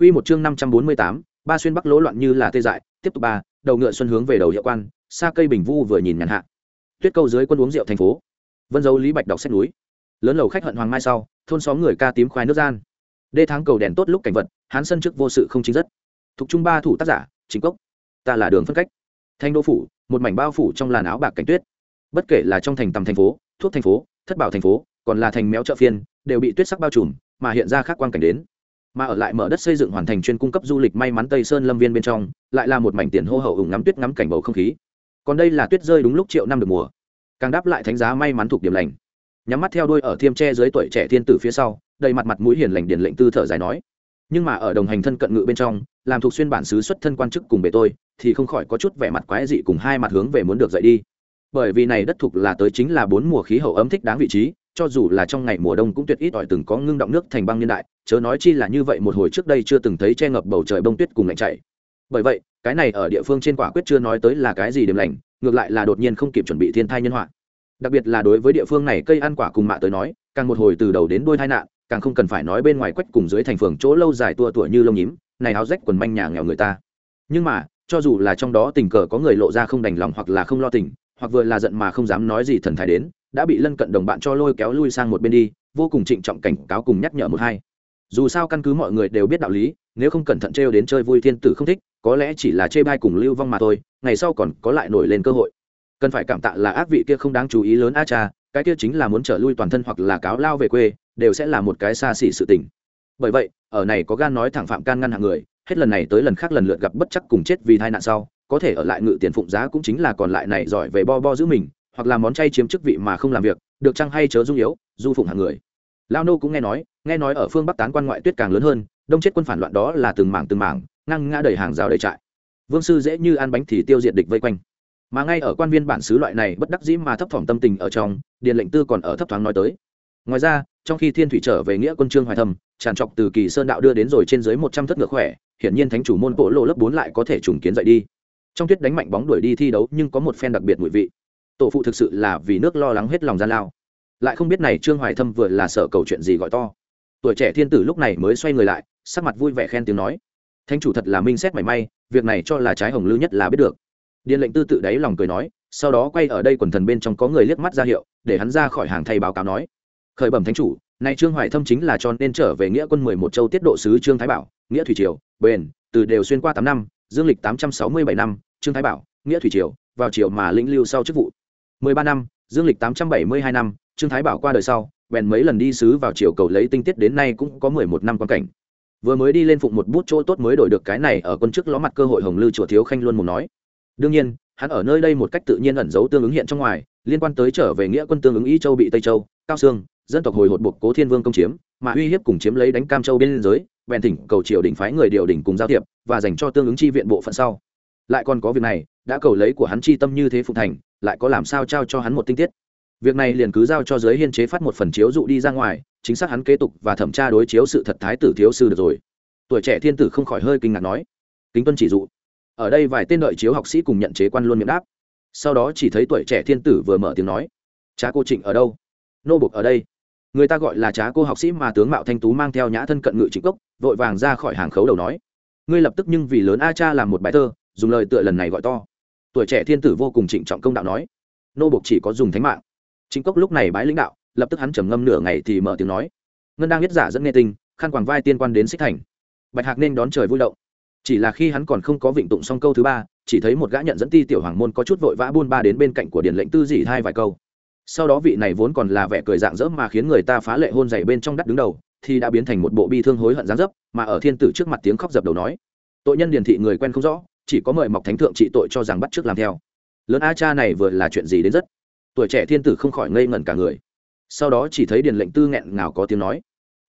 Quy một chương năm trăm bốn mươi tám, ba xuyên bắc lỗ loạn như là tê dại, tiếp tục ba, đầu ngựa xuân hướng về đầu hiệu quan, xa cây bình vu vừa nhìn nhàn hạ. Tuyết câu dưới quân uống rượu thành phố. Vân dấu Lý Bạch đọc sách núi. Lớn lầu khách hận hoàng mai sau, thôn xóm người ca tím khoai nước gian. Đê tháng cầu đèn tốt lúc cảnh vật, hán sân trước vô sự không chính rất. Thuộc trung ba thủ tác giả, chính cốc. Ta là đường phân cách. Thanh đô phủ, một mảnh bao phủ trong làn áo bạc cảnh tuyết. Bất kể là trong thành tầm thành phố, thuốc thành phố, thất bảo thành phố, còn là thành méo chợ phiên, đều bị tuyết sắc bao trùm, mà hiện ra khác quan cảnh đến mà ở lại mở đất xây dựng hoàn thành chuyên cung cấp du lịch may mắn tây sơn lâm viên bên trong, lại là một mảnh tiền hô hậu ủng ngắm tuyết ngắm cảnh bầu không khí. Còn đây là tuyết rơi đúng lúc triệu năm được mùa. Càng đáp lại thánh giá may mắn thuộc điểm lành. Nhắm mắt theo đuôi ở thiêm tre dưới tuổi trẻ thiên tử phía sau, đầy mặt mặt mũi hiền lành điển lệnh tư thở dài nói, nhưng mà ở đồng hành thân cận ngự bên trong, làm thuộc xuyên bản xứ xuất thân quan chức cùng bề tôi, thì không khỏi có chút vẻ mặt quái dị cùng hai mặt hướng về muốn được dậy đi. Bởi vì này đất thuộc là tới chính là bốn mùa khí hậu ấm thích đáng vị trí, cho dù là trong ngày mùa đông cũng tuyệt ít ỏi từng có ngưng động nước thành băng niên đại chớ nói chi là như vậy, một hồi trước đây chưa từng thấy che ngập bầu trời bông tuyết cùng lạnh chảy. Bởi vậy, cái này ở địa phương trên quả quyết chưa nói tới là cái gì điểm lành, ngược lại là đột nhiên không kịp chuẩn bị thiên thai nhân họa. Đặc biệt là đối với địa phương này, cây ăn quả cùng mạ tới nói, càng một hồi từ đầu đến đôi tai nạn, càng không cần phải nói bên ngoài quách cùng dưới thành phường chỗ lâu dài tua tuổi như lông nhím, này áo rách quần manh nhà nghèo người ta. Nhưng mà, cho dù là trong đó tình cờ có người lộ ra không đành lòng hoặc là không lo tình, hoặc vừa là giận mà không dám nói gì thần thái đến, đã bị lân cận đồng bạn cho lôi kéo lui sang một bên đi, vô cùng trịnh trọng cảnh cáo cùng nhắc nhở một hai dù sao căn cứ mọi người đều biết đạo lý, nếu không cẩn thận trêu đến chơi vui thiên tử không thích, có lẽ chỉ là chê bai cùng lưu vong mà thôi, ngày sau còn có lại nổi lên cơ hội. Cần phải cảm tạ là ác vị kia không đáng chú ý lớn a cha, cái kia chính là muốn trở lui toàn thân hoặc là cáo lao về quê, đều sẽ là một cái xa xỉ sự tình. Bởi vậy, ở này có gan nói thẳng phạm can ngăn hạng người, hết lần này tới lần khác lần lượt gặp bất chắc cùng chết vì tai nạn sau, có thể ở lại ngự tiền phụng giá cũng chính là còn lại này giỏi về bo bo giữ mình, hoặc là món chay chiếm chức vị mà không làm việc, được chăng hay chớ dung yếu, du phụng hạng người. Lao nô cũng nghe nói nghe nói ở phương bắc tán quan ngoại tuyết càng lớn hơn, đông chết quân phản loạn đó là từng mảng từng mảng ngăn ngã đầy hàng rào đầy trại. Vương sư dễ như ăn bánh thì tiêu diệt địch vây quanh. Mà ngay ở quan viên bản xứ loại này bất đắc dĩ mà thấp thỏm tâm tình ở trong điện lệnh tư còn ở thấp thoáng nói tới. Ngoài ra, trong khi thiên thủy trở về nghĩa quân trương hoài thâm tràn trọc từ kỳ sơn đạo đưa đến rồi trên dưới một trăm thất ngựa khỏe, hiển nhiên thánh chủ môn bộ lộ lớp bốn lại có thể trùng kiến dậy đi. Trong tuyết đánh mạnh bóng đuổi đi thi đấu nhưng có một phen đặc biệt mùi vị. Tổ phụ thực sự là vì nước lo lắng hết lòng gian lao. Lại không biết này trương hoài thâm vừa là sợ cầu chuyện gì gọi to tuổi trẻ thiên tử lúc này mới xoay người lại, sắc mặt vui vẻ khen tiếng nói. Thánh chủ thật là minh xét mảy may, việc này cho là trái hồng lư nhất là biết được. Điện lệnh tư tự đáy lòng cười nói, sau đó quay ở đây quần thần bên trong có người liếc mắt ra hiệu, để hắn ra khỏi hàng thay báo cáo nói. Khởi bẩm thánh chủ, nay trương hoài thâm chính là cho nên trở về nghĩa quân mười một châu tiết độ sứ trương thái bảo, nghĩa thủy triều, bền, từ đều xuyên qua tám năm, dương lịch tám trăm sáu mươi bảy năm, trương thái bảo, nghĩa thủy triều, vào triều mà lĩnh lưu sau chức vụ. mười ba năm, dương lịch tám trăm bảy mươi hai năm, trương thái bảo qua đời sau bèn mấy lần đi sứ vào triều cầu lấy tinh tiết đến nay cũng có mười một năm quan cảnh. Vừa mới đi lên phụng một bút chỗ tốt mới đổi được cái này, ở quân chức ló mặt cơ hội hồng lư chùa thiếu khanh luôn mồm nói. Đương nhiên, hắn ở nơi đây một cách tự nhiên ẩn giấu tương ứng hiện trong ngoài, liên quan tới trở về nghĩa quân tương ứng y châu bị tây châu, cao sương, dân tộc hồi hột buộc cố thiên vương công chiếm, mà uy hiếp cùng chiếm lấy đánh cam châu bên giới, bèn thỉnh cầu triều đình phái người điều đình cùng giao thiệp, và dành cho tương ứng chi viện bộ phận sau. Lại còn có việc này, đã cầu lấy của hắn chi tâm như thế phụng thành, lại có làm sao trao cho hắn một tinh tiết? Việc này liền cứ giao cho giới hiên chế phát một phần chiếu dụ đi ra ngoài, chính xác hắn kế tục và thẩm tra đối chiếu sự thật thái tử thiếu sư được rồi. Tuổi trẻ thiên tử không khỏi hơi kinh ngạc nói, kính tuân chỉ dụ. Ở đây vài tên đợi chiếu học sĩ cùng nhận chế quan luôn miệng đáp. Sau đó chỉ thấy tuổi trẻ thiên tử vừa mở tiếng nói cha cô trịnh ở đâu? Nô bục ở đây. Người ta gọi là trá cô học sĩ mà tướng mạo thanh tú mang theo nhã thân cận ngự trịnh cốc, vội vàng ra khỏi hàng khấu đầu nói, ngươi lập tức nhưng vì lớn a cha làm một bài thơ, dùng lời tựa lần này gọi to. Tuổi trẻ thiên tử vô cùng trịnh trọng công đạo nói, nô bục chỉ có dùng thánh mạng chính cốc lúc này bái lãnh đạo, lập tức hắn trầm ngâm nửa ngày thì mở tiếng nói. Ngân đang biết giả dẫn nghe tinh khăn quàng vai tiên quan đến xích thành. Bạch hạc nên đón trời vui động. Chỉ là khi hắn còn không có vịnh tụng xong câu thứ ba, chỉ thấy một gã nhận dẫn ti tiểu hoàng môn có chút vội vã buôn ba đến bên cạnh của điện lệnh tư dỉ hai vài câu. Sau đó vị này vốn còn là vẻ cười dạng dỡ mà khiến người ta phá lệ hôn dày bên trong đắt đứng đầu, thì đã biến thành một bộ bi thương hối hận gián dấp, mà ở thiên tử trước mặt tiếng khóc dập đầu nói. Tội nhân điền thị người quen không rõ, chỉ có mời mọc thánh thượng trị tội cho rằng bắt trước làm theo. Lớn a cha này vừa là chuyện gì đến rất? Tuổi trẻ thiên tử không khỏi ngây ngẩn cả người. Sau đó chỉ thấy điền lệnh tư nghẹn ngào có tiếng nói.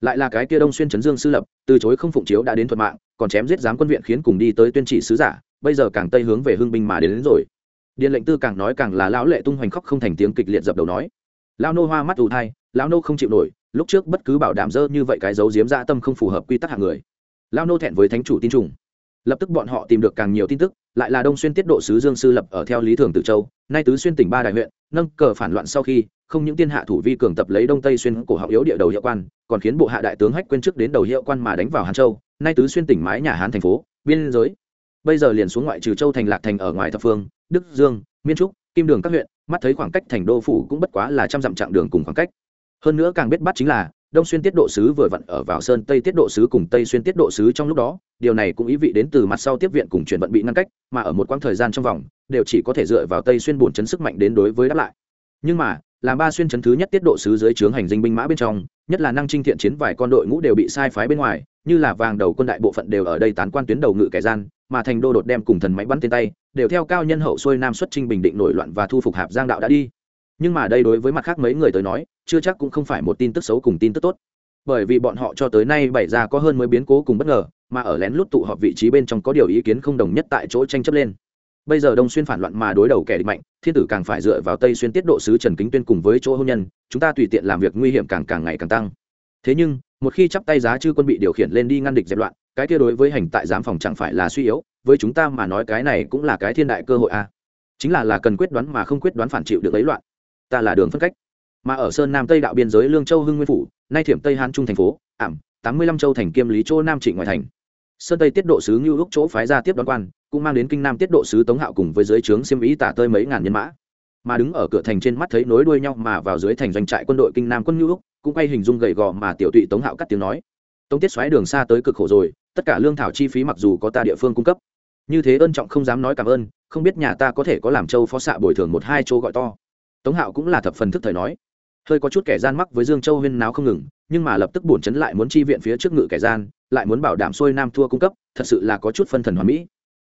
Lại là cái kia đông xuyên trấn dương sư lập từ chối không phụng chiếu đã đến thuật mạng còn chém giết giám quân viện khiến cùng đi tới tuyên trị sứ giả bây giờ càng tây hướng về hương binh mà đến, đến rồi. Điền lệnh tư càng nói càng là lão lệ tung hoành khóc không thành tiếng kịch liệt dập đầu nói. Lão nô hoa mắt ù thai lão nô không chịu nổi lúc trước bất cứ bảo đảm dơ như vậy cái dấu diếm dã tâm không phù hợp quy tắc hạng người. Lão nô thẹn với thánh chủ tin trùng. Lập tức bọn họ tìm được càng nhiều tin tức lại là đông xuyên tiết độ sứ dương sư lập ở theo lý thường tự châu, nay tứ xuyên tỉnh ba đại huyện, nâng cờ phản loạn sau khi, không những tiên hạ thủ vi cường tập lấy đông tây xuyên cổ họng yếu địa đầu hiệu quan, còn khiến bộ hạ đại tướng hách quên trước đến đầu hiệu quan mà đánh vào hàn châu, nay tứ xuyên tỉnh mái nhà hán thành phố, biên giới. Bây giờ liền xuống ngoại trừ châu thành lạc thành ở ngoài thập phương, đức dương, miên trúc, kim đường các huyện, mắt thấy khoảng cách thành đô phủ cũng bất quá là trăm dặm chặng đường cùng khoảng cách. Hơn nữa càng biết bắt chính là đông xuyên tiết độ sứ vừa vặn ở vào sơn tây tiết độ sứ cùng tây xuyên tiết độ sứ trong lúc đó, điều này cũng ý vị đến từ mặt sau tiếp viện cùng chuyển vận bị ngăn cách, mà ở một quãng thời gian trong vòng, đều chỉ có thể dựa vào tây xuyên bổn chấn sức mạnh đến đối với đáp lại. Nhưng mà, làm ba xuyên chấn thứ nhất tiết độ sứ dưới trướng hành dinh binh mã bên trong, nhất là năng trinh thiện chiến vài con đội ngũ đều bị sai phái bên ngoài, như là vàng đầu quân đại bộ phận đều ở đây tán quan tuyến đầu ngự kẻ gian, mà thành đô đột đem cùng thần máy bắn tên tay, đều theo cao nhân hậu xuôi nam xuất trinh bình định nổi loạn và thu phục hạp giang đạo đã đi nhưng mà đây đối với mặt khác mấy người tới nói, chưa chắc cũng không phải một tin tức xấu cùng tin tức tốt. Bởi vì bọn họ cho tới nay bày ra có hơn mới biến cố cùng bất ngờ, mà ở lén lút tụ họp vị trí bên trong có điều ý kiến không đồng nhất tại chỗ tranh chấp lên. Bây giờ đông xuyên phản loạn mà đối đầu kẻ địch mạnh, thiên tử càng phải dựa vào tây xuyên tiết độ sứ trần kính tuyên cùng với chỗ hôn nhân, chúng ta tùy tiện làm việc nguy hiểm càng càng ngày càng tăng. Thế nhưng, một khi chắp tay giá chư quân bị điều khiển lên đi ngăn địch dẹp loạn, cái kia đối với hành tại giám phòng chẳng phải là suy yếu, với chúng ta mà nói cái này cũng là cái thiên đại cơ hội a à. chính là là cần quyết đoán mà không quyết đoán phản chịu được ấy loạn ta là đường phân cách. Mà ở sơn nam tây đạo biên giới lương châu hưng nguyên phủ, nay thiểm tây hán trung thành phố, ảm, tám mươi lăm châu thành kiêm lý châu nam trịnh ngoại thành. Sơn tây tiết độ sứ ngưu lúc chỗ phái ra tiếp đón quan, cũng mang đến kinh nam tiết độ sứ tống hạo cùng với dưới trướng xiêm ý tả tơi mấy ngàn nhân mã. Mà đứng ở cửa thành trên mắt thấy nối đuôi nhau mà vào dưới thành doanh trại quân đội kinh nam quân ngưu lúc cũng quay hình dung gầy gò mà tiểu tụy tống hạo cắt tiếng nói. Tống tiết xoáy đường xa tới cực khổ rồi, tất cả lương thảo chi phí mặc dù có ta địa phương cung cấp. Như thế ơn trọng không dám nói cảm ơn, không biết nhà ta có thể có làm châu phó xạ bồi thường một hai chỗ gọi to tống hạo cũng là thập phần thức thời nói. Hơi có chút kẻ gian mắc với dương châu huyên náo không ngừng, nhưng mà lập tức bổn chấn lại muốn chi viện phía trước ngự kẻ gian, lại muốn bảo đảm xuôi nam thua cung cấp, thật sự là có chút phân thần hoàn mỹ.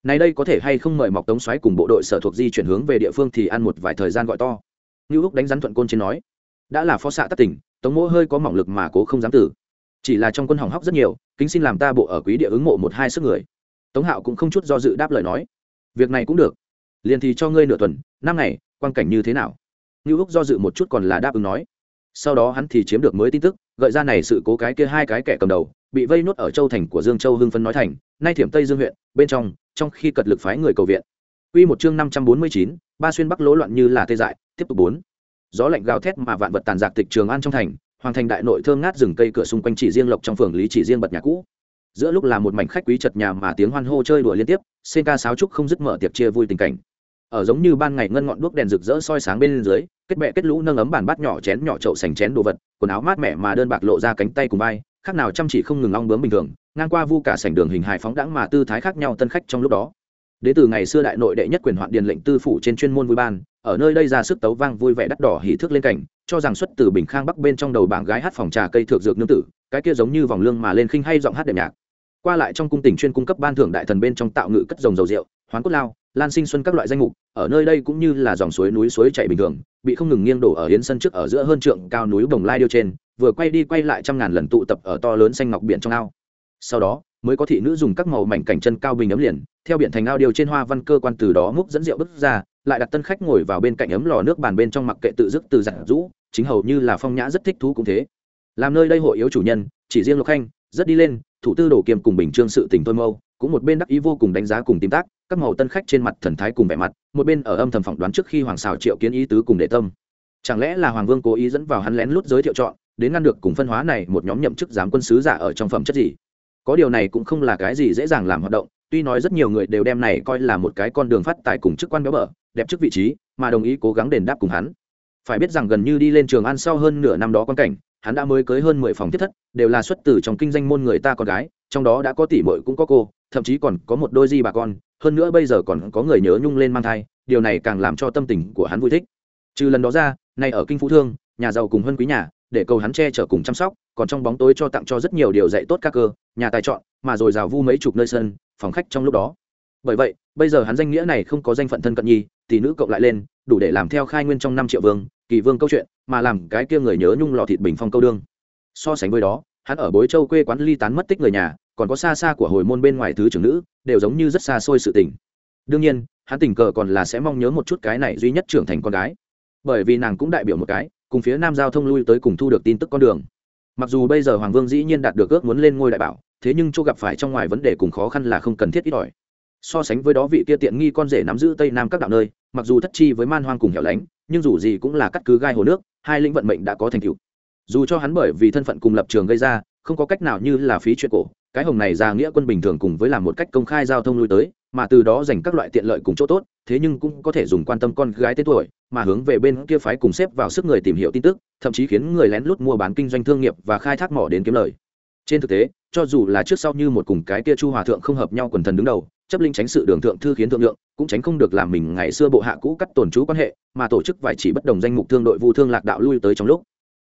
Này đây có thể hay không mời mọc tống xoáy cùng bộ đội sở thuộc di chuyển hướng về địa phương thì ăn một vài thời gian gọi to. Như lúc đánh rắn thuận côn trên nói. Đã là phó xạ tắc tỉnh, tống mỗ hơi có mỏng lực mà cố không dám tử. Chỉ là trong quân hỏng hóc rất nhiều, kính xin làm ta bộ ở quý địa ứng mộ một hai sức người. Tống hạo cũng không chút do dự đáp lời nói. Việc này cũng được. Liền thì cho ngươi nửa tuần, năm ngày quan cảnh như thế nào? Như úc do dự một chút còn là đáp ứng nói sau đó hắn thì chiếm được mới tin tức gợi ra này sự cố cái kia hai cái kẻ cầm đầu bị vây nốt ở châu thành của dương châu hưng phân nói thành nay thiểm tây dương huyện bên trong trong khi cật lực phái người cầu viện Quy một chương năm trăm bốn mươi chín, ba xuyên bắc lỗ loạn như là tê dại, tiếp tục bốn. Gió lạnh gào thét mà vạn vật tàn giặc tịch trường an trong thành, hoàng thành đại nội thơm ngát rừng cây cửa xung quanh chỉ riêng lộc trong phường lý chỉ riêng bật nhà cũ. Giữa lúc là một mảnh khách quý chật nhà mà tiếng hoan hô chơi đùa liên tiếp, sen ca sáo trúc không dứt mở tiệc chia vui tình cảnh ở giống như ban ngày ngân ngọn đuốc đèn rực rỡ soi sáng bên dưới, kết bẹ kết lũ nâng ấm bàn bát nhỏ chén nhỏ chậu sành chén đồ vật, quần áo mát mẻ mà đơn bạc lộ ra cánh tay cùng vai, khác nào chăm chỉ không ngừng long bướm bình thường, ngang qua vu cả sảnh đường hình hài phóng đãng mà tư thái khác nhau tân khách trong lúc đó. Đế từ ngày xưa đại nội đệ nhất quyền hoạn điền lệnh tư phủ trên chuyên môn vui ban, ở nơi đây ra sức tấu vang vui vẻ đắt đỏ hỉ thức lên cảnh, cho rằng xuất từ bình khang bắc bên trong đầu bảng gái hát phòng trà cây thượng dược nương tử, cái kia giống như vòng lương mà lên khinh hay giọng hát đẹp nhạc. Qua lại trong cung tỉnh chuyên cung cấp ban thưởng đại thần bên trong tạo ngự cất rồng dầu rượu, hoán cốt lao lan sinh xuân các loại danh mục, ở nơi đây cũng như là dòng suối núi suối chảy bình thường, bị không ngừng nghiêng đổ ở hiến sân trước ở giữa hơn trượng cao núi bồng lai điêu trên, vừa quay đi quay lại trăm ngàn lần tụ tập ở to lớn xanh ngọc biển trong ao. Sau đó, mới có thị nữ dùng các màu mảnh cảnh chân cao bình ấm liền, theo biển thành ao điều trên hoa văn cơ quan từ đó múc dẫn rượu bước ra, lại đặt tân khách ngồi vào bên cạnh ấm lò nước bàn bên trong mặc kệ tự dứt từ giặt rũ, chính hầu như là phong nhã rất thích thú cũng thế. Làm nơi đây hội yếu chủ nhân, chỉ riêng lộc khanh, rất đi lên, thủ tư đổ kiềm cùng bình trương sự tình tôi mâu, cũng một bên đắc ý vô cùng đánh giá cùng tìm tác các màu tân khách trên mặt thần thái cùng vẻ mặt, một bên ở âm thầm phỏng đoán trước khi hoàng xào triệu kiến ý tứ cùng đệ tâm. Chẳng lẽ là hoàng vương cố ý dẫn vào hắn lén lút giới thiệu chọn, đến ngăn được cùng phân hóa này một nhóm nhậm chức giám quân sứ giả ở trong phẩm chất gì? Có điều này cũng không là cái gì dễ dàng làm hoạt động, tuy nói rất nhiều người đều đem này coi là một cái con đường phát tài cùng chức quan béo bở, đẹp chức vị trí, mà đồng ý cố gắng đền đáp cùng hắn. Phải biết rằng gần như đi lên trường ăn sau hơn nửa năm đó quan cảnh hắn đã mới cưới hơn mười phòng thiết thất, đều là xuất từ trong kinh doanh môn người ta con gái, trong đó đã có tỷ muội cũng có cô, thậm chí còn có một đôi di bà con, hơn nữa bây giờ còn có người nhớ nhung lên mang thai, điều này càng làm cho tâm tình của hắn vui thích. Trừ lần đó ra, nay ở kinh phú thương, nhà giàu cùng hơn quý nhà, để cầu hắn che chở cùng chăm sóc, còn trong bóng tối cho tặng cho rất nhiều điều dạy tốt các cơ, nhà tài chọn mà rồi rào vu mấy chục nơi sân, phòng khách trong lúc đó. Bởi vậy, bây giờ hắn danh nghĩa này không có danh phận thân cận nhi tỷ nữ cộng lại lên, đủ để làm theo khai nguyên trong năm triệu vương, kỳ vương câu chuyện, mà làm cái kia người nhớ nhung lò thịt bình phong câu đương. So sánh với đó, hắn ở bối châu quê quán ly tán mất tích người nhà, còn có xa xa của hồi môn bên ngoài thứ trưởng nữ, đều giống như rất xa xôi sự tình. Đương nhiên, hắn tình cờ còn là sẽ mong nhớ một chút cái này duy nhất trưởng thành con gái. Bởi vì nàng cũng đại biểu một cái, cùng phía nam giao thông lui tới cùng thu được tin tức con đường. Mặc dù bây giờ hoàng vương dĩ nhiên đạt được ước muốn lên ngôi đại bảo, thế nhưng chỗ gặp phải trong ngoài vấn đề cùng khó khăn là không cần thiết ít ỏi so sánh với đó vị kia tiện nghi con rể nắm giữ tây nam các đạo nơi, mặc dù thất chi với man hoang cùng hẻo lánh, nhưng dù gì cũng là cắt cứ gai hồ nước, hai lĩnh vận mệnh đã có thành tựu. Dù cho hắn bởi vì thân phận cùng lập trường gây ra, không có cách nào như là phí chuyện cổ, cái hồng này ra nghĩa quân bình thường cùng với làm một cách công khai giao thông lui tới, mà từ đó dành các loại tiện lợi cùng chỗ tốt, thế nhưng cũng có thể dùng quan tâm con gái tên tuổi, mà hướng về bên kia phái cùng xếp vào sức người tìm hiểu tin tức, thậm chí khiến người lén lút mua bán kinh doanh thương nghiệp và khai thác mỏ đến kiếm lời. Trên thực tế, cho dù là trước sau như một cùng cái kia chu hòa thượng không hợp nhau quần thần đứng đầu chấp linh tránh sự đường thượng thư khiến thượng lượng cũng tránh không được làm mình ngày xưa bộ hạ cũ cắt tổn trú quan hệ, mà tổ chức vài chỉ bất đồng danh mục thương đội vu thương lạc đạo lui tới trong lúc.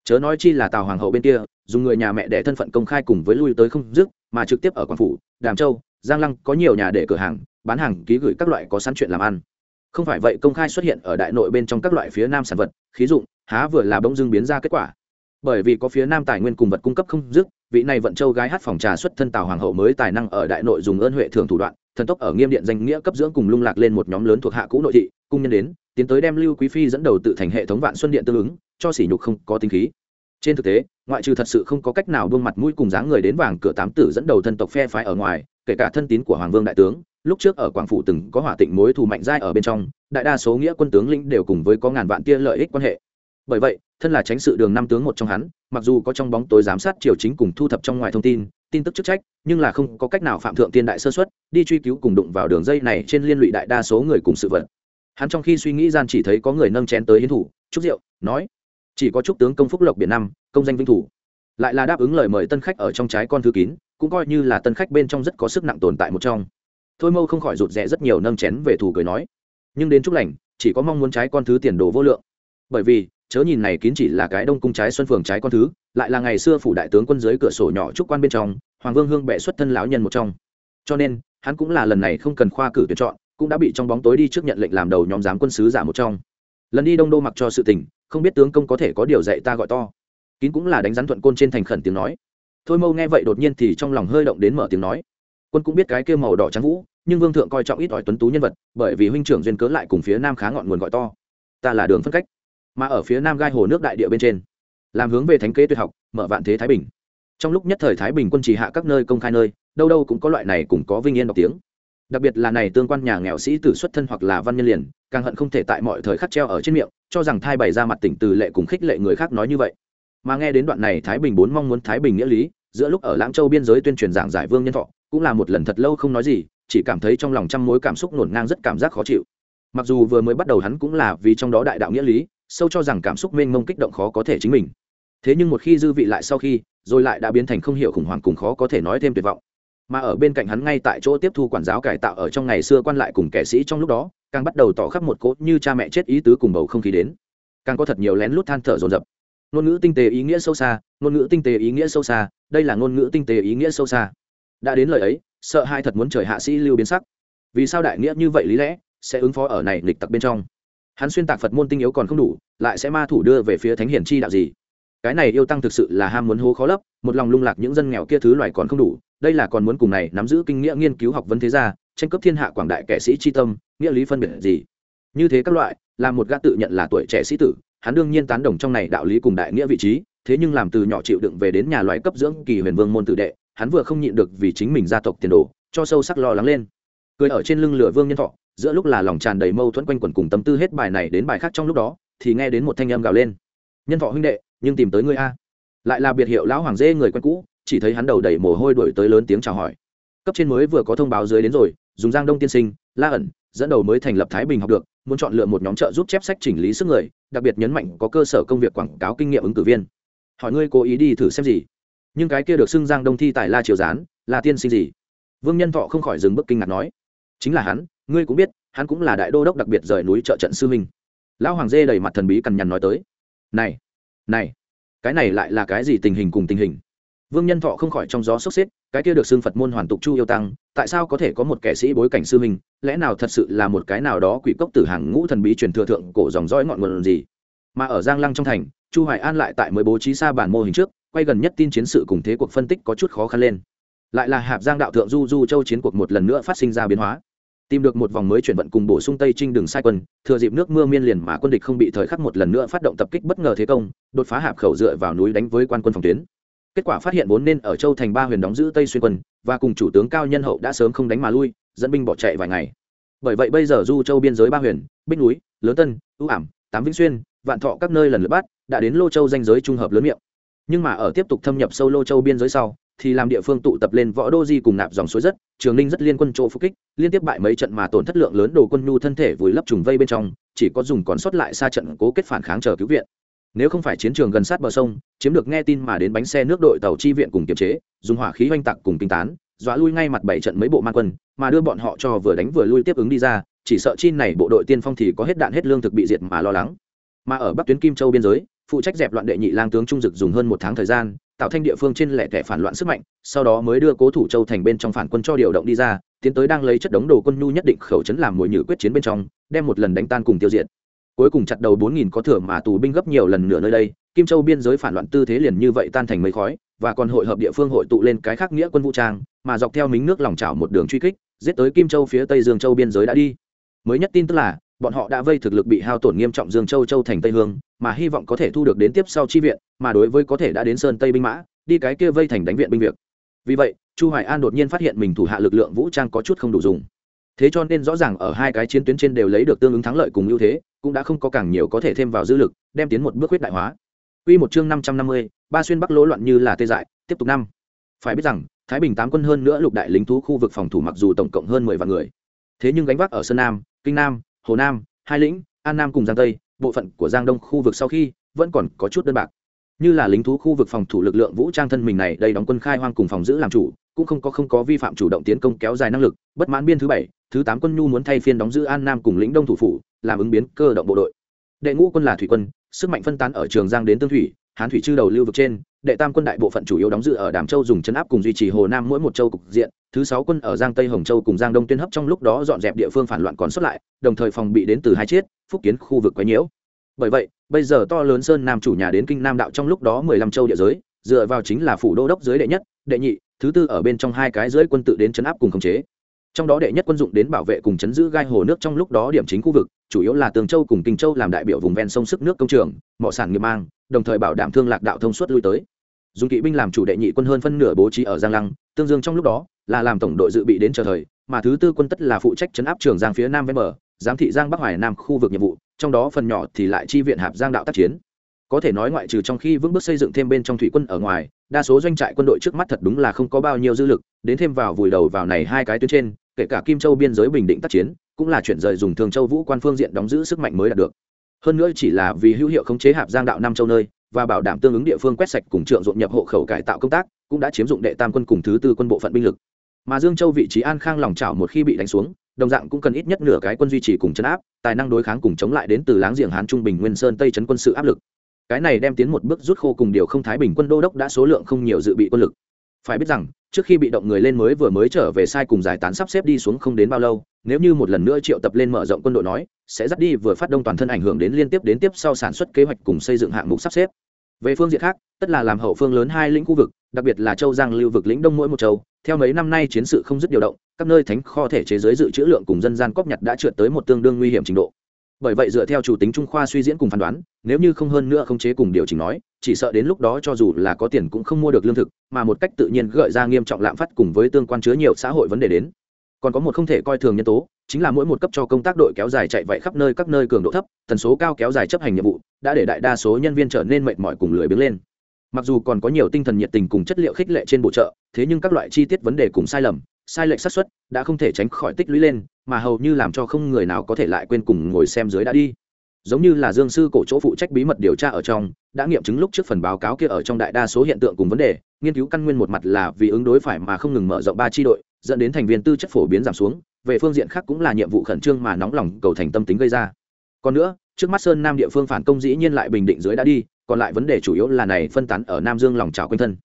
Chớ nói chi là tào hoàng hậu bên kia, dùng người nhà mẹ để thân phận công khai cùng với lui tới không dứt, mà trực tiếp ở quảng phủ, đàm châu, giang lăng có nhiều nhà để cửa hàng, bán hàng, ký gửi các loại có sẵn chuyện làm ăn. Không phải vậy công khai xuất hiện ở đại nội bên trong các loại phía nam sản vật, khí dụng, há vừa là bỗng dưng biến ra kết quả. Bởi vì có phía nam tài nguyên cùng vật cung cấp không dứt vị này vận châu gái hát phòng trà xuất thân tào hoàng hậu mới tài năng ở đại nội dùng ơn huệ thường thủ đoạn, thần tốc ở nghiêm điện danh nghĩa cấp dưỡng cùng lung lạc lên một nhóm lớn thuộc hạ cũ nội thị, cung nhân đến, tiến tới đem lưu quý phi dẫn đầu tự thành hệ thống vạn xuân điện tương ứng, cho sỉ nhục không có tính khí. Trên thực tế, ngoại trừ thật sự không có cách nào buông mặt mũi cùng dáng người đến vàng cửa tám tử dẫn đầu thân tộc phe phái ở ngoài, kể cả thân tín của hoàng vương đại tướng, lúc trước ở quảng phủ từng có hỏa tịnh mối thù mạnh giai ở bên trong, đại đa số nghĩa quân tướng lĩnh đều cùng với có ngàn vạn tia lợi ích quan hệ. Bởi vậy, thân là tránh sự đường năm tướng một trong hắn mặc dù có trong bóng tối giám sát triều chính cùng thu thập trong ngoài thông tin tin tức chức trách, nhưng là không có cách nào phạm thượng tiên đại sơ xuất đi truy cứu cùng đụng vào đường dây này trên liên lụy đại đa số người cùng sự vật. Hắn trong khi suy nghĩ gian chỉ thấy có người nâng chén tới hiến thủ, chúc rượu, nói, chỉ có chúc tướng công phúc lộc biển năm công danh vinh thủ. Lại là đáp ứng lời mời tân khách ở trong trái con thư kín, cũng coi như là tân khách bên trong rất có sức nặng tồn tại một trong. Thôi mâu không khỏi rụt rẽ rất nhiều nâng chén về thủ cười nói, nhưng đến chúc lành, chỉ có mong muốn trái con thứ tiền đồ vô lượng. Bởi vì chớ nhìn này kín chỉ là cái đông cung trái xuân phường trái con thứ, lại là ngày xưa phủ đại tướng quân dưới cửa sổ nhỏ trúc quan bên trong, hoàng vương hương bệ xuất thân lão nhân một trong. Cho nên, hắn cũng là lần này không cần khoa cử tuyển chọn, cũng đã bị trong bóng tối đi trước nhận lệnh làm đầu nhóm giám quân sứ giả một trong. Lần đi đông đô mặc cho sự tình, không biết tướng công có thể có điều dạy ta gọi to. Kín cũng là đánh rắn thuận côn trên thành khẩn tiếng nói. Thôi mâu nghe vậy đột nhiên thì trong lòng hơi động đến mở tiếng nói. Quân cũng biết cái kêu màu đỏ trắng vũ, nhưng vương thượng coi trọng ít ỏi tuấn tú nhân vật, bởi vì huynh trưởng duyên cớ lại cùng phía nam khá ngọn nguồn gọi to. Ta là đường phân cách mà ở phía nam gai hồ nước đại địa bên trên, làm hướng về thánh kế tuyệt học, mở vạn thế thái bình. Trong lúc nhất thời thái bình quân chỉ hạ các nơi công khai nơi, đâu đâu cũng có loại này cũng có vinh yên đọc tiếng. Đặc biệt là này tương quan nhà nghèo sĩ tử xuất thân hoặc là văn nhân liền, càng hận không thể tại mọi thời khắc treo ở trên miệng, cho rằng thai bày ra mặt tỉnh từ lệ cùng khích lệ người khác nói như vậy. Mà nghe đến đoạn này thái bình bốn mong muốn thái bình nghĩa lý, giữa lúc ở lãng châu biên giới tuyên truyền giảng giải vương nhân thọ, cũng là một lần thật lâu không nói gì, chỉ cảm thấy trong lòng trăm mối cảm xúc nổn ngang rất cảm giác khó chịu. Mặc dù vừa mới bắt đầu hắn cũng là vì trong đó đại đạo nghĩa lý sâu cho rằng cảm xúc mênh mông kích động khó có thể chính mình. Thế nhưng một khi dư vị lại sau khi, rồi lại đã biến thành không hiểu khủng hoảng cùng khó có thể nói thêm tuyệt vọng. Mà ở bên cạnh hắn ngay tại chỗ tiếp thu quản giáo cải tạo ở trong ngày xưa quan lại cùng kẻ sĩ trong lúc đó, càng bắt đầu tỏ khắp một cốt như cha mẹ chết ý tứ cùng bầu không khí đến. Càng có thật nhiều lén lút than thở dồn dập. Ngôn ngữ tinh tế ý nghĩa sâu xa, ngôn ngữ tinh tế ý nghĩa sâu xa, đây là ngôn ngữ tinh tế ý nghĩa sâu xa. Đã đến lời ấy, sợ hai thật muốn trời hạ sĩ lưu biến sắc. Vì sao đại nghĩa như vậy lý lẽ, sẽ ứng phó ở này lịch tặc bên trong? Hắn xuyên tạc phật môn tinh yếu còn không đủ, lại sẽ ma thủ đưa về phía thánh hiển chi đạo gì. Cái này yêu tăng thực sự là ham muốn hố khó lấp, một lòng lung lạc những dân nghèo kia thứ loài còn không đủ, đây là còn muốn cùng này nắm giữ kinh nghĩa nghiên cứu học vấn thế gia, tranh cấp thiên hạ quảng đại kẻ sĩ tri tâm, nghĩa lý phân biệt gì. Như thế các loại, là một gã tự nhận là tuổi trẻ sĩ tử, hắn đương nhiên tán đồng trong này đạo lý cùng đại nghĩa vị trí, thế nhưng làm từ nhỏ chịu đựng về đến nhà loại cấp dưỡng kỳ huyền vương môn tự đệ, hắn vừa không nhịn được vì chính mình gia tộc tiền đồ, cho sâu sắc lo lắng lên. Cười ở trên lưng lửa vương nhân thọ giữa lúc là lòng tràn đầy mâu thuẫn quanh quẩn cùng tâm tư hết bài này đến bài khác trong lúc đó, thì nghe đến một thanh âm gào lên. Nhân thọ huynh đệ, nhưng tìm tới ngươi a. Lại là biệt hiệu lão hoàng dê người quen cũ, chỉ thấy hắn đầu đầy mồ hôi đuổi tới lớn tiếng chào hỏi. Cấp trên mới vừa có thông báo dưới đến rồi, dùng giang đông tiên sinh, la ẩn, dẫn đầu mới thành lập thái bình học được, muốn chọn lựa một nhóm trợ giúp chép sách chỉnh lý sức người, đặc biệt nhấn mạnh có cơ sở công việc quảng cáo kinh nghiệm ứng cử viên. Hỏi ngươi cố ý đi thử xem gì? Nhưng cái kia được xưng giang đông thi tài la triều gián, là tiên sinh gì? Vương nhân thọ không khỏi dừng bước kinh ngạc nói. Chính là hắn ngươi cũng biết, hắn cũng là đại đô đốc đặc biệt rời núi trợ trận sư minh lão hoàng dê đầy mặt thần bí cằn nhằn nói tới. Này này, cái này lại là cái gì tình hình cùng tình hình? Vương nhân thọ không khỏi trong gió sốc xếp, cái kia được xưng phật môn hoàn tục chu yêu tăng, tại sao có thể có một kẻ sĩ bối cảnh sư minh lẽ nào thật sự là một cái nào đó quỷ cốc tử hàng ngũ thần bí truyền thừa thượng cổ dòng dõi ngọn nguồn gì? Mà ở giang lăng trong thành, chu hoài an lại tại mới bố trí xa bản mô hình trước, quay gần nhất tin chiến sự cùng thế cuộc phân tích có chút khó khăn lên. Lại là hạp giang đạo thượng du du châu chiến cuộc một lần nữa phát sinh ra biến hóa tìm được một vòng mới chuyển vận cùng bổ sung tây trinh đường sai quân, thừa dịp nước mưa miên liền mà quân địch không bị thời khắc một lần nữa phát động tập kích bất ngờ thế công, đột phá hạp khẩu dựa vào núi đánh với quan quân phòng tuyến. Kết quả phát hiện vốn nên ở châu thành ba huyền đóng giữ tây xuyên quân, và cùng chủ tướng cao nhân hậu đã sớm không đánh mà lui, dẫn binh bỏ chạy vài ngày. Bởi vậy bây giờ du châu biên giới ba huyền, bích núi, lớn tân ưu ảm, tám vĩnh xuyên, vạn thọ các nơi lần lượt bắt, đã đến lô châu danh giới trung hợp lớn miệng. Nhưng mà ở tiếp tục thâm nhập sâu lô châu biên giới sau thì làm địa phương tụ tập lên võ đô di cùng nạp dòng suối rất, trường ninh rất liên quân chỗ phục kích, liên tiếp bại mấy trận mà tổn thất lượng lớn đồ quân nhu thân thể vùi lấp trùng vây bên trong, chỉ có dùng còn sót lại xa trận cố kết phản kháng chờ cứu viện. Nếu không phải chiến trường gần sát bờ sông, chiếm được nghe tin mà đến bánh xe nước đội tàu chi viện cùng kiềm chế, dùng hỏa khí oanh tạc cùng kinh tán, dọa lui ngay mặt bảy trận mấy bộ man quân, mà đưa bọn họ cho vừa đánh vừa lui tiếp ứng đi ra, chỉ sợ chi này bộ đội tiên phong thì có hết đạn hết lương thực bị diệt mà lo lắng. Mà ở bắc tuyến kim châu biên giới, phụ trách dẹp loạn đệ nhị lang tướng trung dực dùng hơn một tháng thời gian tạo thanh địa phương trên lẻ tẻ phản loạn sức mạnh, sau đó mới đưa cố thủ châu thành bên trong phản quân cho điều động đi ra, tiến tới đang lấy chất đống đồ quân nhu nhất định khẩu chấn làm mồi nhử quyết chiến bên trong, đem một lần đánh tan cùng tiêu diệt. Cuối cùng chặt đầu bốn nghìn có thừa mà tù binh gấp nhiều lần nửa nơi đây, kim châu biên giới phản loạn tư thế liền như vậy tan thành mây khói, và còn hội hợp địa phương hội tụ lên cái khác nghĩa quân vũ trang, mà dọc theo mính nước lòng trào một đường truy kích, giết tới kim châu phía tây dương châu biên giới đã đi. Mới nhất tin tức là bọn họ đã vây thực lực bị hao tổn nghiêm trọng dương châu châu thành tây hương mà hy vọng có thể thu được đến tiếp sau chi viện mà đối với có thể đã đến sơn tây binh mã đi cái kia vây thành đánh viện binh việc vì vậy chu hoài an đột nhiên phát hiện mình thủ hạ lực lượng vũ trang có chút không đủ dùng thế cho nên rõ ràng ở hai cái chiến tuyến trên đều lấy được tương ứng thắng lợi cùng ưu thế cũng đã không có càng nhiều có thể thêm vào dư lực đem tiến một bước huyết đại hóa Quy một chương 550, ba xuyên bắc lỗ loạn như là tê dại, tiếp tục năm. Phải biết rằng, Thái Bình tám quân hơn nữa lục đại lính thú khu vực phòng thủ mặc dù tổng cộng hơn 10 vạn người. Thế nhưng gánh vác ở Sơn Nam, Kinh Nam, Hồ Nam, Hai Lĩnh, An Nam cùng Giang Tây, bộ phận của Giang Đông khu vực sau khi vẫn còn có chút đơn bạc. Như là lính thú khu vực phòng thủ lực lượng vũ trang thân mình này đây đóng quân khai hoang cùng phòng giữ làm chủ, cũng không có không có vi phạm chủ động tiến công kéo dài năng lực, bất mãn biên thứ bảy, thứ tám quân nhu muốn thay phiên đóng giữ An Nam cùng lĩnh Đông thủ phủ, làm ứng biến cơ động bộ đội. Đệ ngũ quân là thủy quân, sức mạnh phân tán ở Trường Giang đến Tương Thủy, hán thủy chư đầu lưu vực trên, đệ tam quân đại bộ phận chủ yếu đóng dự ở đàm châu dùng chấn áp cùng duy trì hồ nam mỗi một châu cục diện, thứ sáu quân ở giang tây hồng châu cùng giang đông tuyên hấp trong lúc đó dọn dẹp địa phương phản loạn còn xuất lại, đồng thời phòng bị đến từ hai chiết, phúc kiến khu vực quấy nhiễu. Bởi vậy, bây giờ to lớn sơn nam chủ nhà đến kinh nam đạo trong lúc đó mười lăm châu địa giới, dựa vào chính là phủ đô đốc dưới đệ nhất, đệ nhị, thứ tư ở bên trong hai cái dưới quân tự đến chấn áp cùng khống chế. Trong đó đệ nhất quân dụng đến bảo vệ cùng chấn giữ gai hồ nước trong lúc đó điểm chính khu vực, chủ yếu là tường châu cùng kinh châu làm đại biểu vùng ven sông sức nước công trường, mỏ sản nghiệp mang đồng thời bảo đảm thương lạc đạo thông suốt lui tới. Dùng kỵ binh làm chủ đệ nhị quân hơn phân nửa bố trí ở giang lăng, tương dương trong lúc đó là làm tổng đội dự bị đến chờ thời, mà thứ tư quân tất là phụ trách chấn áp trường giang phía nam ven bờ, giám thị giang bắc hoài nam khu vực nhiệm vụ, trong đó phần nhỏ thì lại chi viện hạp giang đạo tác chiến. Có thể nói ngoại trừ trong khi vững bước xây dựng thêm bên trong thủy quân ở ngoài, đa số doanh trại quân đội trước mắt thật đúng là không có bao nhiêu dư lực, đến thêm vào vùi đầu vào này hai cái tuyến trên, kể cả kim châu biên giới bình định tác chiến, cũng là chuyển rời dùng thường châu vũ quan phương diện đóng giữ sức mạnh mới đạt được hơn nữa chỉ là vì hữu hiệu khống chế hạp giang đạo năm châu nơi, và bảo đảm tương ứng địa phương quét sạch cùng trượng ruộng nhập hộ khẩu cải tạo công tác, cũng đã chiếm dụng đệ tam quân cùng thứ tư quân bộ phận binh lực. Mà dương châu vị trí an khang lòng trào một khi bị đánh xuống, đồng dạng cũng cần ít nhất nửa cái quân duy trì cùng chấn áp, tài năng đối kháng cùng chống lại đến từ láng giềng, hán trung, bình nguyên sơn, tây chấn quân sự áp lực. Cái này đem tiến một bước rút khô cùng điều không thái bình quân đô đốc đã số lượng không nhiều dự bị quân lực phải biết rằng, trước khi bị động người lên mới vừa mới trở về sai cùng giải tán sắp xếp đi xuống không đến bao lâu, nếu như một lần nữa triệu tập lên mở rộng quân đội nói, sẽ dắt đi vừa phát đông toàn thân ảnh hưởng đến liên tiếp đến tiếp sau sản xuất kế hoạch cùng xây dựng hạng mục sắp xếp. Về phương diện khác, tất là làm hậu phương lớn hai lĩnh khu vực, đặc biệt là châu giang lưu vực lĩnh đông mỗi một châu. Theo mấy năm nay chiến sự không dứt điều động, các nơi thánh kho thể chế giới dự trữ lượng cùng dân gian cóp nhặt đã trượt tới một tương đương nguy hiểm trình độ bởi vậy dựa theo chủ tính trung khoa suy diễn cùng phán đoán, nếu như không hơn nữa không chế cùng điều chỉnh nói, chỉ sợ đến lúc đó cho dù là có tiền cũng không mua được lương thực, mà một cách tự nhiên gợi ra nghiêm trọng lạm phát cùng với tương quan chứa nhiều xã hội vấn đề đến. Còn có một không thể coi thường nhân tố, chính là mỗi một cấp cho công tác đội kéo dài chạy vậy khắp nơi các nơi cường độ thấp, tần số cao kéo dài chấp hành nhiệm vụ, đã để đại đa số nhân viên trở nên mệt mỏi cùng lười biếng lên. Mặc dù còn có nhiều tinh thần nhiệt tình cùng chất liệu khích lệ trên bộ trợ, thế nhưng các loại chi tiết vấn đề cùng sai lầm sai lệch xác suất đã không thể tránh khỏi tích lũy lên, mà hầu như làm cho không người nào có thể lại quên cùng ngồi xem dưới đã đi. Giống như là dương sư cổ chỗ phụ trách bí mật điều tra ở trong, đã nghiệm chứng lúc trước phần báo cáo kia ở trong đại đa số hiện tượng cùng vấn đề, nghiên cứu căn nguyên một mặt là vì ứng đối phải mà không ngừng mở rộng ba tri đội, dẫn đến thành viên tư chất phổ biến giảm xuống, về phương diện khác cũng là nhiệm vụ khẩn trương mà nóng lòng cầu thành tâm tính gây ra. Còn nữa, trước mắt sơn nam địa phương phản công dĩ nhiên lại bình định dưới đã đi, còn lại vấn đề chủ yếu là này phân tán ở nam dương lòng trào quanh thân.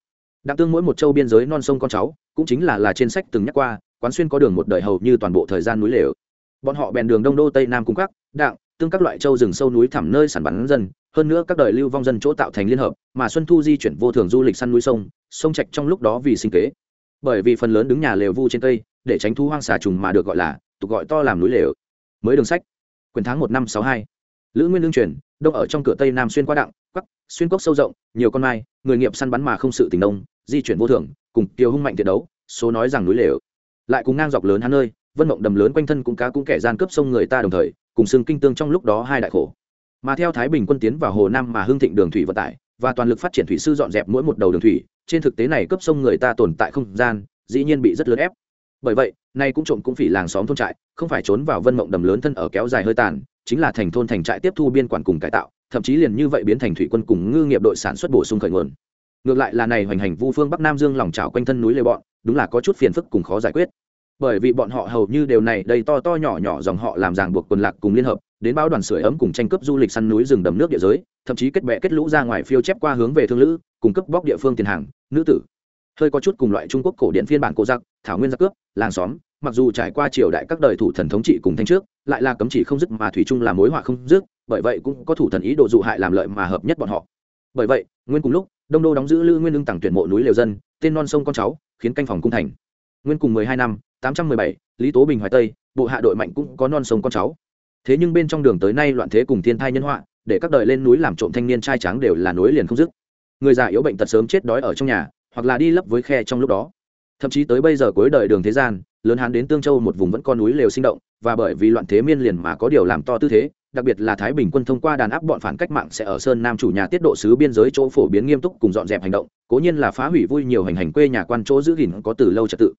Đặng tương mỗi một châu biên giới non sông con cháu cũng chính là là trên sách từng nhắc qua, quán xuyên có đường một đời hầu như toàn bộ thời gian núi lều. Bọn họ bèn đường đông đô, tây nam cung các, đặng, tương các loại châu rừng sâu núi thẳm nơi sản bắn dân, hơn nữa các đời lưu vong dân chỗ tạo thành liên hợp, mà xuân thu di chuyển vô thường du lịch săn núi sông sông trạch trong lúc đó vì sinh kế. Bởi vì phần lớn đứng nhà lều vu trên cây, để tránh thu hoang xà trùng mà được gọi là, tục gọi to làm núi lều. Mới đường sách quyền tháng một năm sáu hai. Lữ nguyên lương truyền đông ở trong cửa tây nam xuyên qua đặng, quắc, xuyên cốc sâu rộng, nhiều con mai, người nghiệp săn bắn mà không sự tình đông di chuyển vô thường, cùng tiêu hung mạnh thiệt đấu, số nói rằng núi lều. Lại cùng ngang dọc lớn hắn nơi, vân mộng đầm lớn quanh thân cũng cá cũng kẻ gian cướp sông người ta đồng thời, cùng xương kinh tương trong lúc đó hai đại khổ. Mà theo thái bình quân tiến vào hồ nam mà hưng thịnh đường thủy vận tải, và toàn lực phát triển thủy sư dọn dẹp mỗi một đầu đường thủy, trên thực tế này cấp sông người ta tồn tại không gian, dĩ nhiên bị rất lớn ép. Bởi vậy, nay cũng trộm cũng phỉ làng xóm thôn trại, không phải trốn vào vân mộng đầm lớn thân ở kéo dài hơi tàn, chính là thành thôn thành trại tiếp thu biên quản cùng cải tạo, thậm chí liền như vậy biến thành thủy quân cùng ngư nghiệp đội sản xuất bổ sung khởi nguồn ngược lại là này hoành hành vu phương bắc nam dương lòng trào quanh thân núi lê bọn, đúng là có chút phiền phức cùng khó giải quyết. Bởi vì bọn họ hầu như đều này đầy to to nhỏ nhỏ dòng họ làm ràng buộc quần lạc cùng liên hợp, đến báo đoàn sưởi ấm cùng tranh cướp du lịch săn núi rừng đầm nước địa giới, thậm chí kết bè kết lũ ra ngoài phiêu chép qua hướng về thương lữ cung cấp bóc địa phương tiền hàng, nữ tử. Hơi có chút cùng loại trung quốc cổ điện phiên bản cổ giặc, thảo nguyên giặc cướp, làng xóm, mặc dù trải qua triều đại các đời thủ thần thống trị cùng thanh trước, lại là cấm chỉ không dứt mà thủy chung là mối họa không dứt, bởi vậy cũng có thủ thần ý đồ dụ hại làm lợi mà hợp nhất bọn họ bởi vậy, nguyên cùng lúc, đông đô đóng giữ lư nguyên lương tặng tuyển mộ núi liều dân, tên non sông con cháu, khiến canh phòng cung thành. Nguyên cùng mười hai năm, tám trăm mười bảy, lý tố bình hoài tây, bộ hạ đội mạnh cũng có non sông con cháu. Thế nhưng bên trong đường tới nay loạn thế cùng thiên thai nhân họa, để các đời lên núi làm trộm thanh niên trai tráng đều là nối liền không dứt. Người già yếu bệnh tật sớm chết đói ở trong nhà, hoặc là đi lấp với khe trong lúc đó. Thậm chí tới bây giờ cuối đời đường thế gian, lớn hán đến tương châu một vùng vẫn con núi lều sinh động, và bởi vì loạn thế miên liền mà có điều làm to tư thế đặc biệt là thái bình quân thông qua đàn áp bọn phản cách mạng sẽ ở sơn nam chủ nhà tiết độ sứ biên giới chỗ phổ biến nghiêm túc cùng dọn dẹp hành động, cố nhiên là phá hủy vui nhiều hành hành quê nhà quan chỗ giữ gìn có từ lâu trật tự.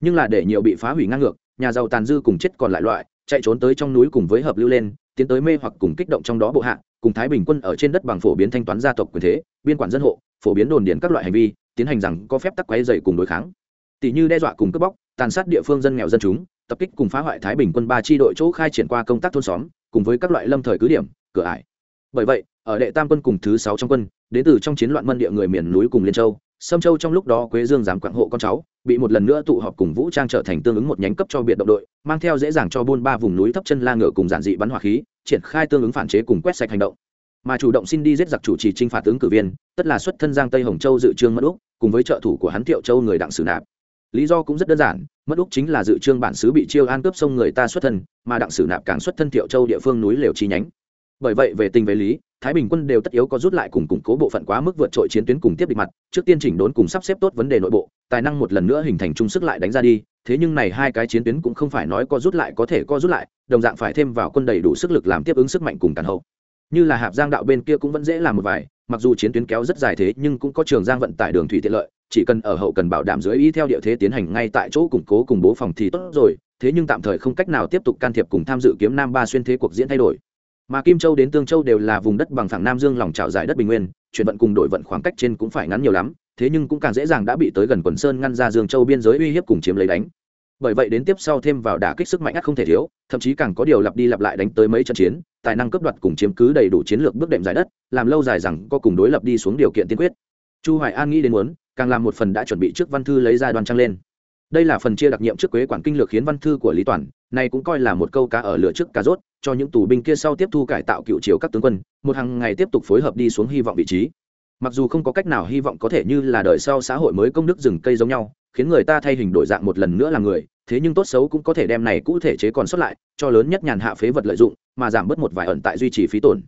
Nhưng là để nhiều bị phá hủy ngang ngược, nhà giàu tàn dư cùng chết còn lại loại, chạy trốn tới trong núi cùng với hợp lưu lên, tiến tới mê hoặc cùng kích động trong đó bộ hạ, cùng thái bình quân ở trên đất bằng phổ biến thanh toán gia tộc quyền thế, biên quản dân hộ, phổ biến đồn điền các loại hành vi, tiến hành rằng có phép tắc quay dày cùng đối kháng. Tỷ như đe dọa cùng cướp bóc, tàn sát địa phương dân nghèo dân chúng tập kích cùng phá hoại thái bình quân ba tri đội chỗ khai triển qua công tác thôn xóm, cùng với các loại lâm thời cứ điểm, cửa ải. Bởi vậy, ở đệ tam quân cùng thứ sáu trong quân, đến từ trong chiến loạn mân địa người miền núi cùng liên châu, sâm châu trong lúc đó quế dương dám quảng hộ con cháu, bị một lần nữa tụ họp cùng vũ trang trở thành tương ứng một nhánh cấp cho biệt động đội, mang theo dễ dàng cho buôn ba vùng núi thấp chân la ngựa cùng giản dị bắn hỏa khí, triển khai tương ứng phản chế cùng quét sạch hành động. Mà chủ động xin đi giết giặc chủ trì trinh phạt tướng cử viên, tất là xuất thân giang tây hồng châu dự trương mất úc, cùng với trợ thủ của hắn thiệu châu người đặng sử nạp lý do cũng rất đơn giản, mất úc chính là dự trương bản xứ bị chiêu an cướp sông người ta xuất thân, mà đặng sử nạp càng xuất thân thiệu châu địa phương núi lều chi nhánh. Bởi vậy về tình về lý, thái bình quân đều tất yếu có rút lại cùng củng cố bộ phận quá mức vượt trội chiến tuyến cùng tiếp địch mặt, trước tiên chỉnh đốn cùng sắp xếp tốt vấn đề nội bộ, tài năng một lần nữa hình thành chung sức lại đánh ra đi, thế nhưng này hai cái chiến tuyến cũng không phải nói có rút lại có thể có rút lại, đồng dạng phải thêm vào quân đầy đủ sức lực làm tiếp ứng sức mạnh cùng cản hậu. Như là hạp giang đạo bên kia cũng vẫn dễ làm một vài, mặc dù chiến tuyến kéo rất dài thế nhưng cũng có trường giang vận tải đường thủy tiện lợi chỉ cần ở hậu cần bảo đảm dưới ý theo địa thế tiến hành ngay tại chỗ củng cố cùng bố phòng thì tốt rồi, thế nhưng tạm thời không cách nào tiếp tục can thiệp cùng tham dự kiếm nam ba xuyên thế cuộc diễn thay đổi. Mà kim châu đến tương châu đều là vùng đất bằng phẳng nam dương lòng trào dài đất bình nguyên, chuyển vận cùng đội vận khoảng cách trên cũng phải ngắn nhiều lắm, thế nhưng cũng càng dễ dàng đã bị tới gần quần sơn ngăn ra dương châu biên giới uy hiếp cùng chiếm lấy đánh. Bởi vậy đến tiếp sau thêm vào đả kích sức mạnh ắt không thể thiếu, thậm chí càng có điều lặp đi lặp lại đánh tới mấy trận chiến, tài năng cấp đoạt cùng chiếm cứ đầy đủ chiến lược bước đệm giải đất, làm lâu dài rằng có cùng đối lập đi xuống điều kiện tiên quyết. Chu hoài an nghĩ đến muốn càng làm một phần đã chuẩn bị trước văn thư lấy ra đoàn trang lên. Đây là phần chia đặc nhiệm trước quế quản kinh lược khiến văn thư của lý toàn, này cũng coi là một câu cá ở lửa trước cá rốt, cho những tù binh kia sau tiếp thu cải tạo cựu triều các tướng quân, một hàng ngày tiếp tục phối hợp đi xuống hy vọng vị trí. Mặc dù không có cách nào hy vọng có thể như là đời sau xã hội mới công đức rừng cây giống nhau, khiến người ta thay hình đổi dạng một lần nữa là người, thế nhưng tốt xấu cũng có thể đem này cụ thể chế còn xuất lại, cho lớn nhất nhàn hạ phế vật lợi dụng, mà giảm bớt một vài ẩn tại duy trì phí tổn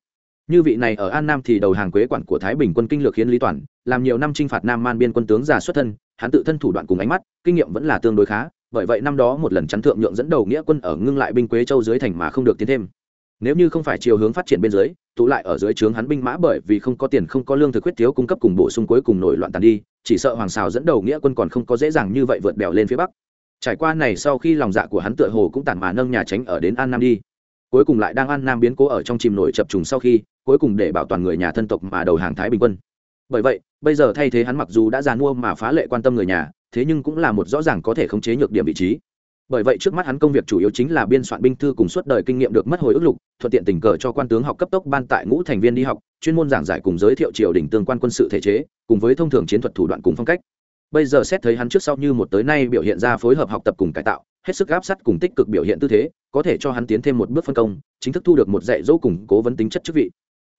như vị này ở an nam thì đầu hàng quế quản của thái bình quân kinh lược khiến lý toàn, làm nhiều năm t r i n h phạt nam man biên quân tướng già xuất thân, hắn tự thân thủ đoạn cùng ánh mắt, kinh nghiệm vẫn là tương đối khá, bởi vậy năm đó một lần chắn thượng nhượng dẫn đầu nghĩa quân ở ngưng lại binh quế châu dưới thành mà không được tiến thêm. Nếu như không phải chiều hướng phát triển bên dưới, tụ lại ở dưới trướng hắn binh mã bởi vì không có tiền không có lương thực huyết thiếu cung cấp cùng bổ sung cuối cùng nổi loạn tàn đi, chỉ sợ hoàng xào dẫn đầu nghĩa quân còn không có dễ dàng như vậy vượt bèo lên phía bắc. Trải qua này sau khi lòng dạ của hắn tựa hồ cũng tản mà nâng nhà tránh ở đến an nam đi. Cuối cùng lại đang an nam biến cố ở trong chìm nổi chập trùng sau khi cuối cùng để bảo toàn người nhà thân tộc mà đầu hàng thái bình quân. Bởi vậy, bây giờ thay thế hắn mặc dù đã già mua mà phá lệ quan tâm người nhà, thế nhưng cũng là một rõ ràng có thể khống chế nhược điểm vị trí. Bởi vậy trước mắt hắn công việc chủ yếu chính là biên soạn binh thư cùng suốt đời kinh nghiệm được mất hồi ức lục, thuận tiện tình cờ cho quan tướng học cấp tốc ban tại ngũ thành viên đi học, chuyên môn giảng giải cùng giới thiệu triều đình tương quan quân sự thể chế, cùng với thông thường chiến thuật thủ đoạn cùng phong cách. Bây giờ xét thấy hắn trước sau như một tới nay biểu hiện ra phối hợp học tập cùng cải tạo, hết sức áp sát cùng tích cực biểu hiện tư thế, có thể cho hắn tiến thêm một bước phân công, chính thức thu được một dạy dỗ củng cố vấn tính chất chức vị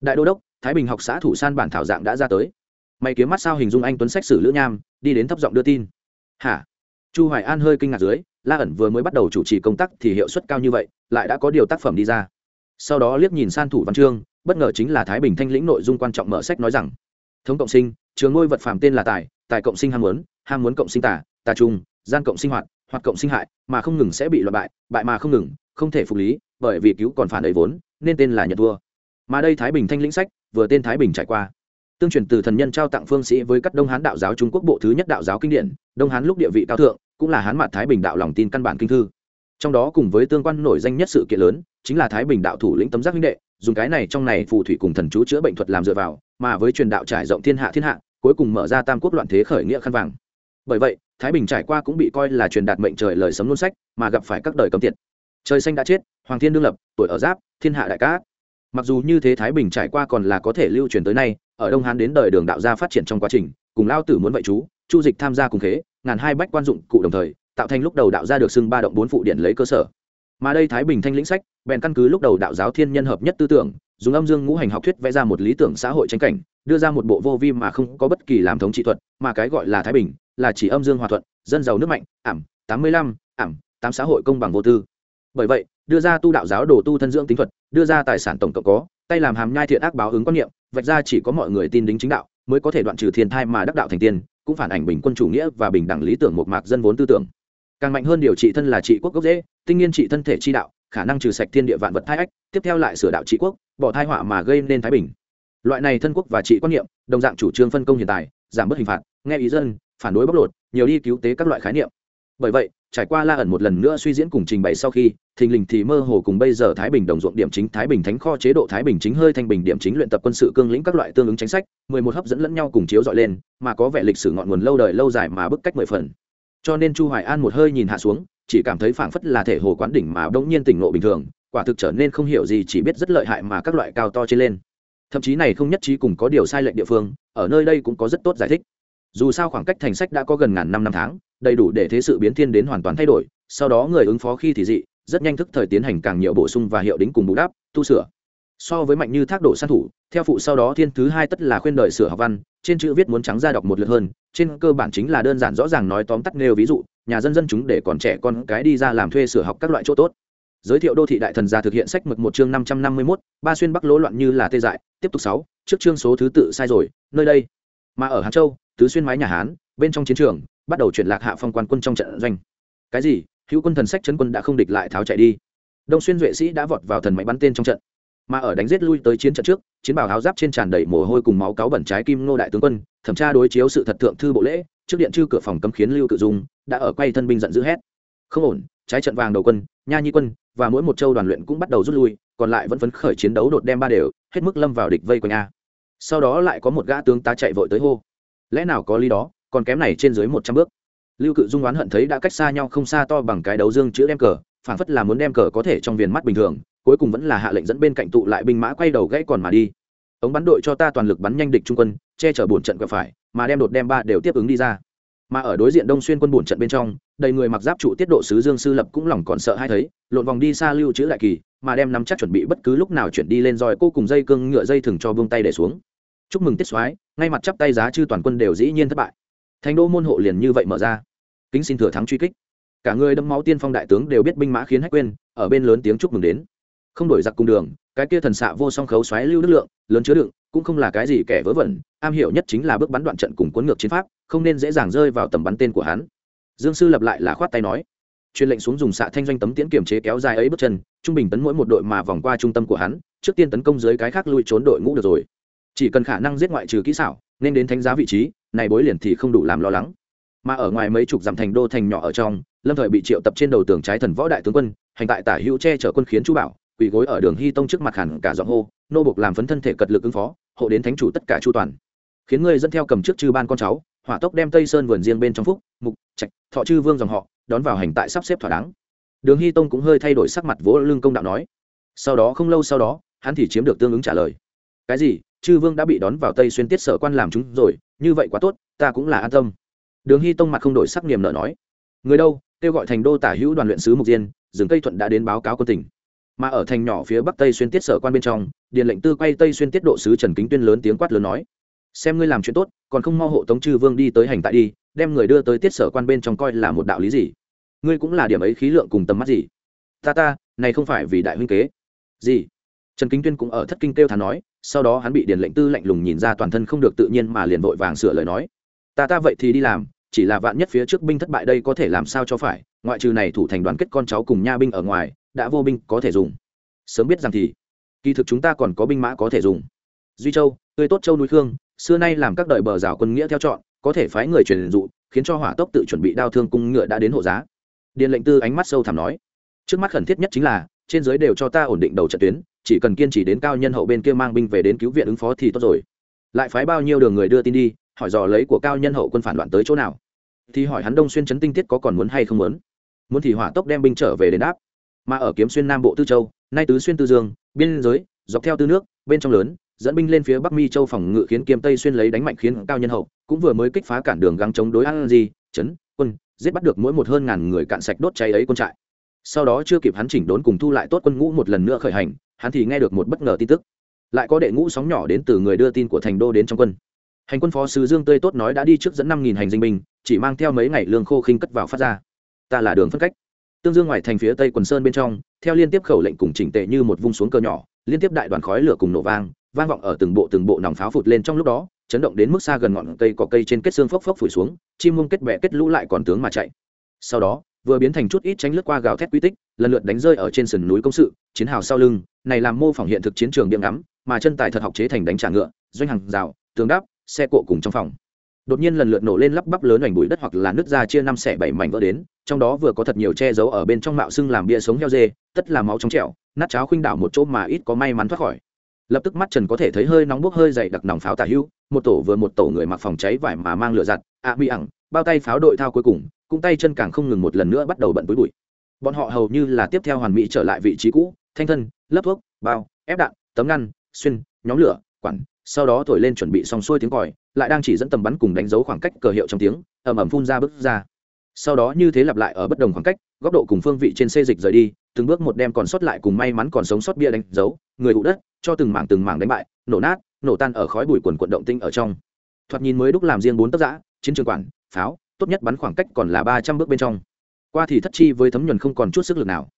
đại đô đốc, thái bình học xã thủ san bản thảo dạng đã ra tới. Mày kiếm mắt sao hình dung anh tuấn sách sử lữ nham, đi đến thấp giọng đưa tin. Hả? Chu hoài an hơi kinh ngạc dưới, la ẩn vừa mới bắt đầu chủ trì công tác thì hiệu suất cao như vậy, lại đã có điều tác phẩm đi ra. Sau đó liếc nhìn san thủ văn chương, bất ngờ chính là thái bình thanh lĩnh nội dung quan trọng mở sách nói rằng, thống cộng sinh, trường ngôi vật phàm tên là tài tài cộng sinh ham muốn ham muốn cộng sinh tà tà trung gian cộng sinh hoạt hoạt cộng sinh hại, mà không ngừng sẽ bị loại bại bại mà không ngừng, không thể phục lý, bởi vì cứu còn phản ấy vốn, nên tên là nhật vua mà đây thái bình thanh lĩnh sách, vừa tên thái bình trải qua. Tương truyền từ thần nhân trao tặng phương sĩ với các đông hán đạo giáo trung quốc bộ thứ nhất đạo giáo kinh điển, đông hán lúc địa vị cao thượng, cũng là hán mặt thái bình đạo lòng tin căn bản kinh thư. Trong đó cùng với tương quan nổi danh nhất sự kiện lớn, chính là thái bình đạo thủ lĩnh tấm giác huynh đệ, dùng cái này trong này phù thủy cùng thần chú chữa bệnh thuật làm dựa vào, mà với truyền đạo trải rộng thiên hạ thiên hạ, cuối cùng mở ra tam quốc loạn thế khởi nghĩa khăn vàng. Bởi vậy, thái bình trải qua cũng bị coi là truyền đạt mệnh trời lời sấm luôn sách, mà gặp phải các đời cấm tiệt. Trời xanh đã chết, hoàng thiên đương lập, tuổi ở giáp, thiên hạ đại cát mặc dù như thế thái bình trải qua còn là có thể lưu truyền tới nay, ở đông hán đến đời đường đạo gia phát triển trong quá trình, cùng lao tử muốn vậy chú, chu dịch tham gia cùng thế ngàn hai bách quan dụng cụ đồng thời, tạo thành lúc đầu đạo gia được xưng ba động bốn phụ điện lấy cơ sở. Mà đây thái bình thanh lĩnh sách, bèn căn cứ lúc đầu đạo giáo thiên nhân hợp nhất tư tưởng, dùng âm dương ngũ hành học thuyết vẽ ra một lý tưởng xã hội tranh cảnh, đưa ra một bộ vô vi mà không có bất kỳ làm thống trị thuật, mà cái gọi là thái bình, là chỉ âm dương hòa thuận, dân giàu nước mạnh, ảm, tám mươi lăm, ảm, tám xã hội công bằng vô tư. Bởi vậy, đưa ra tu đạo giáo đồ tu thân dưỡng tính thuật đưa ra tài sản tổng cộng có, tay làm hàm nhai thiện ác báo ứng quan niệm, vạch ra chỉ có mọi người tin đính chính đạo, mới có thể đoạn trừ thiên thai mà đắc đạo thành tiên, cũng phản ảnh bình quân chủ nghĩa và bình đẳng lý tưởng một mạc dân vốn tư tưởng. Càng mạnh hơn điều trị thân là trị quốc gốc dễ tinh nhiên trị thân thể chi đạo, khả năng trừ sạch thiên địa vạn vật thai ách, tiếp theo lại sửa đạo trị quốc, bỏ thai họa mà gây nên thái bình. Loại này thân quốc và trị quan niệm, đồng dạng chủ trương phân công hiện tại, giảm bớt hình phạt, nghe ý dân, phản đối bóc lột, nhiều đi cứu tế các loại khái niệm bởi vậy, trải qua la ẩn một lần nữa suy diễn cùng trình bày sau khi, thình lình thì mơ hồ cùng bây giờ thái bình đồng ruộng điểm chính, thái bình thánh kho chế độ thái bình chính hơi thanh bình điểm chính luyện tập quân sự cương lĩnh các loại tương ứng chính sách, mười một hấp dẫn lẫn nhau cùng chiếu dọi lên, mà có vẻ lịch sử ngọn nguồn lâu đời lâu dài mà bức cách mười phần. Cho nên chu hoài an một hơi nhìn hạ xuống, chỉ cảm thấy phảng phất là thể hồ quán đỉnh mà đông nhiên tỉnh ngộ bình thường, quả thực trở nên không hiểu gì chỉ biết rất lợi hại mà các loại cao to trên lên. Thậm chí này không nhất trí cùng có điều sai lệch địa phương, ở nơi đây cũng có rất tốt giải thích. Dù sao khoảng cách thành sách đã có gần ngàn năm năm tháng đầy đủ để thế sự biến thiên đến hoàn toàn thay đổi, sau đó người ứng phó khi thì dị, rất nhanh thức thời tiến hành càng nhiều bổ sung và hiệu đính cùng bù đắp, tu sửa. So với mạnh như thác đổ sát thủ, theo phụ sau đó thiên thứ hai tất là khuyên đời sửa học văn, trên chữ viết muốn trắng ra đọc một lượt hơn, trên cơ bản chính là đơn giản rõ ràng nói tóm tắt nêu ví dụ, nhà dân dân chúng để còn trẻ con cái đi ra làm thuê sửa học các loại chỗ tốt. Giới thiệu đô thị đại thần gia thực hiện sách mực một chương năm trăm năm mươi mốt, ba xuyên bắc lỗ loạn như là tê dại, tiếp tục sáu, trước chương số thứ tự sai rồi, nơi đây. Mà ở Hán châu, tứ xuyên mái nhà hán, bên trong chiến trường bắt đầu chuyển lạc hạ phong quan quân trong trận doanh. Cái gì? Hữu quân thần sách chấn quân đã không địch lại tháo chạy đi. Đông xuyên duệ sĩ đã vọt vào thần máy bắn tên trong trận. Mà ở đánh giết lui tới chiến trận trước, chiến bảo háo giáp trên tràn đầy mồ hôi cùng máu cáo bẩn trái kim ngô đại tướng quân, thẩm tra đối chiếu sự thật thượng thư bộ lễ, trước điện chư cửa phòng cấm khiến lưu cự dung đã ở quay thân binh giận dữ hét. Không ổn, trái trận vàng đầu quân, nha nhi quân và mỗi một châu đoàn luyện cũng bắt đầu rút lui, còn lại vẫn phấn khởi chiến đấu đột đem ba đều, hết mức lâm vào địch vây quanh a. Sau đó lại có một gã tướng ta chạy vội tới hô. Lẽ nào có lý đó? Còn kém này trên dưới một trăm bước. Lưu cự dung oán hận thấy đã cách xa nhau không xa to bằng cái đấu dương chữ đem cờ phản phất là muốn đem cờ có thể trong viền mắt bình thường, cuối cùng vẫn là hạ lệnh dẫn bên cạnh tụ lại binh mã quay đầu gãy còn mà đi. Ống bắn đội cho ta toàn lực bắn nhanh địch trung quân, che chở bổn trận quẹo phải, mà đem đột đem ba đều tiếp ứng đi ra. Mà ở đối diện đông xuyên quân bổn trận bên trong, đầy người mặc giáp trụ tiết độ sứ dương sư lập cũng lòng còn sợ hay thấy, lộn vòng đi xa lưu chữ lại kỳ, mà đem nắm chắc chuẩn bị bất cứ lúc nào chuyển đi lên roi cô cùng dây cương ngựa dây thừng cho buông tay để xuống. Chúc mừng tiết soái, ngay mặt chắp tay giá chư toàn quân đều dĩ nhiên thất bại thành đô môn hộ liền như vậy mở ra. Kính xin thừa thắng truy kích. Cả người đâm máu tiên phong đại tướng đều biết binh mã khiến hách quên ở bên lớn tiếng chúc mừng đến. Không đổi giặc cùng đường, cái kia thần xạ vô song khấu xoáy lưu đức lượng, lớn chứa đựng, cũng không là cái gì kẻ vớ vẩn, am hiểu nhất chính là bước bắn đoạn trận cùng cuốn ngược chiến pháp, không nên dễ dàng rơi vào tầm bắn tên của hắn. Dương sư lập lại là khoát tay nói. Truyền lệnh xuống dùng xạ thanh doanh tấm tiễn kiểm chế kéo dài ấy bước chân, trung bình tấn mỗi một đội mà vòng qua trung tâm của hắn, trước tiên tấn công dưới cái khác lui trốn đội ngũ được rồi. Chỉ cần khả năng giết ngoại trừ kỹ xảo, nên đến thánh giá vị trí này bối liền thì không đủ làm lo lắng. Mà ở ngoài mấy chục dặm thành đô thành nhỏ ở trong, lâm thời bị triệu tập trên đầu tường trái thần võ đại tướng quân, hành tại tả hữu che chở quân khiến chú bảo, quỳ gối ở đường hy tông trước mặt hẳn cả giọng hô, nô buộc làm phấn thân thể cật lực ứng phó, hộ đến thánh chủ tất cả chu toàn. Khiến ngươi dẫn theo cầm trước chư ban con cháu, hỏa tốc đem tây sơn vườn riêng bên trong phúc, mục, trạch, thọ chư vương dòng họ, đón vào hành tại sắp xếp thỏa đáng. Đường hy tông cũng hơi thay đổi sắc mặt vỗ lưng công đạo nói. Sau đó không lâu sau đó, hắn thì chiếm được tương ứng trả lời. Cái gì? Chư vương đã bị đón vào tây xuyên tiết sở quan làm chúng rồi, như vậy quá tốt, ta cũng là an tâm. Đường hy tông mặt không đổi sắc niềm nợ nói. Người đâu? Kêu gọi thành đô tả hữu đoàn luyện sứ mục diên, rừng cây thuận đã đến báo cáo quân tỉnh. Mà ở thành nhỏ phía bắc tây xuyên tiết sở quan bên trong điện lệnh tư quay tây xuyên tiết độ sứ trần kính tuyên lớn tiếng quát lớn nói. Xem ngươi làm chuyện tốt, còn không mo hộ tống chư vương đi tới hành tại đi, đem người đưa tới tiết sở quan bên trong coi là một đạo lý gì? Ngươi cũng là điểm ấy khí lượng cùng tầm mắt gì? Ta ta, này không phải vì đại huynh kế. Gì? Trần kính tuyên cũng ở thất kinh kêu thán nói, sau đó hắn bị điền lệnh tư lạnh lùng nhìn ra toàn thân không được tự nhiên mà liền vội vàng sửa lời nói. Ta ta vậy thì đi làm, chỉ là vạn nhất phía trước binh thất bại đây có thể làm sao cho phải, ngoại trừ này thủ thành đoàn kết con cháu cùng nha binh ở ngoài, đã vô binh có thể dùng. Sớm biết rằng thì, kỳ thực chúng ta còn có binh mã có thể dùng. Duy châu, tươi tốt châu núi khương, xưa nay làm các đời bờ rào quân nghĩa theo chọn, có thể phái người truyền dụ, khiến cho hỏa tốc tự chuẩn bị đao thương cung ngựa đã đến hộ giá. Điện lệnh tư ánh mắt sâu thẳm nói. Trước mắt khẩn thiết nhất chính là, trên giới đều cho ta ổn định đầu trận tuyến chỉ cần kiên trì đến cao nhân hậu bên kia mang binh về đến cứu viện ứng phó thì tốt rồi. Lại phái bao nhiêu đường người đưa tin đi, hỏi dò lấy của cao nhân hậu quân phản loạn tới chỗ nào. Thì hỏi hắn đông xuyên chấn tinh tiết có còn muốn hay không muốn. Muốn thì hỏa tốc đem binh trở về đến đáp. Mà ở kiếm xuyên nam bộ tư châu, nay tứ xuyên tư dương, biên giới, dọc theo tư nước, bên trong lớn, dẫn binh lên phía bắc mi châu phòng ngự khiến kiếm tây xuyên lấy đánh mạnh khiến cao nhân hậu, cũng vừa mới kích phá cản đường gắng chống đối an di chấn quân, giết bắt được mỗi một hơn ngàn người cạn sạch đốt cháy ấy quân trại. Sau đó chưa kịp hắn chỉnh đốn cùng thu lại tốt quân ngũ một lần nữa khởi hành hắn thì nghe được một bất ngờ tin tức. Lại có đệ ngũ sóng nhỏ đến từ người đưa tin của thành đô đến trong quân. Hành quân phó sứ dương tươi tốt nói đã đi trước dẫn năm nghìn hành dinh binh, chỉ mang theo mấy ngày lương khô khinh cất vào phát ra. Ta là đường phân cách. Tương dương ngoài thành phía tây quần sơn bên trong, theo liên tiếp khẩu lệnh cùng chỉnh tệ như một vung xuống cơ nhỏ, liên tiếp đại đoàn khói lửa cùng nổ vang vang vọng ở từng bộ từng bộ nòng pháo phụt lên trong lúc đó, chấn động đến mức xa gần ngọn cây cỏ cây trên kết xương phốc phốc phủi xuống, chim mông kết bẹ kết lũ lại còn tướng mà chạy. Sau đó vừa biến thành chút ít tránh lướt qua gào thét quy tích lần lượt đánh rơi ở trên sườn núi công sự chiến hào sau lưng này làm mô phỏng hiện thực chiến trường điểm ngắm mà chân tài thật học chế thành đánh trả ngựa doanh hàng rào tường đáp xe cộ cùng trong phòng. Đột nhiên lần lượt nổ lên lắp bắp lớn ảnh bụi đất hoặc là nước ra chia năm xẻ bảy mảnh vỡ đến trong đó vừa có thật nhiều che giấu ở bên trong mạo xưng làm bia sống heo dê tất là máu trong trẻo nát cháo khuynh đảo một chỗ mà ít có may mắn thoát khỏi. Lập tức mắt trần có thể thấy hơi nóng bốc hơi dày đặc nòng pháo tả hưu một tổ vừa một tổ người mặc phòng cháy vải mà mang lửa giặt ạ à, bị ẳng bao tay pháo đội thao cuối cùng cung tay chân càng không ngừng một lần nữa bắt đầu bận túi bụi. Bọn họ hầu như là tiếp theo hoàn mỹ trở lại vị trí cũ, thanh thân lấp thuốc, bao, ép đạn, tấm ngăn, xuyên, nhóm lửa, quản, sau đó thổi lên chuẩn bị xong xuôi tiếng còi, lại đang chỉ dẫn tầm bắn cùng đánh dấu khoảng cách cờ hiệu trong tiếng, ầm ầm phun ra bước ra. Sau đó như thế lặp lại ở bất đồng khoảng cách, góc độ cùng phương vị trên xê dịch rời đi, từng bước một đem còn sót lại cùng may mắn còn sống sót bia đánh dấu, người hụ đất, cho từng mảng từng mảng đánh bại, nổ nát, nổ tan ở khói bụi quần quận động tinh ở trong. Thoạt nhìn mới đúc làm riêng bốn tấc giã, chiến trường quản, pháo tốt nhất bắn khoảng cách còn là ba trăm bước bên trong. Qua thì thất chi với thấm nhuần không còn chút sức lực nào.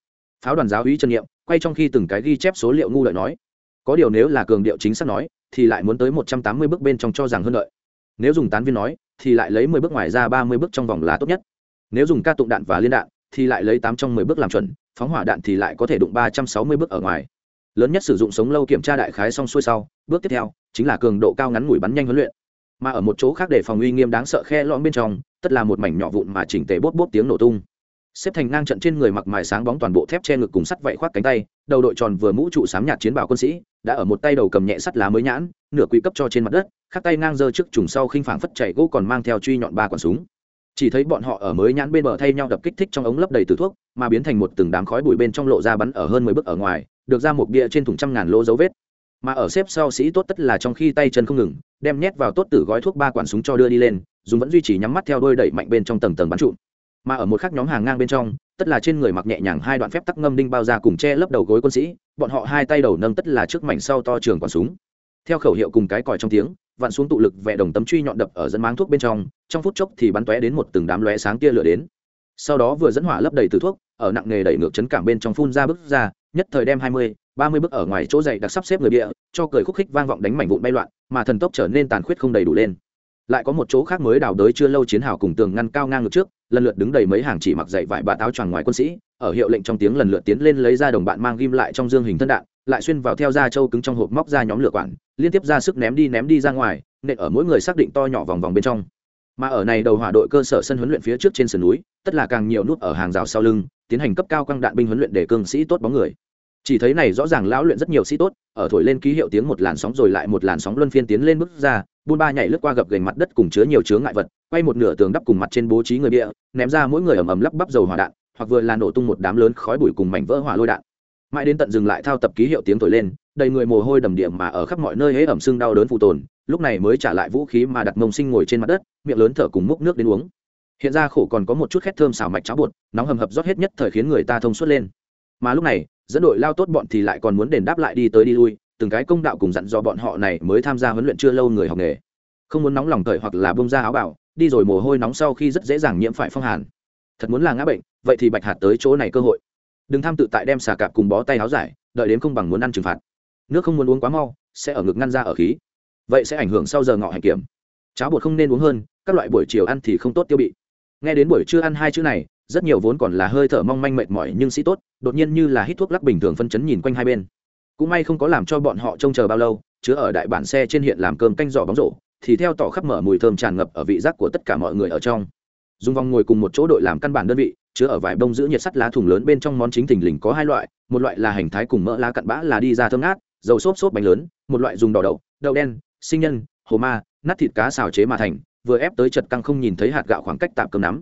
Pháo đoàn giáo uy trần nghiệm, quay trong khi từng cái ghi chép số liệu ngu lợi nói, có điều nếu là cường điệu chính xác nói, thì lại muốn tới một trăm tám mươi bước bên trong cho rằng hơn lợi. Nếu dùng tán viên nói, thì lại lấy mười bước ngoài ra ba mươi bước trong vòng là tốt nhất. Nếu dùng ca tụng đạn và liên đạn, thì lại lấy tám trong mười bước làm chuẩn, phóng hỏa đạn thì lại có thể đụng ba trăm sáu mươi bước ở ngoài. Lớn nhất sử dụng sống lâu kiểm tra đại khái xong xuôi sau, bước tiếp theo, chính là cường độ cao ngắn ngủi bắn nhanh huấn luyện mà ở một chỗ khác để phòng uy nghiêm đáng sợ khe lõm bên trong, tất là một mảnh nhỏ vụn mà chỉnh tề bốt bốt tiếng nổ tung. Xếp thành ngang trận trên người mặc mài sáng bóng toàn bộ thép che ngực cùng sắt vạy khoác cánh tay, đầu đội tròn vừa mũ trụ sám nhạt chiến bảo quân sĩ, đã ở một tay đầu cầm nhẹ sắt lá mới nhãn, nửa quy cấp cho trên mặt đất khác tay ngang giơ trước trùng sau khinh phảng phất chạy gỗ còn mang theo truy nhọn ba quả súng. Chỉ thấy bọn họ ở mới nhãn bên bờ thay nhau đập kích thích trong ống lấp đầy từ thuốc, mà biến thành một từng đám khói bụi bên trong lộ ra bắn ở hơn mười bước ở ngoài, được ra một bia trên thùng trăm ngàn lỗ dấu vết mà ở xếp sau sĩ tốt tất là trong khi tay chân không ngừng, đem nhét vào tốt tử gói thuốc ba quản súng cho đưa đi lên, dùng vẫn duy trì nhắm mắt theo đôi đẩy mạnh bên trong tầng tầng bắn trụ. Mà ở một khắc nhóm hàng ngang bên trong, tất là trên người mặc nhẹ nhàng hai đoạn phép tắc ngâm đinh bao ra cùng che lấp đầu gối quân sĩ, bọn họ hai tay đầu nâng tất là trước mảnh sau to trường quản súng. Theo khẩu hiệu cùng cái còi trong tiếng, vặn xuống tụ lực vẽ đồng tấm truy nhọn đập ở dẫn máng thuốc bên trong trong phút chốc thì bắn tóe đến một từng đám lóe sáng tia lửa đến. Sau đó vừa dẫn hỏa lấp đầy từ thuốc, ở nặng nghề đẩy ngược chấn cảm bên trong phun ra bước ra nhất thời đem hai mươi, ba mươi bước ở ngoài chỗ dày đặc sắp xếp người địa, cho cười khúc khích vang vọng đánh mảnh vụn bay loạn, mà thần tốc trở nên tàn khuyết không đầy đủ lên. Lại có một chỗ khác mới đào đới chưa lâu chiến hào cùng tường ngăn cao ngang ngược trước, lần lượt đứng đầy mấy hàng chỉ mặc dậy vải bạt áo choàng ngoài quân sĩ, ở hiệu lệnh trong tiếng lần lượt tiến lên lấy ra đồng bạn mang ghim lại trong dương hình thân đạn, lại xuyên vào theo da châu cứng trong hộp móc ra nhóm lửa quản, liên tiếp ra sức ném đi ném đi ra ngoài, nện ở mỗi người xác định to nhỏ vòng vòng bên trong. Mà ở này đầu hỏa đội cơ sở sân huấn luyện phía trước trên sườn núi, tất là càng nhiều nút ở hàng rào sau lưng, tiến hành cấp cao căng đạn binh huấn luyện để cương sĩ tốt bóng người chỉ thấy này rõ ràng lão luyện rất nhiều sĩ tốt, ở thổi lên ký hiệu tiếng một làn sóng rồi lại một làn sóng luân phiên tiến lên bước ra, buôn ba nhảy lướt qua gập gành mặt đất cùng chứa nhiều chướng ngại vật, quay một nửa tường đắp cùng mặt trên bố trí người bịa, ném ra mỗi người ầm ầm lắp bắp dầu hỏa đạn, hoặc vừa là nổ tung một đám lớn khói bụi cùng mảnh vỡ hỏa lôi đạn. Mãi đến tận dừng lại thao tập ký hiệu tiếng thổi lên, đầy người mồ hôi đầm điểm mà ở khắp mọi nơi hễ ẩm sưng đau đớn phụ tồn, lúc này mới trả lại vũ khí mà đặt mông sinh ngồi trên mặt đất, miệng lớn thở cùng múc nước đến uống. Hiện ra khổ còn có một chút khét thơm xào mạch cháo bột, nóng hầm hập rót hết nhất thời khiến người ta thông suốt lên. Mà lúc này dẫn đội lao tốt bọn thì lại còn muốn đền đáp lại đi tới đi lui, từng cái công đạo cùng dặn do bọn họ này mới tham gia huấn luyện chưa lâu người học nghề. Không muốn nóng lòng thời hoặc là bông ra áo bảo, đi rồi mồ hôi nóng sau khi rất dễ dàng nhiễm phải phong hàn. Thật muốn là ngã bệnh, vậy thì bạch hạt tới chỗ này cơ hội. Đừng tham tự tại đem xà cạp cùng bó tay áo giải, đợi đến không bằng muốn ăn trừng phạt. Nước không muốn uống quá mau, sẽ ở ngực ngăn ra ở khí. Vậy sẽ ảnh hưởng sau giờ ngọ hành kiểm. Cháo bột không nên uống hơn, các loại buổi chiều ăn thì không tốt tiêu bị. Nghe đến buổi trưa ăn hai chữ này rất nhiều vốn còn là hơi thở mong manh mệt mỏi nhưng sĩ tốt, đột nhiên như là hít thuốc lắc bình thường phân chấn nhìn quanh hai bên. Cũng may không có làm cho bọn họ trông chờ bao lâu, chứa ở đại bản xe trên hiện làm cơm canh giỏ bóng rổ, thì theo tỏ khắp mở mùi thơm tràn ngập ở vị giác của tất cả mọi người ở trong. Dùng vòng ngồi cùng một chỗ đội làm căn bản đơn vị, chứa ở vải bông giữ nhiệt sắt lá thùng lớn bên trong món chính thình lình có hai loại, một loại là hành thái cùng mỡ lá cặn bã là đi ra thơm ngát, dầu xốp xốp bánh lớn, một loại dùng đỏ đậu đậu đen, sinh nhân, hồ ma, nát thịt cá xào chế mà thành, vừa ép tới chật căng không nhìn thấy hạt gạo khoảng cách tạm cơm nắm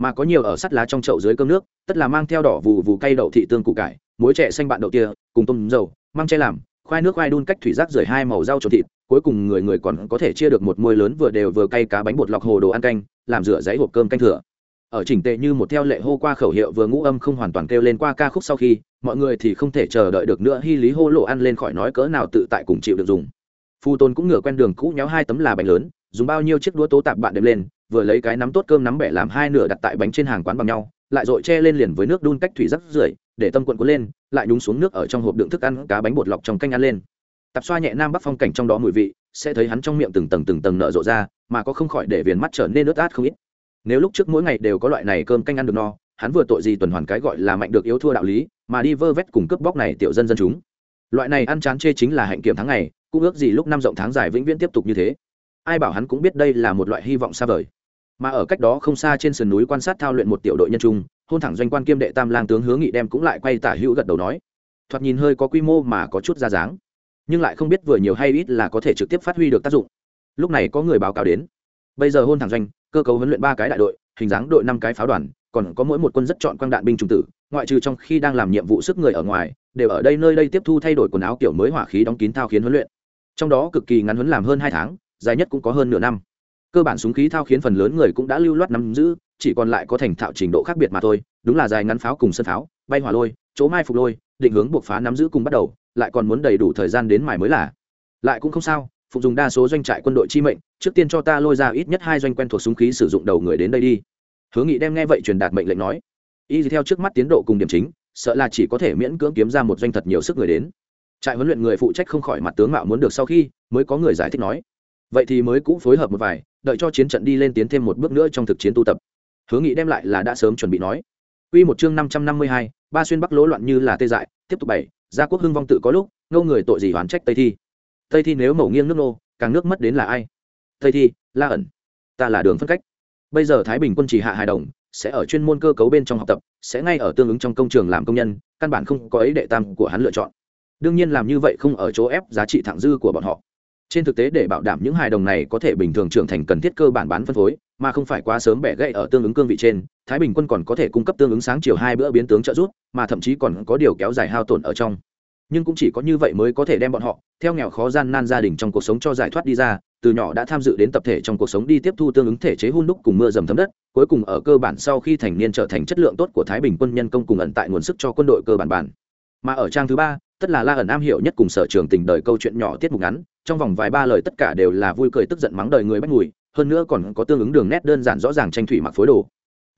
mà có nhiều ở sắt lá trong chậu dưới cơm nước, tất là mang theo đỏ vụ vụ cây đậu thị tương củ cải, muối trẻ xanh bạn đậu tia, cùng tôm dầu mang che làm, khoai nước khoai đun cách thủy rác rời hai màu rau trộn thịt, cuối cùng người người còn có thể chia được một môi lớn vừa đều vừa cay cá bánh bột lọc hồ đồ ăn canh, làm rửa giấy hộp cơm canh thừa. Ở chỉnh tệ như một theo lệ hô qua khẩu hiệu vừa ngũ âm không hoàn toàn kêu lên qua ca khúc sau khi, mọi người thì không thể chờ đợi được nữa hy lý hô lộ ăn lên khỏi nói cỡ nào tự tại cùng chịu được dùng. Phu tôn cũng ngửa quen đường cũ nhéo hai tấm là bánh lớn dùng bao nhiêu chiếc đũa tố tạp bạn đệm lên, vừa lấy cái nắm tốt cơm nắm bẻ làm hai nửa đặt tại bánh trên hàng quán bằng nhau, lại dội che lên liền với nước đun cách thủy rắc rưởi, để tâm quận cuốn lên, lại nhúng xuống nước ở trong hộp đựng thức ăn cá bánh bột lọc trong canh ăn lên. Tạp xoa nhẹ nam bắc phong cảnh trong đó mùi vị, sẽ thấy hắn trong miệng từng tầng từng tầng nở rộ ra, mà có không khỏi để viền mắt trở nên ướt át không ít. Nếu lúc trước mỗi ngày đều có loại này cơm canh ăn được no, hắn vừa tội gì tuần hoàn cái gọi là mạnh được yếu thua đạo lý, mà đi vơ vét cùng cướp bóc này tiểu dân dân chúng. Loại này ăn chán chê chính là hạnh kiểm tháng ngày, cũng ước gì lúc năm rộng tháng dài vĩnh viễn tiếp tục như thế ai bảo hắn cũng biết đây là một loại hy vọng xa vời. Mà ở cách đó không xa trên sườn núi quan sát thao luyện một tiểu đội nhân trung, hôn thẳng doanh quan kiêm đệ tam lang tướng hướng nghị đem cũng lại quay tả hữu gật đầu nói, thoạt nhìn hơi có quy mô mà có chút ra dáng, nhưng lại không biết vừa nhiều hay ít là có thể trực tiếp phát huy được tác dụng. Lúc này có người báo cáo đến, bây giờ hôn thẳng doanh, cơ cấu huấn luyện ba cái đại đội, hình dáng đội năm cái pháo đoàn, còn có mỗi một quân rất chọn quang đạn binh trung tử, ngoại trừ trong khi đang làm nhiệm vụ sức người ở ngoài, đều ở đây nơi đây tiếp thu thay đổi quần áo kiểu mới hỏa khí đóng kín thao khiến huấn luyện. Trong đó cực kỳ ngắn huấn làm hơn hai tháng dài nhất cũng có hơn nửa năm. Cơ bản súng khí thao khiến phần lớn người cũng đã lưu loát nắm giữ, chỉ còn lại có thành thạo trình độ khác biệt mà thôi, đúng là dài ngắn pháo cùng sân pháo, bay hỏa lôi, chỗ mai phục lôi, định hướng buộc phá nắm giữ cùng bắt đầu, lại còn muốn đầy đủ thời gian đến mài mới là. Lại cũng không sao, phục dùng đa số doanh trại quân đội chi mệnh, trước tiên cho ta lôi ra ít nhất hai doanh quen thuộc súng khí sử dụng đầu người đến đây đi. Hướng nghị đem nghe vậy truyền đạt mệnh lệnh nói. Y theo trước mắt tiến độ cùng điểm chính, sợ là chỉ có thể miễn cưỡng kiếm ra một doanh thật nhiều sức người đến. Trại huấn luyện người phụ trách không khỏi mặt tướng mạo muốn được sau khi, mới có người giải thích nói vậy thì mới cũng phối hợp một vài đợi cho chiến trận đi lên tiến thêm một bước nữa trong thực chiến tu tập hứa nghị đem lại là đã sớm chuẩn bị nói Quy một chương năm trăm năm mươi hai, ba xuyên bắc lỗ loạn như là tê dại, tiếp tục bảy, gia quốc hưng vong tự có lúc, ngô người tội gì oán trách Tây thi. Tây thi nếu mẩu nghiêng nước nô, càng nước mất đến là ai? Tây thi, La ẩn. Ta là đường phân cách. Bây giờ Thái Bình quân chỉ hạ hài đồng, sẽ ở chuyên môn cơ cấu bên trong học tập, sẽ ngay ở tương ứng trong công trường làm công nhân, căn bản không có ấy đệ tam của hắn lựa chọn. Đương nhiên làm như vậy không ở chỗ ép giá trị thẳng dư của bọn họ trên thực tế để bảo đảm những hài đồng này có thể bình thường trưởng thành cần thiết cơ bản bán phân phối, mà không phải quá sớm bẻ gãy ở tương ứng cương vị trên, thái bình quân còn có thể cung cấp tương ứng sáng chiều hai bữa biến tướng trợ giúp, mà thậm chí còn có điều kéo dài hao tổn ở trong. Nhưng cũng chỉ có như vậy mới có thể đem bọn họ, theo nghèo khó gian nan gia đình trong cuộc sống cho giải thoát đi ra, từ nhỏ đã tham dự đến tập thể trong cuộc sống đi tiếp thu tương ứng thể chế hun đúc cùng mưa dầm thấm đất, cuối cùng ở cơ bản sau khi thành niên trở thành chất lượng tốt của thái bình quân nhân công cùng ẩn tại nguồn sức cho quân đội cơ bản bản. Mà ở trang thứ ba, tất là la ẩn am hiểu nhất cùng sở trường tình đời câu chuyện nhỏ tiết mục ngắn trong vòng vài ba lời tất cả đều là vui cười tức giận mắng đời người bách mùi, hơn nữa còn có tương ứng đường nét đơn giản rõ ràng tranh thủy mặc phối đồ.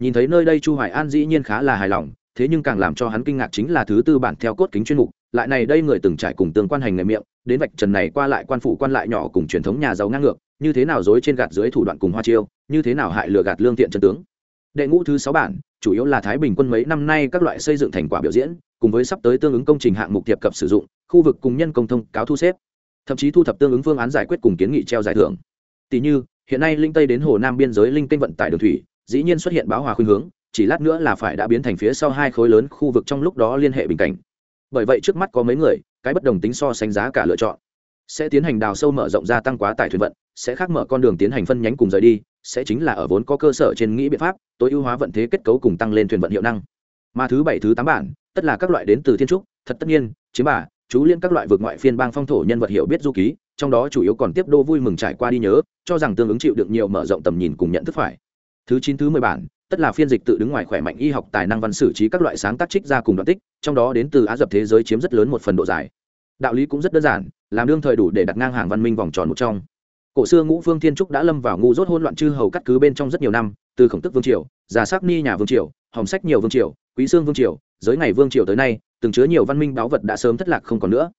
Nhìn thấy nơi đây chu hoài an dĩ nhiên khá là hài lòng, thế nhưng càng làm cho hắn kinh ngạc chính là thứ tư bản theo cốt kính chuyên mục, lại này đây người từng trải cùng tương quan hành nghề miệng, đến vạch trần này qua lại quan phủ quan lại nhỏ cùng truyền thống nhà giàu ngang ngược, như thế nào dối trên gạt dưới thủ đoạn cùng hoa chiêu, như thế nào hại lừa gạt lương thiện chân tướng. Đệ ngũ thứ sáu bản, chủ yếu là thái bình quân mấy năm nay các loại xây dựng thành quả biểu diễn, cùng với sắp tới tương ứng công trình hạng mục tiệp cập sử dụng, khu vực cùng nhân công thông cáo thu xếp thậm chí thu thập tương ứng phương án giải quyết cùng kiến nghị treo giải thưởng. Tỷ như, hiện nay linh tây đến hồ nam biên giới linh kênh vận tải đường thủy, dĩ nhiên xuất hiện báo hòa khuynh hướng, chỉ lát nữa là phải đã biến thành phía sau hai khối lớn khu vực trong lúc đó liên hệ bình cảnh. Bởi vậy trước mắt có mấy người, cái bất đồng tính so sánh giá cả lựa chọn. Sẽ tiến hành đào sâu mở rộng gia tăng quá tải thuyền vận, sẽ khác mở con đường tiến hành phân nhánh cùng rời đi, sẽ chính là ở vốn có cơ sở trên nghĩ biện pháp, tối ưu hóa vận thế kết cấu cùng tăng lên thuyền vận hiệu năng. Mà thứ bảy, thứ tám bản, tất là các loại đến từ thiên trúc, thật tất nhiên chiếm bà chú liên các loại vượt ngoại phiên bang phong thổ nhân vật hiểu biết du ký, trong đó chủ yếu còn tiếp đô vui mừng trải qua đi nhớ, cho rằng tương ứng chịu được nhiều mở rộng tầm nhìn cùng nhận thức phải. Thứ chín, thứ mười bản, tất là phiên dịch tự đứng ngoài khỏe mạnh y học tài năng văn sử trí các loại sáng tác trích ra cùng đoạn tích, trong đó đến từ á dập thế giới chiếm rất lớn một phần độ dài. Đạo lý cũng rất đơn giản, làm đương thời đủ để đặt ngang hàng văn minh vòng tròn một trong. Cổ xưa ngũ phương thiên trúc đã lâm vào ngu dốt hôn loạn chư hầu cắt cứ bên trong rất nhiều năm, từ khổng tức vương triều, già sắc ni nhà vương triều hồng sách nhiều vương triều, quý xương vương triều, giới ngày vương triều tới nay từng chứa nhiều văn minh báu vật đã sớm thất lạc không còn nữa.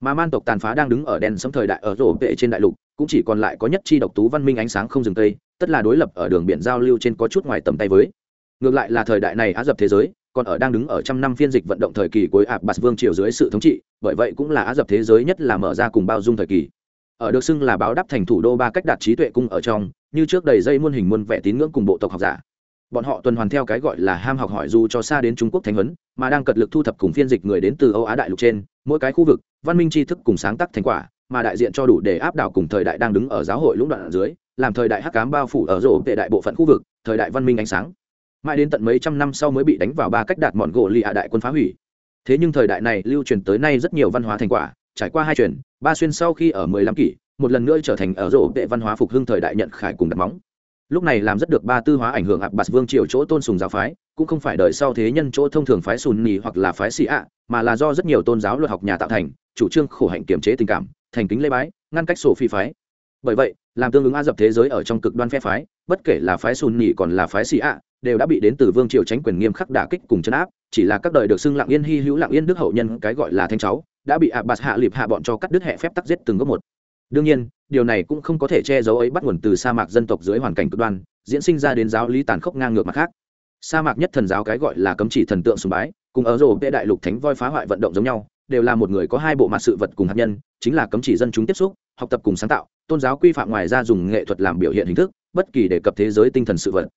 Mà man tộc tàn phá đang đứng ở đèn sống thời đại ở rổ vệ trên đại lục, cũng chỉ còn lại có nhất chi độc tú văn minh ánh sáng không dừng tây, tất là đối lập ở đường biển giao lưu trên có chút ngoài tầm tay với. Ngược lại là thời đại này á dập thế giới, còn ở đang đứng ở trăm năm phiên dịch vận động thời kỳ cuối ạp bạt vương triều dưới sự thống trị, bởi vậy cũng là á dập thế giới nhất là mở ra cùng bao dung thời kỳ. Ở được xưng là báo đáp thành thủ đô ba cách đạt trí tuệ cung ở trong, như trước đầy dây muôn hình muôn vẻ tín ngưỡng cùng bộ tộc học giả bọn họ tuần hoàn theo cái gọi là ham học hỏi dù cho xa đến trung quốc thánh huấn, mà đang cật lực thu thập cùng phiên dịch người đến từ âu á đại lục trên, mỗi cái khu vực, văn minh tri thức cùng sáng tác thành quả, mà đại diện cho đủ để áp đảo cùng thời đại đang đứng ở giáo hội lũng đoạn ở dưới, làm thời đại hắc cám bao phủ ở rổ về đại bộ phận khu vực, thời đại văn minh ánh sáng. Mãi đến tận mấy trăm năm sau mới bị đánh vào ba cách đạt mọn gỗ lì hạ đại quân phá hủy. Thế nhưng thời đại này lưu truyền tới nay rất nhiều văn hóa thành quả, trải qua hai truyền, ba xuyên sau khi ở mười lăm kỷ, một lần nữa trở thành ở rổ vệ văn hóa phục hưng thời đại nhận khải cùng đặt móng lúc này làm rất được ba tư hóa ảnh hưởng ạp bạt vương triều chỗ tôn sùng giáo phái, cũng không phải đời sau thế nhân chỗ thông thường phái sùn nhì hoặc là phái xì ạ mà là do rất nhiều tôn giáo luật học nhà tạo thành, chủ trương khổ hạnh kiềm chế tình cảm, thành kính lễ bái, ngăn cách sổ phi phái. Bởi vậy, làm tương ứng a dập thế giới ở trong cực đoan phe phái, bất kể là phái sùn nhì còn là phái xì ạ đều đã bị đến từ vương triều tránh quyền nghiêm khắc đả kích cùng chấn áp, chỉ là các đời được xưng lặng yên hy hữu lặng yên đức hậu nhân cái gọi là thanh cháu, đã bị ạ bạt hạ liệp hạ bọn cho cắt đứt hệ phép tắc giết từng gốc một. Đương nhiên điều này cũng không có thể che giấu ấy bắt nguồn từ sa mạc dân tộc dưới hoàn cảnh cực đoan, diễn sinh ra đến giáo lý tàn khốc ngang ngược mặt khác. Sa mạc nhất thần giáo cái gọi là cấm chỉ thần tượng sùng bái, cùng ở rổ vệ đại lục thánh voi phá hoại vận động giống nhau, đều là một người có hai bộ mặt sự vật cùng hạt nhân, chính là cấm chỉ dân chúng tiếp xúc, học tập cùng sáng tạo, tôn giáo quy phạm ngoài ra dùng nghệ thuật làm biểu hiện hình thức, bất kỳ đề cập thế giới tinh thần sự vật.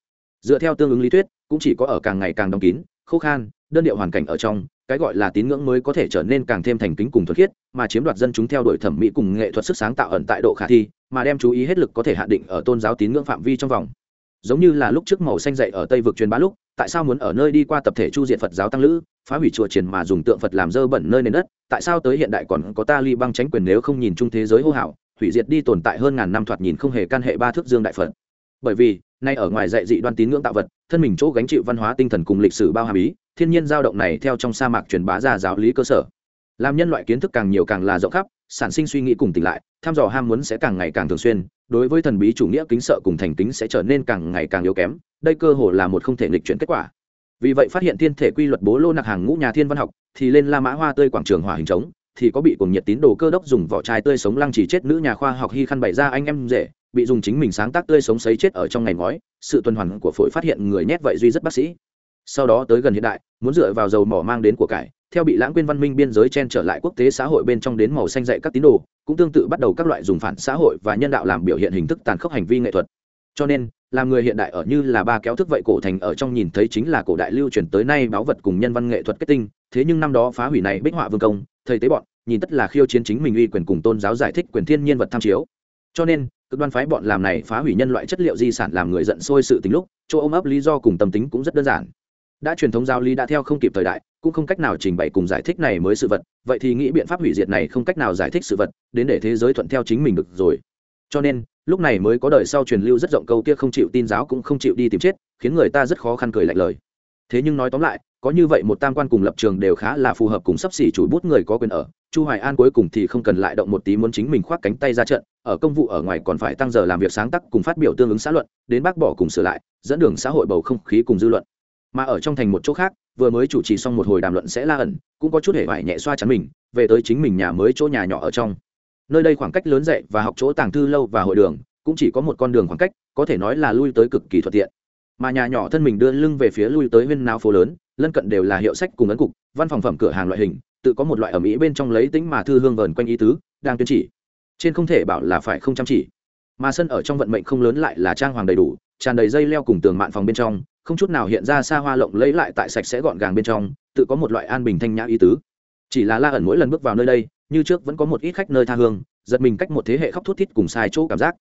Dựa theo tương ứng lý thuyết, cũng chỉ có ở càng ngày càng đóng kín, khô khan, đơn điệu hoàn cảnh ở trong cái gọi là tín ngưỡng mới có thể trở nên càng thêm thành kính cùng thuật khiết, mà chiếm đoạt dân chúng theo đuổi thẩm mỹ cùng nghệ thuật sức sáng tạo ẩn tại độ khả thi, mà đem chú ý hết lực có thể hạn định ở tôn giáo tín ngưỡng phạm vi trong vòng. Giống như là lúc trước màu xanh dậy ở tây vực truyền bá lúc, tại sao muốn ở nơi đi qua tập thể chu diện phật giáo tăng lữ, phá hủy chùa triển mà dùng tượng phật làm dơ bẩn nơi nền đất, tại sao tới hiện đại còn có ta ly băng tránh quyền nếu không nhìn chung thế giới hô hào, hủy diệt đi tồn tại hơn ngàn năm thoạt nhìn không hề can hệ ba thước dương đại phật. Bởi vì, nay ở ngoài dạy dị đoan tín ngưỡng tạo vật, thân mình chỗ gánh chịu văn hóa tinh thần cùng lịch sử bao hàm ý thiên nhiên dao động này theo trong sa mạc truyền bá ra giáo lý cơ sở. Làm nhân loại kiến thức càng nhiều càng là rộng khắp, sản sinh suy nghĩ cùng tỉnh lại, tham dò ham muốn sẽ càng ngày càng thường xuyên, đối với thần bí chủ nghĩa kính sợ cùng thành kính sẽ trở nên càng ngày càng yếu kém, đây cơ hồ là một không thể nghịch chuyển kết quả. Vì vậy phát hiện thiên thể quy luật bố lô nặc hàng ngũ nhà thiên văn học, thì lên la mã hoa tươi quảng trường hỏa hình trống, thì có bị cùng nhiệt tín đồ cơ đốc dùng vỏ chai tươi sống lăng chỉ chết nữ nhà khoa học hy khăn bày ra anh em rể, bị dùng chính mình sáng tác tươi sống sấy chết ở trong ngày ngói, sự tuần hoàn của phổi phát hiện người nhét vậy duy rất bác sĩ sau đó tới gần hiện đại, muốn dựa vào dầu mỏ mang đến của cải, theo bị lãng quên văn minh biên giới chen trở lại quốc tế xã hội bên trong đến màu xanh dạy các tín đồ, cũng tương tự bắt đầu các loại dùng phản xã hội và nhân đạo làm biểu hiện hình thức tàn khốc hành vi nghệ thuật. Cho nên, làm người hiện đại ở như là ba kéo thức vậy cổ thành ở trong nhìn thấy chính là cổ đại lưu truyền tới nay báo vật cùng nhân văn nghệ thuật kết tinh, thế nhưng năm đó phá hủy này bích họa vương công, thầy tế bọn, nhìn tất là khiêu chiến chính mình uy quyền cùng tôn giáo giải thích quyền thiên nhiên vật tham chiếu. Cho nên, cực đoan phái bọn làm này phá hủy nhân loại chất liệu di sản làm người giận sôi sự tính lúc, chỗ ôm ấp lý do cùng tâm tính cũng rất đơn giản đã truyền thống giáo lý đã theo không kịp thời đại, cũng không cách nào trình bày cùng giải thích này mới sự vật, vậy thì nghĩ biện pháp hủy diệt này không cách nào giải thích sự vật, đến để thế giới thuận theo chính mình được rồi. Cho nên, lúc này mới có đời sau truyền lưu rất rộng câu kia không chịu tin giáo cũng không chịu đi tìm chết, khiến người ta rất khó khăn cười lạnh lời. Thế nhưng nói tóm lại, có như vậy một tam quan cùng lập trường đều khá là phù hợp cùng sắp xỉ chủ bút người có quyền ở, chu hoài an cuối cùng thì không cần lại động một tí muốn chính mình khoác cánh tay ra trận, ở công vụ ở ngoài còn phải tăng giờ làm việc sáng tác cùng phát biểu tương ứng xã luận, đến bác bỏ cùng sửa lại, dẫn đường xã hội bầu không khí cùng dư luận mà ở trong thành một chỗ khác, vừa mới chủ trì xong một hồi đàm luận sẽ la ẩn, cũng có chút hề vải nhẹ xoa chắn mình, về tới chính mình nhà mới chỗ nhà nhỏ ở trong. Nơi đây khoảng cách lớn dậy và học chỗ tàng thư lâu và hội đường, cũng chỉ có một con đường khoảng cách, có thể nói là lui tới cực kỳ thuận tiện. Mà nhà nhỏ thân mình đưa lưng về phía lui tới huyên náo phố lớn, lân cận đều là hiệu sách cùng ấn cục, văn phòng phẩm cửa hàng loại hình, tự có một loại ở mỹ bên trong lấy tính mà thư hương vờn quanh ý tứ, đang tuyên chỉ. Trên không thể bảo là phải không chăm chỉ. Mà sân ở trong vận mệnh không lớn lại là trang hoàng đầy đủ, tràn đầy dây leo cùng tường mạn phòng bên trong không chút nào hiện ra xa hoa lộng lấy lại tại sạch sẽ gọn gàng bên trong, tự có một loại an bình thanh nhã ý tứ. Chỉ là la ẩn mỗi lần bước vào nơi đây, như trước vẫn có một ít khách nơi tha hương, giật mình cách một thế hệ khóc thút thít cùng sai chỗ cảm giác.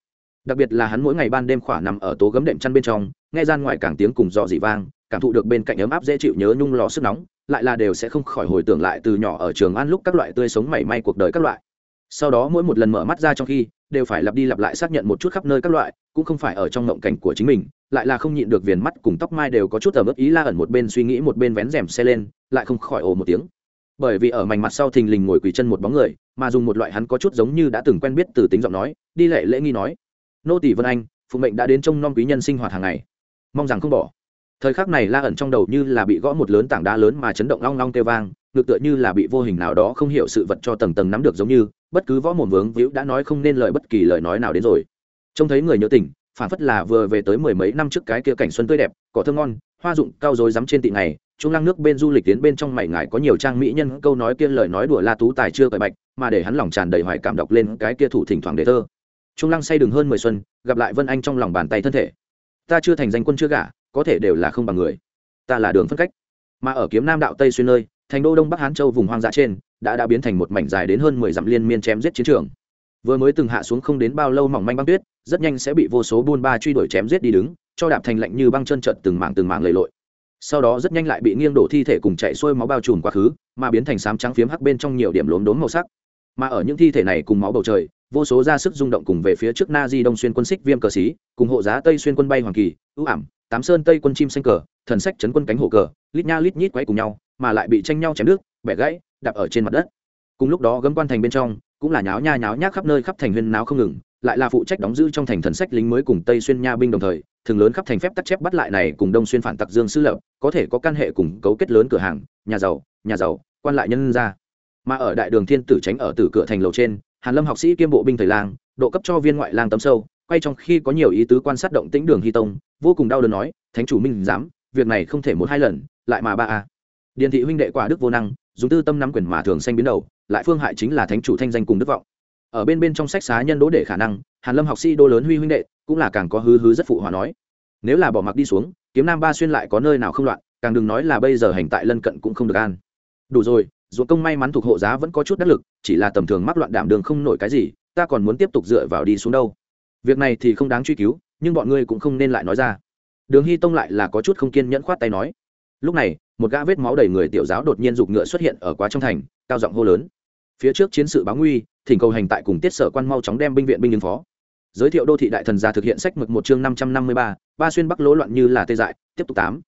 Đặc biệt là hắn mỗi ngày ban đêm khỏa nằm ở tố gấm đệm chăn bên trong, nghe gian ngoài càng tiếng cùng dò dỉ vang, cảm thụ được bên cạnh ấm áp dễ chịu nhớ nhung lò sức nóng, lại là đều sẽ không khỏi hồi tưởng lại từ nhỏ ở trường ăn lúc các loại tươi sống mảy may cuộc đời các loại sau đó mỗi một lần mở mắt ra trong khi, đều phải lặp đi lặp lại xác nhận một chút khắp nơi các loại, cũng không phải ở trong ngộng cảnh của chính mình, lại là không nhịn được viền mắt cùng tóc mai đều có chút ở mức ý la ẩn một bên suy nghĩ một bên vén rèm xe lên, lại không khỏi ồ một tiếng. Bởi vì ở mảnh mặt sau thình lình ngồi quỳ chân một bóng người, mà dùng một loại hắn có chút giống như đã từng quen biết từ tính giọng nói, đi lệ lễ nghi nói. Nô tỷ vân anh, phụ mệnh đã đến trông nom quý nhân sinh hoạt hàng ngày. Mong rằng không bỏ. Thời khắc này la ẩn trong đầu như là bị gõ một lớn tảng đá lớn mà chấn động long long kêu vang, ngược tựa như là bị vô hình nào đó không hiểu sự vật cho tầng tầng nắm được giống như bất cứ võ mồm vướng víu đã nói không nên lời bất kỳ lời nói nào đến rồi. Trông thấy người nhớ tình, phản phất là vừa về tới mười mấy năm trước cái kia cảnh xuân tươi đẹp, cỏ thơm ngon, hoa dụng cao dối rắm trên tị này trung lăng nước bên du lịch tiến bên trong mảy ngài có nhiều trang mỹ nhân câu nói kia lời nói đùa la tú tài chưa cởi bạch, mà để hắn lòng tràn đầy hoài cảm đọc lên cái kia thủ thỉnh thoảng đề thơ. Trung lăng say đường hơn mười xuân, gặp lại vân anh trong lòng bàn tay thân thể. Ta chưa thành danh quân chưa gả, có thể đều là không bằng người. Ta là đường phân cách. Mà ở kiếm nam đạo tây xuyên nơi, thành đô đông bắc hán châu vùng hoang dã trên đã đã biến thành một mảnh dài đến hơn mười dặm liên miên chém giết chiến trường. Vừa mới từng hạ xuống không đến bao lâu mỏng manh băng tuyết, rất nhanh sẽ bị vô số buôn ba truy đuổi chém giết đi đứng, cho đạp thành lạnh như băng chân trận từng mảng từng mảng lầy lội. Sau đó rất nhanh lại bị nghiêng đổ thi thể cùng chạy xuôi máu bao trùm quá khứ, mà biến thành sám trắng phiếm hắc bên trong nhiều điểm lốm đốm màu sắc. Mà ở những thi thể này cùng máu bầu trời, vô số ra sức rung động cùng về phía trước na di đông xuyên quân xích viêm cờ xí cùng hộ giá tây xuyên quân bay hoàng kỳ, ưu ảm tám sơn tây quân chim xanh cờ, thần sách chấn quân cánh hổ cờ, lít nha lít nhít quay cùng nhau, mà lại bị tranh nhau chém nước bẻ gãy, đạp ở trên mặt đất. Cùng lúc đó gấm quan thành bên trong, cũng là nháo nha nháo nhác khắp nơi khắp thành huyên náo không ngừng, lại là phụ trách đóng giữ trong thành thần sách lính mới cùng tây xuyên nha binh đồng thời, thường lớn khắp thành phép tắc chép bắt lại này cùng đông xuyên phản tặc dương sư lập, có thể có căn hệ cùng cấu kết lớn cửa hàng, nhà giàu nhà giàu, quan lại nhân ra mà ở đại đường thiên tử tránh ở tử cửa thành lầu trên, hàn lâm học sĩ kiêm bộ binh thầy lang, độ cấp cho viên ngoại lang tấm sâu, quay trong khi có nhiều ý tứ quan sát động tĩnh đường hy tông vô cùng đau đớn nói, thánh chủ minh dám việc này không thể một hai lần, lại mà ba a. Điện thị huynh đệ quả đức vô năng, dùng tư tâm nắm quyền mà thường xanh biến đầu, lại phương hại chính là thánh chủ thanh danh cùng đức vọng. Ở bên bên trong sách xá nhân đỗ để khả năng, hàn lâm học sĩ đô lớn huy huynh đệ, cũng là càng có hứ hứ rất phụ hòa nói, nếu là bỏ mặc đi xuống, kiếm nam ba xuyên lại có nơi nào không loạn, càng đừng nói là bây giờ hành tại lân cận cũng không được an. Đủ rồi dù công may mắn thuộc hộ giá vẫn có chút đắc lực, chỉ là tầm thường mắc loạn đảm đường không nổi cái gì, ta còn muốn tiếp tục dựa vào đi xuống đâu. Việc này thì không đáng truy cứu nhưng bọn ngươi cũng không nên lại nói ra. Đường hy tông lại là có chút không kiên nhẫn khoát tay nói. Lúc này, một gã vết máu đầy người tiểu giáo đột nhiên giục ngựa xuất hiện ở quá trong thành, cao giọng hô lớn. Phía trước chiến sự báo nguy, thỉnh cầu hành tại cùng tiết sở quan mau chóng đem binh viện binh ứng phó. Giới thiệu đô thị đại thần gia thực hiện sách mực một chương năm trăm năm mươi ba ba xuyên bắc lỗ loạn như là tê dại, tiếp tục tám.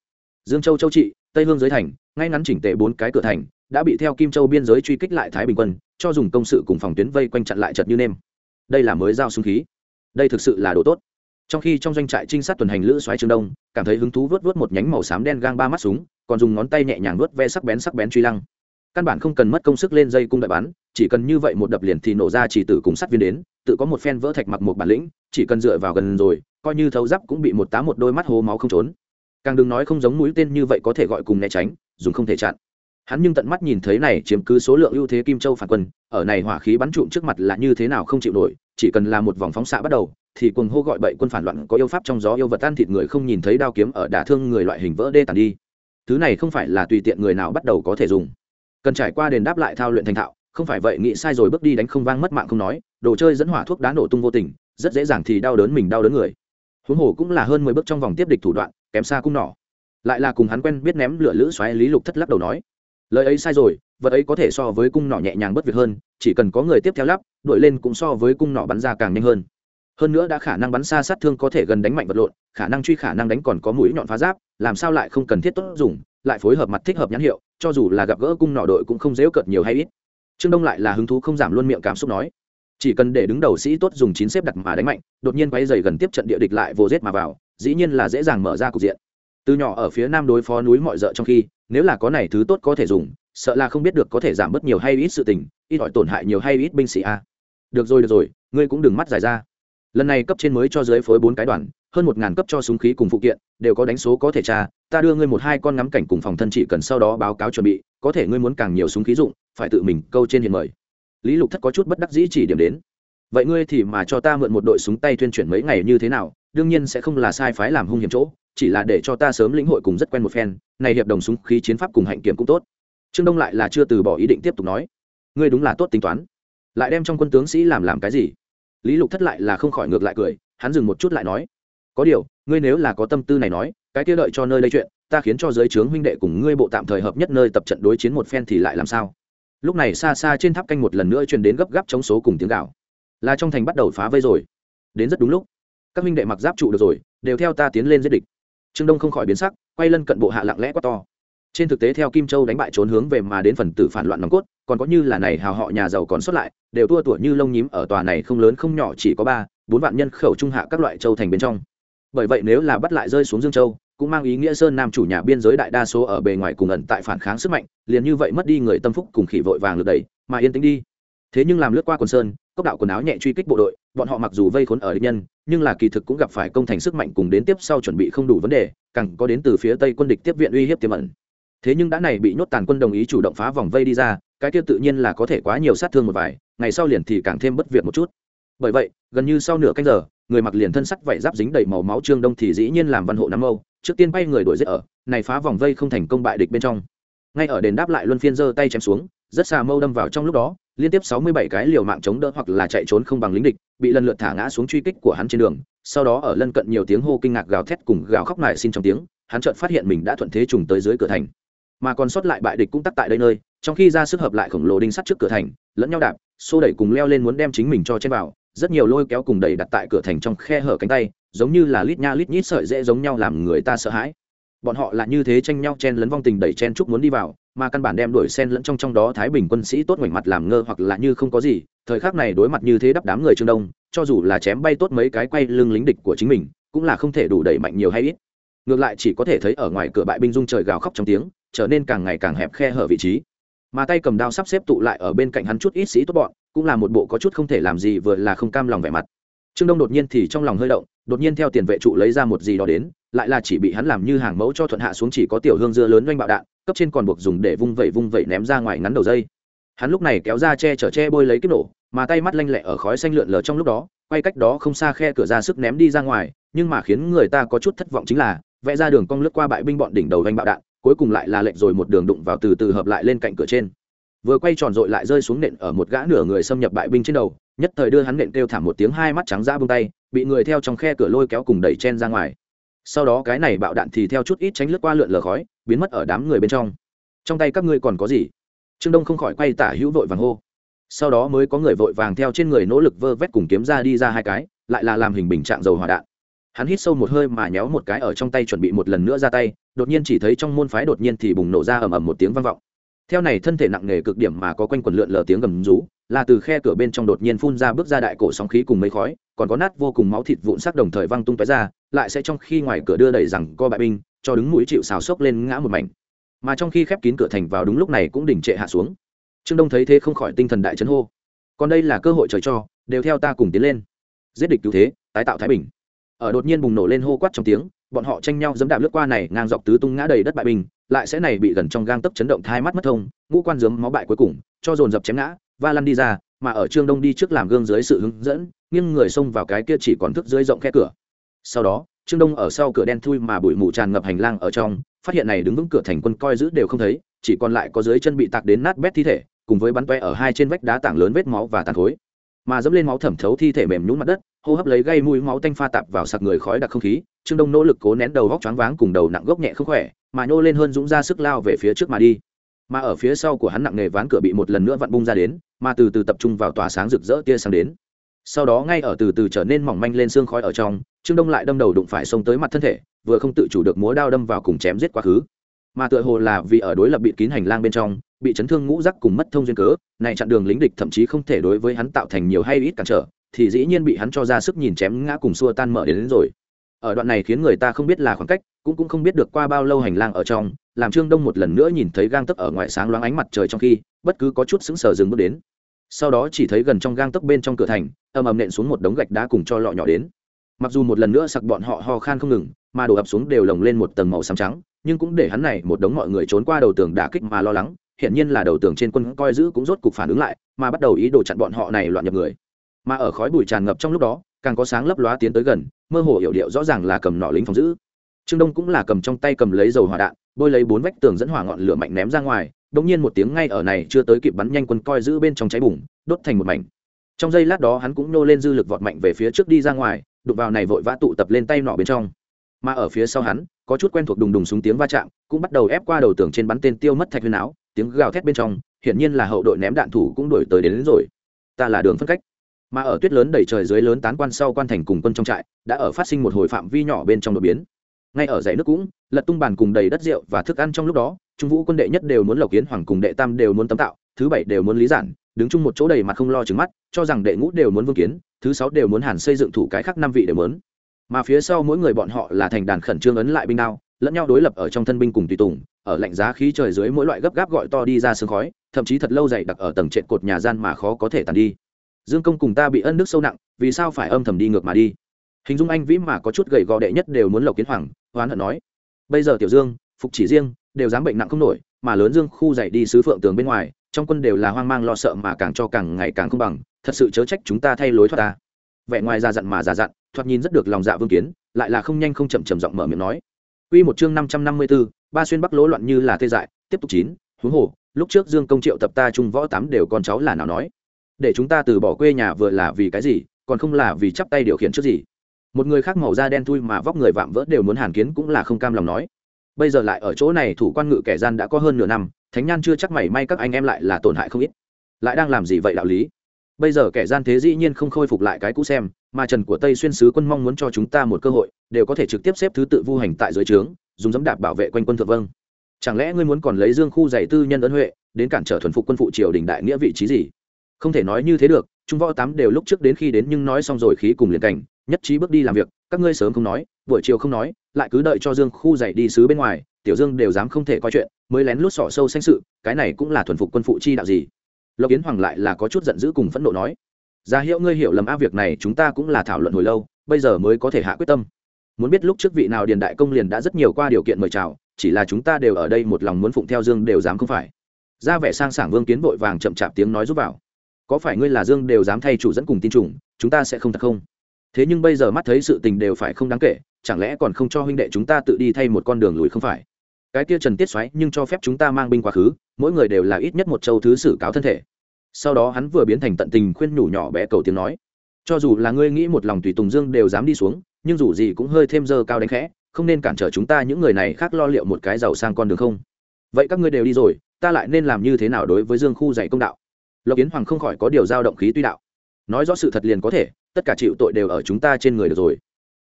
Dương châu châu trị, tây hương giới thành, ngay ngắn chỉnh tề bốn cái cửa thành, đã bị theo kim châu biên giới truy kích lại thái bình quân, cho dùng công sự cùng phòng tuyến vây quanh chặn lại chật như nêm. Đây là mới giao súng khí. Đây thực sự là đồ tốt trong khi trong doanh trại trinh sát tuần hành lữ xoáy trường đông, cảm thấy hứng thú vớt vớt một nhánh màu xám đen gang ba mắt súng, còn dùng ngón tay nhẹ nhàng vớt ve sắc bén sắc bén truy lăng. Căn bản không cần mất công sức lên dây cung đại bắn, chỉ cần như vậy một đập liền thì nổ ra chỉ tử cùng sắt viên đến, tự có một phen vỡ thạch mặc một bản lĩnh, chỉ cần dựa vào gần rồi, coi như thấu giáp cũng bị một tá một đôi mắt hố máu không trốn. Càng đừng nói không giống mũi tên như vậy có thể gọi cùng né tránh, dùng không thể chặn hắn nhưng tận mắt nhìn thấy này chiếm cứ số lượng ưu thế kim châu phản quân, ở này hỏa khí bắn trụm trước mặt là như thế nào không chịu nổi, chỉ cần là một vòng phóng xạ bắt đầu, thì cuồng hô gọi bậy quân phản loạn có yêu pháp trong gió yêu vật tan thịt người không nhìn thấy đao kiếm ở đả thương người loại hình vỡ đê tàn đi. Thứ này không phải là tùy tiện người nào bắt đầu có thể dùng. Cần trải qua đền đáp lại thao luyện thành thạo, không phải vậy nghĩ sai rồi bước đi đánh không vang mất mạng không nói, đồ chơi dẫn hỏa thuốc đá nổ tung vô tình, rất dễ dàng thì đau đớn mình đau đớn người. Huống hồ cũng là hơn mười bước trong vòng tiếp địch thủ đoạn, kém xa cung nỏ. Lại là cùng hắn quen biết ném lửa lữ xoáy lý lục thất lắc đầu nói lời ấy sai rồi, vật ấy có thể so với cung nỏ nhẹ nhàng bất việc hơn, chỉ cần có người tiếp theo lắp đội lên cũng so với cung nỏ bắn ra càng nhanh hơn. Hơn nữa đã khả năng bắn xa sát thương có thể gần đánh mạnh vật lộn, khả năng truy khả năng đánh còn có mũi nhọn phá giáp, làm sao lại không cần thiết tốt dùng, lại phối hợp mặt thích hợp nhãn hiệu, cho dù là gặp gỡ cung nỏ đội cũng không dễ cợt nhiều hay ít. Trương đông lại là hứng thú không giảm luôn miệng cảm xúc nói. Chỉ cần để đứng đầu sĩ tốt dùng chín xếp đặt mà đánh mạnh, đột nhiên quay dày gần tiếp trận địa địch lại vô rết mà vào, dĩ nhiên là dễ dàng mở ra cục diện. Từ nhỏ ở phía nam đối phó núi mọi rợ trong khi nếu là có này thứ tốt có thể dùng, sợ là không biết được có thể giảm bớt nhiều hay ít sự tình, ít ỏi tổn hại nhiều hay ít binh sĩ a. Được rồi được rồi, ngươi cũng đừng mắt dài ra. Lần này cấp trên mới cho dưới phối bốn cái đoàn, hơn một ngàn cấp cho súng khí cùng phụ kiện, đều có đánh số có thể tra, ta đưa ngươi một hai con ngắm cảnh cùng phòng thân chỉ cần sau đó báo cáo chuẩn bị, có thể ngươi muốn càng nhiều súng khí dụng, phải tự mình câu trên hiện mời. Lý lục thất có chút bất đắc dĩ chỉ điểm đến. Vậy ngươi thì mà cho ta mượn một đội súng tay tuyên chuyển mấy ngày như thế nào đương nhiên sẽ không là sai phái làm hung hiểm chỗ, chỉ là để cho ta sớm lĩnh hội cùng rất quen một phen, này hiệp đồng súng khí chiến pháp cùng hạnh kiểm cũng tốt. Trương đông lại là chưa từ bỏ ý định tiếp tục nói. Ngươi đúng là tốt tính toán. Lại đem trong quân tướng sĩ làm làm cái gì? Lý lục thất lại là không khỏi ngược lại cười, hắn dừng một chút lại nói. Có điều, ngươi nếu là có tâm tư này nói, cái kia đợi cho nơi đây chuyện, ta khiến cho giới trướng huynh đệ cùng ngươi bộ tạm thời hợp nhất nơi tập trận đối chiến một phen thì lại làm sao? Lúc này xa xa trên tháp canh một lần nữa truyền đến gấp gáp chống số cùng tiếng gạo là trong thành bắt đầu phá vây rồi. Đến rất đúng lúc các huynh đệ mặc giáp trụ được rồi, đều theo ta tiến lên giết địch. Trương đông không khỏi biến sắc, quay lân cận bộ hạ lặng lẽ quá to. Trên thực tế theo kim châu đánh bại trốn hướng về mà đến phần tử phản loạn nòng cốt, còn có như là này hào họ nhà giàu còn xuất lại, đều tua tủa như lông nhím ở tòa này không lớn không nhỏ chỉ có ba, bốn vạn nhân khẩu trung hạ các loại châu thành bên trong. Bởi vậy nếu là bắt lại rơi xuống dương châu, cũng mang ý nghĩa sơn nam chủ nhà biên giới đại đa số ở bề ngoài cùng ẩn tại phản kháng sức mạnh, liền như vậy mất đi người tâm phúc cùng khỉ vội vàng lượt đẩy, mà yên tĩnh đi thế nhưng làm lướt qua quần sơn, cốc đạo quần áo nhẹ truy kích bộ đội, bọn họ mặc dù vây khốn ở địch nhân, nhưng là kỳ thực cũng gặp phải công thành sức mạnh cùng đến tiếp sau chuẩn bị không đủ vấn đề, càng có đến từ phía tây quân địch tiếp viện uy hiếp tiềm ẩn. Thế nhưng đã này bị nhốt tàn quân đồng ý chủ động phá vòng vây đi ra, cái kia tự nhiên là có thể quá nhiều sát thương một vài, ngày sau liền thì càng thêm bất việc một chút. Bởi vậy, gần như sau nửa canh giờ, người mặc liền thân sắt vảy giáp dính đầy màu máu trương đông thì dĩ nhiên làm văn hộ nam âu, trước tiên bay người đuổi giết ở, này phá vòng vây không thành công bại địch bên trong. Ngay ở đền đáp lại luân phiên giơ tay chém xuống, rất xa mâu đâm vào trong lúc đó liên tiếp sáu mươi bảy cái liều mạng chống đỡ hoặc là chạy trốn không bằng lính địch, bị lần lượt thả ngã xuống truy kích của hắn trên đường, sau đó ở lân cận nhiều tiếng hô kinh ngạc gào thét cùng gào khóc lại xin trong tiếng, hắn chợt phát hiện mình đã thuận thế trùng tới dưới cửa thành. Mà còn sót lại bại địch cũng tắc tại đây nơi, trong khi ra sức hợp lại khổng lồ đinh sắt trước cửa thành, lẫn nhau đạp, xô đẩy cùng leo lên muốn đem chính mình cho trên vào, rất nhiều lôi kéo cùng đẩy đặt tại cửa thành trong khe hở cánh tay, giống như là lít nha lít nhít sợi dễ giống nhau làm người ta sợ hãi. Bọn họ là như thế tranh nhau chen lấn vong tình đẩy chen chúc muốn đi vào mà căn bản đem đuổi sen lẫn trong trong đó thái bình quân sĩ tốt ngoảnh mặt làm ngơ hoặc là như không có gì, thời khắc này đối mặt như thế đắp đám người trương đông, cho dù là chém bay tốt mấy cái quay lưng lính địch của chính mình, cũng là không thể đủ đẩy mạnh nhiều hay ít. Ngược lại chỉ có thể thấy ở ngoài cửa bại binh dung trời gào khóc trong tiếng, trở nên càng ngày càng hẹp khe hở vị trí. Mà tay cầm đao sắp xếp tụ lại ở bên cạnh hắn chút ít sĩ tốt bọn, cũng là một bộ có chút không thể làm gì vừa là không cam lòng vẻ mặt. Trương đông đột nhiên thì trong lòng hơi động, đột nhiên theo tiền vệ trụ lấy ra một gì đó đến, lại là chỉ bị hắn làm như hàng mẫu cho thuận hạ xuống chỉ có tiểu hương dưa lớn doanh bạo đạn cấp trên còn buộc dùng để vung vẩy vung vẩy ném ra ngoài ngắn đầu dây. Hắn lúc này kéo ra che chở che bôi lấy kích nổ, mà tay mắt lanh lẹ ở khói xanh lượn lờ trong lúc đó, quay cách đó không xa khe cửa ra sức ném đi ra ngoài, nhưng mà khiến người ta có chút thất vọng chính là, vẽ ra đường cong lướt qua bại binh bọn đỉnh đầu doanh bạo đạn, cuối cùng lại là lệnh rồi một đường đụng vào từ từ hợp lại lên cạnh cửa trên. Vừa quay tròn dội lại rơi xuống nện ở một gã nửa người xâm nhập bại binh trên đầu, nhất thời đưa hắn nện kêu thảm một tiếng hai mắt trắng ra bông tay, bị người theo trong khe cửa lôi kéo cùng đẩy chen ra ngoài. Sau đó cái này bạo đạn thì theo chút ít tránh lướt qua lượn lờ khói biến mất ở đám người bên trong. Trong tay các ngươi còn có gì? Trương đông không khỏi quay tả hữu vội vàng hô. Sau đó mới có người vội vàng theo trên người nỗ lực vơ vét cùng kiếm ra đi ra hai cái, lại là làm hình bình trạng dầu hỏa đạn. Hắn hít sâu một hơi mà nhéo một cái ở trong tay chuẩn bị một lần nữa ra tay, đột nhiên chỉ thấy trong môn phái đột nhiên thì bùng nổ ra ầm ầm một tiếng vang vọng. Theo này thân thể nặng nề cực điểm mà có quanh quần lượn lờ tiếng gầm rú, là từ khe cửa bên trong đột nhiên phun ra bước ra đại cổ sóng khí cùng mấy khói, còn có nát vô cùng máu thịt vụn sắc đồng thời văng tung tóe ra, lại sẽ trong khi ngoài cửa đưa đẩy rằng co bại binh cho đứng mũi chịu xào sốc lên ngã một mảnh. Mà trong khi khép kín cửa thành vào đúng lúc này cũng đỉnh trệ hạ xuống. Trương đông thấy thế không khỏi tinh thần đại chấn hô. Còn đây là cơ hội trời cho đều theo ta cùng tiến lên. Giết địch cứu thế tái tạo thái bình. Ở đột nhiên bùng nổ lên hô quát trong tiếng bọn họ tranh nhau dẫm đạp lướt qua này ngang dọc tứ tung ngã đầy đất bại bình, lại sẽ này bị gần trong gang tấp chấn động thai mắt mất thông ngũ quan dướng máu bại cuối cùng cho dồn dập chém ngã va lăn đi ra mà ở trương đông đi trước làm gương dưới sự hướng dẫn nghiêng người xông vào cái kia chỉ còn thức dưới rộng khe cửa. Sau đó trương đông ở sau cửa đen thui mà bụi mù tràn ngập hành lang ở trong, phát hiện này đứng vững cửa thành quân coi giữ đều không thấy, chỉ còn lại có dưới chân bị tạc đến nát bét thi thể, cùng với bắn toe ở hai trên vách đá tảng lớn vết máu và tàn khối. Mà dẫm lên máu thẩm thấu thi thể mềm nhún mặt đất, hô hấp lấy gây mũi máu tanh pha tạp vào sặc người khói đặc không khí, trương đông nỗ lực cố nén đầu vóc choáng váng cùng đầu nặng gốc nhẹ không khỏe, mà nhô lên hơn dũng ra sức lao về phía trước mà đi. Mà ở phía sau của hắn nặng nghề ván cửa bị một lần nữa vặn bung ra đến, mà từ từ tập trung vào tỏa sáng rực rỡ tia sáng đến sau đó ngay ở từ từ trở nên mỏng manh lên xương khói ở trong trương đông lại đâm đầu đụng phải xông tới mặt thân thể vừa không tự chủ được múa đao đâm vào cùng chém giết quá khứ. Mà tựa hồ là vì ở đối lập bị kín hành lang bên trong bị chấn thương ngũ rắc cùng mất thông duyên cớ này chặn đường lính địch thậm chí không thể đối với hắn tạo thành nhiều hay ít cản trở thì dĩ nhiên bị hắn cho ra sức nhìn chém ngã cùng xua tan mở đến, đến rồi. Ở đoạn này khiến người ta không biết là khoảng cách cũng cũng không biết được qua bao lâu hành lang ở trong làm trương đông một lần nữa nhìn thấy gang tấc ở ngoài sáng loáng ánh mặt trời trong khi bất cứ có chút sững sờ dừng bước đến sau đó chỉ thấy gần trong gang tấc bên trong cửa thành ầm ầm nện xuống một đống gạch đá cùng cho lọ nhỏ đến. Mặc dù một lần nữa sặc bọn họ ho khan không ngừng, mà đổ ập xuống đều lồng lên một tầng màu xám trắng, nhưng cũng để hắn này một đống mọi người trốn qua đầu tường đả kích mà lo lắng hiện nhiên là đầu tường trên quân coi giữ cũng rốt cục phản ứng lại, mà bắt đầu ý đồ chặn bọn họ này loạn nhập người. Mà ở khói bụi tràn ngập trong lúc đó, càng có sáng lấp lóa tiến tới gần, mơ hồ hiểu điệu rõ ràng là cầm nỏ lính phòng giữ. Trương đông cũng là cầm trong tay cầm lấy dầu hỏa đạn, bôi lấy bốn vách tường dẫn hỏa ngọn lửa mạnh ném ra ngoài đống nhiên một tiếng ngay ở này chưa tới kịp bắn nhanh quân coi giữ bên trong cháy bùng đốt thành một mảnh. Trong giây lát đó hắn cũng nô lên dư lực vọt mạnh về phía trước đi ra ngoài đụng vào này vội vã tụ tập lên tay nọ bên trong. Mà ở phía sau hắn có chút quen thuộc đùng đùng súng tiếng va chạm cũng bắt đầu ép qua đầu tường trên bắn tên tiêu mất thạch huyên áo tiếng gào thét bên trong hiển nhiên là hậu đội ném đạn thủ cũng đuổi tới đến, đến rồi. Ta là đường phân cách. Mà ở tuyết lớn đầy trời dưới lớn tán quan sau quan thành cùng quân trong trại đã ở phát sinh một hồi phạm vi nhỏ bên trong đột biến ngay ở dãy nước cũng, lật tung bàn cùng đầy đất rượu và thức ăn trong lúc đó, trung vũ quân đệ nhất đều muốn lộc kiến, hoàng cùng đệ tam đều muốn tấm tạo, thứ bảy đều muốn lý giản, đứng chung một chỗ đầy mặt không lo trứng mắt, cho rằng đệ ngũ đều muốn vương kiến, thứ sáu đều muốn hàn xây dựng thủ cái khác năm vị đều muốn. Mà phía sau mỗi người bọn họ là thành đàn khẩn trương ấn lại binh đao, lẫn nhau đối lập ở trong thân binh cùng tùy tùng, ở lạnh giá khí trời dưới mỗi loại gấp gáp gọi to đi ra sương khói, thậm chí thật lâu dày đặc ở tầng trệt cột nhà gian mà khó có thể tàn đi. Dương công cùng ta bị ân đức sâu nặng, vì sao phải âm thầm đi ngược mà đi? Hình dung anh vĩ mà có chút gầy gò đệ nhất đều muốn lộc kiến hoàng hoán hận nói bây giờ tiểu dương phục chỉ riêng đều dám bệnh nặng không nổi mà lớn dương khu dạy đi sứ phượng tường bên ngoài trong quân đều là hoang mang lo sợ mà càng cho càng ngày càng không bằng thật sự chớ trách chúng ta thay lối thoát ta. Vẻ ngoài ra dặn mà già dặn thoạt nhìn rất được lòng dạ vương kiến lại là không nhanh không chậm chậm giọng mở miệng nói. Quy một chương 554, ba xuyên bắc lỗ loạn như là tê dại, tiếp tục chín, huống hồ, lúc trước Dương Công Triệu tập ta trung võ tám đều con cháu là nào nói, để chúng ta từ bỏ quê nhà vừa là vì cái gì, còn không là vì chắp tay điều khiển trước gì. Một người khác màu da đen thui mà vóc người vạm vỡ đều muốn hàn kiến cũng là không cam lòng nói. Bây giờ lại ở chỗ này thủ quan ngự kẻ gian đã có hơn nửa năm, thánh nhan chưa chắc mảy may các anh em lại là tổn hại không ít. Lại đang làm gì vậy đạo lý? Bây giờ kẻ gian thế dĩ nhiên không khôi phục lại cái cũ xem, mà Trần của Tây xuyên sứ quân mong muốn cho chúng ta một cơ hội, đều có thể trực tiếp xếp thứ tự vu hành tại dưới trướng, dùng dẫm đạp bảo vệ quanh quân thượng vâng chẳng lẽ ngươi muốn còn lấy dương khu dạy tư nhân ấn huệ đến cản trở thuần phục quân phụ triều đình đại nghĩa vị trí gì không thể nói như thế được trung võ tám đều lúc trước đến khi đến nhưng nói xong rồi khí cùng liền cảnh nhất trí bước đi làm việc, các ngươi sớm không nói, buổi chiều không nói, lại cứ đợi cho dương khu dạy đi xứ bên ngoài, tiểu dương đều dám không thể coi chuyện, mới lén lút sỏ sâu xanh sự, cái này cũng là thuần phục quân phụ chi đạo gì. Lộc yến hoàng lại là có chút giận dữ cùng phẫn nộ nói ra hiệu ngươi hiểu lầm a, việc này chúng ta cũng là thảo luận hồi lâu, bây giờ mới có thể hạ quyết tâm. Muốn biết lúc trước vị nào điền đại công liền đã rất nhiều qua điều kiện mời chào, chỉ là chúng ta đều ở đây một lòng muốn phụng theo dương đều dám không phải. Ra vẻ sang sảng vương kiến vội vàng chậm chạp tiếng nói giúp vào, có phải ngươi là dương đều dám thay chủ dẫn cùng tin chủng chúng ta sẽ không thật không? Thế nhưng bây giờ mắt thấy sự tình đều phải không đáng kể, chẳng lẽ còn không cho huynh đệ chúng ta tự đi thay một con đường lùi không phải? Cái kia trần tiết xoáy nhưng cho phép chúng ta mang binh quá khứ, mỗi người đều là ít nhất một châu thứ sử cáo thân thể. Sau đó hắn vừa biến thành tận tình khuyên nhủ nhỏ bé cầu tiếng nói. Cho dù là ngươi nghĩ một lòng tùy tùng dương đều dám đi xuống, nhưng dù gì cũng hơi thêm dơ cao đánh khẽ, không nên cản trở chúng ta những người này khác lo liệu một cái giàu sang con đường không? Vậy các ngươi đều đi rồi, ta lại nên làm như thế nào đối với dương khu dạy công đạo? Lộc yến hoàng không khỏi có điều dao động khí tuy đạo. Nói rõ sự thật liền có thể tất cả chịu tội đều ở chúng ta trên người được rồi.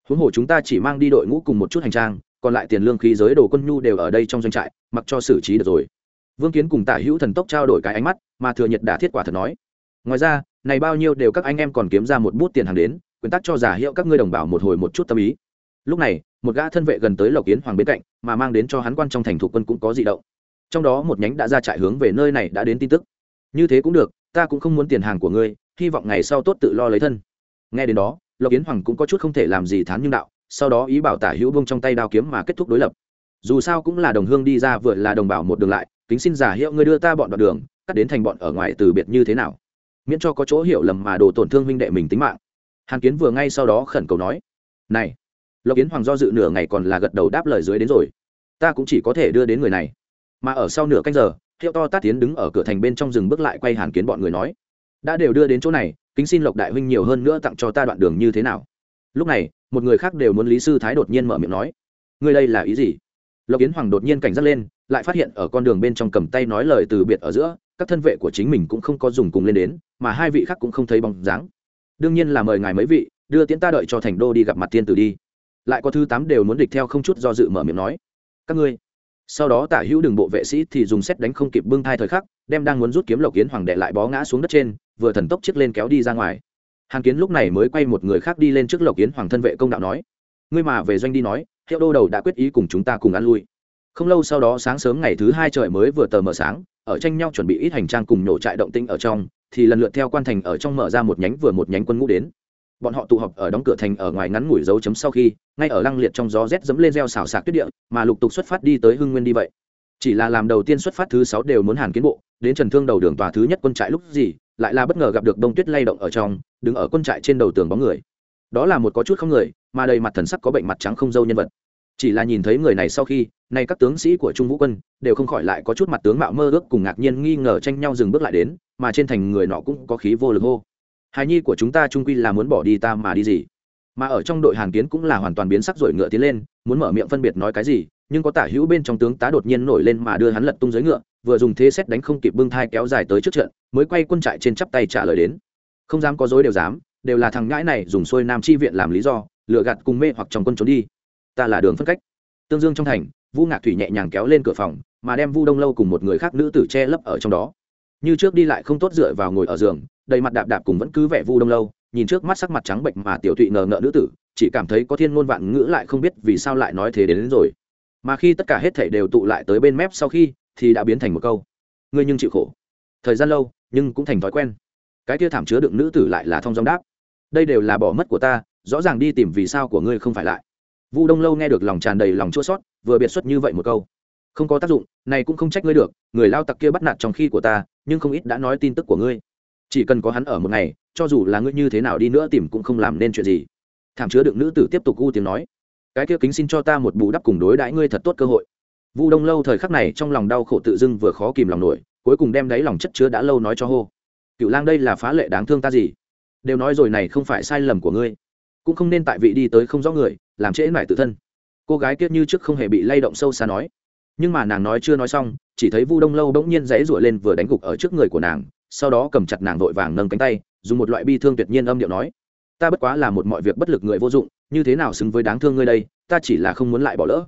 Huống hồ chúng ta chỉ mang đi đội ngũ cùng một chút hành trang, còn lại tiền lương khí giới đồ quân nhu đều ở đây trong doanh trại, mặc cho xử trí được rồi. Vương kiến cùng tả hữu thần tốc trao đổi cái ánh mắt, mà thừa nhật đã thiết quả thật nói. Ngoài ra, này bao nhiêu đều các anh em còn kiếm ra một bút tiền hàng đến quyền tắc cho giả hiệu các ngươi đồng bào một hồi một chút tâm ý. Lúc này, một gã thân vệ gần tới lộc kiến hoàng bên cạnh, mà mang đến cho hắn quan trong thành thủ quân cũng có di động. Trong đó một nhánh đã ra trại hướng về nơi này đã đến tin tức. Như thế cũng được, ta cũng không muốn tiền hàng của ngươi, hy vọng ngày sau tốt tự lo lấy thân nghe đến đó, lộc kiến hoàng cũng có chút không thể làm gì thán nhưng đạo, sau đó ý bảo tả hữu bông trong tay đao kiếm mà kết thúc đối lập. Dù sao cũng là đồng hương đi ra vừa là đồng bào một đường lại, kính xin giả hiệu ngươi đưa ta bọn đoạn đường, cắt đến thành bọn ở ngoài từ biệt như thế nào? Miễn cho có chỗ hiểu lầm mà đồ tổn thương huynh đệ mình tính mạng. Hàn kiến vừa ngay sau đó khẩn cầu nói, này. Lộc kiến hoàng do dự nửa ngày còn là gật đầu đáp lời dưới đến rồi. Ta cũng chỉ có thể đưa đến người này. Mà ở sau nửa canh giờ hiệu to tát tiến đứng ở cửa thành bên trong rừng bước lại quay hàn kiến bọn người nói, đã đều đưa đến chỗ này kính xin lộc đại huynh nhiều hơn nữa tặng cho ta đoạn đường như thế nào? Lúc này, một người khác đều muốn lý sư thái đột nhiên mở miệng nói, ngươi đây là ý gì? Lộc yến hoàng đột nhiên cảnh giác lên, lại phát hiện ở con đường bên trong cầm tay nói lời từ biệt ở giữa, các thân vệ của chính mình cũng không có dùng cùng lên đến, mà hai vị khác cũng không thấy bóng dáng. Đương nhiên là mời ngài mấy vị, đưa tiễn ta đợi cho thành đô đi gặp mặt thiên tử đi. Lại có thứ tám đều muốn địch theo không chút do dự mở miệng nói, các ngươi sau đó tả hữu đường bộ vệ sĩ thì dùng xét đánh không kịp bưng thai thời khắc, đem đang muốn rút kiếm lộc kiến hoàng đệ lại bó ngã xuống đất trên, vừa thần tốc chiếc lên kéo đi ra ngoài. Hàn kiến lúc này mới quay một người khác đi lên trước lộc kiến hoàng thân vệ công đạo nói, ngươi mà về doanh đi nói, hiệu đô đầu đã quyết ý cùng chúng ta cùng ăn lui. Không lâu sau đó sáng sớm ngày thứ hai trời mới vừa tờ mờ sáng, ở tranh nhau chuẩn bị ít hành trang cùng nhổ trại động tinh ở trong, thì lần lượt theo quan thành ở trong mở ra một nhánh vừa một nhánh quân ngũ đến bọn họ tụ họp ở đóng cửa thành ở ngoài ngắn ngủi dấu chấm sau khi, ngay ở lăng liệt trong gió rét dẫm lên reo xào xạc tuyết địa, mà lục tục xuất phát đi tới hưng nguyên đi vậy. Chỉ là làm đầu tiên xuất phát thứ sáu đều muốn hàn kiến bộ, đến trần thương đầu đường tòa thứ nhất quân trại lúc gì, lại là bất ngờ gặp được đông tuyết lay động ở trong, đứng ở quân trại trên đầu tường bóng người. Đó là một có chút không người, mà đầy mặt thần sắc có bệnh mặt trắng không dâu nhân vật. Chỉ là nhìn thấy người này sau khi, nay các tướng sĩ của trung vũ quân đều không khỏi lại có chút mặt tướng mạo mơ ước cùng ngạc nhiên nghi ngờ tranh nhau dừng bước lại đến, mà trên thành người nọ cũng có khí vô lực hô hài nhi của chúng ta trung quy là muốn bỏ đi ta mà đi gì? Mà ở trong đội hàn kiến cũng là hoàn toàn biến sắc rồi ngựa tiến lên, muốn mở miệng phân biệt nói cái gì, nhưng có tả hữu bên trong tướng tá đột nhiên nổi lên mà đưa hắn lật tung dưới ngựa, vừa dùng thế xét đánh không kịp bưng thai kéo dài tới trước trận, mới quay quân trại trên chắp tay trả lời đến. Không dám có dối đều dám, đều là thằng ngãi này dùng xuôi nam chi viện làm lý do lựa gạt cùng mê hoặc trong quân trốn đi. Ta là đường phân cách. Tương dương trong thành, vu ngạc thủy nhẹ nhàng kéo lên cửa phòng, mà đem vu đông lâu cùng một người khác nữ tử che lấp ở trong đó. Như trước đi lại không tốt dựa vào ngồi ở giường đầy mặt đạp đạp cùng vẫn cứ vẻ vu đông lâu nhìn trước mắt sắc mặt trắng bệnh mà tiểu thụy ngờ ngợ nữ tử chỉ cảm thấy có thiên ngôn vạn ngữ lại không biết vì sao lại nói thế đến, đến rồi. Mà khi tất cả hết thảy đều tụ lại tới bên mép sau khi thì đã biến thành một câu. Ngươi nhưng chịu khổ. Thời gian lâu nhưng cũng thành thói quen. Cái kia thảm chứa đựng nữ tử lại là thông dòng đáp. Đây đều là bỏ mất của ta rõ ràng đi tìm vì sao của ngươi không phải lại. Vu đông lâu nghe được lòng tràn đầy lòng chua sót vừa biệt xuất như vậy một câu. Không có tác dụng này cũng không trách ngươi được người lao tặc kia bắt nạt trong khi của ta nhưng không ít đã nói tin tức của ngươi chỉ cần có hắn ở một ngày, cho dù là ngươi như thế nào đi nữa tìm cũng không làm nên chuyện gì. Thảm chứa đựng nữ tử tiếp tục u tiếng nói, cái kia kính xin cho ta một bù đắp cùng đối đãi ngươi thật tốt cơ hội. Vu đông lâu thời khắc này trong lòng đau khổ tự dưng vừa khó kìm lòng nổi, cuối cùng đem đáy lòng chất chứa đã lâu nói cho hô, cựu lang đây là phá lệ đáng thương ta gì? Đều nói rồi này không phải sai lầm của ngươi, cũng không nên tại vị đi tới không rõ người, làm trễ mải tự thân. Cô gái kia như trước không hề bị lay động sâu xa nói, nhưng mà nàng nói chưa nói xong, chỉ thấy vu đông lâu bỗng nhiên dãy rủa lên vừa đánh gục ở trước người của nàng sau đó cầm chặt nàng vội vàng nâng cánh tay, dùng một loại bi thương tuyệt nhiên âm điệu nói, ta bất quá là một mọi việc bất lực người vô dụng, như thế nào xứng với đáng thương ngươi đây, ta chỉ là không muốn lại bỏ lỡ.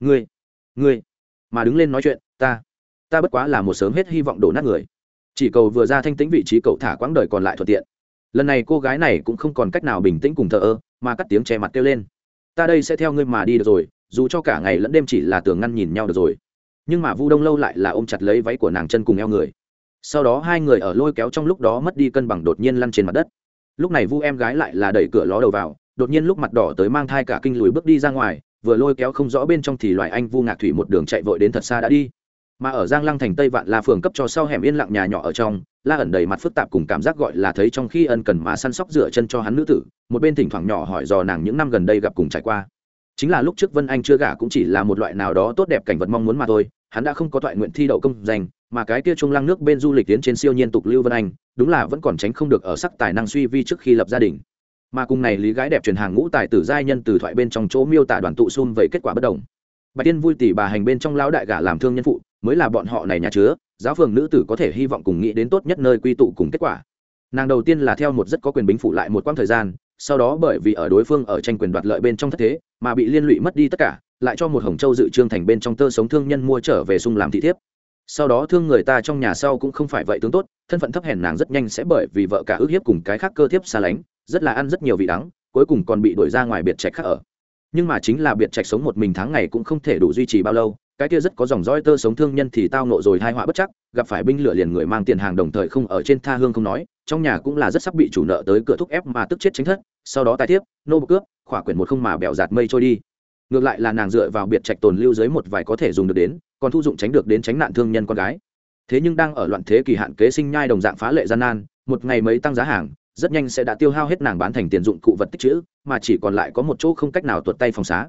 Ngươi ngươi, mà đứng lên nói chuyện, ta ta bất quá là một sớm hết hy vọng đổ nát người. Chỉ cầu vừa ra thanh tĩnh vị trí cậu thả quãng đời còn lại thuận tiện. Lần này cô gái này cũng không còn cách nào bình tĩnh cùng thờ ơ, mà cắt tiếng che mặt kêu lên, ta đây sẽ theo ngươi mà đi được rồi, dù cho cả ngày lẫn đêm chỉ là tường ngăn nhìn nhau được rồi. Nhưng mà vu đông lâu lại là ôm chặt lấy váy của nàng chân cùng eo người sau đó hai người ở lôi kéo trong lúc đó mất đi cân bằng đột nhiên lăn trên mặt đất. Lúc này vu em gái lại là đẩy cửa ló đầu vào, đột nhiên lúc mặt đỏ tới mang thai cả kinh lùi bước đi ra ngoài, vừa lôi kéo không rõ bên trong thì loài anh vu ngạc thủy một đường chạy vội đến thật xa đã đi. Mà ở giang lăng thành tây vạn la phường cấp cho sau hẻm yên lặng nhà nhỏ ở trong, la ẩn đầy mặt phức tạp cùng cảm giác gọi là thấy trong khi ân cần mà săn sóc dựa chân cho hắn nữ tử, một bên thỉnh thoảng nhỏ hỏi dò nàng những năm gần đây gặp cùng trải qua. Chính là lúc trước vân anh chưa gả cũng chỉ là một loại nào đó tốt đẹp cảnh vật mong muốn mà thôi, hắn đã không có thoại nguyện thi đậu công danh mà cái kia trung lăng nước bên du lịch tiến trên siêu nhiên tục lưu vân anh, đúng là vẫn còn tránh không được ở sắc tài năng suy vi trước khi lập gia đình. Mà cùng này lý gái đẹp truyền hàng ngũ tài tử giai nhân từ thoại bên trong chỗ miêu tả đoàn tụ xung về kết quả bất đồng. Bạch tiên vui tỷ bà hành bên trong lão đại gả làm thương nhân phụ, mới là bọn họ này nhà chứa, giáo phường nữ tử có thể hy vọng cùng nghĩ đến tốt nhất nơi quy tụ cùng kết quả. Nàng đầu tiên là theo một rất có quyền bính phụ lại một quãng thời gian, sau đó bởi vì ở đối phương ở tranh quyền đoạt lợi bên trong thất thế, mà bị liên lụy mất đi tất cả, lại cho một hồng châu dự trương thành bên trong tơ sống thương nhân mua trở về sung làm thị thiếp sau đó thương người ta trong nhà sau cũng không phải vậy tướng tốt, thân phận thấp hèn nàng rất nhanh sẽ bởi vì vợ cả ước hiếp cùng cái khác cơ thiếp xa lánh, rất là ăn rất nhiều vị đắng, cuối cùng còn bị đuổi ra ngoài biệt trạch khác ở. Nhưng mà chính là biệt trạch sống một mình tháng ngày cũng không thể đủ duy trì bao lâu, cái kia rất có dòng dõi tơ sống thương nhân thì tao nộ rồi hai họa bất chắc, gặp phải binh lửa liền người mang tiền hàng đồng thời không ở trên tha hương không nói, trong nhà cũng là rất sắp bị chủ nợ tới cửa thúc ép mà tức chết chính thất, sau đó tài tiếp, nô bực cướp, khỏa quyển một không mà bèo giạt mây trôi đi. Ngược lại là nàng dựa vào biệt trạch tồn lưu dưới một vài có thể dùng được đến còn thu dụng tránh được đến tránh nạn thương nhân con gái. Thế nhưng đang ở loạn thế kỳ hạn kế sinh nhai đồng dạng phá lệ gian nan, một ngày mấy tăng giá hàng, rất nhanh sẽ đã tiêu hao hết nàng bán thành tiền dụng cụ vật tích chữ mà chỉ còn lại có một chỗ không cách nào tuột tay phòng xá.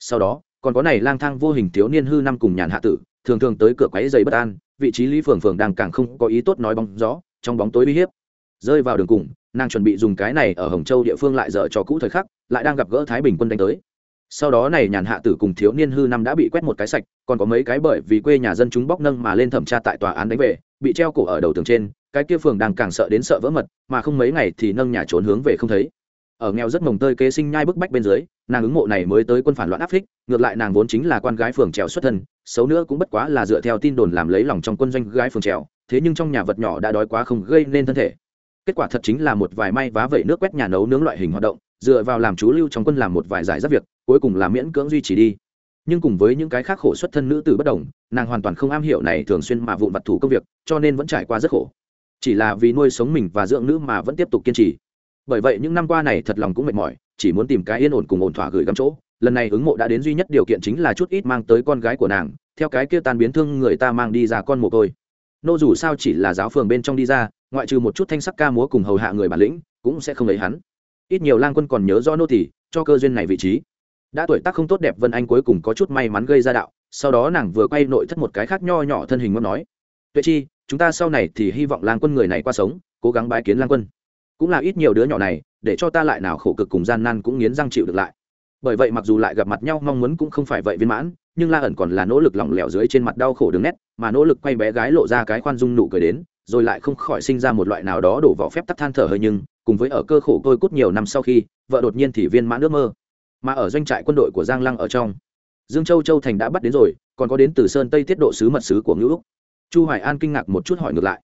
Sau đó, còn có này lang thang vô hình thiếu niên hư năm cùng nhàn hạ tử, thường thường tới cửa quấy giày bất an, vị trí lý phường phường đang càng không có ý tốt nói bóng gió, trong bóng tối uy hiếp. Rơi vào đường cùng, nàng chuẩn bị dùng cái này ở hồng châu địa phương lại dở cho cũ thời khắc, lại đang gặp gỡ thái bình quân đánh tới sau đó này nhàn hạ tử cùng thiếu niên hư năm đã bị quét một cái sạch, còn có mấy cái bởi vì quê nhà dân chúng bóc nâng mà lên thẩm tra tại tòa án đánh về, bị treo cổ ở đầu tường trên, cái kia phường đang càng sợ đến sợ vỡ mật, mà không mấy ngày thì nâng nhà trốn hướng về không thấy. Ở nghèo rất mồng tơi kế sinh nhai bức bách bên dưới, nàng ứng mộ này mới tới quân phản loạn áp thích ngược lại nàng vốn chính là quan gái phường trèo xuất thân, xấu nữa cũng bất quá là dựa theo tin đồn làm lấy lòng trong quân doanh gái phường trèo, thế nhưng trong nhà vật nhỏ đã đói quá không gây nên thân thể. Kết quả thật chính là một vài may vá vẩy nước quét nhà nấu nướng loại hình hoạt động, dựa vào làm chú lưu trong quân làm một vài giải rất việc cuối cùng là miễn cưỡng duy trì đi. Nhưng cùng với những cái khác khổ xuất thân nữ tử bất đồng, nàng hoàn toàn không am hiểu này thường xuyên mà vụn vặt thủ công việc, cho nên vẫn trải qua rất khổ. Chỉ là vì nuôi sống mình và dưỡng nữ mà vẫn tiếp tục kiên trì. Bởi vậy những năm qua này thật lòng cũng mệt mỏi, chỉ muốn tìm cái yên ổn cùng ổn thỏa gửi gắm chỗ. Lần này ứng mộ đã đến duy nhất điều kiện chính là chút ít mang tới con gái của nàng, theo cái kia tan biến thương người ta mang đi ra con mồ côi. Nô dù sao chỉ là giáo phường bên trong đi ra, ngoại trừ một chút thanh sắc ca múa cùng hầu hạ người bản lĩnh, cũng sẽ không lấy hắn. Ít nhiều lang quân còn nhớ do nô tỷ cho cơ duyên này vị trí đã tuổi tác không tốt đẹp vân anh cuối cùng có chút may mắn gây ra đạo, sau đó nàng vừa quay nội thất một cái khác nho nhỏ thân hình ngâm nói, tuệ chi, chúng ta sau này thì hy vọng lang quân người này qua sống, cố gắng bái kiến lang quân. Cũng là ít nhiều đứa nhỏ này, để cho ta lại nào khổ cực cùng gian nan cũng nghiến răng chịu được lại. Bởi vậy mặc dù lại gặp mặt nhau, mong muốn cũng không phải vậy viên mãn, nhưng la ẩn còn là nỗ lực lỏng lẻo dưới trên mặt đau khổ đường nét, mà nỗ lực quay bé gái lộ ra cái khoan dung nụ cười đến, rồi lại không khỏi sinh ra một loại nào đó đổ vỏ phép tắt than thở hơi nhưng, cùng với ở cơ khổ tôi cút nhiều năm sau khi, vợ đột nhiên thì viên mãn ước mơ mà ở doanh trại quân đội của giang lăng ở trong dương châu châu thành đã bắt đến rồi còn có đến từ sơn tây tiết độ sứ mật sứ của ngữ úc chu hoài an kinh ngạc một chút hỏi ngược lại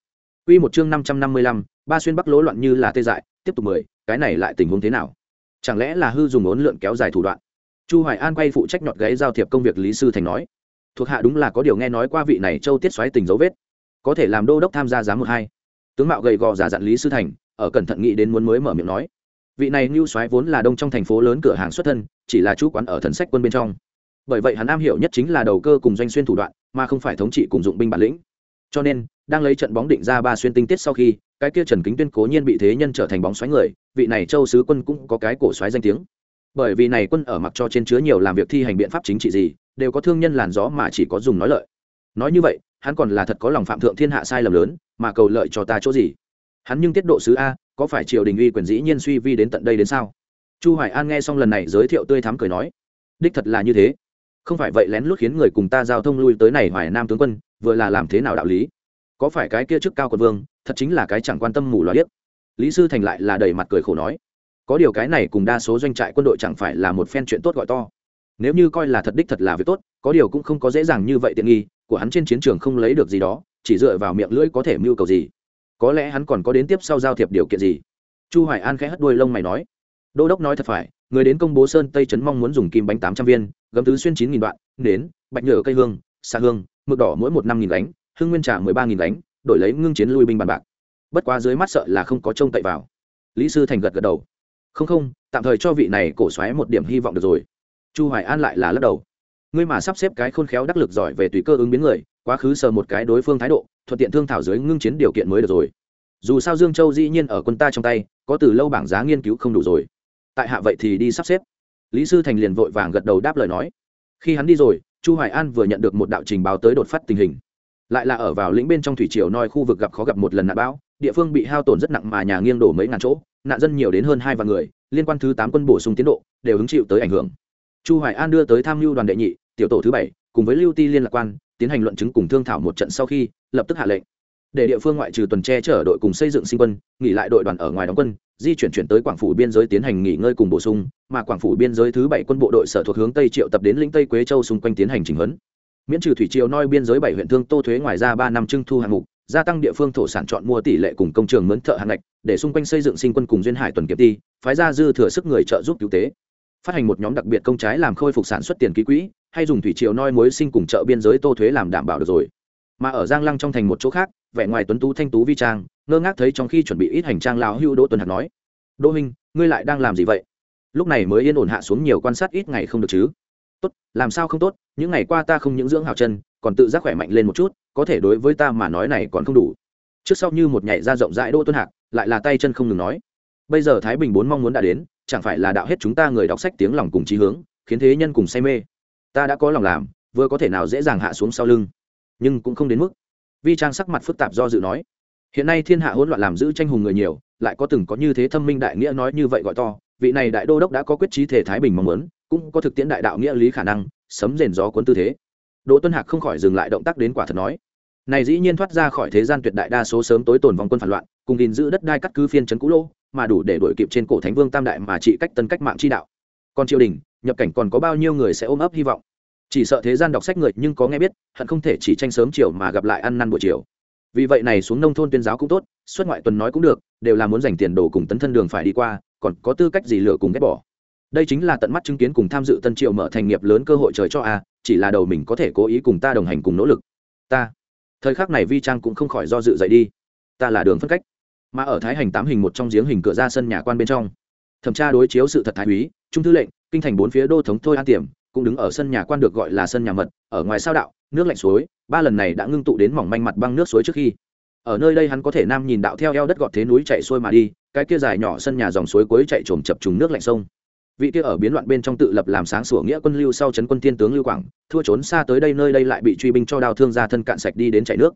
Quy một chương 555, ba xuyên bắc lỗ loạn như là tê dại, tiếp tục mười, cái này lại tình huống thế nào? Chẳng lẽ là hư dùng ốn lượn kéo dài thủ đoạn? Chu Hoài An quay phụ trách nhọt gáy giao thiệp công việc lý sư thành nói. Thuộc hạ đúng là có điều nghe nói qua vị này Châu Tiết xoáy tình dấu vết, có thể làm đô đốc tham gia giám một hai. Tướng mạo gầy gò giả dặn lý sư thành, ở cẩn thận nghĩ đến muốn mới mở miệng nói. Vị này ngưu xoáy vốn là đông trong thành phố lớn cửa hàng xuất thân, chỉ là chú quán ở thần sách quân bên trong. Bởi vậy hắn am hiểu nhất chính là đầu cơ cùng doanh xuyên thủ đoạn mà không phải thống trị cùng dụng binh bản lĩnh. Cho nên đang lấy trận bóng định ra ba xuyên tinh tiết sau khi cái kia trần kính tuyên cố nhiên bị thế nhân trở thành bóng xoáy người vị này châu sứ quân cũng có cái cổ xoáy danh tiếng. Bởi vì này quân ở mặc cho trên chứa nhiều làm việc thi hành biện pháp chính trị gì đều có thương nhân làn gió mà chỉ có dùng nói lợi. Nói như vậy hắn còn là thật có lòng phạm thượng thiên hạ sai lầm lớn mà cầu lợi cho ta chỗ gì? Hắn nhưng tiết độ sứ a có phải triều đình uy quyền dĩ nhiên suy vi đến tận đây đến sao? Chu hoài an nghe xong lần này giới thiệu tươi thắm cười nói, đích thật là như thế. Không phải vậy lén lút khiến người cùng ta giao thông lui tới này hoài nam tướng quân, vừa là làm thế nào đạo lý? Có phải cái kia chức cao quân vương, thật chính là cái chẳng quan tâm mù loa điếc? Lý sư thành lại là đầy mặt cười khổ nói, có điều cái này cùng đa số doanh trại quân đội chẳng phải là một phen chuyện tốt gọi to. Nếu như coi là thật đích thật là việc tốt, có điều cũng không có dễ dàng như vậy tiện nghi, của hắn trên chiến trường không lấy được gì đó, chỉ dựa vào miệng lưỡi có thể mưu cầu gì có lẽ hắn còn có đến tiếp sau giao thiệp điều kiện gì? Chu hoài an khẽ hất đuôi lông mày nói. Đô đốc nói thật phải người đến công bố sơn tây trấn mong muốn dùng kim bánh tám trăm viên gấm tứ xuyên chín nghìn đoạn nến bạch nhựa cây hương xa hương mực đỏ mỗi một năm nghìn lánh, hương nguyên trà mười ba nghìn gánh đổi lấy ngưng chiến lui binh bàn bạc. Bất quá dưới mắt sợ là không có trông cậy vào. Lý sư thành gật gật đầu. Không không tạm thời cho vị này cổ xoáy một điểm hy vọng được rồi. Chu hoài an lại là lắc đầu. Ngươi mà sắp xếp cái khôn khéo đắc lực giỏi về tùy cơ ứng biến người quá khứ sờ một cái đối phương thái độ, thuận tiện thương thảo dưới ngưng chiến điều kiện mới được rồi. Dù sao dương châu dĩ nhiên ở quân ta trong tay, có từ lâu bảng giá nghiên cứu không đủ rồi. Tại hạ vậy thì đi sắp xếp. Lý sư thành liền vội vàng gật đầu đáp lời nói. Khi hắn đi rồi, chu hoài an vừa nhận được một đạo trình báo tới đột phát tình hình. Lại là ở vào lĩnh bên trong thủy triều noi khu vực gặp khó gặp một lần nạn bão, địa phương bị hao tổn rất nặng mà nhà nghiêng đổ mấy ngàn chỗ, nạn dân nhiều đến hơn hai vạn người, liên quan thứ tám quân bổ sung tiến độ, đều hứng chịu tới ảnh hưởng. Chu hoài an đưa tới tham mưu đoàn đệ nhị, tiểu tổ thứ bảy, cùng với lưu ti liên lạc quan tiến hành luận chứng cùng thương thảo một trận sau khi, lập tức hạ lệnh. Để địa phương ngoại trừ tuần tre chở đội cùng xây dựng sinh quân, nghỉ lại đội đoàn ở ngoài đóng quân, di chuyển chuyển tới quảng phủ biên giới tiến hành nghỉ ngơi cùng bổ sung, mà quảng phủ biên giới thứ bảy quân bộ đội sở thuộc hướng tây triệu tập đến lĩnh tây quế châu xung quanh tiến hành chỉnh huấn. Miễn trừ thủy triều noi biên giới bảy huyện thương tô thuế ngoài ra ba năm trưng thu hạng mục, gia tăng địa phương thổ sản chọn mua tỷ lệ cùng công trường mướn thợ hạng ngạch, để xung quanh xây dựng sinh quân cùng duyên hải tuần kiểm ti, phái ra dư thừa sức người trợ giúp cứu tế. Phát hành một nhóm đặc biệt công trái làm khôi phục sản xuất tiền ký quỹ hay dùng thủy triều noi mối sinh cùng chợ biên giới tô thuế làm đảm bảo được rồi. Mà ở giang lăng trong thành một chỗ khác, vẻ ngoài tuấn tú thanh tú vi trang, ngơ ngác thấy trong khi chuẩn bị ít hành trang lão hưu đỗ tuần hạc nói, đỗ minh ngươi lại đang làm gì vậy? Lúc này mới yên ổn hạ xuống nhiều quan sát ít ngày không được chứ? Tốt, làm sao không tốt? Những ngày qua ta không những dưỡng hào chân, còn tự giác khỏe mạnh lên một chút, có thể đối với ta mà nói này còn không đủ. Trước sau như một nhảy ra rộng rãi đỗ tuân hạc, lại là tay chân không ngừng nói, bây giờ thái bình bốn mong muốn đã đến, chẳng phải là đạo hết chúng ta người đọc sách tiếng lòng cùng trí hướng, khiến thế nhân cùng say mê ta đã có lòng làm, vừa có thể nào dễ dàng hạ xuống sau lưng. Nhưng cũng không đến mức. Vi trang sắc mặt phức tạp do dự nói, hiện nay thiên hạ hỗn loạn làm giữ tranh hùng người nhiều, lại có từng có như thế thâm minh đại nghĩa nói như vậy gọi to, vị này đại đô đốc đã có quyết trí thể thái bình mong muốn, cũng có thực tiễn đại đạo nghĩa lý khả năng, sấm rền gió cuốn tư thế. Đỗ tuân hạc không khỏi dừng lại động tác đến quả thật nói, này dĩ nhiên thoát ra khỏi thế gian tuyệt đại đa số sớm tối tồn vòng quân phản loạn, cùng gìn giữ đất đai cắt cứ phiên trấn cũ lô, mà đủ để đổi kịp trên cổ thánh vương tam đại mà trị cách tân cách mạng chi đạo. Còn triều đình nhập cảnh còn có bao nhiêu người sẽ ôm ấp hy vọng. Chỉ sợ thế gian đọc sách người nhưng có nghe biết, hận không thể chỉ tranh sớm chiều mà gặp lại ăn năn buổi chiều. Vì vậy này xuống nông thôn tuyên giáo cũng tốt, xuất ngoại tuần nói cũng được, đều là muốn dành tiền đồ cùng tấn thân đường phải đi qua, còn có tư cách gì lựa cùng ghét bỏ. Đây chính là tận mắt chứng kiến cùng tham dự tân triệu mở thành nghiệp lớn cơ hội trời cho a, chỉ là đầu mình có thể cố ý cùng ta đồng hành cùng nỗ lực. Ta, thời khắc này vi trang cũng không khỏi do dự dậy đi. Ta là đường phân cách, mà ở thái hành tám hình một trong giếng hình cửa ra sân nhà quan bên trong. Thẩm tra đối chiếu sự thật thái úy, trung thư lệnh kinh thành bốn phía đô thống thôi an tiềm, cũng đứng ở sân nhà quan được gọi là sân nhà mật, ở ngoài sao đạo, nước lạnh suối, ba lần này đã ngưng tụ đến mỏng manh mặt băng nước suối trước khi. Ở nơi đây hắn có thể nam nhìn đạo theo eo đất gọt thế núi chạy xuôi mà đi, cái kia dài nhỏ sân nhà dòng suối cuối chạy trồm chập trùng nước lạnh sông. Vị kia ở biến loạn bên trong tự lập làm sáng sủa nghĩa quân lưu sau chấn quân tiên tướng lưu quảng, thua trốn xa tới đây nơi đây lại bị truy binh cho đào thương ra thân cạn sạch đi đến chạy nước.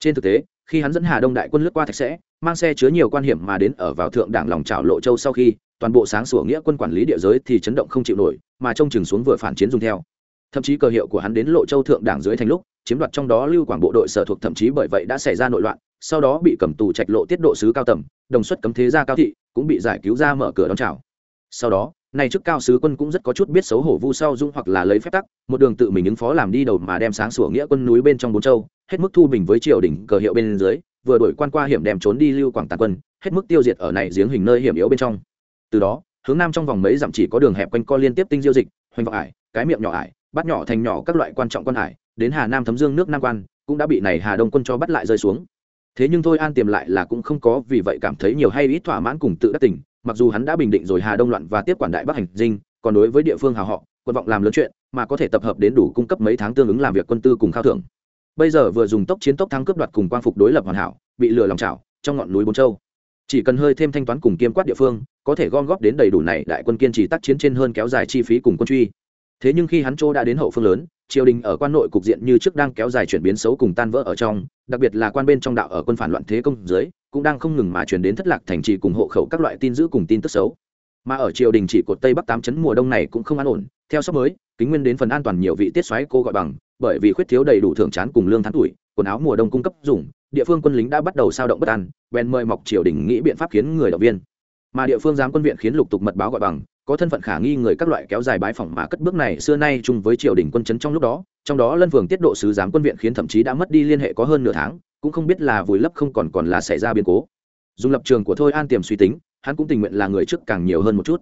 Trên thực tế, khi hắn dẫn hà đông đại quân lướt qua thạch sẽ, mang xe chứa nhiều quan hiểm mà đến ở vào thượng đảng lòng trào lộ châu sau khi toàn bộ sáng sủa nghĩa quân quản lý địa giới thì chấn động không chịu nổi, mà trông chừng xuống vừa phản chiến dùng theo. Thậm chí cờ hiệu của hắn đến lộ châu thượng đảng dưới thành lúc, chiếm đoạt trong đó lưu quảng bộ đội sở thuộc, thậm chí bởi vậy đã xảy ra nội loạn, sau đó bị cầm tù trạch lộ tiết độ sứ cao tầm, đồng xuất cấm thế gia cao thị, cũng bị giải cứu ra mở cửa đón chào. Sau đó này trước cao sứ quân cũng rất có chút biết xấu hổ vu sau dung hoặc là lấy phép tắc, một đường tự mình ứng phó làm đi đầu mà đem sáng sủa nghĩa quân núi bên trong bốn châu, hết mức thu bình với triều đình cờ hiệu bên dưới, vừa đổi quan qua hiểm đem trốn đi lưu quảng tàn quân, hết mức tiêu diệt ở này giếng hình nơi hiểm yếu bên trong từ đó, hướng nam trong vòng mấy dặm chỉ có đường hẹp quanh co liên tiếp tinh diêu dịch, hoành vọng ải, cái miệng nhỏ ải bắt nhỏ thành nhỏ các loại quan trọng quan ải, đến hà nam thấm dương nước nam quan, cũng đã bị này hà đông quân cho bắt lại rơi xuống. Thế nhưng thôi an tiềm lại là cũng không có, vì vậy cảm thấy nhiều hay ít thỏa mãn cùng tự đắc tình, mặc dù hắn đã bình định rồi hà đông loạn và tiếp quản đại bắc hành dinh, còn đối với địa phương hào họ, quân vọng làm lớn chuyện, mà có thể tập hợp đến đủ cung cấp mấy tháng tương ứng làm việc quân tư cùng khao thưởng. Bây giờ vừa dùng tốc chiến tốc thắng cướp đoạt cùng quang phục đối lập hoàn hảo, bị lừa lòng chảo, trong ngọn núi bốn châu chỉ cần hơi thêm thanh toán cùng kiêm quát địa phương, có thể gom góp đến đầy đủ này đại quân kiên trì tác chiến trên hơn kéo dài chi phí cùng quân truy. Thế nhưng khi hắn châu đã đến hậu phương lớn, triều đình ở quan nội cục diện như trước đang kéo dài chuyển biến xấu cùng tan vỡ ở trong, đặc biệt là quan bên trong đạo ở quân phản loạn thế công dưới, cũng đang không ngừng mà chuyển đến thất lạc thành trì cùng hộ khẩu các loại tin giữ cùng tin tức xấu. Mà ở triều đình chỉ cột tây bắc tám chấn mùa đông này cũng không an ổn, theo sắp mới, kính nguyên đến phần an toàn nhiều vị tiết xoáy cô gọi bằng, bởi vì khuyết thiếu đầy đủ thưởng chán cùng lương tháng tuổi, quần áo mùa đông cung cấp dùng, địa phương quân lính đã bắt đầu sao động bất an bèn mời mọc triều đình nghĩ biện pháp khiến người động viên. Mà địa phương giám quân viện khiến lục tục mật báo gọi bằng, có thân phận khả nghi người các loại kéo dài bái phỏng mà cất bước này xưa nay chung với triều đình quân chấn trong lúc đó, trong đó lân phường tiết độ sứ giám quân viện khiến thậm chí đã mất đi liên hệ có hơn nửa tháng, cũng không biết là vùi lấp không còn còn là xảy ra biến cố. Dùng lập trường của thôi an tiềm suy tính, hắn cũng tình nguyện là người trước càng nhiều hơn một chút.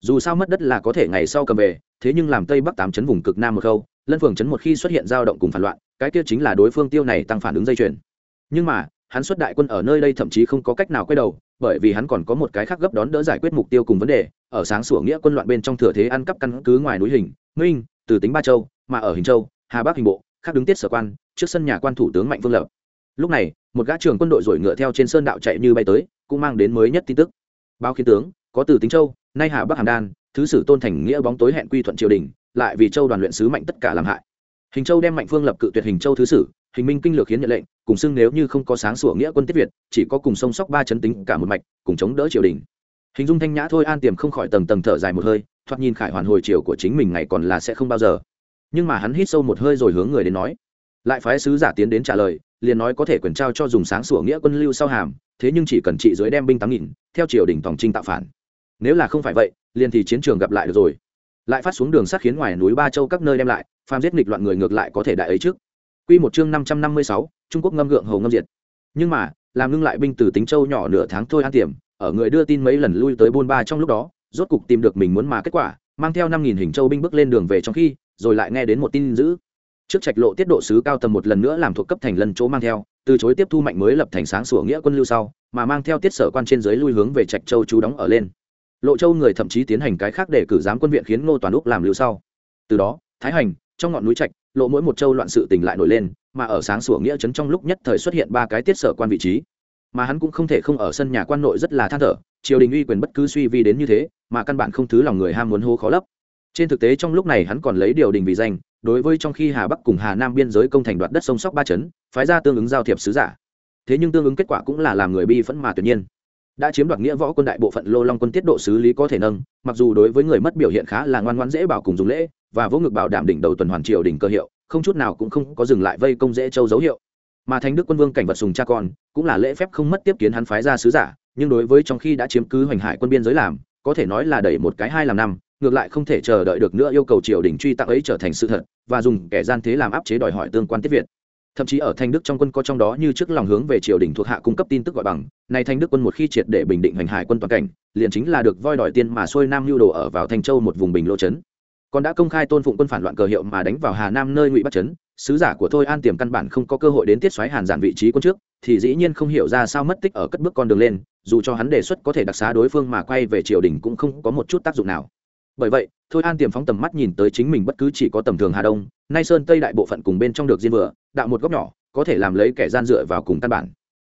Dù sao mất đất là có thể ngày sau cầm về, thế nhưng làm tây bắc tám chấn vùng cực nam một khâu, lân phường chấn một khi xuất hiện dao động cùng phản loạn, cái tiêu chính là đối phương tiêu này tăng phản ứng dây chuyền. Nhưng mà hắn xuất đại quân ở nơi đây thậm chí không có cách nào quay đầu, bởi vì hắn còn có một cái khác gấp đón đỡ giải quyết mục tiêu cùng vấn đề, ở sáng sủa nghĩa quân loạn bên trong thừa thế ăn cắp căn cứ ngoài núi hình, minh, từ tính ba châu, mà ở hình châu, hà bắc hình bộ, khác đứng tiết sở quan, trước sân nhà quan thủ tướng mạnh vương lập. Lúc này, một gã trưởng quân đội rồi ngựa theo trên sơn đạo chạy như bay tới, cũng mang đến mới nhất tin tức. Báo khiến tướng, có từ tính châu, nay hà bắc hàm đan, thứ sử tôn thành nghĩa bóng tối hẹn quy thuận triều đình, lại vì châu đoàn luyện sứ mạnh tất cả làm hại. Hình châu đem mạnh phương lập cự tuyệt hình châu thứ sử hình minh kinh lược khiến nhận lệnh, cùng xưng nếu như không có sáng sủa nghĩa quân tiết việt, chỉ có cùng sông sóc ba chấn tính cả một mạch, cùng chống đỡ triều đình. Hình dung thanh nhã thôi an tiềm không khỏi tầng tầng thở dài một hơi, thoạt nhìn khải hoàn hồi chiều của chính mình ngày còn là sẽ không bao giờ. Nhưng mà hắn hít sâu một hơi rồi hướng người đến nói. Lại phái sứ giả tiến đến trả lời, liền nói có thể quyền trao cho dùng sáng sủa nghĩa quân lưu sau hàm, thế nhưng chỉ cần trị dưới đem binh tám nghìn, theo triều đình tòng trinh tạo phản. Nếu là không phải vậy, liền thì chiến trường gặp lại được rồi. Lại phát xuống đường sắt khiến ngoài núi ba châu các nơi đem lại, phàm giết nghịch loạn người ngược lại có thể đại ấy trước. Quy một chương 556, Trung Quốc ngâm gượng hầu ngâm diệt. Nhưng mà, làm ngưng lại binh từ tính châu nhỏ nửa tháng thôi an tiềm, ở người đưa tin mấy lần lui tới buôn ba trong lúc đó, rốt cục tìm được mình muốn mà kết quả, mang theo 5000 hình châu binh bước lên đường về trong khi, rồi lại nghe đến một tin dữ. Trước trạch lộ tiết độ sứ cao tầm một lần nữa làm thuộc cấp thành lần chỗ mang theo, từ chối tiếp thu mạnh mới lập thành sáng sủa nghĩa quân lưu sau, mà mang theo tiết sở quan trên dưới lui hướng về trạch châu chú đóng ở lên. Lộ Châu người thậm chí tiến hành cái khác để cử giám quân viện khiến Ngô Toàn Úc làm lưu sau. Từ đó, Thái Hành, trong ngọn núi trạch, lộ mỗi một châu loạn sự tình lại nổi lên, mà ở sáng sủa nghĩa trấn trong lúc nhất thời xuất hiện ba cái tiết sở quan vị trí. Mà hắn cũng không thể không ở sân nhà quan nội rất là than thở, triều đình uy quyền bất cứ suy vi đến như thế, mà căn bản không thứ lòng người ham muốn hô khó lấp. Trên thực tế trong lúc này hắn còn lấy điều đình vì danh, đối với trong khi hà bắc cùng hà nam biên giới công thành đoạt đất sông sóc ba chấn, phái ra tương ứng giao thiệp sứ giả. Thế nhưng tương ứng kết quả cũng là làm người bi phẫn mà tuyệt nhiên. Đã chiếm đoạt nghĩa võ quân đại bộ phận lô long quân tiết độ sứ lý có thể nâng, mặc dù đối với người mất biểu hiện khá là ngoan ngoãn dễ bảo cùng dùng lễ và vỗ ngực bảo đảm đỉnh đầu tuần hoàn triều đỉnh cơ hiệu, không chút nào cũng không có dừng lại vây công dễ châu dấu hiệu. Mà thánh đức quân vương cảnh vật sùng cha con, cũng là lễ phép không mất tiếp kiến hắn phái ra sứ giả, nhưng đối với trong khi đã chiếm cứ hoành hải quân biên giới làm, có thể nói là đẩy một cái hai làm năm, ngược lại không thể chờ đợi được nữa yêu cầu triều đình truy tặng ấy trở thành sự thật, và dùng kẻ gian thế làm áp chế đòi hỏi tương quan tiết việt. Thậm chí ở thanh đức trong quân có trong đó như trước lòng hướng về triều đình thuộc hạ cung cấp tin tức gọi bằng này thanh đức quân một khi triệt để bình định hoành hải quân toàn cảnh, liền chính là được voi đòi tiên mà xuôi nam lưu đồ ở vào thanh châu một vùng bình lô trấn còn đã công khai tôn phụng quân phản loạn cờ hiệu mà đánh vào hà nam nơi ngụy bắc trấn, sứ giả của thôi an tiềm căn bản không có cơ hội đến tiết xoáy hàn giản vị trí quân trước, thì dĩ nhiên không hiểu ra sao mất tích ở cất bước con đường lên, dù cho hắn đề xuất có thể đặc xá đối phương mà quay về triều đình cũng không có một chút tác dụng nào. Bởi vậy, thôi an tiềm phóng tầm mắt nhìn tới chính mình bất cứ chỉ có tầm thường hà đông, nay sơn tây đại bộ phận cùng bên trong được diên vừa, đạo một góc nhỏ, có thể làm lấy kẻ gian dựa vào cùng căn bản.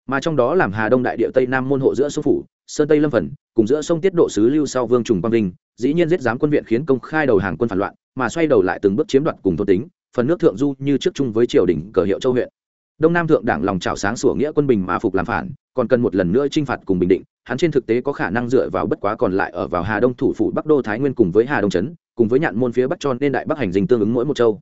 Mà trong đó làm hà đông đại địa tây nam môn hộ giữa sông phủ, sơn tây lâm phần, cùng giữa sông tiết độ sứ lưu sau vương trùng quang vinh dĩ nhiên giết giám quân viện khiến công khai đầu hàng quân phản loạn, mà xoay đầu lại từng bước chiếm đoạt cùng thôn tính, phần nước thượng du như trước chung với triều đình cờ hiệu châu huyện. Đông nam thượng đảng lòng trào sáng sủa nghĩa quân bình mà phục làm phản, còn cần một lần nữa t r i n h phạt cùng bình định, hắn trên thực tế có khả năng dựa vào bất quá còn lại ở vào hà đông thủ phủ bắc đô thái nguyên cùng với hà đông trấn, cùng với nhạn môn phía bắc cho nên đại bắc hành dinh tương ứng mỗi một châu.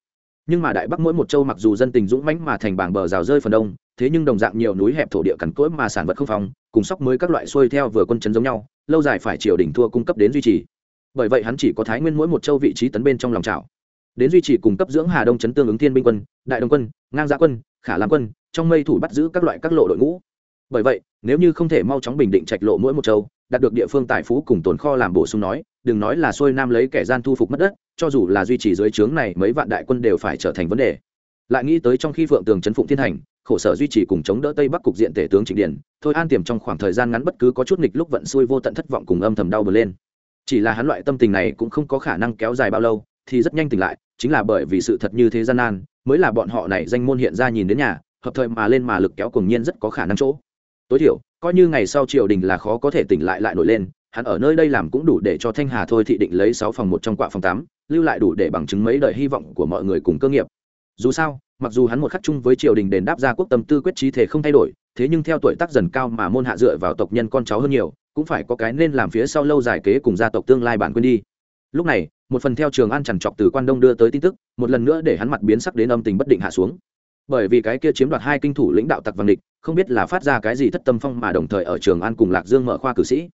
Nhưng mà đại bắc mỗi một châu mặc dù dân tình dũng mãnh mà thành bảng bờ rào rơi phần đông, thế nhưng đồng dạng nhiều núi hẹp thổ địa cằn cỗi mà sản vật không phòng cùng sóc mới các loại xuôi theo vừa quân chấn giống nhau, lâu dài phải triều đình thua cung cấp đến duy trì bởi vậy hắn chỉ có thái nguyên mỗi một châu vị trí tấn bên trong lòng trào. Đến duy trì cung cấp dưỡng hà đông chấn tương ứng thiên binh quân, đại đồng quân, ngang giã quân, khả làm quân, trong mây thủ bắt giữ các loại các lộ đội ngũ. Bởi vậy, nếu như không thể mau chóng bình định trạch lộ mỗi một châu, đạt được địa phương tài phú cùng tồn kho làm bổ sung nói, đừng nói là xuôi nam lấy kẻ gian thu phục mất đất, cho dù là duy trì dưới trướng này mấy vạn đại quân đều phải trở thành vấn đề. Lại nghĩ tới trong khi phượng tường chấn phụng thiên hành, khổ sở duy trì cùng chống đỡ tây bắc cục diện tể tướng trịnh điển thôi an tiềm trong khoảng thời gian ngắn bất cứ có chút nghịch lúc vận xuôi vô tận thất vọng cùng âm thầm đau bờ lên chỉ là hắn loại tâm tình này cũng không có khả năng kéo dài bao lâu, thì rất nhanh tỉnh lại, chính là bởi vì sự thật như thế gian nan, mới là bọn họ này danh môn hiện ra nhìn đến nhà, hợp thời mà lên mà lực kéo cùng nhiên rất có khả năng chỗ. Tối thiểu, coi như ngày sau triều đình là khó có thể tỉnh lại lại nổi lên, hắn ở nơi đây làm cũng đủ để cho thanh hà thôi thị định lấy sáu phòng một trong quạ phòng tám, lưu lại đủ để bằng chứng mấy đời hy vọng của mọi người cùng cơ nghiệp dù sao, mặc dù hắn một khắc chung với triều đình đền đáp ra quốc tâm tư quyết trí thể không thay đổi, thế nhưng theo tuổi tác dần cao mà môn hạ dựa vào tộc nhân con cháu hơn nhiều, cũng phải có cái nên làm phía sau lâu dài kế cùng gia tộc tương lai bản quên đi. Lúc này, một phần theo trường an chằn trọc từ quan đông đưa tới tin tức, một lần nữa để hắn mặt biến sắc đến âm tình bất định hạ xuống. Bởi vì cái kia chiếm đoạt hai kinh thủ lãnh đạo tặc vàng địch, không biết là phát ra cái gì thất tâm phong mà đồng thời ở trường an cùng lạc dương mở khoa cử sĩ.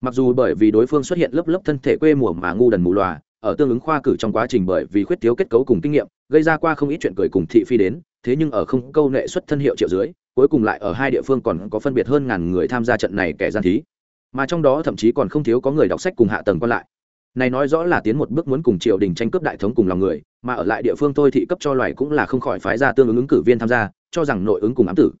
Mặc dù bởi vì đối phương xuất hiện lớp lớp thân thể quê mùa mà ngu đần mù lòa ở tương ứng khoa cử trong quá trình bởi vì khuyết thiếu kết cấu cùng kinh nghiệm, gây ra qua không ít chuyện cười cùng thị phi đến, thế nhưng ở không câu nệ xuất thân hiệu triệu dưới, cuối cùng lại ở hai địa phương còn có phân biệt hơn ngàn người tham gia trận này kẻ gian thí. Mà trong đó thậm chí còn không thiếu có người đọc sách cùng hạ tầng còn lại. Này nói rõ là tiến một bước muốn cùng triều đình tranh cướp đại thống cùng lòng người, mà ở lại địa phương tôi thị cấp cho loài cũng là không khỏi phái ra tương ứng ứng cử viên tham gia, cho rằng nội ứng cùng ám tử.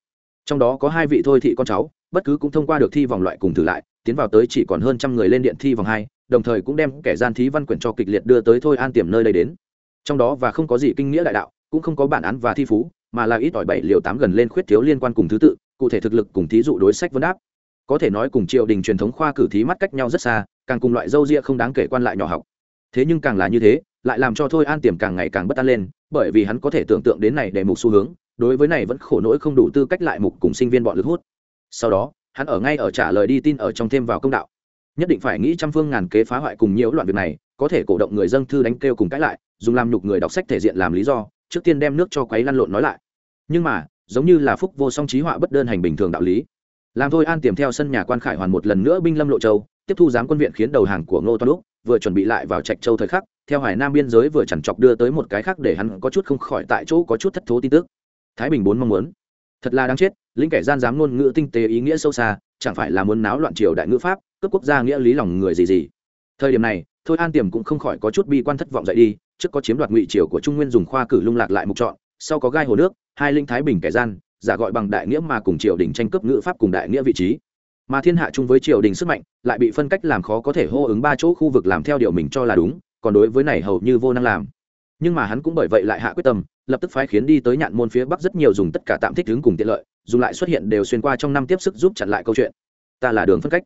Trong đó có hai vị thôi thị con cháu, bất cứ cũng thông qua được thi vòng loại cùng thử lại, tiến vào tới chỉ còn hơn trăm người lên điện thi vòng hai đồng thời cũng đem kẻ gian thí văn quyển cho kịch liệt đưa tới thôi an tiềm nơi đây đến. Trong đó và không có gì kinh nghĩa đại đạo, cũng không có bản án và thi phú, mà là ít ỏi bảy liều tám gần lên khuyết thiếu liên quan cùng thứ tự, cụ thể thực lực cùng thí dụ đối sách vấn đáp. Có thể nói cùng triều đình truyền thống khoa cử thí mắt cách nhau rất xa, càng cùng loại dâu ria không đáng kể quan lại nhỏ học. Thế nhưng càng là như thế, lại làm cho thôi an tiềm càng ngày càng bất an lên, bởi vì hắn có thể tưởng tượng đến này để mục xu hướng, đối với này vẫn khổ nỗi không đủ tư cách lại mục cùng sinh viên bọn lực hút. Sau đó, hắn ở ngay ở trả lời đi tin ở trong thêm vào công đạo nhất định phải nghĩ trăm phương ngàn kế phá hoại cùng nhiễu loạn việc này, có thể cổ động người dân thư đánh kêu cùng cãi lại, dùng làm nhục người đọc sách thể diện làm lý do, trước tiên đem nước cho quấy lăn lộn nói lại. Nhưng mà, giống như là phúc vô song trí họa bất đơn hành bình thường đạo lý. Làm thôi an tiềm theo sân nhà quan khải hoàn một lần nữa binh lâm lộ châu, tiếp thu giám quân viện khiến đầu hàng của ngô toan lúc vừa chuẩn bị lại vào trạch châu thời khắc, theo hải nam biên giới vừa chẳng chọc đưa tới một cái khác để hắn có chút không khỏi tại chỗ có chút thất thố tin tức. Thái bình bốn mong muốn. Thật là đáng chết, lính kẻ gian dám ngôn ngữ tinh tế ý nghĩa sâu xa, chẳng phải là muốn náo loạn triều đại ngữ pháp cướp quốc gia nghĩa lý lòng người gì gì. Thời điểm này, thôi an tiềm cũng không khỏi có chút bi quan thất vọng dậy đi, trước có chiếm đoạt ngụy triều của trung nguyên dùng khoa cử lung lạc lại mục chọn sau có gai hồ nước, hai linh thái bình kẻ gian, giả gọi bằng đại nghĩa mà cùng triều đình tranh cướp ngữ pháp cùng đại nghĩa vị trí. Mà thiên hạ chung với triều đình sức mạnh, lại bị phân cách làm khó có thể hô ứng ba chỗ khu vực làm theo điều mình cho là đúng, còn đối với này hầu như vô năng làm. Nhưng mà hắn cũng bởi vậy lại hạ quyết tâm, lập tức phái khiến đi tới nhạn môn phía bắc rất nhiều dùng tất cả tạm thích ứng cùng tiện lợi, dùng lại xuất hiện đều xuyên qua trong năm tiếp sức giúp chặn lại câu chuyện. Ta là đường phân cách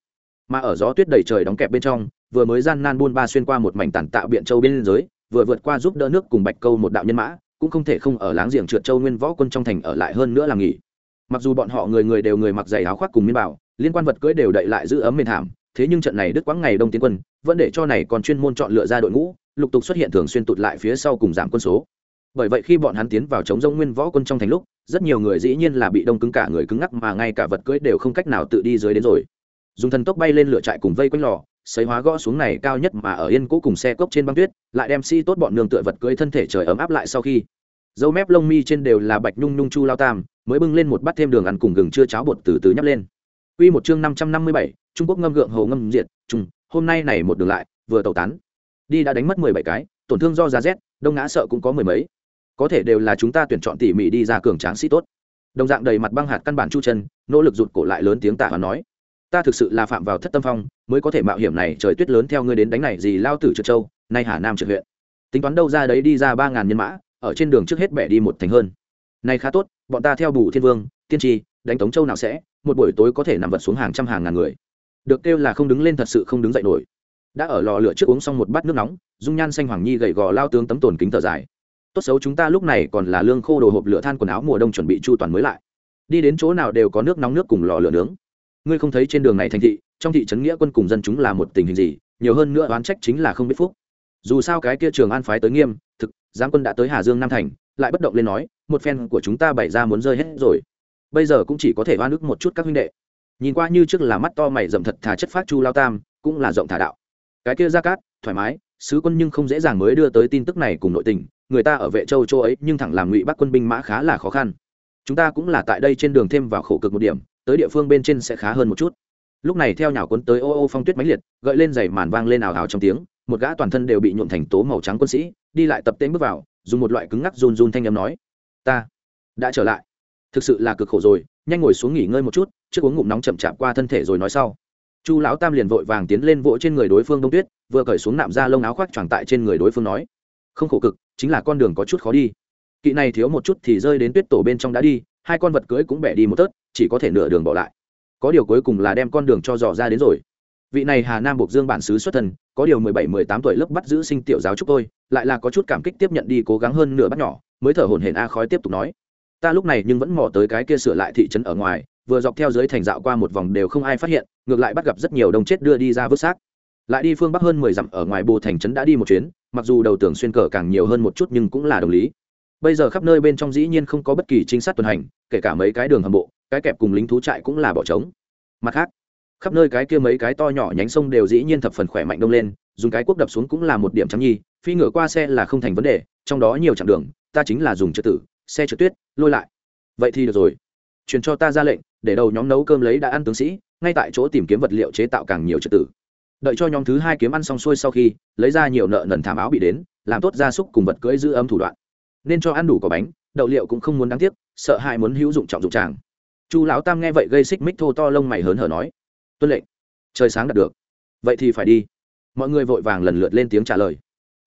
mà ở gió tuyết đầy trời đóng kẹp bên trong, vừa mới gian nan buôn ba xuyên qua một mảnh tản tạo biện châu bên giới, vừa vượt qua giúp đỡ nước cùng bạch câu một đạo nhân mã, cũng không thể không ở láng giềng trượt châu nguyên võ quân trong thành ở lại hơn nữa làm nghỉ. Mặc dù bọn họ người người đều người mặc giày áo khoác cùng miên bảo, liên quan vật cưỡi đều đậy lại giữ ấm mềm thảm thế nhưng trận này đức quãng ngày đông tiến quân, vẫn để cho này còn chuyên môn chọn lựa ra đội ngũ, lục tục xuất hiện thường xuyên tụt lại phía sau cùng giảm quân số. Bởi vậy khi bọn hắn tiến vào chống rông nguyên võ quân trong thành lúc, rất nhiều người dĩ nhiên là bị đông cứng cả người cứng ngắc mà ngay cả vật cưỡi đều không cách nào tự đi dưới đến rồi dùng thần tốc bay lên lửa trại cùng vây quanh lò xấy hóa gõ xuống này cao nhất mà ở yên cũ cùng xe cốc trên băng tuyết lại đem si tốt bọn nương tựa vật cưỡi thân thể trời ấm áp lại sau khi dâu mép lông mi trên đều là bạch nhung nhung chu lao tam mới bưng lên một bát thêm đường ăn cùng gừng chưa cháo bột từ từ nhấp lên Quy một chương năm trăm năm mươi bảy, Trung Quốc ngâm gượng hồ ngâm diệt, trung, hôm nay này một đường lại, vừa tẩu tán. Đi đã đánh mất mười bảy cái, tổn thương do giá rét, đông ngã sợ cũng có mười mấy. Có thể đều là chúng ta tuyển chọn tỉ mỉ đi ra cường tráng sĩ tốt. Đồng dạng đầy mặt băng hạt căn bản chu chân, nỗ lực rụt cổ lại lớn tiếng tạ và nói: "Ta thực sự là phạm vào thất tâm phong, mới có thể mạo hiểm này trời tuyết lớn theo ngươi đến đánh này gì lao tử trượt châu, nay Hà Nam trượt huyện. Tính toán đâu ra đấy đi ra ba ngàn nhân mã, ở trên đường trước hết bẻ đi một thành hơn. Này khá tốt, bọn ta theo bù thiên vương, tiên tri, đánh tống châu nào sẽ, một buổi tối có thể nằm vật xuống hàng trăm hàng ngàn người. Được kêu là không đứng lên thật sự không đứng dậy nổi. Đã ở lò lửa trước uống xong một bát nước nóng dung nhan xanh hoàng nhi gầy gò lao tướng tấm tồn kính thở dài. Tốt xấu chúng ta lúc này còn là lương khô đồ hộp lửa than quần áo mùa đông chuẩn bị chu toàn mới lại. Đi đến chỗ nào đều có nước nóng nước cùng lò lửa nướng ngươi không thấy trên đường này thành thị, trong thị trấn nghĩa quân cùng dân chúng là một tình hình gì, nhiều hơn nữa oán trách chính là không biết phúc. Dù sao cái kia trường an phái tới nghiêm, thực giáng quân đã tới hà dương nam thành, lại bất động lên nói, một phen của chúng ta bày ra muốn rơi hết rồi. Bây giờ cũng chỉ có thể oan ức một chút các huynh đệ. Nhìn qua như trước là mắt to mày rậm thật thà chất phát chu lao tam, cũng là rộng thả đạo. Cái kia ra cát, thoải mái, sứ quân nhưng không dễ dàng mới đưa tới tin tức này cùng nội tình, người ta ở vệ châu châu ấy nhưng thẳng làm ngụy bắc quân binh mã khá là khó khăn. Chúng ta cũng là tại đây trên đường thêm vào khổ cực một điểm tới địa phương bên trên sẽ khá hơn một chút. Lúc này theo nhào quấn tới ô ô phong tuyết máy liệt, gợi lên giày màn vang lên ảo ảo trong tiếng, một gã toàn thân đều bị nhuộm thành tố màu trắng quân sĩ, đi lại tập tên bước vào, dùng một loại cứng ngắc run run thanh âm nói, ta đã trở lại. Thực sự là cực khổ rồi, nhanh ngồi xuống nghỉ ngơi một chút, trước uống ngụm nóng chậm chạp qua thân thể rồi nói sau. Chu lão tam liền vội vàng tiến lên vỗ trên người đối phương đông tuyết, vừa cởi xuống nạm ra lông áo khoác tròn tại trên người đối phương nói, không khổ cực, chính là con đường có chút khó đi. Kỵ này thiếu một chút thì rơi đến tuyết tổ bên trong đã đi, hai con vật cưới cũng bẻ đi một tớt chỉ có thể nửa đường bỏ lại. Có điều cuối cùng là đem con đường cho dò ra đến rồi. Vị này hà nam buộc dương bản xứ xuất thân, có điều mười bảy, mười tám tuổi lớp bắt giữ sinh tiểu giáo chúc tôi, lại là có chút cảm kích tiếp nhận đi cố gắng hơn nửa bắt nhỏ, mới thở hổn hển a khói tiếp tục nói. Ta lúc này nhưng vẫn mò tới cái kia sửa lại thị trấn ở ngoài, vừa dọc theo dưới thành dạo qua một vòng đều không ai phát hiện, ngược lại bắt gặp rất nhiều đông chết đưa đi ra vứt xác. Lại đi phương bắc hơn mười dặm ở ngoài bồ thành trấn đã đi một chuyến, mặc dù đầu tưởng xuyên cờ càng nhiều hơn một chút nhưng cũng là đồng lý. Bây giờ khắp nơi bên trong dĩ nhiên không có bất kỳ trinh sát tuần hành, kể cả mấy cái đường hầm bộ cái kẹp cùng lính thú trại cũng là bỏ trống. Mặt khác, khắp nơi cái kia mấy cái to nhỏ nhánh sông đều dĩ nhiên thập phần khỏe mạnh đông lên, dùng cái cuốc đập xuống cũng là một điểm trắng nhi, phi ngựa qua xe là không thành vấn đề, trong đó nhiều chặng đường, ta chính là dùng trượt tử, xe trượt tuyết, lôi lại. Vậy thì được rồi. Truyền cho ta ra lệnh, để đầu nhóm nấu cơm lấy đã ăn tướng sĩ, ngay tại chỗ tìm kiếm vật liệu chế tạo càng nhiều trật tử. Đợi cho nhóm thứ hai kiếm ăn xong xuôi sau khi, lấy ra nhiều nợ nần thảm áo bị đến, làm tốt gia súc cùng vật cưỡi giữ ấm thủ đoạn. Nên cho ăn đủ có bánh, đậu liệu cũng không muốn đáng tiếc, sợ hại muốn hữu dụng trọng dụng tràng chu lão tam nghe vậy gây xích mích thô to lông mày hớn hở nói, tuân lệnh, trời sáng đạt được. Vậy thì phải đi. Mọi người vội vàng lần lượt lên tiếng trả lời.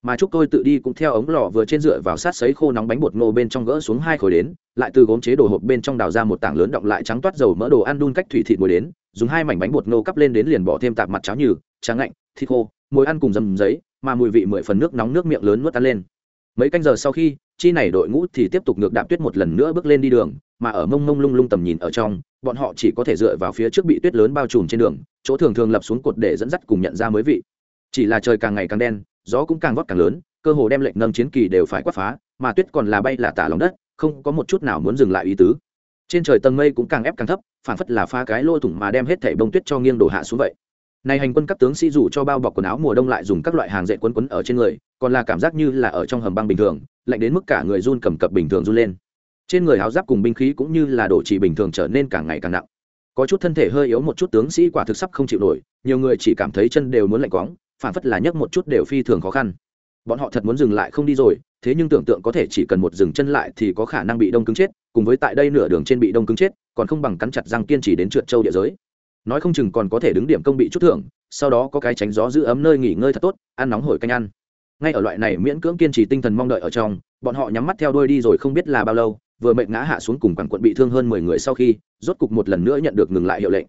Mà chúc tôi tự đi cũng theo ống lò vừa trên dựa vào sát sấy khô nóng bánh bột ngô bên trong gỡ xuống hai khối đến, lại từ gốm chế đồ hộp bên trong đào ra một tảng lớn động lại trắng toát dầu mỡ đồ ăn đun cách thủy thịt muối đến, dùng hai mảnh bánh bột ngô cắp lên đến liền bỏ thêm tạp mặt cháo như tráng ngạnh, thịt khô, muối ăn cùng dầm giấy, mà mùi vị mười phần nước nóng nước miệng lớn nuốt tan lên. Mấy canh giờ sau khi chi này đội ngũ thì tiếp tục ngược đạp tuyết một lần nữa bước lên đi đường, mà ở mông mông lung lung tầm nhìn ở trong, bọn họ chỉ có thể dựa vào phía trước bị tuyết lớn bao trùm trên đường, chỗ thường thường lập xuống cột để dẫn dắt cùng nhận ra mới vị. Chỉ là trời càng ngày càng đen, gió cũng càng vót càng lớn, cơ hồ đem lệnh nâng chiến kỳ đều phải quát phá, mà tuyết còn là bay là tả lòng đất, không có một chút nào muốn dừng lại ý tứ. Trên trời tầng mây cũng càng ép càng thấp phản phất là pha cái lôi thủng mà đem hết thảy bông tuyết cho nghiêng đổ hạ xuống vậy này hành quân các tướng sĩ dù cho bao bọc quần áo mùa đông lại dùng các loại hàng dệt quấn quấn ở trên người, còn là cảm giác như là ở trong hầm băng bình thường, lạnh đến mức cả người run cầm cập bình thường run lên. Trên người áo giáp cùng binh khí cũng như là đổ chỉ bình thường trở nên càng ngày càng nặng. Có chút thân thể hơi yếu một chút tướng sĩ quả thực sắp không chịu nổi, nhiều người chỉ cảm thấy chân đều muốn lạnh quóng phản phất là nhấc một chút đều phi thường khó khăn. Bọn họ thật muốn dừng lại không đi rồi, thế nhưng tưởng tượng có thể chỉ cần một dừng chân lại thì có khả năng bị đông cứng chết, cùng với tại đây nửa đường trên bị đông cứng chết, còn không bằng cắn chặt răng kiên trì đến trượt châu địa giới nói không chừng còn có thể đứng điểm công bị chút thưởng, sau đó có cái tránh gió giữ ấm nơi nghỉ ngơi thật tốt, ăn nóng hổi canh ăn. Ngay ở loại này miễn cưỡng kiên trì tinh thần mong đợi ở trong, bọn họ nhắm mắt theo đuôi đi rồi không biết là bao lâu, vừa mệt ngã hạ xuống cùng quảng quận bị thương hơn mười người sau khi, rốt cục một lần nữa nhận được ngừng lại hiệu lệnh.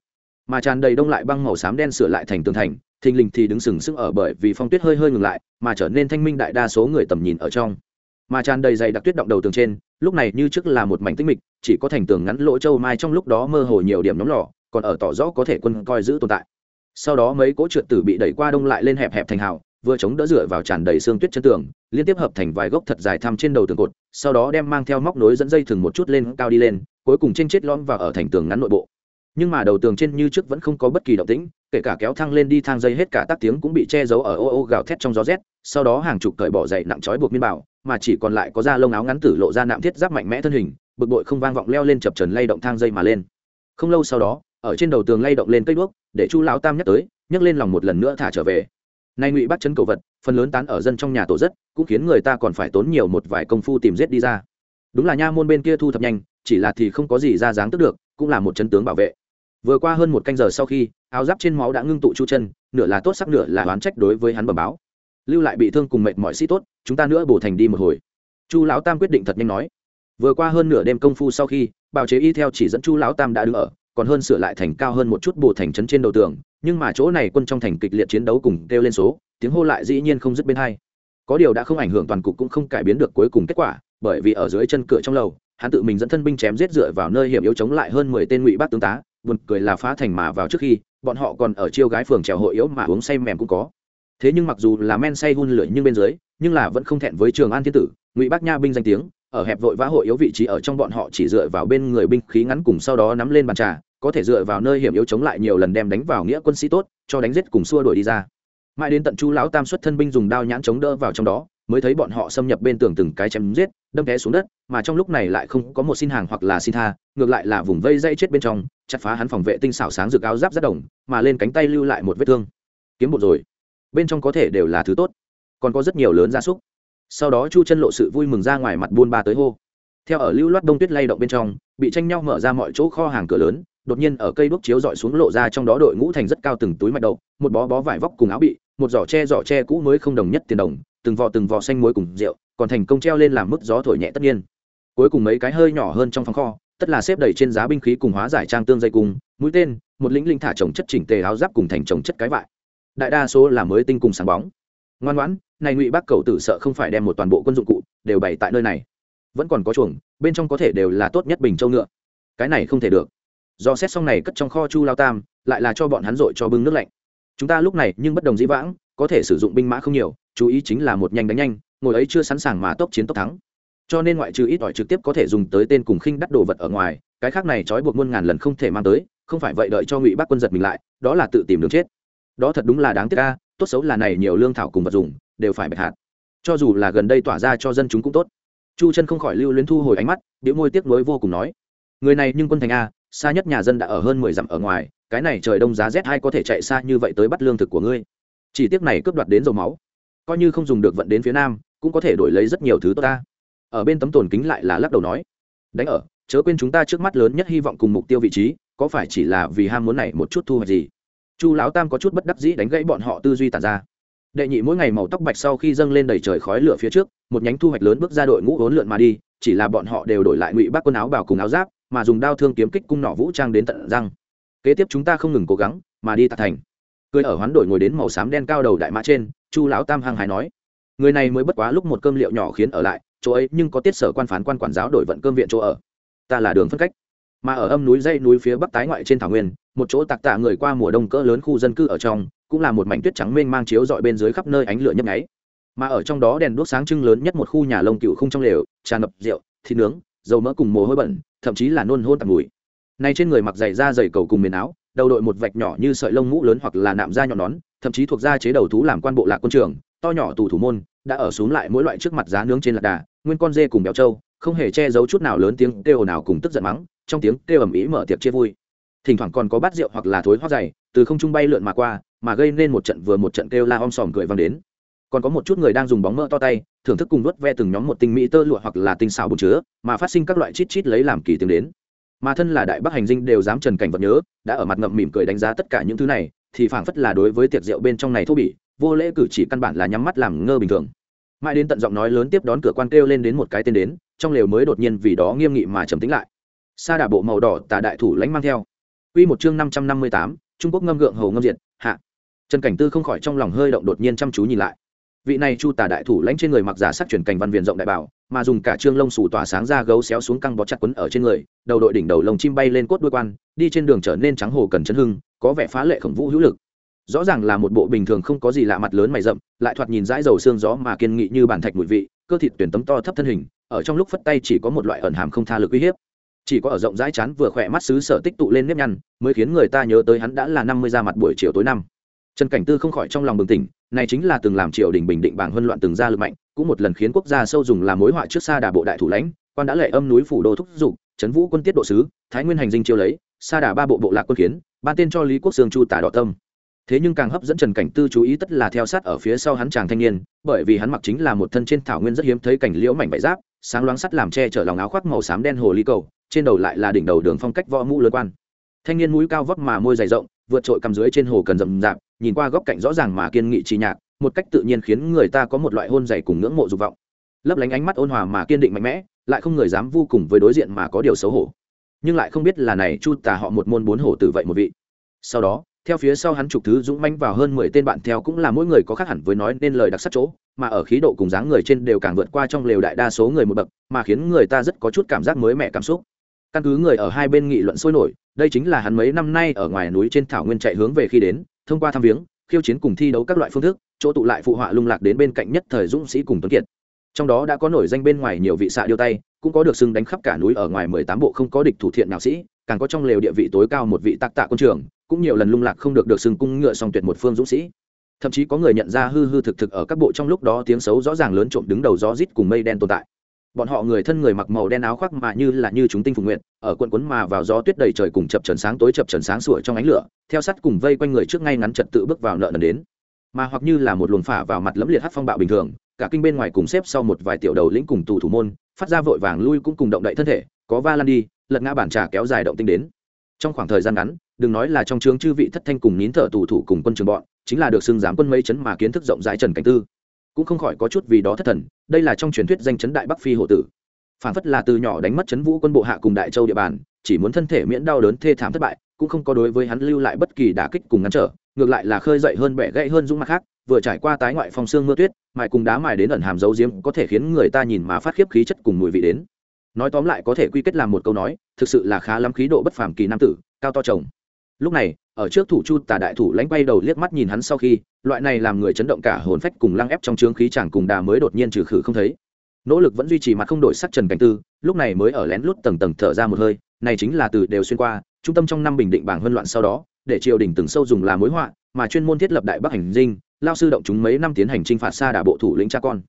Mà tràn đầy đông lại băng màu xám đen sửa lại thành tường thành, thình lình thì đứng sừng sững ở bởi vì phong tuyết hơi hơi ngừng lại, mà trở nên thanh minh đại đa số người tầm nhìn ở trong. Mà tràn đầy dày đặc tuyết động đầu tường trên, lúc này như trước là một mảnh tĩnh mịch, chỉ có thành tường ngắn lỗ châu mai trong lúc đó mơ hồ nhiều điểm nóng lò còn ở tỏ rõ có thể quân coi giữ tồn tại. Sau đó mấy cỗ trượt tử bị đẩy qua đông lại lên hẹp hẹp thành hào, vừa chống đỡ dựa vào tràn đầy xương tuyết chân tường, liên tiếp hợp thành vài gốc thật dài thăm trên đầu tường cột, sau đó đem mang theo móc nối dẫn dây thừng một chút lên, cao đi lên, cuối cùng trên chết lom vào ở thành tường ngắn nội bộ. Nhưng mà đầu tường trên như trước vẫn không có bất kỳ động tĩnh, kể cả kéo thang lên đi thang dây hết cả tác tiếng cũng bị che giấu ở ô ô gào thét trong gió rét, sau đó hàng chục cởi bỏ dậy nặng trói buộc miên bảo, mà chỉ còn lại có da lông áo ngắn tử lộ ra nạm thiết giáp mạnh mẽ thân hình, bực bội không vang vọng leo lên chập trần lay động thang dây mà lên. Không lâu sau đó ở trên đầu tường lay động lên cây đuốc, để chu lão tam nhắc tới, nhấc lên lòng một lần nữa thả trở về. Nay ngụy bắt chân cầu vật, phần lớn tán ở dân trong nhà tổ rất, cũng khiến người ta còn phải tốn nhiều một vài công phu tìm giết đi ra. Đúng là nha môn bên kia thu thập nhanh, chỉ là thì không có gì ra dáng tức được, cũng là một chấn tướng bảo vệ. Vừa qua hơn một canh giờ sau khi, áo giáp trên máu đã ngưng tụ chu chân, nửa là tốt sắc nửa là oán trách đối với hắn bẩm báo. Lưu lại bị thương cùng mệt mỏi sĩ tốt, chúng ta nữa bổ thành đi một hồi. Chu lão tam quyết định thật nhanh nói. Vừa qua hơn nửa đêm công phu sau khi, bào chế y theo chỉ dẫn chu lão tam đã đứng ở còn hơn sửa lại thành cao hơn một chút bộ thành trấn trên đầu tường, nhưng mà chỗ này quân trong thành kịch liệt chiến đấu cùng kêu lên số, tiếng hô lại dĩ nhiên không dứt bên hai. Có điều đã không ảnh hưởng toàn cục cũng không cải biến được cuối cùng kết quả, bởi vì ở dưới chân cửa trong lầu, hắn tự mình dẫn thân binh chém giết dựa vào nơi hiểm yếu chống lại hơn mười tên ngụy bác tướng tá, buồn cười là phá thành mà vào trước khi, bọn họ còn ở chiêu gái phường trèo hội yếu mà uống say mềm cũng có. Thế nhưng mặc dù là men say hun lửa nhưng bên dưới, nhưng là vẫn không thẹn với trường an thiên tử, ngụy bác nha binh danh tiếng, ở hẹp vội vã hội yếu vị trí ở trong bọn họ chỉ dựa vào bên người binh khí ngắn cùng sau đó nắm lên bàn trà có thể dựa vào nơi hiểm yếu chống lại nhiều lần đem đánh vào nghĩa quân sĩ tốt, cho đánh giết cùng xua đuổi đi ra. Mãi đến tận chu lão tam xuất thân binh dùng đao nhãn chống đỡ vào trong đó, mới thấy bọn họ xâm nhập bên tường từng cái chém giết, đâm té xuống đất, mà trong lúc này lại không có một xin hàng hoặc là xin tha, ngược lại là vùng vây dây chết bên trong, chặt phá hắn phòng vệ tinh xảo sáng rực áo giáp rất đồng, mà lên cánh tay lưu lại một vết thương. Kiếm một rồi. Bên trong có thể đều là thứ tốt. Còn có rất nhiều lớn gia súc. Sau đó chu chân lộ sự vui mừng ra ngoài mặt buôn ba tới hô. Theo ở lưu loát đông tuyết lay động bên trong, bị tranh nhau mở ra mọi chỗ kho hàng cửa lớn đột nhiên ở cây đuốc chiếu dọi xuống lộ ra trong đó đội ngũ thành rất cao từng túi mạch đậu một bó bó vải vóc cùng áo bị, một giỏ tre giỏ tre cũ mới không đồng nhất tiền đồng, từng vò từng vò xanh muối cùng rượu, còn thành công treo lên làm mức gió thổi nhẹ tất nhiên. Cuối cùng mấy cái hơi nhỏ hơn trong phòng kho, tất là xếp đầy trên giá binh khí cùng hóa giải trang tương dây cung, mũi tên, một lĩnh linh thả trồng chất chỉnh tề áo giáp cùng thành trồng chất cái vại đại đa số là mới tinh cùng sáng bóng. Ngoan ngoãn, này ngụy bác cầu tử sợ không phải đem một toàn bộ quân dụng cụ đều bày tại nơi này. Vẫn còn có chuồng, bên trong có thể đều là tốt nhất bình châu ngựa. Cái này không thể được do xét xong này cất trong kho chu lao tam, lại là cho bọn hắn dội cho bưng nước lạnh. Chúng ta lúc này nhưng bất đồng dĩ vãng, có thể sử dụng binh mã không nhiều, chú ý chính là một nhanh đánh nhanh, ngồi ấy chưa sẵn sàng mà tốc chiến tốc thắng. Cho nên ngoại trừ ít ỏi trực tiếp có thể dùng tới tên cùng khinh đắt đồ vật ở ngoài, cái khác này trói buộc muôn ngàn lần không thể mang tới, không phải vậy đợi cho ngụy bác quân giật mình lại, đó là tự tìm đường chết. Đó thật đúng là đáng tiếc ca tốt xấu là này nhiều lương thảo cùng vật dùng đều phải bạch hạt. Cho dù là gần đây tỏa ra cho dân chúng cũng tốt. Chu chân không khỏi lưu luyến thu hồi ánh mắt điệu môi tiếc nuối vô cùng nói, người này nhưng quân thành a xa nhất nhà dân đã ở hơn mười dặm ở ngoài, cái này trời đông giá rét hay có thể chạy xa như vậy tới bắt lương thực của ngươi? Chỉ tiếc này cướp đoạt đến dầu máu. Coi như không dùng được vận đến phía nam, cũng có thể đổi lấy rất nhiều thứ tốt ta. Ở bên tấm tồn kính lại là lắc đầu nói, đánh ở, chớ quên chúng ta trước mắt lớn nhất hy vọng cùng mục tiêu vị trí, có phải chỉ là vì ham muốn này một chút thu hoạch gì? Chu lão tam có chút bất đắc dĩ đánh gãy bọn họ tư duy tàn ra. Đệ nhị mỗi ngày màu tóc bạch sau khi dâng lên đầy trời khói lửa phía trước, một nhánh thu hoạch lớn bước ra đội ngũ hỗn lượn mà đi, chỉ là bọn họ đều đổi lại ngụy bác quân áo bảo cùng áo giáp mà dùng đao thương kiếm kích cung nỏ vũ trang đến tận răng. Kế tiếp chúng ta không ngừng cố gắng, mà đi tạc thành. Cười ở hoán đổi ngồi đến màu xám đen cao đầu đại mã trên, chu lão tam hăng hải nói. Người này mới bất quá lúc một cơm liệu nhỏ khiến ở lại, chỗ ấy nhưng có tiết sở quan phán quan quản giáo đổi vận cơm viện chỗ ở. Ta là đường phân cách. Mà ở âm núi dây núi phía bắc tái ngoại trên thảo nguyên, một chỗ tạc tạ người qua mùa đông cỡ lớn khu dân cư ở trong, cũng là một mảnh tuyết trắng mênh mang chiếu dọi bên dưới khắp nơi ánh lửa nhấp nháy. Mà ở trong đó đèn đuốc sáng trưng lớn nhất một khu nhà lông cựu không trong lều, tràn ngập rượu, thịt nướng, dầu mỡ cùng mồ hôi bẩn thậm chí là nôn hôn tạt mùi. Này trên người mặc giày da dày cầu cùng miền áo, đầu đội một vạch nhỏ như sợi lông mũ lớn hoặc là nạm da nhọn nón, thậm chí thuộc da chế đầu thú làm quan bộ lạc quân trường, to nhỏ tù thủ môn, đã ở xuống lại mỗi loại trước mặt giá nướng trên lạc đà, nguyên con dê cùng béo trâu, không hề che giấu chút nào lớn tiếng kêu nào cùng tức giận mắng, trong tiếng kêu ầm ĩ mở tiệc chia vui. Thỉnh thoảng còn có bát rượu hoặc là thối hoác dày, từ không trung bay lượn mà qua, mà gây nên một trận vừa một trận kêu la om sòm cười vang đến còn có một chút người đang dùng bóng mỡ to tay thưởng thức cùng nuốt ve từng nhóm một tinh mỹ tơ lụa hoặc là tinh xào bột chứa mà phát sinh các loại chít chít lấy làm kỳ tiếng đến mà thân là đại bắc hành dinh đều dám trần cảnh vật nhớ đã ở mặt ngậm mỉm cười đánh giá tất cả những thứ này thì phảng phất là đối với tiệc rượu bên trong này thô bỉ vô lễ cử chỉ căn bản là nhắm mắt làm ngơ bình thường mãi đến tận giọng nói lớn tiếp đón cửa quan kêu lên đến một cái tên đến trong lều mới đột nhiên vì đó nghiêm nghị mà trầm tính lại sa đà bộ màu đỏ tà đại thủ lãnh mang theo Quy một chương năm trăm năm mươi tám Trung Quốc ngâm gượng hầu ngâm diệt, hạ. Trần Cảnh Tư không khỏi trong lòng hơi động đột nhiên chăm chú nhìn lại. Vị này Chu tả đại thủ lãnh trên người mặc giả sắc chuyển cảnh văn viền rộng đại bảo, mà dùng cả trương lông xù tỏa sáng ra gấu xéo xuống căng bó chặt quấn ở trên người, đầu đội đỉnh đầu lông chim bay lên cốt đuôi quan, đi trên đường trở nên trắng hồ cần chấn hưng, có vẻ phá lệ khổng vũ hữu lực. Rõ ràng là một bộ bình thường không có gì lạ mặt lớn mày rậm, lại thoạt nhìn dãi dầu xương gió mà kiên nghị như bản thạch mùi vị, cơ thịt tuyển tấm to thấp thân hình, ở trong lúc phất tay chỉ có một loại ẩn hàm không tha lực uy hiếp chỉ có ở rộng rãi chán vừa khỏe mắt xứ sở tích tụ lên nếp nhăn mới khiến người ta nhớ tới hắn đã là năm mươi ra mặt buổi chiều tối năm trần cảnh tư không khỏi trong lòng bừng tỉnh, này chính là từng làm triều đình bình định bảng huân loạn từng ra lực mạnh, cũng một lần khiến quốc gia sâu dùng làm mối họa trước xa đà bộ đại thủ lãnh, quan đã lệ âm núi phủ đô thúc dục trấn vũ quân tiết độ sứ, thái nguyên hành dinh chiêu lấy xa đà ba bộ bộ lạc quân kiến, ban tên cho lý quốc sương chu tả đọ tâm. Thế nhưng càng hấp dẫn trần cảnh tư chú ý tất là theo sát ở phía sau hắn chàng thanh niên, bởi vì hắn mặc chính là một thân trên thảo nguyên rất hiếm thấy cảnh liễu mảnh bãi giáp, sáng loáng sắt làm che chở lòng áo khoác màu xám đen hồ ly cầu, trên đầu lại là đỉnh đầu đường phong cách võ mũ lớn quan. Thanh niên mũi cao vóc mà môi dày rộng vượt trội cầm dưới trên hồ cần rậm rạp, nhìn qua góc cạnh rõ ràng mà kiên nghị trì nhạc, một cách tự nhiên khiến người ta có một loại hôn dày cùng ngưỡng mộ dục vọng. Lấp lánh ánh mắt ôn hòa mà kiên định mạnh mẽ, lại không người dám vô cùng với đối diện mà có điều xấu hổ. Nhưng lại không biết là này chu tà họ một môn bốn hổ tử vậy một vị. Sau đó, theo phía sau hắn trục thứ dũng manh vào hơn mười tên bạn theo cũng là mỗi người có khác hẳn với nói nên lời đặc sắc chỗ, mà ở khí độ cùng dáng người trên đều càng vượt qua trong lều đại đa số người một bậc, mà khiến người ta rất có chút cảm giác mới mẻ cảm xúc. Căn cứ người ở hai bên nghị luận sôi nổi đây chính là hắn mấy năm nay ở ngoài núi trên thảo nguyên chạy hướng về khi đến, thông qua thăm viếng, khiêu chiến cùng thi đấu các loại phương thức, chỗ tụ lại phụ họa lung lạc đến bên cạnh nhất thời dũng sĩ cùng tuấn kiệt. Trong đó đã có nổi danh bên ngoài nhiều vị xạ điêu tay, cũng có được xưng đánh khắp cả núi ở ngoài mười tám bộ không có địch thủ thiện nào sĩ, càng có trong lều địa vị tối cao một vị tạc tạ quân trường cũng nhiều lần lung lạc không được được xưng cung ngựa song tuyệt một phương dũng sĩ. Thậm chí có người nhận ra hư hư thực thực ở các bộ trong lúc đó tiếng xấu rõ ràng lớn trộm đứng đầu gió rít cùng mây đen tồn tại bọn họ người thân người mặc màu đen áo khoác mà như là như chúng tinh phục nguyện, ở quận quấn mà vào gió tuyết đầy trời cùng chập trần sáng tối chập trần sáng sủa trong ánh lửa, theo sắt cùng vây quanh người trước ngay ngắn trật tự bước vào nợ nần đến. Mà hoặc như là một luồng phả vào mặt lẫm liệt hát phong bạo bình thường, cả kinh bên ngoài cùng xếp sau một vài tiểu đầu lĩnh cùng tù thủ môn, phát ra vội vàng lui cũng cùng động đậy thân thể, có va lan đi, lật ngã bản trà kéo dài động tinh đến. Trong khoảng thời gian ngắn, đừng nói là trong trướng chư vị thất thanh cùng nín thở tù thủ cùng quân trường bọn, chính là được xưng giám quân mấy chấn mà kiến thức rộng rãi trần cảnh tư cũng không khỏi có chút vì đó thất thần, đây là trong truyền thuyết danh chấn đại bắc phi hộ tử. Phản phất là từ nhỏ đánh mất chấn vũ quân bộ hạ cùng đại châu địa bàn, chỉ muốn thân thể miễn đau đớn thê thảm thất bại, cũng không có đối với hắn lưu lại bất kỳ đả kích cùng ngăn trở, ngược lại là khơi dậy hơn bẻ gãy hơn dũng mặt khác, vừa trải qua tái ngoại phong sương mưa tuyết, mài cùng đá mài đến ẩn hàm dấu diếm có thể khiến người ta nhìn mà phát khiếp khí chất cùng mùi vị đến. Nói tóm lại có thể quy kết làm một câu nói, thực sự là khá lắm khí độ bất phàm kỳ nam tử, cao to chồng lúc này, ở trước thủ chu tà đại thủ lãnh bay đầu liếc mắt nhìn hắn sau khi, loại này làm người chấn động cả hồn phách cùng lăng ép trong trướng khí chàng cùng đà mới đột nhiên trừ khử không thấy. Nỗ lực vẫn duy trì mặt không đổi sắc trần cảnh tư, lúc này mới ở lén lút tầng tầng thở ra một hơi, này chính là từ đều xuyên qua, trung tâm trong năm bình định bảng hân loạn sau đó, để triều đình từng sâu dùng là mối họa, mà chuyên môn thiết lập đại bắc hành dinh, lao sư động chúng mấy năm tiến hành chinh phạt xa đà bộ thủ lĩnh cha con.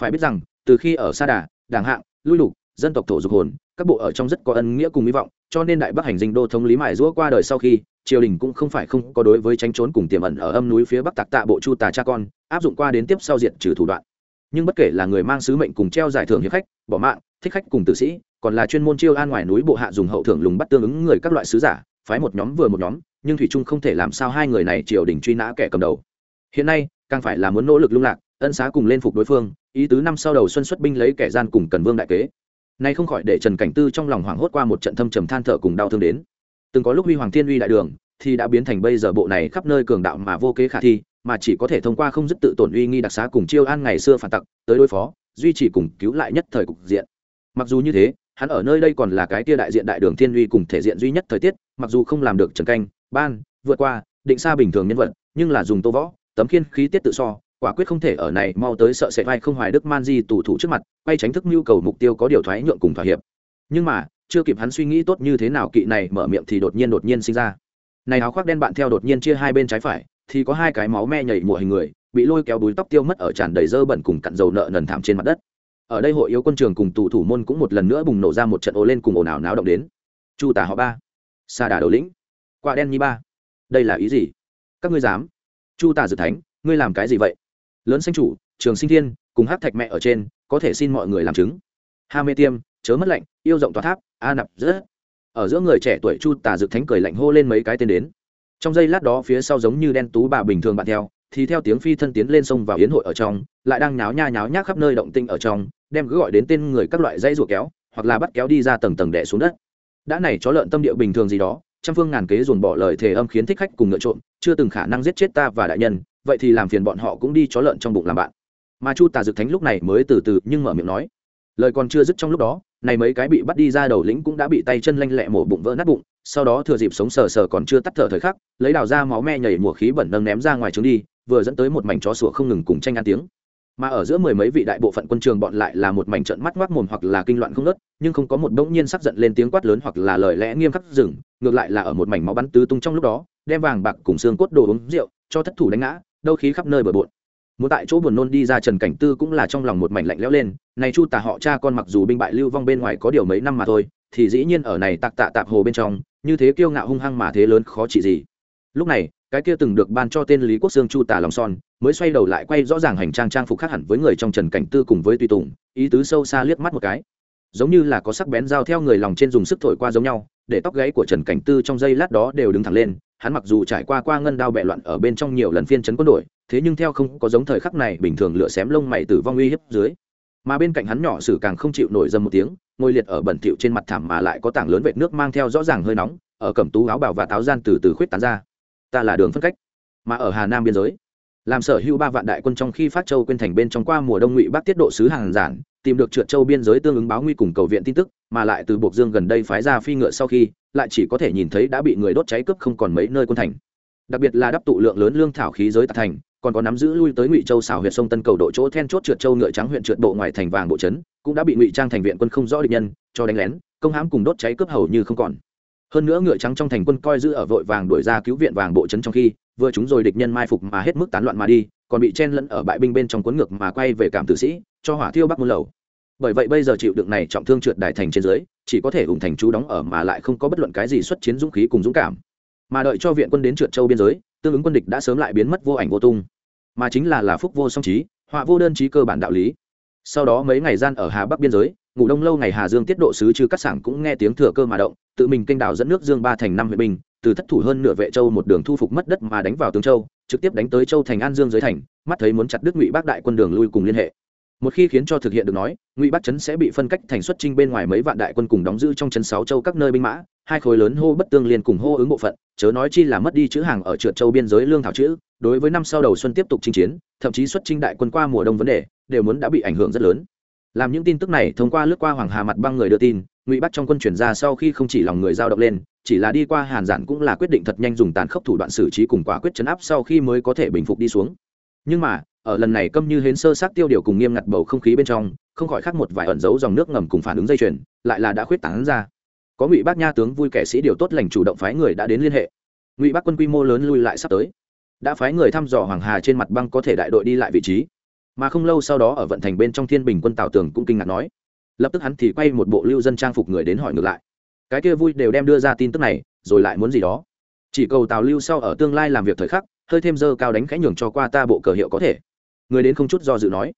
Phải biết rằng, từ khi ở xa đà, đảng hạng, lui lục dân tộc thổ dục hồn, các bộ ở trong rất có ân nghĩa cùng hy vọng, cho nên đại bắc hành dinh đô thống lý mài rũa qua đời sau khi, triều đình cũng không phải không có đối với tranh trốn cùng tiềm ẩn ở âm núi phía bắc tạc tạ bộ chu tà cha con, áp dụng qua đến tiếp sau diện trừ thủ đoạn. Nhưng bất kể là người mang sứ mệnh cùng treo giải thưởng hiệp khách, bỏ mạng, thích khách cùng tử sĩ, còn là chuyên môn chiêu an ngoài núi bộ hạ dùng hậu thưởng lùng bắt tương ứng người các loại sứ giả, phái một nhóm vừa một nhóm, nhưng thủy trung không thể làm sao hai người này triều đình truy nã kẻ cầm đầu. Hiện nay, càng phải là muốn nỗ lực lung lạc, ân xá cùng lên phục đối phương, ý tứ năm sau đầu xuân xuất binh lấy kẻ gian cùng cần vương đại kế nay không khỏi để trần cảnh tư trong lòng hoảng hốt qua một trận thâm trầm than thở cùng đau thương đến. Từng có lúc huy hoàng thiên uy đại đường, thì đã biến thành bây giờ bộ này khắp nơi cường đạo mà vô kế khả thi, mà chỉ có thể thông qua không dứt tự tổn uy nghi đặc xá cùng chiêu an ngày xưa phản tặc, tới đối phó, duy trì cùng cứu lại nhất thời cục diện. Mặc dù như thế, hắn ở nơi đây còn là cái tia đại diện đại đường thiên uy cùng thể diện duy nhất thời tiết, mặc dù không làm được trần canh, ban, vượt qua, định xa bình thường nhân vật, nhưng là dùng tô võ, tấm khiên khí tiết tự so quả quyết không thể ở này mau tới sợ sẽ vai không hoài đức man di tù thủ trước mặt, quay tránh thức nhu cầu mục tiêu có điều thoái nhượng cùng thỏa hiệp. Nhưng mà, chưa kịp hắn suy nghĩ tốt như thế nào kỵ này mở miệng thì đột nhiên đột nhiên sinh ra. Này áo khoác đen bạn theo đột nhiên chia hai bên trái phải, thì có hai cái máu me nhảy mùa hình người, bị lôi kéo đuối tóc tiêu mất ở tràn đầy dơ bẩn cùng cặn dầu nợ nần thảm trên mặt đất. Ở đây hội yếu quân trường cùng tù thủ môn cũng một lần nữa bùng nổ ra một trận ồ lên cùng ồn ào náo động đến. Chu tả họ ba, sa đà đầu lĩnh quả đen nhi ba, đây là ý gì? Các ngươi dám? Chu tả dự thánh, ngươi làm cái gì vậy? Lớn xanh chủ, trường sinh thiên, cùng hát thạch mẹ ở trên, có thể xin mọi người làm chứng. Ha mê tiêm, chớ mất lạnh yêu rộng tòa tháp, a nạp rất ở giữa người trẻ tuổi chu tà dực thánh cười lạnh hô lên mấy cái tên đến. Trong giây lát đó phía sau giống như đen tú bà bình thường bạn theo, thì theo tiếng phi thân tiến lên sông vào yến hội ở trong, lại đang nháo nha nháo nhác khắp nơi động tinh ở trong, đem cứ gọi đến tên người các loại dây ruột kéo, hoặc là bắt kéo đi ra tầng tầng đẻ xuống đất. Đã này chó lợn tâm địa bình thường gì đó, trăm phương ngàn kế dồn bỏ lời thề âm khiến thích khách cùng ngựa trộm, chưa từng khả năng giết chết ta và đại nhân vậy thì làm phiền bọn họ cũng đi chó lợn trong bụng làm bạn. Mà chu tà dực thánh lúc này mới từ từ nhưng mở miệng nói, lời còn chưa dứt trong lúc đó, này mấy cái bị bắt đi ra đầu lĩnh cũng đã bị tay chân lanh lẹ mổ bụng vỡ nát bụng, sau đó thừa dịp sống sờ sờ còn chưa tắt thở thời khắc, lấy đào ra máu me nhảy mùa khí bẩn nâng ném ra ngoài trướng đi, vừa dẫn tới một mảnh chó sủa không ngừng cùng tranh ăn tiếng. Mà ở giữa mười mấy vị đại bộ phận quân trường bọn lại là một mảnh trận mắt ngoác mồm hoặc là kinh loạn không nớt nhưng không có một đống nhiên sắc giận lên tiếng quát lớn hoặc là lời lẽ nghiêm khắc dừng, ngược lại là ở một mảnh máu bắn tứ tung trong lúc đó, đem vàng bạc cùng xương cốt đồ uống rượu, cho thất thủ đánh ngã đâu khí khắp nơi bừa bộn. Muốn tại chỗ buồn nôn đi ra trần cảnh tư cũng là trong lòng một mảnh lạnh lẽo lên, này chu tà họ cha con mặc dù binh bại lưu vong bên ngoài có điều mấy năm mà thôi, thì dĩ nhiên ở này tạc tạ tạp hồ bên trong, như thế kiêu ngạo hung hăng mà thế lớn khó chỉ gì. Lúc này, cái kia từng được ban cho tên lý quốc sương chu tà lòng son, mới xoay đầu lại quay rõ ràng hành trang trang phục khác hẳn với người trong trần cảnh tư cùng với tùy tùng, ý tứ sâu xa liếc mắt một cái. Giống như là có sắc bén dao theo người lòng trên dùng sức thổi qua giống nhau, để tóc gáy của trần cảnh tư trong giây lát đó đều đứng thẳng lên hắn mặc dù trải qua qua ngân đao bệ loạn ở bên trong nhiều lần phiên chấn quân đội, thế nhưng theo không có giống thời khắc này bình thường lửa xém lông mày tử vong uy hiếp dưới. Mà bên cạnh hắn nhỏ sử càng không chịu nổi dầm một tiếng, ngồi liệt ở bẩn thịu trên mặt thảm mà lại có tảng lớn vệt nước mang theo rõ ràng hơi nóng, ở cẩm tú áo bào và táo gian từ từ khuyết tán ra. Ta là đường phân cách, mà ở hà nam biên giới, làm sở hữu ba vạn đại quân trong khi phát châu quên thành bên trong qua mùa đông ngụy bắc tiết độ sứ hàng giản tìm được trượt châu biên giới tương ứng báo nguy cùng cầu viện tin tức, mà lại từ buộc dương gần đây phái ra phi ngựa sau khi, lại chỉ có thể nhìn thấy đã bị người đốt cháy cướp không còn mấy nơi quân thành. Đặc biệt là đắp tụ lượng lớn lương thảo khí giới tạc thành, còn có nắm giữ lui tới ngụy châu xảo huyện sông tân cầu độ chỗ then chốt trượt châu ngựa trắng huyện trượt bộ ngoài thành vàng bộ trấn cũng đã bị ngụy trang thành viện quân không rõ địch nhân, cho đánh lén, công hãm cùng đốt cháy cướp hầu như không còn hơn nữa ngựa trắng trong thành quân coi giữ ở vội vàng đuổi ra cứu viện vàng bộ trấn trong khi, vừa chúng rồi địch nhân mai phục mà hết mức tán loạn mà đi, còn bị chen lẫn ở bại binh bên trong cuốn ngược mà quay về cảm tử sĩ, cho hỏa thiêu bắc muôn lầu. Bởi vậy bây giờ chịu đựng này trọng thương trượt đại thành trên dưới, chỉ có thể ủng thành chú đóng ở mà lại không có bất luận cái gì xuất chiến dũng khí cùng dũng cảm. Mà đợi cho viện quân đến trượt châu biên giới, tương ứng quân địch đã sớm lại biến mất vô ảnh vô tung. Mà chính là là phúc vô song trí, họa vô đơn trí cơ bản đạo lý. Sau đó mấy ngày gian ở hà bắc biên giới ngủ đông lâu ngày hà dương tiết độ sứ chứ cắt sảng cũng nghe tiếng thừa cơ mà động, tự mình kênh đào dẫn nước dương ba thành năm huyện binh từ thất thủ hơn nửa vệ châu một đường thu phục mất đất mà đánh vào tướng châu, trực tiếp đánh tới châu thành an dương dưới thành, mắt thấy muốn chặt đứt ngụy bác đại quân đường lui cùng liên hệ. Một khi khiến cho thực hiện được nói, ngụy bắc trấn sẽ bị phân cách thành xuất trinh bên ngoài mấy vạn đại quân cùng đóng giữ trong trấn sáu châu các nơi binh mã, hai khối lớn hô bất tương liên cùng hô ứng bộ phận, chớ nói chi là mất đi chữ hàng ở trượt châu biên giới lương thảo chữ, đối với năm sau đầu xuân tiếp tục chinh chiến, thậm chí xuất trinh đại quân qua mùa đông vấn đề, đều muốn đã bị ảnh hưởng rất lớn làm những tin tức này thông qua lướt qua hoàng hà mặt băng người đưa tin, ngụy bắc trong quân chuyển ra sau khi không chỉ lòng người giao động lên, chỉ là đi qua hàn giản cũng là quyết định thật nhanh dùng tàn khốc thủ đoạn xử trí cùng quả quyết chấn áp sau khi mới có thể bình phục đi xuống. Nhưng mà, ở lần này câm như hến sơ sát tiêu điều cùng nghiêm ngặt bầu không khí bên trong, không khỏi khác một vài ẩn dấu dòng nước ngầm cùng phản ứng dây chuyền, lại là đã khuyết tán ra. Có ngụy bác nha tướng vui kẻ sĩ điều tốt lành chủ động phái người đã đến liên hệ. Ngụy bác quân quy mô lớn lui lại sắp tới. Đã phái người thăm dò hoàng hà trên mặt băng có thể đại đội đi lại vị trí mà không lâu sau đó ở vận thành bên trong thiên bình quân tào tường cũng kinh ngạc nói. Lập tức hắn thì quay một bộ lưu dân trang phục người đến hỏi ngược lại. Cái kia vui đều đem đưa ra tin tức này rồi lại muốn gì đó. Chỉ cầu tào lưu sau ở tương lai làm việc thời khắc hơi thêm dơ cao đánh khẽ nhường cho qua ta bộ cờ hiệu có thể. Người đến không chút do dự nói.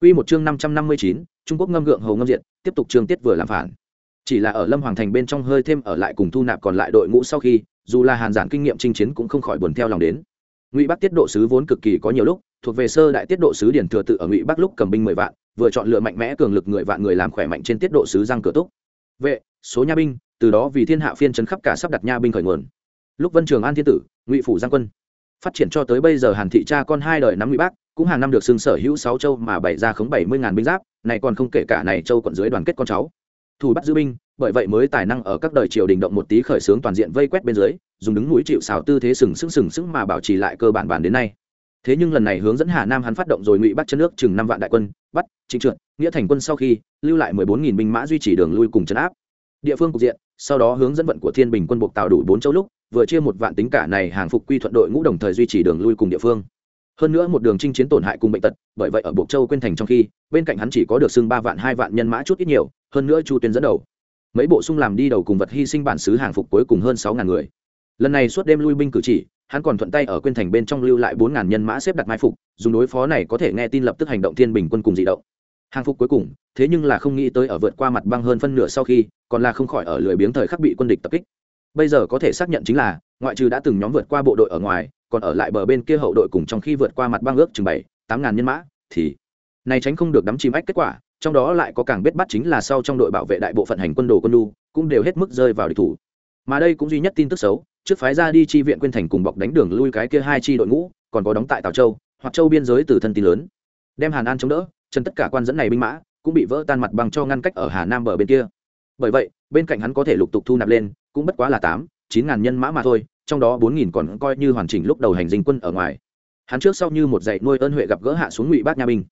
Quy một chương 559, Trung Quốc ngâm gượng hầu ngâm diện, tiếp tục chương tiết vừa làm phản. Chỉ là ở Lâm Hoàng thành bên trong hơi thêm ở lại cùng thu nạp còn lại đội ngũ sau khi, dù là Hàn Giản kinh nghiệm chinh chiến cũng không khỏi buồn theo lòng đến. Ngụy Bắc tiết độ sứ vốn cực kỳ có nhiều lúc, thuộc về sơ đại tiết độ sứ điển thừa tự ở Ngụy Bắc lúc cầm binh 10 vạn, vừa chọn lựa mạnh mẽ cường lực người vạn người làm khỏe mạnh trên tiết độ sứ răng cửa túc. Vệ, số nha binh, từ đó vì thiên hạ phiên trấn khắp cả sắp đặt nha binh khởi nguồn. Lúc Vân Trường An thiên tử, Ngụy phủ giang quân, phát triển cho tới bây giờ Hàn thị cha con hai đời nắm Ngụy Bắc, cũng hàng năm được xưng sở hữu sáu châu mà bày ra khống bảy mươi ngàn binh giáp này còn không kể cả này châu quận dưới đoàn kết con cháu thủ bắt giữ binh bởi vậy mới tài năng ở các đời triều đình động một tí khởi xướng toàn diện vây quét bên dưới dùng đứng núi chịu xào tư thế sừng sững sừng sững mà bảo trì lại cơ bản bản đến nay thế nhưng lần này hướng dẫn hà nam hắn phát động rồi ngụy bắt chân nước chừng năm vạn đại quân, bắt, trịnh trượt, nghĩa thành quân sau khi, lưu lại mười bốn nghìn binh mã duy trì đường lui cùng chấn áp. Địa phương cục diện, sau đó hướng dẫn vận của thiên bình quân buộc tạo đủ bốn châu lúc, vừa chia một vạn tính cả này hàng phục quy thuận đội ngũ đồng thời duy trì đường lui cùng địa phương. Hơn nữa một đường chinh chiến tổn hại cùng bệnh tật, bởi vậy ở buộc châu quên thành trong khi, bên cạnh hắn chỉ có được xưng ba vạn, hai vạn nhân mã chút ít nhiều, hơn nữa chu tuyên dẫn đầu. Mấy bộ sung làm đi đầu cùng vật hy sinh bản xứ hàng phục cuối cùng hơn sáu ngàn người. Lần này suốt đêm lui binh cử chỉ hắn còn thuận tay ở quên thành bên trong lưu lại bốn ngàn nhân mã xếp đặt mai phục, dùng đối phó này có thể nghe tin lập tức hành động thiên bình quân cùng dị động. Hàng phục cuối cùng, thế nhưng là không nghĩ tới ở vượt qua mặt băng hơn phân nửa sau khi, còn là không khỏi ở lười biếng thời khắc bị quân địch tập kích. Bây giờ có thể xác nhận chính là, ngoại trừ đã từng nhóm vượt qua bộ đội ở ngoài, còn ở lại bờ bên kia hậu đội cùng trong khi vượt qua mặt băng ước chừng bảy, tám ngàn nhân mã, thì này tránh không được đắm chìm ách kết quả, trong đó lại có càng biết bắt chính là sau trong đội bảo vệ đại bộ phận hành quân đồ quân đu cũng đều hết mức rơi vào địch thủ mà đây cũng duy nhất tin tức xấu, trước phái ra đi chi viện quyên thành cùng bọc đánh đường lui cái kia hai chi đội ngũ, còn có đóng tại tào châu, hoặc châu biên giới từ thân tin lớn. Đem hàn an chống đỡ chân tất cả quan dẫn này binh mã, cũng bị vỡ tan mặt bằng cho ngăn cách ở hà nam bờ bên kia. Bởi vậy, bên cạnh hắn có thể lục tục thu nạp lên, cũng bất quá là tám, chín ngàn nhân mã mà thôi, trong đó bốn nghìn còn coi như hoàn chỉnh lúc đầu hành dinh quân ở ngoài. Hắn trước sau như một dạy nuôi ơn huệ gặp gỡ hạ xuống ngụy bát nha binh.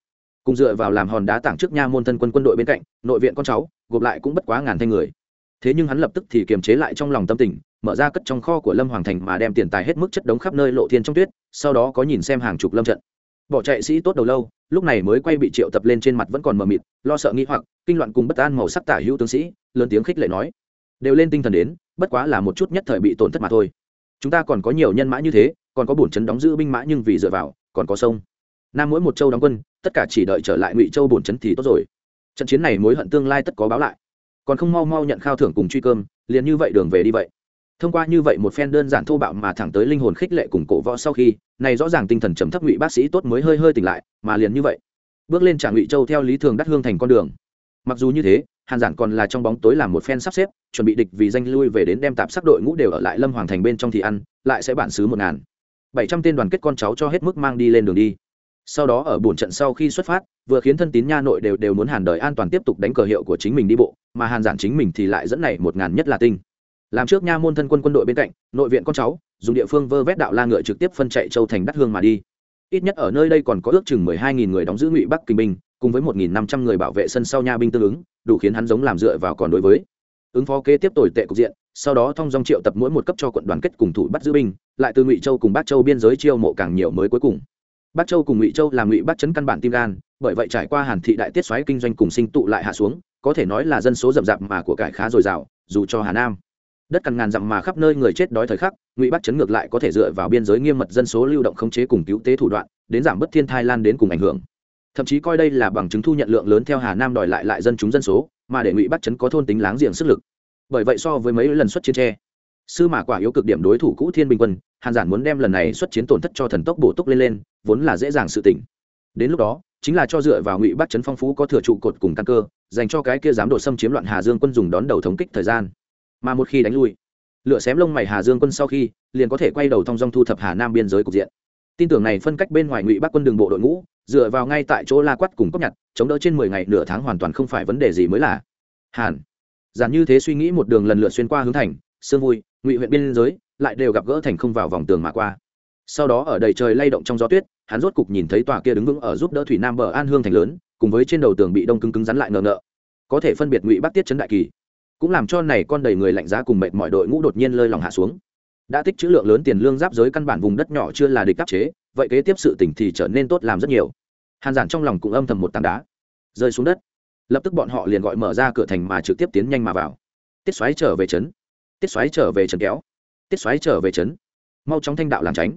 Cùng dựa vào làm hòn đá tảng trước nha môn thân quân quân đội bên cạnh, nội viện con cháu, gộp lại cũng bất quá ngàn thanh người thế nhưng hắn lập tức thì kiềm chế lại trong lòng tâm tình, mở ra cất trong kho của lâm hoàng thành mà đem tiền tài hết mức chất đống khắp nơi lộ thiên trong tuyết, sau đó có nhìn xem hàng chục lâm trận. Bỏ chạy sĩ tốt đầu lâu, lúc này mới quay bị triệu tập lên trên mặt vẫn còn mờ mịt, lo sợ nghĩ hoặc, kinh loạn cùng bất an màu sắc tả hữu tướng sĩ, lớn tiếng khích lệ nói. Đều lên tinh thần đến, bất quá là một chút nhất thời bị tổn thất mà thôi. Chúng ta còn có nhiều nhân mã như thế, còn có bổn chấn đóng giữ binh mã nhưng vì dựa vào, còn có sông. Nam mỗi một châu đóng quân, tất cả chỉ đợi trở lại ngụy châu bổn chấn thì tốt rồi. Trận chiến này mối hận tương lai tất có báo lại còn không mau mau nhận khao thưởng cùng truy cơm, liền như vậy đường về đi vậy. Thông qua như vậy một phen đơn giản thô bạo mà thẳng tới linh hồn khích lệ cùng cổ võ sau khi, này rõ ràng tinh thần trầm thấp ngụy bác sĩ tốt mới hơi hơi tỉnh lại, mà liền như vậy. Bước lên trả ngụy châu theo lý thường đắt hương thành con đường. Mặc dù như thế, hàn giản còn là trong bóng tối làm một phen sắp xếp, chuẩn bị địch vì danh lui về đến đem tạp sắc đội ngũ đều ở lại lâm hoàng thành bên trong thì ăn, lại sẽ bản xứ một ngàn bảy trăm tên đoàn kết con cháu cho hết mức mang đi lên đường đi sau đó ở bổn trận sau khi xuất phát, vừa khiến thân tín nha nội đều đều muốn hàn đời an toàn tiếp tục đánh cờ hiệu của chính mình đi bộ, mà hàn giản chính mình thì lại dẫn này một ngàn nhất là tinh. Làm trước nha môn thân quân quân đội bên cạnh, nội viện con cháu, dùng địa phương vơ vét đạo la ngựa trực tiếp phân chạy châu thành đắt hương mà đi. Ít nhất ở nơi đây còn có ước chừng mười hai nghìn người đóng giữ ngụy bắc kinh binh, cùng với một nghìn năm trăm người bảo vệ sân sau nha binh tương ứng, đủ khiến hắn giống làm dựa vào còn đối với. Ứng phó kế tiếp tồi tệ cục diện, sau đó thông dong triệu tập mỗi một cấp cho quận đoàn kết cùng thủ bắt giữ binh, lại từ ngụy châu cùng bát châu biên giới chiêu mộ càng nhiều mới cuối cùng bắc châu cùng ngụy châu làm ngụy bắc chấn căn bản tim gan, bởi vậy trải qua hàn thị đại tiết xoáy kinh doanh cùng sinh tụ lại hạ xuống, có thể nói là dân số rậm rạp mà của cải khá dồi dào, dù cho hà nam đất cằn ngàn dặm mà khắp nơi người chết đói thời khắc, ngụy bắc chấn ngược lại có thể dựa vào biên giới nghiêm mật dân số lưu động khống chế cùng cứu tế thủ đoạn, đến giảm bớt thiên thai lan đến cùng ảnh hưởng. Thậm chí coi đây là bằng chứng thu nhận lượng lớn theo hà nam đòi lại lại dân chúng dân số, mà để ngụy bắc chấn có thôn tính láng giềng sức lực. Bởi vậy so với mấy lần xuất chiến tre sư mà quả yếu cực điểm đối thủ cũ thiên bình quân, hàn giản muốn đem lần này xuất chiến tổn thất cho thần tốc bổ túc lên lên, vốn là dễ dàng sự tỉnh đến lúc đó, chính là cho dựa vào ngụy bắc trấn phong phú có thừa trụ cột cùng căn cơ, dành cho cái kia dám đổ xâm chiếm loạn hà dương quân dùng đón đầu thống kích thời gian. Mà một khi đánh lui lựa xém lông mày hà dương quân sau khi, liền có thể quay đầu thong dong thu thập hà nam biên giới cục diện. Tin tưởng này phân cách bên ngoài ngụy bắc quân đường bộ đội ngũ, dựa vào ngay tại chỗ la quắt cùng cốc nhặt chống đỡ trên mười ngày nửa tháng hoàn toàn không phải vấn đề gì mới là. Hàn giản như thế suy nghĩ một đường lần lượt xuyên qua hướng thành, sương vui ngụy huyện biên giới, lại đều gặp gỡ thành không vào vòng tường mà qua. Sau đó ở đầy trời lay động trong gió tuyết, hắn rốt cục nhìn thấy tòa kia đứng vững ở giúp đỡ thủy nam bờ an hương thành lớn, cùng với trên đầu tường bị đông cứng cứng rắn lại ngờ ngợ có thể phân biệt ngụy bắc tiết trấn đại kỳ. Cũng làm cho này con đầy người lạnh giá cùng mệt mọi đội ngũ đột nhiên lơi lòng hạ xuống. Đã tích chữ lượng lớn tiền lương giáp giới căn bản vùng đất nhỏ chưa là địch áp chế, vậy kế tiếp sự tỉnh thì trở nên tốt làm rất nhiều. Hàn giản trong lòng cũng âm thầm một tảng đá. Rơi xuống đất. Lập tức bọn họ liền gọi mở ra cửa thành mà trực tiếp tiến nhanh mà vào. Tiết xoáy trở về trấn tiết xoáy trở về trấn kéo, tiết xoáy trở về trấn. Mau chóng thanh đạo làm tránh.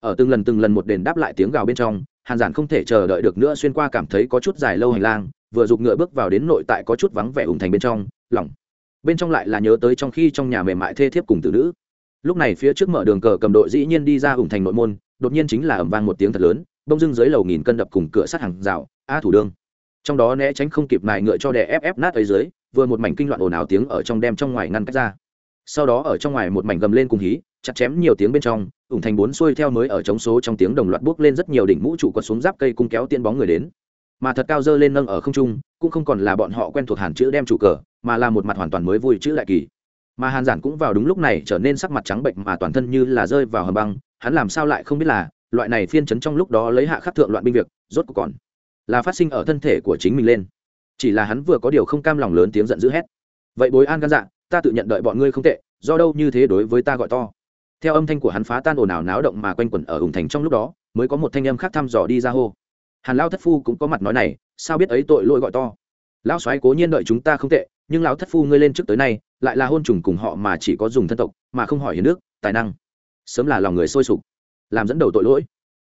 Ở từng lần từng lần một đền đáp lại tiếng gào bên trong, hàn giản không thể chờ đợi được nữa xuyên qua cảm thấy có chút dài lâu hành lang, vừa giục ngựa bước vào đến nội tại có chút vắng vẻ ủng thành bên trong lỏng bên trong lại là nhớ tới trong khi trong nhà mềm mại thê thiếp cùng tử nữ. Lúc này phía trước mở đường cờ cầm đội dĩ nhiên đi ra ủng thành nội môn, đột nhiên chính là ẩm vang một tiếng thật lớn bông dưng dưới lầu nghìn cân đập cùng cửa sắt hàng rào a thủ đương trong đó né tránh không kịp mài ngựa cho đè ép ép nát ấy dưới, vừa một mảnh kinh loạn ồn ào tiếng ở trong đem trong ngoài ngăn cách ra sau đó ở trong ngoài một mảnh gầm lên cùng hí, chặt chém nhiều tiếng bên trong, ủng thành bốn xuôi theo mới ở chống số trong tiếng đồng loạt bước lên rất nhiều đỉnh mũ trụ quật xuống giáp cây cung kéo tiên bóng người đến. Mà thật cao dơ lên nâng ở không trung, cũng không còn là bọn họ quen thuộc hàn chữ đem chủ cờ, mà là một mặt hoàn toàn mới vui chữ lại kỳ. Mà hàn giản cũng vào đúng lúc này trở nên sắc mặt trắng bệnh mà toàn thân như là rơi vào hầm băng, hắn làm sao lại không biết là, loại này phiên chấn trong lúc đó lấy hạ khắc thượng loạn binh việc, rốt cuộc còn là phát sinh ở thân thể của chính mình lên. Chỉ là hắn vừa có điều không cam lòng lớn tiếng giận dữ hét. Vậy bối an gan dạ ta tự nhận đợi bọn ngươi không tệ, do đâu như thế đối với ta gọi to. Theo âm thanh của hắn phá tan ồn ào náo động mà quanh quẩn ở hùng thành trong lúc đó, mới có một thanh âm khác thăm dò đi ra hô. Hàn lao thất phu cũng có mặt nói này, sao biết ấy tội lỗi gọi to? Lão soái cố nhiên đợi chúng ta không tệ, nhưng lão thất phu ngươi lên trước tới nay, lại là hôn trùng cùng họ mà chỉ có dùng thân tộc, mà không hỏi hiền nước tài năng. Sớm là lòng người sôi sục, làm dẫn đầu tội lỗi.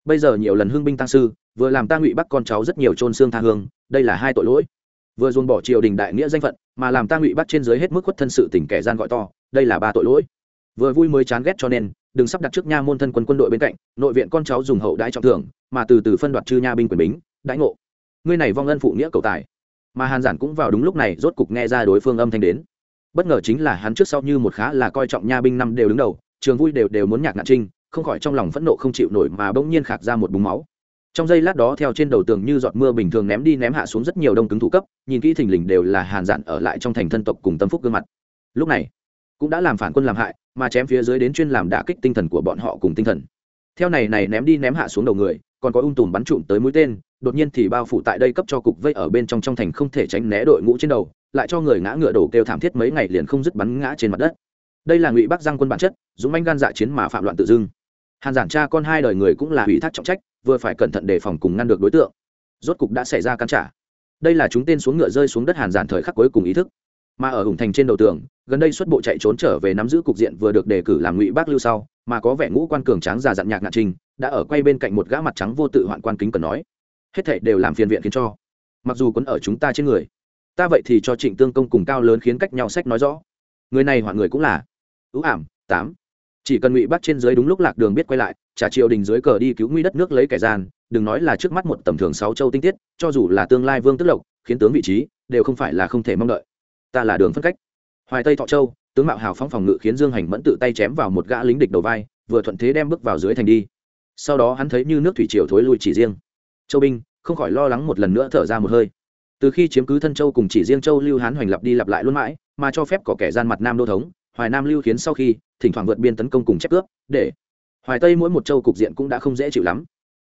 Bây giờ nhiều lần hương binh tăng sư, vừa làm ta ngụy bắt con cháu rất nhiều trôn xương tha hương, đây là hai tội lỗi vừa dồn bỏ triều đình đại nghĩa danh phận, mà làm ta ngụy bắt trên dưới hết mức khuất thân sự tỉnh kẻ gian gọi to, đây là ba tội lỗi. Vừa vui mới chán ghét cho nên, đừng sắp đặt trước nha môn thân quân quân đội bên cạnh, nội viện con cháu dùng hậu đãi trọng thưởng, mà từ từ phân đoạt chư nha binh quyền bính, đãi ngộ. Ngươi này vong ân phụ nghĩa cầu tài. Mà hàn giản cũng vào đúng lúc này, rốt cục nghe ra đối phương âm thanh đến. Bất ngờ chính là hắn trước sau như một khá là coi trọng nha binh năm đều đứng đầu, trường vui đều đều muốn nhạc nạn trinh, không khỏi trong lòng phẫn nộ không chịu nổi mà bỗng nhiên khạc ra một búng máu trong giây lát đó theo trên đầu tường như giọt mưa bình thường ném đi ném hạ xuống rất nhiều đông cứng thủ cấp, nhìn kỹ thình lình đều là hàn dạn ở lại trong thành thân tộc cùng tâm phúc gương mặt. Lúc này, cũng đã làm phản quân làm hại, mà chém phía dưới đến chuyên làm đả kích tinh thần của bọn họ cùng tinh thần. Theo này này ném đi ném hạ xuống đầu người, còn có ung tùm bắn trụm tới mũi tên, đột nhiên thì bao phủ tại đây cấp cho cục vây ở bên trong trong thành không thể tránh né đội ngũ trên đầu, lại cho người ngã ngựa đổ kêu thảm thiết mấy ngày liền không dứt bắn ngã trên mặt đất. Đây là ngụy bắc giang quân bản chất, dũng manh gan dạ chiến mà phạm loạn tự dưng hàn giản cha con hai đời người cũng là ủy thác trọng trách vừa phải cẩn thận đề phòng cùng ngăn được đối tượng. Rốt cục đã xảy ra cắn trả. Đây là chúng tên xuống ngựa rơi xuống đất hàn giản thời khắc cuối cùng ý thức. Mà ở hùng thành trên đầu tường gần đây xuất bộ chạy trốn trở về nắm giữ cục diện vừa được đề cử làm ngụy bác lưu sau mà có vẻ ngũ quan cường tráng già dặn nhạc ngạn trình, đã ở quay bên cạnh một gã mặt trắng vô tự hoạn quan kính cần nói hết thảy đều làm phiền viện khiến cho. Mặc dù quấn ở chúng ta trên người ta vậy thì cho trịnh tương công cùng cao lớn khiến cách nhau sách nói rõ. Người này hoạn người cũng là. Ưu ảm tám chỉ cần ngụy bắt trên dưới đúng lúc lạc đường biết quay lại, trả triều đình dưới cờ đi cứu nguy đất nước lấy kẻ gian, đừng nói là trước mắt một tầm thường sáu châu tinh tiết, cho dù là tương lai vương tức lộc, khiến tướng vị trí, đều không phải là không thể mong đợi. Ta là đường phân cách. Hoài tây thọ châu, tướng mạo hào phóng phòng ngự khiến dương hành mẫn tự tay chém vào một gã lính địch đầu vai, vừa thuận thế đem bước vào dưới thành đi. Sau đó hắn thấy như nước thủy triều thối lui chỉ riêng. Châu binh, không khỏi lo lắng một lần nữa thở ra một hơi. Từ khi chiếm cứ thân châu cùng chỉ riêng châu lưu hán hoành lập đi lặp lại luôn mãi, mà cho phép có kẻ gian mặt nam đô thống, hoài nam lưu khiến sau khi thỉnh thoảng vượt biên tấn công cùng chép cướp để hoài tây mỗi một châu cục diện cũng đã không dễ chịu lắm.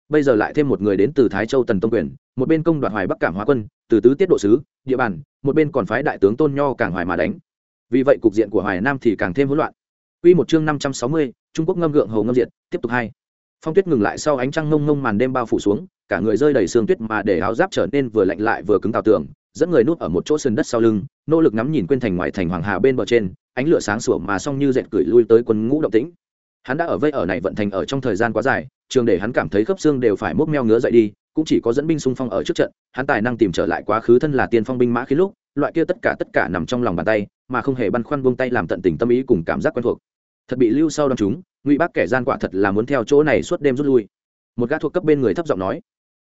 Bây giờ lại thêm một người đến từ thái châu tần tông quyền một bên công đoạt hoài bắc cảng hóa quân từ tứ tiết độ sứ địa bàn một bên còn phái đại tướng tôn nho càng hoài mà đánh. Vì vậy cục diện của hoài nam thì càng thêm hỗn loạn. Quy một chương năm trăm sáu mươi, Trung Quốc ngâm gượng hầu ngâm diệt, tiếp tục hai. Phong tuyết ngừng lại sau ánh trăng ngông ngông màn đêm bao phủ xuống, cả người rơi đầy sương tuyết mà để áo giáp trở nên vừa lạnh lại vừa cứng tào tường, dẫn người núp ở một chỗ sườn đất sau lưng, nỗ lực ngắm nhìn quên thành ngoài thành hoàng hà bên bờ trên, ánh lửa sáng sủa mà song như dệt cười lui tới quân ngũ động tĩnh. Hắn đã ở vây ở này vận thành ở trong thời gian quá dài, trường để hắn cảm thấy khớp xương đều phải mốc meo ngứa dậy đi, cũng chỉ có dẫn binh xung phong ở trước trận, hắn tài năng tìm trở lại quá khứ thân là tiên phong binh mã khi lúc, loại kia tất cả tất cả nằm trong lòng bàn tay, mà không hề băn khoăn buông tay làm tận tình tâm ý cùng cảm giác quen thuộc. Thật bị lưu sau đón chúng, Ngụy Bác kẻ gian quả thật là muốn theo chỗ này suốt đêm rút lui. một gã thuộc cấp bên người thấp giọng nói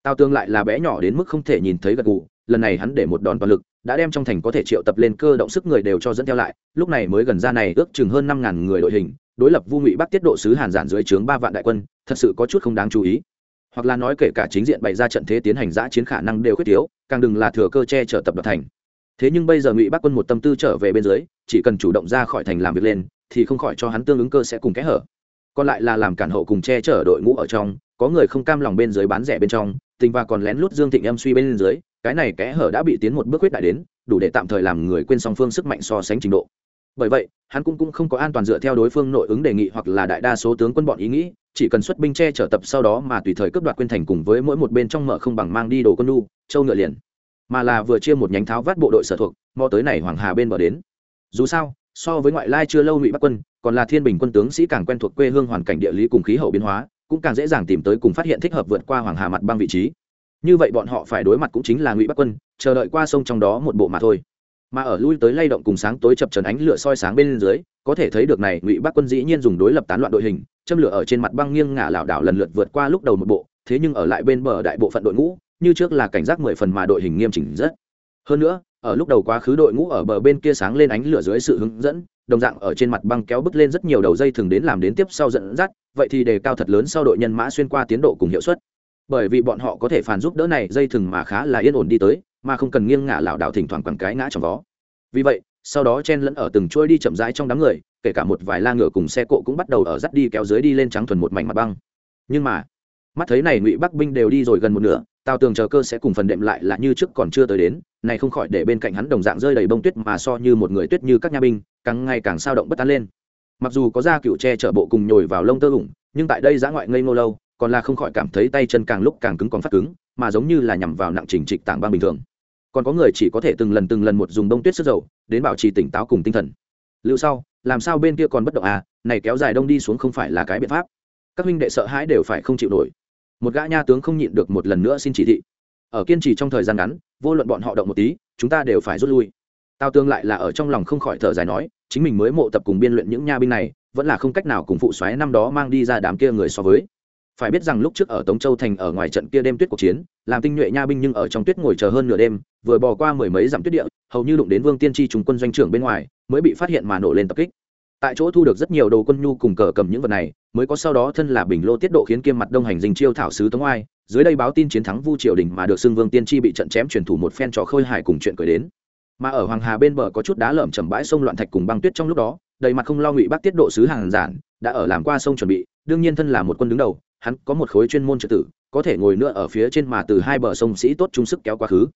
tào tương lại là bé nhỏ đến mức không thể nhìn thấy gật gù lần này hắn để một đòn toàn lực đã đem trong thành có thể triệu tập lên cơ động sức người đều cho dẫn theo lại, lúc này mới gần ra này ước chừng hơn năm ngàn người đội hình, đối lập vu ngụy bắc tiết độ sứ hàn giản dưới trướng ba vạn đại quân, thật sự có chút không đáng chú ý. Hoặc là nói kể cả chính diện bày ra trận thế tiến hành giã chiến khả năng đều khuyết yếu càng đừng là thừa cơ che chở tập đoàn thành. Thế nhưng bây giờ ngụy bắc quân một tâm tư trở về bên dưới, chỉ cần chủ động ra khỏi thành làm việc lên, thì không khỏi cho hắn tương ứng cơ sẽ cùng kẽ hở. Còn lại là làm cản hậu cùng che chở đội ngũ ở trong, có người không cam lòng bên dưới bán rẻ bên trong, tình và còn lén lút dương thịnh em suy bên dưới cái này kẽ hở đã bị tiến một bước huyết đại đến đủ để tạm thời làm người quên song phương sức mạnh so sánh trình độ. Bởi vậy hắn cũng, cũng không có an toàn dựa theo đối phương nội ứng đề nghị hoặc là đại đa số tướng quân bọn ý nghĩ chỉ cần xuất binh che chở tập sau đó mà tùy thời cướp đoạt quyên thành cùng với mỗi một bên trong mở không bằng mang đi đồ quân nu châu ngựa liền. Mà là vừa chia một nhánh tháo vát bộ đội sở thuộc mò tới này hoàng hà bên bờ đến. Dù sao so với ngoại lai chưa lâu ngụy bắc quân còn là thiên bình quân tướng sĩ càng quen thuộc quê hương hoàn cảnh địa lý cùng khí hậu biến hóa cũng càng dễ dàng tìm tới cùng phát hiện thích hợp vượt qua hoàng hà mặt băng vị trí như vậy bọn họ phải đối mặt cũng chính là ngụy bắc quân, chờ đợi qua sông trong đó một bộ mà thôi. Mà ở lui tới lay động cùng sáng tối chập trần ánh lửa soi sáng bên dưới, có thể thấy được này, ngụy bắc quân dĩ nhiên dùng đối lập tán loạn đội hình, châm lửa ở trên mặt băng nghiêng ngả lảo đảo lần lượt vượt qua lúc đầu một bộ, thế nhưng ở lại bên bờ đại bộ phận đội ngũ, như trước là cảnh giác mười phần mà đội hình nghiêm chỉnh rất. Hơn nữa, ở lúc đầu quá khứ đội ngũ ở bờ bên kia sáng lên ánh lửa dưới sự hướng dẫn, đồng dạng ở trên mặt băng kéo bứt lên rất nhiều đầu dây thường đến làm đến tiếp sau dẫn dắt, vậy thì đề cao thật lớn sau đội nhân mã xuyên qua tiến độ cùng hiệu suất bởi vì bọn họ có thể phản giúp đỡ này dây thừng mà khá là yên ổn đi tới, mà không cần nghiêng ngả lảo đảo thỉnh thoảng quẳng cái ngã trong vó vì vậy, sau đó chen lẫn ở từng trôi đi chậm rãi trong đám người, kể cả một vài la ngựa cùng xe cộ cũng bắt đầu ở dắt đi kéo dưới đi lên trắng thuần một mảnh mặt băng. Nhưng mà, mắt thấy này ngụy bắc binh đều đi rồi gần một nửa, tào tường chờ cơ sẽ cùng phần đệm lại là như trước còn chưa tới đến, này không khỏi để bên cạnh hắn đồng dạng rơi đầy bông tuyết mà so như một người tuyết như các nha binh, càng ngày càng sao động bất an lên. Mặc dù có da cựu tre chở bộ cùng nhồi vào lông tơ ủng, nhưng tại đây giã ngoại ngây ngô lâu còn là không khỏi cảm thấy tay chân càng lúc càng cứng còn phát cứng, mà giống như là nhằm vào nặng trình trịch tảng băng bình thường. Còn có người chỉ có thể từng lần từng lần một dùng đông tuyết sức dầu, đến bảo trì tỉnh táo cùng tinh thần. Lưu sau, làm sao bên kia còn bất động à? Này kéo dài đông đi xuống không phải là cái biện pháp. Các huynh đệ sợ hãi đều phải không chịu nổi. Một gã nha tướng không nhịn được một lần nữa xin chỉ thị. Ở kiên trì trong thời gian ngắn, vô luận bọn họ động một tí, chúng ta đều phải rút lui. Tao tương lại là ở trong lòng không khỏi thở dài nói, chính mình mới mộ tập cùng biên luyện những nha binh này, vẫn là không cách nào cùng phụ xoáy năm đó mang đi ra đám kia người so với phải biết rằng lúc trước ở tống châu thành ở ngoài trận kia đêm tuyết cuộc chiến, làm tinh nhuệ nha binh nhưng ở trong tuyết ngồi chờ hơn nửa đêm, vừa bò qua mười mấy dặm tuyết địa, hầu như đụng đến vương tiên tri trùng quân doanh trưởng bên ngoài, mới bị phát hiện mà nổ lên tập kích. Tại chỗ thu được rất nhiều đồ quân nhu cùng cờ cầm những vật này, mới có sau đó thân là bình lô tiết độ khiến kiêm mặt đông hành dinh chiêu thảo sứ tống oai, dưới đây báo tin chiến thắng vu triều đình mà được xưng vương tiên tri bị trận chém truyền thủ một phen trò khơi hải cùng chuyện cười đến. Mà ở hoàng hà bên bờ có chút đá lởm chầm bãi sông loạn thạch cùng băng tuyết trong lúc đó, đầy mặt không lo ngụy bác tiết độ sứ hàng giản, đã ở làm qua sông chuẩn bị, đương nhiên thân là một quân đứng đầu hắn có một khối chuyên môn trật tự có thể ngồi nữa ở phía trên mà từ hai bờ sông sĩ tốt trung sức kéo quá khứ.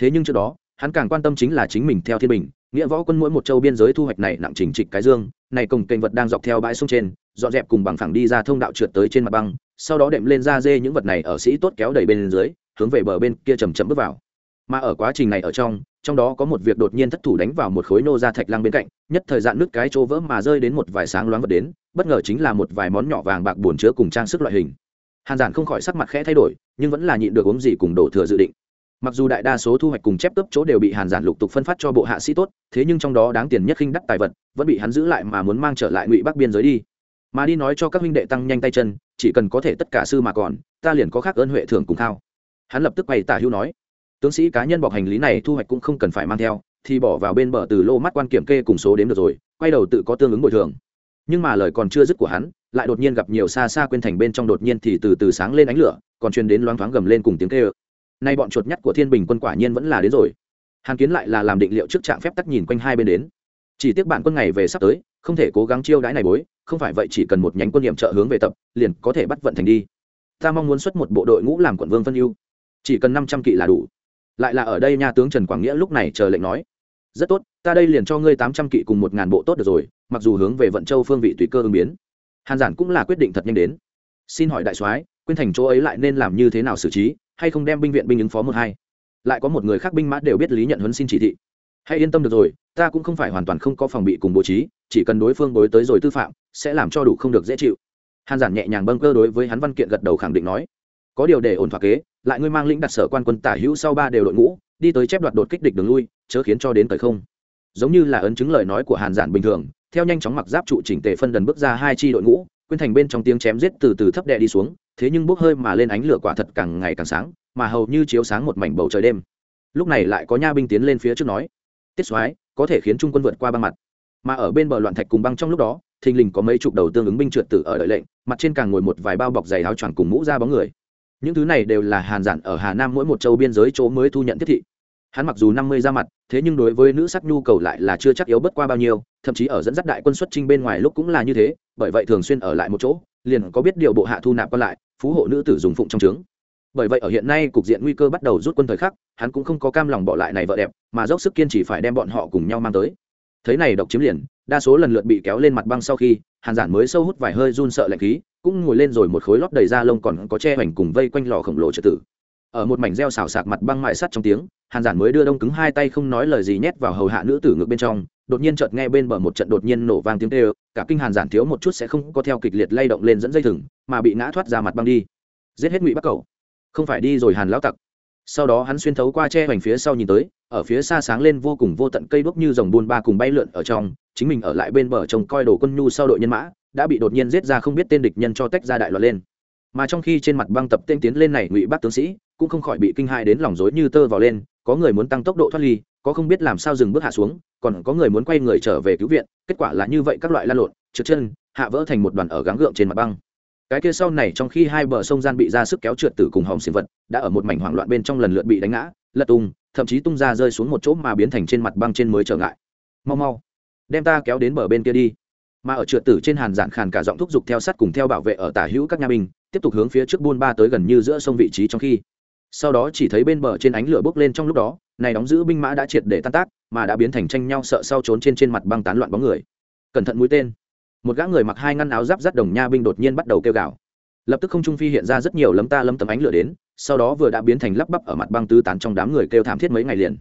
Thế nhưng trước đó, hắn càng quan tâm chính là chính mình theo thiên bình, nghĩa võ quân mỗi một châu biên giới thu hoạch này nặng chỉnh trịch cái dương, này cùng kênh vật đang dọc theo bãi sông trên, dọn dẹp cùng bằng phẳng đi ra thông đạo trượt tới trên mặt băng, sau đó đệm lên ra dê những vật này ở sĩ tốt kéo đẩy bên dưới, hướng về bờ bên kia chầm chậm bước vào. Mà ở quá trình này ở trong trong đó có một việc đột nhiên thất thủ đánh vào một khối nô ra thạch lăng bên cạnh, nhất thời gian nước cái chỗ vỡ mà rơi đến một vài sáng loáng vật đến bất ngờ chính là một vài món nhỏ vàng bạc buồn chứa cùng trang sức loại hình. Hàn giản không khỏi sắc mặt khẽ thay đổi, nhưng vẫn là nhịn được uống gì cùng đổ thừa dự định. Mặc dù đại đa số thu hoạch cùng chép cấp chỗ đều bị hàn giản lục tục phân phát cho bộ hạ sĩ tốt, thế nhưng trong đó đáng tiền nhất khinh đắc tài vật, vẫn bị hắn giữ lại mà muốn mang trở lại ngụy bắc biên giới đi. Mà đi nói cho các huynh đệ tăng nhanh tay chân, chỉ cần có thể tất cả sư mà còn, ta liền có khác ơn huệ thưởng cùng thao hắn lập tức bày tả hưu nói, tướng sĩ cá nhân bọc hành lý này thu hoạch cũng không cần phải mang theo, thì bỏ vào bên bờ từ lô mắt quan kiểm kê cùng số đếm được rồi, quay đầu tự có tương ứng bồi thường nhưng mà lời còn chưa dứt của hắn, lại đột nhiên gặp nhiều xa xa quên thành bên trong đột nhiên thì từ từ sáng lên ánh lửa, còn truyền đến loáng thoáng gầm lên cùng tiếng kê ơ nay bọn chuột nhắt của thiên bình quân quả nhiên vẫn là đến rồi. Hàn kiến lại là làm định liệu trước trạm phép tắt nhìn quanh hai bên đến. Chỉ tiếc bạn quân ngày về sắp tới, không thể cố gắng chiêu đãi này bối, không phải vậy chỉ cần một nhánh quân nhiệm trợ hướng về tập, liền có thể bắt vận thành đi. Ta mong muốn xuất một bộ đội ngũ làm quận vương phân ưu. Chỉ cần năm trăm kỵ là đủ. Lại là ở đây nha tướng trần quảng nghĩa lúc này chờ lệnh nói. Rất tốt, ta đây liền cho ngươi tám trăm kỵ cùng một ngàn bộ tốt được rồi mặc dù hướng về vận châu phương vị tùy cơ ứng biến. Hàn giản cũng là quyết định thật nhanh đến. Xin hỏi đại soái quyên thành chỗ ấy lại nên làm như thế nào xử trí, hay không đem binh viện binh ứng phó một hai? Lại có một người khác binh mã đều biết lý nhận huấn xin chỉ thị. Hãy yên tâm được rồi, ta cũng không phải hoàn toàn không có phòng bị cùng bố trí, chỉ cần đối phương bối tới rồi tư phạm, sẽ làm cho đủ không được dễ chịu. Hàn giản nhẹ nhàng bâng cơ đối với hắn văn kiện gật đầu khẳng định nói. Có điều để ổn thỏa kế, lại ngươi mang lĩnh đặt sở quan quân tả hữu sau ba đều đội ngũ, đi tới chép đoạt đột kích địch đường lui, chớ khiến cho đến thời không. Giống như là ấn chứng lời nói của hàn giản bình thường theo nhanh chóng mặc giáp trụ chỉnh tề phân đần bước ra hai chi đội ngũ quyên thành bên trong tiếng chém giết từ từ thấp đệ đi xuống, thế nhưng bốc hơi mà lên ánh lửa quả thật càng ngày càng sáng, mà hầu như chiếu sáng một mảnh bầu trời đêm. Lúc này lại có nha binh tiến lên phía trước nói, tiết soái, có thể khiến trung quân vượt qua băng mặt. Mà ở bên bờ loạn thạch cùng băng trong lúc đó, thình lình có mấy chục đầu tương ứng binh trượt tử ở đợi lệnh, mặt trên càng ngồi một vài bao bọc giày áo choàng cùng mũ ra bóng người. Những thứ này đều là hàn giản ở hà nam mỗi một châu biên giới chỗ mới thu nhận tiếp thị hắn mặc dù năm mươi ra mặt, thế nhưng đối với nữ sắc nhu cầu lại là chưa chắc yếu bất qua bao nhiêu, thậm chí ở dẫn dắt đại quân xuất trinh bên ngoài lúc cũng là như thế, bởi vậy thường xuyên ở lại một chỗ, liền có biết điều bộ hạ thu nạp còn lại, phú hộ nữ tử dùng phụng trong trướng. Bởi vậy ở hiện nay cục diện nguy cơ bắt đầu rút quân thời khắc, hắn cũng không có cam lòng bỏ lại này vợ đẹp, mà dốc sức kiên trì phải đem bọn họ cùng nhau mang tới. Thấy này độc chiếm liền, đa số lần lượt bị kéo lên mặt băng sau khi, hàn giản mới sâu hút vài hơi run sợ lạnh khí, cũng ngồi lên rồi một khối lót đầy da lông còn có che hoành cùng vây quanh lò khổng lồ trật tử ở một mảnh reo xào sạc mặt băng mại sắt trong tiếng, hàn giản mới đưa đông cứng hai tay không nói lời gì nhét vào hầu hạ nữ tử ngược bên trong, đột nhiên chợt nghe bên bờ một trận đột nhiên nổ vang tiếng tê cả kinh hàn giản thiếu một chút sẽ không có theo kịch liệt lay động lên dẫn dây thừng, mà bị ngã thoát ra mặt băng đi. Giết hết ngụy bắc cầu không phải đi rồi hàn lão tặc. Sau đó hắn xuyên thấu qua che hoành phía sau nhìn tới, ở phía xa sáng lên vô cùng vô tận cây đuốc như dòng buôn ba cùng bay lượn ở trong, chính mình ở lại bên bờ trông coi đồ quân nhu sau đội nhân mã, đã bị đột nhiên giết ra không biết tên địch nhân cho tách ra đại loạn lên. Mà trong khi trên mặt băng tập tên tiến lên này ngụy bắc tướng sĩ cũng không khỏi bị kinh hại đến lòng rối như tơ vào lên, có người muốn tăng tốc độ thoát ly, có không biết làm sao dừng bước hạ xuống, còn có người muốn quay người trở về cứu viện, kết quả là như vậy các loại lan lộn, trượt chân, hạ vỡ thành một đoàn ở gắng gượng trên mặt băng. Cái kia sau này trong khi hai bờ sông gian bị ra sức kéo trượt tử cùng hồng xiềng vật, đã ở một mảnh hoảng loạn bên trong lần lượt bị đánh ngã, lật tung, thậm chí tung ra rơi xuống một chỗ mà biến thành trên mặt băng trên mới trở ngại. Mau mau, đem ta kéo đến bờ bên kia đi. Mà ở trượt tử trên hàn dạn khàn cả giọng thúc giục theo sát cùng theo bảo vệ ở tả hữu các nhà binh, tiếp tục hướng phía trước buôn ba tới gần như giữa sông vị trí trong khi sau đó chỉ thấy bên bờ trên ánh lửa bốc lên trong lúc đó, này đóng giữ binh mã đã triệt để tan tác, mà đã biến thành tranh nhau sợ sau trốn trên trên mặt băng tán loạn bóng người. Cẩn thận mũi tên. Một gã người mặc hai ngăn áo giáp rắt đồng nha binh đột nhiên bắt đầu kêu gào. Lập tức không trung phi hiện ra rất nhiều lấm ta lấm tấm ánh lửa đến, sau đó vừa đã biến thành lắp bắp ở mặt băng tứ tán trong đám người kêu thảm thiết mấy ngày liền.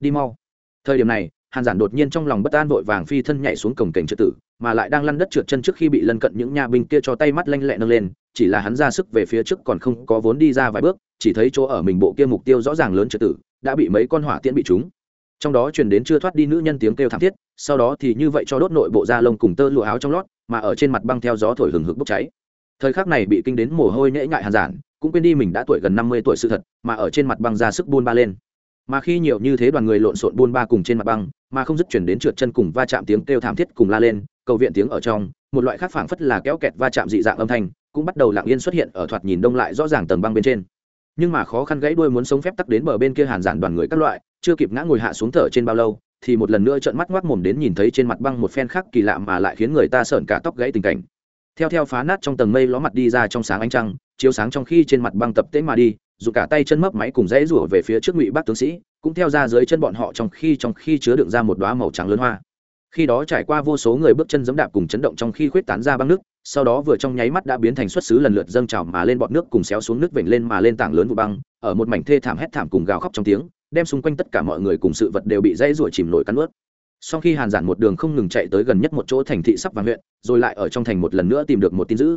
Đi mau. Thời điểm này, hàn giản đột nhiên trong lòng bất an vội vàng phi thân nhảy xuống cổng cảnh trượt tử mà lại đang lăn đất trượt chân trước khi bị lân cận những nha binh kia cho tay mắt lanh lẹ nâng lên, chỉ là hắn ra sức về phía trước còn không có vốn đi ra vài bước chỉ thấy chỗ ở mình bộ kia mục tiêu rõ ràng lớn trật tử đã bị mấy con hỏa tiễn bị trúng. Trong đó truyền đến chưa thoát đi nữ nhân tiếng kêu thảm thiết, sau đó thì như vậy cho đốt nội bộ da lông cùng tơ lụa áo trong lót, mà ở trên mặt băng theo gió thổi hừng hực bốc cháy. Thời khắc này bị kinh đến mồ hôi nhễ ngại hàn giản, cũng quên đi mình đã tuổi gần năm mươi tuổi sự thật, mà ở trên mặt băng ra sức buôn ba lên. Mà khi nhiều như thế đoàn người lộn xộn buôn ba cùng trên mặt băng, mà không dứt chuyển đến trượt chân cùng va chạm tiếng kêu thảm thiết cùng la lên, cầu viện tiếng ở trong, một loại khác phảng phất là kéo kẹt va chạm dị dạng âm thanh, cũng bắt đầu lặng yên xuất hiện ở thoạt nhìn đông lại rõ ràng tầng băng bên trên nhưng mà khó khăn gãy đuôi muốn sống phép tắc đến bờ bên kia hàn giản đoàn người các loại, chưa kịp ngã ngồi hạ xuống thở trên bao lâu, thì một lần nữa trợn mắt ngoác mồm đến nhìn thấy trên mặt băng một phen khác kỳ lạ mà lại khiến người ta sợn cả tóc gãy tình cảnh. Theo theo phá nát trong tầng mây ló mặt đi ra trong sáng ánh trăng, chiếu sáng trong khi trên mặt băng tập tễ mà đi, dù cả tay chân mấp máy cùng dãy rủa về phía trước ngụy bác tướng sĩ, cũng theo ra dưới chân bọn họ trong khi trong khi chứa đựng ra một đoá màu trắng lớn hoa khi đó trải qua vô số người bước chân giẫm đạp cùng chấn động trong khi khuyết tán ra băng nước, sau đó vừa trong nháy mắt đã biến thành xuất xứ lần lượt dâng trào mà lên bọn nước cùng xéo xuống nước vểnh lên mà lên tảng lớn vụ băng, ở một mảnh thê thảm hét thảm cùng gào khóc trong tiếng, đem xung quanh tất cả mọi người cùng sự vật đều bị dãy ruổi chìm nổi cắn ướt. Sau khi hàn giản một đường không ngừng chạy tới gần nhất một chỗ thành thị sắp vàng huyện, rồi lại ở trong thành một lần nữa tìm được một tin dữ.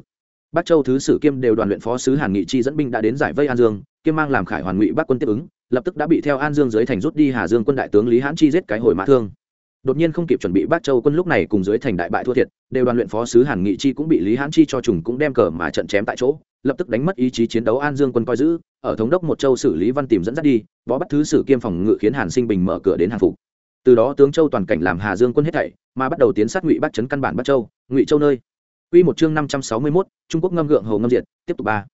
Bắc châu thứ sử kiêm đều đoàn luyện phó sứ hàn nghị chi dẫn binh đã đến giải vây an dương, kiêm mang làm khải hoàn ngụy bắc quân tiếp ứng, lập tức đã bị theo an dương dưới thành rút đi hà dương quân đại tướng lý hãn chi giết cái hồi mã thương đột nhiên không kịp chuẩn bị bát châu quân lúc này cùng dưới thành đại bại thua thiệt đều đoàn luyện phó sứ hàn nghị chi cũng bị lý hãn chi cho trùng cũng đem cờ mà trận chém tại chỗ lập tức đánh mất ý chí chiến đấu an dương quân coi giữ ở thống đốc một châu xử lý văn tìm dẫn dắt đi võ bắt thứ sử kiêm phòng ngự khiến hàn sinh bình mở cửa đến hàng phục. Từ đó tướng châu toàn cảnh làm hà dương quân hết thảy mà bắt đầu tiến sát ngụy bắc trấn căn bản bắc châu ngụy châu nơi. Quy một chương 561, Trung Quốc ngâm gượng hầu ngâm diệt, tiếp tục ba.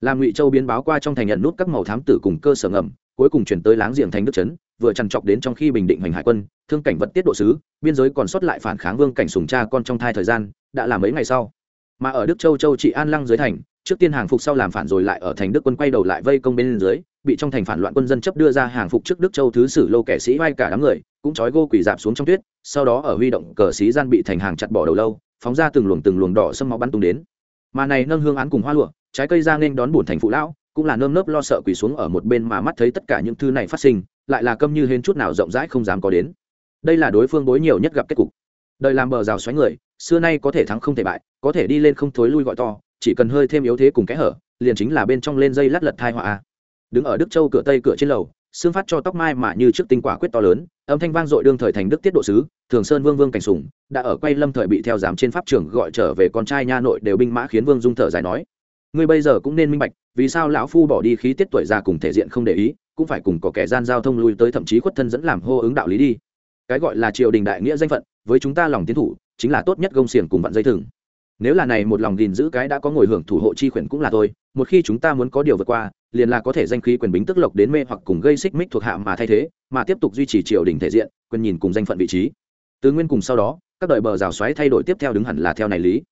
Làm Ngụy Châu biến báo qua trong thành nhận nút các màu thám tử cùng cơ sở ngầm, cuối cùng chuyển tới láng giềng thành đức trấn, vừa chằn chọc đến trong khi bình định hành hải quân, thương cảnh vật tiết độ sứ, biên giới còn sót lại phản kháng vương cảnh sùng cha con trong thai thời gian, đã là mấy ngày sau. Mà ở Đức Châu Châu trị An Lăng dưới thành, trước tiên hàng phục sau làm phản rồi lại ở thành Đức quân quay đầu lại vây công bên dưới, bị trong thành phản loạn quân dân chấp đưa ra hàng phục trước Đức Châu thứ sử lâu kẻ sĩ vai cả đám người, cũng trói gô quỷ dạp xuống trong tuyết, sau đó ở huy động cờ sĩ gian bị thành hàng chặt bỏ đầu lâu, phóng ra từng luồng từng luồng đỏ sâm máu bắn tung đến mà này nâng hương án cùng hoa lụa trái cây ra nên đón buồn thành phụ lão cũng là nơm nớp lo sợ quỳ xuống ở một bên mà mắt thấy tất cả những thứ này phát sinh, lại là câm như hên chút nào rộng rãi không dám có đến. Đây là đối phương bối nhiều nhất gặp kết cục. Đời làm bờ rào xoáy người, xưa nay có thể thắng không thể bại, có thể đi lên không thối lui gọi to, chỉ cần hơi thêm yếu thế cùng kẽ hở, liền chính là bên trong lên dây lát lật thai họa đứng ở đức châu cửa tây cửa trên lầu, xương phát cho tóc mai mà như trước tinh quả quyết to lớn, âm thanh vang dội đương thời thành đức tiết độ sứ, thường sơn vương vương cảnh sùng, đã ở quay lâm thời bị theo giám trên pháp trường gọi trở về con trai nha nội đều binh mã khiến vương dung thở dài nói ngươi bây giờ cũng nên minh bạch, vì sao lão phu bỏ đi khí tiết tuổi già cùng thể diện không để ý, cũng phải cùng có kẻ gian giao thông lui tới thậm chí khuất thân dẫn làm hô ứng đạo lý đi. Cái gọi là triều đình đại nghĩa danh phận, với chúng ta lòng tiến thủ, chính là tốt nhất gông xiềng cùng vặn dây thừng. Nếu là này một lòng gìn giữ cái đã có ngồi hưởng thủ hộ chi khuyển cũng là thôi một khi chúng ta muốn có điều vượt qua, liền là có thể danh khí quyền bính tức lộc đến mê hoặc cùng gây xích mích thuộc hạ mà thay thế, mà tiếp tục duy trì triều đình thể diện, quyền nhìn cùng danh phận vị trí. Từ nguyên cùng sau đó, các đời bờ rào xoáy thay đổi tiếp theo đứng hẳn là theo này lý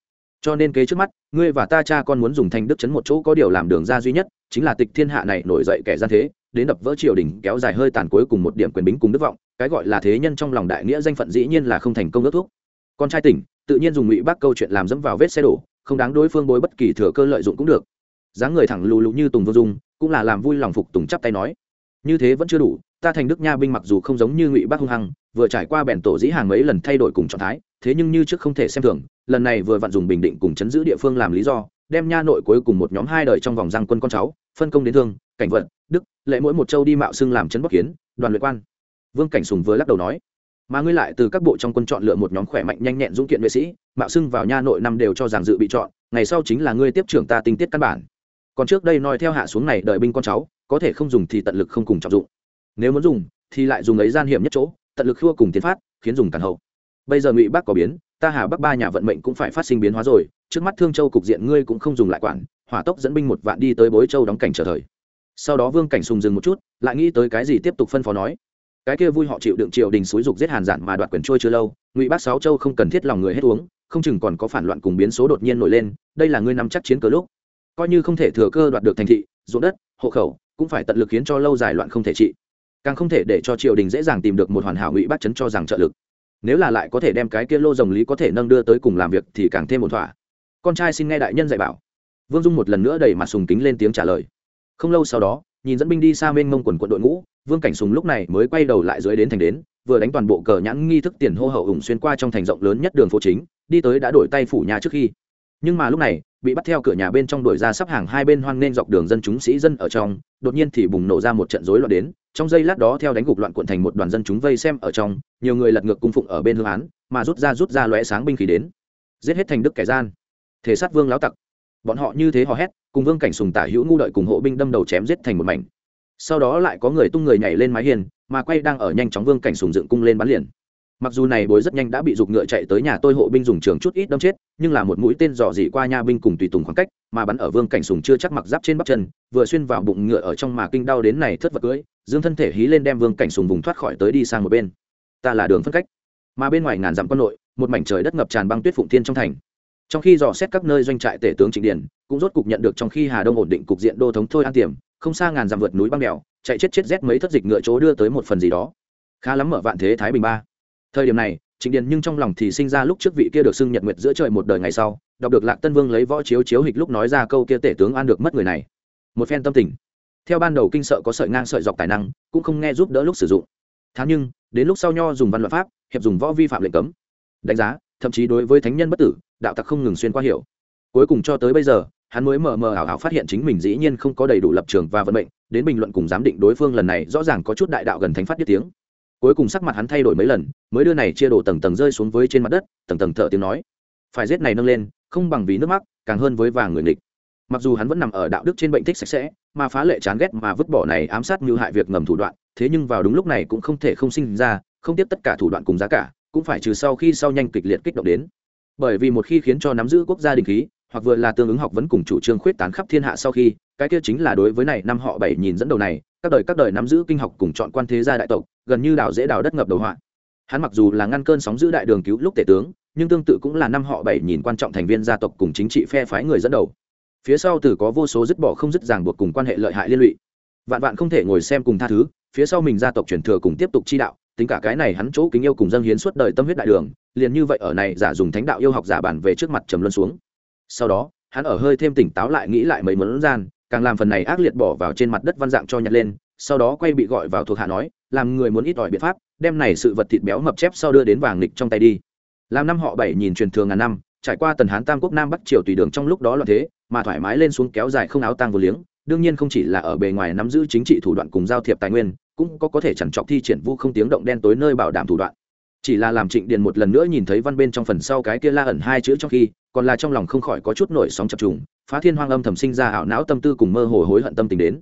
cho nên kế trước mắt, ngươi và ta cha con muốn dùng thanh đức chấn một chỗ có điều làm đường ra duy nhất, chính là tịch thiên hạ này nổi dậy kẻ gian thế, đến đập vỡ triều đình, kéo dài hơi tàn cuối cùng một điểm quyền bính cùng đức vọng, cái gọi là thế nhân trong lòng đại nghĩa danh phận dĩ nhiên là không thành công ước thuốc con trai tỉnh, tự nhiên dùng ngụy bác câu chuyện làm dẫm vào vết xe đổ, không đáng đối phương bối bất kỳ thừa cơ lợi dụng cũng được. Dáng người thẳng lù lù như tùng vô dung, cũng là làm vui lòng phục tùng chắp tay nói, như thế vẫn chưa đủ, ta thành đức nha binh mặc dù không giống như ngụy bác hung hăng, vừa trải qua bèn tổ dĩ hàng mấy lần thay đổi cùng trạng thái thế nhưng như trước không thể xem thường, lần này vừa vặn dùng bình định cùng chấn giữ địa phương làm lý do, đem nha nội cuối cùng một nhóm hai đời trong vòng giang quân con cháu, phân công đến thương, cảnh vận, đức, lệ mỗi một châu đi mạo xưng làm chấn bắc kiến, đoàn luyện quan. Vương cảnh sùng vừa lắc đầu nói, mà ngươi lại từ các bộ trong quân chọn lựa một nhóm khỏe mạnh nhanh nhẹn dũng kiện vệ sĩ, mạo xưng vào nha nội năm đều cho rằng dự bị chọn, ngày sau chính là ngươi tiếp trưởng ta tinh tiết căn bản. Còn trước đây nói theo hạ xuống này đợi binh con cháu, có thể không dùng thì tận lực không cùng trọng dụng. Nếu muốn dùng, thì lại dùng ấy gian hiểm nhất chỗ, tận lực khua cùng tiến phát, khiến dùng cản hậu bây giờ ngụy bắc có biến, ta hà bắc ba nhà vận mệnh cũng phải phát sinh biến hóa rồi, trước mắt thương châu cục diện ngươi cũng không dùng lại quản, hỏa tốc dẫn binh một vạn đi tới bối châu đóng cảnh trở thời. Sau đó vương cảnh sùng dừng một chút, lại nghĩ tới cái gì tiếp tục phân phó nói. Cái kia vui họ chịu đựng triều đình xúi dục giết hàn giản mà đoạt quyền trôi chưa lâu, ngụy bác sáu châu không cần thiết lòng người hết uống, không chừng còn có phản loạn cùng biến số đột nhiên nổi lên, đây là ngươi nắm chắc chiến cờ lúc. Coi như không thể thừa cơ đoạt được thành thị, ruộng đất, hộ khẩu, cũng phải tận lực khiến cho lâu dài loạn không thể trị. Càng không thể để cho triều đình dễ dàng tìm được một hoàn hảo ngụy bác chấn cho rằng trợ lực nếu là lại có thể đem cái kia lô rồng lý có thể nâng đưa tới cùng làm việc thì càng thêm một thỏa. Con trai xin nghe đại nhân dạy bảo. Vương dung một lần nữa đẩy mặt sùng kính lên tiếng trả lời. Không lâu sau đó, nhìn dẫn binh đi xa mênh mông quần quận đội ngũ, vương cảnh sùng lúc này mới quay đầu lại dưới đến thành đến, vừa đánh toàn bộ cờ nhãn nghi thức tiền hô hậu ủng xuyên qua trong thành rộng lớn nhất đường phố chính, đi tới đã đổi tay phủ nhà trước khi nhưng mà lúc này, bị bắt theo cửa nhà bên trong đuổi ra sắp hàng hai bên hoang nên dọc đường dân chúng sĩ dân ở trong, đột nhiên thì bùng nổ ra một trận rối loạn đến, trong giây lát đó theo đánh gục loạn quận thành một đoàn dân chúng vây xem ở trong, nhiều người lật ngược cung phụng ở bên hương án, mà rút ra rút ra lóe sáng binh khí đến. Giết hết thành đức kẻ gian. Thế sát vương láo tặc. Bọn họ như thế hò hét, cùng vương cảnh sùng tả hữu ngu đợi cùng hộ binh đâm đầu chém giết thành một mảnh. Sau đó lại có người tung người nhảy lên mái hiền mà quay đang ở nhanh chóng vương cảnh sùng dựng cung lên bắn liền mặc dù này bối rất nhanh đã bị giục ngựa chạy tới nhà tôi hộ binh dùng trường chút ít đâm chết, nhưng là một mũi tên dò dỉ qua nha binh cùng tùy tùng khoảng cách, mà bắn ở vương cảnh sùng chưa chắc mặc giáp trên bắp chân, vừa xuyên vào bụng ngựa ở trong mà kinh đau đến này thất vật cưỡi dương thân thể hí lên đem vương cảnh sùng vùng thoát khỏi tới đi sang một bên. Ta là đường phân cách. Mà bên ngoài ngàn dặm quân nội, một mảnh trời đất ngập tràn băng tuyết phụng thiên trong thành. Trong khi dò xét các nơi doanh trại tể tướng trịnh điển cũng rốt cục nhận được trong khi hà đông ổn định cục diện đô thống thôi an tiềm, không xa ngàn dặm vượt núi băng đèo chạy chết chết rét mấy thất dịch ngựa chỗ đưa tới một phần gì đó. Khá lắm mở vạn thế thái bình ba thời điểm này, trịnh điền nhưng trong lòng thì sinh ra lúc trước vị kia được xưng nhật nguyệt giữa trời một đời ngày sau, đọc được lạc tân vương lấy võ chiếu chiếu hịch lúc nói ra câu kia tể tướng an được mất người này. Một phen tâm tình. Theo ban đầu kinh sợ có sợi ngang sợi dọc tài năng, cũng không nghe giúp đỡ lúc sử dụng. Tháng nhưng, đến lúc sau nho dùng văn luật pháp, hiệp dùng võ vi phạm lệnh cấm. Đánh giá, thậm chí đối với thánh nhân bất tử, đạo tặc không ngừng xuyên qua hiểu. Cuối cùng cho tới bây giờ, hắn mới mờ mờ ảo ảo phát hiện chính mình dĩ nhiên không có đầy đủ lập trường và vận mệnh, đến bình luận cùng giám định đối phương lần này rõ ràng có chút đại đạo gần thánh phát biết tiếng cuối cùng sắc mặt hắn thay đổi mấy lần mới đưa này chia đổ tầng tầng rơi xuống với trên mặt đất tầng tầng thở tiếng nói. Phải giết này nâng lên không bằng vì nước mắt, càng hơn với vàng người nghịch. Mặc dù hắn vẫn nằm ở đạo đức trên bệnh thích sạch sẽ mà phá lệ chán ghét mà vứt bỏ này ám sát như hại việc ngầm thủ đoạn thế nhưng vào đúng lúc này cũng không thể không sinh ra không tiếp tất cả thủ đoạn cùng giá cả cũng phải trừ sau khi sau nhanh kịch liệt kích động đến. Bởi vì một khi khiến cho nắm giữ quốc gia đình khí hoặc vừa là tương ứng học vấn cùng chủ trương khuyết tán khắp thiên hạ sau khi cái kia chính là đối với này năm họ bảy nhìn dẫn đầu này các đời các đời nắm giữ kinh học cùng chọn quan thế gia đại tộc gần như đào dễ đào đất ngập đầu họa. Hắn mặc dù là ngăn cơn sóng giữ đại đường cứu lúc tể tướng, nhưng tương tự cũng là năm họ bảy nhìn quan trọng thành viên gia tộc cùng chính trị phe phái người dẫn đầu. Phía sau từ có vô số dứt bỏ không dứt ràng buộc cùng quan hệ lợi hại liên lụy. Vạn vạn không thể ngồi xem cùng tha thứ, phía sau mình gia tộc truyền thừa cùng tiếp tục chi đạo, tính cả cái này hắn chỗ kính yêu cùng dâng hiến suốt đời tâm huyết đại đường, liền như vậy ở này giả dùng thánh đạo yêu học giả bản về trước mặt trầm luân xuống. Sau đó, hắn ở hơi thêm tỉnh táo lại nghĩ lại mấy mớn gian, càng làm phần này ác liệt bỏ vào trên mặt đất văn dạng cho nhặt lên, sau đó quay bị gọi vào thuộc hạ nói làm người muốn ít ỏi biện pháp, đem này sự vật thịt béo mập chép sau đưa đến vàng nghịch trong tay đi. Làm năm họ bảy nhìn truyền thường ngàn năm, trải qua tần hán tam quốc nam bắc triều tùy đường trong lúc đó loạn thế, mà thoải mái lên xuống kéo dài không áo tang vô liếng, đương nhiên không chỉ là ở bề ngoài nắm giữ chính trị thủ đoạn cùng giao thiệp tài nguyên, cũng có có thể chẳng trọc thi triển vu không tiếng động đen tối nơi bảo đảm thủ đoạn. Chỉ là làm trịnh điền một lần nữa nhìn thấy văn bên trong phần sau cái kia la ẩn hai chữ trong khi, còn là trong lòng không khỏi có chút nổi sóng chập trùng, phá thiên hoang âm thầm sinh ra ảo não tâm tư cùng mơ hồ hối hận tâm tình đến.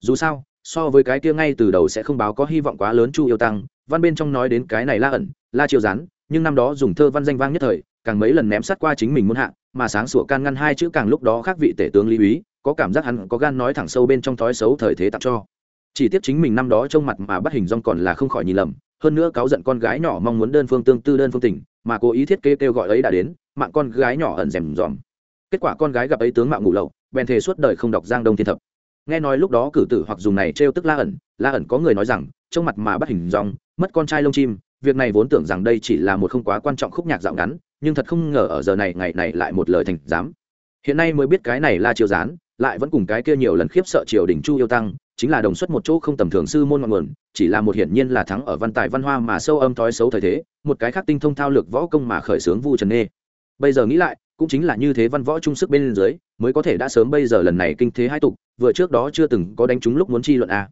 Dù sao so với cái kia ngay từ đầu sẽ không báo có hy vọng quá lớn chu yêu tăng, văn bên trong nói đến cái này la ẩn, la chiêu rán nhưng năm đó dùng thơ văn danh vang nhất thời, càng mấy lần ném sát qua chính mình muốn hạ, mà sáng sủa can ngăn hai chữ càng lúc đó khác vị tể tướng lý úy, có cảm giác hắn có gan nói thẳng sâu bên trong thói xấu thời thế tặng cho. Chỉ tiếc chính mình năm đó trông mặt mà bắt hình dong còn là không khỏi nhìn lầm, hơn nữa cáu giận con gái nhỏ mong muốn đơn phương tương tư đơn phương tình, mà cố ý thiết kế kêu gọi ấy đã đến, mạng con gái nhỏ ẩn rèm dòm kết quả con gái gặp ấy tướng mạo ngủ lậu, bèn thề suốt đời không đọc giang đông thiên thập nghe nói lúc đó cử tử hoặc dùng này trêu tức la ẩn la ẩn có người nói rằng trong mặt mà bắt hình dong, mất con trai lông chim, việc này vốn tưởng rằng đây chỉ là một không quá quan trọng khúc nhạc dạo ngắn, nhưng thật không ngờ ở giờ này, ngày này lại một lời thành dám hiện nay mới biết cái này là triều gián, lại vẫn cùng cái kia nhiều lần khiếp sợ triều đình chu yêu tăng, chính là đồng xuất một chỗ không tầm thường sư môn ngọn nguồn, chỉ là một hiển nhiên là thắng ở văn tài văn hoa mà sâu âm thói xấu thời thế, một cái khác tinh thông thao lược võ công mà khởi sướng vu trần nê. Bây giờ nghĩ lại cũng chính là như thế văn võ trung sức bên dưới, mới có thể đã sớm bây giờ lần này kinh thế hai tục, vừa trước đó chưa từng có đánh trúng lúc muốn chi luận a.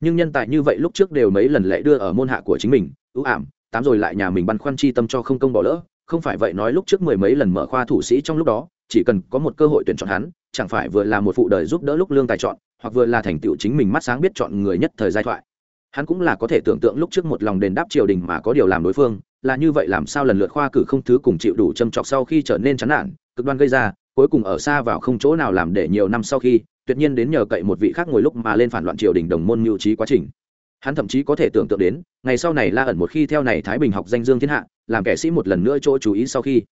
Nhưng nhân tài như vậy lúc trước đều mấy lần lệ đưa ở môn hạ của chính mình, ưu ảm, tám rồi lại nhà mình băn khoăn chi tâm cho không công bỏ lỡ, không phải vậy nói lúc trước mười mấy lần mở khoa thủ sĩ trong lúc đó, chỉ cần có một cơ hội tuyển chọn hắn, chẳng phải vừa là một phụ đời giúp đỡ lúc lương tài chọn, hoặc vừa là thành tựu chính mình mắt sáng biết chọn người nhất thời giai thoại. Hắn cũng là có thể tưởng tượng lúc trước một lòng đền đáp triều đình mà có điều làm đối phương là như vậy làm sao lần lượt khoa cử không thứ cùng chịu đủ châm chọc sau khi trở nên chán nản, cực đoan gây ra, cuối cùng ở xa vào không chỗ nào làm để nhiều năm sau khi, tuyệt nhiên đến nhờ cậy một vị khác ngồi lúc mà lên phản loạn triều đình đồng môn mưu trí quá trình. Hắn thậm chí có thể tưởng tượng đến, ngày sau này la ẩn một khi theo này thái bình học danh dương thiên hạ, làm kẻ sĩ một lần nữa chỗ chú ý sau khi.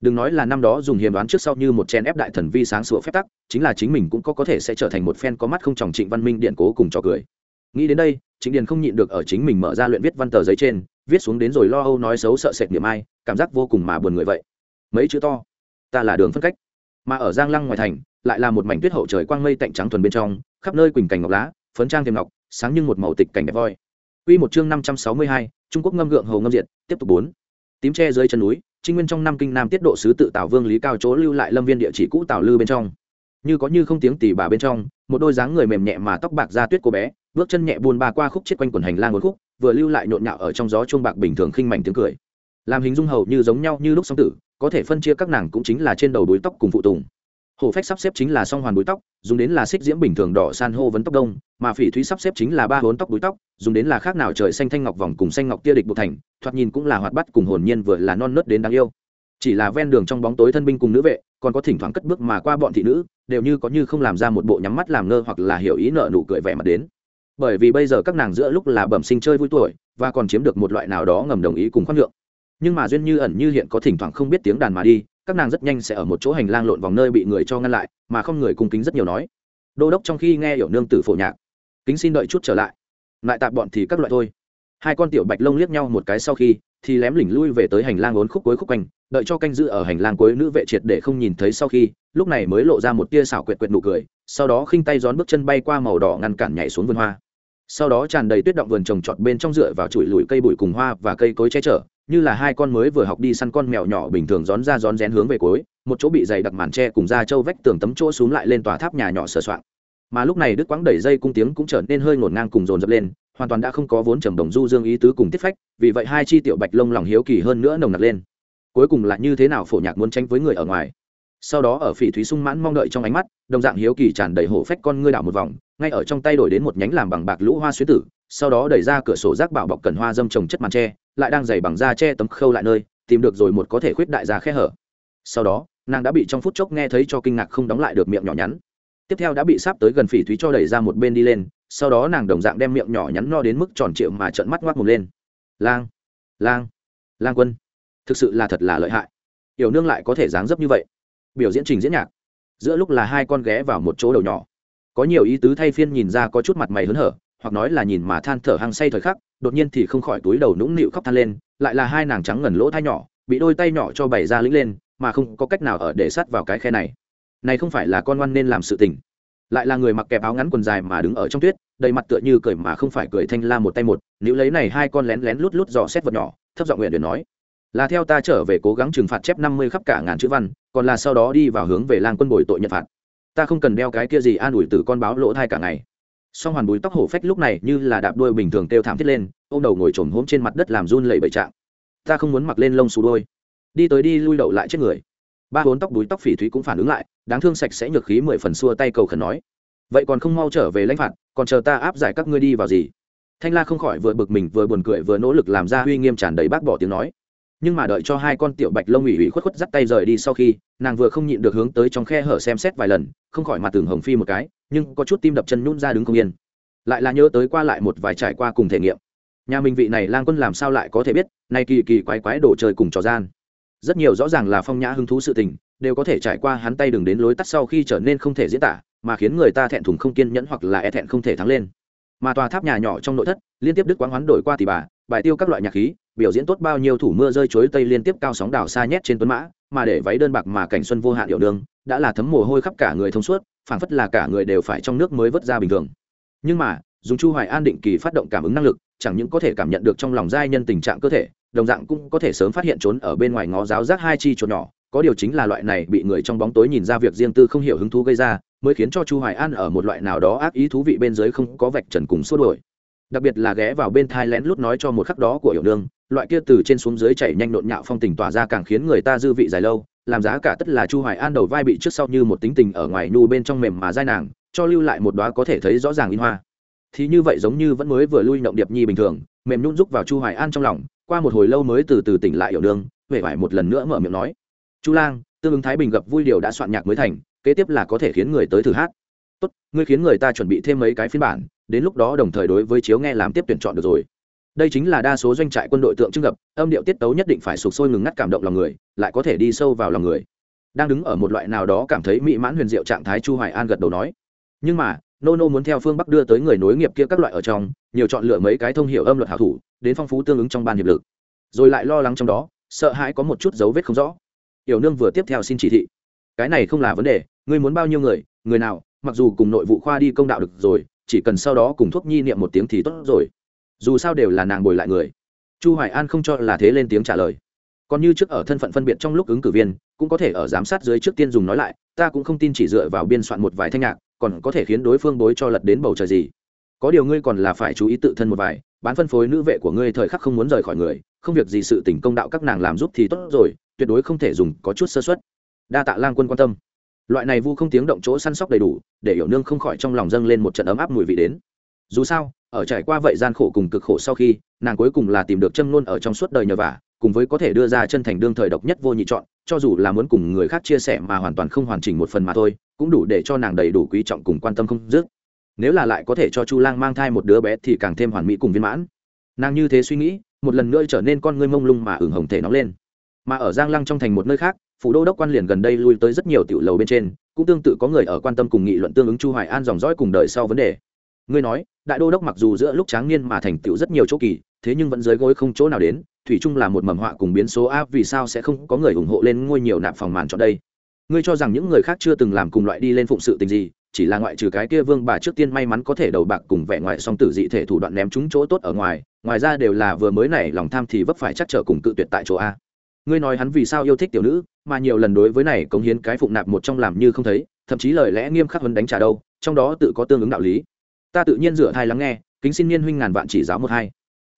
Đừng nói là năm đó dùng hiền đoán trước sau như một chen ép đại thần vi sáng sủa phép tắc, chính là chính mình cũng có có thể sẽ trở thành một phen có mắt không tròng trịnh văn minh điện cố cùng trò cười. Nghĩ đến đây chính điền không nhịn được ở chính mình mở ra luyện viết văn tờ giấy trên viết xuống đến rồi lo âu nói xấu sợ sệt niệm ai cảm giác vô cùng mà buồn người vậy mấy chữ to ta là đường phân cách mà ở giang lăng ngoài thành lại là một mảnh tuyết hậu trời quang mây tạnh trắng thuần bên trong khắp nơi quỳnh cảnh ngọc lá phấn trang thêm ngọc sáng như một màu tịch cảnh đẹp voi Quy một chương 562, Trung Quốc ngâm gượng hồ ngâm diệt, tiếp tục 4. Tím tre dưới chân núi, Trinh Nguyên trong năm kinh nam tiết độ sứ tự Tào Vương Lý Cao chỗ lưu lại lâm viên địa chỉ cũ Tào Lư bên trong. Như có như không tiếng tỉ bà bên trong, một đôi dáng người mềm nhẹ mà tóc bạc da tuyết cô bé, bước chân nhẹ buôn ba qua khúc chết quanh quần hành lang một khúc, vừa lưu lại nhộn nhạo ở trong gió chuông bạc bình thường khinh mảnh tiếng cười. Làm hình dung hầu như giống nhau như lúc song tử, có thể phân chia các nàng cũng chính là trên đầu đuối tóc cùng phụ tùng. Hổ phách sắp xếp chính là song hoàn đuối tóc dùng đến là xích diễm bình thường đỏ san hô vấn tóc đông mà phỉ thúy sắp xếp chính là ba hốn tóc đuối tóc dùng đến là khác nào trời xanh thanh ngọc vòng cùng xanh ngọc tia địch bộ thành thoạt nhìn cũng là hoạt bắt cùng hồn nhiên vừa là non nớt đến đáng yêu. Chỉ là ven đường trong bóng tối thân binh cùng nữ vệ còn có thỉnh thoảng cất bước mà qua bọn thị nữ đều như có như không làm ra một bộ nhắm mắt làm ngơ hoặc là hiểu ý nợ nụ cười vẻ mặt đến bởi vì bây giờ các nàng giữa lúc là bẩm sinh chơi vui tuổi, và còn chiếm được một loại nào đó ngầm đồng ý cùng khoan nhượng. Nhưng mà duyên như ẩn như hiện có thỉnh thoảng không biết tiếng đàn mà đi, các nàng rất nhanh sẽ ở một chỗ hành lang lộn vòng nơi bị người cho ngăn lại, mà không người cung kính rất nhiều nói. Đô đốc trong khi nghe hiểu nương tử phổ nhạc, kính xin đợi chút trở lại. Lại tạm bọn thì các loại thôi. Hai con tiểu bạch lông liếc nhau một cái sau khi, thì lém lỉnh lui về tới hành lang ốn khúc cuối khúc quanh, đợi cho canh giữ ở hành lang cuối nữ vệ triệt để không nhìn thấy sau khi, lúc này mới lộ ra một tia xảo quyệt quyệt nụ cười, sau đó khinh tay gión bước chân bay qua màu đỏ ngăn cản nhảy xuống vườn hoa sau đó tràn đầy tuyết động vườn trồng trọt bên trong dựa vào chuỗi lùi cây bụi cùng hoa và cây cối che chở, như là hai con mới vừa học đi săn con mèo nhỏ bình thường rón ra rón rén hướng về cuối, một chỗ bị dày đặc màn tre cùng da trâu vách tường tấm chỗ xuống lại lên tòa tháp nhà nhỏ sờ soạn mà lúc này đức quãng đẩy dây cung tiếng cũng trở nên hơi ngổn ngang cùng dồn dập lên, hoàn toàn đã không có vốn trầm đồng du dương ý tứ cùng tiết phách, vì vậy hai chi tiểu bạch lông lòng hiếu kỳ hơn nữa nồng nặc lên. Cuối cùng là như thế nào phổ nhạc muốn tranh với người ở ngoài? Sau đó ở phỉ thúy sung mãn mong đợi trong ánh mắt, đồng dạng hiếu kỳ tràn đầy hổ phách con ngươi đảo một vòng, ngay ở trong tay đổi đến một nhánh làm bằng bạc lũ hoa xuyến tử, sau đó đẩy ra cửa sổ rác bảo bọc cần hoa dâm trồng chất màn tre, lại đang dày bằng da tre tấm khâu lại nơi, tìm được rồi một có thể khuyết đại ra khe hở. Sau đó, nàng đã bị trong phút chốc nghe thấy cho kinh ngạc không đóng lại được miệng nhỏ nhắn. Tiếp theo đã bị sáp tới gần phỉ thúy cho đẩy ra một bên đi lên, sau đó nàng đồng dạng đem miệng nhỏ nhắn no đến mức tròn triệu mà trợn mắt ngoác một lên. Lang lang lang quân, thực sự là thật là lợi hại. Yểu nương lại có thể dáng dấp như vậy biểu diễn trình diễn nhạc. Giữa lúc là hai con ghé vào một chỗ đầu nhỏ. Có nhiều ý tứ thay phiên nhìn ra có chút mặt mày hớn hở, hoặc nói là nhìn mà than thở hăng say thời khắc, đột nhiên thì không khỏi túi đầu nũng nịu khóc than lên, lại là hai nàng trắng ngần lỗ thai nhỏ, bị đôi tay nhỏ cho bày ra lĩnh lên, mà không có cách nào ở để sát vào cái khe này. Này không phải là con ngoan nên làm sự tình. Lại là người mặc kẹp áo ngắn quần dài mà đứng ở trong tuyết, đầy mặt tựa như cười mà không phải cười thanh la một tay một nếu lấy này hai con lén lén lút lút dò xét vật nhỏ, thấp giọng nguyện để nói là theo ta trở về cố gắng trừng phạt chép năm mươi khắp cả ngàn chữ văn, còn là sau đó đi vào hướng về lang quân bồi tội nhận phạt. Ta không cần đeo cái kia gì an ủi từ con báo lỗ thai cả ngày. Song hoàn bùi tóc hổ phách lúc này như là đạp đuôi bình thường kêu thảm thiết lên ô m đầu ngồi trồm hôm trên mặt đất làm run lẩy bẩy trạng. Ta không muốn mặc lên lông xù đôi. Đi tới đi lui đậu lại chết người. Ba hốn tóc đuối tóc phỉ thúy cũng phản ứng lại, đáng thương sạch sẽ nhược khí mười phần xua tay cầu khẩn nói. Vậy còn không mau trở về lãnh phạt, còn chờ ta áp giải các ngươi đi vào gì? Thanh la không khỏi vừa bực mình vừa buồn cười vừa nỗ lực làm ra uy nghiêm tràn đầy bác bỏ tiếng nói nhưng mà đợi cho hai con tiểu bạch lông ủy ủy khuất khuất dắt tay rời đi sau khi, nàng vừa không nhịn được hướng tới trong khe hở xem xét vài lần, không khỏi mặt tường hồng phi một cái, nhưng có chút tim đập chân nhún ra đứng không yên. Lại là nhớ tới qua lại một vài trải qua cùng thể nghiệm. Nhà mình vị này lang quân làm sao lại có thể biết, nay kỳ kỳ quái quái đổ trời cùng trò gian. Rất nhiều rõ ràng là phong nhã hứng thú sự tình, đều có thể trải qua hắn tay đường đến lối tắt sau khi trở nên không thể diễn tả, mà khiến người ta thẹn thùng không kiên nhẫn hoặc là e thẹn không thể thắng lên. Mà tòa tháp nhà nhỏ trong nội thất, liên tiếp đức quán hoán đổi qua tỷ bà bài tiêu các loại nhạc khí, biểu diễn tốt bao nhiêu thủ mưa rơi chối tây liên tiếp cao sóng đảo xa nhét trên tuấn mã, mà để váy đơn bạc mà cảnh xuân vô hạn hiệu đường, đã là thấm mồ hôi khắp cả người thông suốt, phảng phất là cả người đều phải trong nước mới vớt ra bình thường. Nhưng mà, dùng chu hoài an định kỳ phát động cảm ứng năng lực, chẳng những có thể cảm nhận được trong lòng giai nhân tình trạng cơ thể, đồng dạng cũng có thể sớm phát hiện trốn ở bên ngoài ngó giáo giác hai chi chuột nhỏ, có điều chính là loại này bị người trong bóng tối nhìn ra việc riêng tư không hiểu hứng thú gây ra, mới khiến cho chu hoài an ở một loại nào đó ác ý thú vị bên dưới không có vạch trần cùng xua đuổi đặc biệt là ghé vào bên thai lén lút nói cho một khắc đó của hiểu nương, loại kia từ trên xuống dưới chảy nhanh nộn nhạo phong tình tỏa ra càng khiến người ta dư vị dài lâu, làm giá cả tất là chu hoài an đầu vai bị trước sau như một tính tình ở ngoài nu bên trong mềm mà dai nàng, cho lưu lại một đóa có thể thấy rõ ràng in hoa. Thì như vậy giống như vẫn mới vừa lui động điệp nhi bình thường, mềm nhún rúc vào chu hoài an trong lòng, qua một hồi lâu mới từ từ tỉnh lại hiểu nương, vẻ vải một lần nữa mở miệng nói. Chu lang, tương ứng thái bình gặp vui điều đã soạn nhạc mới thành, kế tiếp là có thể khiến người tới thử hát. Tốt, ngươi khiến người ta chuẩn bị thêm mấy cái phiên bản đến lúc đó đồng thời đối với chiếu nghe làm tiếp tuyển chọn được rồi. Đây chính là đa số doanh trại quân đội tượng trưng gặp, âm điệu tiết tấu nhất định phải sụp sôi ngừng ngắt cảm động lòng người, lại có thể đi sâu vào lòng người. Đang đứng ở một loại nào đó cảm thấy mỹ mãn huyền diệu trạng thái chu hoài an gật đầu nói, nhưng mà, nô nô muốn theo phương bắc đưa tới người nối nghiệp kia các loại ở trong, nhiều chọn lựa mấy cái thông hiệu âm luật hảo thủ, đến phong phú tương ứng trong ban hiệp lực. Rồi lại lo lắng trong đó, sợ hãi có một chút dấu vết không rõ. Yểu nương vừa tiếp theo xin chỉ thị, cái này không là vấn đề, ngươi muốn bao nhiêu người người nào, mặc dù cùng nội vụ khoa đi công đạo được rồi chỉ cần sau đó cùng thuốc nhi niệm một tiếng thì tốt rồi. Dù sao đều là nàng bồi lại người. Chu hoài an không cho là thế lên tiếng trả lời. Còn như trước ở thân phận phân biệt trong lúc ứng cử viên, cũng có thể ở giám sát dưới trước tiên dùng nói lại, ta cũng không tin chỉ dựa vào biên soạn một vài thanh nhạc, còn có thể khiến đối phương bối cho lật đến bầu trời gì. Có điều ngươi còn là phải chú ý tự thân một vài, bán phân phối nữ vệ của ngươi thời khắc không muốn rời khỏi người, không việc gì sự tình công đạo các nàng làm giúp thì tốt rồi, tuyệt đối không thể dùng có chút sơ suất. Đa tạ lang quân quan tâm loại này vu không tiếng động chỗ săn sóc đầy đủ, để hiểu nương không khỏi trong lòng dâng lên một trận ấm áp mùi vị đến. Dù sao, ở trải qua vậy gian khổ cùng cực khổ sau khi, nàng cuối cùng là tìm được châm luôn ở trong suốt đời nhờ vả, cùng với có thể đưa ra chân thành đương thời độc nhất vô nhị chọn, cho dù là muốn cùng người khác chia sẻ mà hoàn toàn không hoàn chỉnh một phần mà thôi, cũng đủ để cho nàng đầy đủ quý trọng cùng quan tâm không dứt. Nếu là lại có thể cho chu lang mang thai một đứa bé thì càng thêm hoàn mỹ cùng viên mãn. Nàng như thế suy nghĩ, một lần nữa trở nên con ngươi mông lung mà ửng hồng thể nóng lên. Mà ở giang lăng trong thành một nơi khác phủ đô đốc quan liền gần đây lui tới rất nhiều tiểu lầu bên trên, cũng tương tự có người ở quan tâm cùng nghị luận tương ứng chu hoài an dòng dõi cùng đời sau vấn đề. Ngươi nói, đại đô đốc mặc dù giữa lúc tráng niên mà thành tựu rất nhiều chỗ kỳ, thế nhưng vẫn dưới gối không chỗ nào đến, thủy chung là một mầm họa cùng biến số áp vì sao sẽ không có người ủng hộ lên ngôi nhiều nạp phòng màn chọn đây? Ngươi cho rằng những người khác chưa từng làm cùng loại đi lên phụng sự tình gì, chỉ là ngoại trừ cái kia vương bà trước tiên may mắn có thể đầu bạc cùng vẻ ngoại song tử dị thể thủ đoạn ném chúng chỗ tốt ở ngoài ngoài ra đều là vừa mới nảy lòng tham thì vấp phải chắc trở cùng cự tuyệt tại chỗ a ngươi nói hắn vì sao yêu thích tiểu nữ, mà nhiều lần đối với này cống hiến cái phụng nạp một trong làm như không thấy, thậm chí lời lẽ nghiêm khắc hơn đánh trả đâu, trong đó tự có tương ứng đạo lý. Ta tự nhiên rửa thai lắng nghe, kính xin niên huynh ngàn vạn chỉ giáo một hai.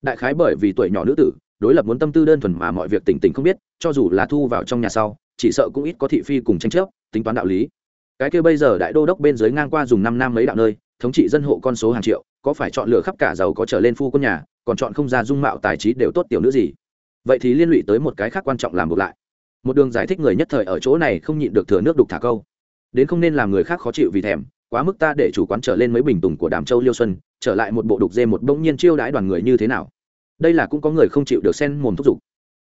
Đại khái bởi vì tuổi nhỏ nữ tử, đối lập muốn tâm tư đơn thuần mà mọi việc tỉnh tỉnh không biết, cho dù là thu vào trong nhà sau, chỉ sợ cũng ít có thị phi cùng tranh chấp, tính toán đạo lý. Cái kia bây giờ đại đô đốc bên dưới ngang qua dùng năm năm mấy đạo nơi, thống trị dân hộ con số hàng triệu, có phải chọn lựa khắp cả giàu có trở lên phu quân nhà, còn chọn không ra dung mạo tài trí đều tốt tiểu nữ gì? Vậy thì liên lụy tới một cái khác quan trọng làm ngược lại. Một đường giải thích người nhất thời ở chỗ này không nhịn được thừa nước đục thả câu. Đến không nên làm người khác khó chịu vì thèm, quá mức ta để chủ quán trở lên mấy bình tùng của đàm châu liêu xuân, trở lại một bộ đục dê một bỗng nhiên chiêu đãi đoàn người như thế nào. Đây là cũng có người không chịu được sen mồm thúc giục.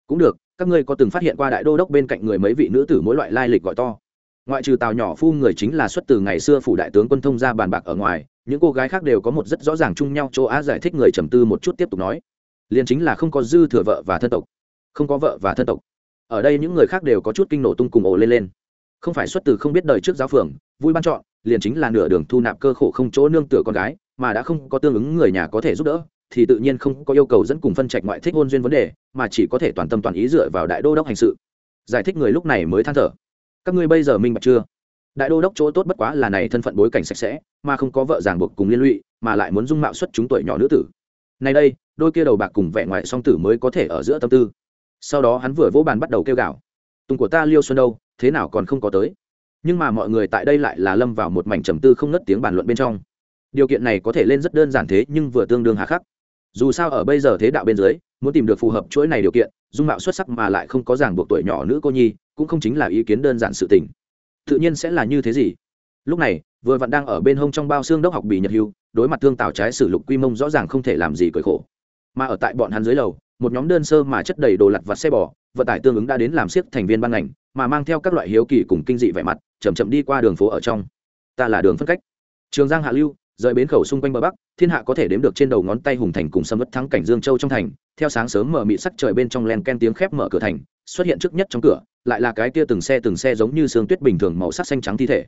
Cũng được, các ngươi có từng phát hiện qua đại đô đốc bên cạnh người mấy vị nữ tử mỗi loại lai lịch gọi to. Ngoại trừ tào nhỏ phu người chính là xuất từ ngày xưa phủ đại tướng quân thông ra bàn bạc ở ngoài, những cô gái khác đều có một rất rõ ràng chung nhau, chỗ á giải thích người trầm tư một chút tiếp tục nói liền chính là không có dư thừa vợ và thân tộc, không có vợ và thân tộc. Ở đây những người khác đều có chút kinh nổ tung cùng ồ lên lên. Không phải xuất từ không biết đời trước giáo phường, vui ban chọn, liền chính là nửa đường thu nạp cơ khổ không chỗ nương tựa con gái, mà đã không có tương ứng người nhà có thể giúp đỡ, thì tự nhiên không có yêu cầu dẫn cùng phân trạch ngoại thích hôn duyên vấn đề, mà chỉ có thể toàn tâm toàn ý dựa vào đại đô đốc hành sự. Giải thích người lúc này mới than thở. Các ngươi bây giờ minh bạch chưa? Đại đô đốc chỗ tốt bất quá là này thân phận bối cảnh sạch sẽ, mà không có vợ ràng buộc cùng liên lụy, mà lại muốn dung mạo xuất chúng tuổi nhỏ nữ tử nay đây, đôi kia đầu bạc cùng vẻ ngoài song tử mới có thể ở giữa tâm tư. Sau đó hắn vừa vỗ bàn bắt đầu kêu gào. Tùng của ta liêu xuân đâu, thế nào còn không có tới? Nhưng mà mọi người tại đây lại là lâm vào một mảnh trầm tư không ngất tiếng bàn luận bên trong. Điều kiện này có thể lên rất đơn giản thế, nhưng vừa tương đương hà khắc. Dù sao ở bây giờ thế đạo bên dưới, muốn tìm được phù hợp chuỗi này điều kiện, dung mạo xuất sắc mà lại không có ràng buộc tuổi nhỏ nữ cô nhi, cũng không chính là ý kiến đơn giản sự tình. Tự nhiên sẽ là như thế gì? Lúc này, vừa vặn đang ở bên hông trong bao xương đốc học bị nhật hưu đối mặt thương tào trái sử lục quy mông rõ ràng không thể làm gì cởi khổ. Mà ở tại bọn hắn dưới lầu, một nhóm đơn sơ mà chất đầy đồ lặt vặt xe bò, vận tải tương ứng đã đến làm siếc thành viên ban ngành, mà mang theo các loại hiếu kỳ cùng kinh dị vẻ mặt chầm chậm đi qua đường phố ở trong. Ta là đường phân cách. Trường giang hạ lưu, rời bến khẩu xung quanh bờ bắc, thiên hạ có thể đếm được trên đầu ngón tay hùng thành cùng sâm mất thắng cảnh dương châu trong thành. Theo sáng sớm mở mị sắc trời bên trong len ken tiếng khép mở cửa thành, xuất hiện trước nhất trong cửa, lại là cái kia từng xe từng xe giống như sương tuyết bình thường màu sắc xanh trắng thi thể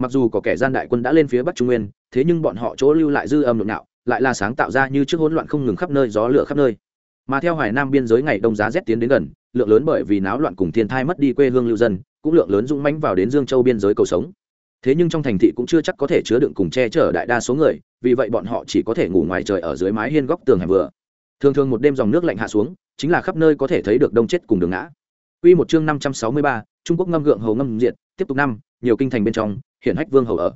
mặc dù có kẻ gian đại quân đã lên phía bắc trung nguyên thế nhưng bọn họ chỗ lưu lại dư âm nội nạo, lại là sáng tạo ra như trước hỗn loạn không ngừng khắp nơi gió lửa khắp nơi. Mà theo hoài nam biên giới ngày đông giá rét tiến đến gần lượng lớn bởi vì náo loạn cùng thiên thai mất đi quê hương lưu dân cũng lượng lớn dũng mãnh vào đến dương châu biên giới cầu sống. Thế nhưng trong thành thị cũng chưa chắc có thể chứa đựng cùng che chở đại đa số người vì vậy bọn họ chỉ có thể ngủ ngoài trời ở dưới mái hiên góc tường hẻm vừa. Thường thường một đêm dòng nước lạnh hạ xuống chính là khắp nơi có thể thấy được đông chết cùng đường ngã. Quy một chương 563, Trung Quốc ngâm gượng hầu ngâm diệt, tiếp tục năm, nhiều kinh thành bên trong, hiện hách vương hầu ở.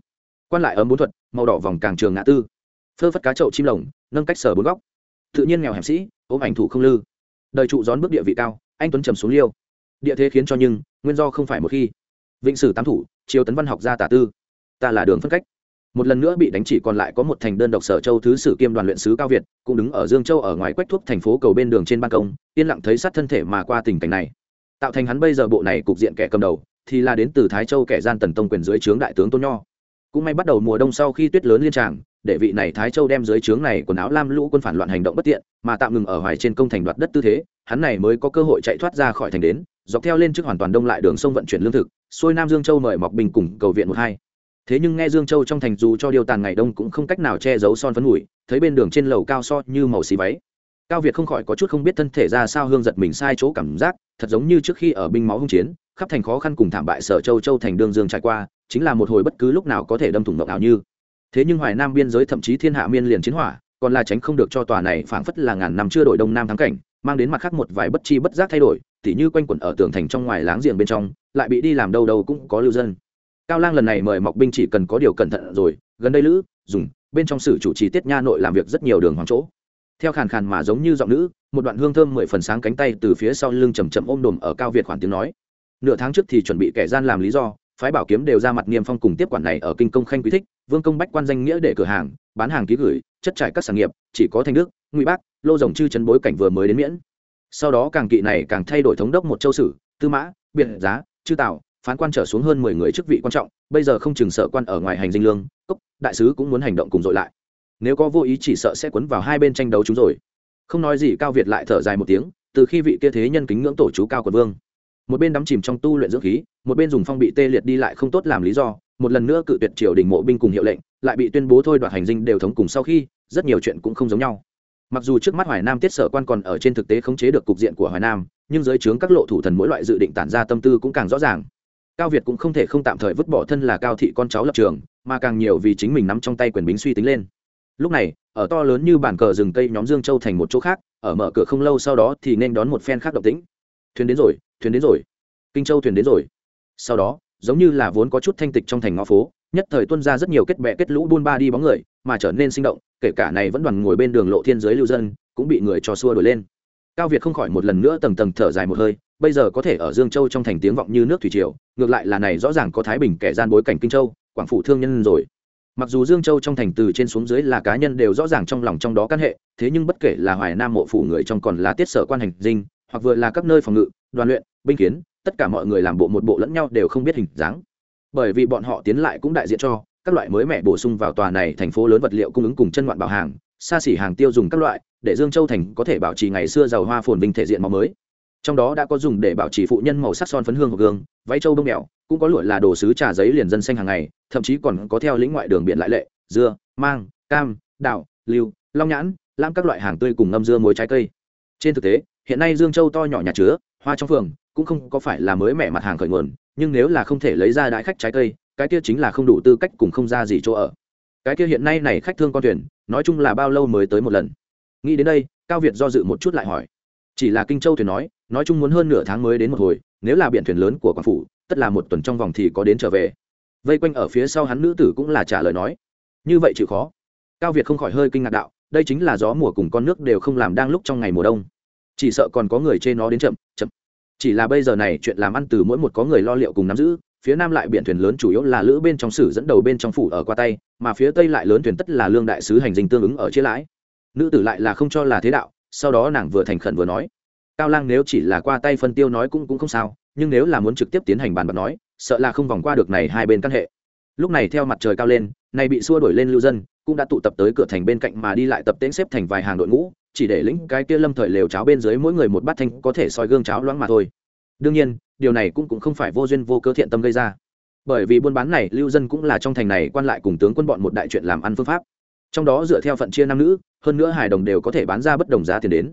Quan lại ấm bốn thuật, màu đỏ vòng càng trường ngã tư. Phơ phất cá chậu chim lồng, nâng cách sở bốn góc. Tự nhiên nghèo hẻm sĩ, ôm ảnh thủ không lư. Đời trụ gión bước địa vị cao, anh tuấn trầm xuống liêu. Địa thế khiến cho nhưng, nguyên do không phải một khi. Vịnh sử tám thủ, chiêu tấn văn học gia tả tư. Ta là đường phân cách một lần nữa bị đánh chỉ còn lại có một thành đơn độc sở châu thứ sử kiêm đoàn luyện sứ cao việt cũng đứng ở dương châu ở ngoài quách thuốc thành phố cầu bên đường trên ban công yên lặng thấy sát thân thể mà qua tình cảnh này tạo thành hắn bây giờ bộ này cục diện kẻ cầm đầu thì là đến từ thái châu kẻ gian tần tông quyền dưới trướng đại tướng tôn nho. Cũng may bắt đầu mùa đông sau khi tuyết lớn liên tràng để vị này thái châu đem dưới trướng này quần áo lam lũ quân phản loạn hành động bất tiện mà tạm ngừng ở hoài trên công thành đoạt đất tư thế hắn này mới có cơ hội chạy thoát ra khỏi thành đến dọc theo lên trước hoàn toàn đông lại đường sông vận chuyển lương thực xuôi nam dương châu mời mọc bình cùng cầu viện một hai. Thế nhưng nghe dương châu trong thành dù cho điều tàn ngày đông cũng không cách nào che giấu son phấn mũi, thấy bên đường trên lầu cao so như màu xì váy. Cao việt không khỏi có chút không biết thân thể ra sao hương giật mình sai chỗ cảm giác thật giống như trước khi ở binh máu hung chiến khắp thành khó khăn cùng thảm bại sở châu châu thành đương dương trải qua, chính là một hồi bất cứ lúc nào có thể đâm thủng ngọc ảo như. Thế nhưng hoài nam biên giới thậm chí thiên hạ miên liền chiến hỏa, còn là tránh không được cho tòa này phảng phất là ngàn năm chưa đổi đông nam thắng cảnh, mang đến mặt khác một vài bất chi bất giác thay đổi, tỉ như quanh quẩn ở tường thành trong ngoài láng giềng bên trong, lại bị đi làm đâu đâu cũng có lưu dân. Cao lang lần này mời mọc binh chỉ cần có điều cẩn thận rồi, gần đây lữ, dùng, bên trong sử chủ trì tiết nha nội làm việc rất nhiều đường hoàng chỗ. Theo khàn khàn mà giống như giọng nữ, một đoạn hương thơm mười phần sáng cánh tay từ phía sau lưng chầm chậm ôm đồm ở cao việt khoản tiếng nói nửa tháng trước thì chuẩn bị kẻ gian làm lý do phái bảo kiếm đều ra mặt niêm phong cùng tiếp quản này ở kinh công khanh quý thích vương công bách quan danh nghĩa để cửa hàng bán hàng ký gửi chất trải các sản nghiệp chỉ có thanh đức ngụy bác lô rồng chư chấn bối cảnh vừa mới đến miễn. Sau đó càng kỵ này càng thay đổi thống đốc một châu sử tư mã biệt giá chư tào, phán quan trở xuống hơn mười người chức vị quan trọng bây giờ không chừng sợ quan ở ngoài hành dinh lương cốc đại sứ cũng muốn hành động cùng dội lại. Nếu có vô ý chỉ sợ sẽ quấn vào hai bên tranh đấu chúng rồi. Không nói gì cao việt lại thở dài một tiếng từ khi vị kia thế nhân kính ngưỡng tổ chú cao của vương một bên đắm chìm trong tu luyện dưỡng khí, một bên dùng phong bị tê liệt đi lại không tốt làm lý do, một lần nữa cự tuyệt triều đình mộ binh cùng hiệu lệnh, lại bị tuyên bố thôi đoạt hành dinh đều thống cùng sau khi, rất nhiều chuyện cũng không giống nhau. Mặc dù trước mắt hoài nam tiết sở quan còn ở trên thực tế khống chế được cục diện của hoài nam, nhưng dưới trướng các lộ thủ thần mỗi loại dự định tản ra tâm tư cũng càng rõ ràng. Cao việt cũng không thể không tạm thời vứt bỏ thân là cao thị con cháu lập trường, mà càng nhiều vì chính mình nắm trong tay quyền bính suy tính lên. Lúc này, ở to lớn như bản cờ rừng cây nhóm dương châu thành một chỗ khác, ở mở cửa không lâu sau đó thì nên đón một phen khác động tĩnh. Thuyền đến rồi thuyền đến rồi. Kinh châu thuyền đến rồi. Sau đó, giống như là vốn có chút thanh tịch trong thành ngõ phố, nhất thời tuân ra rất nhiều kết bè kết lũ buôn ba đi bóng người, mà trở nên sinh động, kể cả này vẫn đoàn ngồi bên đường lộ thiên giới lưu dân, cũng bị người cho xua đuổi lên. Cao việt không khỏi một lần nữa tầng tầng thở dài một hơi, bây giờ có thể ở dương châu trong thành tiếng vọng như nước thủy triều, ngược lại là này rõ ràng có thái bình kẻ gian bối cảnh kinh châu, quảng phủ thương nhân rồi. Mặc dù dương châu trong thành từ trên xuống dưới là cá nhân đều rõ ràng trong lòng trong đó căn hệ, thế nhưng bất kể là hoài nam mộ phủ người trong còn là tiết sở quan hành dinh, hoặc vừa là các nơi phòng ngự đoàn luyện, binh kiến, tất cả mọi người làm bộ một bộ lẫn nhau đều không biết hình dáng. Bởi vì bọn họ tiến lại cũng đại diện cho các loại mới mẻ bổ sung vào tòa này thành phố lớn vật liệu cung ứng cùng chân ngoạn bảo hàng, xa xỉ hàng tiêu dùng các loại, để dương châu thành có thể bảo trì ngày xưa giàu hoa phồn vinh thể diện màu mới. Trong đó đã có dùng để bảo trì phụ nhân màu sắc son phấn hương hoặc gương, váy trâu bông mèo cũng có lụa là đồ sứ trà giấy liền dân xanh hàng ngày, thậm chí còn có theo lĩnh ngoại đường biển lại lệ, dưa, mang, cam, đào, lưu, long nhãn lam các loại hàng tươi cùng ngâm dưa muối trái cây. Trên thực tế, hiện nay dương châu to nhỏ nhà chứa hoa trong phường cũng không có phải là mới mẻ mặt hàng khởi nguồn, nhưng nếu là không thể lấy ra đãi khách trái cây, cái kia chính là không đủ tư cách cùng không ra gì chỗ ở. Cái kia hiện nay này khách thương con thuyền, nói chung là bao lâu mới tới một lần? Nghĩ đến đây, cao việt do dự một chút lại hỏi. Chỉ là kinh châu thuyền nói nói chung muốn hơn nửa tháng mới đến một hồi, nếu là biển thuyền lớn của quảng phủ, tất là một tuần trong vòng thì có đến trở về. Vây quanh ở phía sau hắn nữ tử cũng là trả lời nói. Như vậy chịu khó. Cao việt không khỏi hơi kinh ngạc đạo, đây chính là gió mùa cùng con nước đều không làm đang lúc trong ngày mùa đông chỉ sợ còn có người chê nó đến chậm chậm. Chỉ là bây giờ này chuyện làm ăn từ mỗi một có người lo liệu cùng nắm giữ, phía nam lại biển thuyền lớn chủ yếu là lữ bên trong sử dẫn đầu bên trong phủ ở qua tay, mà phía tây lại lớn thuyền tất là lương đại sứ hành dinh tương ứng ở chia lãi. Nữ tử lại là không cho là thế đạo, sau đó nàng vừa thành khẩn vừa nói. Cao lang nếu chỉ là qua tay phân tiêu nói cũng cũng không sao, nhưng nếu là muốn trực tiếp tiến hành bàn bạc nói, sợ là không vòng qua được này hai bên căn hệ. Lúc này theo mặt trời cao lên này bị xua đuổi lên lưu dân, cũng đã tụ tập tới cửa thành bên cạnh mà đi lại tập tễnh xếp thành vài hàng đội ngũ chỉ để lĩnh cái kia lâm thời lều cháo bên dưới mỗi người một bát thanh có thể soi gương cháo loãng mà thôi. Đương nhiên, điều này cũng cũng không phải vô duyên vô cơ thiện tâm gây ra. Bởi vì buôn bán này, lưu dân cũng là trong thành này quan lại cùng tướng quân bọn một đại chuyện làm ăn phương pháp. Trong đó dựa theo phận chia nam nữ, hơn nữa hài đồng đều có thể bán ra bất đồng giá tiền đến.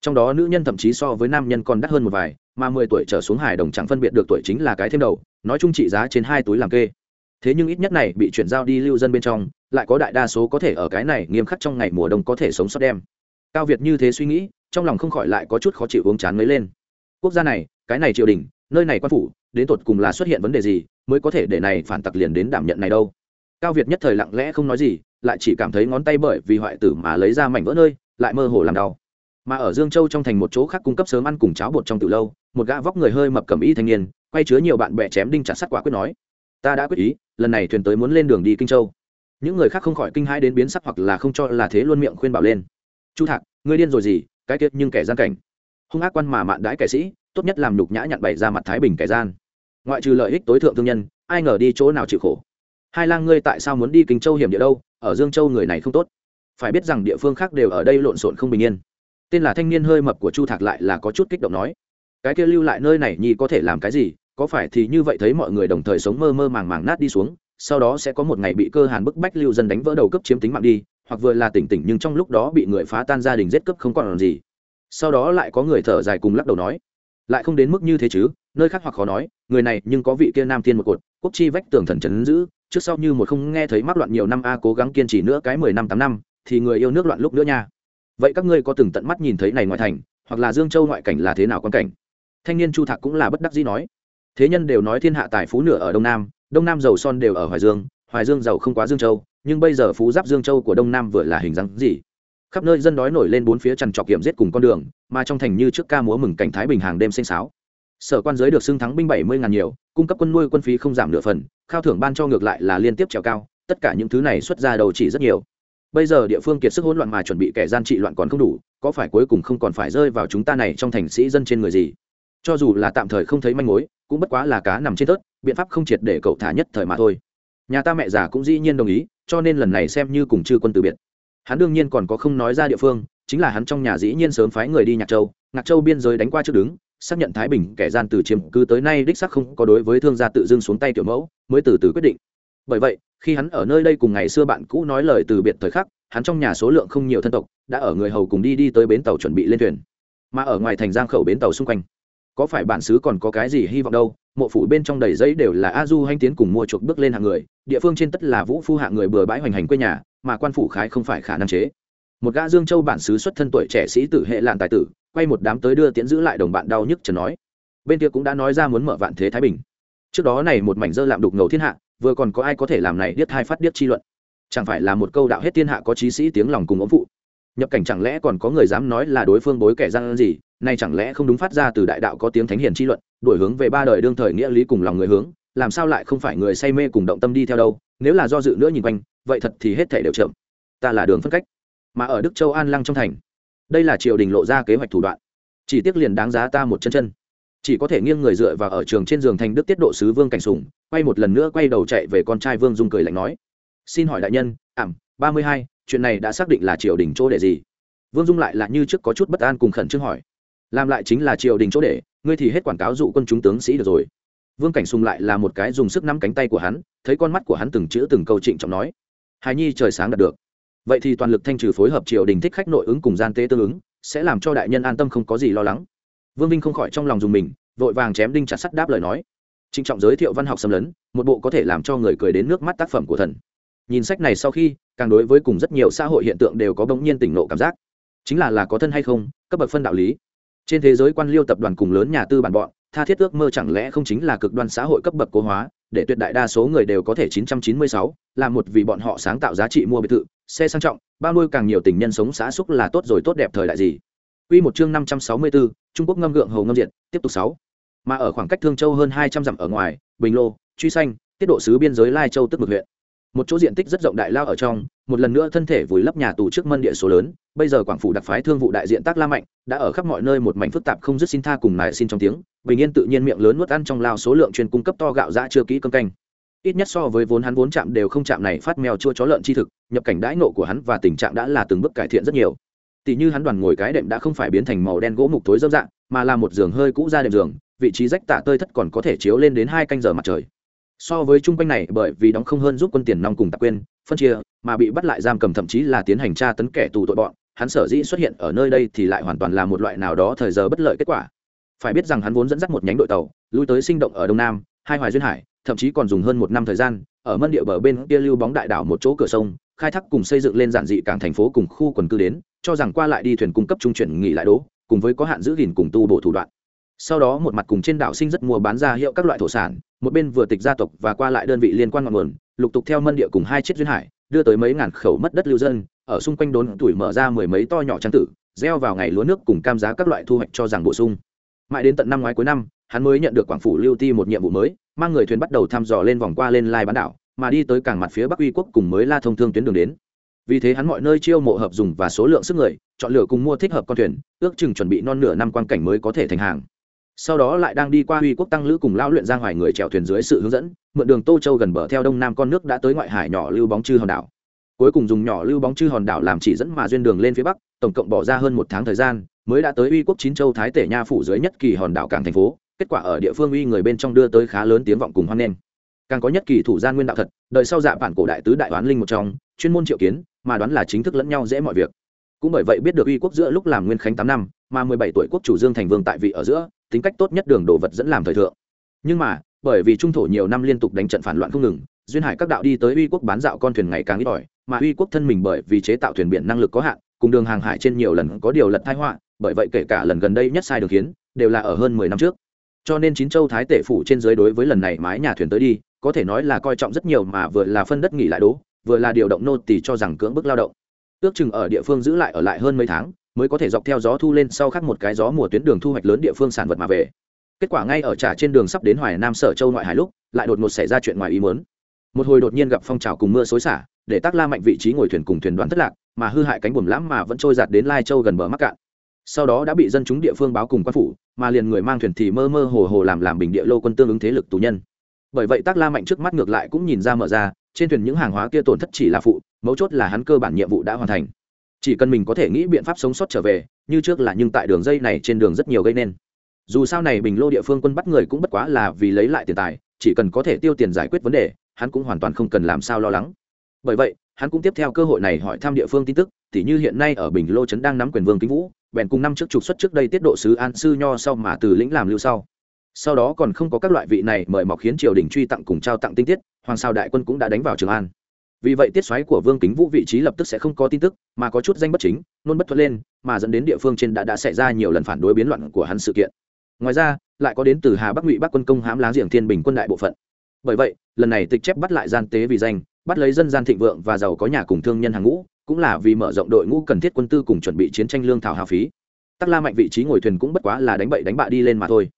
Trong đó nữ nhân thậm chí so với nam nhân còn đắt hơn một vài, mà mười tuổi trở xuống hài đồng chẳng phân biệt được tuổi chính là cái thêm đầu, nói chung trị giá trên hai túi làm kê. Thế nhưng ít nhất này bị chuyển giao đi lưu dân bên trong, lại có đại đa số có thể ở cái này nghiêm khắc trong ngày mùa đông có thể sống sót đem cao việt như thế suy nghĩ, trong lòng không khỏi lại có chút khó chịu uống chán mới lên. Quốc gia này, cái này triều đình, nơi này quan phủ, đến tột cùng là xuất hiện vấn đề gì mới có thể để này phản tặc liền đến đảm nhận này đâu? Cao việt nhất thời lặng lẽ không nói gì, lại chỉ cảm thấy ngón tay bởi vì hoại tử mà lấy ra mảnh vỡ nơi, lại mơ hồ làm đau. Mà ở dương châu trong thành một chỗ khác cung cấp sớm ăn cùng cháo bột trong từ lâu, một gã vóc người hơi mập cầm y thanh niên, quay chứa nhiều bạn bè chém đinh chặt sắt quả quyết nói, ta đã quyết ý, lần này thuyền tới muốn lên đường đi kinh châu. Những người khác không khỏi kinh hãi đến biến sắc hoặc là không cho là thế luôn miệng khuyên bảo lên chu thạc, ngươi điên rồi gì, cái tiết nhưng kẻ gian cảnh. Hung ác quan mà mạn đãi kẻ sĩ, tốt nhất làm nhục nhã nhặn bày ra mặt thái bình kẻ gian. Ngoại trừ lợi ích tối thượng thương nhân, ai ngờ đi chỗ nào chịu khổ. Hai lang ngươi tại sao muốn đi kinh châu hiểm địa đâu, ở dương châu người này không tốt. Phải biết rằng địa phương khác đều ở đây lộn xộn không bình yên. Tên là thanh niên hơi mập của chu thạc lại là có chút kích động nói. Cái kia lưu lại nơi này nhi có thể làm cái gì, có phải thì như vậy thấy mọi người đồng thời sống mơ mơ màng màng nát đi xuống, sau đó sẽ có một ngày bị cơ hàn bức bách lưu dân đánh vỡ đầu cấp chiếm tính mạng đi hoặc vừa là tỉnh tỉnh nhưng trong lúc đó bị người phá tan gia đình giết cấp không còn làm gì. Sau đó lại có người thở dài cùng lắc đầu nói, lại không đến mức như thế chứ, nơi khác hoặc khó nói, người này nhưng có vị kia nam thiên một cột, quốc chi vách tường thần trấn giữ, trước sau như một không nghe thấy mắc loạn nhiều năm a, cố gắng kiên trì nữa cái mười năm, tám năm, thì người yêu nước loạn lúc nữa nha. Vậy các ngươi có từng tận mắt nhìn thấy này ngoại thành, hoặc là dương châu ngoại cảnh là thế nào quan cảnh? Thanh niên chu thạc cũng là bất đắc dĩ nói. Thế nhân đều nói thiên hạ tài phú nửa ở đông nam đông nam giàu son đều ở hoài dương hoài dương giàu không quá dương châu nhưng bây giờ phú giáp dương châu của đông nam vừa là hình dáng gì? Khắp nơi dân đói nổi lên bốn phía trằn trọc kiểm giết cùng con đường, mà trong thành như trước ca múa mừng cảnh thái bình hàng đêm xanh sáo. Sở quan giới được xưng thắng binh bảy mươi ngàn nhiều, cung cấp quân nuôi quân phí không giảm nửa phần, khao thưởng ban cho ngược lại là liên tiếp trèo cao, tất cả những thứ này xuất ra đầu chỉ rất nhiều. Bây giờ địa phương kiệt sức hỗn loạn mà chuẩn bị kẻ gian trị loạn còn không đủ, có phải cuối cùng không còn phải rơi vào chúng ta này trong thành sĩ dân trên người gì? Cho dù là tạm thời không thấy manh mối, cũng bất quá là cá nằm trên tớt biện pháp không triệt để cậu thả nhất thời mà thôi nhà ta mẹ già cũng dĩ nhiên đồng ý, cho nên lần này xem như cùng chư quân từ biệt. Hắn đương nhiên còn có không nói ra địa phương, chính là hắn trong nhà dĩ nhiên sớm phái người đi nhạc châu. Ngạc châu biên giới đánh qua trước đứng, xác nhận thái bình kẻ gian từ chiếm cứ tới nay đích xác không có đối với thương gia tự dưng xuống tay kiểu mẫu, mới từ từ quyết định. Bởi vậy, khi hắn ở nơi đây cùng ngày xưa bạn cũ nói lời từ biệt thời khắc, hắn trong nhà số lượng không nhiều thân tộc, đã ở người hầu cùng đi đi tới bến tàu chuẩn bị lên thuyền. Mà ở ngoài thành giang khẩu bến tàu xung quanh, có phải bản xứ còn có cái gì hy vọng đâu? Mộ phủ bên trong đầy giấy đều là a du hanh tiến cùng mua chuộc bước lên hạng người, địa phương trên tất là vũ phu hạng người bừa bãi hoành hành quê nhà, mà quan phủ khái không phải khả năng chế. Một gã dương châu bản xứ xuất thân tuổi trẻ sĩ tử hệ lạn tài tử, quay một đám tới đưa tiễn giữ lại đồng bạn đau nhức trần nói. Bên kia cũng đã nói ra muốn mở vạn thế thái bình. Trước đó này một mảnh dơ làm đục ngầu thiên hạ, vừa còn có ai có thể làm này điếc hai phát điếc chi luận? Chẳng phải là một câu đạo hết thiên hạ có trí sĩ tiếng lòng cùng ống phụ? Nhập cảnh chẳng lẽ còn có người dám nói là đối phương bối kẻ gian gì? Nay chẳng lẽ không đúng phát ra từ đại đạo có tiếng thánh hiền chi luận? Đổi hướng về ba đời đương thời nghĩa lý cùng lòng người hướng, làm sao lại không phải người say mê cùng động tâm đi theo đâu, nếu là do dự nữa nhìn quanh, vậy thật thì hết thể đều chậm. Ta là đường phân cách, mà ở đức châu an lăng trong thành, đây là triều đình lộ ra kế hoạch thủ đoạn. Chỉ tiếc liền đáng giá ta một chân chân. Chỉ có thể nghiêng người dựa vào ở trường trên giường thành đức tiết độ sứ vương cảnh sùng, quay một lần nữa quay đầu chạy về con trai vương dung cười lạnh nói. Xin hỏi đại nhân, ảm, ba mươi hai, chuyện này đã xác định là triều đình chỗ để gì? Vương dung lại là như trước có chút bất an cùng khẩn trương hỏi. Làm lại chính là triều đình chỗ để ngươi thì hết quảng cáo dụ quân chúng tướng sĩ được rồi. Vương cảnh sùng lại là một cái dùng sức nắm cánh tay của hắn, thấy con mắt của hắn từng chữ từng câu trịnh trọng nói, hài nhi trời sáng đạt được. Vậy thì toàn lực thanh trừ phối hợp triều đình thích khách nội ứng cùng gian tế tương ứng, sẽ làm cho đại nhân an tâm không có gì lo lắng. Vương vinh không khỏi trong lòng dùng mình, vội vàng chém đinh chặt sắt đáp lời nói. Trịnh trọng giới thiệu văn học xâm lấn, một bộ có thể làm cho người cười đến nước mắt tác phẩm của thần. Nhìn sách này sau khi, càng đối với cùng rất nhiều xã hội hiện tượng đều có bỗng nhiên tỉnh nộ cảm giác. Chính là là có thân hay không, cấp bậc phân đạo lý trên thế giới quan liêu tập đoàn cùng lớn nhà tư bản bọn tha thiết ước mơ chẳng lẽ không chính là cực đoan xã hội cấp bậc cố hóa để tuyệt đại đa số người đều có thể 996, là một vì bọn họ sáng tạo giá trị mua biệt thự xe sang trọng bao nuôi càng nhiều tình nhân sống xã xúc là tốt rồi tốt đẹp thời đại gì Quy một chương 564, Trung Quốc ngâm gượng hầu ngâm diệt, tiếp tục 6. Mà ở khoảng cách Thương Châu hơn 200 dặm ở ngoài, Bình Lô, Truy Xanh, tiết độ sứ biên giới Lai Châu tức mực huyện. Một chỗ diện tích rất rộng đại lao ở trong, một lần nữa thân thể vùi lấp nhà tù trước mân địa số lớn, bây giờ Quảng phủ đặc phái thương vụ đại diện Tác La Mạnh, đã ở khắp mọi nơi một mảnh phức tạp không dứt xin tha cùng mài xin trong tiếng, bình yên tự nhiên miệng lớn nuốt ăn trong lao số lượng chuyên cung cấp to gạo dã chưa kỹ cơm canh. Ít nhất so với vốn hắn vốn chạm đều không chạm này phát mèo chua chó lợn chi thực nhập cảnh đãi nộ của hắn và tình trạng đã là từng bước cải thiện rất nhiều. Tỷ như hắn đoàn ngồi cái đệm đã không phải biến thành màu đen gỗ mục tối dâm dạng mà là một giường hơi cũ ra đệm giường vị trí rách tả tơi thất còn có thể chiếu lên đến hai canh giờ mặt trời so với chung quanh này, bởi vì đóng không hơn giúp quân tiền nong cùng tạc quên phân chia, mà bị bắt lại giam cầm thậm chí là tiến hành tra tấn kẻ tù tội bọn, hắn sở dĩ xuất hiện ở nơi đây thì lại hoàn toàn là một loại nào đó thời giờ bất lợi kết quả. Phải biết rằng hắn vốn dẫn dắt một nhánh đội tàu, lui tới sinh động ở đông nam, hai hoài duyên hải, thậm chí còn dùng hơn một năm thời gian, ở mân địa bờ bên kia lưu bóng đại đảo một chỗ cửa sông, khai thác cùng xây dựng lên giản dị cảng thành phố cùng khu quần cư đến, cho rằng qua lại đi thuyền cung cấp trung chuyển nghỉ lại đố, cùng với có hạn giữ gìn cùng tu bổ thủ đoạn. Sau đó một mặt cùng trên đảo sinh rất mua bán ra hiệu các loại thổ sản một bên vừa tịch gia tộc và qua lại đơn vị liên quan ngọn nguồn, lục tục theo mân địa cùng hai chiếc duyên hải, đưa tới mấy ngàn khẩu mất đất lưu dân, ở xung quanh đốn tuổi mở ra mười mấy to nhỏ trang tử, gieo vào ngày lúa nước cùng cam giá các loại thu hoạch cho rằng bổ sung. Mãi đến tận năm ngoái cuối năm, hắn mới nhận được quảng phủ lưu ti một nhiệm vụ mới, mang người thuyền bắt đầu thăm dò lên vòng qua lên lai bán đảo, mà đi tới cảng mặt phía bắc uy quốc cùng mới la thông thương tuyến đường đến. Vì thế hắn mọi nơi chiêu mộ hợp dùng và số lượng sức người, chọn lựa cùng mua thích hợp con thuyền, ước chừng chuẩn bị non nửa năm quan cảnh mới có thể thành hàng sau đó lại đang đi qua Huy quốc tăng lữ cùng lao luyện giang hoài người chèo thuyền dưới sự hướng dẫn, mượn đường tô châu gần bờ theo đông nam con nước đã tới ngoại hải nhỏ lưu bóng chư hòn đảo. Cuối cùng dùng nhỏ lưu bóng chư hòn đảo làm chỉ dẫn mà duyên đường lên phía bắc, tổng cộng bỏ ra hơn một tháng thời gian, mới đã tới uy quốc chín châu thái tể nha phủ dưới nhất kỳ hòn đảo cảng thành phố, kết quả ở địa phương uy người bên trong đưa tới khá lớn tiếng vọng cùng hoan nghênh. Càng có nhất kỳ thủ gian nguyên đạo thật đợi sau dạ bản cổ đại tứ đại đoán linh một trong, chuyên môn triệu kiến, mà đoán là chính thức lẫn nhau dễ mọi việc. Cũng bởi vậy biết được uy quốc giữa lúc làm nguyên khánh tám năm, mà mười bảy tuổi quốc chủ dương thành vương tại vị ở giữa tính cách tốt nhất đường đồ vật dẫn làm thời thượng. Nhưng mà, bởi vì trung thổ nhiều năm liên tục đánh trận phản loạn không ngừng, duyên hải các đạo đi tới uy quốc bán dạo con thuyền ngày càng ít ỏi, mà uy quốc thân mình bởi vì chế tạo thuyền biển năng lực có hạn, cùng đường hàng hải trên nhiều lần có điều lật thái họa, bởi vậy kể cả lần gần đây nhất sai đường khiến, đều là ở hơn mười năm trước. Cho nên chín châu thái tể phủ trên dưới đối với lần này mái nhà thuyền tới đi, có thể nói là coi trọng rất nhiều mà vừa là phân đất nghỉ lại đố, vừa là điều động nô tỳ cho rằng cưỡng bức lao động. Ước chừng ở địa phương giữ lại ở lại hơn mấy tháng mới có thể dọc theo gió thu lên sau khắc một cái gió mùa tuyến đường thu hoạch lớn địa phương sản vật mà về. Kết quả ngay ở trả trên đường sắp đến hoài nam sở châu ngoại hải lúc, lại đột ngột xảy ra chuyện ngoài ý muốn. Một hồi đột nhiên gặp phong trào cùng mưa xối xả, để tác la mạnh vị trí ngồi thuyền cùng thuyền đoán thất lạc, mà hư hại cánh buồm lãm mà vẫn trôi giạt đến lai châu gần bờ mắc cạn. Sau đó đã bị dân chúng địa phương báo cùng quan phủ, mà liền người mang thuyền thì mơ mơ hồ hồ làm làm bình địa lô quân tương ứng thế lực tù nhân. Bởi vậy tác la mạnh trước mắt ngược lại cũng nhìn ra mở ra, trên thuyền những hàng hóa kia tổn thất chỉ là phụ, mấu chốt là hắn cơ bản nhiệm vụ đã hoàn thành chỉ cần mình có thể nghĩ biện pháp sống sót trở về, như trước là nhưng tại đường dây này trên đường rất nhiều gây nên. Dù sao này bình lô địa phương quân bắt người cũng bất quá là vì lấy lại tiền tài, chỉ cần có thể tiêu tiền giải quyết vấn đề, hắn cũng hoàn toàn không cần làm sao lo lắng. Bởi vậy, hắn cũng tiếp theo cơ hội này hỏi thăm địa phương tin tức, tỉ như hiện nay ở bình lô trấn đang nắm quyền vương kính vũ, bèn cùng năm trước trục xuất trước đây tiết độ sứ an sư nho sau mà từ lĩnh làm lưu sau. Sau đó còn không có các loại vị này mời mọc khiến triều đình truy tặng cùng trao tặng tinh tiết, hoàng sao đại quân cũng đã đánh vào trường an vì vậy tiết xoáy của vương kính vũ vị trí lập tức sẽ không có tin tức, mà có chút danh bất chính, nôn bất thuận lên, mà dẫn đến địa phương trên đã đã xảy ra nhiều lần phản đối biến loạn của hắn sự kiện. Ngoài ra, lại có đến từ hà bắc ngụy bắc quân công hãm láng giềng thiên bình quân đại bộ phận. Bởi vậy, lần này tịch chép bắt lại gian tế vì danh, bắt lấy dân gian thịnh vượng và giàu có nhà cùng thương nhân hàng ngũ, cũng là vì mở rộng đội ngũ cần thiết quân tư cùng chuẩn bị chiến tranh lương thảo hào phí. Tắc la mạnh vị trí ngồi thuyền cũng bất quá là đánh bậy đánh bạ đi lên mà thôi.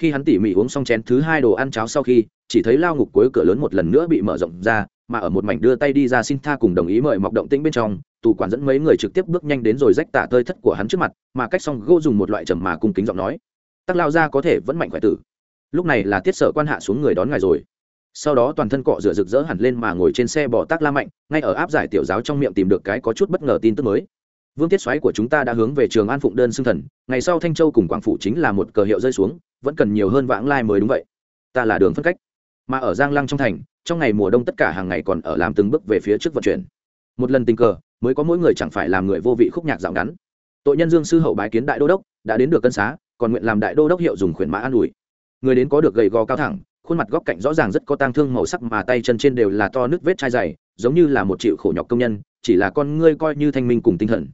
Khi hắn tỉ mỉ uống xong chén thứ hai đồ ăn cháo sau khi, chỉ thấy lao ngục cuối cửa lớn một lần nữa bị mở rộng ra mà ở một mảnh đưa tay đi ra xin tha cùng đồng ý mời mọc động tĩnh bên trong, tù quản dẫn mấy người trực tiếp bước nhanh đến rồi rách tả tơi thất của hắn trước mặt, mà cách xong gỗ dùng một loại trầm mà cung kính giọng nói, tắc lao ra có thể vẫn mạnh khỏe tử. Lúc này là tiết sở quan hạ xuống người đón ngài rồi. Sau đó toàn thân cọ rửa rực rỡ hẳn lên mà ngồi trên xe bỏ tác la mạnh, ngay ở áp giải tiểu giáo trong miệng tìm được cái có chút bất ngờ tin tức mới. Vương tiết xoáy của chúng ta đã hướng về trường an phụng đơn xưng thần, ngày sau thanh châu cùng quảng phủ chính là một cờ hiệu rơi xuống, vẫn cần nhiều hơn vãng lai mới đúng vậy. Ta là đường phân cách. Mà ở giang lăng trong thành trong ngày mùa đông tất cả hàng ngày còn ở làm từng bước về phía trước vận chuyển. Một lần tình cờ, mới có mỗi người chẳng phải làm người vô vị khúc nhạc dạo ngắn. Tội nhân dương sư hậu bái kiến đại đô đốc, đã đến được cân xá, còn nguyện làm đại đô đốc hiệu dùng khuyển mã an ủi. Người đến có được gầy gò cao thẳng, khuôn mặt góc cạnh rõ ràng rất có tang thương màu sắc mà tay chân trên đều là to nước vết chai dày, giống như là một triệu khổ nhọc công nhân, chỉ là con ngươi coi như thanh minh cùng tinh thần.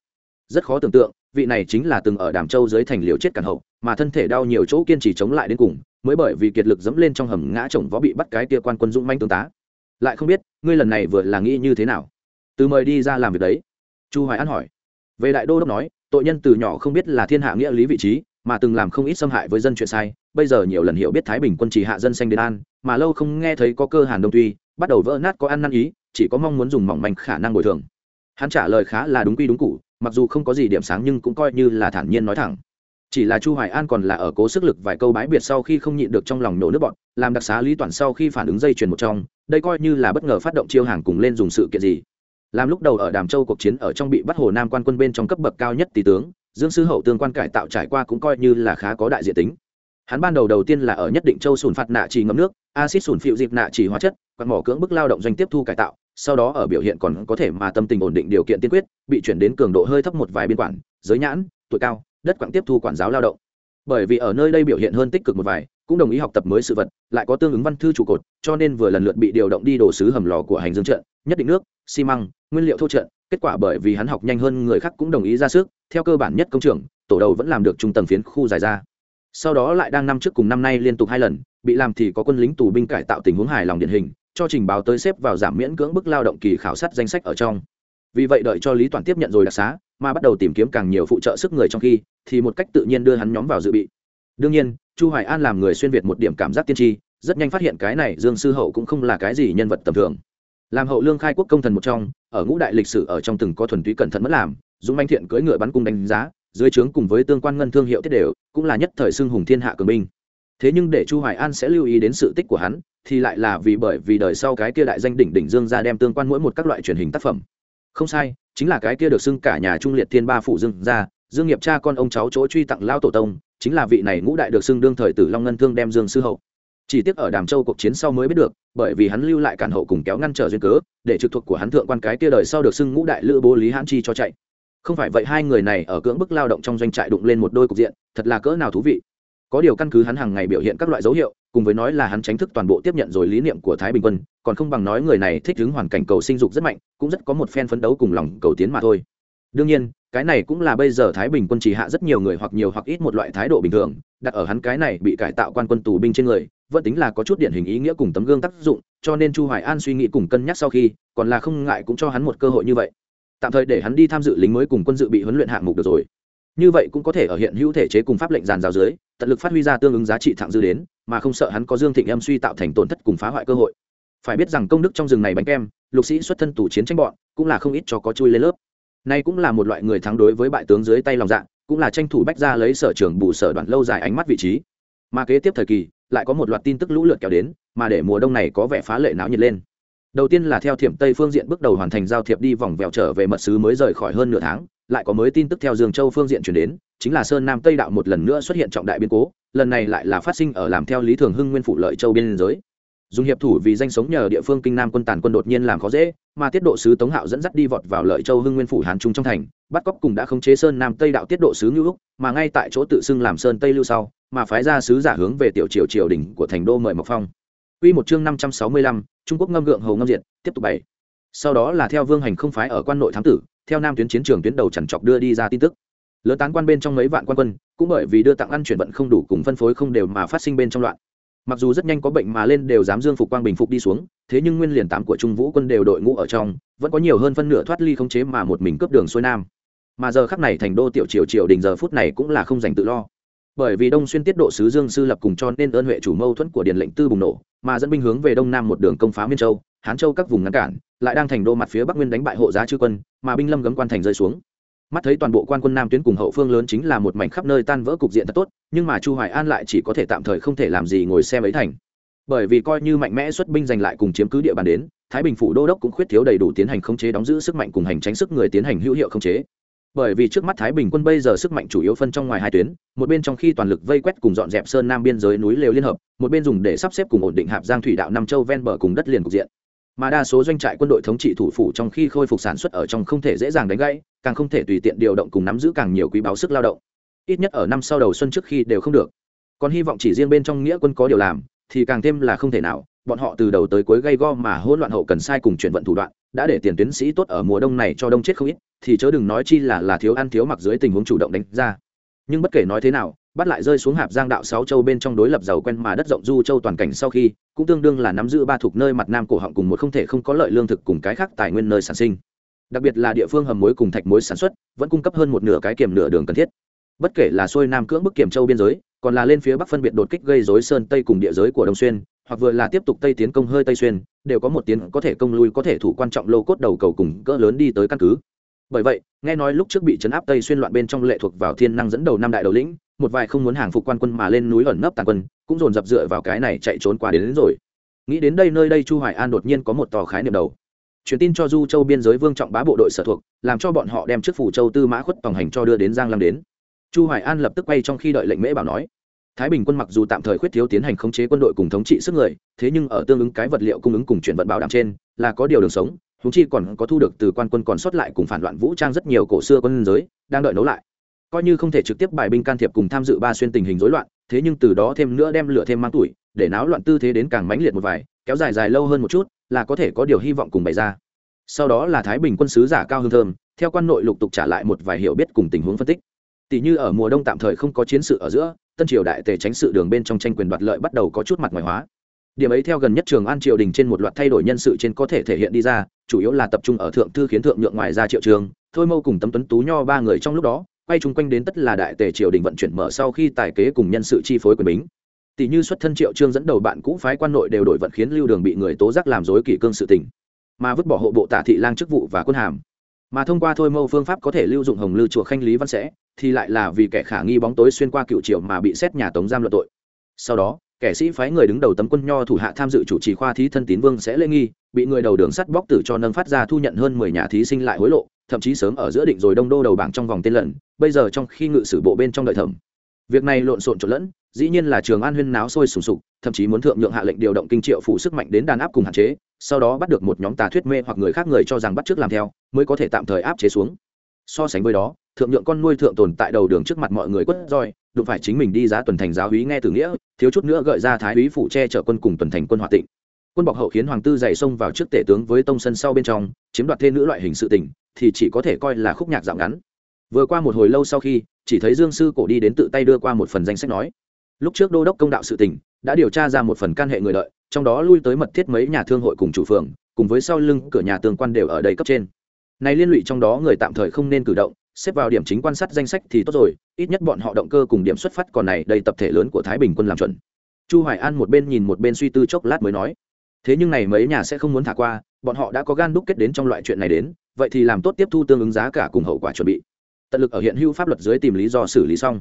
Rất khó tưởng tượng, vị này chính là từng ở đàm châu dưới thành liều chết cản hậu, mà thân thể đau nhiều chỗ kiên trì chống lại đến cùng mới bởi vì kiệt lực dẫm lên trong hầm ngã chồng võ bị bắt cái kia quan quân dũng manh tướng tá. Lại không biết, ngươi lần này vừa là nghĩ như thế nào? Từ mời đi ra làm việc đấy. Chu hoài an hỏi. Về đại đô đốc nói, tội nhân từ nhỏ không biết là thiên hạ nghĩa lý vị trí, mà từng làm không ít xâm hại với dân chuyện sai, bây giờ nhiều lần hiểu biết thái bình quân chỉ hạ dân xanh đến an, mà lâu không nghe thấy có cơ hàn đông tuy, bắt đầu vỡ nát có ăn năn ý, chỉ có mong muốn dùng mỏng manh khả năng bồi thường. Hắn trả lời khá là đúng quy đúng cụ, mặc dù không có gì điểm sáng nhưng cũng coi như là thản nhiên nói thẳng chỉ là chu hoài an còn là ở cố sức lực vài câu bái biệt sau khi không nhịn được trong lòng nổ nước bọn làm đặc xá lý toàn sau khi phản ứng dây chuyền một trong, đây coi như là bất ngờ phát động chiêu hàng cùng lên dùng sự kiện gì. Làm lúc đầu ở đàm châu cuộc chiến ở trong bị bắt hồ nam quan quân bên trong cấp bậc cao nhất tỷ tướng, dương sư hậu tương quan cải tạo trải qua cũng coi như là khá có đại diện tính. Hắn ban đầu đầu tiên là ở nhất định châu sùn phạt nạ chỉ ngấm nước acid sùn phịu dịp nạ chỉ hóa chất, quạt mỏ cưỡng bức lao động doanh tiếp thu cải tạo, sau đó ở biểu hiện còn có thể mà tâm tình ổn định điều kiện tiên quyết, bị chuyển đến cường độ hơi thấp một vài biên quản, giới nhãn, tuổi cao đất quảng tiếp thu quản giáo lao động. Bởi vì ở nơi đây biểu hiện hơn tích cực một vài, cũng đồng ý học tập mới sự vật, lại có tương ứng văn thư trụ cột, cho nên vừa lần lượt bị điều động đi đổ xứ hầm lò của hành dương trận, nhất định nước, xi măng, nguyên liệu thô trận. Kết quả bởi vì hắn học nhanh hơn người khác cũng đồng ý ra sức, theo cơ bản nhất công trường, tổ đầu vẫn làm được trung tầng phiến khu dài ra. Sau đó lại đang năm trước cùng năm nay liên tục hai lần, bị làm thì có quân lính tù binh cải tạo tình huống hài lòng điển hình, cho trình báo tới xếp vào giảm miễn cưỡng bức lao động kỳ khảo sát danh sách ở trong vì vậy đợi cho lý toàn tiếp nhận rồi đặc xá, mà bắt đầu tìm kiếm càng nhiều phụ trợ sức người trong khi, thì một cách tự nhiên đưa hắn nhóm vào dự bị. Đương nhiên, chu hoài an làm người xuyên việt một điểm cảm giác tiên tri, rất nhanh phát hiện cái này dương sư hậu cũng không là cái gì nhân vật tầm thường. Làm hậu lương khai quốc công thần một trong, ở ngũ đại lịch sử ở trong từng có thuần túy cẩn thận mất làm, dũng anh thiện cưỡi ngựa bắn cung đánh giá, dưới trướng cùng với tương quan ngân thương hiệu tiết đều, cũng là nhất thời xưng hùng thiên hạ cường binh. Thế nhưng để chu hoài an sẽ lưu ý đến sự tích của hắn, thì lại là vì bởi vì đời sau cái kia đại danh đỉnh đỉnh dương ra đem tương quan mỗi một các loại truyền hình tác phẩm không sai, chính là cái kia được xưng cả nhà trung liệt thiên ba phủ dương ra dương nghiệp cha con ông cháu chỗ truy tặng lao tổ tông, chính là vị này ngũ đại được xưng đương thời tử long ngân thương đem dương sư hậu. Chỉ tiếc ở đàm châu cuộc chiến sau mới biết được, bởi vì hắn lưu lại cản hậu cùng kéo ngăn trở duyên cớ, để trực thuộc của hắn thượng quan cái kia đời sau được xưng ngũ đại lữ bố lý hãn chi cho chạy. Không phải vậy hai người này ở cưỡng bức lao động trong doanh trại đụng lên một đôi cục diện, thật là cỡ nào thú vị. Có điều căn cứ hắn hàng ngày biểu hiện các loại dấu hiệu cùng với nói là hắn tránh thức toàn bộ tiếp nhận rồi lý niệm của thái bình quân, còn không bằng nói người này thích ứng hoàn cảnh cầu sinh dục rất mạnh, cũng rất có một phen phấn đấu cùng lòng cầu tiến mà thôi. Đương nhiên, cái này cũng là bây giờ thái bình quân chỉ hạ rất nhiều người hoặc nhiều hoặc ít một loại thái độ bình thường, đặt ở hắn cái này bị cải tạo quan quân tù binh trên người, vẫn tính là có chút điển hình ý nghĩa cùng tấm gương tác dụng, cho nên chu hoài an suy nghĩ cùng cân nhắc sau khi, còn là không ngại cũng cho hắn một cơ hội như vậy. Tạm thời để hắn đi tham dự lính mới cùng quân dự bị huấn luyện hạng mục được rồi. Như vậy cũng có thể ở hiện hữu thể chế cùng pháp lệnh giàn giáo dưới, tận lực phát huy ra tương ứng giá trị thẳng dư đến mà không sợ hắn có dương thịnh âm suy tạo thành tổn thất cùng phá hoại cơ hội. Phải biết rằng công đức trong rừng này bánh kem, lục sĩ xuất thân tủ chiến tranh bọn, cũng là không ít cho có chui lên lớp. Nay cũng là một loại người thắng đối với bại tướng dưới tay lòng dạ cũng là tranh thủ bách ra lấy sở trường bù sở đoạn lâu dài ánh mắt vị trí. Mà kế tiếp thời kỳ, lại có một loạt tin tức lũ lượt kéo đến, mà để mùa đông này có vẻ phá lệ náo nhiệt lên đầu tiên là theo thiểm tây phương diện bước đầu hoàn thành giao thiệp đi vòng vèo trở về mật sứ mới rời khỏi hơn nửa tháng lại có mới tin tức theo dương châu phương diện chuyển đến chính là sơn nam tây đạo một lần nữa xuất hiện trọng đại biến cố lần này lại là phát sinh ở làm theo lý thường hưng nguyên phụ lợi châu biên giới. Dùng hiệp thủ vì danh sống nhờ địa phương kinh nam quân tàn quân đột nhiên làm khó dễ mà tiết độ sứ tống hạo dẫn dắt đi vọt vào lợi châu hưng nguyên phủ hán trung trong thành bắt cóc cùng đã khống chế sơn nam tây đạo tiết độ sứ ngưu úc mà ngay tại chỗ tự xưng làm sơn tây lưu sau mà phái ra sứ giả hướng về tiểu triều triều đình của thành đô mời mộc phong. Quy một chương 565, Trung Quốc ngâm gượng hầu ngâm diệt, tiếp tục bảy. Sau đó là theo Vương Hành không phái ở quan nội thám tử, theo nam tuyến chiến trường tuyến đầu chằn chọc đưa đi ra tin tức. Lớn tán quan bên trong mấy vạn quan quân, cũng bởi vì đưa tặng ăn chuyển vận không đủ cùng phân phối không đều mà phát sinh bên trong loạn mặc dù rất nhanh có bệnh mà lên đều dám dương phục quang bình phục đi xuống thế nhưng nguyên liền tám của trung vũ quân đều đội ngũ ở trong vẫn có nhiều hơn phân nửa thoát ly không chế mà một mình cướp đường xuôi nam mà giờ khắc này thành đô tiểu triều triều đình giờ phút này cũng là không dành tự lo bởi vì đông xuyên tiết độ sứ dương sư lập cùng cho nên ơn huệ chủ mâu thuẫn của điền lệnh tư bùng nổ, mà dẫn binh hướng về đông nam một đường công phá miên châu, hán châu các vùng ngăn cản, lại đang thành đô mặt phía bắc nguyên đánh bại hộ giá chư quân, mà binh lâm gấm quan thành rơi xuống. Mắt thấy toàn bộ quan quân nam tuyến cùng hậu phương lớn chính là một mảnh khắp nơi tan vỡ cục diện thật tốt, nhưng mà chu hoài an lại chỉ có thể tạm thời không thể làm gì ngồi xe mấy thành. Bởi vì coi như mạnh mẽ xuất binh giành lại cùng chiếm cứ địa bàn đến, thái bình phủ đô đốc cũng khuyết thiếu đầy đủ tiến hành khống chế đóng giữ sức mạnh cùng hành tránh sức người tiến hành hữu hiệu khống chế bởi vì trước mắt thái bình quân bây giờ sức mạnh chủ yếu phân trong ngoài hai tuyến, một bên trong khi toàn lực vây quét cùng dọn dẹp sơn nam biên giới núi lều liên hợp, một bên dùng để sắp xếp cùng ổn định hạp giang thủy đạo nam châu ven bờ cùng đất liền cục diện. Mà đa số doanh trại quân đội thống trị thủ phủ trong khi khôi phục sản xuất ở trong không thể dễ dàng đánh gãy, càng không thể tùy tiện điều động cùng nắm giữ càng nhiều quý báo sức lao động. Ít nhất ở năm sau đầu xuân trước khi đều không được. Còn hy vọng chỉ riêng bên trong nghĩa quân có điều làm, thì càng thêm là không thể nào bọn họ từ đầu tới cuối gây go mà hỗn loạn hậu cần sai cùng chuyển vận thủ đoạn, đã để tiền tuyến sĩ tốt ở mùa đông này cho đông chết không ít, thì chớ đừng nói chi là là thiếu ăn thiếu mặc dưới tình huống chủ động đánh ra. Nhưng bất kể nói thế nào, bắt lại rơi xuống hạp giang đạo sáu châu bên trong đối lập giàu quen mà đất rộng du châu toàn cảnh sau khi, cũng tương đương là nắm giữ ba thuộc nơi mặt nam cổ họng cùng một không thể không có lợi lương thực cùng cái khác tài nguyên nơi sản sinh. Đặc biệt là địa phương hầm muối cùng thạch muối sản xuất, vẫn cung cấp hơn một nửa cái kiềm nửa đường cần thiết. Bất kể là xuôi nam cưỡng bức kiểm châu biên giới, còn là lên phía bắc phân biệt đột kích gây rối sơn tây cùng địa giới của đông xuyên hoặc vừa là tiếp tục tây tiến công hơi tây xuyên đều có một tiến có thể công lui có thể thủ quan trọng lô cốt đầu cầu cùng cỡ lớn đi tới căn cứ. Bởi vậy nghe nói lúc trước bị chấn áp tây xuyên loạn bên trong lệ thuộc vào thiên năng dẫn đầu năm đại đầu lĩnh một vài không muốn hàng phục quan quân mà lên núi ẩn nấp tàn quân cũng dồn dập dựa vào cái này chạy trốn qua đến, đến rồi. Nghĩ đến đây nơi đây chu hoài an đột nhiên có một tò khái niệm đầu. Truyền tin cho du châu biên giới vương trọng bá bộ đội sở thuộc làm cho bọn họ đem trước phủ châu tư mã khuất tòng hành cho đưa đến giang lam đến. Chu hoài an lập tức quay trong khi đợi lệnh mễ bảo nói thái bình quân mặc dù tạm thời khuyết thiếu tiến hành khống chế quân đội cùng thống trị sức người, thế nhưng ở tương ứng cái vật liệu cung ứng cùng chuyển vận bảo đảm trên, là có điều đường sống chúng chi còn có thu được từ quan quân còn sót lại cùng phản loạn vũ trang rất nhiều cổ xưa quân giới, đang đợi nấu lại. Coi như không thể trực tiếp bài binh can thiệp cùng tham dự ba xuyên tình hình rối loạn, thế nhưng từ đó thêm nữa đem lửa thêm mang tuổi, để náo loạn tư thế đến càng mãnh liệt một vài, kéo dài dài lâu hơn một chút, là có thể có điều hy vọng cùng bày ra. Sau đó là thái bình quân sứ giả cao hương thơm, theo quan nội lục tục trả lại một vài hiểu biết cùng tình huống phân tích. Tỷ như ở mùa đông tạm thời không có chiến sự ở giữa tân triều đại tề tránh sự đường bên trong tranh quyền đoạt lợi bắt đầu có chút mặt ngoài hóa. Điểm ấy theo gần nhất trường an triều đình trên một loạt thay đổi nhân sự trên có thể thể hiện đi ra, chủ yếu là tập trung ở thượng thư khiến thượng nhượng ngoài ra triệu trường, thôi mâu cùng tấm tuấn tú nho ba người trong lúc đó, quay chung quanh đến tất là đại tề triều đình vận chuyển mở sau khi tài kế cùng nhân sự chi phối quyền bính. Tỷ như xuất thân triệu trương dẫn đầu bạn cũ phái quan nội đều đổi vận khiến lưu đường bị người tố giác làm dối kỷ cương sự tình. Mà vứt bỏ hộ bộ tả thị lang chức vụ và quân hàm. Mà thông qua thôi mâu phương pháp có thể lưu dụng hồng lưu chùa khanh lý văn sẽ thì lại là vì kẻ khả nghi bóng tối xuyên qua cựu triều mà bị xét nhà tống giam luận tội sau đó, kẻ sĩ phái người đứng đầu tấm quân nho thủ hạ tham dự chủ trì khoa thí thân tín vương sẽ lễ nghi, bị người đầu đường sắt bóc tử cho nâng phát ra thu nhận hơn mười nhà thí sinh lại hối lộ, thậm chí sớm ở giữa định rồi đông đô đầu bảng trong vòng tên lận. bây giờ trong khi ngự sử bộ bên trong đợi thẩm việc này lộn xộn trộn lẫn, dĩ nhiên là trường an huyên náo sôi sùng sục, thậm chí muốn thượng nhượng hạ lệnh điều động kinh triệu phủ sức mạnh đến đàn áp cùng hạn chế, sau đó bắt được một nhóm tà thuyết mê hoặc người khác người cho rằng bắt trước làm theo, mới có thể tạm thời áp chế xuống so sánh với đó thượng nhượng con nuôi thượng tồn tại đầu đường trước mặt mọi người quất roi, đụng phải chính mình đi giá tuần thành giáo húy nghe từ nghĩa, thiếu chút nữa gợi ra thái úy phủ che chở quân cùng tuần thành quân hòa tịnh. Quân bọc hậu khiến hoàng tư dày xông vào trước tể tướng với tông sân sau bên trong, chiếm đoạt thêm nữ loại hình sự tình, thì chỉ có thể coi là khúc nhạc dạo ngắn. Vừa qua một hồi lâu sau khi, chỉ thấy dương sư cổ đi đến tự tay đưa qua một phần danh sách nói. Lúc trước đô đốc công đạo sự tình, đã điều tra ra một phần can hệ người lợi trong đó lui tới mật thiết mấy nhà thương hội cùng chủ phường, cùng với sau lưng cửa nhà tương quan đều ở đây cấp trên. Này liên lụy trong đó người tạm thời không nên cử động xếp vào điểm chính quan sát danh sách thì tốt rồi, ít nhất bọn họ động cơ cùng điểm xuất phát còn này đây tập thể lớn của thái bình quân làm chuẩn. Chu hoài an một bên nhìn một bên suy tư chốc lát mới nói, thế nhưng này mấy nhà sẽ không muốn thả qua, bọn họ đã có gan đúc kết đến trong loại chuyện này đến, vậy thì làm tốt tiếp thu tương ứng giá cả cùng hậu quả chuẩn bị. Tận lực ở hiện hữu pháp luật dưới tìm lý do xử lý xong.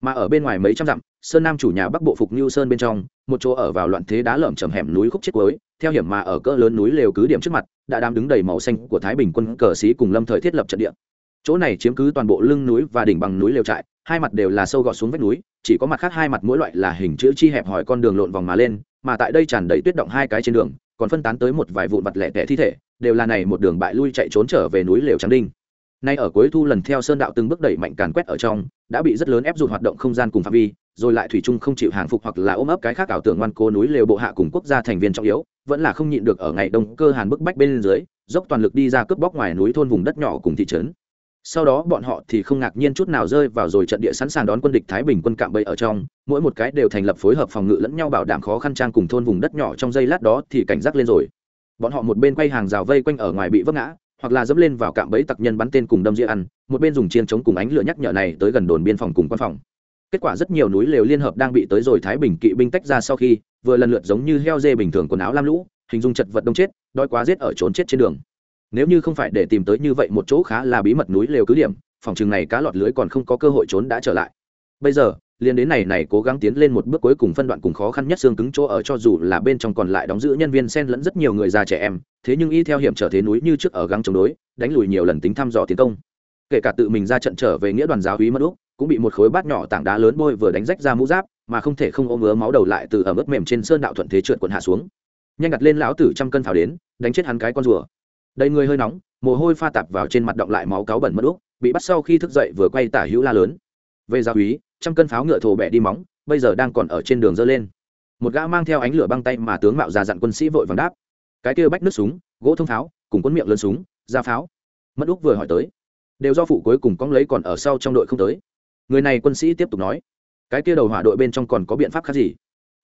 Mà ở bên ngoài mấy trăm dặm, sơn nam chủ nhà bắc bộ phục như sơn bên trong, một chỗ ở vào loạn thế đá lởm chầm hẻm núi khúc chết cuối, theo hiểm mà ở cỡ lớn núi lều cứ điểm trước mặt, đã đám đứng đầy màu xanh của thái bình quân cờ sĩ cùng lâm thời thiết lập trận địa chỗ này chiếm cứ toàn bộ lưng núi và đỉnh bằng núi lều trại, hai mặt đều là sâu gọt xuống vách núi, chỉ có mặt khác hai mặt mỗi loại là hình chữ chi hẹp hỏi con đường lộn vòng mà lên, mà tại đây tràn đầy tuyết động hai cái trên đường, còn phân tán tới một vài vụn vặt lẻ tẻ thi thể, đều là này một đường bại lui chạy trốn trở về núi lều trắng đinh. Nay ở cuối thu lần theo sơn đạo từng bước đẩy mạnh càn quét ở trong, đã bị rất lớn ép dụt hoạt động không gian cùng phạm vi, rồi lại thủy chung không chịu hàng phục hoặc là ôm ấp cái khác ảo tưởng ngoan cố núi lều bộ hạ cùng quốc gia thành viên trọng yếu, vẫn là không nhịn được ở ngày đông cơ hàn bức bách bên dưới, dốc toàn lực đi ra cướp bóc ngoài núi thôn vùng đất nhỏ cùng thị trấn sau đó bọn họ thì không ngạc nhiên chút nào rơi vào rồi trận địa sẵn sàng đón quân địch thái bình quân cạm bẫy ở trong, mỗi một cái đều thành lập phối hợp phòng ngự lẫn nhau bảo đảm khó khăn trang cùng thôn vùng đất nhỏ trong giây lát đó thì cảnh giác lên rồi. Bọn họ một bên quay hàng rào vây quanh ở ngoài bị vấp ngã, hoặc là dẫm lên vào cạm bẫy tặc nhân bắn tên cùng đâm dĩa ăn, một bên dùng chiên chống cùng ánh lửa nhắc nhở này tới gần đồn biên phòng cùng quan phòng. Kết quả rất nhiều núi lều liên hợp đang bị tới rồi thái bình kỵ binh tách ra sau khi, vừa lần lượt giống như heo dê bình thường quần áo lam lũ, hình dung chật vật đông chết, đói quá giết ở trốn chết trên đường nếu như không phải để tìm tới như vậy một chỗ khá là bí mật núi lều cứ điểm, phòng chừng này cá lọt lưới còn không có cơ hội trốn đã trở lại. Bây giờ liên đến này này cố gắng tiến lên một bước cuối cùng phân đoạn cùng khó khăn nhất xương cứng chỗ ở cho dù là bên trong còn lại đóng giữ nhân viên sen lẫn rất nhiều người già trẻ em, thế nhưng y theo hiểm trở thế núi như trước ở gắng chống đối, đánh lùi nhiều lần tính thăm dò tiến công. Kể cả tự mình ra trận trở về nghĩa đoàn giáo úy mất úc, cũng bị một khối bát nhỏ tảng đá lớn bôi vừa đánh rách ra mũ giáp, mà không thể không ôm ứa máu đầu lại từ ở mức mềm trên sơn đạo thuận thế trượt quần hạ xuống. Nhanh đặt lên lão tử trăm cân pháo đến, đánh chết hắn cái con rùa đầy người hơi nóng, mồ hôi pha tạp vào trên mặt động lại máu cáo bẩn mất úc bị bắt sau khi thức dậy vừa quay tả hữu la lớn. Về giáo úy, trăm cân pháo ngựa thổ bẹ đi móng, bây giờ đang còn ở trên đường dơ lên. Một gã mang theo ánh lửa băng tay mà tướng mạo già dặn quân sĩ vội vàng đáp. Cái kia bách nước súng, gỗ thông pháo, cùng quân miệng lớn súng, ra pháo. Mất úc vừa hỏi tới. Đều do phụ cuối cùng cóng lấy còn ở sau trong đội không tới. Người này quân sĩ tiếp tục nói. Cái kia đầu hỏa đội bên trong còn có biện pháp khác gì?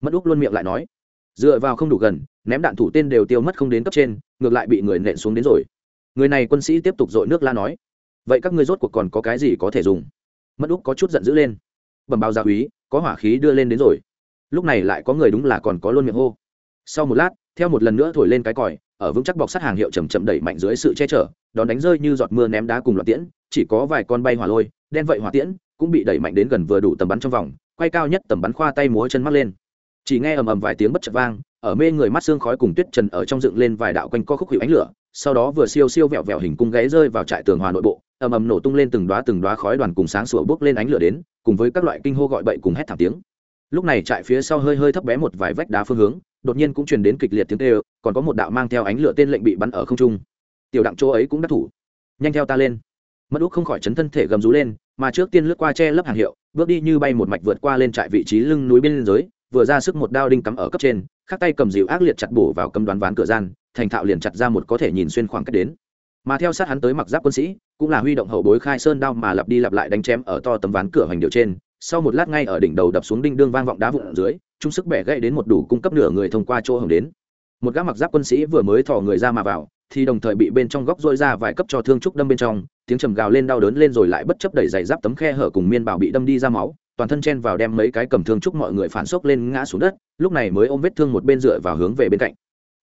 Mất úc luôn miệng lại nói dựa vào không đủ gần, ném đạn thủ tên đều tiêu mất không đến cấp trên, ngược lại bị người nện xuống đến rồi. Người này quân sĩ tiếp tục dội nước la nói, vậy các ngươi rốt cuộc còn có cái gì có thể dùng? Mất úc có chút giận dữ lên. Bẩm báo gia úy, có hỏa khí đưa lên đến rồi. Lúc này lại có người đúng là còn có luôn miệng hô. Sau một lát, theo một lần nữa thổi lên cái còi, ở vững chắc bọc sắt hàng hiệu chầm chậm đẩy mạnh dưới sự che chở, đón đánh rơi như giọt mưa ném đá cùng loạt tiễn, chỉ có vài con bay hỏa lôi, đen vậy hỏa tiễn, cũng bị đẩy mạnh đến gần vừa đủ tầm bắn trong vòng, quay cao nhất tầm bắn khoa tay múa chân mắt lên chỉ nghe ầm ầm vài tiếng bất chợt vang, ở mê người mắt xương khói cùng tuyết trần ở trong dựng lên vài đạo quanh co khúc hiệu ánh lửa, sau đó vừa siêu siêu vẹo vẹo hình cung gáy rơi vào trại tường hòa nội bộ, ầm ầm nổ tung lên từng đóa từng đóa khói đoàn cùng sáng sủa bốc lên ánh lửa đến, cùng với các loại kinh hô gọi bậy cùng hét thảm tiếng. Lúc này trại phía sau hơi hơi thấp bé một vài vách đá phương hướng, đột nhiên cũng truyền đến kịch liệt tiếng kêu, còn có một đạo mang theo ánh lửa tên lệnh bị bắn ở không trung. Tiểu đặng chỗ ấy cũng đắc thủ. Nhanh theo ta lên. Mất úc không khỏi chấn thân thể gầm rú lên, mà trước tiên lướt qua che lớp hàng hiệu, bước đi như bay một mạch vượt qua lên trại vị trí lưng núi bên dưới vừa ra sức một đao đinh cắm ở cấp trên, khắc tay cầm dịu ác liệt chặt bổ vào cầm đoán ván cửa gian, thành thạo liền chặt ra một có thể nhìn xuyên khoảng cách đến. Mà theo sát hắn tới mặc giáp quân sĩ, cũng là huy động hậu bối khai sơn đao mà lặp đi lặp lại đánh chém ở to tấm ván cửa hoành điều trên, sau một lát ngay ở đỉnh đầu đập xuống đinh đương vang vọng đá vụn dưới trung sức bẻ gãy đến một đủ cung cấp nửa người thông qua chỗ hồng đến. Một gã mặc giáp quân sĩ vừa mới thò người ra mà vào, thì đồng thời bị bên trong góc rôi ra vài cấp cho thương trúc đâm bên trong, tiếng trầm gào lên đau đớn lên rồi lại bất chấp đẩy giày giáp tấm khe hở cùng miên bảo bị đâm đi ra máu toàn thân chen vào đem mấy cái cầm thương trúc mọi người phản sốc lên ngã xuống đất, lúc này mới ôm vết thương một bên dựa vào hướng về bên cạnh.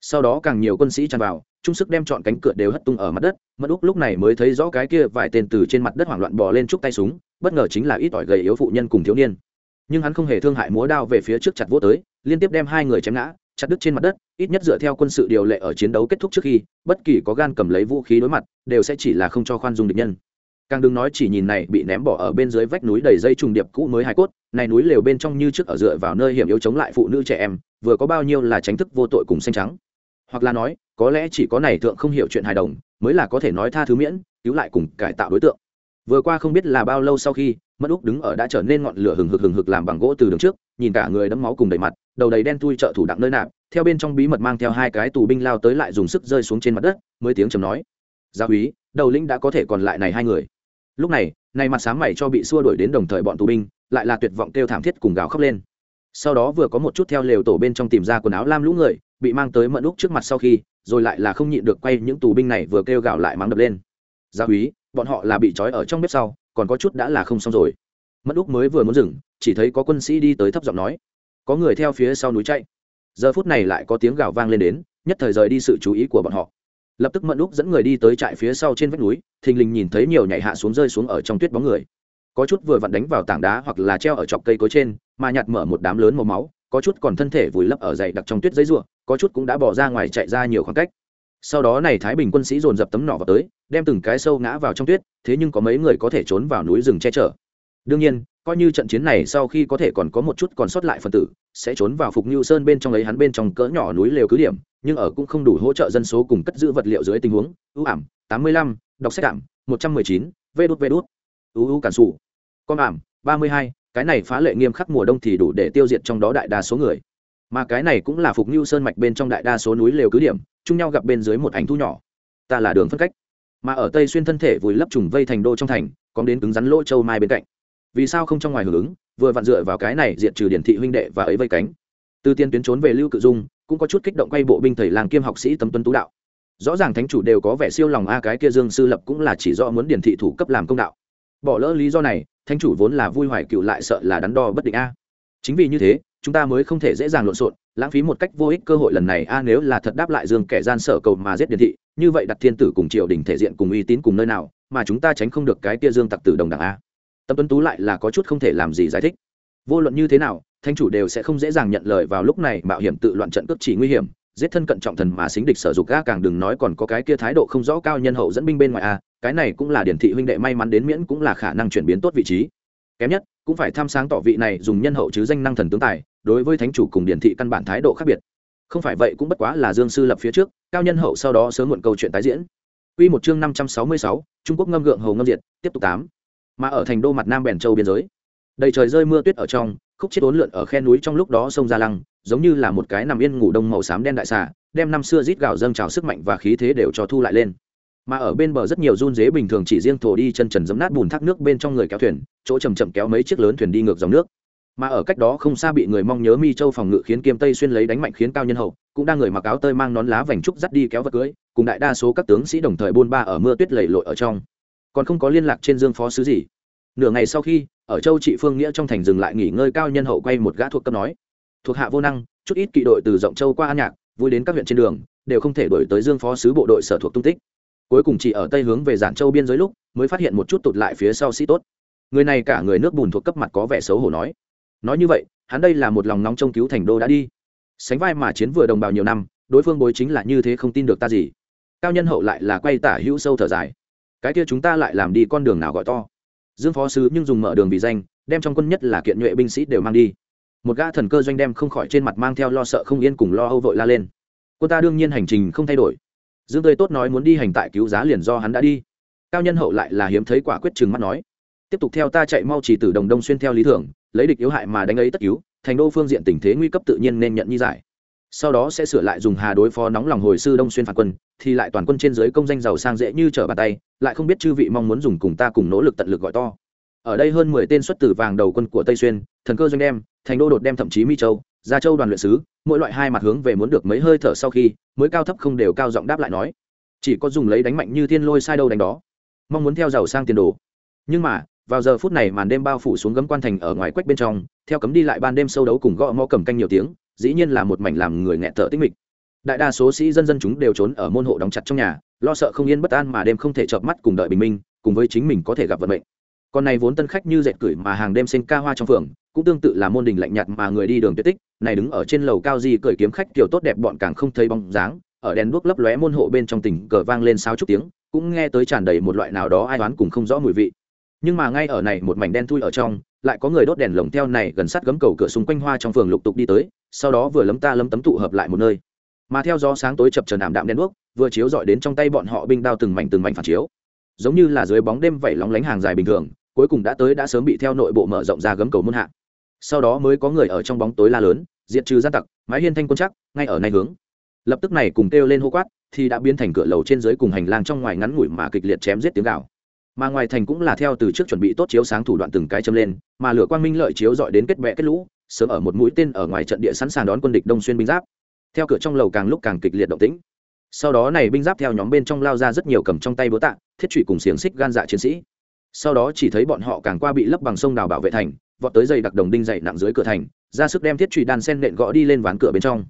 Sau đó càng nhiều quân sĩ tràn vào trung sức đem chọn cánh cửa đều hất tung ở mặt đất mất úc lúc này mới thấy rõ cái kia vài tên từ trên mặt đất hoảng loạn bò lên trúc tay súng, bất ngờ chính là ít ỏi gầy yếu phụ nhân cùng thiếu niên. Nhưng hắn không hề thương hại múa đao về phía trước chặt vô tới, liên tiếp đem hai người chém ngã, chặt đứt trên mặt đất, ít nhất dựa theo quân sự điều lệ ở chiến đấu kết thúc trước khi, bất kỳ có gan cầm lấy vũ khí đối mặt, đều sẽ chỉ là không cho khoan dung địch nhân càng đừng nói chỉ nhìn này, bị ném bỏ ở bên dưới vách núi đầy dây trùng điệp cũ mới hài cốt, này núi lều bên trong như trước ở dựa vào nơi hiểm yếu chống lại phụ nữ trẻ em, vừa có bao nhiêu là tránh thức vô tội cùng xanh trắng. Hoặc là nói, có lẽ chỉ có này thượng không hiểu chuyện hài đồng, mới là có thể nói tha thứ miễn, cứu lại cùng cải tạo đối tượng. Vừa qua không biết là bao lâu sau khi mất úc đứng ở đã trở nên ngọn lửa hừng hực hừng hực làm bằng gỗ từ đường trước, nhìn cả người đẫm máu cùng đầy mặt, đầu đầy đen thui trợ thủ đặng nơi nạp, theo bên trong bí mật mang theo hai cái tù binh lao tới lại dùng sức rơi xuống trên mặt đất, mới tiếng chầm nói. Gia úy, đầu lĩnh đã có thể còn lại này hai người lúc này này mặt sáng mày cho bị xua đuổi đến đồng thời bọn tù binh, lại là tuyệt vọng kêu thảm thiết cùng gào khóc lên. Sau đó vừa có một chút theo lều tổ bên trong tìm ra quần áo lam lũ người, bị mang tới mận úc trước mặt sau khi, rồi lại là không nhịn được quay những tù binh này vừa kêu gào lại mắng đập lên. Gia úy, bọn họ là bị trói ở trong bếp sau, còn có chút đã là không xong rồi. Mẫn úc mới vừa muốn dừng, chỉ thấy có quân sĩ đi tới thấp giọng nói. Có người theo phía sau núi chạy. Giờ phút này lại có tiếng gào vang lên đến, nhất thời rời đi sự chú ý của bọn họ lập tức Mận úc dẫn người đi tới trại phía sau trên vách núi, thình lình nhìn thấy nhiều nhảy hạ xuống rơi xuống ở trong tuyết bóng người. Có chút vừa vặn đánh vào tảng đá hoặc là treo ở chọc cây cối trên, mà nhặt mở một đám lớn màu máu, có chút còn thân thể vùi lấp ở dày đặc trong tuyết giấy ruộng có chút cũng đã bỏ ra ngoài chạy ra nhiều khoảng cách. Sau đó này thái bình quân sĩ dồn dập tấm nỏ vào tới, đem từng cái sâu ngã vào trong tuyết, thế nhưng có mấy người có thể trốn vào núi rừng che chở đương nhiên, coi như trận chiến này sau khi có thể còn có một chút còn sót lại phần tử, sẽ trốn vào phục như sơn bên trong lấy hắn bên trong cỡ nhỏ núi lều cứ điểm, nhưng ở cũng không đủ hỗ trợ dân số cùng cất giữ vật liệu dưới tình huống. Ưu ảm, tám mươi lăm, đọc sách ảm, một trăm mười chín, vê đốt vê đốt ưu ưu cản sủ con ảm, ba mươi hai, cái này phá lệ nghiêm khắc mùa đông thì đủ để tiêu diệt trong đó đại đa số người. Mà cái này cũng là phục như sơn mạch bên trong đại đa số núi lều cứ điểm, chung nhau gặp bên dưới một ảnh thu nhỏ. Ta là đường phân cách. Mà ở tây xuyên thân thể vùi lấp trùng vây thành đô trong thành, có đến cứng rắn lỗ châu mai bên cạnh vì sao không trong ngoài hưởng ứng, vừa vặn dựa vào cái này diện trừ điển thị huynh đệ và ấy vây cánh. Từ tiên tuyến trốn về lưu cự dung, cũng có chút kích động quay bộ binh thầy làng kiêm học sĩ tấm tuân tú đạo. Rõ ràng thánh chủ đều có vẻ siêu lòng a cái kia dương sư lập cũng là chỉ do muốn điển thị thủ cấp làm công đạo. Bỏ lỡ lý do này, thánh chủ vốn là vui hoài cựu lại sợ là đắn đo bất định a. Chính vì như thế, chúng ta mới không thể dễ dàng lộn xộn, lãng phí một cách vô ích cơ hội lần này a nếu là thật đáp lại dương kẻ gian sở cầu mà giết điển thị, như vậy đặt thiên tử cùng triều đình thể diện cùng uy tín cùng nơi nào, mà chúng ta tránh không được cái kia dương tặc tử đồng đảng a tâm tuấn tú lại là có chút không thể làm gì giải thích. Vô luận như thế nào thanh chủ đều sẽ không dễ dàng nhận lời vào lúc này mạo hiểm tự loạn trận cướp chỉ nguy hiểm giết thân cận trọng thần mà xính địch sở dục ga càng đừng nói còn có cái kia thái độ không rõ cao nhân hậu dẫn binh bên ngoài a cái này cũng là điển thị huynh đệ may mắn đến miễn cũng là khả năng chuyển biến tốt vị trí. Kém nhất cũng phải tham sáng tỏ vị này dùng nhân hậu chứ danh năng thần tướng tài đối với thánh chủ cùng điển thị căn bản thái độ khác biệt. Không phải vậy cũng bất quá là dương sư lập phía trước cao nhân hậu sau đó sớm muộn câu chuyện tái diễn. Quy một chương năm trăm sáu mươi sáu, Trung Quốc ngâm gượng hồ ngâm diệt, tiếp tục tám. Mà ở thành đô mặt Nam Bèn Châu biên giới, đầy trời rơi mưa tuyết ở trong, khúc chết ốn lượn ở khe núi trong lúc đó sông ra lăng giống như là một cái nằm yên ngủ đông màu xám đen đại xà đem năm xưa rít gạo dâng trào sức mạnh và khí thế đều cho thu lại lên. Mà ở bên bờ rất nhiều run dế bình thường chỉ riêng thổ đi chân trần dấm nát bùn thác nước bên trong người kéo thuyền chỗ chầm chậm kéo mấy chiếc lớn thuyền đi ngược dòng nước. Mà ở cách đó không xa bị người mong nhớ mi châu phòng ngự khiến kiêm tây xuyên lấy đánh mạnh khiến cao nhân hậu cũng đang người mặc áo tơi mang nón lá vành trúc dắt đi kéo vật cưới cùng đại đa số các tướng sĩ đồng thời buôn ba ở mưa tuyết lầy lội ở trong còn không có liên lạc trên dương phó sứ gì. Nửa ngày sau khi, ở châu trị phương nghĩa trong thành dừng lại nghỉ ngơi cao nhân hậu quay một gã thuộc cấp nói, thuộc hạ vô năng, chút ít kỵ đội từ rộng châu qua an nhạc, vui đến các huyện trên đường, đều không thể đổi tới dương phó sứ bộ đội sở thuộc tung tích. Cuối cùng chỉ ở tây hướng về giản châu biên giới lúc, mới phát hiện một chút tụt lại phía sau sĩ tốt. Người này cả người nước bùn thuộc cấp mặt có vẻ xấu hổ nói nói như vậy, hắn đây là một lòng nóng trông cứu thành đô đã đi. Sánh vai mà chiến vừa đồng bào nhiều năm, đối phương bối chính là như thế không tin được ta gì. Cao nhân hậu lại là quay tả hữu sâu thở dài cái kia chúng ta lại làm đi con đường nào gọi to. Dương phó sứ nhưng dùng mở đường vì danh, đem trong quân nhất là kiện nhuệ binh sĩ đều mang đi. Một gã thần cơ doanh đem không khỏi trên mặt mang theo lo sợ không yên cùng lo âu vội la lên. Quân ta đương nhiên hành trình không thay đổi. Dương tươi tốt nói muốn đi hành tại cứu giá liền do hắn đã đi. Cao nhân hậu lại là hiếm thấy quả quyết chừng mắt nói. Tiếp tục theo ta chạy mau chỉ từ đồng đông xuyên theo lý tưởng lấy địch yếu hại mà đánh ấy tất cứu, thành đô phương diện tình thế nguy cấp tự nhiên nên nhận như giải sau đó sẽ sửa lại dùng hà đối phó nóng lòng hồi sư đông xuyên phản quân, thì lại toàn quân trên dưới công danh giàu sang dễ như trở bàn tay, lại không biết chư vị mong muốn dùng cùng ta cùng nỗ lực tận lực gọi to. Ở đây hơn mười tên xuất tử vàng đầu quân của tây xuyên, thần cơ doanh đem, thành đô đột đem thậm chí mi châu, gia châu đoàn luyện sứ, mỗi loại hai mặt hướng về muốn được mấy hơi thở sau khi, mới cao thấp không đều cao giọng đáp lại nói, chỉ có dùng lấy đánh mạnh như thiên lôi sai đâu đánh đó, mong muốn theo giàu sang tiền đồ. Nhưng mà, vào giờ phút này màn đêm bao phủ xuống gấm quan thành ở ngoài quách bên trong, theo cấm đi lại ban đêm sâu đấu cùng gõ mò cầm canh nhiều tiếng dĩ nhiên là một mảnh làm người nghẹt thở tích mịch. Đại đa số sĩ dân dân chúng đều trốn ở môn hộ đóng chặt trong nhà, lo sợ không yên bất an mà đêm không thể chợp mắt cùng đợi bình minh, cùng với chính mình có thể gặp vận mệnh. Còn này vốn tân khách như dệt cửi mà hàng đêm sinh ca hoa trong phường, cũng tương tự là môn đình lạnh nhạt mà người đi đường tuyệt tích, này đứng ở trên lầu cao di cởi kiếm khách kiểu tốt đẹp bọn càng không thấy bóng dáng, ở đèn đuốc lấp lóe môn hộ bên trong tỉnh cờ vang lên sao chút tiếng, cũng nghe tới tràn đầy một loại nào đó ai đoán cùng không rõ mùi vị. Nhưng mà ngay ở này một mảnh đen thui ở trong lại có người đốt đèn lồng theo này gần sát gấm cầu cửa xung quanh hoa trong phường lục tục đi tới, sau đó vừa lấm ta lấm tấm tụ hợp lại một nơi. Mà theo gió sáng tối chập trần ảm đạm đen đuốc, vừa chiếu dọi đến trong tay bọn họ binh đao từng mảnh từng mảnh phản chiếu. Giống như là dưới bóng đêm vẩy lóng lánh hàng dài bình thường, cuối cùng đã tới đã sớm bị theo nội bộ mở rộng ra gấm cầu môn hạ. Sau đó mới có người ở trong bóng tối la lớn, diệt trừ gian tặc, mái hiên thanh quân chắc, ngay ở này hướng. Lập tức này cùng kêu lên hô quát, thì đã biến thành cửa lầu trên dưới cùng hành lang trong ngoài ngắn ngủi mà kịch liệt chém giết tiếng gào mà ngoài thành cũng là theo từ trước chuẩn bị tốt chiếu sáng thủ đoạn từng cái châm lên, mà lửa quang minh lợi chiếu dọi đến kết vẽ kết lũ, sớm ở một mũi tên ở ngoài trận địa sẵn sàng đón quân địch đông xuyên binh giáp. Theo cửa trong lầu càng lúc càng kịch liệt động tĩnh. Sau đó này binh giáp theo nhóm bên trong lao ra rất nhiều cầm trong tay búa tạ, thiết trụy cùng xiềng xích gan dạ chiến sĩ. Sau đó chỉ thấy bọn họ càng qua bị lấp bằng sông đào bảo vệ thành, vọt tới dày đặc đồng đinh dày nặng dưới cửa thành, ra sức đem thiết trụy đan sen nện gõ đi lên ván cửa bên trong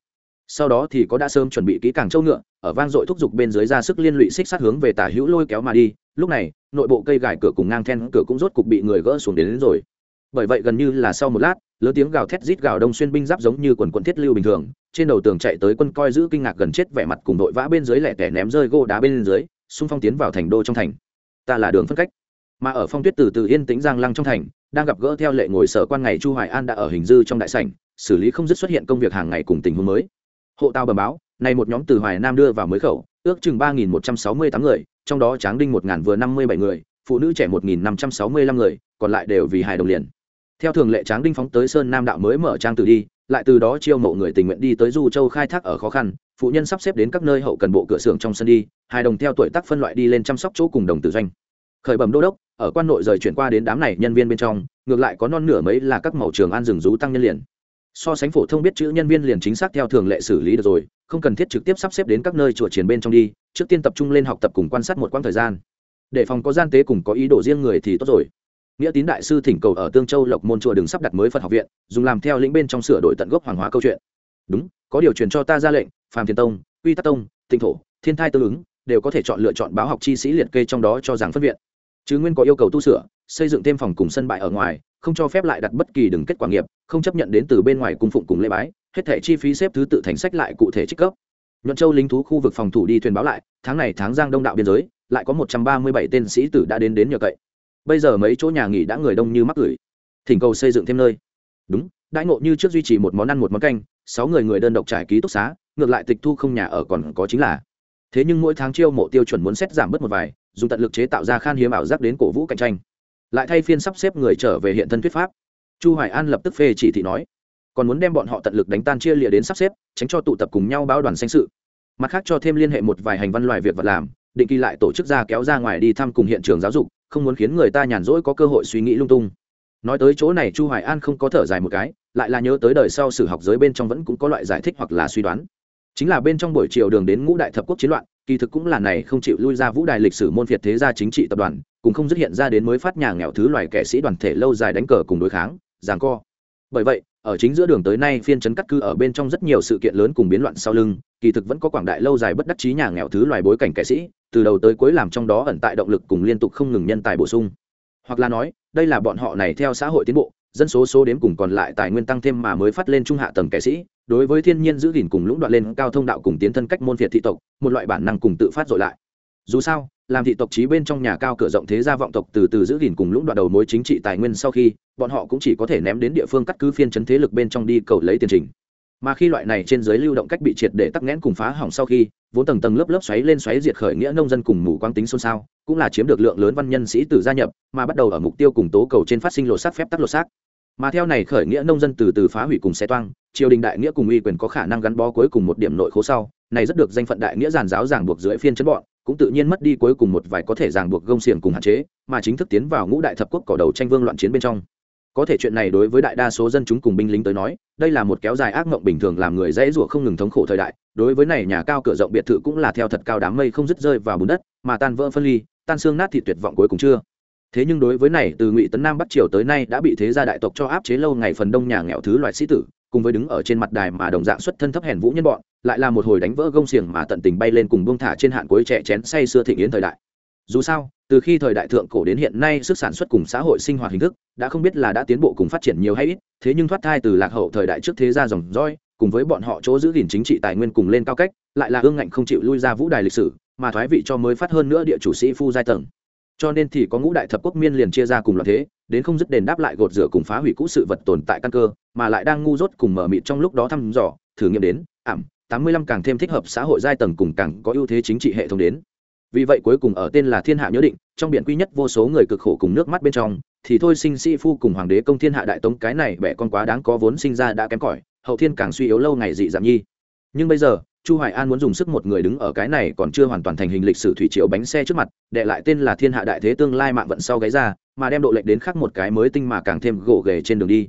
sau đó thì có đã sớm chuẩn bị kỹ càng châu ngựa ở vang dội thúc giục bên dưới ra sức liên lụy xích sát hướng về tả hữu lôi kéo mà đi. Lúc này nội bộ cây gài cửa cùng ngang then cửa cũng rốt cục bị người gỡ xuống đến, đến rồi. Bởi vậy gần như là sau một lát lớn tiếng gào thét rít gào đông xuyên binh giáp giống như quần quần thiết lưu bình thường trên đầu tường chạy tới quân coi giữ kinh ngạc gần chết vẻ mặt cùng đội vã bên dưới lẻ tẻ ném rơi gô đá bên dưới xung phong tiến vào thành đô trong thành. Ta là đường phân cách. Mà ở phong tuyết từ từ yên tĩnh giang lăng trong thành đang gặp gỡ theo lệ ngồi sở quan ngày chu hoài an đã ở hình dư trong đại sảnh xử lý không dứt xuất hiện công việc hàng ngày cùng tình huống mới hộ tao bẩm báo, này một nhóm từ hoài nam đưa vào mới khẩu, ước chừng ba nghìn một trăm sáu mươi tám người, trong đó tráng đinh một ngàn vừa năm mươi bảy người, phụ nữ trẻ một nghìn năm trăm sáu mươi lăm người, còn lại đều vì hài đồng liền. Theo thường lệ tráng đinh phóng tới sơn nam đạo mới mở trang từ đi, lại từ đó chiêu mộ người tình nguyện đi tới du châu khai thác ở khó khăn, phụ nhân sắp xếp đến các nơi hậu cần bộ cửa xưởng trong sân đi, hài đồng theo tuổi tác phân loại đi lên chăm sóc chỗ cùng đồng tử doanh. Khởi bẩm đô đốc, ở quan nội rời chuyển qua đến đám này nhân viên bên trong, ngược lại có non nửa mấy là các mẫu trường an rừng rú tăng nhân liền so sánh phổ thông biết chữ nhân viên liền chính xác theo thường lệ xử lý được rồi, không cần thiết trực tiếp sắp xếp đến các nơi chùa triển bên trong đi, trước tiên tập trung lên học tập cùng quan sát một quãng thời gian. Để phòng có gian tế cùng có ý đồ riêng người thì tốt rồi. Nghĩa tín đại sư thỉnh cầu ở tương châu lộc môn chùa đường sắp đặt mới phật học viện, dùng làm theo lĩnh bên trong sửa đổi tận gốc hoàng hóa câu chuyện. Đúng, có điều truyền cho ta ra lệnh, phàm thiên tông uy tắc tông tinh thổ, thiên thai tương ứng, đều có thể chọn lựa chọn báo học chi sĩ liệt kê trong đó cho rằng phân viện. Chứ nguyên có yêu cầu tu sửa, xây dựng thêm phòng cùng sân bãi ở ngoài không cho phép lại đặt bất kỳ đừng kết quả nghiệp, không chấp nhận đến từ bên ngoài cung phụng cùng lễ bái, hết thẻ chi phí xếp thứ tự thành sách lại cụ thể trích cấp nhuận châu lính thú khu vực phòng thủ đi thuyền báo lại, tháng này tháng giang đông đạo biên giới, lại có một trăm ba mươi bảy tên sĩ tử đã đến đến nhờ cậy. Bây giờ mấy chỗ nhà nghỉ đã người đông như mắc gửi thỉnh cầu xây dựng thêm nơi. Đúng, đãi ngộ như trước duy trì một món ăn một món canh, sáu người người đơn độc trải ký túc xá, ngược lại tịch thu không nhà ở còn có chính là. Thế nhưng mỗi tháng chiêu mộ tiêu chuẩn muốn xét giảm bớt một vài, dùng tận lực chế tạo ra khan hiếm ảo giác đến cổ vũ cạnh tranh lại thay phiên sắp xếp người trở về hiện thân thuyết pháp. Chu hoài an lập tức phê chỉ thị nói, còn muốn đem bọn họ tận lực đánh tan chia lịa đến sắp xếp, tránh cho tụ tập cùng nhau báo đoàn sanh sự. Mặt khác cho thêm liên hệ một vài hành văn loài việc vật làm, định kỳ lại tổ chức ra kéo ra ngoài đi thăm cùng hiện trường giáo dục, không muốn khiến người ta nhàn rỗi có cơ hội suy nghĩ lung tung. Nói tới chỗ này chu hoài an không có thở dài một cái, lại là nhớ tới đời sau sử học giới bên trong vẫn cũng có loại giải thích hoặc là suy đoán. Chính là bên trong buổi chiều đường đến ngũ đại thập quốc chiến loạn kỳ thực cũng là này không chịu lui ra vũ đài lịch sử môn việt thế gia chính trị tập đoàn cũng không dứt hiện ra đến mới phát nhà nghèo thứ loài kẻ sĩ đoàn thể lâu dài đánh cờ cùng đối kháng giảng co. Bởi vậy, ở chính giữa đường tới nay phiên chấn cắt cư ở bên trong rất nhiều sự kiện lớn cùng biến loạn sau lưng, kỳ thực vẫn có quảng đại lâu dài bất đắc chí nhà nghèo thứ loài bối cảnh kẻ sĩ, từ đầu tới cuối làm trong đó ẩn tại động lực cùng liên tục không ngừng nhân tài bổ sung. Hoặc là nói, đây là bọn họ này theo xã hội tiến bộ dân số số đếm cùng còn lại tài nguyên tăng thêm mà mới phát lên trung hạ tầng kẻ sĩ, đối với thiên nhiên giữ gìn cùng lũng đoạn lên cao thông đạo cùng tiến thân cách môn phiệt thị tộc, một loại bản năng cùng tự phát dội lại. Dù sao, làm thị tộc trí bên trong nhà cao cửa rộng thế gia vọng tộc từ từ giữ gìn cùng lũng đoạn đầu mối chính trị tài nguyên sau khi, bọn họ cũng chỉ có thể ném đến địa phương cắt cứ phiên chấn thế lực bên trong đi cầu lấy tiền trình. Mà khi loại này trên giới lưu động cách bị triệt để tắc nghẽn cùng phá hỏng sau khi, vốn tầng tầng lớp lớp xoáy lên xoáy diệt khởi nghĩa nông dân cùng mù quang tính xôn xao, cũng là chiếm được lượng lớn văn nhân sĩ tử gia nhập, mà bắt đầu ở mục tiêu cùng tố cầu trên phát sinh lột xác phép tắc lột xác mà theo này khởi nghĩa nông dân từ từ phá hủy cùng xe toang, triều đình đại nghĩa cùng uy quyền có khả năng gắn bó cuối cùng một điểm nội khố sau, này rất được danh phận đại nghĩa giàn giáo giảng buộc dưới phiên chấn bọn, cũng tự nhiên mất đi cuối cùng một vài có thể ràng buộc gông xiềng cùng hạn chế, mà chính thức tiến vào ngũ đại thập quốc cỏ đầu tranh vương loạn chiến bên trong. Có thể chuyện này đối với đại đa số dân chúng cùng binh lính tới nói, đây là một kéo dài ác mộng bình thường làm người dễ rủa không ngừng thống khổ thời đại, đối với này nhà cao cửa rộng biệt thự cũng là theo thật cao đám mây không dứt rơi vào bùn đất, mà tan vỡ phân ly, tan xương nát thì tuyệt vọng cuối cùng chưa thế nhưng đối với này, từ ngụy tấn nam bắc triều tới nay đã bị thế gia đại tộc cho áp chế lâu ngày phần đông nhà nghèo thứ loại sĩ tử, cùng với đứng ở trên mặt đài mà đồng dạng xuất thân thấp hèn vũ nhân bọn, lại là một hồi đánh vỡ gông xiềng mà tận tình bay lên cùng buông thả trên hạn cuối trẻ chén say xưa thịnh yến thời đại. Dù sao, từ khi thời đại thượng cổ đến hiện nay sức sản xuất cùng xã hội sinh hoạt hình thức đã không biết là đã tiến bộ cùng phát triển nhiều hay ít, thế nhưng thoát thai từ lạc hậu thời đại trước thế gia dòng roi cùng với bọn họ chỗ giữ gìn chính trị tài nguyên cùng lên cao cách, lại là ương ngạnh không chịu lui ra vũ đài lịch sử, mà thoái vị cho mới phát hơn nữa địa chủ sĩ phu giai tầng cho nên thì có ngũ đại thập quốc miên liền chia ra cùng loạn thế, đến không dứt đền đáp lại gột rửa cùng phá hủy cũ sự vật tồn tại căn cơ, mà lại đang ngu dốt cùng mở mịt trong lúc đó thăm dò, thử nghiệm đến, ảm, tám mươi lăm càng thêm thích hợp xã hội giai tầng cùng càng có ưu thế chính trị hệ thống đến. Vì vậy cuối cùng ở tên là thiên hạ nhớ định, trong biển quy nhất vô số người cực khổ cùng nước mắt bên trong, thì thôi sinh sĩ phu cùng hoàng đế công thiên hạ đại tống cái này bẻ con quá đáng có vốn sinh ra đã kém cỏi, hậu thiên càng suy yếu lâu ngày dị giảm nhi. Nhưng bây giờ chu hoài an muốn dùng sức một người đứng ở cái này còn chưa hoàn toàn thành hình lịch sử thủy triều bánh xe trước mặt, đệ lại tên là thiên hạ đại thế tương lai mạng vận sau gáy ra, mà đem độ lệch đến khác một cái mới tinh mà càng thêm gỗ ghề trên đường đi.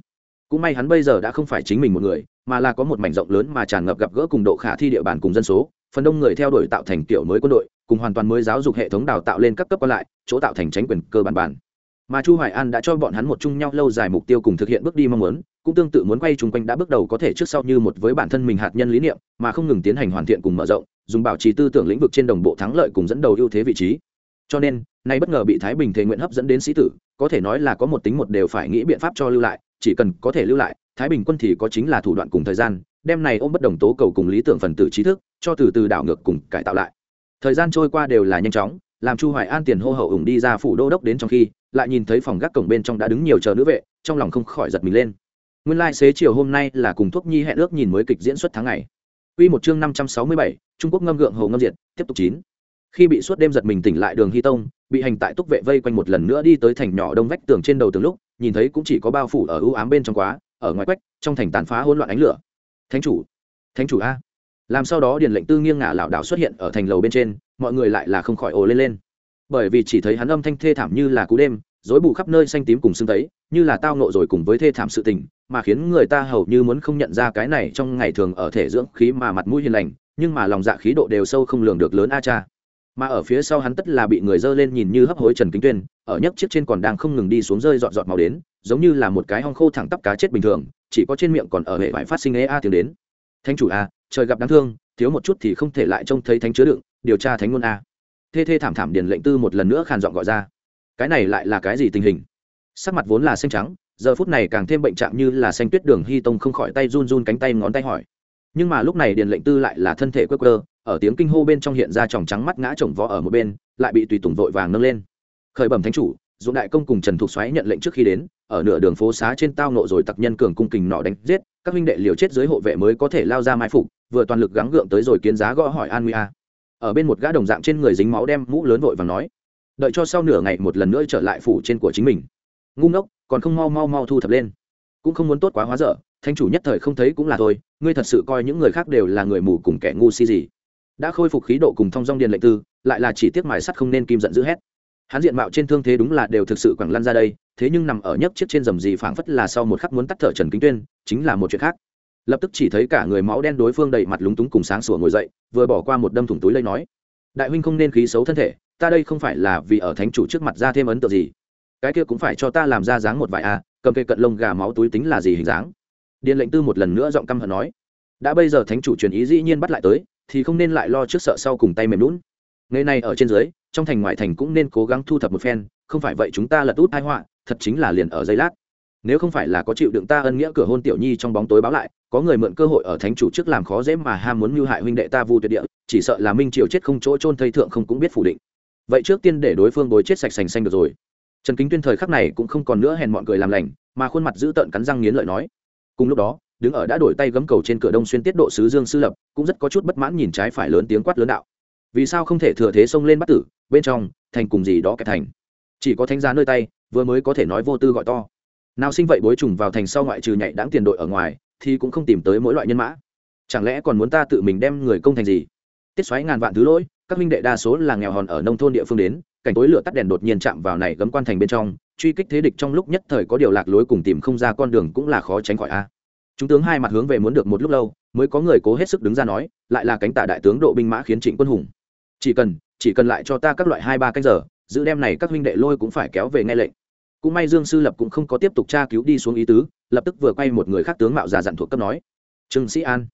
Cũng may hắn bây giờ đã không phải chính mình một người, mà là có một mảnh rộng lớn mà tràn ngập gặp gỡ cùng độ khả thi địa bàn cùng dân số, phần đông người theo đuổi tạo thành tiểu mới quân đội, cùng hoàn toàn mới giáo dục hệ thống đào tạo lên các cấp còn lại, chỗ tạo thành tránh quyền cơ bản bản mà chu hoài an đã cho bọn hắn một chung nhau lâu dài mục tiêu cùng thực hiện bước đi mong muốn, cũng tương tự muốn quay chung quanh đã bước đầu có thể trước sau như một với bản thân mình hạt nhân lý niệm, mà không ngừng tiến hành hoàn thiện cùng mở rộng, dùng bảo trì tư tưởng lĩnh vực trên đồng bộ thắng lợi cùng dẫn đầu ưu thế vị trí. Cho nên, nay bất ngờ bị thái bình thế nguyện hấp dẫn đến sĩ tử, có thể nói là có một tính một đều phải nghĩ biện pháp cho lưu lại, chỉ cần có thể lưu lại, thái bình quân thì có chính là thủ đoạn cùng thời gian, đem này ôm bất đồng tố cầu cùng lý tưởng phần tử trí thức, cho từ từ đảo ngược cùng cải tạo lại. Thời gian trôi qua đều là nhanh chóng làm chu hoài an tiền hô hậu ủng đi ra phủ đô đốc đến trong khi lại nhìn thấy phòng gác cổng bên trong đã đứng nhiều chờ nữ vệ trong lòng không khỏi giật mình lên nguyên lai xế chiều hôm nay là cùng thuốc nhi hẹn ước nhìn mới kịch diễn xuất tháng ngày Quy một chương 567, Trung Quốc ngâm gượng hồ ngâm diệt, tiếp tục chín. Khi bị suốt đêm giật mình tỉnh lại Đường Hy Tông, bị hành tại túc vệ vây quanh một lần nữa đi tới thành nhỏ đông vách tường trên đầu tường lúc, nhìn thấy cũng chỉ có bao phủ ở ưu ám bên trong quá, ở ngoài quách, trong thành tàn phá hỗn loạn ánh lửa. Thánh chủ, Thánh chủ a. Làm sau đó điền lệnh tư nghiêng ngả lão đảo xuất hiện ở thành lầu bên trên, mọi người lại là không khỏi ồ lên lên. Bởi vì chỉ thấy hắn âm thanh thê thảm như là cú đêm, rối bù khắp nơi xanh tím cùng xương thấy, như là tao nộ rồi cùng với thê thảm sự tình, mà khiến người ta hầu như muốn không nhận ra cái này trong ngày thường ở thể dưỡng khí mà mặt mũi hiền lành nhưng mà lòng dạ khí độ đều sâu không lường được lớn a cha mà ở phía sau hắn tất là bị người dơ lên nhìn như hấp hối trần kính tuyên ở nhấc chiếc trên còn đang không ngừng đi xuống rơi dọn dọn màu đến giống như là một cái hong khô thẳng tắp cá chết bình thường chỉ có trên miệng còn ở hệ vải phát sinh ế a tiếng đến thánh chủ a trời gặp đáng thương thiếu một chút thì không thể lại trông thấy thánh chứa đựng điều tra thánh ngôn a. Thê thê thảm thảm điền lệnh tư một lần nữa khàn giọng gọi ra. Cái này lại là cái gì tình hình? Sắc mặt vốn là xanh trắng, giờ phút này càng thêm bệnh trạng như là xanh tuyết đường hy tông không khỏi tay run run cánh tay ngón tay hỏi. Nhưng mà lúc này điền lệnh tư lại là thân thể quơ quơ, ở tiếng kinh hô bên trong hiện ra tròng trắng mắt ngã chồng vó ở một bên, lại bị tùy tùng vội vàng nâng lên. Khởi bẩm thánh chủ, dũng đại công cùng trần thục xoáy nhận lệnh trước khi đến, ở nửa đường phố xá trên tao nộ rồi tặc nhân cường cung kình nọ đánh giết, các huynh đệ liều chết dưới hộ vệ mới có thể lao ra mai phục, vừa toàn lực gắng gượng tới rồi kiến giá gõ hỏi an nguy a ở bên một gã đồng dạng trên người dính máu đem mũ lớn vội và nói, đợi cho sau nửa ngày một lần nữa trở lại phủ trên của chính mình. Ngu ngốc, còn không mau mau mau thu thập lên. Cũng không muốn tốt quá hóa dở thanh chủ nhất thời không thấy cũng là thôi, ngươi thật sự coi những người khác đều là người mù cùng kẻ ngu si gì. Đã khôi phục khí độ cùng thong dong điền lệnh tư, lại là chỉ tiếc mài sắt không nên kim giận dữ hét. Hắn diện mạo trên thương thế đúng là đều thực sự quẳng lăn ra đây, thế nhưng nằm ở nhấp chiếc trên dầm gì phảng phất là sau một khắc muốn tắt thở trần kính tuyên, chính là một chuyện khác lập tức chỉ thấy cả người máu đen đối phương đầy mặt lúng túng cùng sáng sủa ngồi dậy, vừa bỏ qua một đâm thủng túi lây nói, đại huynh không nên khí xấu thân thể, ta đây không phải là vì ở thánh chủ trước mặt ra thêm ấn tượng gì. Cái kia cũng phải cho ta làm ra dáng một vài a, cầm cây cận lông gà máu túi tính là gì hình dáng? Điện lệnh tư một lần nữa giọng căm hận nói, đã bây giờ thánh chủ truyền ý dĩ nhiên bắt lại tới, thì không nên lại lo trước sợ sau cùng tay mềm lún ngày này ở trên dưới, trong thành ngoại thành cũng nên cố gắng thu thập một phen, không phải vậy chúng ta lật út tai họa, thật chính là liền ở giây lát. Nếu không phải là có chịu đựng ta ân nghĩa cửa hôn tiểu nhi trong bóng tối báo lại có người mượn cơ hội ở thánh chủ trước làm khó dễ mà ham muốn mưu hại huynh đệ ta vu tuyệt địa, chỉ sợ là minh triều chết không chỗ trôn thây thượng không cũng biết phủ định. Vậy trước tiên để đối phương bối chết sạch sành xanh được rồi. Trần kính tuyên thời khắc này cũng không còn nữa hèn mọn cười làm lành, mà khuôn mặt giữ tợn cắn răng nghiến lợi nói. Cùng lúc đó, đứng ở đã đổi tay gấm cầu trên cửa đông xuyên tiết độ sứ dương sư lập, cũng rất có chút bất mãn nhìn trái phải lớn tiếng quát lớn đạo. Vì sao không thể thừa thế xông lên bắt tử, bên trong, thành cùng gì đó kẹp thành. Chỉ có thánh giá nơi tay, vừa mới có thể nói vô tư gọi to. Nào sinh vậy bối trùng vào thành sau ngoại trừ nhạy đáng tiền đội ở ngoài thì cũng không tìm tới mỗi loại nhân mã. Chẳng lẽ còn muốn ta tự mình đem người công thành gì? Tiết xoáy ngàn vạn thứ lỗi, các minh đệ đa số là nghèo hòn ở nông thôn địa phương đến, cảnh tối lửa tắt đèn đột nhiên chạm vào này gấm quan thành bên trong, truy kích thế địch trong lúc nhất thời có điều lạc lối cùng tìm không ra con đường cũng là khó tránh khỏi a. Chúng tướng hai mặt hướng về muốn được một lúc lâu, mới có người cố hết sức đứng ra nói, lại là cánh tả đại tướng độ binh mã khiến trịnh quân hùng. Chỉ cần chỉ cần lại cho ta các loại hai ba canh giờ, giữ đem này các huynh đệ lôi cũng phải kéo về nghe lệnh. Cũng may dương sư lập cũng không có tiếp tục tra cứu đi xuống ý tứ lập tức vừa quay một người khác tướng mạo già dặn thuộc cấp nói, trương sĩ an,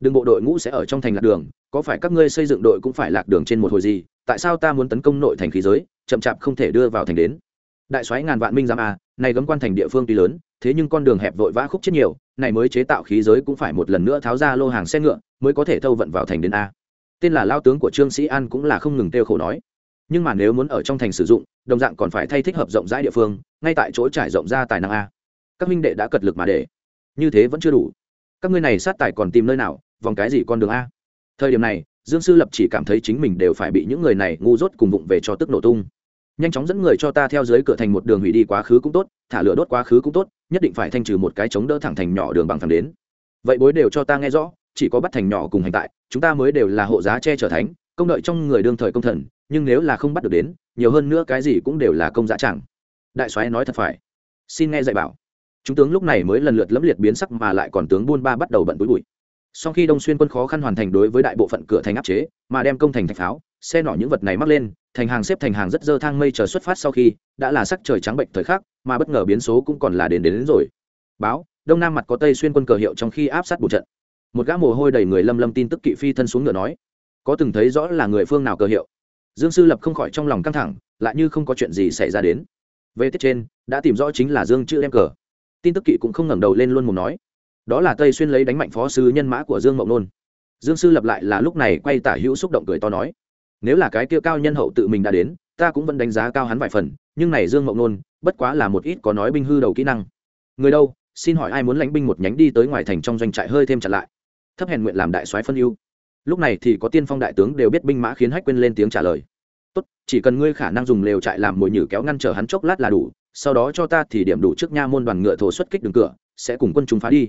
đừng bộ đội ngũ sẽ ở trong thành lạc đường, có phải các ngươi xây dựng đội cũng phải lạc đường trên một hồi gì? Tại sao ta muốn tấn công nội thành khí giới, chậm chạp không thể đưa vào thành đến? Đại soái ngàn vạn minh giám a, này gấm quan thành địa phương tuy lớn, thế nhưng con đường hẹp vội vã khúc chết nhiều, này mới chế tạo khí giới cũng phải một lần nữa tháo ra lô hàng xe ngựa mới có thể thâu vận vào thành đến a. Tên là lao tướng của trương sĩ an cũng là không ngừng tiêu khổ nói. Nhưng mà nếu muốn ở trong thành sử dụng, đồng dạng còn phải thay thích hợp rộng rãi địa phương, ngay tại chỗ trải rộng ra tài năng a các minh đệ đã cật lực mà để. Như thế vẫn chưa đủ. Các ngươi này sát tài còn tìm nơi nào, vòng cái gì con đường a? Thời điểm này, dương sư lập chỉ cảm thấy chính mình đều phải bị những người này ngu dốt cùng vụng về cho tức nổ tung. Nhanh chóng dẫn người cho ta theo dưới cửa thành một đường hủy đi quá khứ cũng tốt, thả lửa đốt quá khứ cũng tốt, nhất định phải thanh trừ một cái chống đỡ thẳng thành nhỏ đường bằng thẳng đến. Vậy bối đều cho ta nghe rõ, chỉ có bắt thành nhỏ cùng hành tại, chúng ta mới đều là hộ giá che trở thánh, công đợi trong người đương thời công thần, nhưng nếu là không bắt được đến, nhiều hơn nữa cái gì cũng đều là công giá chẳng. Đại soái nói thật phải. Xin nghe dạy bảo chúng tướng lúc này mới lần lượt lẫm liệt biến sắc mà lại còn tướng buôn ba bắt đầu bận bụi bụi. Sau khi đông xuyên quân khó khăn hoàn thành đối với đại bộ phận cửa thành áp chế mà đem công thành thạch pháo xe nỏ những vật này mắc lên thành hàng xếp thành hàng rất dơ thang mây chờ xuất phát sau khi đã là sắc trời trắng bệnh thời khắc mà bất ngờ biến số cũng còn là đến đến, đến rồi. Báo đông nam mặt có tây xuyên quân cờ hiệu trong khi áp sát bộ trận. Một gã mồ hôi đầy người lâm lâm tin tức kỵ phi thân xuống ngựa nói có từng thấy rõ là người phương nào cờ hiệu? Dương sư lập không khỏi trong lòng căng thẳng lại như không có chuyện gì xảy ra đến. Về tiết trên đã tìm rõ chính là dương chữ đem cờ tin tức kỵ cũng không ngẩng đầu lên luôn mồm nói. Đó là tây xuyên lấy đánh mạnh phó sứ nhân mã của dương mộng nôn. Dương sư lập lại là lúc này quay tả hữu xúc động cười to nói, nếu là cái kia cao nhân hậu tự mình đã đến, ta cũng vẫn đánh giá cao hắn vài phần, nhưng này dương mộng nôn, bất quá là một ít có nói binh hư đầu kỹ năng. Người đâu, xin hỏi ai muốn lãnh binh một nhánh đi tới ngoài thành trong doanh trại hơi thêm chặn lại? Thấp hèn nguyện làm đại soái phân ưu. Lúc này thì có tiên phong đại tướng đều biết binh mã khiến hách quên lên tiếng trả lời. Tốt, chỉ cần ngươi khả năng dùng lều trại làm mồi nhử kéo ngăn trở hắn chốc lát là đủ sau đó cho ta thì điểm đủ trước nha môn đoàn ngựa thổ xuất kích đường cửa, sẽ cùng quân chúng phá đi.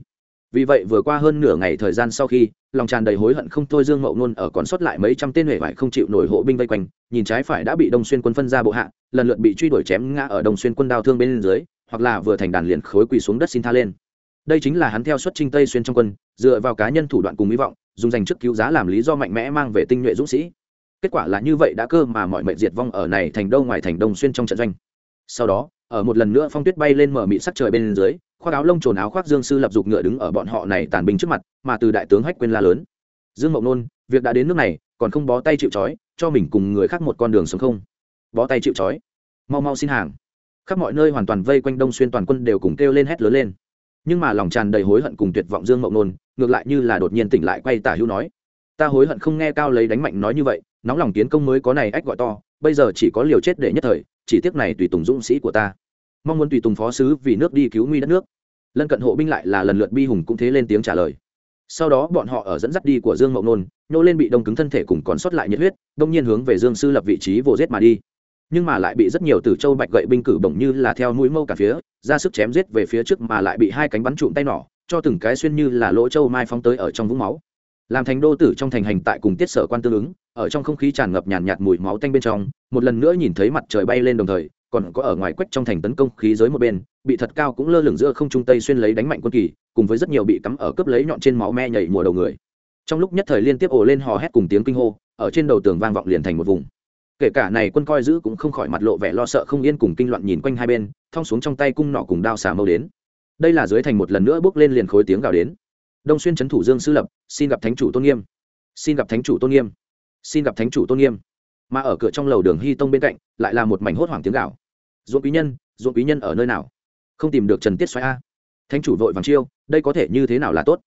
Vì vậy vừa qua hơn nửa ngày thời gian sau khi, lòng tràn đầy hối hận không thôi dương mậu nôn ở còn sót lại mấy trăm tên huệ vải không chịu nổi hộ binh vây quanh, nhìn trái phải đã bị đông xuyên quân phân ra bộ hạ, lần lượt bị truy đuổi chém ngã ở đông xuyên quân đao thương bên dưới, hoặc là vừa thành đàn liền khối quỳ xuống đất xin tha lên. Đây chính là hắn theo xuất trinh tây xuyên trong quân, dựa vào cá nhân thủ đoạn cùng hy vọng, dùng dành chức cứu giá làm lý do mạnh mẽ mang về tinh nhuệ dũng sĩ. Kết quả là như vậy đã cơ mà mọi mệnh diệt vong ở này thành đâu ngoài thành đông xuyên trong trận doanh. Sau đó ở một lần nữa phong tuyết bay lên mở mị sắc trời bên dưới, khoác áo lông trồn áo khoác dương sư lập dục ngựa đứng ở bọn họ này tàn binh trước mặt, mà từ đại tướng hách quên la lớn. Dương mộng nôn, việc đã đến nước này, còn không bó tay chịu trói, cho mình cùng người khác một con đường sống không? Bó tay chịu trói. Mau mau xin hàng. Khắp mọi nơi hoàn toàn vây quanh đông xuyên toàn quân đều cùng kêu lên hét lớn lên. Nhưng mà lòng tràn đầy hối hận cùng tuyệt vọng dương mộng nôn, ngược lại như là đột nhiên tỉnh lại quay tả hữu nói. Ta hối hận không nghe cao lấy đánh mạnh nói như vậy, nóng lòng tiến công mới có này ách gọi to, bây giờ chỉ có liều chết để nhất thời chỉ tiếc này tùy tùng dũng sĩ của ta. Mong muốn tùy tùng phó sứ vì nước đi cứu nguy đất nước. Lân cận hộ binh lại là lần lượt bi hùng cũng thế lên tiếng trả lời. Sau đó bọn họ ở dẫn dắt đi của dương mậu nôn, nhô lên bị đông cứng thân thể cùng còn sót lại nhiệt huyết, đông nhiên hướng về dương sư lập vị trí vồ rết mà đi. Nhưng mà lại bị rất nhiều từ châu bạch gậy binh cử bổng như là theo mũi mâu cả phía, ra sức chém giết về phía trước mà lại bị hai cánh bắn trụm tay nỏ, cho từng cái xuyên như là lỗ châu mai phóng tới ở trong vũng máu làm thành đô tử trong thành hành tại cùng tiết sở quan tương ứng ở trong không khí tràn ngập nhàn nhạt, nhạt mùi máu tanh bên trong một lần nữa nhìn thấy mặt trời bay lên đồng thời còn có ở ngoài quách trong thành tấn công khí giới một bên bị thật cao cũng lơ lửng giữa không trung tây xuyên lấy đánh mạnh quân kỳ cùng với rất nhiều bị cắm ở cướp lấy nhọn trên máu me nhảy mùa đầu người. Trong lúc nhất thời liên tiếp ồ lên hò hét cùng tiếng kinh hô ở trên đầu tường vang vọng liền thành một vùng. Kể cả này quân coi giữ cũng không khỏi mặt lộ vẻ lo sợ không yên cùng kinh loạn nhìn quanh hai bên thong xuống trong tay cung nọ cùng đao xà mâu đến. Đây là dưới thành một lần nữa bước lên liền khối tiếng gào đến đông xuyên trấn thủ dương sư lập, xin gặp thánh chủ tôn nghiêm. Xin gặp thánh chủ tôn nghiêm. Xin gặp thánh chủ tôn nghiêm. Mà ở cửa trong lầu đường hy tông bên cạnh, lại là một mảnh hốt hoảng tiếng gào. Ruộng quý nhân, ruộng quý nhân ở nơi nào? Không tìm được trần tiết xoáy a. Thánh chủ vội vàng chiêu, đây có thể như thế nào là tốt?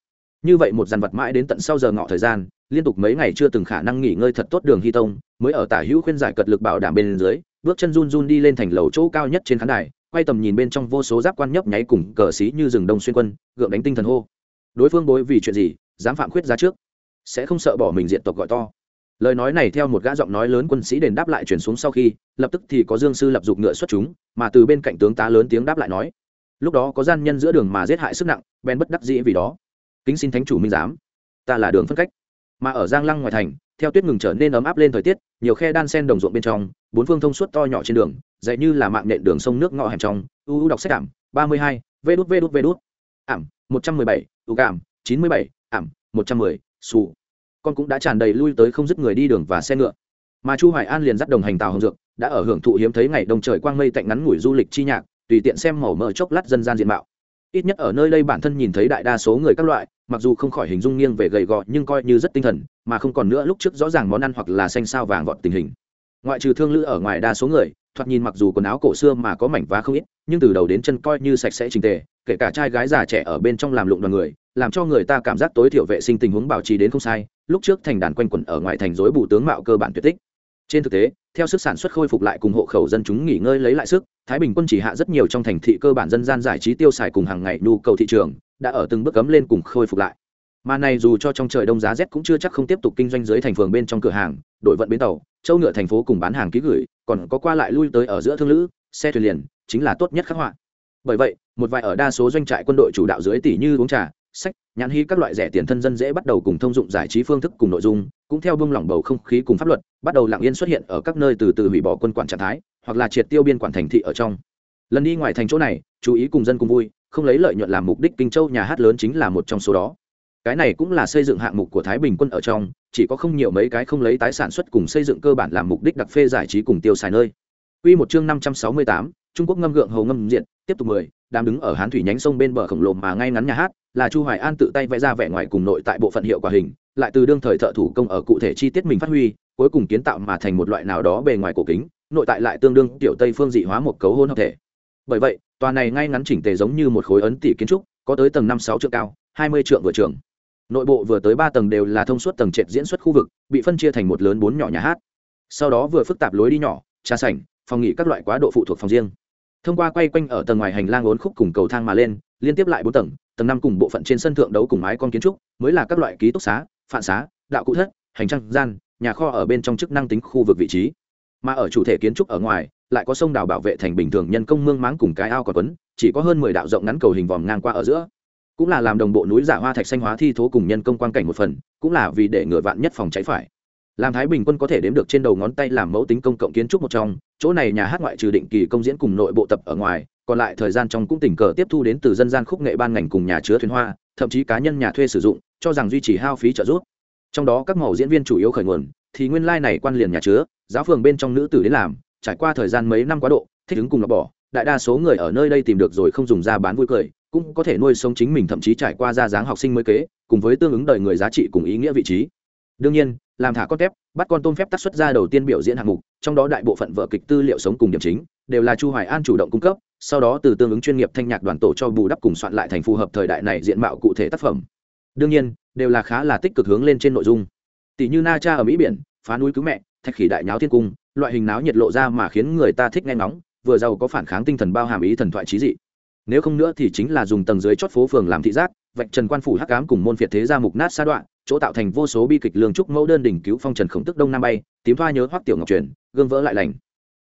Như vậy một dàn vật mãi đến tận sau giờ ngọ thời gian, liên tục mấy ngày chưa từng khả năng nghỉ ngơi thật tốt đường hy tông, mới ở tả hữu khuyên giải cật lực bảo đảm bên dưới, bước chân run run đi lên thành lầu chỗ cao nhất trên khán đài, quay tầm nhìn bên trong vô số giáp quan nhấp nháy cùng cờ xí như rừng đông xuyên quân, gượng đánh tinh thần hô đối phương bối vì chuyện gì, dám phạm khuyết ra trước, sẽ không sợ bỏ mình diện tộc gọi to. Lời nói này theo một gã giọng nói lớn quân sĩ đền đáp lại chuyển xuống sau khi, lập tức thì có dương sư lập dục ngựa xuất chúng, mà từ bên cạnh tướng tá lớn tiếng đáp lại nói, lúc đó có gian nhân giữa đường mà giết hại sức nặng, bèn bất đắc dĩ vì đó. Kính xin thánh chủ minh giám, ta là đường phân cách. Mà ở giang lăng ngoài thành, theo tuyết ngừng trở nên ấm áp lên thời tiết, nhiều khe đan sen đồng ruộng bên trong, bốn phương thông suốt to nhỏ trên đường, dạy như là mạng nện đường sông nước ngõ hẻm trong, u u đọc sách ảm, ba mươi hai, vê đút vê đút vê đút. Ảm, một trăm mười bảy ưu cảm, chín mươi bảy, ảm, một trăm mười, xù. Con cũng đã tràn đầy lui tới không dứt người đi đường và xe ngựa. Mà chu hoài an liền dắt đồng hành tàu hồng dược, đã ở hưởng thụ hiếm thấy ngày đông trời quang mây tạnh ngắn ngủi du lịch chi nhạc, tùy tiện xem màu mỡ chốc lát dân gian diện mạo. Ít nhất ở nơi đây bản thân nhìn thấy đại đa số người các loại, mặc dù không khỏi hình dung nghiêng về gầy gò nhưng coi như rất tinh thần, mà không còn nữa lúc trước rõ ràng món ăn hoặc là xanh sao vàng vọt tình hình. Ngoại trừ thương lữ ở ngoài đa số người, thoạt nhìn mặc dù quần áo cổ xưa mà có mảnh vá không ít nhưng từ đầu đến chân coi như sạch sẽ trình tề, kể cả trai gái già trẻ ở bên trong làm lụng đoàn người, làm cho người ta cảm giác tối thiểu vệ sinh tình huống bảo trì đến không sai, lúc trước thành đàn quanh quẩn ở ngoài thành dối bù tướng mạo cơ bản tuyệt tích. Trên thực tế, theo sức sản xuất khôi phục lại cùng hộ khẩu dân chúng nghỉ ngơi lấy lại sức, thái bình quân chỉ hạ rất nhiều trong thành thị cơ bản dân gian giải trí tiêu xài cùng hàng ngày nhu cầu thị trường, đã ở từng bước cấm lên cùng khôi phục lại. Mà này dù cho trong trời đông giá rét cũng chưa chắc không tiếp tục kinh doanh dưới thành phường bên trong cửa hàng đội vận bến tàu, châu ngựa thành phố cùng bán hàng ký gửi, còn có qua lại lui tới ở giữa thương lữ xe thuyền liền, chính là tốt nhất khắc họa. Bởi vậy, một vài ở đa số doanh trại quân đội chủ đạo dưới tỷ như uống trà, sách, nhãn hy các loại rẻ tiền thân dân dễ bắt đầu cùng thông dụng giải trí phương thức cùng nội dung, cũng theo bông lỏng bầu không khí cùng pháp luật, bắt đầu lặng yên xuất hiện ở các nơi từ từ hủy bỏ quân quản trạng thái, hoặc là triệt tiêu biên quản thành thị ở trong. Lần đi ngoài thành chỗ này, chú ý cùng dân cùng vui, không lấy lợi nhuận làm mục đích kinh châu nhà hát lớn chính là một trong số đó. Cái này cũng là xây dựng hạng mục của thái bình quân ở trong, chỉ có không nhiều mấy cái không lấy tái sản xuất cùng xây dựng cơ bản làm mục đích đặc phê giải trí cùng tiêu xài nơi. Quy một chương 568, Trung Quốc ngâm gượng hầu ngâm diện, tiếp tục 10, đám đứng ở Hán thủy nhánh sông bên bờ khổng lồ mà ngay ngắn nhà hát, là Chu Hoài An tự tay vẽ ra vẻ ngoài cùng nội tại bộ phận hiệu quả hình, lại từ đương thời thợ thủ công ở cụ thể chi tiết mình phát huy, cuối cùng kiến tạo mà thành một loại nào đó bề ngoài cổ kính, nội tại lại tương đương tiểu Tây phương dị hóa một cấu hôn hợp thể. Bởi vậy, tòa này ngay ngắn chỉnh tề giống như một khối ấn tỷ kiến trúc, có tới tầng 5-6 trượng cao, 20 trượng vừa trường. Nội bộ vừa tới 3 tầng đều là thông suốt tầng trệt diễn xuất khu vực, bị phân chia thành một lớn bốn nhỏ nhà hát. Sau đó vừa phức tạp lối đi nhỏ, trà sảnh, phòng nghỉ các loại quá độ phụ thuộc phòng riêng. Thông qua quay quanh ở tầng ngoài hành lang ốn khúc cùng cầu thang mà lên, liên tiếp lại bốn tầng tầng năm cùng bộ phận trên sân thượng đấu cùng mái con kiến trúc, mới là các loại ký túc xá, phản xá, đạo cụ thất, hành trang gian, nhà kho ở bên trong chức năng tính khu vực vị trí. Mà ở chủ thể kiến trúc ở ngoài, lại có sông đào bảo vệ thành bình thường nhân công mương máng cùng cái ao còn quấn, chỉ có hơn mười đạo rộng ngắn cầu hình vòm ngang qua ở giữa. Cũng là làm đồng bộ núi giả hoa thạch xanh hóa thi thố cùng nhân công quan cảnh một phần, cũng là vì để ngừa vạn nhất phòng cháy phải làm thái bình quân có thể đếm được trên đầu ngón tay làm mẫu tính công cộng kiến trúc một trong, chỗ này nhà hát ngoại trừ định kỳ công diễn cùng nội bộ tập ở ngoài, còn lại thời gian trong cũng tình cờ tiếp thu đến từ dân gian khúc nghệ ban ngành cùng nhà chứa thuyền hoa, thậm chí cá nhân nhà thuê sử dụng, cho rằng duy trì hao phí trợ giúp. Trong đó các mẫu diễn viên chủ yếu khởi nguồn, thì nguyên lai này quan liền nhà chứa, giáo phường bên trong nữ tử đến làm, trải qua thời gian mấy năm quá độ, thích ứng cùng lọc bỏ, đại đa số người ở nơi đây tìm được rồi không dùng ra bán vui cười, cũng có thể nuôi sống chính mình thậm chí trải qua ra dáng học sinh mới kế, cùng với tương ứng đời người giá trị cùng ý nghĩa vị trí đương nhiên, làm thả con tép bắt con tôm phép tác xuất ra đầu tiên biểu diễn hạng mục, trong đó đại bộ phận vở kịch tư liệu sống cùng điểm chính, đều là chu hoài an chủ động cung cấp, sau đó từ tương ứng chuyên nghiệp thanh nhạc đoàn tổ cho bù đắp cùng soạn lại thành phù hợp thời đại này diện mạo cụ thể tác phẩm. Đương nhiên, đều là khá là tích cực hướng lên trên nội dung. Tỷ như na cha ở mỹ biển, phá núi cứu mẹ, thạch khỉ đại nháo thiên cung, loại hình náo nhiệt lộ ra mà khiến người ta thích nghe ngóng, vừa giàu có phản kháng tinh thần bao hàm ý thần thoại trí dị. Nếu không nữa thì chính là dùng tầng dưới chót phố phường làm thị giác, vạch trần quan phủ hắc ám cùng môn phiệt thế ra mục nát sa đoạn chỗ tạo thành vô số bi kịch lương trúc mẫu đơn đỉnh cứu phong trần khổng tức đông nam bay, tím thoa nhớ hoắc tiểu ngọc truyền, gương vỡ lại lành.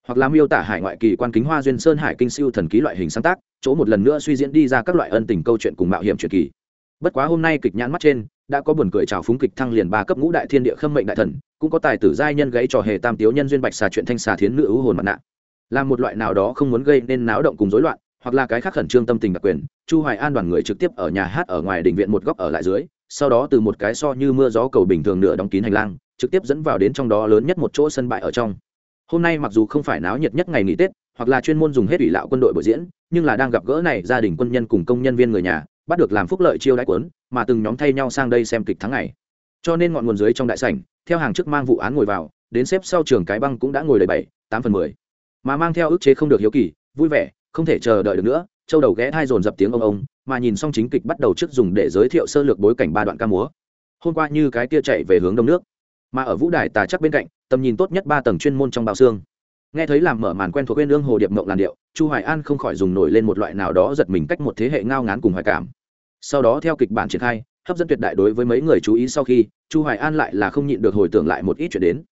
Hoặc làm miêu tả hải ngoại kỳ quan kính hoa duyên sơn hải kinh siêu thần ký loại hình sáng tác, chỗ một lần nữa suy diễn đi ra các loại ân tình câu chuyện cùng mạo hiểm truyền kỳ. Bất quá hôm nay kịch nhãn mắt trên, đã có buồn cười trào phúng kịch thăng liền ba cấp ngũ đại thiên địa khâm mệnh đại thần, cũng có tài tử giai nhân gãy trò hề tam tiếu nhân duyên bạch xà chuyện thanh xà thiến nữ ưu hồn mặt nạ. Là một loại nào đó không muốn gây nên náo động cùng rối loạn, hoặc là cái khác khẩn trương tâm tình đặc quyền, chu hoài an đoàn người trực tiếp ở nhà hát ở ngoài đình viện một góc ở lại dưới sau đó từ một cái so như mưa gió cầu bình thường nửa đóng kín hành lang trực tiếp dẫn vào đến trong đó lớn nhất một chỗ sân bãi ở trong. Hôm nay mặc dù không phải náo nhiệt nhất ngày nghỉ tết hoặc là chuyên môn dùng hết ủy lạo quân đội biểu diễn nhưng là đang gặp gỡ này gia đình quân nhân cùng công nhân viên người nhà bắt được làm phúc lợi chiêu đãi cuốn, mà từng nhóm thay nhau sang đây xem kịch tháng ngày. Cho nên ngọn nguồn dưới trong đại sảnh theo hàng trước mang vụ án ngồi vào đến xếp sau trường cái băng cũng đã ngồi đầy bảy tám phần mười. Mà mang theo ức chế không được hiếu kỳ vui vẻ không thể chờ đợi được nữa châu đầu ghé thai dồn dập tiếng ông ông, mà nhìn xong chính kịch bắt đầu trước dùng để giới thiệu sơ lược bối cảnh ba đoạn ca múa. Hôm qua như cái tia chạy về hướng đông nước. Mà ở vũ đài tà chắc bên cạnh, tầm nhìn tốt nhất ba tầng chuyên môn trong bao xương. Nghe thấy làm mở màn quen thuộc quên lương hồ điệp mộng làn điệu, chu hoài an không khỏi dùng nổi lên một loại nào đó giật mình cách một thế hệ ngao ngán cùng hoài cảm. Sau đó theo kịch bản triển khai, hấp dẫn tuyệt đại đối với mấy người chú ý sau khi, chu hoài an lại là không nhịn được hồi tưởng lại một ít chuyện đến.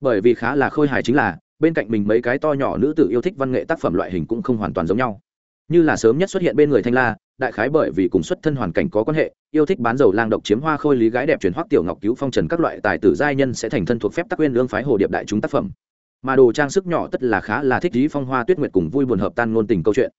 Bởi vì khá là khôi hài chính là, bên cạnh mình mấy cái to nhỏ nữ tử yêu thích văn nghệ tác phẩm loại hình cũng không hoàn toàn giống nhau như là sớm nhất xuất hiện bên người thanh la đại khái bởi vì cùng xuất thân hoàn cảnh có quan hệ yêu thích bán dầu lang độc chiếm hoa khôi lý gái đẹp truyền hoắc tiểu ngọc cứu phong trần các loại tài tử giai nhân sẽ thành thân thuộc phép tác quyên lương phái hồ điệp đại chúng tác phẩm mà đồ trang sức nhỏ tất là khá là thích lý phong hoa tuyết nguyệt cùng vui buồn hợp tan ngôn tình câu chuyện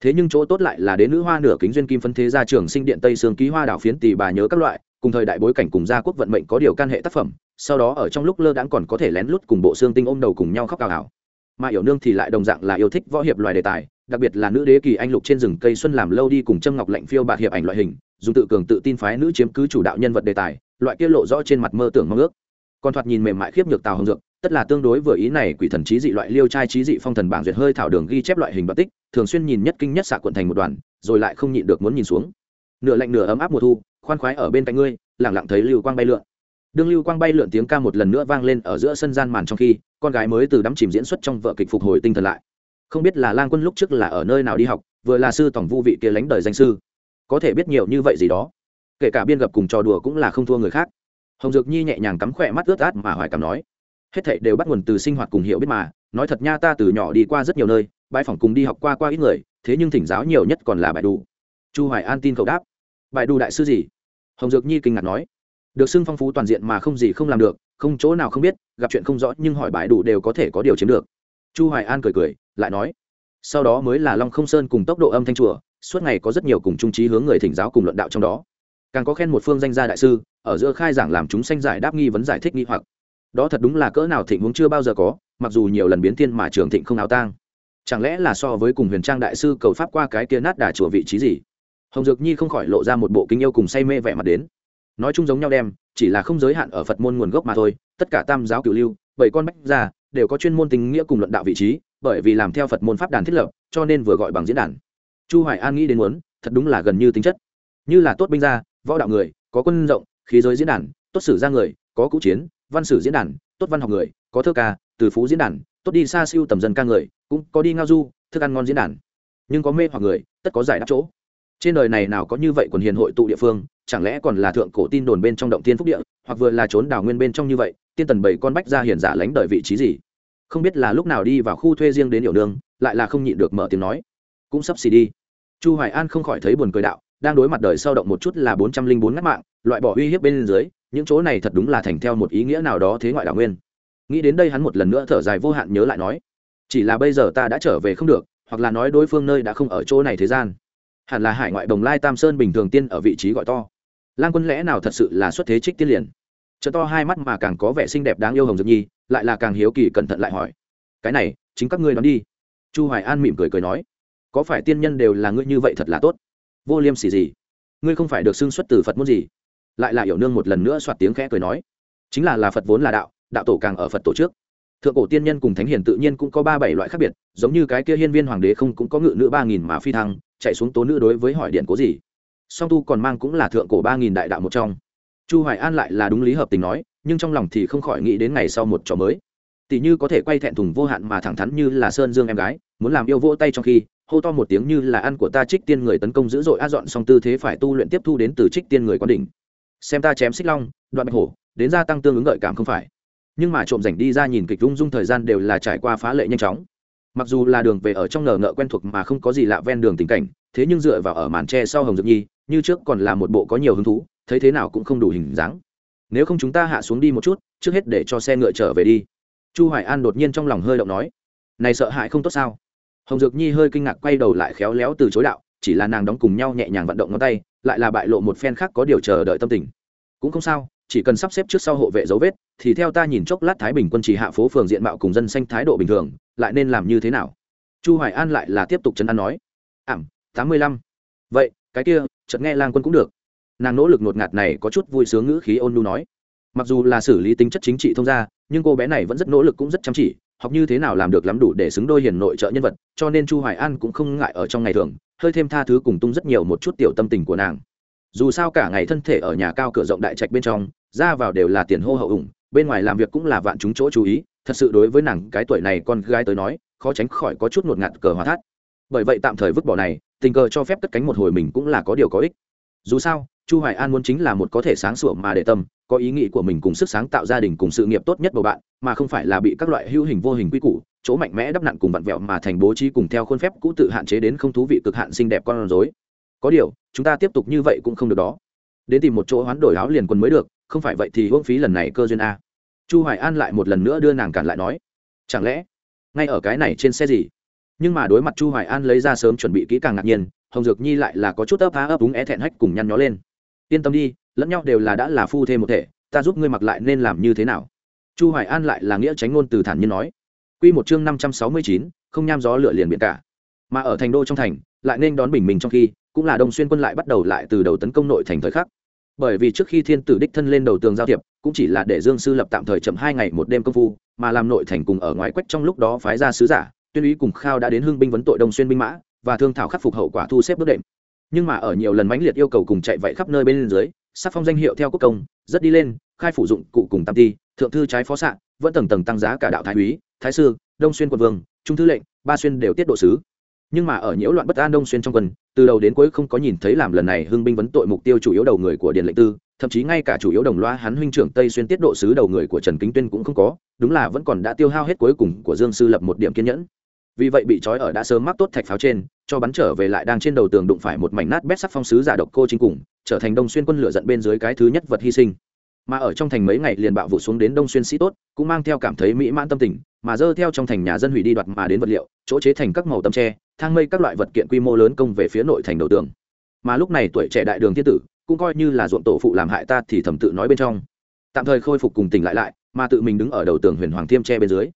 thế nhưng chỗ tốt lại là đến nữ hoa nửa kính duyên kim phân thế gia trường sinh điện tây sương ký hoa đảo phiến tỷ bà nhớ các loại cùng thời đại bối cảnh cùng gia quốc vận mệnh có điều can hệ tác phẩm sau đó ở trong lúc lơ đãng còn có thể lén lút cùng bộ xương tinh ôm đầu cùng nhau khóc cào hảo mà yểu nương thì lại đồng dạng là yêu thích võ hiệp loài đề tài đặc biệt là nữ đế kỳ anh lục trên rừng cây xuân làm lâu đi cùng châm ngọc lạnh phiêu bạt hiệp ảnh loại hình, dùng tự cường tự tin phái nữ chiếm cứ chủ đạo nhân vật đề tài, loại kia lộ rõ trên mặt mơ tưởng mong ước. Còn thoạt nhìn mềm mại khiếp nhược tào hồng dược, tất là tương đối vừa ý này quỷ thần trí dị loại liêu trai trí dị phong thần bảng duyệt hơi thảo đường ghi chép loại hình bất tích, thường xuyên nhìn nhất kinh nhất xạ quận thành một đoàn, rồi lại không nhịn được muốn nhìn xuống. Nửa lạnh nửa ấm áp mùa thu, khoan khoái ở bên cạnh ngươi lẳng lặng thấy lưu quang bay lượn. Đương lưu quang bay lượn tiếng ca một lần nữa vang lên ở giữa sân gian màn trong khi, con gái mới từ đắm chìm diễn xuất trong vợ kịch phục hồi tinh thần lại không biết là lang quân lúc trước là ở nơi nào đi học, vừa là sư tổng vu vị kia lánh đời danh sư. Có thể biết nhiều như vậy gì đó. Kể cả biên gặp cùng trò đùa cũng là không thua người khác. Hồng dược nhi nhẹ nhàng cắm khỏe mắt ướt át mà hoài cảm nói, hết thảy đều bắt nguồn từ sinh hoạt cùng hiểu biết mà, nói thật nha, ta từ nhỏ đi qua rất nhiều nơi, bãi phòng cùng đi học qua qua ít người, thế nhưng thỉnh giáo nhiều nhất còn là bài đủ. Chu hoài an tin cậu đáp, bài đủ đại sư gì? Hồng dược nhi kinh ngạc nói, được xưng phong phú toàn diện mà không gì không làm được, không chỗ nào không biết, gặp chuyện không rõ nhưng hỏi bài đủ đều có thể có điều chiếm được chu hoài an cười cười, lại nói, sau đó mới là long không sơn cùng tốc độ âm thanh chùa, suốt ngày có rất nhiều cùng trung trí hướng người thỉnh giáo cùng luận đạo trong đó. Càng có khen một phương danh gia đại sư, ở giữa khai giảng làm chúng sanh giải đáp nghi vấn giải thích nghi hoặc. Đó thật đúng là cỡ nào thịnh huống chưa bao giờ có, mặc dù nhiều lần biến thiên mà trường thịnh không áo tang. Chẳng lẽ là so với cùng huyền trang đại sư cầu pháp qua cái kia nát đà chùa vị trí gì? Hồng dược nhi không khỏi lộ ra một bộ kính yêu cùng say mê vẻ mặt đến. Nói chung giống nhau đem, chỉ là không giới hạn ở phật môn nguồn gốc mà thôi, tất cả tam giáo cửu lưu, bảy con bách ra đều có chuyên môn tình nghĩa cùng luận đạo vị trí, bởi vì làm theo phật môn pháp đàn thiết lập, cho nên vừa gọi bằng diễn đàn. Chu hoài an nghĩ đến muốn, thật đúng là gần như tính chất. Như là tốt binh gia, võ đạo người, có quân rộng, khí giới diễn đàn, tốt sử gia người, có cũ chiến, văn sử diễn đàn, tốt văn học người, có thơ ca, từ phú diễn đàn, tốt đi xa siêu tầm dân ca người, cũng có đi ngao du, thức ăn ngon diễn đàn. Nhưng có mê hoặc người, tất có giải đáp chỗ. Trên đời này nào có như vậy còn hiền hội tụ địa phương, chẳng lẽ còn là thượng cổ tin đồn bên trong động thiên phúc địa, hoặc vừa là trốn đảo nguyên bên trong như vậy tiên tần bảy con bách ra hiền giả lánh đợi vị trí gì? Không biết là lúc nào đi vào khu thuê riêng đến hiểu nương, lại là không nhịn được mở tiếng nói. Cũng sắp xì đi. Chu hoài an không khỏi thấy buồn cười đạo, đang đối mặt đời sau động một chút là bốn trăm linh bốn ngắt mạng, loại bỏ uy hiếp bên dưới, những chỗ này thật đúng là thành theo một ý nghĩa nào đó thế ngoại đảo nguyên. Nghĩ đến đây hắn một lần nữa thở dài vô hạn nhớ lại nói, chỉ là bây giờ ta đã trở về không được, hoặc là nói đối phương nơi đã không ở chỗ này thế gian. Hẳn là hải ngoại đồng lai tam sơn bình thường tiên ở vị trí gọi to. Lan quân lẽ nào thật sự là xuất thế trích tiên liền? Chợ to hai mắt mà càng có vẻ xinh đẹp đáng yêu hồng dược nhi, lại là càng hiếu kỳ cẩn thận lại hỏi. Cái này, chính các ngươi đón đi. Chu hoài an mỉm cười cười nói. Có phải tiên nhân đều là ngươi như vậy thật là tốt? Vô liêm sỉ gì? Ngươi không phải được xưng xuất từ phật muốn gì? Lại là hiểu nương một lần nữa soạt tiếng khẽ cười nói. Chính là là phật vốn là đạo đạo tổ càng ở phật tổ trước. Thượng cổ tiên nhân cùng thánh hiền tự nhiên cũng có ba bảy loại khác biệt, giống như cái kia hiên viên hoàng đế không cũng có ngự nữ ba nghìn mà phi thăng, chạy xuống tố nữ đối với hỏi điện cố gì. Song tu còn mang cũng là thượng cổ ba nghìn đại đạo một trong chu hoài an lại là đúng lý hợp tình nói, nhưng trong lòng thì không khỏi nghĩ đến ngày sau một trò mới. Tỷ như có thể quay thẹn thùng vô hạn mà thẳng thắn như là sơn dương em gái, muốn làm yêu vỗ tay trong khi, hô to một tiếng như là ăn của ta trích tiên người tấn công dữ dội a dọn xong tư thế phải tu luyện tiếp thu đến từ trích tiên người quan đỉnh. Xem ta chém xích long, đoạn bạch hổ, đến gia tăng tương ứng gợi cảm không phải. Nhưng mà trộm rảnh đi ra nhìn kịch rung dung thời gian đều là trải qua phá lệ nhanh chóng. Mặc dù là đường về ở trong ngờ ngợ quen thuộc mà không có gì lạ ven đường tình cảnh, thế nhưng dựa vào ở màn tre sau hồng dược nhi, như trước còn là một bộ có nhiều hứng thú thấy thế nào cũng không đủ hình dáng. Nếu không chúng ta hạ xuống đi một chút, trước hết để cho xe ngựa trở về đi. Chu hoài an đột nhiên trong lòng hơi động nói. Này sợ hãi không tốt sao? Hồng dược nhi hơi kinh ngạc quay đầu lại khéo léo từ chối đạo, chỉ là nàng đóng cùng nhau nhẹ nhàng vận động ngón tay, lại là bại lộ một phen khác có điều chờ đợi tâm tình. Cũng không sao, chỉ cần sắp xếp trước sau hộ vệ dấu vết, thì theo ta nhìn chốc lát thái bình quân chỉ hạ phố phường diện mạo cùng dân xanh thái độ bình thường, lại nên làm như thế nào? Chu hoài an lại là tiếp tục chấn an nói. Ảm, tám mươi lăm. Vậy, cái kia, chợt nghe lang quân cũng được nàng nỗ lực ngột ngạt này có chút vui sướng ngữ khí ôn nhu nói. Mặc dù là xử lý tính chất chính trị thông gia, nhưng cô bé này vẫn rất nỗ lực cũng rất chăm chỉ, học như thế nào làm được lắm đủ để xứng đôi hiền nội trợ nhân vật, cho nên chu hoài an cũng không ngại ở trong ngày thường, hơi thêm tha thứ cùng tung rất nhiều một chút tiểu tâm tình của nàng. Dù sao cả ngày thân thể ở nhà cao cửa rộng đại trạch bên trong, ra vào đều là tiền hô hậu ủng, bên ngoài làm việc cũng là vạn chúng chỗ chú ý, thật sự đối với nàng cái tuổi này con gái tới nói, khó tránh khỏi có chút ngột ngạt cờ hóa thắt. Bởi vậy tạm thời vứt bỏ này, tình cờ cho phép cất cánh một hồi mình cũng là có điều có ích. Dù sao chu hoài an muốn chính là một có thể sáng sủa mà để tâm, có ý nghĩ của mình cùng sức sáng tạo gia đình cùng sự nghiệp tốt nhất bầu bạn, mà không phải là bị các loại hữu hình vô hình quy củ, chỗ mạnh mẽ đắp nặn cùng vặn vẹo mà thành bố trí cùng theo khuôn phép cũ tự hạn chế đến không thú vị cực hạn xinh đẹp con rối. Có điều, chúng ta tiếp tục như vậy cũng không được đó. Đến tìm một chỗ hoán đổi áo liền quần mới được, không phải vậy thì hôn phí lần này cơ duyên a. Chu hoài an lại một lần nữa đưa nàng cản lại nói, chẳng lẽ, ngay ở cái này trên xe gì? Nhưng mà đối mặt chu hoài an lấy ra sớm chuẩn bị kỹ càng ngạc nhiên, hồng dược nhi lại là có chút ấp á ấp úng é thẹn hách cùng nhăn nhó lên yên tâm đi lẫn nhau đều là đã là phu thêm một thể ta giúp ngươi mặc lại nên làm như thế nào? Chu hoài an lại là nghĩa tránh ngôn từ thản nhiên nói. Quy một chương 569, không nham gió lửa liền biển cả. Mà ở thành đô trong thành lại nên đón bình minh trong khi cũng là đông xuyên quân lại bắt đầu lại từ đầu tấn công nội thành thời khắc. Bởi vì trước khi thiên tử đích thân lên đầu tường giao thiệp cũng chỉ là để dương sư lập tạm thời chậm hai ngày một đêm công phu mà làm nội thành cùng ở ngoài quách trong lúc đó phái ra sứ giả tuyên úy cùng khao đã đến hương binh vấn tội đông xuyên binh mã và thương thảo khắc phục hậu quả thu xếp bước đệm nhưng mà ở nhiều lần mãnh liệt yêu cầu cùng chạy vậy khắp nơi bên dưới sắc phong danh hiệu theo quốc công, rất đi lên, khai phủ dụng cụ cùng tam ti, thượng thư trái phó sạn vẫn tầng tầng tăng giá cả đạo thái úy, thái sư, đông xuyên quân vương, trung thư lệnh, ba xuyên đều tiết độ sứ. Nhưng mà ở nhiễu loạn bất an đông xuyên trong quân từ đầu đến cuối không có nhìn thấy làm lần này hưng binh vấn tội mục tiêu chủ yếu đầu người của điền lệnh tư, thậm chí ngay cả chủ yếu đồng loa hắn huynh trưởng tây xuyên tiết độ sứ đầu người của trần kính tuyên cũng không có, đúng là vẫn còn đã tiêu hao hết cuối cùng của dương sư lập một điểm kiên nhẫn vì vậy bị trói ở đã sớm mắc tốt thạch pháo trên, cho bắn trở về lại đang trên đầu tường đụng phải một mảnh nát bét sắc phong sứ giả độc cô chính cùng, trở thành đông xuyên quân lửa giận bên dưới cái thứ nhất vật hy sinh. Mà ở trong thành mấy ngày liền bạo vụ xuống đến đông xuyên sĩ tốt, cũng mang theo cảm thấy mỹ mãn tâm tình, mà dơ theo trong thành nhà dân hủy đi đoạt mà đến vật liệu, chỗ chế thành các màu tấm tre, thang mây các loại vật kiện quy mô lớn công về phía nội thành đầu tường. Mà lúc này tuổi trẻ đại đường thiên tử, cũng coi như là ruộng tổ phụ làm hại ta thì thầm tự nói bên trong. Tạm thời khôi phục cùng tỉnh lại lại, mà tự mình đứng ở đầu tường huyền hoàng thiêm tre bên dưới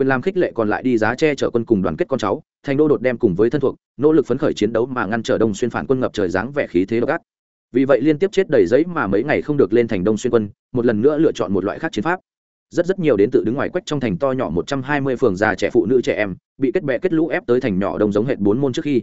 quyền làm khích lệ còn lại đi giá che chở quân cùng đoàn kết con cháu, thành đô đột đem cùng với thân thuộc, nỗ lực phấn khởi chiến đấu mà ngăn trở đông xuyên phản quân ngập trời dáng vẻ khí thế độc ác. Vì vậy liên tiếp chết đầy giấy mà mấy ngày không được lên thành đông xuyên quân, một lần nữa lựa chọn một loại khác chiến pháp. Rất rất nhiều đến tự đứng ngoài quách trong thành to nhỏ một trăm hai mươi phường già trẻ phụ nữ trẻ em, bị kết bè kết lũ ép tới thành nhỏ đông giống hệt bốn môn trước khi.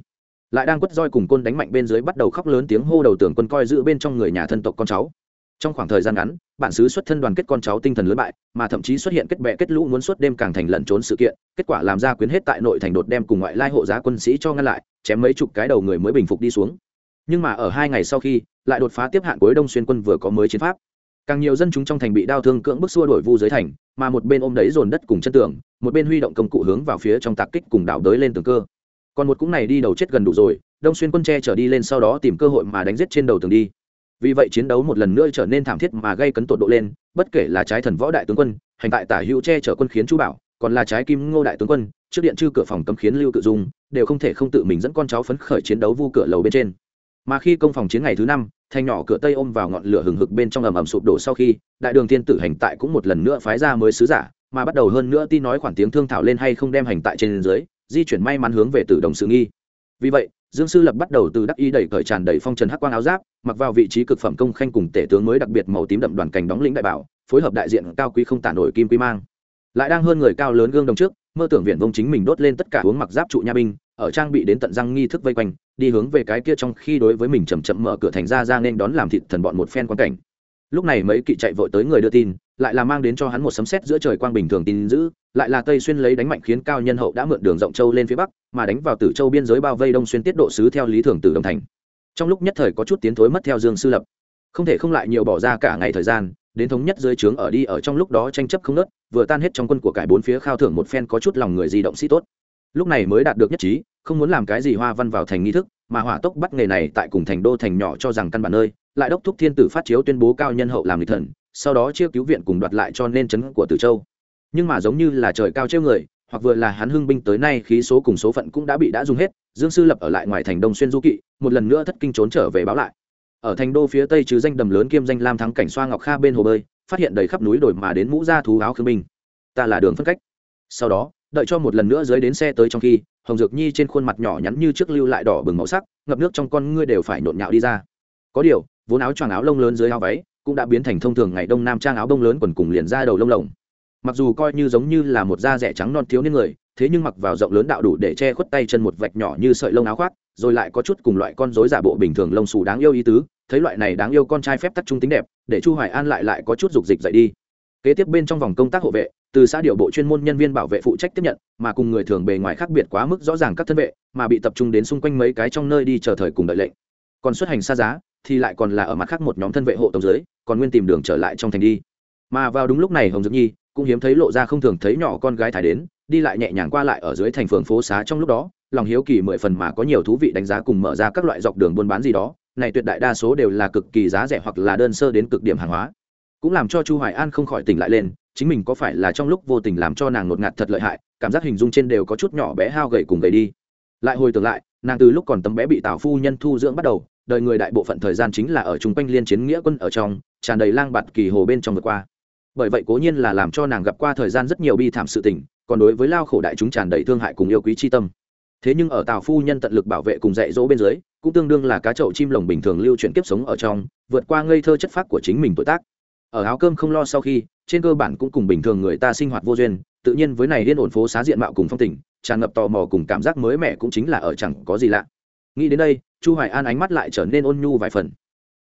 Lại đang quất roi cùng côn đánh mạnh bên dưới bắt đầu khóc lớn tiếng hô đầu tưởng quân coi giữ bên trong người nhà thân tộc con cháu trong khoảng thời gian ngắn, bản xứ xuất thân đoàn kết con cháu tinh thần lớn bại, mà thậm chí xuất hiện kết bè kết lũ muốn suốt đêm càng thành lẩn trốn sự kiện, kết quả làm ra quyến hết tại nội thành đột đem cùng ngoại lai hộ giá quân sĩ cho ngăn lại, chém mấy chục cái đầu người mới bình phục đi xuống. Nhưng mà ở hai ngày sau khi, lại đột phá tiếp hạn cuối đông xuyên quân vừa có mới chiến pháp. Càng nhiều dân chúng trong thành bị đau thương cưỡng bức xua đổi vu dưới thành, mà một bên ôm đấy dồn đất cùng chân tường, một bên huy động công cụ hướng vào phía trong tạc kích cùng đảo đới lên tường cơ. Còn một cũng này đi đầu chết gần đủ rồi, đông xuyên quân tre trở đi lên sau đó tìm cơ hội mà đánh giết trên đầu tường đi vì vậy chiến đấu một lần nữa trở nên thảm thiết mà gây cấn tột độ lên, bất kể là trái thần võ đại tướng quân, hành tại tả hữu che chở quân khiến chu bảo, còn là trái kim ngô đại tướng quân, trước điện chư cửa phòng cấm khiến lưu cự dung, đều không thể không tự mình dẫn con cháu phấn khởi chiến đấu vu cửa lầu bên trên. Mà khi công phòng chiến ngày thứ năm thành nhỏ cửa tây ôm vào ngọn lửa hừng hực bên trong ầm ầm sụp đổ sau khi, đại đường thiên tử hành tại cũng một lần nữa phái ra mới sứ giả, mà bắt đầu hơn nữa tin nói khoản tiếng thương thảo lên hay không đem hành tại trên dưới, di chuyển may mắn hướng về tử đồng sự nghi. Vì vậy dương sư lập bắt đầu từ đắc y đẩy cởi tràn đầy phong trần hắc quang áo giáp, mặc vào vị trí cực phẩm công khanh cùng tể tướng mới đặc biệt màu tím đậm đoàn cảnh đóng lĩnh đại bảo, phối hợp đại diện cao quý không tả nổi kim quý mang. Lại đang hơn người cao lớn gương đồng trước, mơ tưởng viện vông chính mình đốt lên tất cả hướng mặc giáp trụ nha binh, ở trang bị đến tận răng nghi thức vây quanh, đi hướng về cái kia trong khi đối với mình chậm chậm mở cửa thành ra ra nên đón làm thịt thần bọn một phen quan cảnh. Lúc này mấy kỵ chạy vội tới người đưa tin lại là mang đến cho hắn một sấm sét giữa trời quang bình thường tin dữ, lại là tây xuyên lấy đánh mạnh khiến cao nhân hậu đã mượn đường rộng châu lên phía bắc mà đánh vào tử châu biên giới bao vây đông xuyên tiết độ sứ theo lý thường từ đồng thành. Trong lúc nhất thời có chút tiến thối mất theo dương sư lập. Không thể không lại nhiều bỏ ra cả ngày thời gian đến thống nhất dưới trướng ở đi ở trong lúc đó tranh chấp không nớt vừa tan hết trong quân của cải bốn phía khao thưởng một phen có chút lòng người di động sĩ tốt. Lúc này mới đạt được nhất trí không muốn làm cái gì hoa văn vào thành nghi thức mà hỏa tốc bắt nghề này tại cùng thành đô thành nhỏ cho rằng căn bản nơi lại đốc thúc thiên tử phát chiếu tuyên bố cao nhân hậu làm lịch thần sau đó chia cứu viện cùng đoạt lại cho nên chấn của tử châu. Nhưng mà giống như là trời cao treo người, hoặc vừa là hắn hưng binh tới nay khí số cùng số phận cũng đã bị đã dùng hết, dương sư lập ở lại ngoài thành đông xuyên du kỵ, một lần nữa thất kinh trốn trở về báo lại. Ở thành đô phía tây chứ danh đầm lớn kiêm danh lam thắng cảnh xoa ngọc kha bên hồ bơi, phát hiện đầy khắp núi đồi mà đến mũ ra thú áo khương binh. Ta là đường phân cách. Sau đó, đợi cho một lần nữa dưới đến xe tới trong khi, hồng dược nhi trên khuôn mặt nhỏ nhắn như trước lưu lại đỏ bừng màu sắc, ngập nước trong con ngươi đều phải nhộn nhạo đi ra. Có điều, vốn áo choàng áo lông lớn dưới áo váy cũng đã biến thành thông thường ngày đông nam trang áo bông lớn quần cùng liền ra đầu lông lồng. Mặc dù coi như giống như là một da rẻ trắng non thiếu niên người, thế nhưng mặc vào rộng lớn đạo đủ để che khuất tay chân một vạch nhỏ như sợi lông áo khoác, rồi lại có chút cùng loại con rối giả bộ bình thường lông xù đáng yêu ý tứ, thấy loại này đáng yêu con trai phép tắc trung tính đẹp, để chu hoài an lại lại có chút dục dịch dậy đi. Kế tiếp bên trong vòng công tác hộ vệ, từ xã điều bộ chuyên môn nhân viên bảo vệ phụ trách tiếp nhận, mà cùng người thường bề ngoài khác biệt quá mức rõ ràng các thân vệ, mà bị tập trung đến xung quanh mấy cái trong nơi đi chờ thời cùng đợi lệnh. Còn xuất hành xa giá thì lại còn là ở mặt khác một nhóm thân vệ hộ tổng giới còn nguyên tìm đường trở lại trong thành đi. Mà vào đúng lúc này hồng dược nhi cũng hiếm thấy lộ ra không thường thấy nhỏ con gái thải đến, đi lại nhẹ nhàng qua lại ở dưới thành phường phố xá trong lúc đó, lòng hiếu kỳ mười phần mà có nhiều thú vị đánh giá cùng mở ra các loại dọc đường buôn bán gì đó, này tuyệt đại đa số đều là cực kỳ giá rẻ hoặc là đơn sơ đến cực điểm hàng hóa. Cũng làm cho chu hoài an không khỏi tỉnh lại lên, chính mình có phải là trong lúc vô tình làm cho nàng ngột ngạt thật lợi hại, cảm giác hình dung trên đều có chút nhỏ bé hao gầy cùng gầy đi. Lại hồi tưởng lại, nàng từ lúc còn tấm bé bị tào phu nhân thu dưỡng bắt đầu đời người đại bộ phận thời gian chính là ở chung quanh liên chiến nghĩa quân ở trong, tràn đầy lang bạt kỳ hồ bên trong vượt qua. Bởi vậy cố nhiên là làm cho nàng gặp qua thời gian rất nhiều bi thảm sự tình, còn đối với lao khổ đại chúng tràn đầy thương hại cùng yêu quý chi tâm. Thế nhưng ở tào phu nhân tận lực bảo vệ cùng dạy dỗ bên dưới, cũng tương đương là cá chậu chim lồng bình thường lưu chuyển kiếp sống ở trong, vượt qua ngây thơ chất phác của chính mình tuổi tác. Ở áo cơm không lo sau khi, trên cơ bản cũng cùng bình thường người ta sinh hoạt vô duyên, tự nhiên với này liên ổn phố xá diện mạo cùng phong tình, tràn ngập tò mò cùng cảm giác mới mẻ cũng chính là ở chẳng có gì lạ nghĩ đến đây, chu hoài an ánh mắt lại trở nên ôn nhu vài phần.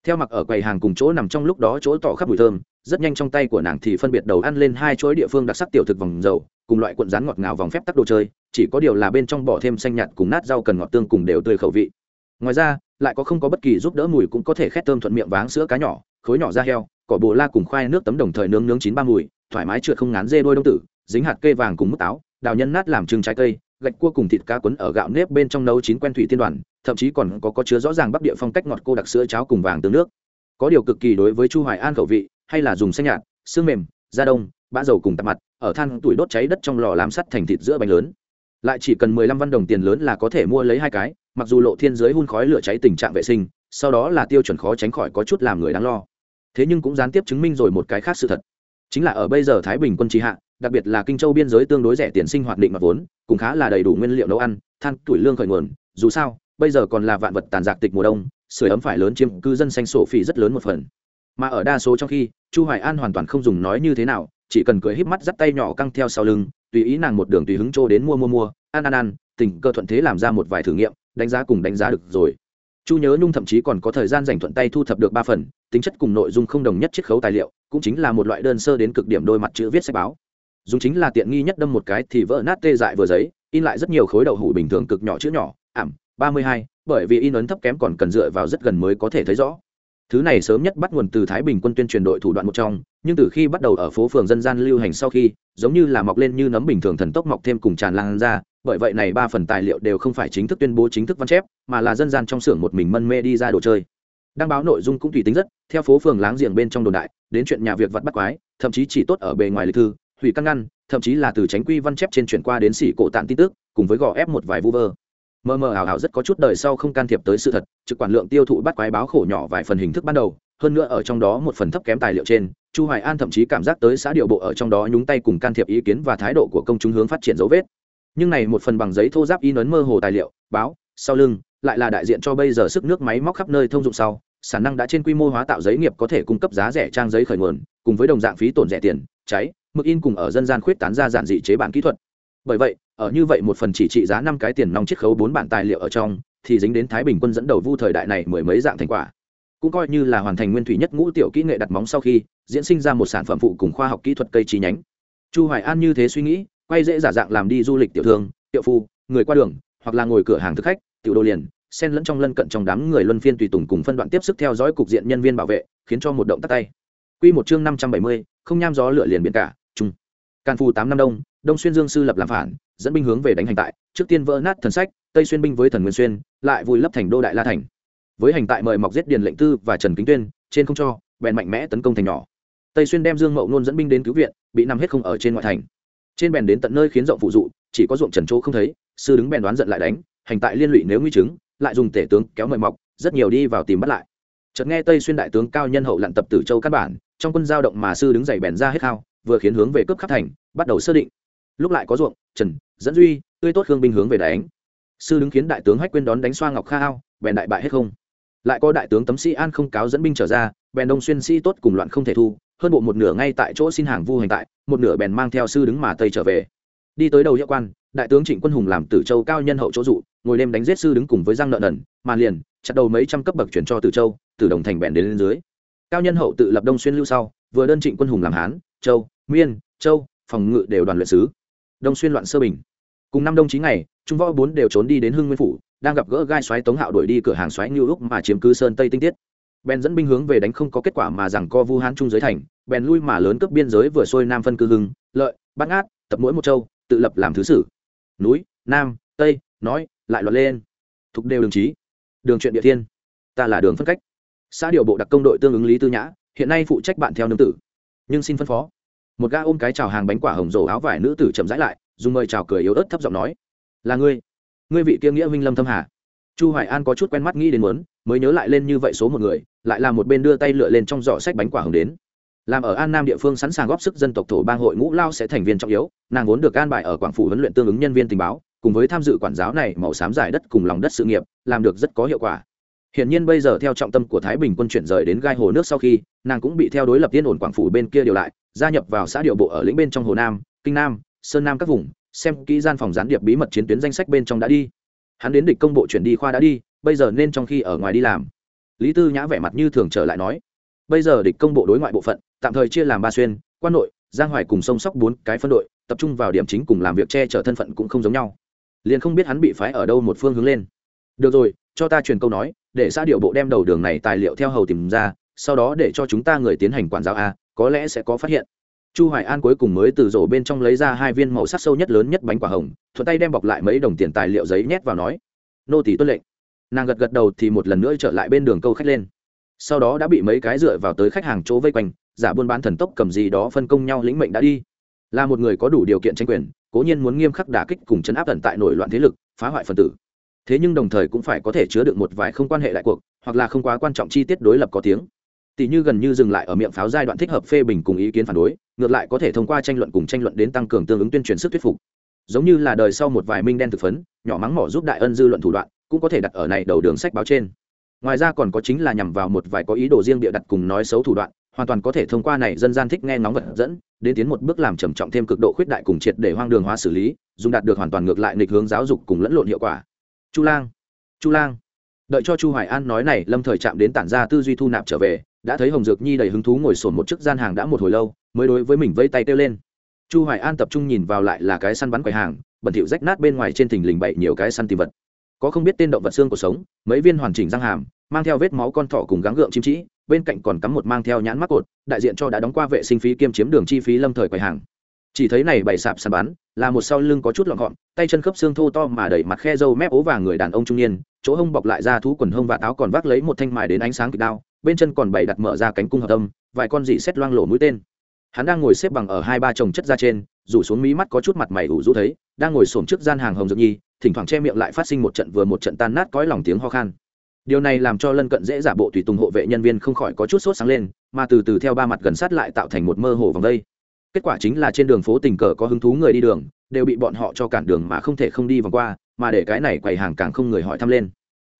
Theo mặc ở quầy hàng cùng chỗ nằm trong lúc đó chỗ tỏ khắp mùi thơm, rất nhanh trong tay của nàng thì phân biệt đầu ăn lên hai chuỗi địa phương đặc sắc tiểu thực vòng dầu, cùng loại cuộn rán ngọt ngào vòng phép tắc đồ chơi, chỉ có điều là bên trong bỏ thêm xanh nhạt cùng nát rau cần ngọt tương cùng đều tươi khẩu vị. Ngoài ra, lại có không có bất kỳ giúp đỡ mùi cũng có thể khét thơm thuận miệng váng sữa cá nhỏ, khối nhỏ da heo, cỏ bồ la cùng khoai nước tấm đồng thời nướng nướng chín ba mùi, thoải mái trượt không ngán dê đôi đông tử, dính hạt cây vàng cùng mứt táo, đào nhân nát làm trừng trái cây gạch cua cùng thịt cá quấn ở gạo nếp bên trong nấu chín quen thủy tiên đoàn, thậm chí còn có có chứa rõ ràng bắc địa phong cách ngọt cô đặc sữa cháo cùng vàng tương nước. Có điều cực kỳ đối với chu hoài an khẩu vị, hay là dùng xanh nhạt, xương mềm, da đông, bã dầu cùng tạp mặt, ở than tuổi đốt cháy đất trong lò làm sắt thành thịt giữa bánh lớn. Lại chỉ cần 15 văn đồng tiền lớn là có thể mua lấy hai cái, mặc dù lộ thiên giới hun khói lửa cháy tình trạng vệ sinh, sau đó là tiêu chuẩn khó tránh khỏi có chút làm người đáng lo. Thế nhưng cũng gián tiếp chứng minh rồi một cái khác sự thật. Chính là ở bây giờ thái bình quân trí hạ đặc biệt là kinh châu biên giới tương đối rẻ tiền sinh hoạt định mặt vốn, cũng khá là đầy đủ nguyên liệu nấu ăn, than, tuổi lương khởi nguồn. Dù sao, bây giờ còn là vạn vật tàn giặc tịch mùa đông, sưởi ấm phải lớn chiếm cư dân xanh sổ phỉ rất lớn một phần. Mà ở đa số trong khi, chu hoài an hoàn toàn không dùng nói như thế nào, chỉ cần cười híp mắt dắt tay nhỏ căng theo sau lưng, tùy ý nàng một đường tùy hứng trô đến mua mua mua, ăn ăn ăn, tình cơ thuận thế làm ra một vài thử nghiệm, đánh giá cùng đánh giá được rồi. Chu nhớ nhung thậm chí còn có thời gian dành thuận tay thu thập được ba phần, tính chất cùng nội dung không đồng nhất chiết khấu tài liệu, cũng chính là một loại đơn sơ đến cực điểm đôi mặt chữ viết sách báo dùng chính là tiện nghi nhất đâm một cái thì vỡ nát tê dại vừa giấy, in lại rất nhiều khối đậu hủ bình thường cực nhỏ chữ nhỏ, ảm, ba mươi hai, bởi vì in ấn thấp kém còn cần dựa vào rất gần mới có thể thấy rõ. Thứ này sớm nhất bắt nguồn từ thái bình quân tuyên truyền đội thủ đoạn một trong, nhưng từ khi bắt đầu ở phố phường dân gian lưu hành sau khi, giống như là mọc lên như nấm bình thường thần tốc mọc thêm cùng tràn lan ra, bởi vậy này ba phần tài liệu đều không phải chính thức tuyên bố chính thức văn chép, mà là dân gian trong xưởng một mình mân mê đi ra đồ chơi. Đăng báo nội dung cũng tùy tính rất, theo phố phường láng giềng bên trong đồn đại, đến chuyện nhà việc vặt bắt quái, thậm chí chỉ tốt ở bề ngoài lịch thư hủy căn ngăn, thậm chí là từ tránh quy văn chép trên chuyển qua đến xỉ cổ tạng tin tức, cùng với gò ép một vài vu vơ. Mờ mờ ảo ảo rất có chút đời sau không can thiệp tới sự thật, trực quản lượng tiêu thụ bắt quái báo khổ nhỏ vài phần hình thức ban đầu, hơn nữa ở trong đó một phần thấp kém tài liệu trên, chu hoài an thậm chí cảm giác tới xã điệu bộ ở trong đó nhúng tay cùng can thiệp ý kiến và thái độ của công chúng hướng phát triển dấu vết. Nhưng này một phần bằng giấy thô giáp in ấn mơ hồ tài liệu, báo, sau lưng, lại là đại diện cho bây giờ sức nước máy móc khắp nơi thông dụng sau, sản năng đã trên quy mô hóa tạo giấy nghiệp có thể cung cấp giá rẻ trang giấy khởi nguồn, cùng với đồng dạng phí tổn rẻ tiền, cháy mực in cùng ở dân gian khuyết tán ra giản dị chế bản kỹ thuật. Bởi vậy ở như vậy một phần chỉ trị giá năm cái tiền nong chiết khấu bốn bản tài liệu ở trong thì dính đến thái bình quân dẫn đầu vu thời đại này mười mấy dạng thành quả. Cũng coi như là hoàn thành nguyên thủy nhất ngũ tiểu kỹ nghệ đặt móng sau khi diễn sinh ra một sản phẩm phụ cùng khoa học kỹ thuật cây chi nhánh. Chu hoài an như thế suy nghĩ quay dễ giả dạng làm đi du lịch tiểu thương tiểu phu người qua đường hoặc là ngồi cửa hàng thực khách tiểu đô liền xen lẫn trong lân cận trong đám người luân phiên tùy tùng cùng phân đoạn tiếp sức theo dõi cục diện nhân viên bảo vệ khiến cho một động tắt tay. Quy một chương năm trăm bảy mươi, không nham gió lửa liền biển cả trung. Càn phù tám năm đông đông xuyên dương sư lập làm phản, dẫn binh hướng về đánh hành tại, trước tiên vỡ nát thần sách, tây xuyên binh với thần nguyên xuyên, lại vùi lấp thành đô đại la thành. Với hành tại mời mọc giết điền lệnh tư và trần kính tuyên, trên không cho, bèn mạnh mẽ tấn công thành nhỏ. Tây xuyên đem dương mậu nôn dẫn binh đến cứu viện, bị nằm hết không ở trên ngoại thành. Trên bèn đến tận nơi khiến rộng phụ dụ, chỉ có ruộng trần chỗ không thấy, sư đứng bèn đoán giận lại đánh, hành tại liên lụy nếu nguy chứng, lại dùng tể tướng kéo mời mọc, rất nhiều đi vào tìm bắt lại. Chợt nghe tây xuyên đại tướng cao nhân hậu lặn tập tử châu căn bản, trong quân giao động mà sư đứng dậy bèn ra hết khao vừa khiến hướng về cướp khắp thành, bắt đầu sơ định. Lúc lại có ruộng, trần, dẫn duy, tươi tốt hương binh hướng về đánh. Sư đứng khiến đại tướng hách quyên đón đánh xoa ngọc khao bèn đại bại hết không. Lại có đại tướng tấm sĩ an không cáo dẫn binh trở ra, bèn đông xuyên sĩ tốt cùng loạn không thể thu, hơn bộ một nửa ngay tại chỗ xin hàng vu hành tại, một nửa bèn mang theo sư đứng mà tây trở về. Đi tới đầu hiệu quan, đại tướng trịnh quân hùng làm tử châu cao nhân hậu chỗ dụ, ngồi đêm đánh giết sư đứng cùng với giang nợ nần, mà liền, chặt đầu mấy trăm cấp bậc chuyển cho tử châu từ đồng thành bèn đến lên dưới. Cao nhân hậu tự lập đông xuyên lưu sau, vừa đơn trịnh quân hùng làm hán, châu miên, châu, phòng ngự đều đoàn luyện sứ đông xuyên loạn sơ bình. Cùng năm đông chí ngày, trung võ bốn đều trốn đi đến hưng nguyên phủ, đang gặp gỡ gai xoáy tống hạo đuổi đi cửa hàng xoáy như úc mà chiếm cứ sơn tây tinh tiết. Bèn dẫn binh hướng về đánh không có kết quả mà rằng co vu hán trung giới thành, bèn lui mà lớn cấp biên giới vừa xuôi nam phân cư hưng, lợi bắt ngát, tập mỗi một châu, tự lập làm thứ sử. Núi, nam, tây, nói, lại loạt lên. Thục đều đường trí đường chuyện địa thiên. Ta là đường phân cách. Xã điều bộ đặc công đội tương ứng lý tư nhã, hiện nay phụ trách bạn theo nương tử. Nhưng xin phân phó một ga ôm cái chào hàng bánh quả hồng rổ áo vải nữ tử chậm rãi lại, dùng mời chào cười yếu ớt thấp giọng nói, là ngươi ngươi vị kia nghĩa huynh lâm thâm hà. Chu hoài an có chút quen mắt nghĩ đến muốn, mới nhớ lại lên như vậy số một người, lại là một bên đưa tay lựa lên trong giỏ sách bánh quả hồng đến. Làm ở an nam địa phương sẵn sàng góp sức dân tộc thổ bang hội ngũ lao sẽ thành viên trọng yếu, nàng vốn được an bài ở quảng phủ huấn luyện tương ứng nhân viên tình báo, cùng với tham dự quản giáo này màu xám giải đất cùng lòng đất sự nghiệp, làm được rất có hiệu quả. Hiện nhiên bây giờ theo trọng tâm của Thái Bình quân chuyển rời đến gai hồ nước sau khi, nàng cũng bị theo đối lập tiên ổn quảng phủ bên kia điều lại, gia nhập vào xã điều bộ ở lĩnh bên trong hồ Nam, Kinh Nam, Sơn Nam các vùng, xem kỹ gian phòng gián điệp bí mật chiến tuyến danh sách bên trong đã đi. Hắn đến địch công bộ chuyển đi khoa đã đi, bây giờ nên trong khi ở ngoài đi làm. Lý Tư Nhã vẻ mặt như thường trở lại nói, bây giờ địch công bộ đối ngoại bộ phận, tạm thời chia làm ba xuyên, quan nội, giang hoài cùng sông sóc bốn cái phân đội, tập trung vào điểm chính cùng làm việc che chở thân phận cũng không giống nhau. Liền không biết hắn bị phái ở đâu một phương hướng lên. Được rồi, cho ta truyền câu nói, để xã điệu bộ đem đầu đường này tài liệu theo hầu tìm ra sau đó để cho chúng ta người tiến hành quản giáo a có lẽ sẽ có phát hiện. Chu hoài an cuối cùng mới từ rổ bên trong lấy ra hai viên màu sắc sâu nhất lớn nhất bánh quả hồng thuận tay đem bọc lại mấy đồng tiền tài liệu giấy nhét vào nói nô tỷ tuân lệnh. Nàng gật gật đầu thì một lần nữa trở lại bên đường câu khách lên. Sau đó đã bị mấy cái dựa vào tới khách hàng chỗ vây quanh giả buôn bán thần tốc cầm gì đó phân công nhau lĩnh mệnh đã đi. Là một người có đủ điều kiện tranh quyền cố nhiên muốn nghiêm khắc đả kích cùng chấn áp tận tại nổi loạn thế lực phá hoại phần tử thế nhưng đồng thời cũng phải có thể chứa được một vài không quan hệ đại cuộc, hoặc là không quá quan trọng chi tiết đối lập có tiếng. Tỷ như gần như dừng lại ở miệng pháo giai đoạn thích hợp phê bình cùng ý kiến phản đối, ngược lại có thể thông qua tranh luận cùng tranh luận đến tăng cường tương ứng tuyên truyền sức thuyết phục. Giống như là đời sau một vài minh đen thực phấn, nhỏ mắng mỏ giúp đại ân dư luận thủ đoạn, cũng có thể đặt ở này đầu đường sách báo trên. Ngoài ra còn có chính là nhằm vào một vài có ý đồ riêng địa đặt cùng nói xấu thủ đoạn, hoàn toàn có thể thông qua này dân gian thích nghe ngóng vật dẫn, đến tiến một bước làm trầm trọng thêm cực độ khuyết đại cùng triệt để hoang đường hóa xử lý, dùng đạt được hoàn toàn ngược lại nghịch hướng giáo dục cùng lẫn lộn hiệu quả chu lang chu lang. Đợi cho chu hoài an nói này, lâm thời chạm đến tản ra tư duy thu nạp trở về, đã thấy hồng dược nhi đầy hứng thú ngồi sồn một chiếc gian hàng đã một hồi lâu, mới đối với mình vây tay kêu lên. Chu hoài an tập trung nhìn vào lại là cái săn bắn quầy hàng, bẩn thỉu rách nát bên ngoài trên thình lình bậy nhiều cái săn tìm vật. Có không biết tên động vật xương của sống, mấy viên hoàn chỉnh răng hàm, mang theo vết máu con thỏ cùng gắng gượng chim trĩ bên cạnh còn cắm một mang theo nhãn mắc cột, đại diện cho đã đóng qua vệ sinh phí kiêm chiếm đường chi phí lâm thời quầy hàng chỉ thấy này bày sạp sàn bán, là một sau lưng có chút lọn gọn, tay chân khớp xương thô to mà đẩy mặt khe râu mép ố vàng người đàn ông trung niên, chỗ hông bọc lại ra thú quần hông và táo còn vác lấy một thanh mài đến ánh sáng kịch đao, bên chân còn bày đặt mở ra cánh cung hợp tâm vài con dị xét loang lổ mũi tên. Hắn đang ngồi xếp bằng ở hai ba chồng chất ra trên, rủ xuống mí mắt có chút mặt mày ủ rũ thấy, đang ngồi xổm trước gian hàng hồng dược nhi, thỉnh thoảng che miệng lại phát sinh một trận vừa một trận tan nát cõi lòng tiếng ho khan. Điều này làm cho lân cận dễ giả bộ tùy tùng hộ vệ nhân viên không khỏi có chút sốt sáng lên, mà từ từ theo ba mặt gần sát lại tạo thành một mơ hồ vòng đây kết quả chính là trên đường phố tình cờ có hứng thú người đi đường, đều bị bọn họ cho cản đường mà không thể không đi vòng qua, mà để cái này quầy hàng càng không người hỏi thăm lên.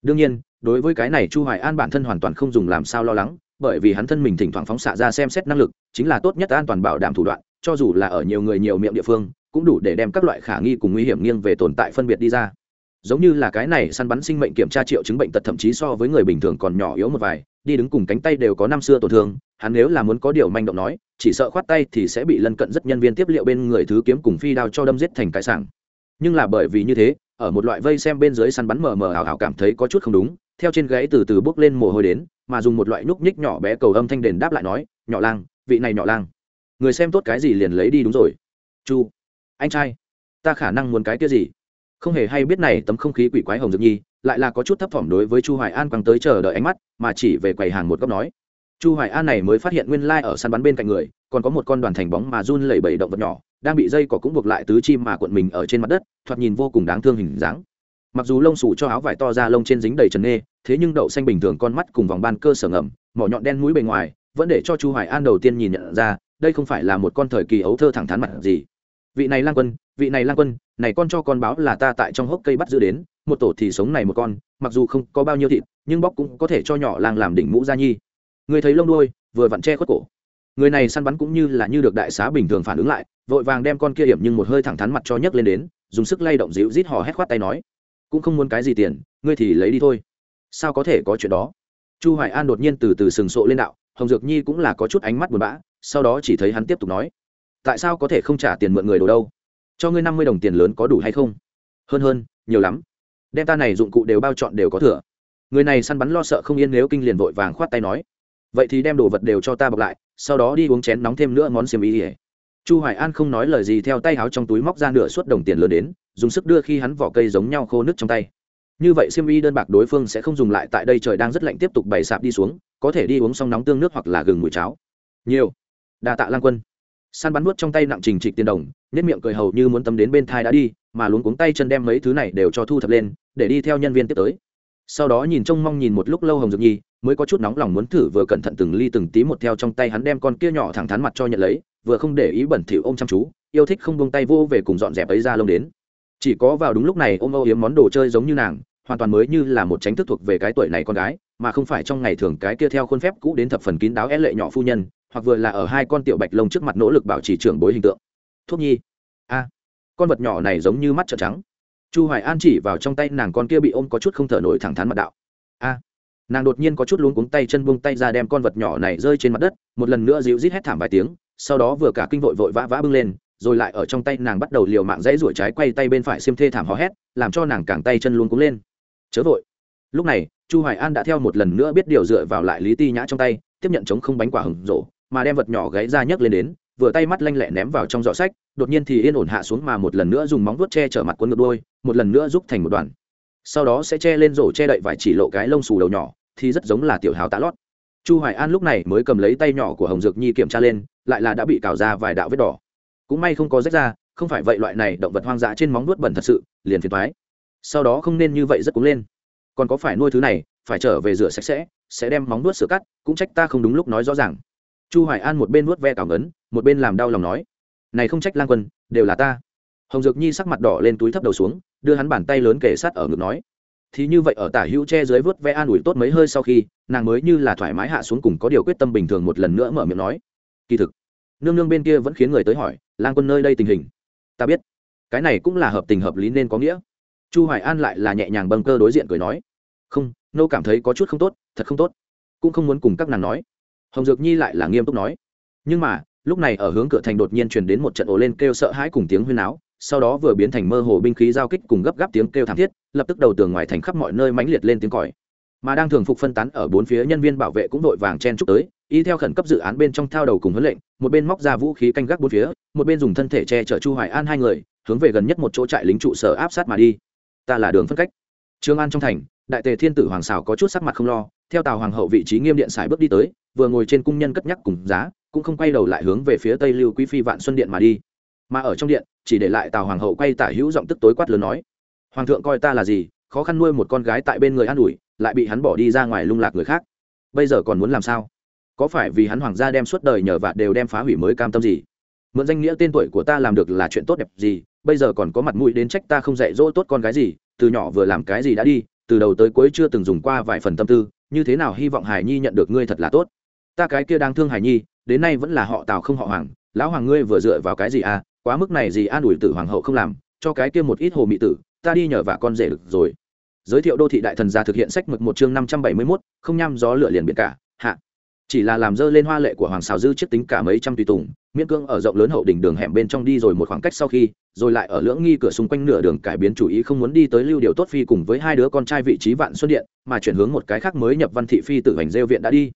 Đương nhiên, đối với cái này chu hoài an bản thân hoàn toàn không dùng làm sao lo lắng, bởi vì hắn thân mình thỉnh thoảng phóng xạ ra xem xét năng lực, chính là tốt nhất an toàn bảo đảm thủ đoạn, cho dù là ở nhiều người nhiều miệng địa phương, cũng đủ để đem các loại khả nghi cùng nguy hiểm nghiêng về tồn tại phân biệt đi ra giống như là cái này săn bắn sinh mệnh kiểm tra triệu chứng bệnh tật thậm chí so với người bình thường còn nhỏ yếu một vài, đi đứng cùng cánh tay đều có năm xưa tổn thương, hắn nếu là muốn có điều manh động nói, chỉ sợ khoát tay thì sẽ bị lân cận rất nhân viên tiếp liệu bên người thứ kiếm cùng phi đao cho đâm giết thành cái sảng. Nhưng là bởi vì như thế, ở một loại vây xem bên dưới săn bắn mờ mờ ảo ảo cảm thấy có chút không đúng, theo trên gáy từ từ bước lên mồ hôi đến, mà dùng một loại núc nhích nhỏ bé cầu âm thanh đền đáp lại nói, nhỏ lang, vị này nhỏ lang, người xem tốt cái gì liền lấy đi đúng rồi. Chu, anh trai, ta khả năng muốn cái kia gì? Không hề hay biết này tấm không khí quỷ quái hồng dược nhi, lại là có chút thấp thỏm đối với chu hoài an quăng tới chờ đợi ánh mắt, mà chỉ về quầy hàng một góc nói. Chu hoài an này mới phát hiện nguyên lai ở săn bắn bên cạnh người, còn có một con đoàn thành bóng mà run lẩy bẩy động vật nhỏ, đang bị dây cỏ cũng buộc lại tứ chim mà cuộn mình ở trên mặt đất, thoạt nhìn vô cùng đáng thương hình dáng. Mặc dù lông xù cho áo vải to ra lông trên dính đầy trần nê, thế nhưng đậu xanh bình thường con mắt cùng vòng ban cơ sở ngầm, mỏ nhọn đen mũi bề ngoài, vẫn để cho chu hoài an đầu tiên nhìn nhận ra, đây không phải là một con thời kỳ ấu thơ thẳng thắn mặt gì. Vị này lang quân, vị này lang quân này con cho con báo là ta tại trong hốc cây bắt giữ đến, một tổ thì sống này một con, mặc dù không có bao nhiêu thịt, nhưng bóc cũng có thể cho nhỏ lang làm đỉnh mũ gia nhi. Người thấy lông đuôi, vừa vặn che khuất cổ. Người này săn bắn cũng như là như được đại xá bình thường phản ứng lại, vội vàng đem con kia hiểm nhưng một hơi thẳng thắn mặt cho nhấc lên đến, dùng sức lay động dịu rít hò hét khoát tay nói, cũng không muốn cái gì tiền, ngươi thì lấy đi thôi. Sao có thể có chuyện đó? Chu hoài an đột nhiên từ từ sừng sộ lên đạo, hồng dược nhi cũng là có chút ánh mắt buồn bã, sau đó chỉ thấy hắn tiếp tục nói, tại sao có thể không trả tiền mượn người đồ đâu? Cho ngươi năm mươi đồng tiền lớn có đủ hay không? Hơn hơn, nhiều lắm. Đem ta này dụng cụ đều bao chọn đều có thừa. Người này săn bắn lo sợ không yên nếu kinh liền vội vàng khoát tay nói. Vậy thì đem đồ vật đều cho ta bọc lại, sau đó đi uống chén nóng thêm nữa món xiêm y ỉa chu hoài an không nói lời gì, theo tay háo trong túi móc ra nửa suất đồng tiền lớn đến, dùng sức đưa khi hắn vỏ cây giống nhau khô nước trong tay. Như vậy xiêm y đơn bạc đối phương sẽ không dùng lại, tại đây trời đang rất lạnh tiếp tục bày sạp đi xuống, có thể đi uống xong nóng tương nước hoặc là gừng mùi cháo. Nhiều. Đa tạ lang quân săn bắn nuốt trong tay nặng trình trịch tiền đồng nhất miệng cười hầu như muốn tâm đến bên thai đã đi, mà luống cuống tay chân đem mấy thứ này đều cho thu thập lên, để đi theo nhân viên tiếp tới. Sau đó nhìn trông mong nhìn một lúc lâu hồng dược nhi, mới có chút nóng lòng muốn thử vừa cẩn thận từng ly từng tí một theo trong tay hắn đem con kia nhỏ thẳng thắn mặt cho nhận lấy, vừa không để ý bẩn thỉu ôm chăm chú, yêu thích không buông tay vô về cùng dọn dẹp ấy ra lông đến. Chỉ có vào đúng lúc này ôm âu yếm món đồ chơi giống như nàng, hoàn toàn mới như là một tránh thức thuộc về cái tuổi này con gái, mà không phải trong ngày thường cái kia theo khuôn phép cũ đến thập phần kín đáo é lệ nhỏ phu nhân hoặc vừa là ở hai con tiểu bạch lông trước mặt nỗ lực bảo trì trưởng bối hình tượng. Thuốc nhi. A. Con vật nhỏ này giống như mắt trợn trắng. Chu hoài an chỉ vào trong tay nàng con kia bị ôm có chút không thở nổi thẳng thắn mặt đạo. A. Nàng đột nhiên có chút luống cuống tay chân buông tay ra đem con vật nhỏ này rơi trên mặt đất, một lần nữa dịu rít hét thảm vài tiếng, sau đó vừa cả kinh vội vội vã vã bưng lên, rồi lại ở trong tay nàng bắt đầu liều mạng dãy ruổi trái quay tay bên phải xiêm thê thảm hò hét, làm cho nàng càng tay chân luống cuống lên. Chớ vội. Lúc này, chu hoài an đã theo một lần nữa biết điều dựa vào lại lý ti nhã trong tay, tiếp nhận chống không bánh quả hừng rổ mà đem vật nhỏ gáy ra nhấc lên đến, vừa tay mắt lanh lẹ ném vào trong giỏ sách, đột nhiên thì yên ổn hạ xuống mà một lần nữa dùng móng vuốt che chở mặt quân ngược đôi một lần nữa rút thành một đoàn sau đó sẽ che lên rổ che đậy vải chỉ lộ cái lông xù đầu nhỏ, thì rất giống là tiểu hào tạ lót. Chu hoài an lúc này mới cầm lấy tay nhỏ của hồng dược nhi kiểm tra lên, lại là đã bị cào ra vài đạo vết đỏ. Cũng may không có rách ra, không phải vậy loại này động vật hoang dã trên móng vuốt bẩn thật sự, liền phiền toái. Sau đó không nên như vậy rất cúng lên. Còn có phải nuôi thứ này, phải trở về rửa sạch sẽ sẽ đem móng vuốt sửa cắt, cũng trách ta không đúng lúc nói rõ ràng chu hoài an một bên nuốt ve cào ngấn một bên làm đau lòng nói, này không trách lang quân, đều là ta. Hồng dược nhi sắc mặt đỏ lên túi thấp đầu xuống, đưa hắn bàn tay lớn kề sát ở ngực nói, thì như vậy ở tả hữu che dưới vớt ve an ủi tốt mấy hơi sau khi, nàng mới như là thoải mái hạ xuống cùng có điều quyết tâm bình thường một lần nữa mở miệng nói, kỳ thực, nương nương bên kia vẫn khiến người tới hỏi, lang quân nơi đây tình hình? Ta biết, cái này cũng là hợp tình hợp lý nên có nghĩa. Chu hoài an lại là nhẹ nhàng bâng cơ đối diện cười nói, không, nô cảm thấy có chút không tốt, thật không tốt, cũng không muốn cùng các nàng nói hồng dược nhi lại là nghiêm túc nói. Nhưng mà, lúc này ở hướng cửa thành đột nhiên truyền đến một trận ồ lên kêu sợ hãi cùng tiếng huyên áo sau đó vừa biến thành mơ hồ binh khí giao kích cùng gấp gáp tiếng kêu thảm thiết, lập tức đầu tường ngoài thành khắp mọi nơi mãnh liệt lên tiếng còi. Mà đang thường phục phân tán ở bốn phía nhân viên bảo vệ cũng đội vàng chen chúc tới, y theo khẩn cấp dự án bên trong thao đầu cùng huấn lệnh, một bên móc ra vũ khí canh gác bốn phía, một bên dùng thân thể che chở chu hoài an hai người, hướng về gần nhất một chỗ trại lính trụ sở áp sát mà đi. Ta là đường phân cách. Trương an trong thành, đại tề thiên tử hoàng xảo có chút sắc mặt không lo, theo tào hoàng hậu vị trí nghiêm điện xài bước đi tới vừa ngồi trên cung nhân cất nhắc cùng giá, cũng không quay đầu lại hướng về phía tây lưu quý phi vạn xuân điện mà đi. Mà ở trong điện, chỉ để lại tào hoàng hậu quay tả hữu giọng tức tối quát lớn nói, hoàng thượng coi ta là gì, khó khăn nuôi một con gái tại bên người an ủi, lại bị hắn bỏ đi ra ngoài lung lạc người khác. Bây giờ còn muốn làm sao? Có phải vì hắn hoàng gia đem suốt đời nhờ vạt đều đem phá hủy mới cam tâm gì? Mượn danh nghĩa tên tuổi của ta làm được là chuyện tốt đẹp gì, bây giờ còn có mặt mũi đến trách ta không dạy dỗ tốt con gái gì, từ nhỏ vừa làm cái gì đã đi, từ đầu tới cuối chưa từng dùng qua vài phần tâm tư, như thế nào hy vọng hải nhi nhận được ngươi thật là tốt? Ta cái kia đang thương hải nhi, đến nay vẫn là họ tào không họ hoàng, lão hoàng ngươi vừa dựa vào cái gì à quá mức này gì an ủi tử hoàng hậu không làm, cho cái kia một ít hồ mị tử, ta đi nhờ vả con rể được rồi. Giới thiệu đô thị đại thần gia thực hiện sách mực một chương năm trăm bảy mươi mốt, không nhăm gió lửa liền biển cả, hạ. Chỉ là làm dơ lên hoa lệ của hoàng xào dư chiếc tính cả mấy trăm tùy tùng, miễn cương ở rộng lớn hậu đỉnh đường hẻm bên trong đi rồi một khoảng cách sau khi, rồi lại ở lưỡng nghi cửa xung quanh nửa đường cải biến chủ ý không muốn đi tới lưu điều tốt phi cùng với hai đứa con trai vị trí vạn xuân điện, mà chuyển hướng một cái khác mới nhập văn thị phi tự hành rêu viện đã đi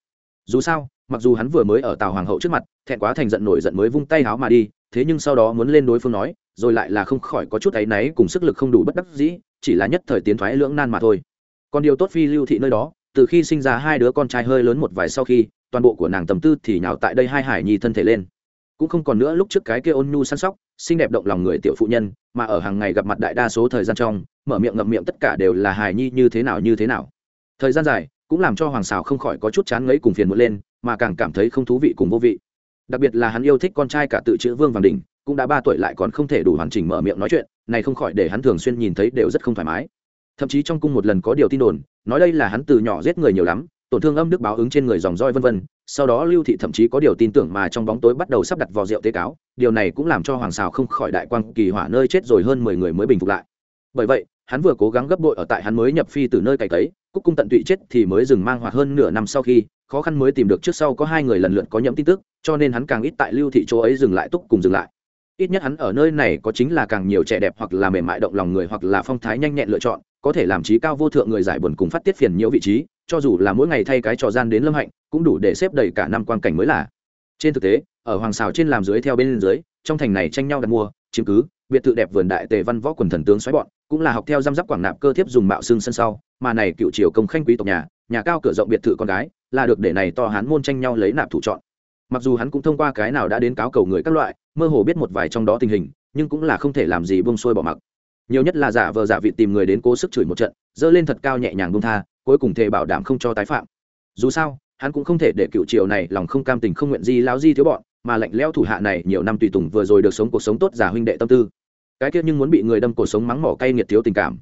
dù sao, mặc dù hắn vừa mới ở tàu hoàng hậu trước mặt, thẹn quá thành giận nổi giận mới vung tay háo mà đi, thế nhưng sau đó muốn lên đối phương nói, rồi lại là không khỏi có chút áy náy cùng sức lực không đủ bất đắc dĩ, chỉ là nhất thời tiến thoái lưỡng nan mà thôi. Còn điều tốt phi lưu thị nơi đó, từ khi sinh ra hai đứa con trai hơi lớn một vài sau khi, toàn bộ của nàng tầm tư thì nhào tại đây hai hải nhi thân thể lên. Cũng không còn nữa lúc trước cái kia ôn nhu săn sóc, xinh đẹp động lòng người tiểu phụ nhân, mà ở hàng ngày gặp mặt đại đa số thời gian trong, mở miệng ngậm miệng tất cả đều là hài nhi như thế nào, như thế nào. Thời gian dài cũng làm cho hoàng xào không khỏi có chút chán ngấy cùng phiền muộn lên, mà càng cảm thấy không thú vị cùng vô vị. Đặc biệt là hắn yêu thích con trai cả tự chữ vương vàng đình cũng đã ba tuổi lại còn không thể đủ hoàn chỉnh mở miệng nói chuyện, này không khỏi để hắn thường xuyên nhìn thấy đều rất không thoải mái. Thậm chí trong cung một lần có điều tin đồn, nói đây là hắn từ nhỏ giết người nhiều lắm, tổn thương âm đức báo ứng trên người dòng roi vân vân, sau đó lưu thị thậm chí có điều tin tưởng mà trong bóng tối bắt đầu sắp đặt vò rượu tế cáo, điều này cũng làm cho hoàng xào không khỏi đại quang kỳ hỏa nơi chết rồi hơn mười người mới bình phục lại. Bởi vậy hắn vừa cố gắng gấp bội ở tại hắn mới nhập phi từ nơi cày cấy, cúc cung tận tụy chết thì mới dừng mang hoặc hơn nửa năm sau khi, khó khăn mới tìm được trước sau có hai người lần lượt có nhẫm tin tức, cho nên hắn càng ít tại lưu thị chỗ ấy dừng lại túc cùng dừng lại. Ít nhất hắn ở nơi này có chính là càng nhiều trẻ đẹp hoặc là mềm mại động lòng người hoặc là phong thái nhanh nhẹn lựa chọn, có thể làm trí cao vô thượng người giải buồn cùng phát tiết phiền nhiễu vị trí, cho dù là mỗi ngày thay cái trò gian đến lâm hạnh, cũng đủ để xếp đầy cả năm quan cảnh mới là. Trên thực tế, ở hoàng xào trên làm dưới theo bên dưới, trong thành này tranh nhau đặt mua, chiếm cứ biệt thự đẹp vườn đại tề văn võ quần thần tướng xoáy bọn, cũng là học theo giam giáp quảng nạp cơ thiếp dùng mạo xương sân sau, mà này cựu triều công khanh quý tộc nhà nhà cao cửa rộng biệt thự con gái, là được để này to hán môn tranh nhau lấy nạp thủ chọn. Mặc dù hắn cũng thông qua cái nào đã đến cáo cầu người các loại, mơ hồ biết một vài trong đó tình hình, nhưng cũng là không thể làm gì buông xuôi bỏ mặc. Nhiều nhất là giả vờ giả vị tìm người đến cố sức chửi một trận, dơ lên thật cao nhẹ nhàng buông tha, cuối cùng thề bảo đảm không cho tái phạm. Dù sao, hắn cũng không thể để cựu triều này lòng không cam tình không nguyện di lao di thiếu bọn, mà lạnh lẽo thủ hạ này nhiều năm tùy tùng vừa rồi được sống cuộc sống tốt giả huynh đệ tâm tư cái kia nhưng muốn bị người đâm cổ sống mắng mỏ cay nghiệt thiếu tình cảm.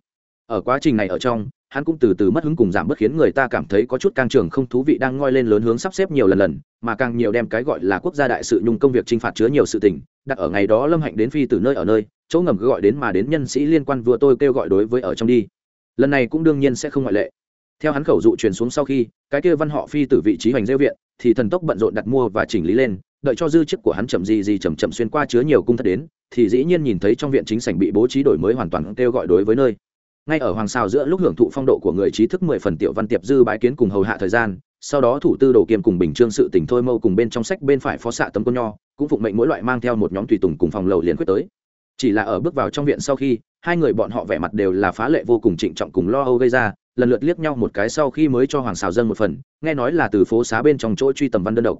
Ở quá trình này ở trong, hắn cũng từ từ mất hứng cùng giảm bớt khiến người ta cảm thấy có chút căng trường không thú vị đang ngoi lên lớn hướng sắp xếp nhiều lần lần, mà càng nhiều đem cái gọi là quốc gia đại sự nhung công việc chinh phạt chứa nhiều sự tình, đặt ở ngày đó lâm hạnh đến phi từ nơi ở nơi, chỗ ngầm cứ gọi đến mà đến nhân sĩ liên quan vừa tôi kêu gọi đối với ở trong đi. Lần này cũng đương nhiên sẽ không ngoại lệ. Theo hắn khẩu dụ truyền xuống sau khi, cái kia văn họ phi từ vị trí hoành rêu viện, thì thần tốc bận rộn đặt mua và chỉnh lý lên, đợi cho dư chức của hắn chậm gì gì chậm chậm xuyên qua chứa nhiều cung thất đến thì dĩ nhiên nhìn thấy trong viện chính sảnh bị bố trí đổi mới hoàn toàn kêu gọi đối với nơi. Ngay ở hoàng sao giữa lúc hưởng thụ phong độ của người trí thức mười phần tiểu văn tiệp dư bái kiến cùng hầu hạ thời gian, sau đó thủ tư đồ kiêm cùng bình trương sự tình thôi mâu cùng bên trong sách bên phải phó xạ tấm con nho, cũng phụng mệnh mỗi loại mang theo một nhóm tùy tùng cùng phòng lầu liền quyết tới. Chỉ là ở bước vào trong viện sau khi, hai người bọn họ vẻ mặt đều là phá lệ vô cùng trịnh trọng cùng lo âu gây ra, lần lượt liếc nhau một cái sau khi mới cho hoàng xào dân một phần, nghe nói là từ phố xá bên trong chỗ truy tầm văn đơn độc.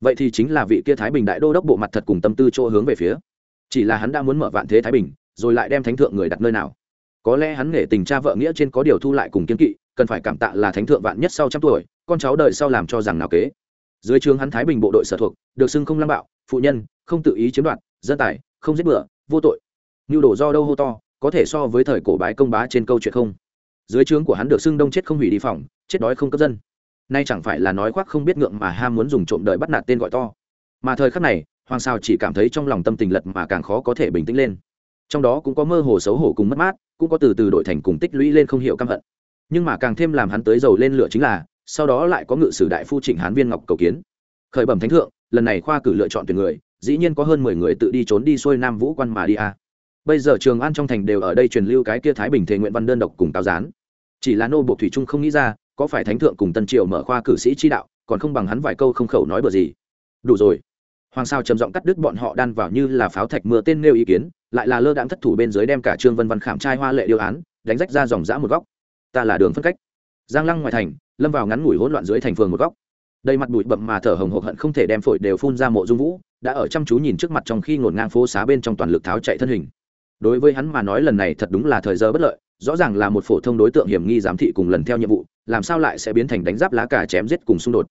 Vậy thì chính là vị kia thái bình đại đô đốc bộ mặt thật cùng tâm tư chỗ hướng về phía chỉ là hắn đã muốn mở vạn thế thái bình, rồi lại đem thánh thượng người đặt nơi nào? Có lẽ hắn nể tình cha vợ nghĩa trên có điều thu lại cùng kiên kỵ, cần phải cảm tạ là thánh thượng vạn nhất sau trăm tuổi, con cháu đời sau làm cho rằng nào kế. Dưới trường hắn thái bình bộ đội sở thuộc, được xưng không lăng bạo, phụ nhân, không tự ý chiếm đoạt, dân tài, không giết bựa vô tội. Nhu đổ do đâu hô to, có thể so với thời cổ bái công bá trên câu chuyện không? Dưới trướng của hắn được xưng đông chết không hủy đi phòng, chết đói không cấp dân. Nay chẳng phải là nói khoác không biết ngượng mà ham muốn dùng trộm đợi bắt nạt tên gọi to. Mà thời khắc này hoàng sao chỉ cảm thấy trong lòng tâm tình lật mà càng khó có thể bình tĩnh lên. Trong đó cũng có mơ hồ xấu hổ cùng mất mát, cũng có từ từ đổi thành cùng tích lũy lên không hiểu căm hận. Nhưng mà càng thêm làm hắn tới dầu lên lửa chính là, sau đó lại có ngự sử đại phu trịnh hán viên ngọc cầu kiến. Khởi bẩm thánh thượng, lần này khoa cử lựa chọn tuyển người, dĩ nhiên có hơn mười người tự đi trốn đi xuôi nam vũ quan mà đi a bây giờ trường an trong thành đều ở đây truyền lưu cái kia thái bình thề nguyện văn đơn độc cùng cao gián chỉ là nô bộ thủy trung không nghĩ ra, có phải thánh thượng cùng tân triều mở khoa cử sĩ chi đạo, còn không bằng hắn vài câu không khẩu nói bừa gì. Đủ rồi hoàng sao trầm giọng cắt đứt bọn họ đan vào như là pháo thạch mưa tên nêu ý kiến, lại là lơ đãng thất thủ bên dưới đem cả trương vân văn khảm trai hoa lệ điều án, đánh rách ra dòng dã một góc. Ta là đường phân cách. Giang lăng ngoài thành, lâm vào ngắn ngủi hỗn loạn dưới thành phường một góc. Đầy mặt bụi bậm mà thở hồng hộc hận không thể đem phổi đều phun ra mộ dung vũ, đã ở chăm chú nhìn trước mặt trong khi ngổn ngang phố xá bên trong toàn lực tháo chạy thân hình. Đối với hắn mà nói lần này thật đúng là thời giờ bất lợi, rõ ràng là một phổ thông đối tượng hiểm nghi giám thị cùng lần theo nhiệm vụ, làm sao lại sẽ biến thành đánh giáp lá cả chém giết cùng xung đột.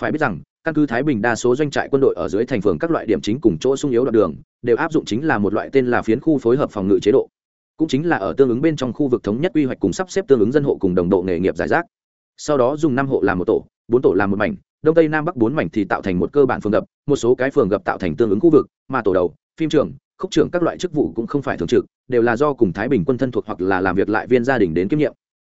Phải biết rằng căn cứ thái bình đa số doanh trại quân đội ở dưới thành phường các loại điểm chính cùng chỗ sung yếu đoạn đường đều áp dụng chính là một loại tên là phiến khu phối hợp phòng ngự chế độ. Cũng chính là ở tương ứng bên trong khu vực thống nhất quy hoạch cùng sắp xếp tương ứng dân hộ cùng đồng độ nghề nghiệp giải rác. Sau đó dùng năm hộ làm một tổ bốn tổ làm một mảnh đông tây nam bắc bốn mảnh thì tạo thành một cơ bản phường gập một số cái phường gập tạo thành tương ứng khu vực mà tổ đầu phim trưởng, khúc trưởng các loại chức vụ cũng không phải thường trực đều là do cùng thái bình quân thân thuộc hoặc là làm việc lại viên gia đình đến kiêm nhiệm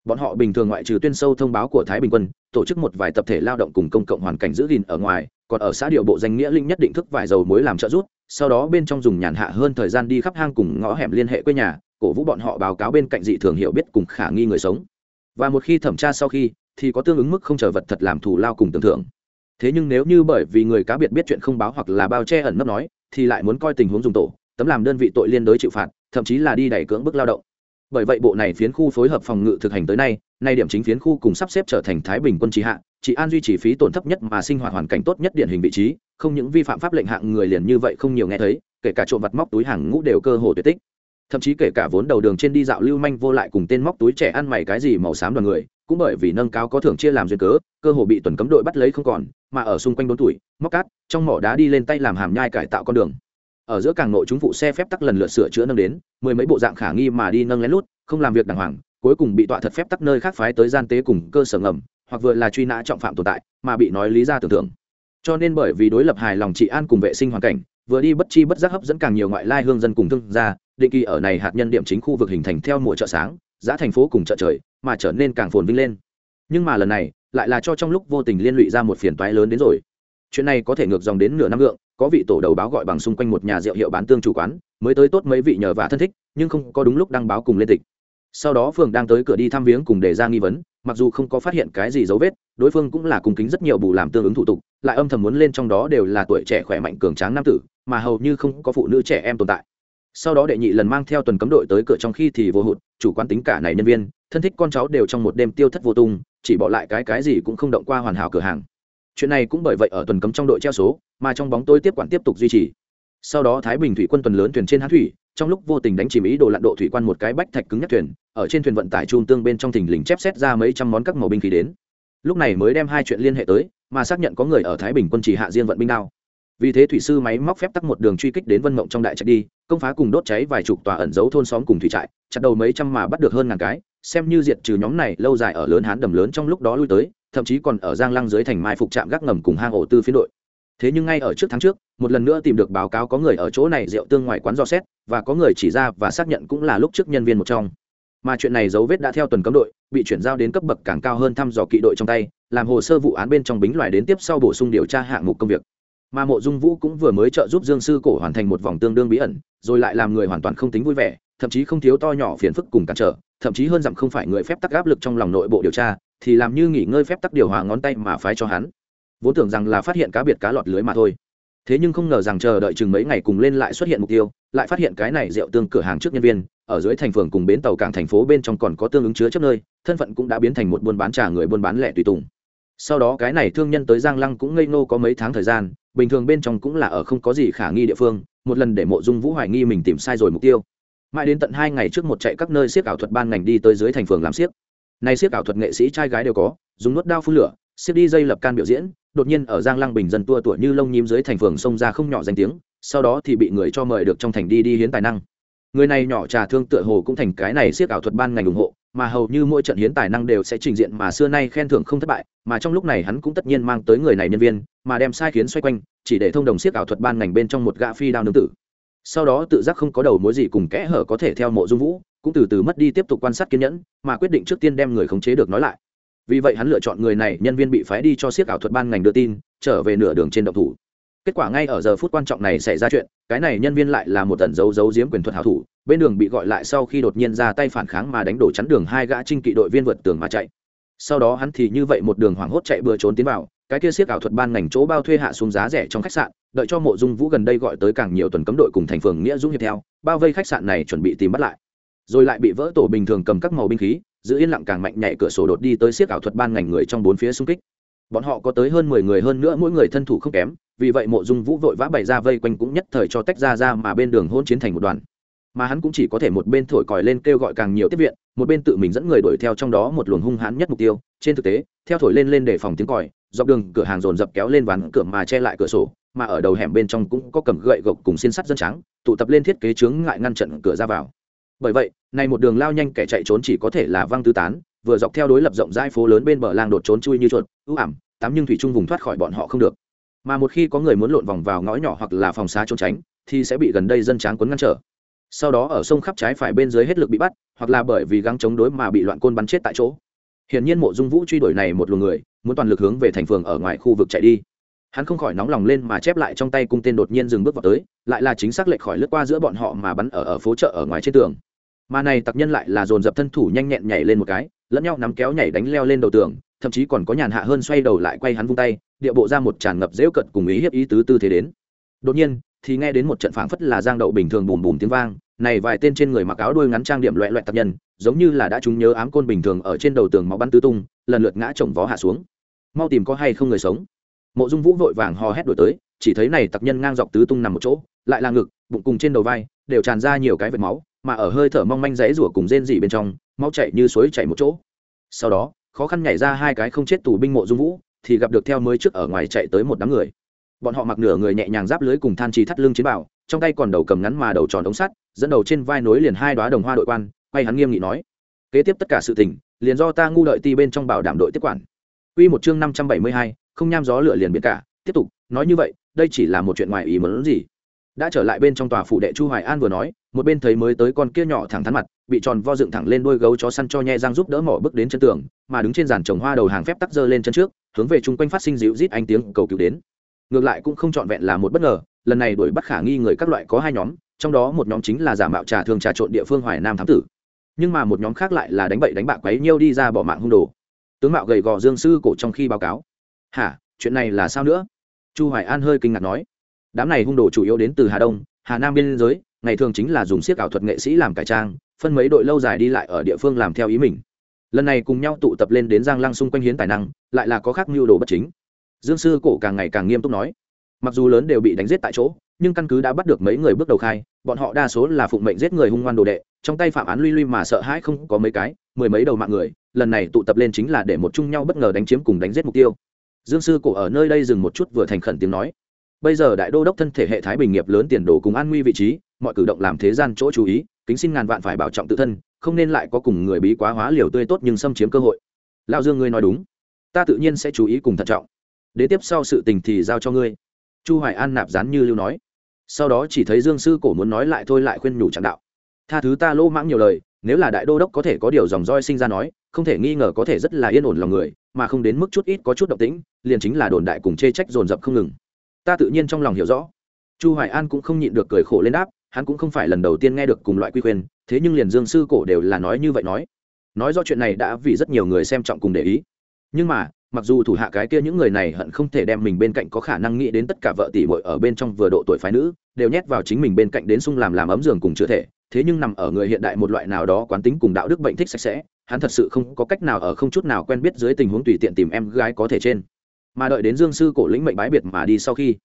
bọn họ bình thường ngoại trừ tuyên sâu thông báo của thái bình quân, tổ chức một vài tập thể lao động cùng công cộng hoàn cảnh giữ gìn ở ngoài, còn ở xã điệu bộ danh nghĩa linh nhất định thức vài dầu mối làm trợ giúp, sau đó bên trong dùng nhàn hạ hơn thời gian đi khắp hang cùng ngõ hẻm liên hệ quê nhà, cổ vũ bọn họ báo cáo bên cạnh dị thường hiểu biết cùng khả nghi người sống. Và một khi thẩm tra sau khi, thì có tương ứng mức không chờ vật thật làm thù lao cùng tưởng thưởng. Thế nhưng nếu như bởi vì người cá biệt biết chuyện không báo hoặc là bao che ẩn nấp nói, thì lại muốn coi tình huống dùng tổ, tấm làm đơn vị tội liên đối chịu phạt, thậm chí là đi đẩy cưỡng bức lao động bởi vậy bộ này phiến khu phối hợp phòng ngự thực hành tới nay nay điểm chính phiến khu cùng sắp xếp trở thành thái bình quân trí hạ, chỉ an duy trì phí tổn thấp nhất mà sinh hoạt hoàn cảnh tốt nhất điển hình vị trí, không những vi phạm pháp lệnh hạng người liền như vậy không nhiều nghe thấy, kể cả trộm vặt móc túi hàng ngũ đều cơ hồ tuyệt tích. Thậm chí kể cả vốn đầu đường trên đi dạo lưu manh vô lại cùng tên móc túi trẻ ăn mày cái gì màu xám đoàn người, cũng bởi vì nâng cao có thưởng chia làm duyên cớ, cơ hồ bị tuần cấm đội bắt lấy không còn, mà ở xung quanh đốn tuổi, móc cát, trong mỏ đá đi lên tay làm hàm nhai cải tạo con đường ở giữa càng nội chúng phụ xe phép tắc lần lượt sửa chữa nâng đến, mười mấy bộ dạng khả nghi mà đi nâng lén lút, không làm việc đàng hoàng, cuối cùng bị tọa thật phép tắc nơi khác phái tới gian tế cùng cơ sở ngầm, hoặc vừa là truy nã trọng phạm tồn tại, mà bị nói lý ra tưởng tượng. Cho nên bởi vì đối lập hài lòng trị an cùng vệ sinh hoàn cảnh, vừa đi bất chi bất giác hấp dẫn càng nhiều ngoại lai hương dân cùng thương gia, định kỳ ở này hạt nhân điểm chính khu vực hình thành theo mùa chợ sáng, giá thành phố cùng chợ trời, mà trở nên càng phồn vinh lên. Nhưng mà lần này, lại là cho trong lúc vô tình liên lụy ra một phiền toái lớn đến rồi chuyện này có thể ngược dòng đến nửa năm lượng, có vị tổ đầu báo gọi bằng xung quanh một nhà rượu hiệu bán tương chủ quán, mới tới tốt mấy vị nhờ và thân thích, nhưng không có đúng lúc đăng báo cùng lên tịch. Sau đó phường đang tới cửa đi thăm viếng cùng đề ra nghi vấn, mặc dù không có phát hiện cái gì dấu vết, đối phương cũng là cung kính rất nhiều bù làm tương ứng thủ tục, lại âm thầm muốn lên trong đó đều là tuổi trẻ khỏe mạnh cường tráng nam tử, mà hầu như không có phụ nữ trẻ em tồn tại. Sau đó đệ nhị lần mang theo tuần cấm đội tới cửa trong khi thì vô hụt, chủ quán tính cả này nhân viên, thân thích con cháu đều trong một đêm tiêu thất vô tung, chỉ bỏ lại cái cái gì cũng không động qua hoàn hảo cửa hàng chuyện này cũng bởi vậy ở tuần cấm trong đội treo số, mà trong bóng tối tiếp quản tiếp tục duy trì. Sau đó thái bình thủy quân tuần lớn thuyền trên hán thủy, trong lúc vô tình đánh chìm ý đồ lặn độ thủy quan một cái bách thạch cứng nhất thuyền, ở trên thuyền vận tải trung tương bên trong thình lình chép xét ra mấy trăm món các màu binh khí đến. Lúc này mới đem hai chuyện liên hệ tới, mà xác nhận có người ở thái bình quân chỉ hạ riêng vận binh đao. Vì thế thủy sư máy móc phép tắc một đường truy kích đến vân mộng trong đại trạch đi, công phá cùng đốt cháy vài chục tòa ẩn giấu thôn xóm cùng thủy trại, chặt đầu mấy trăm mà bắt được hơn ngàn cái, xem như diệt trừ nhóm này lâu dài ở lớn hán đầm lớn trong lúc đó lui tới thậm chí còn ở giang lăng dưới thành mai phục trạm gác ngầm cùng hang ổ tư phiến đội. Thế nhưng ngay ở trước tháng trước, một lần nữa tìm được báo cáo có người ở chỗ này rượu tương ngoài quán dò xét, và có người chỉ ra và xác nhận cũng là lúc trước nhân viên một trong. Mà chuyện này dấu vết đã theo tuần cấm đội, bị chuyển giao đến cấp bậc càng cao hơn thăm dò kỵ đội trong tay, làm hồ sơ vụ án bên trong bính loại đến tiếp sau bổ sung điều tra hạng mục công việc. Mà mộ dung vũ cũng vừa mới trợ giúp dương sư cổ hoàn thành một vòng tương đương bí ẩn, rồi lại làm người hoàn toàn không tính vui vẻ, thậm chí không thiếu to nhỏ phiền phức cùng cản trở, thậm chí hơn dặm không phải người phép tắc áp lực trong lòng nội bộ điều tra thì làm như nghỉ ngơi phép tắc điều hòa ngón tay mà phái cho hắn. Vốn tưởng rằng là phát hiện cá biệt cá lọt lưới mà thôi. Thế nhưng không ngờ rằng chờ đợi chừng mấy ngày cùng lên lại xuất hiện mục tiêu, lại phát hiện cái này rượu tương cửa hàng trước nhân viên, ở dưới thành phường cùng bến tàu cảng thành phố bên trong còn có tương ứng chứa chấp nơi, thân phận cũng đã biến thành một buôn bán trà người buôn bán lẻ tùy tùng. Sau đó cái này thương nhân tới giang lăng cũng ngây ngô có mấy tháng thời gian, bình thường bên trong cũng là ở không có gì khả nghi địa phương, một lần để mộ dung vũ hoài nghi mình tìm sai rồi mục tiêu. Mãi đến tận hai ngày trước một chạy các nơi siếc ảo thuật ban ngành đi tới dưới thành phường làm siếc nay siếc ảo thuật nghệ sĩ trai gái đều có, dùng nuốt đao phun lửa, siếc đi dây lập can biểu diễn, đột nhiên ở giang lăng bình dân tua tuổi như lông nhím dưới thành phường xông ra không nhỏ danh tiếng, sau đó thì bị người cho mời được trong thành đi đi hiến tài năng. Người này nhỏ trà thương tựa hồ cũng thành cái này siết ảo thuật ban ngành ủng hộ, mà hầu như mỗi trận hiến tài năng đều sẽ trình diện mà xưa nay khen thưởng không thất bại, mà trong lúc này hắn cũng tất nhiên mang tới người này nhân viên, mà đem sai khiến xoay quanh, chỉ để thông đồng siết ảo thuật ban ngành bên trong một gã phi đao nương tử. Sau đó tự giác không có đầu mối gì cùng kẽ hở có thể theo mộ dung vũ cũng từ từ mất đi tiếp tục quan sát kiên nhẫn, mà quyết định trước tiên đem người khống chế được nói lại. Vì vậy hắn lựa chọn người này, nhân viên bị phái đi cho siết ảo thuật ban ngành đưa tin, trở về nửa đường trên động thủ. Kết quả ngay ở giờ phút quan trọng này xảy ra chuyện, cái này nhân viên lại là một tần dấu dấu giếm quyền thuật hảo thủ, bên đường bị gọi lại sau khi đột nhiên ra tay phản kháng mà đánh đổ chắn đường hai gã trinh kỵ đội viên vượt tường mà chạy. Sau đó hắn thì như vậy một đường hoảng hốt chạy bừa trốn tiến vào, cái kia siết ảo thuật ban ngành chỗ bao thuê hạ xuống giá rẻ trong khách sạn, đợi cho mộ dung vũ gần đây gọi tới càng nhiều tuần cấm đội cùng thành phường nghĩa dũng hiệp theo, bao vây khách sạn này chuẩn bị tìm bắt lại rồi lại bị vỡ tổ bình thường cầm các màu binh khí, giữ yên lặng càng mạnh nhảy cửa sổ đột đi tới siết ảo thuật ban ngành người trong bốn phía xung kích. Bọn họ có tới hơn mười người hơn nữa, mỗi người thân thủ không kém, vì vậy mộ dung vũ vội vã bày ra vây quanh cũng nhất thời cho tách ra ra mà bên đường hôn chiến thành một đoàn. Mà hắn cũng chỉ có thể một bên thổi còi lên kêu gọi càng nhiều tiếp viện, một bên tự mình dẫn người đuổi theo trong đó một luồng hung hãn nhất mục tiêu. Trên thực tế, theo thổi lên lên để phòng tiếng còi, dọc đường cửa hàng dồn dập kéo lên ván cửa mà che lại cửa sổ, mà ở đầu hẻm bên trong cũng có cầm gậy gộc cùng xiên sắt dân trắng, tụ tập lên thiết kế chướng ngại ngăn trận cửa ra vào bởi vậy, này một đường lao nhanh kẻ chạy trốn chỉ có thể là văng tứ tán, vừa dọc theo đối lập rộng rãi phố lớn bên bờ làng đột trốn chui như chuột, ưu ảm tắm nhưng thủy trung vùng thoát khỏi bọn họ không được. Mà một khi có người muốn lộn vòng vào ngõ nhỏ hoặc là phòng xá trốn tránh, thì sẽ bị gần đây dân tráng quấn ngăn trở. Sau đó ở sông khắp trái phải bên dưới hết lực bị bắt, hoặc là bởi vì gắng chống đối mà bị loạn côn bắn chết tại chỗ. Hiển nhiên mộ dung vũ truy đuổi này một luồng người, muốn toàn lực hướng về thành phường ở ngoài khu vực chạy đi. Hắn không khỏi nóng lòng lên mà chép lại trong tay cung tên đột nhiên dừng bước vào tới, lại là chính xác lệch khỏi lướt qua giữa bọn họ mà bắn ở ở phố chợ ở ngoài trên tường mà này tặc nhân lại là dồn dập thân thủ nhanh nhẹn nhảy lên một cái, lẫn nhau nắm kéo nhảy đánh leo lên đầu tường, thậm chí còn có nhàn hạ hơn xoay đầu lại quay hắn vung tay, địa bộ ra một tràn ngập dễu cận cùng ý hiếp ý tứ tư thế đến. Đột nhiên, thì nghe đến một trận phảng phất là giang đậu bình thường bùm bùm tiếng vang, này vài tên trên người mặc áo đuôi ngắn trang điểm loẹ loẹt tập nhân, giống như là đã chúng nhớ ám côn bình thường ở trên đầu tường máu bắn tứ tung, lần lượt ngã chồng vó hạ xuống. Mau tìm có hay không người sống. Mộ dung vũ vội vàng hò hét đổi tới, chỉ thấy này tặc nhân ngang dọc tứ tung nằm một chỗ, lại là ngực, bụng cùng trên đầu vai, đều tràn ra nhiều cái vệt máu mà ở hơi thở mong manh rẽ rủa cùng rên rỉ bên trong máu chảy như suối chảy một chỗ. Sau đó khó khăn nhảy ra hai cái không chết tù binh mộ dung vũ thì gặp được theo mới trước ở ngoài chạy tới một đám người. Bọn họ mặc nửa người nhẹ nhàng giáp lưới cùng than trì thắt lưng chiến bảo trong tay còn đầu cầm ngắn mà đầu tròn ống sắt dẫn đầu trên vai nối liền hai đoá đồng hoa đội quan quay hắn nghiêm nghị nói kế tiếp tất cả sự tình liền do ta ngu đợi ti bên trong bảo đảm đội tiếp quản. Quy một chương năm trăm bảy mươi hai, không nham gió lửa liền biến cả, tiếp tục, nói như vậy, đây chỉ là một chuyện ngoài ý muốn gì. Đã trở lại bên trong tòa phủ đệ Chu Hoài An vừa nói, một bên thấy mới tới con kia nhỏ thẳng thắn mặt, bị tròn vo dựng thẳng lên đôi gấu chó săn cho nhe răng giúp đỡ mỏ bước đến chân tường, mà đứng trên giàn trồng hoa đầu hàng phép tắc dơ lên chân trước, hướng về chung quanh phát sinh dịu rít anh tiếng cầu cứu đến. Ngược lại cũng không trọn vẹn là một bất ngờ, lần này đuổi bắt khả nghi người các loại có hai nhóm, trong đó một nhóm chính là giả mạo trà thường trà trộn địa phương Hoài Nam thám tử. Nhưng mà một nhóm khác lại là đánh bậy đánh bạ quấy nhiêu đi ra bỏ mạng hung đồ tướng mạo gầy gò dương sư cổ trong khi báo cáo hả chuyện này là sao nữa chu hoài an hơi kinh ngạc nói đám này hung đồ chủ yếu đến từ hà đông hà nam biên giới ngày thường chính là dùng siếc ảo thuật nghệ sĩ làm cải trang, phân mấy đội lâu dài đi lại ở địa phương làm theo ý mình. Lần này cùng nhau tụ tập lên đến giang lăng xung quanh hiến tài năng, lại là có khác mưu đồ bất chính. Dương sư cổ càng ngày càng nghiêm túc nói, mặc dù lớn đều bị đánh giết tại chỗ, nhưng căn cứ đã bắt được mấy người bước đầu khai, bọn họ đa số là phụng mệnh giết người hung ngoan đồ đệ, trong tay phạm án luy luy mà sợ hãi không có mấy cái, mười mấy đầu mạng người, lần này tụ tập lên chính là để một chung nhau bất ngờ đánh chiếm cùng đánh giết mục tiêu. Dương sư cổ ở nơi đây dừng một chút vừa thành khẩn tiếng nói, bây giờ đại đô đốc thân thể hệ thái bình nghiệp lớn tiền đồ cùng an nguy vị trí mọi cử động làm thế gian chỗ chú ý, kính xin ngàn vạn phải bảo trọng tự thân, không nên lại có cùng người bí quá hóa liều tươi tốt nhưng xâm chiếm cơ hội. Lao dương ngươi nói đúng, ta tự nhiên sẽ chú ý cùng thận trọng. Đến tiếp sau sự tình thì giao cho ngươi. Chu hoài an nạp dán như lưu nói. Sau đó chỉ thấy dương sư cổ muốn nói lại thôi lại khuyên nhủ chẳng đạo. Tha thứ ta lỗ mãng nhiều lời, nếu là đại đô đốc có thể có điều dòng roi sinh ra nói, không thể nghi ngờ có thể rất là yên ổn lòng người, mà không đến mức chút ít có chút động tĩnh, liền chính là đồn đại cùng chê trách dồn dập không ngừng. Ta tự nhiên trong lòng hiểu rõ. Chu hoài an cũng không nhịn được cười khổ lên đáp hắn cũng không phải lần đầu tiên nghe được cùng loại quy khuyên, thế nhưng liền dương sư cổ đều là nói như vậy nói. Nói do chuyện này đã vì rất nhiều người xem trọng cùng để ý. Nhưng mà, mặc dù thủ hạ cái kia những người này hận không thể đem mình bên cạnh có khả năng nghĩ đến tất cả vợ tỷ muội ở bên trong vừa độ tuổi phái nữ, đều nhét vào chính mình bên cạnh đến sung làm làm ấm giường cùng chữa thể, thế nhưng nằm ở người hiện đại một loại nào đó quán tính cùng đạo đức bệnh thích sạch sẽ, hắn thật sự không có cách nào ở không chút nào quen biết dưới tình huống tùy tiện tìm em gái có thể trên. Mà đợi đến dương sư cổ lĩnh mệnh bái biệt mà đi sau khi,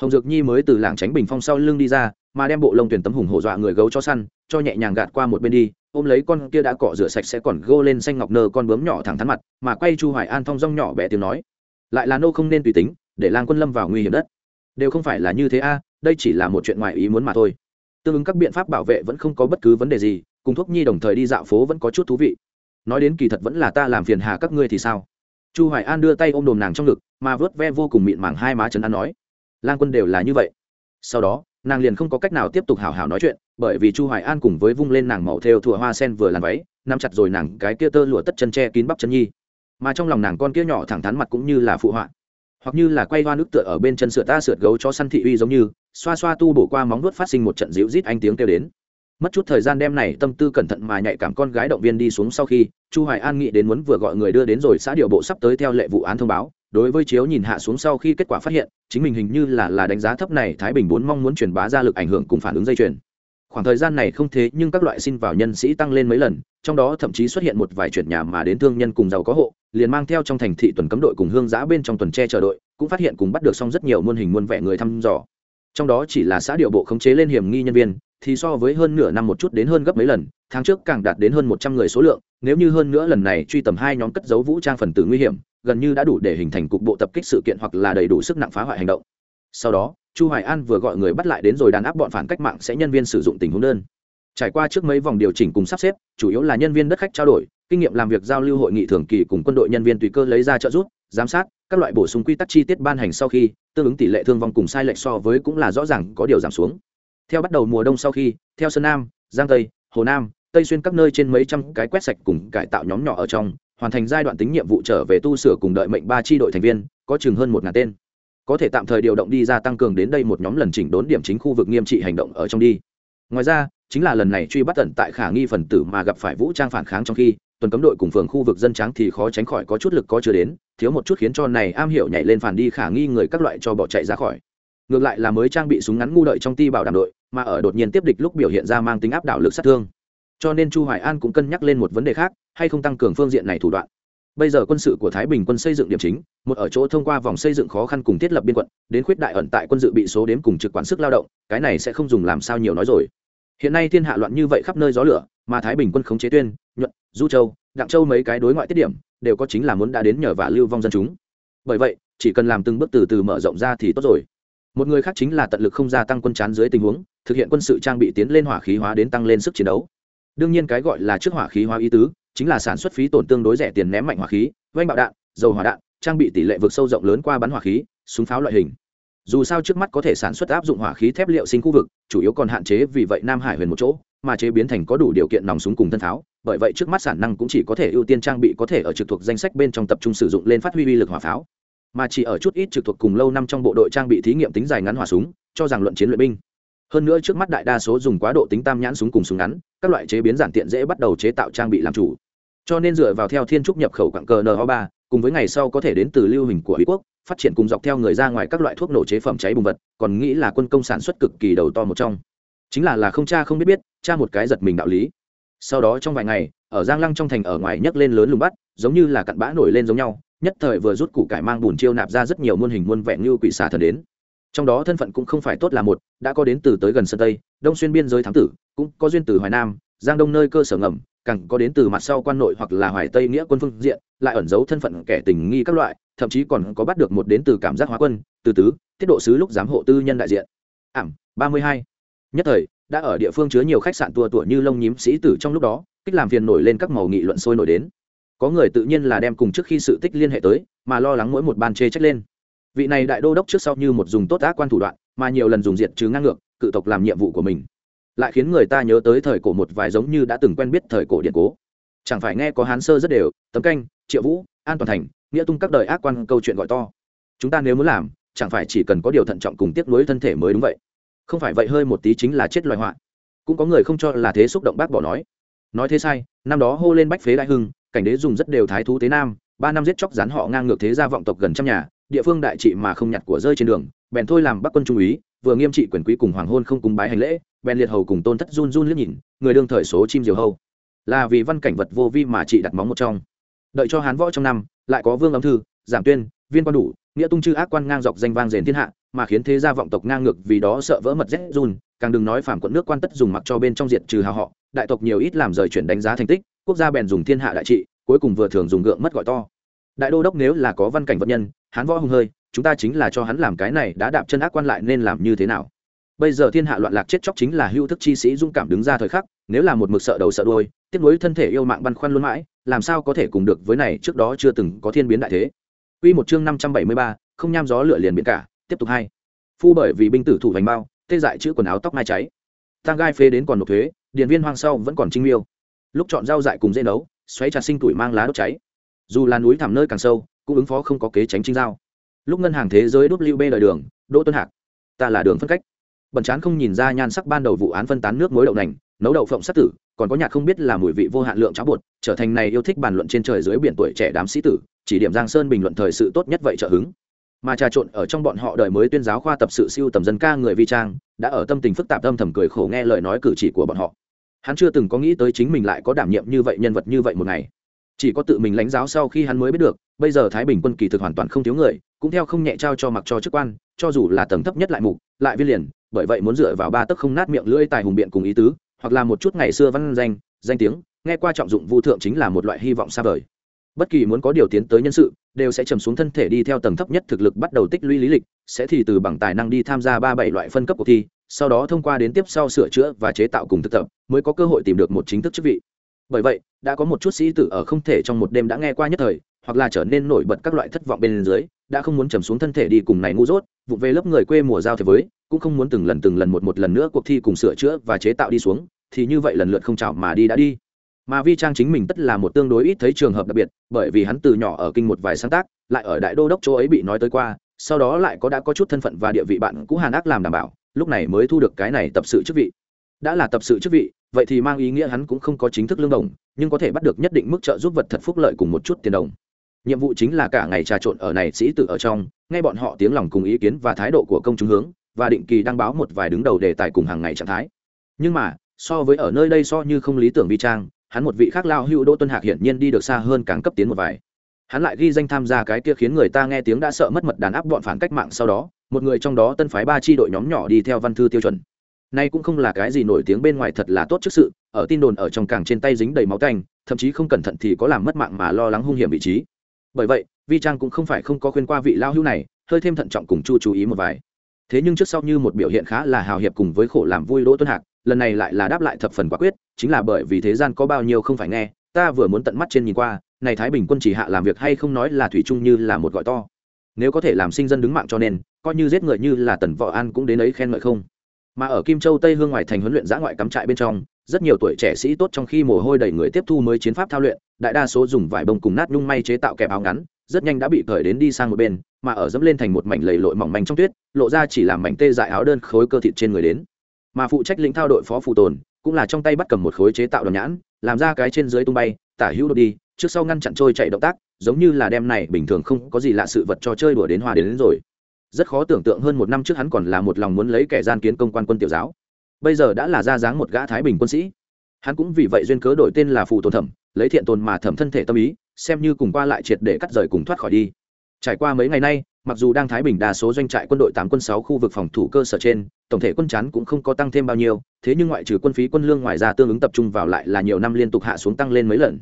hồng dược nhi mới từ làng tránh bình phong sau lưng đi ra mà đem bộ lông tuyển tấm hùng hổ dọa người gấu cho săn, cho nhẹ nhàng gạt qua một bên đi, ôm lấy con kia đã cọ rửa sạch sẽ còn gô lên xanh ngọc nơ con bướm nhỏ thẳng thắn mặt, mà quay chu hoài an thong dong nhỏ bé tiếng nói, lại là nô không nên tùy tính, để lang quân lâm vào nguy hiểm đất. Đều không phải là như thế a, đây chỉ là một chuyện ngoài ý muốn mà thôi. Tương ứng các biện pháp bảo vệ vẫn không có bất cứ vấn đề gì, cùng thuốc nhi đồng thời đi dạo phố vẫn có chút thú vị. Nói đến kỳ thật vẫn là ta làm phiền hà các ngươi thì sao? Chu hoài an đưa tay ôm đồm nàng trong ngực, mà vớt ve vô cùng mịn màng hai má trấn an nói, lang quân đều là như vậy. Sau đó nàng liền không có cách nào tiếp tục hào hào nói chuyện, bởi vì chu hoài an cùng với vung lên nàng màu theo thùa hoa sen vừa làm váy, nắm chặt rồi nàng cái kia tơ lụa tất chân che kín bắp chân nhi. Mà trong lòng nàng con kia nhỏ thẳng thắn mặt cũng như là phụ họa, hoặc như là quay hoa nước tựa ở bên chân sửa ta sượt gấu cho săn thị uy giống như, xoa xoa tu bổ qua móng vuốt phát sinh một trận dịu rít anh tiếng kêu đến. Mất chút thời gian đem này tâm tư cẩn thận mà nhạy cảm con gái động viên đi xuống sau khi, chu hoài an nghĩ đến muốn vừa gọi người đưa đến rồi xã điều bộ sắp tới theo lệ vụ án thông báo đối với chiếu nhìn hạ xuống sau khi kết quả phát hiện, chính mình hình như là là đánh giá thấp này thái bình bốn mong muốn truyền bá ra lực ảnh hưởng cùng phản ứng dây chuyền. Khoảng thời gian này không thế, nhưng các loại xin vào nhân sĩ tăng lên mấy lần, trong đó thậm chí xuất hiện một vài chuyển nhà mà đến thương nhân cùng giàu có hộ, liền mang theo trong thành thị tuần cấm đội cùng hương giã bên trong tuần tre chờ đội, cũng phát hiện cùng bắt được xong rất nhiều muôn hình muôn vẻ người thăm dò. Trong đó chỉ là xã điệu bộ khống chế lên hiểm nghi nhân viên, thì so với hơn nửa năm một chút đến hơn gấp mấy lần, tháng trước càng đạt đến hơn một trăm người số lượng, nếu như hơn nữa lần này truy tầm hai nhóm cất giấu vũ trang phần tử nguy hiểm gần như đã đủ để hình thành cục bộ tập kích sự kiện hoặc là đầy đủ sức nặng phá hoại hành động. Sau đó, chu hoài an vừa gọi người bắt lại đến rồi đàn áp bọn phản cách mạng sẽ nhân viên sử dụng tình huống đơn. Trải qua trước mấy vòng điều chỉnh cùng sắp xếp, chủ yếu là nhân viên đất khách trao đổi, kinh nghiệm làm việc giao lưu hội nghị thường kỳ cùng quân đội nhân viên tùy cơ lấy ra trợ giúp, giám sát, các loại bổ sung quy tắc chi tiết ban hành sau khi, tương ứng tỷ lệ thương vong cùng sai lệch so với cũng là rõ ràng có điều giảm xuống. Theo bắt đầu mùa đông sau khi, theo sơn nam, giang tây, hồ nam, tây xuyên các nơi trên mấy trăm cái quét sạch cùng cải tạo nhóm nhỏ ở trong hoàn thành giai đoạn tính nhiệm vụ trở về tu sửa cùng đợi mệnh ba tri đội thành viên, có chừng hơn một ngàn tên. Có thể tạm thời điều động đi ra tăng cường đến đây một nhóm lần chỉnh đốn điểm chính khu vực nghiêm trị hành động ở trong đi. Ngoài ra, chính là lần này truy bắt tận tại khả nghi phần tử mà gặp phải vũ trang phản kháng trong khi, tuần cấm đội cùng phường khu vực dân trắng thì khó tránh khỏi có chút lực có chưa đến, thiếu một chút khiến cho này am hiểu nhảy lên phản đi khả nghi người các loại cho bỏ chạy ra khỏi. Ngược lại là mới trang bị súng ngắn ngu đợi trong ti bảo đảm đội, mà ở đột nhiên tiếp địch lúc biểu hiện ra mang tính áp đảo lực sát thương cho nên chu hoài an cũng cân nhắc lên một vấn đề khác, hay không tăng cường phương diện này thủ đoạn. Bây giờ quân sự của thái bình quân xây dựng điểm chính, một ở chỗ thông qua vòng xây dựng khó khăn cùng thiết lập biên quận, đến khuyết đại ẩn tại quân dự bị số đếm cùng trực quản sức lao động, cái này sẽ không dùng làm sao nhiều nói rồi. Hiện nay thiên hạ loạn như vậy khắp nơi gió lửa, mà thái bình quân khống chế tuyên, nhuận, du châu, đặng châu mấy cái đối ngoại tiết điểm, đều có chính là muốn đã đến nhờ và lưu vong dân chúng. Bởi vậy, chỉ cần làm từng bước từ từ mở rộng ra thì tốt rồi. Một người khác chính là tận lực không gia tăng quân chán dưới tình huống, thực hiện quân sự trang bị tiến lên hỏa khí hóa đến tăng lên sức chiến đấu đương nhiên cái gọi là trước hỏa khí hóa ý tứ, chính là sản xuất phí tổn tương đối rẻ tiền ném mạnh hỏa khí vanh bạo đạn, dầu hỏa đạn, trang bị tỷ lệ vượt sâu rộng lớn qua bắn hỏa khí, súng pháo loại hình. Dù sao trước mắt có thể sản xuất áp dụng hỏa khí thép liệu sinh khu vực, chủ yếu còn hạn chế vì vậy nam hải huyền một chỗ, mà chế biến thành có đủ điều kiện nòng súng cùng thân tháo bởi vậy trước mắt sản năng cũng chỉ có thể ưu tiên trang bị có thể ở trực thuộc danh sách bên trong tập trung sử dụng lên phát huy uy lực hỏa pháo. Mà chỉ ở chút ít trực thuộc cùng lâu năm trong bộ đội trang bị thí nghiệm tính dài ngắn hỏa súng, cho rằng luận chiến luyện binh hơn nữa trước mắt đại đa số dùng quá độ tính tam nhãn súng cùng súng ngắn, các loại chế biến giản tiện dễ bắt đầu chế tạo trang bị làm chủ. Cho nên dựa vào theo thiên trúc nhập khẩu quặng cờ no ba, cùng với ngày sau có thể đến từ lưu hình của ý quốc, phát triển cùng dọc theo người ra ngoài các loại thuốc nổ chế phẩm cháy bùng vật, còn nghĩ là quân công sản xuất cực kỳ đầu to một trong. Chính là là không cha không biết biết, cha một cái giật mình đạo lý. Sau đó trong vài ngày, ở giang lăng trong thành ở ngoài nhấc lên lớn lùng bắt, giống như là cặn bã nổi lên giống nhau, nhất thời vừa rút củ cải mang bùn chiêu nạp ra rất nhiều muôn hình muôn vẹn như quỷ xà thần đến trong đó thân phận cũng không phải tốt là một, đã có đến từ tới gần sơn tây, đông xuyên biên giới thám tử, cũng có duyên từ hoài nam, giang đông nơi cơ sở ngầm, càng có đến từ mặt sau quan nội hoặc là hoài tây nghĩa quân phương diện, lại ẩn giấu thân phận kẻ tình nghi các loại, thậm chí còn có bắt được một đến từ cảm giác hóa quân, từ tứ, tiết độ sứ lúc giám hộ tư nhân đại diện. Ảm, ba mươi hai. Nhất thời, đã ở địa phương chứa nhiều khách sạn tua tủa như lông nhím sĩ tử trong lúc đó, kích làm phiền nổi lên các màu nghị luận sôi nổi đến. Có người tự nhiên là đem cùng trước khi sự tích liên hệ tới, mà lo lắng mỗi một ban chê trách lên vị này đại đô đốc trước sau như một dùng tốt ác quan thủ đoạn, mà nhiều lần dùng diệt trừ ngang ngược, cự tộc làm nhiệm vụ của mình. Lại khiến người ta nhớ tới thời cổ một vài giống như đã từng quen biết thời cổ điện cố. Chẳng phải nghe có hán sơ rất đều, tấm canh, triệu vũ, an toàn thành, nghĩa tung các đời ác quan câu chuyện gọi to. Chúng ta nếu muốn làm, chẳng phải chỉ cần có điều thận trọng cùng tiếp nối thân thể mới đúng vậy. Không phải vậy hơi một tí chính là chết loài họa cũng có người không cho là thế xúc động bác bỏ nói. Nói thế sai, năm đó hô lên bách phế đại hưng, cảnh đế dùng rất đều thái thú tế nam, ba năm giết chóc rán họ ngang ngược thế gia vọng tộc gần trăm nhà địa phương đại trị mà không nhặt của rơi trên đường, bèn thôi làm bắc quân trung úy, vừa nghiêm trị quyền quý cùng hoàng hôn không cúng bái hành lễ, bèn liệt hầu cùng tôn thất run run liếc nhìn, người đương thời số chim diều hâu. Là vì văn cảnh vật vô vi mà chị đặt móng một trong. Đợi cho hán võ trong năm, lại có vương ấm thư giảm tuyên, viên quan đủ, nghĩa tung chư ác quan ngang dọc danh vang rền thiên hạ, mà khiến thế gia vọng tộc ngang ngược vì đó sợ vỡ mật rét run, càng đừng nói phản quận nước quan tất dùng mặc cho bên trong diện trừ hào họ, đại tộc nhiều ít làm rời chuyển đánh giá thành tích, quốc gia bèn dùng thiên hạ đại trị, cuối cùng vừa thường dùng gượng mất gọi to. Đại đô đốc nếu là có văn cảnh vật nhân hán võ hùng hơi chúng ta chính là cho hắn làm cái này đã đạp chân ác quan lại nên làm như thế nào bây giờ thiên hạ loạn lạc chết chóc chính là hưu thức chi sĩ dung cảm đứng ra thời khắc nếu là một mực sợ đầu sợ đôi tiếc nuối thân thể yêu mạng băn khoăn luôn mãi làm sao có thể cùng được với này trước đó chưa từng có thiên biến đại thế Quy một chương năm trăm bảy mươi ba, không nham gió lửa liền biển cả, tiếp tục hai. Phu bởi vì binh tử thủ vành bao, tê dại chữ quần áo tóc mai cháy. tang gai phê đến còn nộp thuế, điện viên hoang sau vẫn còn trinh miêu. Lúc chọn rau dại cùng dễ nấu, xoáy trà sinh tuổi mang lá đốt cháy. Dù là núi thẳm nơi càng sâu, cũng ứng phó không có kế tránh trinh giao. Lúc ngân hàng thế giới đốt lưu bê đời đường, Đỗ Tuân Hạc. Ta là đường phân cách. Bẩn chán không nhìn ra nhan sắc ban đầu vụ án phân tán nước mối đậu nành nấu đậu phộng sát tử còn có nhạc không biết là mùi vị vô hạn lượng cháo bột trở thành này yêu thích bàn luận trên trời dưới biển tuổi trẻ đám sĩ tử chỉ điểm giang sơn bình luận thời sự tốt nhất vậy trợ hứng. Mà trà trộn ở trong bọn họ đời mới tuyên giáo khoa tập sự siêu tầm dân ca người vi trang đã ở tâm tình phức tạp âm thầm cười khổ nghe lời nói cử chỉ của bọn họ. Hắn chưa từng có nghĩ tới chính mình lại có đảm nhiệm như vậy nhân vật như vậy một ngày chỉ có tự mình lãnh giáo sau khi hắn mới biết được, bây giờ thái bình quân kỳ thực hoàn toàn không thiếu người, cũng theo không nhẹ trao cho mặc cho chức quan, cho dù là tầng thấp nhất lại mục, lại viên liền, bởi vậy muốn dựa vào ba tấc không nát miệng lưỡi tài hùng biện cùng ý tứ, hoặc là một chút ngày xưa văn danh danh tiếng, nghe qua trọng dụng vu thượng chính là một loại hy vọng xa vời. Bất kỳ muốn có điều tiến tới nhân sự, đều sẽ trầm xuống thân thể đi theo tầng thấp nhất thực lực bắt đầu tích lũy lý lịch, sẽ thì từ bằng tài năng đi tham gia ba bảy loại phân cấp cuộc thi, sau đó thông qua đến tiếp sau sửa chữa và chế tạo cùng thực tập, mới có cơ hội tìm được một chính thức chức vị bởi vậy, đã có một chút sĩ tử ở không thể trong một đêm đã nghe qua nhất thời, hoặc là trở nên nổi bật các loại thất vọng bên dưới, đã không muốn trầm xuống thân thể đi cùng này ngu dốt vụ về lớp người quê mùa giao thế với, cũng không muốn từng lần từng lần một một lần nữa cuộc thi cùng sửa chữa và chế tạo đi xuống, thì như vậy lần lượt không chào mà đi đã đi. Mà vi trang chính mình tất là một tương đối ít thấy trường hợp đặc biệt, bởi vì hắn từ nhỏ ở kinh một vài sáng tác, lại ở đại đô đốc chỗ ấy bị nói tới qua, sau đó lại có đã có chút thân phận và địa vị bạn cũ hàn ác làm đảm bảo, lúc này mới thu được cái này tập sự chức vị đã là tập sự chức vị, vậy thì mang ý nghĩa hắn cũng không có chính thức lương đồng, nhưng có thể bắt được nhất định mức trợ giúp vật thật phúc lợi cùng một chút tiền đồng. Nhiệm vụ chính là cả ngày trà trộn ở này sĩ tử ở trong, nghe bọn họ tiếng lòng cùng ý kiến và thái độ của công chúng hướng, và định kỳ đăng báo một vài đứng đầu đề tài cùng hàng ngày trạng thái. Nhưng mà, so với ở nơi đây so như không lý tưởng vi trang, hắn một vị khác lao hữu đỗ tuân hạc hiển nhiên đi được xa hơn càng cấp tiến một vài. Hắn lại ghi danh tham gia cái kia khiến người ta nghe tiếng đã sợ mất mật đàn áp bọn phản cách mạng sau đó, một người trong đó tân phái ba tri đội nhóm nhỏ đi theo văn thư tiêu chuẩn nay cũng không là cái gì nổi tiếng bên ngoài thật là tốt trước sự, ở tin đồn ở trong càng trên tay dính đầy máu canh thậm chí không cẩn thận thì có làm mất mạng mà lo lắng hung hiểm vị trí. Bởi vậy, vi trang cũng không phải không có khuyên qua vị lao hữu này, hơi thêm thận trọng cùng chu chú ý một vài. Thế nhưng trước sau như một biểu hiện khá là hào hiệp cùng với khổ làm vui đỗ tuân hạc, lần này lại là đáp lại thập phần quả quyết, chính là bởi vì thế gian có bao nhiêu không phải nghe, ta vừa muốn tận mắt trên nhìn qua, này thái bình quân chỉ hạ làm việc hay không nói là thủy chung như là một gọi to. Nếu có thể làm sinh dân đứng mạng cho nên, coi như giết người như là tần võ an cũng đến ấy khen ngợi không? Mà ở kim châu tây hương ngoài thành huấn luyện giã ngoại cắm trại bên trong rất nhiều tuổi trẻ sĩ tốt trong khi mồ hôi đầy người tiếp thu mới chiến pháp thao luyện đại đa số dùng vải bông cùng nát nhung may chế tạo kẹp áo ngắn rất nhanh đã bị cởi đến đi sang một bên mà ở dẫm lên thành một mảnh lầy lội mỏng manh trong tuyết lộ ra chỉ làm mảnh tê dại áo đơn khối cơ thịt trên người đến. Mà phụ trách lĩnh thao đội phó phụ tồn cũng là trong tay bắt cầm một khối chế tạo đòn nhãn làm ra cái trên dưới tung bay tả hữu đột đi trước sau ngăn chặn trôi chạy động tác giống như là đem này bình thường không có gì lạ sự vật cho chơi đùa đến hòa đến, đến rồi rất khó tưởng tượng hơn một năm trước hắn còn là một lòng muốn lấy kẻ gian kiến công quan quân tiểu giáo. Bây giờ đã là ra dáng một gã thái bình quân sĩ. Hắn cũng vì vậy duyên cớ đổi tên là phù tồn thẩm, lấy thiện tồn mà thẩm thân thể tâm ý, xem như cùng qua lại triệt để cắt rời cùng thoát khỏi đi. Trải qua mấy ngày nay, mặc dù đang thái bình đa số doanh trại quân đội tám quân sáu khu vực phòng thủ cơ sở trên, tổng thể quân chán cũng không có tăng thêm bao nhiêu, thế nhưng ngoại trừ quân phí quân lương ngoài ra tương ứng tập trung vào lại là nhiều năm liên tục hạ xuống tăng lên mấy lần.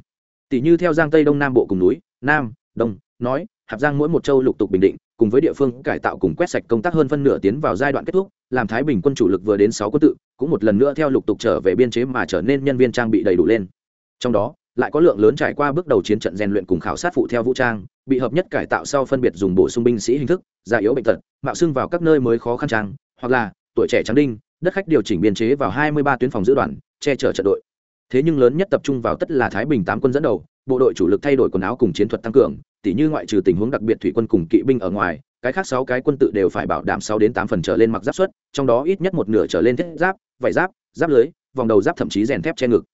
Tỷ như theo giang tây đông nam bộ cùng núi, nam, đông, nói, hạp giang mỗi một châu lục tục bình định cùng với địa phương cải tạo cùng quét sạch công tác hơn phân nửa tiến vào giai đoạn kết thúc, làm thái bình quân chủ lực vừa đến sáu quân tự, cũng một lần nữa theo lục tục trở về biên chế mà trở nên nhân viên trang bị đầy đủ lên. Trong đó, lại có lượng lớn trải qua bước đầu chiến trận rèn luyện cùng khảo sát phụ theo vũ trang, bị hợp nhất cải tạo sau phân biệt dùng bổ sung binh sĩ hình thức, già yếu bệnh tật, mạo xưng vào các nơi mới khó khăn trang, hoặc là tuổi trẻ trắng đinh, đất khách điều chỉnh biên chế vào hai mươi ba tuyến phòng giữ đoàn, che chở trận đội. Thế nhưng lớn nhất tập trung vào tất là thái bình tám quân dẫn đầu, bộ đội chủ lực thay đổi quần áo cùng chiến thuật tăng cường tỉ như ngoại trừ tình huống đặc biệt thủy quân cùng kỵ binh ở ngoài, cái khác sáu cái quân tự đều phải bảo đảm sáu đến tám phần trở lên mặc giáp suất, trong đó ít nhất một nửa trở lên thiết giáp, vải giáp giáp lưới, vòng đầu giáp thậm chí rèn thép che ngực.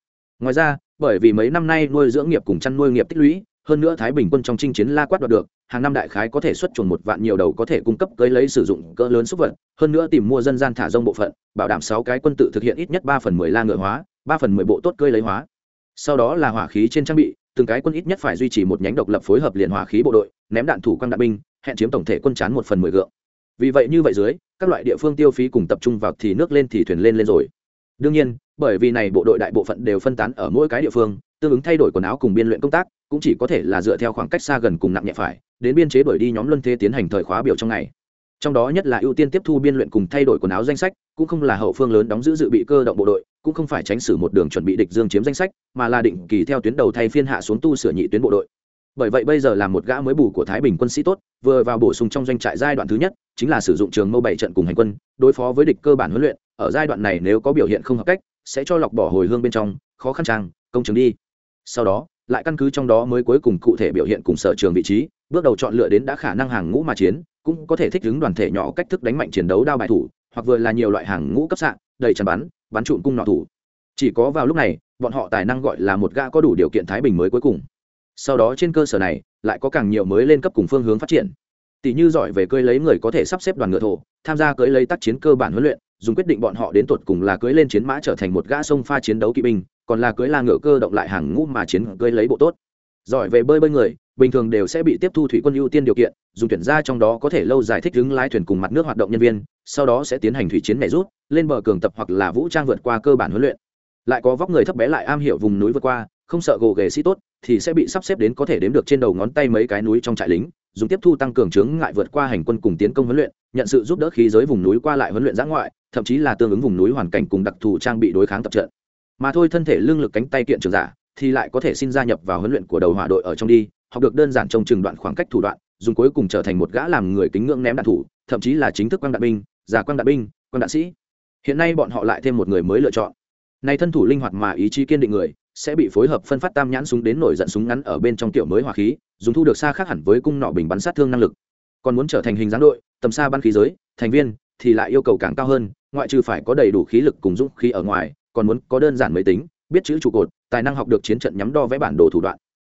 Ngoài ra, bởi vì mấy năm nay nuôi dưỡng nghiệp cùng chăn nuôi nghiệp tích lũy, hơn nữa thái bình quân trong chinh chiến la quát đoạt được, hàng năm đại khái có thể xuất chuồn một vạn nhiều đầu có thể cung cấp cưới lấy sử dụng cỡ lớn xúc vật, hơn nữa tìm mua dân gian thả rông bộ phận, bảo đảm sáu cái quân tự thực hiện ít nhất ba phần mười la ngựa hóa, ba phần mười bộ tốt cơi lấy hóa. Sau đó là hỏa khí trên trang bị từng cái quân ít nhất phải duy trì một nhánh độc lập phối hợp liền hỏa khí bộ đội, ném đạn thủ quang đạn binh, hẹn chiếm tổng thể quân chán một phần mười gượng. Vì vậy như vậy dưới, các loại địa phương tiêu phí cùng tập trung vào thì nước lên thì thuyền lên lên rồi. Đương nhiên, bởi vì này bộ đội đại bộ phận đều phân tán ở mỗi cái địa phương, tương ứng thay đổi quần áo cùng biên luyện công tác, cũng chỉ có thể là dựa theo khoảng cách xa gần cùng nặng nhẹ phải, đến biên chế đổi đi nhóm luân thế tiến hành thời khóa biểu trong ngày. Trong đó nhất là ưu tiên tiếp thu biên luyện cùng thay đổi quần áo danh sách, cũng không là hậu phương lớn đóng giữ dự bị cơ động bộ đội cũng không phải tránh xử một đường chuẩn bị địch dương chiếm danh sách, mà là định kỳ theo tuyến đầu thay phiên hạ xuống tu sửa nhị tuyến bộ đội. Bởi vậy bây giờ là một gã mới bù của thái bình quân sĩ tốt, vừa vào bổ sung trong doanh trại giai đoạn thứ nhất, chính là sử dụng trường mâu bảy trận cùng hành quân, đối phó với địch cơ bản huấn luyện, ở giai đoạn này nếu có biểu hiện không hợp cách, sẽ cho lọc bỏ hồi hương bên trong, khó khăn trang công chứng đi. Sau đó, lại căn cứ trong đó mới cuối cùng cụ thể biểu hiện cùng sở trường vị trí, bước đầu chọn lựa đến đã khả năng hàng ngũ mà chiến, cũng có thể thích ứng đoàn thể nhỏ cách thức đánh mạnh chiến đấu đao bài thủ hoặc vừa là nhiều loại hàng ngũ cấp sạn, đầy tràn bắn bắn trụm cung nọ thủ. Chỉ có vào lúc này, bọn họ tài năng gọi là một gã có đủ điều kiện thái bình mới cuối cùng. Sau đó trên cơ sở này, lại có càng nhiều mới lên cấp cùng phương hướng phát triển. Tỷ như giỏi về cưới lấy người có thể sắp xếp đoàn ngựa thổ, tham gia cưới lấy tác chiến cơ bản huấn luyện, dùng quyết định bọn họ đến tột cùng là cưới lên chiến mã trở thành một gã sông pha chiến đấu kỵ binh, còn là cưới là ngựa cơ động lại hàng ngũ mà chiến cưới lấy bộ tốt. Giỏi về bơi bơi người bình thường đều sẽ bị tiếp thu thủy quân ưu tiên điều kiện, dùng tuyển ra trong đó có thể lâu dài thích ứng lái thuyền cùng mặt nước hoạt động nhân viên, sau đó sẽ tiến hành thủy chiến nhảy rút, lên bờ cường tập hoặc là vũ trang vượt qua cơ bản huấn luyện. Lại có vóc người thấp bé lại am hiểu vùng núi vượt qua, không sợ gồ ghề sĩ tốt, thì sẽ bị sắp xếp đến có thể đếm được trên đầu ngón tay mấy cái núi trong trại lính, dùng tiếp thu tăng cường chướng ngại vượt qua hành quân cùng tiến công huấn luyện, nhận sự giúp đỡ khí giới vùng núi qua lại huấn luyện giã ngoại, thậm chí là tương ứng vùng núi hoàn cảnh cùng đặc thù trang bị đối kháng tập trận. Mà thôi thân thể lương lực cánh tay kiện trường giả, thì lại có thể xin gia nhập vào huấn luyện của đầu hỏa đội ở trong đi học được đơn giản trong trường đoạn khoảng cách thủ đoạn, dùng cuối cùng trở thành một gã làm người kính ngưỡng ném đạn thủ, thậm chí là chính thức quang đạn binh, giả quang đạn binh, quang đạn sĩ. Hiện nay bọn họ lại thêm một người mới lựa chọn. Nay thân thủ linh hoạt mà ý chí kiên định người, sẽ bị phối hợp phân phát tam nhãn súng đến nổi giận súng ngắn ở bên trong tiểu mới hỏa khí, dùng thu được xa khác hẳn với cung nọ bình bắn sát thương năng lực. Còn muốn trở thành hình dáng đội, tầm xa bắn khí giới, thành viên, thì lại yêu cầu càng cao hơn, ngoại trừ phải có đầy đủ khí lực cùng dũng khí ở ngoài, còn muốn có đơn giản máy tính, biết chữ trụ cột, tài năng học được chiến trận nhắm đo vẽ bản đồ thủ đoạn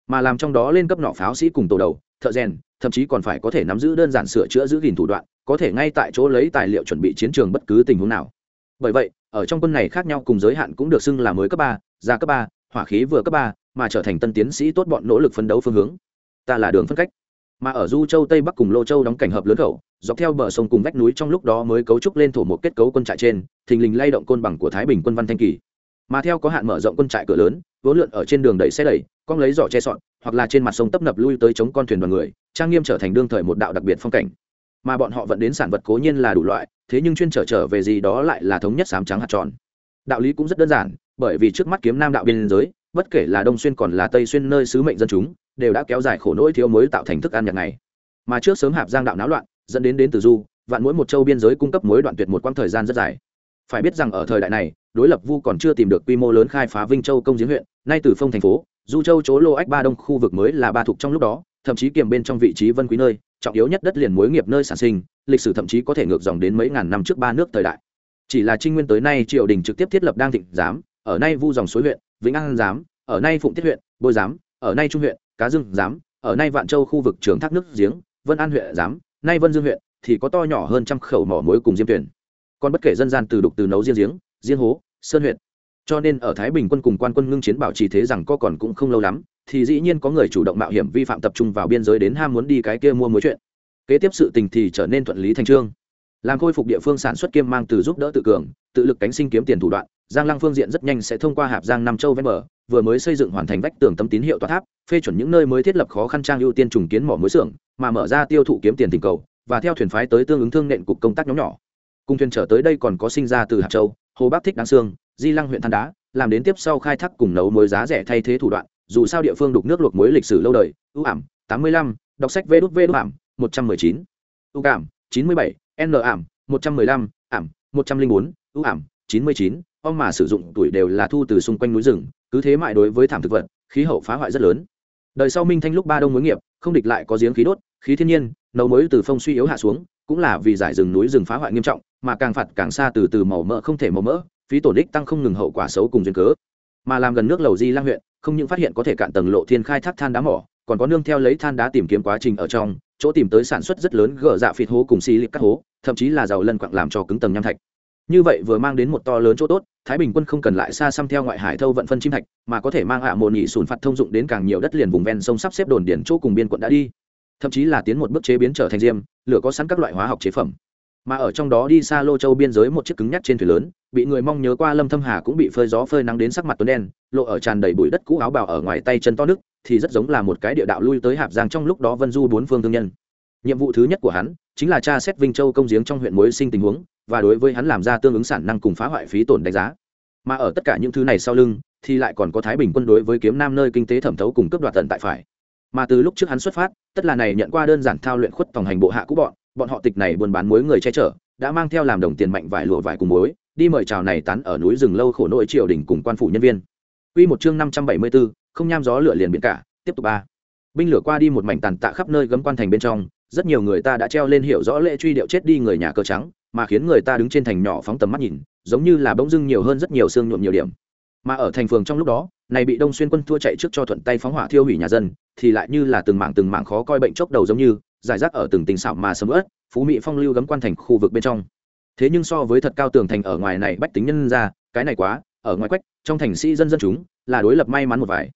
mà làm trong đó lên cấp nọ pháo sĩ cùng tổ đầu, thợ rèn, thậm chí còn phải có thể nắm giữ đơn giản sửa chữa giữ gìn thủ đoạn, có thể ngay tại chỗ lấy tài liệu chuẩn bị chiến trường bất cứ tình huống nào. Bởi vậy, ở trong quân này khác nhau cùng giới hạn cũng được xưng là mới cấp ba, ra cấp ba, hỏa khí vừa cấp ba, mà trở thành tân tiến sĩ tốt bọn nỗ lực phấn đấu phương hướng. Ta là đường phân cách. Mà ở du châu tây bắc cùng lô châu đóng cảnh hợp lớn khẩu, dọc theo bờ sông cùng vách núi trong lúc đó mới cấu trúc lên thổ một kết cấu quân trại trên, thình lình lay động côn bằng của thái bình quân văn thanh kỳ mà theo có hạn mở rộng quân trại cửa lớn, vốn lượn ở trên đường đẩy xe đẩy, con lấy giỏ che sọn hoặc là trên mặt sông tấp nập lui tới chống con thuyền đoàn người, trang nghiêm trở thành đương thời một đạo đặc biệt phong cảnh. Mà bọn họ vẫn đến sản vật cố nhiên là đủ loại, thế nhưng chuyên trở trở về gì đó lại là thống nhất sám trắng hạt tròn. Đạo lý cũng rất đơn giản, bởi vì trước mắt kiếm nam đạo biên giới, bất kể là đông xuyên còn là tây xuyên nơi sứ mệnh dân chúng, đều đã kéo dài khổ nỗi thiếu mới tạo thành thức ăn nhạc này mà trước sớm hạp giang đạo náo loạn, dẫn đến đến từ du, vạn mỗi một châu biên giới cung cấp mối đoạn tuyệt một quãng thời gian rất dài phải biết rằng ở thời đại này, đối lập vu còn chưa tìm được quy mô lớn khai phá vinh châu công giếng huyện, nay từ phong thành phố, du châu chỗ lô ách ba đông khu vực mới là ba thuộc trong lúc đó, thậm chí kiềm bên trong vị trí vân quý nơi, trọng yếu nhất đất liền mối nghiệp nơi sản sinh, lịch sử thậm chí có thể ngược dòng đến mấy ngàn năm trước ba nước thời đại. Chỉ là trinh nguyên tới nay triều đình trực tiếp thiết lập đang thịnh giám, ở nay vu dòng suối huyện, vĩnh an giám, ở nay phụng tiết huyện, bôi giám, ở nay trung huyện, cá dương giám, ở nay vạn châu khu vực trường thác nước giếng, vân an huyện giám, nay vân dương huyện thì có to nhỏ hơn trăm khẩu mỏ muối cùng diêm tuyển còn bất kể dân gian từ đục từ nấu riêng giếng, riêng hố, sơn huyện cho nên ở thái bình quân cùng quan quân ngưng chiến bảo trì thế rằng có còn cũng không lâu lắm, thì dĩ nhiên có người chủ động mạo hiểm vi phạm tập trung vào biên giới đến ham muốn đi cái kia mua mối chuyện. Kế tiếp sự tình thì trở nên thuận lý thành trương. Làm khôi phục địa phương sản xuất kiêm mang từ giúp đỡ tự cường, tự lực cánh sinh kiếm tiền thủ đoạn, giang lăng phương diện rất nhanh sẽ thông qua hạp giang nam châu ven bờ, vừa mới xây dựng hoàn thành vách tường tấm tín hiệu tòa tháp, phê chuẩn những nơi mới thiết lập khó khăn trang ưu tiên trùng kiến mỏ mối xưởng, mà mở ra tiêu thụ kiếm tiền tình cầu, và theo thuyền phái tới tương ứng thương nện cục công tác nhóm nhỏ cùng thuyền trở tới đây còn có sinh ra từ hạt châu hồ bắc thích đáng xương, di lăng huyện than đá làm đến tiếp sau khai thác cùng nấu muối giá rẻ thay thế thủ đoạn dù sao địa phương đục nước luộc muối lịch sử lâu đời. Ưu ảm tám mươi lăm đọc sách vê đút vê đút ảm một trăm mười chín. Ưu cảm chín mươi bảy n ảm một trăm mười lăm ảm một trăm linh bốn. Ưu ảm chín mươi chín ông mà sử dụng tuổi đều là thu từ xung quanh núi rừng cứ thế mại đối với thảm thực vật khí hậu phá hoại rất lớn. Đời sau minh thanh lúc ba đông mối nghiệp không địch lại có giếng khí đốt khí thiên nhiên nấu mới từ phong suy yếu hạ xuống cũng là vì giải rừng núi rừng phá hoại nghiêm trọng mà càng phạt càng xa từ từ màu mỡ không thể màu mỡ, phí tổn đích tăng không ngừng hậu quả xấu cùng duyên cớ. Mà làm gần nước lầu di lang huyện, không những phát hiện có thể cạn tầng lộ thiên khai thác than đá mỏ, còn có nương theo lấy than đá tìm kiếm quá trình ở trong, chỗ tìm tới sản xuất rất lớn gỡ dạ phịt hố cùng xi lịp các hố, thậm chí là giàu lân quặng làm cho cứng tầng nham thạch. Như vậy vừa mang đến một to lớn chỗ tốt, thái bình quân không cần lại xa xăm theo ngoại hải thâu vận phân chim thạch, mà có thể mang hạ à nhị sùn phạt thông dụng đến càng nhiều đất liền vùng ven sông sắp xếp đồn điển chỗ cùng biên quận đã đi. Thậm chí là tiến một bước chế biến trở thành diêm, lửa có sẵn các loại hóa học chế phẩm mà ở trong đó đi xa lô châu biên giới một chiếc cứng nhắc trên thuyền lớn, bị người mong nhớ qua lâm thâm hà cũng bị phơi gió phơi nắng đến sắc mặt tuấn đen, lộ ở tràn đầy bụi đất cũ áo bào ở ngoài tay chân to nước thì rất giống là một cái địa đạo lui tới hạp giang trong lúc đó vân du bốn phương thương nhân. Nhiệm vụ thứ nhất của hắn chính là tra xét vinh châu công giếng trong huyện Muối sinh tình huống, và đối với hắn làm ra tương ứng sản năng cùng phá hoại phí tổn đánh giá. Mà ở tất cả những thứ này sau lưng, thì lại còn có thái bình quân đối với kiếm nam nơi kinh tế thẩm thấu cùng cấp đoạt tận tại phải. Mà từ lúc trước hắn xuất phát, tất là này nhận qua đơn giản thao luyện khuất tổng hành bộ hạ cũ bọn bọn họ tịch này buôn bán muối người che chở đã mang theo làm đồng tiền mạnh vải lụa vải cùng muối đi mời chào này tán ở núi rừng lâu khổ nội triều đình cùng quan phủ nhân viên Quy một chương năm trăm bảy mươi 574, không nham gió lửa liền biển cả, tiếp tục ba. Binh lửa qua đi một mảnh tàn tạ khắp nơi gấm quan thành bên trong, rất nhiều người ta đã treo lên hiểu rõ lễ truy điệu chết đi người nhà cờ trắng, mà khiến người ta đứng trên thành nhỏ phóng tầm mắt nhìn, giống như là bỗng dưng nhiều hơn rất nhiều xương nhuộm nhiều điểm. Mà ở thành phường trong lúc đó, này bị Đông Xuyên quân thua chạy trước cho thuận tay phóng hỏa thiêu hủy nhà dân, thì lại như là từng mảng từng mảng khó coi bệnh chốc đầu giống như, giải rác ở từng tình xảo mà sớm ớt, phú mỹ phong lưu gấm quan thành khu vực bên trong. Thế nhưng so với thật cao tường thành ở ngoài này bách tính nhân ra cái này quá ở ngoài quách trong thành sĩ dân dân chúng là đối lập may mắn một vài.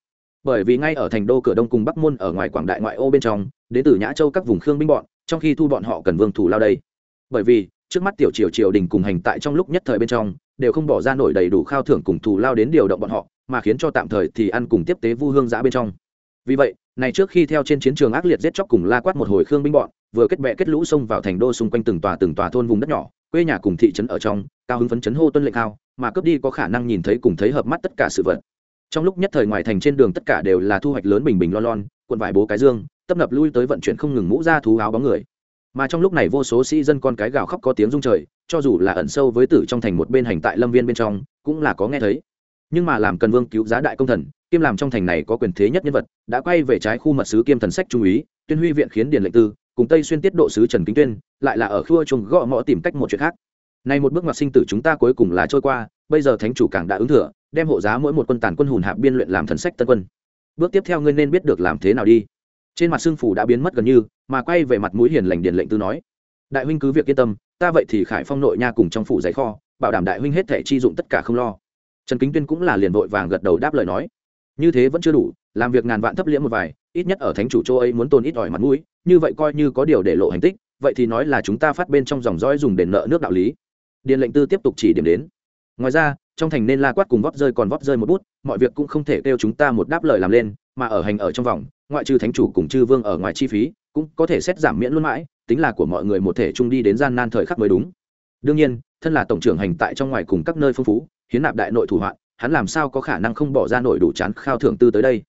Bởi vì ngay ở thành đô cửa đông cùng bắc môn ở ngoài quảng đại ngoại ô bên trong đến từ nhã châu các vùng khương binh bọn trong khi thu bọn họ cần vương thủ lao đây. Bởi vì trước mắt tiểu triều triều đình cùng hành tại trong lúc nhất thời bên trong đều không bỏ ra nổi đầy đủ khao thưởng cùng thù lao đến điều động bọn họ mà khiến cho tạm thời thì ăn cùng tiếp tế vu hương giã bên trong. Vì vậy này trước khi theo trên chiến trường ác liệt giết chóc cùng la quát một hồi khương binh bọn, vừa kết bệ kết lũ xông vào thành đô xung quanh từng tòa từng tòa thôn vùng đất nhỏ, quê nhà cùng thị trấn ở trong, cao hứng phấn chấn hô tuân lệnh cao, mà cướp đi có khả năng nhìn thấy cùng thấy hợp mắt tất cả sự vật. Trong lúc nhất thời ngoài thành trên đường tất cả đều là thu hoạch lớn bình bình lo lon, cuộn vải bố cái dương, tấp nập lui tới vận chuyển không ngừng mũ ra thú áo bóng người. Mà trong lúc này vô số sĩ dân con cái gào khóc có tiếng rung trời, cho dù là ẩn sâu với tử trong thành một bên hành tại lâm viên bên trong, cũng là có nghe thấy nhưng mà làm cần vương cứu giá đại công thần, kiêm làm trong thành này có quyền thế nhất nhân vật, đã quay về trái khu mật sứ kiêm thần sách trung úy, tuyên huy viện khiến điền lệnh tư, cùng tây xuyên tiết độ sứ trần kính tuyên, lại là ở khua chuồng gõ ngõ tìm cách một chuyện khác. Này một bước ngoặt sinh tử chúng ta cuối cùng là trôi qua, bây giờ thánh chủ cảng đã ứng thừa, đem hộ giá mỗi một quân tàn quân hùn hạp biên luyện làm thần sách tân quân. Bước tiếp theo ngươi nên biết được làm thế nào đi. Trên mặt xương phủ đã biến mất gần như, mà quay về mặt mũi hiền lành điền lệnh tư nói, đại huynh cứ việc yên tâm, ta vậy thì khải phong nội nha cùng trong phủ giấy kho, bảo đảm đại huynh hết thể chi dụng tất cả không lo trần kính tuyên cũng là liền vội vàng gật đầu đáp lời nói. Như thế vẫn chưa đủ, làm việc ngàn vạn thấp liễm một vài, ít nhất ở thánh chủ châu ấy muốn tồn ít ỏi mặt mũi, như vậy coi như có điều để lộ hành tích, vậy thì nói là chúng ta phát bên trong dòng dõi dùng để nợ nước đạo lý. Điền lệnh tư tiếp tục chỉ điểm đến. Ngoài ra, trong thành nên la quát cùng vót rơi còn vót rơi một bút, mọi việc cũng không thể kêu chúng ta một đáp lời làm lên, mà ở hành ở trong vòng, ngoại trừ thánh chủ cùng chư vương ở ngoài chi phí, cũng có thể xét giảm miễn luôn mãi, tính là của mọi người một thể chung đi đến gian nan thời khắc mới đúng. Đương nhiên, thân là tổng trưởng hành tại trong ngoài cùng các nơi phong phú hiến nạp đại nội thủ hoạn, hắn làm sao có khả năng không bỏ ra nổi đủ chán khao thưởng tư tới đây?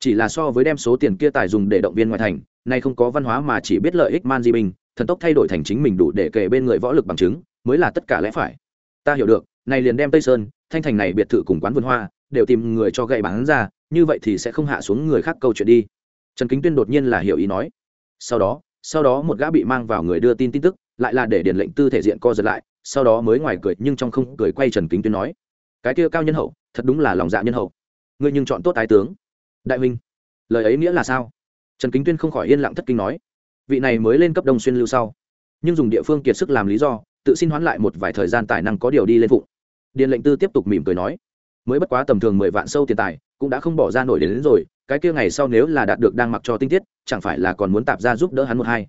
Chỉ là so với đem số tiền kia tài dùng để động viên ngoại thành, nay không có văn hóa mà chỉ biết lợi ích man di bình, thần tốc thay đổi thành chính mình đủ để kể bên người võ lực bằng chứng, mới là tất cả lẽ phải. Ta hiểu được này liền đem tây sơn, thanh thành này biệt thự cùng quán vườn hoa, đều tìm người cho gậy bán ra, như vậy thì sẽ không hạ xuống người khác câu chuyện đi. Trần kính tuyên đột nhiên là hiểu ý nói. Sau đó sau đó một gã bị mang vào người đưa tin tin tức, lại là để điền lệnh tư thể diện co giật lại, sau đó mới ngoài cười nhưng trong không cười quay trần kính tuyên nói cái kia cao nhân hậu thật đúng là lòng dạ nhân hậu. Ngươi nhưng chọn tốt tài tướng. Đại huynh lời ấy nghĩa là sao? Trần kính tuyên không khỏi yên lặng thất kinh nói. Vị này mới lên cấp đông xuyên lưu sau nhưng dùng địa phương kiệt sức làm lý do tự xin hoán lại một vài thời gian tài năng có điều đi lên phụng. Điện lệnh tư tiếp tục mỉm cười nói mới bất quá tầm thường mười vạn sâu tiền tài cũng đã không bỏ ra nổi đến, đến rồi cái kia ngày sau nếu là đạt được đang mặc cho tinh tiết chẳng phải là còn muốn tạp ra giúp đỡ hắn một hai?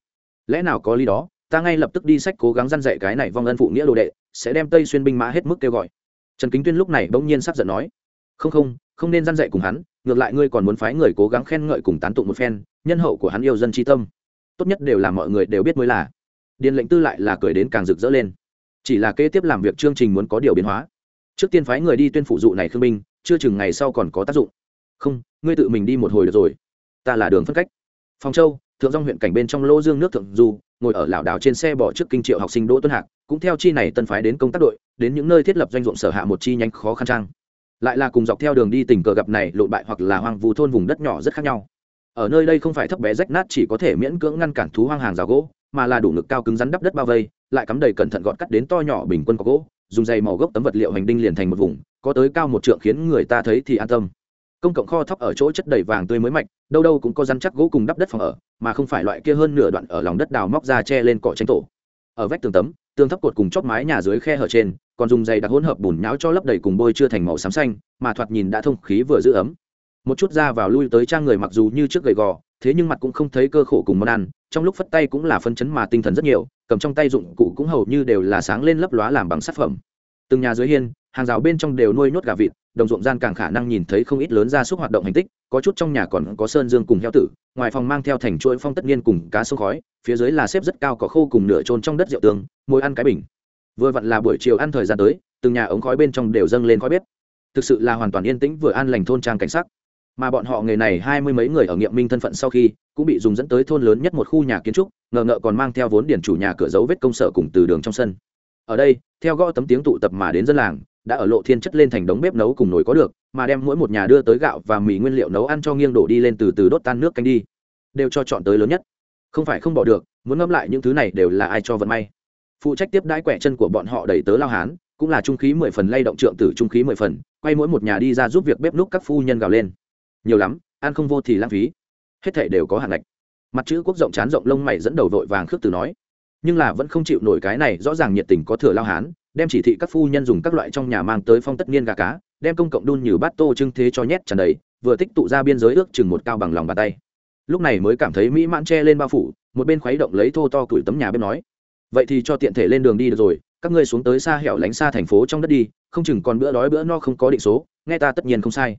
Lẽ nào có lý đó ta ngay lập tức đi sách cố gắng dăn dạy cái này vong ân phụ nghĩa đồ đệ sẽ đem tây xuyên binh mã hết mức kêu gọi trần kính tuyên lúc này bỗng nhiên sắc giận nói không không không nên dăn dạy cùng hắn ngược lại ngươi còn muốn phái người cố gắng khen ngợi cùng tán tụng một phen nhân hậu của hắn yêu dân tri tâm. Tốt nhất đều là mọi người đều biết mới là. Điền lệnh tư lại là cười đến càng rực rỡ lên. Chỉ là kế tiếp làm việc chương trình muốn có điều biến hóa. Trước tiên phái người đi tuyên phụ dụ này khương minh, chưa chừng ngày sau còn có tác dụng. Không ngươi tự mình đi một hồi được rồi. Ta là đường phân cách. Phòng châu thượng dòng huyện cảnh bên trong lô dương nước thượng du ngồi ở lảo đảo trên xe bỏ trước kinh triệu học sinh đỗ Tuấn hạc cũng theo chi này tân phái đến công tác đội, đến những nơi thiết lập doanh ruộng sở hạ một chi nhánh khó khăn trang. Lại là cùng dọc theo đường đi tình cờ gặp này, lộn bại hoặc là hoang vu thôn vùng đất nhỏ rất khác nhau. Ở nơi đây không phải thấp bé rách nát chỉ có thể miễn cưỡng ngăn cản thú hoang hàng rào gỗ, mà là đủ ngực cao cứng rắn đắp đất bao vây, lại cắm đầy cẩn thận gọn cắt đến to nhỏ bình quân có gỗ, dùng dây màu gốc tấm vật liệu hành đinh liền thành một vùng, có tới cao một trượng khiến người ta thấy thì an tâm. Công cộng kho thóc ở chỗ chất đầy vàng tươi mới mạch, đâu đâu cũng có rắn chắc gỗ cùng đắp đất phòng ở, mà không phải loại kia hơn nửa đoạn ở lòng đất đào móc ra che lên cỏ tranh tổ. Ở vách tường tấm tường thấp cột cùng chóp mái nhà dưới khe hở trên, còn dùng dày đặc hỗn hợp bùn nhão cho lấp đầy cùng bôi chưa thành màu xám xanh, mà thoạt nhìn đã thông khí vừa giữ ấm. Một chút ra vào lui tới trang người mặc dù như trước gầy gò, thế nhưng mặt cũng không thấy cơ khổ cùng món ăn, trong lúc phất tay cũng là phân chấn mà tinh thần rất nhiều, cầm trong tay dụng cụ cũng hầu như đều là sáng lên lấp lóa làm bằng sát phẩm. Từng nhà dưới hiên hàng rào bên trong đều nuôi nhốt gà vịt, đồng ruộng gian càng khả năng nhìn thấy không ít lớn gia súc hoạt động hành tích, có chút trong nhà còn có sơn dương cùng heo tử, ngoài phòng mang theo thành chuỗi phong tất nhiên cùng cá sông khói, phía dưới là xếp rất cao có khô cùng nửa trôn trong đất rượu tường mồi ăn cái bình. Vừa vặn là buổi chiều ăn thời gian tới, từng nhà ống khói bên trong đều dâng lên khói bếp. Thực sự là hoàn toàn yên tĩnh vừa an lành thôn trang cảnh sắc. Mà bọn họ nghề này hai mươi mấy người ở nghiệm minh thân phận sau khi, cũng bị dùng dẫn tới thôn lớn nhất một khu nhà kiến trúc, ngờ ngợ còn mang theo vốn điển chủ nhà cửa dấu vết công sở cùng từ đường trong sân. Ở đây, theo gõ tấm tiếng tụ tập mà đến dân làng đã ở lộ thiên chất lên thành đống bếp nấu cùng nồi có được, mà đem mỗi một nhà đưa tới gạo và mì nguyên liệu nấu ăn cho nghiêng đổ đi lên từ từ đốt tan nước canh đi. Đều cho chọn tới lớn nhất. Không phải không bỏ được, muốn ngâm lại những thứ này đều là ai cho vận may. Phụ trách tiếp đãi quẻ chân của bọn họ đẩy tớ lao hán, cũng là trung khí mười phần lay động trượng tử trung khí mười phần, quay mỗi một nhà đi ra giúp việc bếp núc các phu nhân gào lên. Nhiều lắm, ăn không vô thì lãng phí. Hết thể đều có hạn ngạch. Mặt chữ quốc rộng chán rộng lông mày dẫn đầu vội vàng khước từ nói. Nhưng là vẫn không chịu nổi cái này, rõ ràng nhiệt tình có thừa lao hán đem chỉ thị các phu nhân dùng các loại trong nhà mang tới phong tất niên gà cá, đem công cộng đun như bát tô trưng thế cho nhét tràn đầy, vừa tích tụ ra biên giới ước chừng một cao bằng lòng bàn tay. Lúc này mới cảm thấy mỹ mãn che lên bao phủ, một bên khuấy động lấy thô to tuổi tấm nhà bếp nói, vậy thì cho tiện thể lên đường đi được rồi, các ngươi xuống tới xa hẻo lánh xa thành phố trong đất đi, không chừng còn bữa đói bữa no không có định số, nghe ta tất nhiên không sai.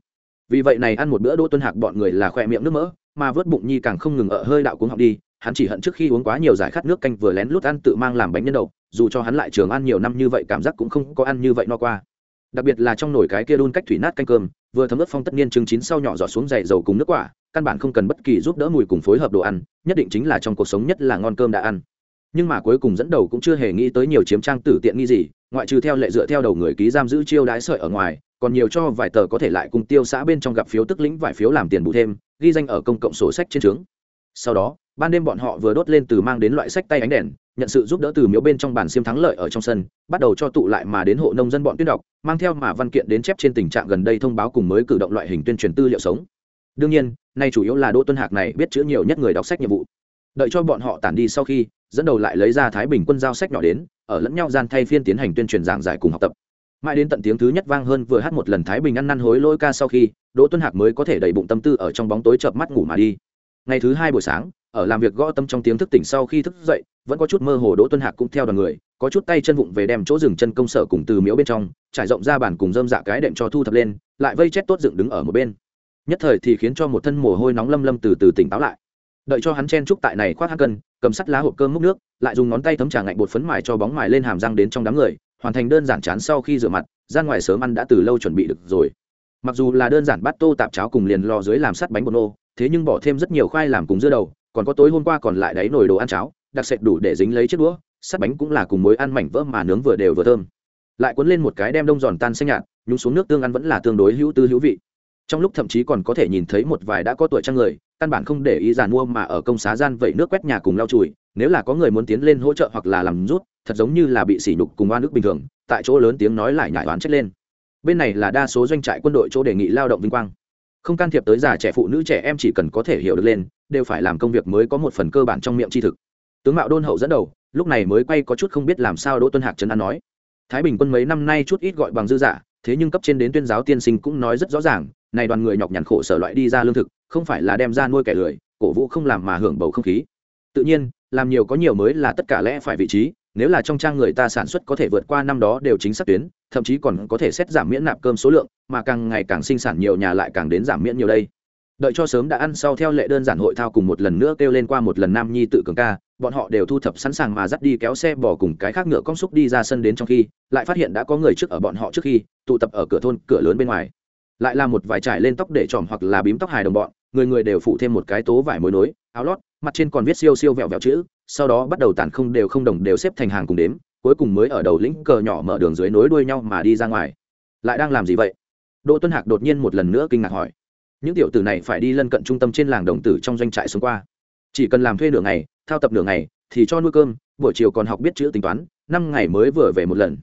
Vì vậy này ăn một bữa đỗ tuân hạc bọn người là khỏe miệng nước mỡ, mà vớt bụng nhi càng không ngừng ở hơi đạo cuống học đi, hắn chỉ hận trước khi uống quá nhiều giải khát nước canh vừa lén lút ăn tự mang làm bánh nhân đậu dù cho hắn lại trường ăn nhiều năm như vậy, cảm giác cũng không có ăn như vậy no qua. Đặc biệt là trong nồi cái kia đun cách thủy nát canh cơm, vừa thấm ướt phong tất niên trứng chín sau nhỏ giọt xuống dày dầu cùng nước quả, căn bản không cần bất kỳ giúp đỡ mùi cùng phối hợp đồ ăn, nhất định chính là trong cuộc sống nhất là ngon cơm đã ăn. Nhưng mà cuối cùng dẫn đầu cũng chưa hề nghĩ tới nhiều chiếm trang tử tiện nghi gì, ngoại trừ theo lệ dựa theo đầu người ký giam giữ chiêu đái sợi ở ngoài, còn nhiều cho vài tờ có thể lại cùng tiêu xã bên trong gặp phiếu tức lĩnh vài phiếu làm tiền bù thêm, ghi danh ở công cộng sổ sách trên trướng. Sau đó, ban đêm bọn họ vừa đốt lên từ mang đến loại sách tay ánh đèn nhận sự giúp đỡ từ miếu bên trong bản xiêm thắng lợi ở trong sân, bắt đầu cho tụ lại mà đến hộ nông dân bọn tuyên đọc, mang theo mà văn kiện đến chép trên tình trạng gần đây thông báo cùng mới cử động loại hình tuyên truyền tư liệu sống. Đương nhiên, nay chủ yếu là đỗ tuân hạc này biết chữ nhiều nhất người đọc sách nhiệm vụ. Đợi cho bọn họ tản đi sau khi, dẫn đầu lại lấy ra thái bình quân giao sách nhỏ đến, ở lẫn nhau gian thay phiên tiến hành tuyên truyền giảng giải cùng học tập. Mãi đến tận tiếng thứ nhất vang hơn vừa hát một lần thái bình ăn năn hối lỗi ca sau khi, đỗ tuân hạc mới có thể đầy bụng tâm tư ở trong bóng tối chợp mắt ngủ mà đi. Ngày thứ hai buổi sáng ở làm việc gõ tâm trong tiếng thức tỉnh sau khi thức dậy, vẫn có chút mơ hồ đỗ tuân hạc cũng theo đoàn người, có chút tay chân vụng về đem chỗ rừng chân công sở cùng từ miếu bên trong, trải rộng ra bàn cùng dơm dạ cái đệm cho thu thập lên, lại vây chết tốt dựng đứng ở một bên. Nhất thời thì khiến cho một thân mồ hôi nóng lâm lâm từ từ tỉnh táo lại. Đợi cho hắn chen trúc tại này khoác hát cân, cầm sắt lá hộp cơm múc nước, lại dùng ngón tay thấm trà ngạnh bột phấn mài cho bóng mài lên hàm răng đến trong đám người, hoàn thành đơn giản chán sau khi rửa mặt, ra ngoài sớm ăn đã từ lâu chuẩn bị được rồi. Mặc dù là đơn giản bát tô tạp cháo cùng liền lò dưới làm sắt bánh bột nô, thế nhưng bỏ thêm rất nhiều khoai làm cùng dưa đầu còn có tối hôm qua còn lại đáy nồi đồ ăn cháo, đặc sệt đủ để dính lấy chiếc đũa, sắt bánh cũng là cùng mối ăn mảnh vỡ mà nướng vừa đều vừa thơm. Lại cuốn lên một cái đem đông giòn tan xanh nhạt, nhúng xuống nước tương ăn vẫn là tương đối hữu tư hữu vị. Trong lúc thậm chí còn có thể nhìn thấy một vài đã có tuổi trang người, căn bản không để ý giàn mua mà ở công xá gian vậy nước quét nhà cùng lau chùi, nếu là có người muốn tiến lên hỗ trợ hoặc là làm rút, thật giống như là bị sỉ nhục cùng oan ức bình thường, tại chỗ lớn tiếng nói lại nhải oán chết lên. Bên này là đa số doanh trại quân đội chỗ đề nghị lao động vinh quang không can thiệp tới già trẻ phụ nữ, trẻ em chỉ cần có thể hiểu được lên, đều phải làm công việc mới có một phần cơ bản trong miệng tri thực. Tướng mạo đôn hậu dẫn đầu, lúc này mới quay có chút không biết làm sao đỗ tuân hạc trấn an nói. Thái bình quân mấy năm nay chút ít gọi bằng dư giả, thế nhưng cấp trên đến tuyên giáo tiên sinh cũng nói rất rõ ràng, này đoàn người nhọc nhằn khổ sở loại đi ra lương thực, không phải là đem ra nuôi kẻ lười, cổ vũ không làm mà hưởng bầu không khí. Tự nhiên, làm nhiều có nhiều mới là tất cả lẽ phải vị trí nếu là trong trang người ta sản xuất có thể vượt qua năm đó đều chính xác tuyến, thậm chí còn có thể xét giảm miễn nạp cơm số lượng, mà càng ngày càng sinh sản nhiều nhà lại càng đến giảm miễn nhiều đây. Đợi cho sớm đã ăn sau theo lệ đơn giản hội thao cùng một lần nữa kêu lên qua một lần nam nhi tự cường ca, bọn họ đều thu thập sẵn sàng mà dắt đi kéo xe bỏ cùng cái khác ngựa con xúc đi ra sân đến trong khi, lại phát hiện đã có người trước ở bọn họ trước khi, tụ tập ở cửa thôn, cửa lớn bên ngoài. Lại là một vài trải lên tóc để tròm hoặc là bím tóc hài đồng bọn người người đều phụ thêm một cái tố vải mối nối, áo lót, mặt trên còn viết siêu siêu vẹo vẹo chữ, sau đó bắt đầu tàn không đều không đồng đều xếp thành hàng cùng đếm, cuối cùng mới ở đầu lĩnh cờ nhỏ mở đường dưới nối đuôi nhau mà đi ra ngoài. Lại đang làm gì vậy? Đỗ tuân hạc đột nhiên một lần nữa kinh ngạc hỏi. Những tiểu tử này phải đi lân cận trung tâm trên làng đồng tử trong doanh trại xuống qua. Chỉ cần làm thuê nửa ngày, thao tập nửa ngày, thì cho nuôi cơm, buổi chiều còn học biết chữ tính toán, năm ngày mới vừa về một lần.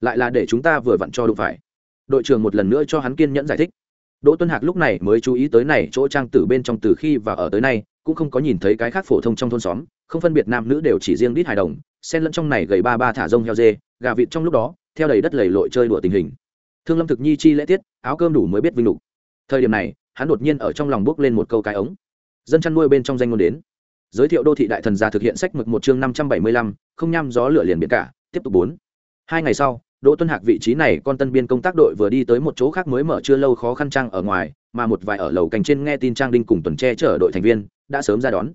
Lại là để chúng ta vừa vặn cho đủ phải. Đội trưởng một lần nữa cho hắn kiên nhẫn giải thích đỗ tuân hạc lúc này mới chú ý tới này chỗ trang tử bên trong từ khi và ở tới nay, cũng không có nhìn thấy cái khác phổ thông trong thôn xóm, không phân biệt nam nữ đều chỉ riêng đít hài đồng, xen lẫn trong này gầy ba ba thả rông heo dê, gà vịt trong lúc đó, theo đầy đất lầy lội chơi đùa tình hình. Thương lâm thực nhi chi lễ tiết, áo cơm đủ mới biết vinh lục. thời điểm này, hắn đột nhiên ở trong lòng bước lên một câu cái ống. Dân chăn nuôi bên trong danh ngôn đến. Giới thiệu đô thị đại thần gia thực hiện sách mực một chương năm trăm bảy mươi lăm, không nhăm gió lửa liền biển cả, tiếp tục bốn. Hai ngày sau đỗ tuân hạc vị trí này con tân biên công tác đội vừa đi tới một chỗ khác mới mở chưa lâu khó khăn trang ở ngoài, mà một vài ở lầu cành trên nghe tin trang đinh cùng tuần tre chở đội thành viên, đã sớm ra đón.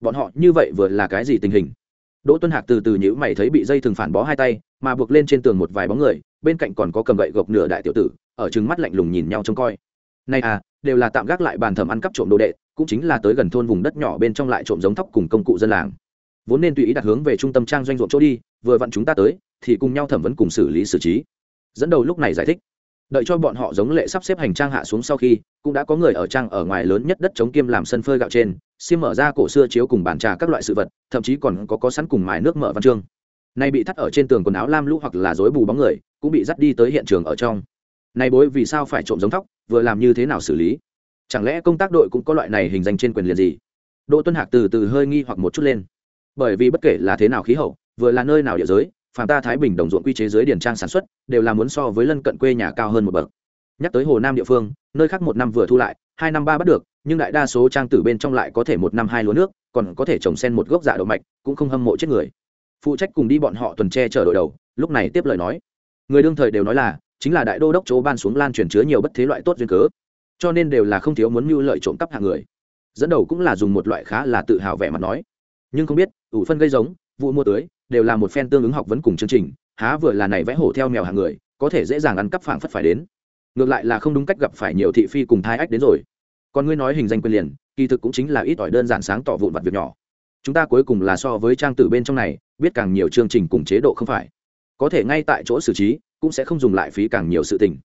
Bọn họ như vậy vừa là cái gì tình hình? Đỗ tuân hạc từ từ nhíu mày thấy bị dây thừng phản bó hai tay, mà buộc lên trên tường một vài bóng người, bên cạnh còn có cầm gậy gộc nửa đại tiểu tử, ở trừng mắt lạnh lùng nhìn nhau trông coi. Này à đều là tạm gác lại bàn thầm ăn cắp trộm đồ đệ, cũng chính là tới gần thôn vùng đất nhỏ bên trong lại trộm giống thóc cùng công cụ dân làng. Vốn nên tùy ý đặt hướng về trung tâm trang doanh ruộng chỗ đi, vừa vặn chúng ta tới thì cùng nhau thẩm vấn cùng xử lý xử trí. Dẫn đầu lúc này giải thích, đợi cho bọn họ giống lệ sắp xếp hành trang hạ xuống sau khi, cũng đã có người ở trang ở ngoài lớn nhất đất chống kiêm làm sân phơi gạo trên, xiêm mở ra cổ xưa chiếu cùng bàn trà các loại sự vật, thậm chí còn có có sẵn cùng mài nước mở văn chương. Nay bị thắt ở trên tường quần áo lam lũ hoặc là dối bù bóng người, cũng bị dắt đi tới hiện trường ở trong. Nay bối vì sao phải trộm giống thóc, vừa làm như thế nào xử lý? Chẳng lẽ công tác đội cũng có loại này hình danh trên quyền liền gì? Đỗ tuân hạc từ từ hơi nghi hoặc một chút lên. Bởi vì bất kể là thế nào khí hậu, vừa là nơi nào địa giới phàm ta thái bình đồng ruộng quy chế dưới điển trang sản xuất, đều là muốn so với lân cận quê nhà cao hơn một bậc. Nhắc tới hồ nam địa phương, nơi khác một năm vừa thu lại, hai năm ba bắt được, nhưng đại đa số trang tử bên trong lại có thể một năm hai lúa nước, còn có thể trồng sen một gốc dạ đậu mạch, cũng không hâm mộ chết người. Phụ trách cùng đi bọn họ tuần tre chở đội đầu, lúc này tiếp lời nói. Người đương thời đều nói là, chính là đại đô đốc chỗ ban xuống lan truyền chứa nhiều bất thế loại tốt duyên cớ, cho nên đều là không thiếu muốn mưu lợi trộm cắp hạng người. Dẫn đầu cũng là dùng một loại khá là tự hào vẻ mặt nói. Nhưng không biết, ủ phân gây giống, vụ mua tưới đều là một phen tương ứng học vấn cùng chương trình, há vừa là này vẽ hổ theo mèo hàng người, có thể dễ dàng ăn cắp phảng phất phải đến. Ngược lại là không đúng cách gặp phải nhiều thị phi cùng thai ách đến rồi. Còn ngươi nói hình danh quyền liền, kỳ thực cũng chính là ít ỏi đơn giản sáng tỏ vụn vặt việc nhỏ. Chúng ta cuối cùng là so với trang tử bên trong này, biết càng nhiều chương trình cùng chế độ không phải. Có thể ngay tại chỗ xử trí, cũng sẽ không dùng lại phí càng nhiều sự tình.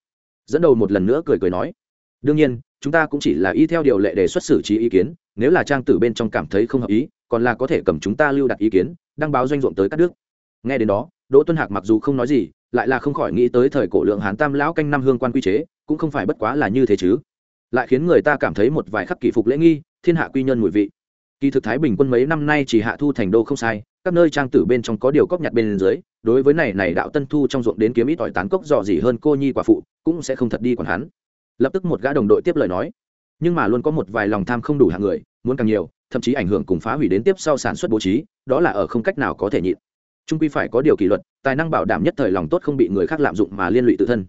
Dẫn đầu một lần nữa cười cười nói, đương nhiên, chúng ta cũng chỉ là y theo điều lệ đề xuất xử trí ý kiến, nếu là trang tử bên trong cảm thấy không hợp ý còn là có thể cầm chúng ta lưu đặt ý kiến, đăng báo doanh ruộng tới các nước nghe đến đó, đỗ tuân hạc mặc dù không nói gì, lại là không khỏi nghĩ tới thời cổ lượng hán tam lão canh năm hương quan quy chế, cũng không phải bất quá là như thế chứ. Lại khiến người ta cảm thấy một vài khắc kỷ phục lễ nghi, thiên hạ quy nhân mùi vị. Kỳ thực thái bình quân mấy năm nay chỉ hạ thu thành đô không sai, các nơi trang tử bên trong có điều cóp nhặt bên dưới, đối với này này đạo tân thu trong ruộng đến kiếm ít ỏi tán cốc dò gì hơn cô nhi quả phụ, cũng sẽ không thật đi còn hắn. Lập tức một gã đồng đội tiếp lời nói. Nhưng mà luôn có một vài lòng tham không đủ hạng người, muốn càng nhiều thậm chí ảnh hưởng cùng phá hủy đến tiếp sau sản xuất bố trí, đó là ở không cách nào có thể nhịn. Trung quy phải có điều kỷ luật, tài năng bảo đảm nhất thời lòng tốt không bị người khác lạm dụng mà liên lụy tự thân.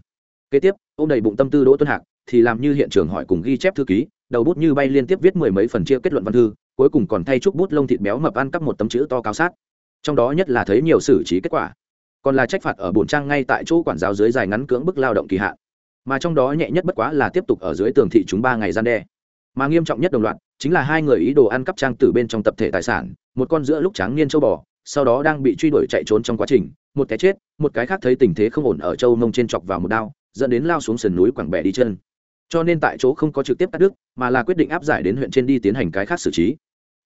Kế tiếp ô đầy bụng tâm tư đỗ tuân hạc, thì làm như hiện trường hỏi cùng ghi chép thư ký, đầu bút như bay liên tiếp viết mười mấy phần chia kết luận văn thư, cuối cùng còn thay chúc bút lông thịt béo mập ăn cắp một tấm chữ to cao sát. Trong đó nhất là thấy nhiều xử trí kết quả. Còn là trách phạt ở bổn trang ngay tại chỗ quản giáo dưới dài ngắn cưỡng bức lao động kỳ hạn. Mà trong đó nhẹ nhất bất quá là tiếp tục ở dưới tường thị chúng ba ngày gian đe mà nghiêm trọng nhất đồng loạt chính là hai người ý đồ ăn cắp trang tử bên trong tập thể tài sản, một con giữa lúc tráng niên châu bò, sau đó đang bị truy đuổi chạy trốn trong quá trình, một cái chết, một cái khác thấy tình thế không ổn ở châu nông trên chọc vào một đao, dẫn đến lao xuống sườn núi quảng bẻ đi chân. Cho nên tại chỗ không có trực tiếp cắt đứt, mà là quyết định áp giải đến huyện trên đi tiến hành cái khác xử trí.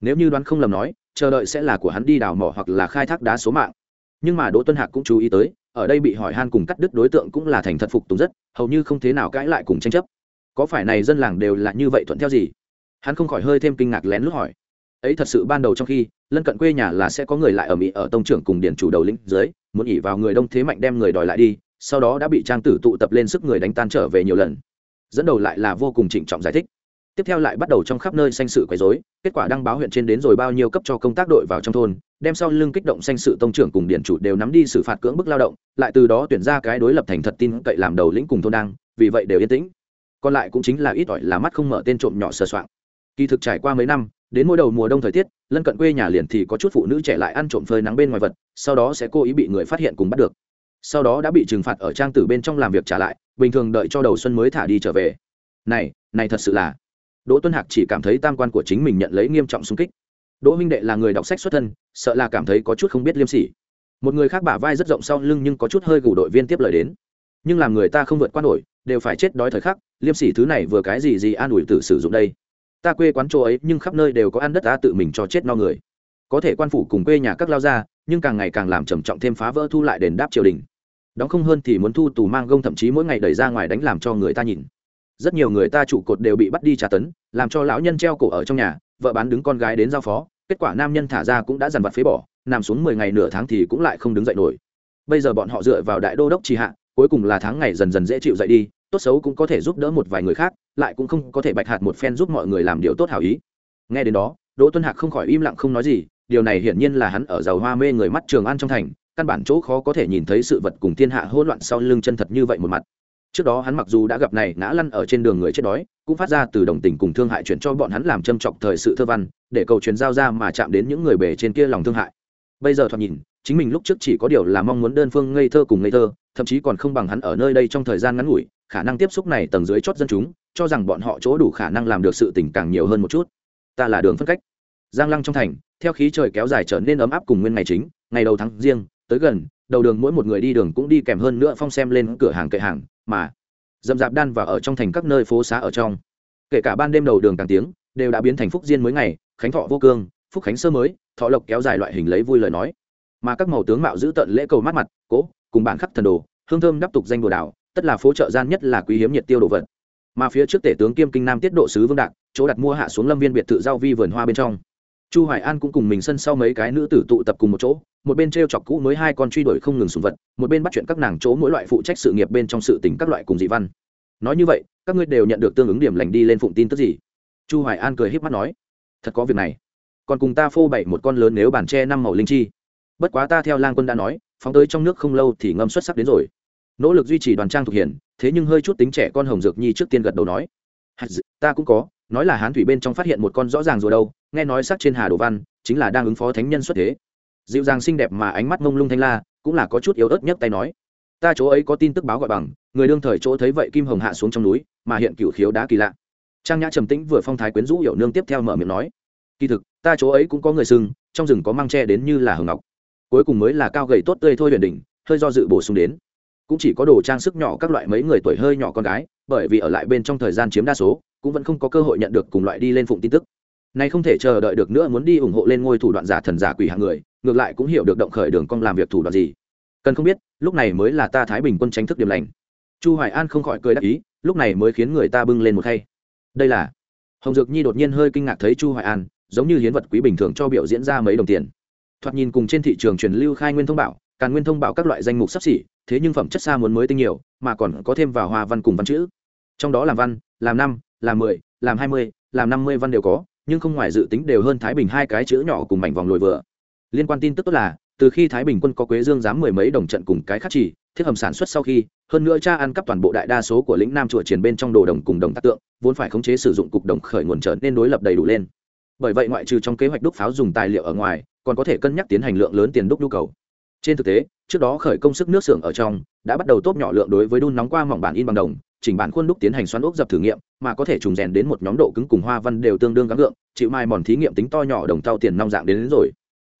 Nếu như đoán không lầm nói, chờ đợi sẽ là của hắn đi đào mỏ hoặc là khai thác đá số mạng. Nhưng mà đỗ tuân hạc cũng chú ý tới, ở đây bị hỏi han cùng cắt đứt đối tượng cũng là thành thật phục tùng rất, hầu như không thế nào cãi lại cùng tranh chấp có phải này dân làng đều là như vậy thuận theo gì? Hắn không khỏi hơi thêm kinh ngạc lén lút hỏi. Ấy thật sự ban đầu trong khi, lân cận quê nhà là sẽ có người lại ở mỹ ở tông trưởng cùng điển chủ đầu lĩnh dưới, muốn ỉ vào người đông thế mạnh đem người đòi lại đi, sau đó đã bị trang tử tụ tập lên sức người đánh tan trở về nhiều lần. Dẫn đầu lại là vô cùng trịnh trọng giải thích. Tiếp theo lại bắt đầu trong khắp nơi sanh sự quấy rối, kết quả đăng báo huyện trên đến rồi bao nhiêu cấp cho công tác đội vào trong thôn, đem sau lưng kích động sanh sự tông trưởng cùng điển chủ đều nắm đi xử phạt cưỡng bức lao động, lại từ đó tuyển ra cái đối lập thành thật tin cậy làm đầu lĩnh cùng thôn đăng vì vậy đều yên tĩnh còn lại cũng chính là ít ỏi là mắt không mở tên trộm nhỏ sờ soạng. Kỳ thực trải qua mấy năm, đến mỗi đầu mùa đông thời tiết, lân cận quê nhà liền thì có chút phụ nữ trẻ lại ăn trộm phơi nắng bên ngoài vật, sau đó sẽ cố ý bị người phát hiện cùng bắt được. Sau đó đã bị trừng phạt ở trang tử bên trong làm việc trả lại, bình thường đợi cho đầu xuân mới thả đi trở về. Này này thật sự là. Đỗ tuân hạc chỉ cảm thấy tam quan của chính mình nhận lấy nghiêm trọng xung kích. Đỗ minh đệ là người đọc sách xuất thân, sợ là cảm thấy có chút không biết liêm sỉ. Một người khác bả vai rất rộng sau lưng nhưng có chút hơi gù đội viên tiếp lời đến. Nhưng làm người ta không vượt qua nổi, đều phải chết đói thời khắc liêm sỉ thứ này vừa cái gì gì an ủi tự sử dụng đây? Ta quê quán chỗ ấy, nhưng khắp nơi đều có ăn đất ta tự mình cho chết no người. Có thể quan phủ cùng quê nhà các lao ra nhưng càng ngày càng làm trầm trọng thêm phá vỡ thu lại đền đáp triều đình. Đóng không hơn thì muốn thu tù mang gông thậm chí mỗi ngày đẩy ra ngoài đánh làm cho người ta nhìn. Rất nhiều người ta trụ cột đều bị bắt đi trả tấn, làm cho lão nhân treo cổ ở trong nhà, vợ bán đứng con gái đến giao phó, kết quả nam nhân thả ra cũng đã dằn vặt phế bỏ, nằm xuống mười ngày nửa tháng thì cũng lại không đứng dậy nổi. Bây giờ bọn họ dựa vào đại đô đốc trì hạ cuối cùng là tháng ngày dần dần dễ chịu dậy đi, tốt xấu cũng có thể giúp đỡ một vài người khác, lại cũng không có thể bạch hạt một phen giúp mọi người làm điều tốt hảo ý. Nghe đến đó, đỗ tuân hạc không khỏi im lặng không nói gì, điều này hiển nhiên là hắn ở giàu hoa mê người mắt trường an trong thành, căn bản chỗ khó có thể nhìn thấy sự vật cùng thiên hạ hỗn loạn sau lưng chân thật như vậy một mặt. Trước đó hắn mặc dù đã gặp này ngã lăn ở trên đường người chết đói, cũng phát ra từ đồng tình cùng thương hại chuyển cho bọn hắn làm châm trọc thời sự thơ văn, để cầu truyền giao ra mà chạm đến những người bề trên kia lòng thương hại. Bây giờ thoạt nhìn chính mình lúc trước chỉ có điều là mong muốn đơn phương ngây thơ cùng ngây thơ, thậm chí còn không bằng hắn ở nơi đây trong thời gian ngắn ngủi, khả năng tiếp xúc này tầng dưới chót dân chúng, cho rằng bọn họ chỗ đủ khả năng làm được sự tình càng nhiều hơn một chút. Ta là đường phân cách. Giang lăng trong thành, theo khí trời kéo dài trở nên ấm áp cùng nguyên ngày chính, ngày đầu tháng riêng, tới gần, đầu đường mỗi một người đi đường cũng đi kèm hơn nữa phong xem lên cửa hàng kệ hàng, mà dầm dạp đan và ở trong thành các nơi phố xá ở trong. Kể cả ban đêm đầu đường càng tiếng, đều đã biến thành phúc diên mới ngày, khánh thọ vô cương, phúc khánh sơ mới, thọ lộc kéo dài loại hình lấy vui lời nói mà các màu tướng mạo giữ tận lễ cầu mắt mặt cố cùng bản khắc thần đồ, hương thơm đắp tục danh đồ đảo, tất là phố chợ gian nhất là quý hiếm nhiệt tiêu đồ vật. Mà phía trước tể tướng kiêm kinh nam tiết độ sứ vương đạc, chỗ đặt mua hạ xuống lâm viên biệt thự giao vi vườn hoa bên trong. Chu hoài an cũng cùng mình sân sau mấy cái nữ tử tụ tập cùng một chỗ, một bên t chọc cũ mới hai con truy đuổi không ngừng sùng vật, một bên bắt chuyện các nàng chỗ mỗi loại phụ trách sự nghiệp bên trong sự tình các loại cùng dị văn. Nói như vậy, các ngươi đều nhận được tương ứng điểm lành đi lên phụng tin tức gì? Chu hoài an cười híp mắt nói, thật có việc này. Còn cùng ta phô bày một con lớn nếu bàn tre năm màu linh chi bất quá ta theo lang quân đã nói, phóng tới trong nước không lâu thì ngâm xuất sắc đến rồi. Nỗ lực duy trì đoàn trang thực hiện, thế nhưng hơi chút tính trẻ con hồng dược nhi trước tiên gật đầu nói. Ta cũng có, nói là hán thủy bên trong phát hiện một con rõ ràng rồi đâu, nghe nói sắc trên hà đồ văn, chính là đang ứng phó thánh nhân xuất thế. Dịu dàng xinh đẹp mà ánh mắt mông lung thanh la, cũng là có chút yếu ớt nhất tay nói. Ta chỗ ấy có tin tức báo gọi bằng, người đương thời chỗ thấy vậy kim hồng hạ xuống trong núi, mà hiện cựu khiếu đá kỳ lạ. Trang nhã trầm tĩnh vừa phong thái quyến rũ hiểu nương tiếp theo mở miệng nói. Kỳ thực, ta chỗ ấy cũng có người sưng trong rừng có mang tre đến như là hồng ngọc cuối cùng mới là cao gầy tốt tươi thôi huyền đỉnh, hơi do dự bổ sung đến. Cũng chỉ có đồ trang sức nhỏ các loại mấy người tuổi hơi nhỏ con gái, bởi vì ở lại bên trong thời gian chiếm đa số, cũng vẫn không có cơ hội nhận được cùng loại đi lên phụng tin tức. Nay không thể chờ đợi được nữa muốn đi ủng hộ lên ngôi thủ đoạn giả thần giả quỷ hạng người, ngược lại cũng hiểu được động khởi đường cong làm việc thủ đoạn gì. Cần không biết, lúc này mới là ta thái bình quân tranh thức điểm lành. Chu hoài an không khỏi cười đắc ý, lúc này mới khiến người ta bưng lên một khay. Đây là. Hồng dược nhi đột nhiên hơi kinh ngạc thấy chu hoài an, giống như hiến vật quý bình thường cho biểu diễn ra mấy đồng tiền thoạt nhìn cùng trên thị trường truyền lưu khai nguyên thông bảo, càn nguyên thông bảo các loại danh mục sắp xỉ, thế nhưng phẩm chất xa muốn mới tinh nhiều, mà còn có thêm vào hoa văn cùng văn chữ. Trong đó làm văn, làm năm, làm mười, làm hai mươi, làm năm mươi văn đều có, nhưng không ngoài dự tính đều hơn thái bình hai cái chữ nhỏ cùng mảnh vòng lồi vừa. Liên quan tin tức tốt là, từ khi thái bình quân có quế dương dám mười mấy đồng trận cùng cái khắc chỉ, thiết hầm sản xuất sau khi, hơn nữa cha ăn cắp toàn bộ đại đa số của lĩnh nam chùa triển bên trong đồ đồng cùng đồng tác tượng, vốn phải khống chế sử dụng cục đồng khởi nguồn trở nên đối lập đầy đủ lên. Bởi vậy ngoại trừ trong kế hoạch đúc pháo dùng tài liệu ở ngoài còn có thể cân nhắc tiến hành lượng lớn tiền đúc nhu cầu. Trên thực tế trước đó khởi công sức nước xưởng ở trong đã bắt đầu tốt nhỏ lượng đối với đun nóng qua mỏng bản in bằng đồng chỉnh bản khuôn đúc tiến hành xoắn ốc dập thử nghiệm mà có thể trùng rèn đến một nhóm độ cứng cùng hoa văn đều tương đương gắng gượng chịu mai mòn thí nghiệm tính to nhỏ đồng tao tiền nong dạng đến, đến rồi.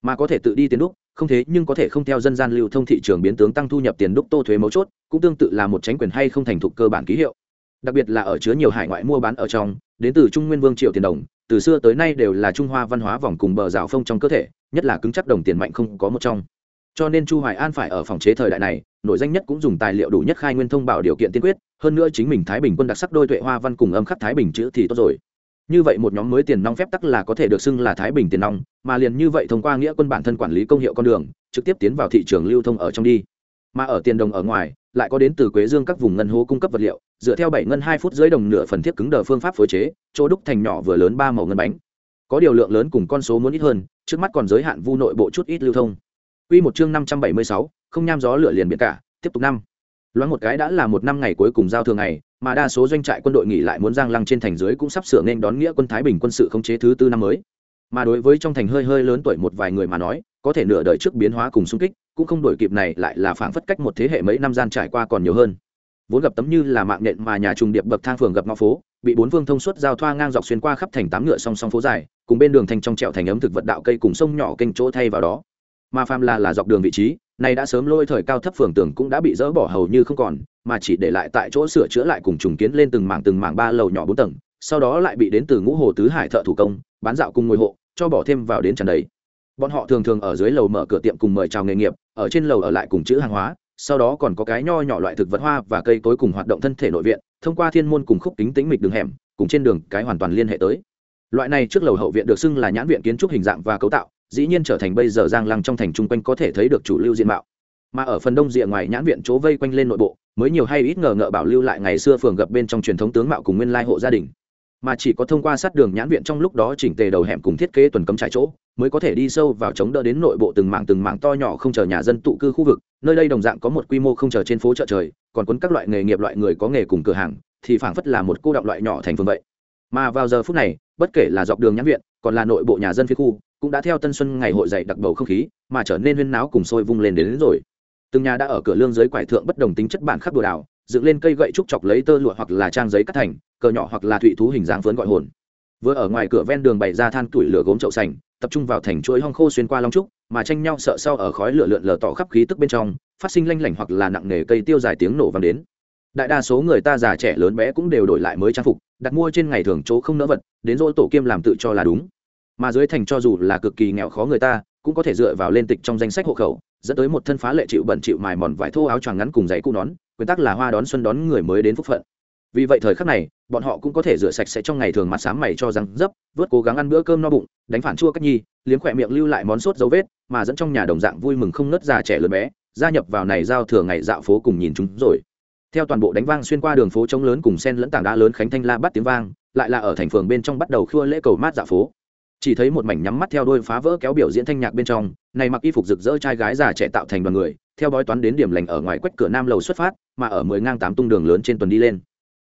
Mà có thể tự đi tiền đúc không thế nhưng có thể không theo dân gian lưu thông thị trường biến tướng tăng thu nhập tiền đúc tô thuế mấu chốt cũng tương tự là một tránh quyền hay không thành thục cơ bản ký hiệu. Đặc biệt là ở chứa nhiều hải ngoại mua bán ở trong đến từ trung nguyên vương triệu tiền đồng từ xưa tới nay đều là trung hoa văn hóa vòng cùng bờ rào phông trong cơ thể nhất là cứng chắc đồng tiền mạnh không có một trong. Cho nên chu hoài an phải ở phòng chế thời đại này, nội danh nhất cũng dùng tài liệu đủ nhất khai nguyên thông bảo điều kiện tiên quyết, hơn nữa chính mình thái bình quân đặc sắc đôi tuệ hoa văn cùng âm khắc thái bình chữ thì tốt rồi. Như vậy một nhóm mới tiền nong phép tắc là có thể được xưng là thái bình tiền nong, mà liền như vậy thông qua nghĩa quân bản thân quản lý công hiệu con đường, trực tiếp tiến vào thị trường lưu thông ở trong đi. Mà ở tiền đồng ở ngoài, lại có đến từ quế dương các vùng ngân hố cung cấp vật liệu, dựa theo bảy ngân hai phút dưới đồng nửa phần thiết cứng đờ phương pháp phối chế, chỗ đúc thành nhỏ vừa lớn ba màu ngân bánh. Có điều lượng lớn cùng con số muốn ít hơn trước mắt còn giới hạn vu nội bộ chút ít lưu thông. Quy một chương năm trăm bảy mươi sáu, không nham gió lửa liền biển cả, tiếp tục năm. Loáng một cái đã là một năm ngày cuối cùng giao thường ngày, mà đa số doanh trại quân đội nghỉ lại muốn giang lăng trên thành dưới cũng sắp sửa nên đón nghĩa quân thái bình quân sự khống chế thứ tư năm mới. Mà đối với trong thành hơi hơi lớn tuổi một vài người mà nói có thể nửa đời trước biến hóa cùng xung kích cũng không đổi kịp này lại là phảng phất cách một thế hệ mấy năm gian trải qua còn nhiều hơn. Vốn gặp tấm như là mạng nhện mà nhà trùng điệp bậc thang phường gặp ngõ phố bị bốn phương thông suốt giao thoa ngang dọc xuyên qua khắp thành tám ngựa song song phố dài, cùng bên đường thành trong trẹo thành ấm thực vật đạo cây cùng sông nhỏ kênh chỗ thay vào đó. Mà phàm là là dọc đường vị trí, này đã sớm lôi thời cao thấp phường tường cũng đã bị dỡ bỏ hầu như không còn, mà chỉ để lại tại chỗ sửa chữa lại cùng trùng kiến lên từng mảng từng mảng ba lầu nhỏ bốn tầng, sau đó lại bị đến từ ngũ hồ tứ hải thợ thủ công, bán dạo cùng ngôi hộ, cho bỏ thêm vào đến tràn đầy. Bọn họ thường thường ở dưới lầu mở cửa tiệm cùng mời chào nghề nghiệp, ở trên lầu ở lại cùng chữ hàng hóa sau đó còn có cái nho nhỏ loại thực vật hoa và cây cối cùng hoạt động thân thể nội viện, thông qua thiên môn cùng khúc kính tính mịch đường hẻm, cùng trên đường cái hoàn toàn liên hệ tới. Loại này trước lầu hậu viện được xưng là nhãn viện kiến trúc hình dạng và cấu tạo, dĩ nhiên trở thành bây giờ giang lăng trong thành trung quanh có thể thấy được chủ lưu diện mạo. Mà ở phần đông rìa ngoài nhãn viện chỗ vây quanh lên nội bộ, mới nhiều hay ít ngờ ngợ bảo lưu lại ngày xưa phường gập bên trong truyền thống tướng mạo cùng nguyên lai hộ gia đình mà chỉ có thông qua sát đường nhãn viện trong lúc đó chỉnh tề đầu hẻm cùng thiết kế tuần cấm trải chỗ mới có thể đi sâu vào chống đỡ đến nội bộ từng mảng từng mảng to nhỏ không chờ nhà dân tụ cư khu vực nơi đây đồng dạng có một quy mô không chờ trên phố chợ trời còn cuốn các loại nghề nghiệp loại người có nghề cùng cửa hàng thì phảng phất là một cô động loại nhỏ thành phương vậy mà vào giờ phút này bất kể là dọc đường nhãn viện còn là nội bộ nhà dân phía khu cũng đã theo tân xuân ngày hội dậy đặc bầu không khí mà trở nên huyên náo cùng sôi vung lên đến, đến rồi từng nhà đã ở cửa lương dưới quải thượng bất đồng tính chất bản khắp đồ đảo dựng lên cây gậy trúc chọc lấy tơ lụa hoặc là trang giấy cắt thành, cờ nhỏ hoặc là thụy thú hình dáng phớn gọi hồn. Vừa ở ngoài cửa ven đường bày ra than tuổi lửa gốm chậu sành, tập trung vào thành chuỗi hong khô xuyên qua long trúc, mà tranh nhau sợ sau ở khói lửa lượn lờ tỏ khắp khí tức bên trong, phát sinh lanh lảnh hoặc là nặng nề cây tiêu dài tiếng nổ vang đến. Đại đa số người ta già trẻ lớn bé cũng đều đổi lại mới trang phục, đặt mua trên ngày thường chỗ không nỡ vật, đến dỗ tổ kiêm làm tự cho là đúng. Mà dưới thành cho dù là cực kỳ nghèo khó người ta, cũng có thể dựa vào lên tịch trong danh sách hộ khẩu dẫn tới một thân phá lệ chịu bẩn chịu mài mòn vải thô áo choàng ngắn cùng giày cũ nón quy tắc là hoa đón xuân đón người mới đến phúc phận. Vì vậy thời khắc này, bọn họ cũng có thể rửa sạch sẽ trong ngày thường mặt sáng mày cho răng dấp, vớt cố gắng ăn bữa cơm no bụng, đánh phản chua cách nhi, liếm khỏe miệng lưu lại món sốt dấu vết, mà dẫn trong nhà đồng dạng vui mừng không nớt già trẻ lớn bé, gia nhập vào này giao thừa ngày dạo phố cùng nhìn chúng rồi. Theo toàn bộ đánh vang xuyên qua đường phố trống lớn cùng sen lẫn tảng đá lớn khánh thanh la bắt tiếng vang, lại là ở thành phường bên trong bắt đầu khua lễ cầu mát dạo phố chỉ thấy một mảnh nhắm mắt theo đôi phá vỡ kéo biểu diễn thanh nhạc bên trong, này mặc y phục rực rỡ trai gái già trẻ tạo thành đoàn người, theo bói toán đến điểm lành ở ngoài quách cửa nam lầu xuất phát, mà ở mười ngang tám tung đường lớn trên tuần đi lên.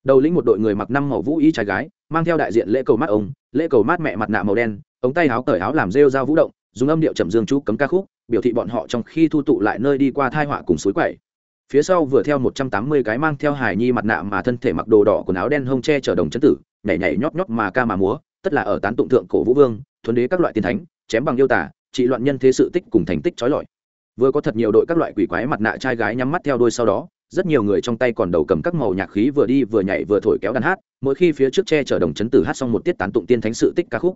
Đầu lĩnh một đội người mặc năm màu vũ y trai gái, mang theo đại diện lễ cầu mát ông, lễ cầu mát mẹ mặt nạ màu đen, ống tay áo cởi áo làm rêu dao vũ động, dùng âm điệu trầm dương chú cấm ca khúc, biểu thị bọn họ trong khi thu tụ lại nơi đi qua thai họa cùng suối quẩy. Phía sau vừa theo một trăm tám mươi cái mang theo hài nhi mặt nạ mà thân thể mặc đồ đỏ quần áo đen hông che chở đồng chấn tử, nhảy nhảy nhót nhót mà ca mà múa tất là ở tán tụng thượng cổ vũ vương, thuần đế các loại tiên thánh, chém bằng yêu tả trị loạn nhân thế sự tích cùng thành tích trói lọi. Vừa có thật nhiều đội các loại quỷ quái mặt nạ trai gái nhắm mắt theo đôi sau đó, rất nhiều người trong tay còn đầu cầm các màu nhạc khí vừa đi vừa nhảy vừa thổi kéo đàn hát, mỗi khi phía trước che chở đồng chấn tử hát xong một tiết tán tụng tiên thánh sự tích ca khúc,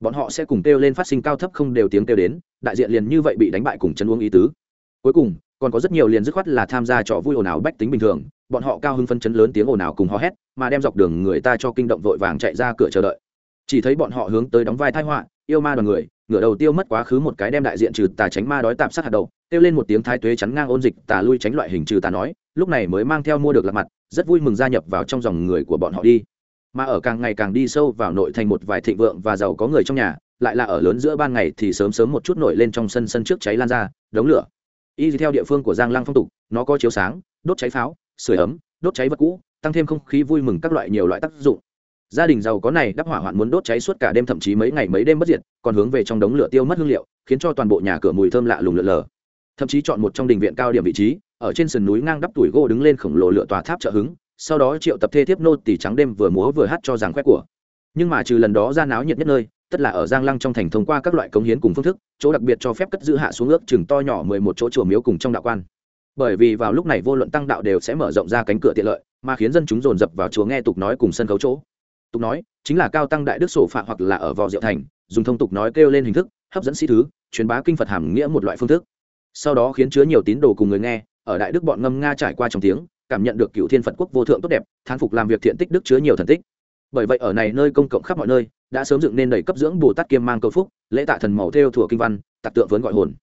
bọn họ sẽ cùng kêu lên phát sinh cao thấp không đều tiếng kêu đến, đại diện liền như vậy bị đánh bại cùng chân uống ý tứ. Cuối cùng, còn có rất nhiều liền dứt khoát là tham gia trò vui ồn ào bách tính bình thường, bọn họ cao hưng phân chấn lớn tiếng ồn ào cùng hò hét, mà đem dọc đường người ta cho kinh động vội vàng chạy ra cửa chờ đợi chỉ thấy bọn họ hướng tới đóng vai thai họa, yêu ma đoàn người, ngửa đầu tiêu mất quá khứ một cái đem đại diện trừ tà tránh ma đói tạm sát hạt đầu kêu lên một tiếng thái tuế chắn ngang ôn dịch tà lui tránh loại hình trừ tà nói, lúc này mới mang theo mua được lạc mặt, rất vui mừng gia nhập vào trong dòng người của bọn họ đi. Mà ở càng ngày càng đi sâu vào nội thành một vài thịnh vượng và giàu có người trong nhà, lại là ở lớn giữa ban ngày thì sớm sớm một chút nổi lên trong sân sân trước cháy lan ra, đống lửa. Y theo địa phương của giang lăng phong tục, nó có chiếu sáng, đốt cháy pháo sửa ấm, đốt cháy vật cũ, tăng thêm không khí vui mừng các loại nhiều loại tác dụng gia đình giàu có này đắp hỏa hoạn muốn đốt cháy suốt cả đêm, thậm chí mấy ngày mấy đêm bất diệt, còn hướng về trong đống lửa tiêu mất hương liệu, khiến cho toàn bộ nhà cửa mùi thơm lạ lùng lượn lờ. Thậm chí chọn một trong đình viện cao điểm vị trí, ở trên sườn núi ngang đắp tuổi gỗ đứng lên khổng lồ lửa tòa tháp trợ hứng, sau đó triệu tập thê thiếp nô tỷ trắng đêm vừa múa vừa hát cho giảng khoe của. Nhưng mà trừ lần đó ra náo nhiệt nhất nơi, tất là ở giang lăng trong thành thông qua các loại cống hiến cùng phương thức, chỗ đặc biệt cho phép cất giữ hạ xuống ước chừng to nhỏ mười một chỗ chùa miếu cùng trong đạo quan. Bởi vì vào lúc này vô luận tăng đạo đều sẽ mở rộng ra cánh cửa tiện lợi, mà khiến dân chúng dồn dập vào chùa nghe tục nói cùng sân khấu chỗ tục nói, chính là cao tăng đại đức sổ phạ hoặc là ở vò diệu thành, dùng thông tục nói kêu lên hình thức, hấp dẫn sĩ thứ, truyền bá kinh phật hàm nghĩa một loại phương thức. Sau đó khiến chứa nhiều tín đồ cùng người nghe, ở đại đức bọn ngâm nga trải qua trong tiếng, cảm nhận được cựu thiên phật quốc vô thượng tốt đẹp, thán phục làm việc thiện tích đức chứa nhiều thần tích. Bởi vậy ở này nơi công cộng khắp mọi nơi, đã sớm dựng nên đầy cấp dưỡng bồ tát kiêm mang cầu phúc, lễ tạ thần màu theo thủa kinh văn tạc tượng vớn gọi hồn.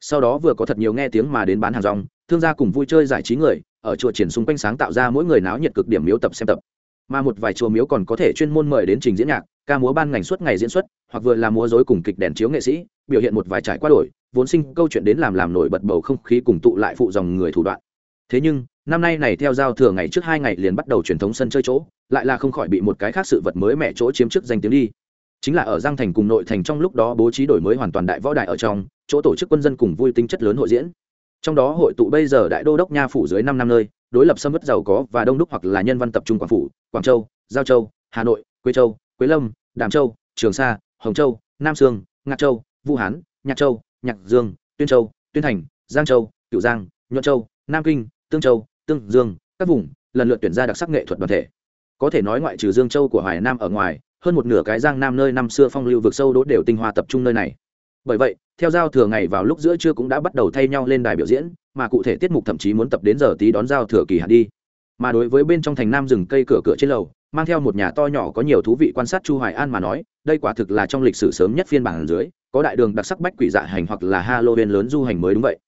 Sau đó vừa có thật nhiều nghe tiếng mà đến bán hàng rong, thương gia cùng vui chơi giải trí người, ở chùa triển xung quanh sáng tạo ra mỗi người náo nhiệt cực điểm miếu tập xem tập mà một vài chùa miếu còn có thể chuyên môn mời đến trình diễn nhạc, ca múa ban ngành suốt ngày diễn xuất, hoặc vừa là múa dối cùng kịch đèn chiếu nghệ sĩ, biểu hiện một vài trải qua đổi, vốn sinh câu chuyện đến làm làm nổi bật bầu không khí cùng tụ lại phụ dòng người thủ đoạn. Thế nhưng, năm nay này theo giao thừa ngày trước hai ngày liền bắt đầu truyền thống sân chơi chỗ, lại là không khỏi bị một cái khác sự vật mới mẻ chỗ chiếm trước danh tiếng đi. Chính là ở giang thành cùng nội thành trong lúc đó bố trí đổi mới hoàn toàn đại võ đại ở trong, chỗ tổ chức quân dân cùng vui tính chất lớn hội diễn. Trong đó hội tụ bây giờ đại đô đốc nha phủ dưới năm năm nơi đối lập xâm bất giàu có và đông đúc hoặc là nhân văn tập trung quảng phủ, quảng châu, giao châu, hà nội, quế châu, quế lâm, đàm châu, trường sa, hồng châu, nam sương, ngạc châu, vũ hán, nhạc châu, nhạc dương, tuyên châu, tuyên thành, giang châu cựu giang, nhuận châu, nam kinh, tương châu, tương dương, các vùng, lần lượt tuyển ra đặc sắc nghệ thuật đoàn thể. Có thể nói ngoại trừ dương châu của hoài nam ở ngoài, hơn một nửa cái giang nam nơi năm xưa phong lưu vực sâu đỗ đều tinh hoa tập trung nơi này bởi vậy, theo giao thừa ngày vào lúc giữa trưa cũng đã bắt đầu thay nhau lên đài biểu diễn, mà cụ thể tiết mục thậm chí muốn tập đến giờ tí đón giao thừa kỳ hạn đi. Mà đối với bên trong thành nam rừng cây cửa cửa trên lầu, mang theo một nhà to nhỏ có nhiều thú vị quan sát chu hoài an mà nói, đây quả thực là trong lịch sử sớm nhất phiên bản dưới, có đại đường đặc sắc bách quỷ dạ hành hoặc là halloween lớn du hành mới đúng vậy.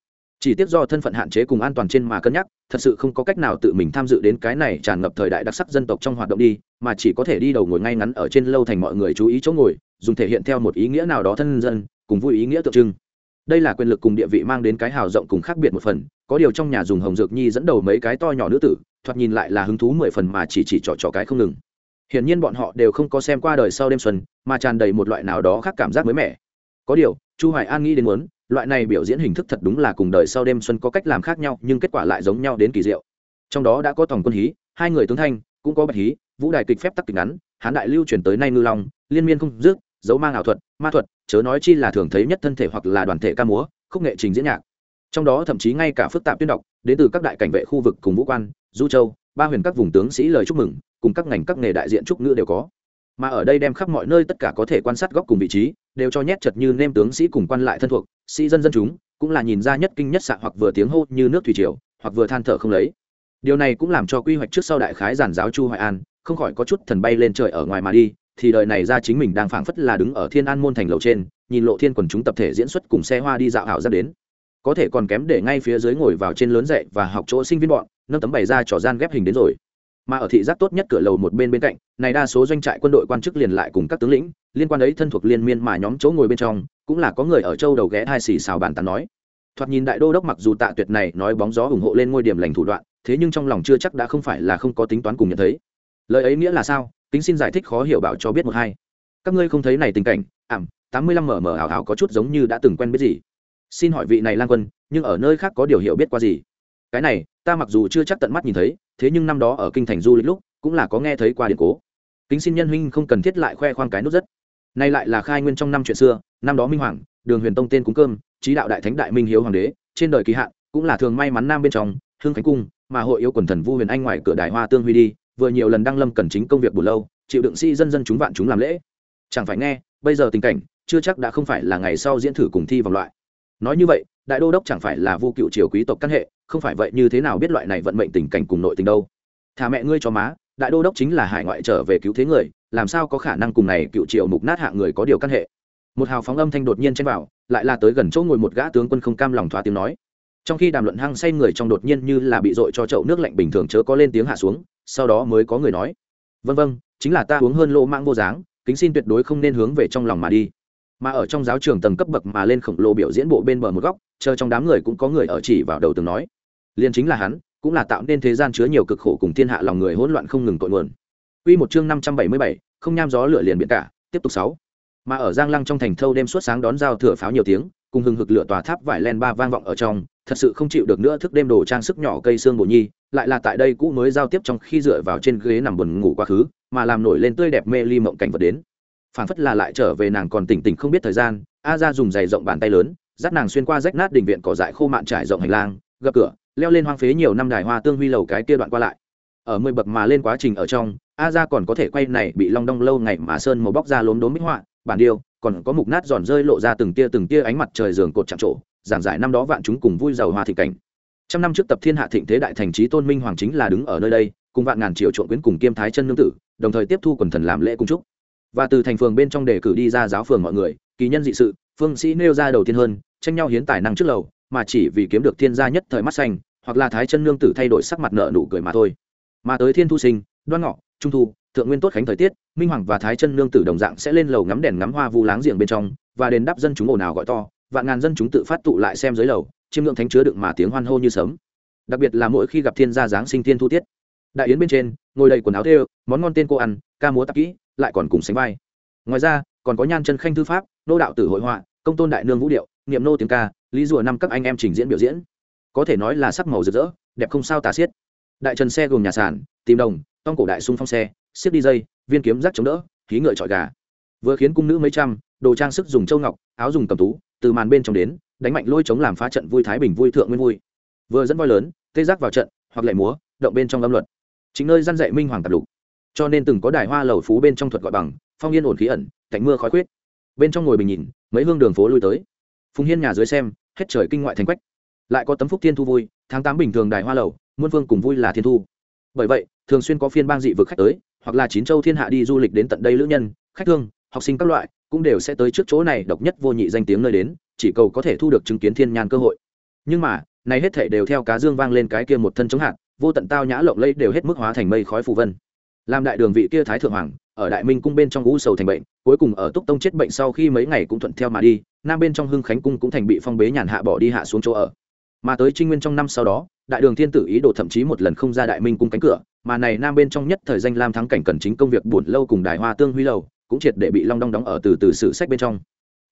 Chỉ tiếp do thân phận hạn chế cùng an toàn trên mà cân nhắc, thật sự không có cách nào tự mình tham dự đến cái này tràn ngập thời đại đặc sắc dân tộc trong hoạt động đi, mà chỉ có thể đi đầu ngồi ngay ngắn ở trên lâu thành mọi người chú ý chỗ ngồi, dùng thể hiện theo một ý nghĩa nào đó thân dân cùng vui ý nghĩa tượng trưng. Đây là quyền lực cùng địa vị mang đến cái hào rộng cùng khác biệt một phần, có điều trong nhà dùng hồng dược nhi dẫn đầu mấy cái to nhỏ nữ tử, thoạt nhìn lại là hứng thú mười phần mà chỉ chỉ trỏ trỏ cái không ngừng. Hiển nhiên bọn họ đều không có xem qua đời sau đêm xuân, mà tràn đầy một loại nào đó khác cảm giác mới mẻ. Có điều, chu hoài an nghĩ đến muốn, loại này biểu diễn hình thức thật đúng là cùng đời sau đêm xuân có cách làm khác nhau, nhưng kết quả lại giống nhau đến kỳ diệu. Trong đó đã có tổng quân hí, hai người tướng thanh, cũng có bạch hí, vũ đài kịch phép tắc kịch ngắn, hán đại lưu truyền tới nay ngư long, liên miên không dứt, dấu mang ảo thuật, ma thuật chớ nói chi là thường thấy nhất thân thể hoặc là đoàn thể ca múa, khúc nghệ trình diễn nhạc. Trong đó thậm chí ngay cả phức tạp tuyên đọc, đến từ các đại cảnh vệ khu vực cùng vũ quan, du châu, ba huyền các vùng tướng sĩ lời chúc mừng, cùng các ngành các nghề đại diện trúc ngữ đều có. Mà ở đây đem khắp mọi nơi tất cả có thể quan sát góc cùng vị trí, đều cho nhét chật như nêm tướng sĩ cùng quan lại thân thuộc, sĩ dân dân chúng, cũng là nhìn ra nhất kinh nhất xạ hoặc vừa tiếng hô như nước thủy triều, hoặc vừa than thở không lấy. Điều này cũng làm cho quy hoạch trước sau đại khái giản giáo chu hoài an, không khỏi có chút thần bay lên trời ở ngoài mà đi thì đời này ra chính mình đang phảng phất là đứng ở thiên an môn thành lầu trên, nhìn lộ thiên quần chúng tập thể diễn xuất cùng xe hoa đi dạo hảo ra đến. Có thể còn kém để ngay phía dưới ngồi vào trên lớn dậy và học chỗ sinh viên bọn, nâng tấm bày ra trò gian ghép hình đến rồi. Mà ở thị giác tốt nhất cửa lầu một bên bên cạnh, này đa số doanh trại quân đội quan chức liền lại cùng các tướng lĩnh, liên quan ấy thân thuộc liên miên mà nhóm chỗ ngồi bên trong, cũng là có người ở châu đầu ghé hai xì xào bàn tán nói. Thoạt nhìn đại đô đốc mặc dù tạ tuyệt này nói bóng gió ủng hộ lên ngôi điểm lành thủ đoạn, thế nhưng trong lòng chưa chắc đã không phải là không có tính toán cùng nhận thấy. Lời ấy nghĩa là sao? Tính xin giải thích khó hiểu bảo cho biết một hai. Các ngươi không thấy này tình cảnh, ảm, tám mươi lăm mở mở ảo ảo có chút giống như đã từng quen biết gì. Xin hỏi vị này lan quân, nhưng ở nơi khác có điều hiểu biết qua gì? Cái này, ta mặc dù chưa chắc tận mắt nhìn thấy, thế nhưng năm đó ở kinh thành du lịch lúc, cũng là có nghe thấy qua điện cố. Kính xin nhân huynh không cần thiết lại khoe khoang cái nút rất. Nay lại là khai nguyên trong năm chuyện xưa, năm đó minh hoàng, đường huyền tông tên cúng cơm trí đạo đại thánh đại minh hiếu hoàng đế, trên đời kỳ hạn, cũng là thường may mắn nam bên trong, hương khánh cung, mà hội yêu quần thần vu huyền anh ngoài cửa đài hoa tương huy đi vừa nhiều lần đăng lâm cần chính công việc bù lâu, chịu đựng si dân dân chúng vạn chúng làm lễ. Chẳng phải nghe, bây giờ tình cảnh, chưa chắc đã không phải là ngày sau diễn thử cùng thi vòng loại. Nói như vậy, đại đô đốc chẳng phải là vu cựu triều quý tộc căn hệ, không phải vậy như thế nào biết loại này vận mệnh tình cảnh cùng nội tình đâu. Thả mẹ ngươi cho má, đại đô đốc chính là hải ngoại trở về cứu thế người, làm sao có khả năng cùng này cựu triều mục nát hạng người có điều căn hệ? Một hào phóng âm thanh đột nhiên chen vào, lại là tới gần chỗ ngồi một gã tướng quân không cam lòng thoá tiếng nói trong khi đàm luận hăng say người trong đột nhiên như là bị dội cho chậu nước lạnh bình thường chớ có lên tiếng hạ xuống sau đó mới có người nói. Vân vân chính là ta uống hơn lỗ mạng vô dáng kính xin tuyệt đối không nên hướng về trong lòng mà đi. Mà ở trong giáo trường tầng cấp bậc mà lên khổng lồ biểu diễn bộ bên bờ một góc chờ trong đám người cũng có người ở chỉ vào đầu từng nói. Liền chính là hắn cũng là tạo nên thế gian chứa nhiều cực khổ cùng thiên hạ lòng người hỗn loạn không ngừng tội nguồn. Quy một chương năm trăm bảy mươi bảy, không nham gió lửa liền biển cả, tiếp tục sáu. Mà ở Giang Lăng trong thành thâu đêm suốt sáng đón giao thừa pháo nhiều tiếng, cùng hừng hực lửa tòa tháp vải len ba vang vọng ở trong, thật sự không chịu được nữa thức đêm đồ trang sức nhỏ cây xương bổ nhi, lại là tại đây cũ mới giao tiếp trong khi dựa vào trên ghế nằm buồn ngủ quá khứ, mà làm nổi lên tươi đẹp mê ly mộng cảnh vật đến. Phản phất là lại trở về nàng còn tỉnh tỉnh không biết thời gian, A ra dùng giày rộng bàn tay lớn, dắt nàng xuyên qua rách nát đình viện cỏ dại khô mạn trải rộng hành lang, gập cửa, leo lên hoang phế nhiều năm đài hoa tương huy lầu cái kia đoạn qua lại. Ở mười bậc mà lên quá trình ở trong, A ra còn có thể quay này bị long đong lâu ngày mà sơn màu bóc ra lốm đốm bích họa, bản điêu, còn có mục nát giòn rơi lộ ra từng tia từng tia ánh mặt trời giường cột chạm trổ, giảng giải năm đó vạn chúng cùng vui giàu hoa thị cảnh. Trăm năm trước tập thiên hạ thịnh thế đại thành trí tôn minh hoàng chính là đứng ở nơi đây, cùng vạn ngàn triệu trộn quyến cùng kiêm thái chân nương tử, đồng thời tiếp thu quần thần làm lễ cung chúc. Và từ thành phường bên trong đề cử đi ra giáo phường mọi người, kỳ nhân dị sự, phương sĩ nêu ra đầu tiên hơn, tranh nhau hiến tài năng trước lầu, mà chỉ vì kiếm được thiên gia nhất thời mắt xanh, hoặc là thái chân nương tử thay đổi sắc mặt nợ nụ cười mà thôi. Mà tới thiên thu sinh, đoan ngọ, trung thu, thượng nguyên tốt khánh thời tiết, minh hoàng và thái chân nương tử đồng dạng sẽ lên lầu ngắm đèn ngắm hoa vu láng giềng bên trong, và đền đáp dân chúng ồn ào gọi to, vạn ngàn dân chúng tự phát tụ lại xem dưới lầu, chiêm ngưỡng thánh chứa đựng mà tiếng hoan hô như sớm. Đặc biệt là mỗi khi gặp thiên gia giáng sinh thiên thu tiết, đại yến bên trên, ngồi đầy quần áo thêu, món ngon tên cô ăn, ca múa tạp kỹ, lại còn cùng sánh vai. Ngoài ra, còn có nhan chân khanh thư pháp, nô đạo tử hội họa, công tôn đại nương vũ điệu, niệm nô tiếng ca, lý rùa năm các anh em trình diễn biểu diễn có thể nói là sắc màu rực rỡ đẹp không sao tả xiết đại trần xe gồm nhà sản tìm đồng tông cổ đại sung phong xe xiết đi dây viên kiếm rác chống đỡ khí ngựa trọi gà vừa khiến cung nữ mấy trăm đồ trang sức dùng châu ngọc áo dùng cầm tú từ màn bên trong đến, đánh mạnh lôi chống làm phá trận vui thái bình vui thượng nguyên vui. Vừa dẫn voi lớn, tê giác vào trận, hoặc lệ múa, động bên trong âm luật. Chính nơi gian dạy minh hoàng tạp lục. Cho nên từng có đài hoa lầu phú bên trong thuật gọi bằng, phong yên ổn khí ẩn cạnh mưa khói khuyết. Bên trong ngồi bình nhìn, mấy hương đường phố lui tới. Phùng hiên nhà dưới xem, hết trời kinh ngoại thành quách. Lại có tấm phúc thiên thu vui, tháng tám bình thường đài hoa lầu, muôn vương cùng vui là thiên thu. Bởi vậy, thường xuyên có phiên bang dị vực khách tới, hoặc là chín châu thiên hạ đi du lịch đến tận đây lữ nhân, khách thương, học sinh các loại cũng đều sẽ tới trước chỗ này độc nhất vô nhị danh tiếng nơi đến, chỉ cầu có thể thu được chứng kiến thiên nhàn cơ hội. Nhưng mà, này hết thể đều theo cá dương vang lên cái kia một thân chống hạt, vô tận tao nhã lộng lẫy đều hết mức hóa thành mây khói phù vân. Làm đại đường vị kia thái thượng hoàng, ở đại minh cung bên trong ngũ sầu thành bệnh, cuối cùng ở túc tông chết bệnh sau khi mấy ngày cũng thuận theo mà đi, nam bên trong hưng khánh cung cũng thành bị phong bế nhàn hạ bỏ đi hạ xuống chỗ ở. Mà tới trinh nguyên trong năm sau đó, đại đường thiên tử ý đồ thậm chí một lần không ra đại minh cung cánh cửa, mà này nam bên trong nhất thời danh lam thắng cảnh cần chính công việc buồn lâu cùng đài hoa tương huy lâu cũng triệt để bị long đong đóng ở từ từ sử sách bên trong.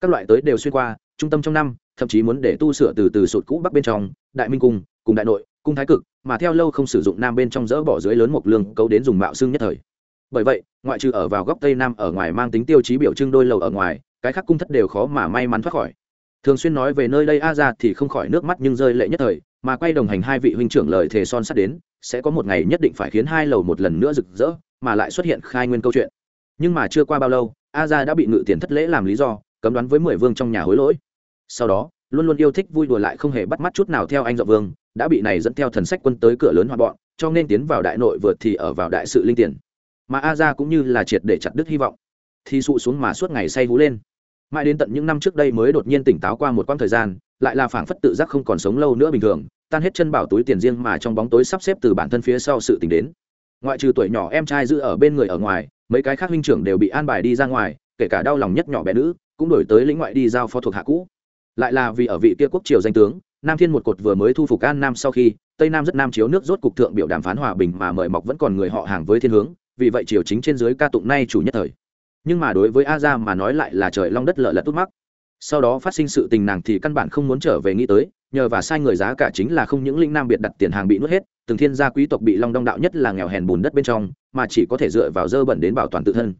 Các loại tới đều xuyên qua, trung tâm trong năm, thậm chí muốn để tu sửa từ từ sụt cũ bắc bên trong, đại minh cung, cùng đại nội, cung thái cực, mà theo lâu không sử dụng nam bên trong dỡ bỏ dưới lớn một lương cấu đến dùng mạo xương nhất thời. Bởi vậy, ngoại trừ ở vào góc tây nam ở ngoài mang tính tiêu chí biểu trưng đôi lầu ở ngoài, cái khác cung thất đều khó mà may mắn thoát khỏi. Thường xuyên nói về nơi đây a ra thì không khỏi nước mắt nhưng rơi lệ nhất thời, mà quay đồng hành hai vị huynh trưởng lời thề son sắt đến, sẽ có một ngày nhất định phải khiến hai lầu một lần nữa rực rỡ, mà lại xuất hiện khai nguyên câu chuyện nhưng mà chưa qua bao lâu, a ra đã bị ngự tiền thất lễ làm lý do, cấm đoán với mười vương trong nhà hối lỗi. Sau đó, luôn luôn yêu thích vui đùa lại không hề bắt mắt chút nào theo anh dọn vương, đã bị này dẫn theo thần sách quân tới cửa lớn hoạt bọn, cho nên tiến vào đại nội vượt thì ở vào đại sự linh tiền. Mà a ra cũng như là triệt để chặt đứt hy vọng. Thì sụ xuống mà suốt ngày say hú lên. Mãi đến tận những năm trước đây mới đột nhiên tỉnh táo qua một quãng thời gian, lại là phảng phất tự giác không còn sống lâu nữa bình thường, tan hết chân bảo túi tiền riêng mà trong bóng tối sắp xếp từ bản thân phía sau sự tình đến. Ngoại trừ tuổi nhỏ em trai giữ ở bên người ở ngoài mấy cái khác huynh trưởng đều bị an bài đi ra ngoài, kể cả đau lòng nhất nhỏ bé nữ, cũng đổi tới lĩnh ngoại đi giao phó thuộc hạ cũ. Lại là vì ở vị kia quốc triều danh tướng, nam thiên một cột vừa mới thu phục an nam sau khi, tây nam rất nam chiếu nước rốt cục thượng biểu đàm phán hòa bình mà mời mọc vẫn còn người họ hàng với thiên hướng, vì vậy triều chính trên dưới ca tụng nay chủ nhất thời. Nhưng mà đối với a gia mà nói lại là trời long đất lợ lật tốt mắc sau đó phát sinh sự tình nàng thì căn bản không muốn trở về nghĩ tới, nhờ và sai người giá cả chính là không những linh nam biệt đặt tiền hàng bị nuốt hết, từng thiên gia quý tộc bị long đong đạo nhất là nghèo hèn bùn đất bên trong, mà chỉ có thể dựa vào dơ bẩn đến bảo toàn tự thân.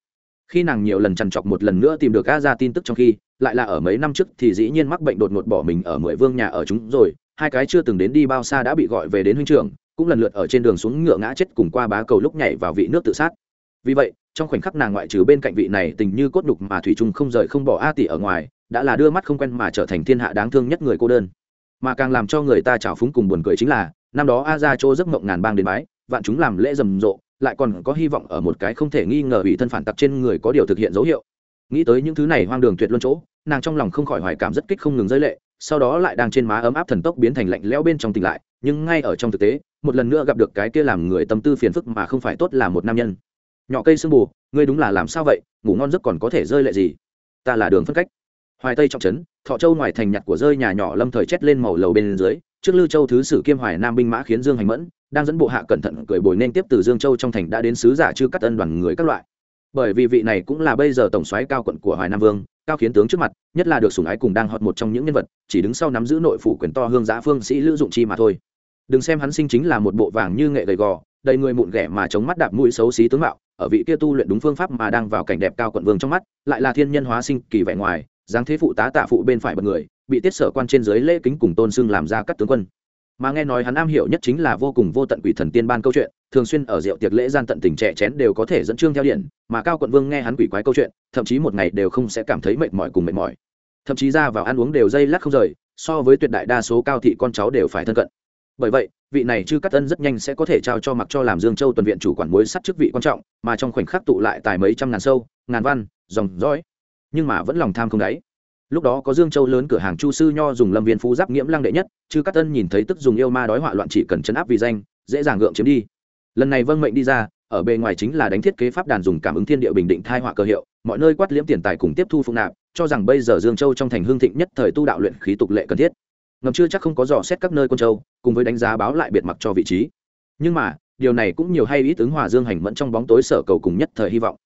Khi nàng nhiều lần trằn trọc một lần nữa tìm được a gia tin tức trong khi, lại là ở mấy năm trước thì dĩ nhiên mắc bệnh đột ngột bỏ mình ở mười vương nhà ở chúng rồi, hai cái chưa từng đến đi bao xa đã bị gọi về đến huynh trường cũng lần lượt ở trên đường xuống ngựa ngã chết cùng qua bá cầu lúc nhảy vào vị nước tự sát. Vì vậy trong khoảnh khắc nàng ngoại trừ bên cạnh vị này tình như cốt nhục mà thủy trung không rời không bỏ a tỷ ở ngoài, đã là đưa mắt không quen mà trở thành thiên hạ đáng thương nhất người cô đơn. Mà càng làm cho người ta trào phúng cùng buồn cười chính là, năm đó a ra chỗ giấc mộng ngàn bang đến bái, vạn chúng làm lễ rầm rộ, lại còn có hy vọng ở một cái không thể nghi ngờ bị thân phản tặc trên người có điều thực hiện dấu hiệu. Nghĩ tới những thứ này hoang đường tuyệt luân chỗ, nàng trong lòng không khỏi hoài cảm rất kích không ngừng rơi lệ, sau đó lại đang trên má ấm áp thần tốc biến thành lạnh lẽo bên trong tỉnh lại, nhưng ngay ở trong thực tế, một lần nữa gặp được cái kia làm người tâm tư phiền phức mà không phải tốt là một nam nhân nhỏ cây sương bù, ngươi đúng là làm sao vậy? Ngủ ngon giấc còn có thể rơi lệ gì? Ta là đường phân cách. Hoài tây trọng trấn, thọ châu ngoài thành nhặt của rơi nhà nhỏ lâm thời chét lên màu lầu bên dưới, trước lưu châu thứ sử kiêm hoài nam binh mã khiến dương hành mẫn, đang dẫn bộ hạ cẩn thận cười bồi nên tiếp từ dương châu trong thành đã đến sứ giả chư cắt ân đoàn người các loại. Bởi vì vị này cũng là bây giờ tổng soái cao quận của hoài nam vương, cao khiến tướng trước mặt, nhất là được sủng ái cùng đang hot một trong những nhân vật, chỉ đứng sau nắm giữ nội phủ quyền to hương giã phương sĩ lữ dụng chi mà thôi. Đừng xem hắn sinh chính là một bộ vàng như nghệ gầy gò, đầy người mụn ghẻ mà chống mắt đạp mũi xấu xí tướng mạo ở vị kia tu luyện đúng phương pháp mà đang vào cảnh đẹp cao quận vương trong mắt, lại là thiên nhân hóa sinh kỳ vẻ ngoài, dáng thế phụ tá tạ phụ bên phải bật người, bị tiết sở quan trên dưới lễ kính cùng tôn xưng làm ra các tướng quân. Mà nghe nói hắn am hiểu nhất chính là vô cùng vô tận quỷ thần tiên ban câu chuyện, thường xuyên ở rượu tiệc lễ gian tận tình trẻ chén đều có thể dẫn chương theo điện, mà cao quận vương nghe hắn quỷ quái câu chuyện, thậm chí một ngày đều không sẽ cảm thấy mệt mỏi cùng mệt mỏi. Thậm chí ra vào ăn uống đều dây lát không rời, so với tuyệt đại đa số cao thị con cháu đều phải thân cận bởi vậy, vị này chư cắt tân rất nhanh sẽ có thể trao cho mặc cho làm dương châu tuần viện chủ quản mối sắt chức vị quan trọng, mà trong khoảnh khắc tụ lại tài mấy trăm ngàn sâu, ngàn văn, dòng dõi. Nhưng mà vẫn lòng tham không đáy. Lúc đó có dương châu lớn cửa hàng chu sư nho dùng lâm viên phú giáp nghiễm lăng đệ nhất, chư cắt tân nhìn thấy tức dùng yêu ma đói họa loạn chỉ cần chấn áp vì danh, dễ dàng gượng chiếm đi. Lần này vâng mệnh đi ra, ở bề ngoài chính là đánh thiết kế pháp đàn dùng cảm ứng thiên địa bình định thai họa cơ hiệu, mọi nơi quát liễm tiền tài cùng tiếp thu phụng nạp, cho rằng bây giờ dương châu trong thành hương thịnh nhất thời tu đạo luyện khí tục lệ cần thiết ngầm chưa chắc không có dò xét các nơi quân châu, cùng với đánh giá báo lại biệt mặc cho vị trí. Nhưng mà, điều này cũng nhiều hay ít ứng hòa dương hành mẫn trong bóng tối sở cầu cùng nhất thời hy vọng.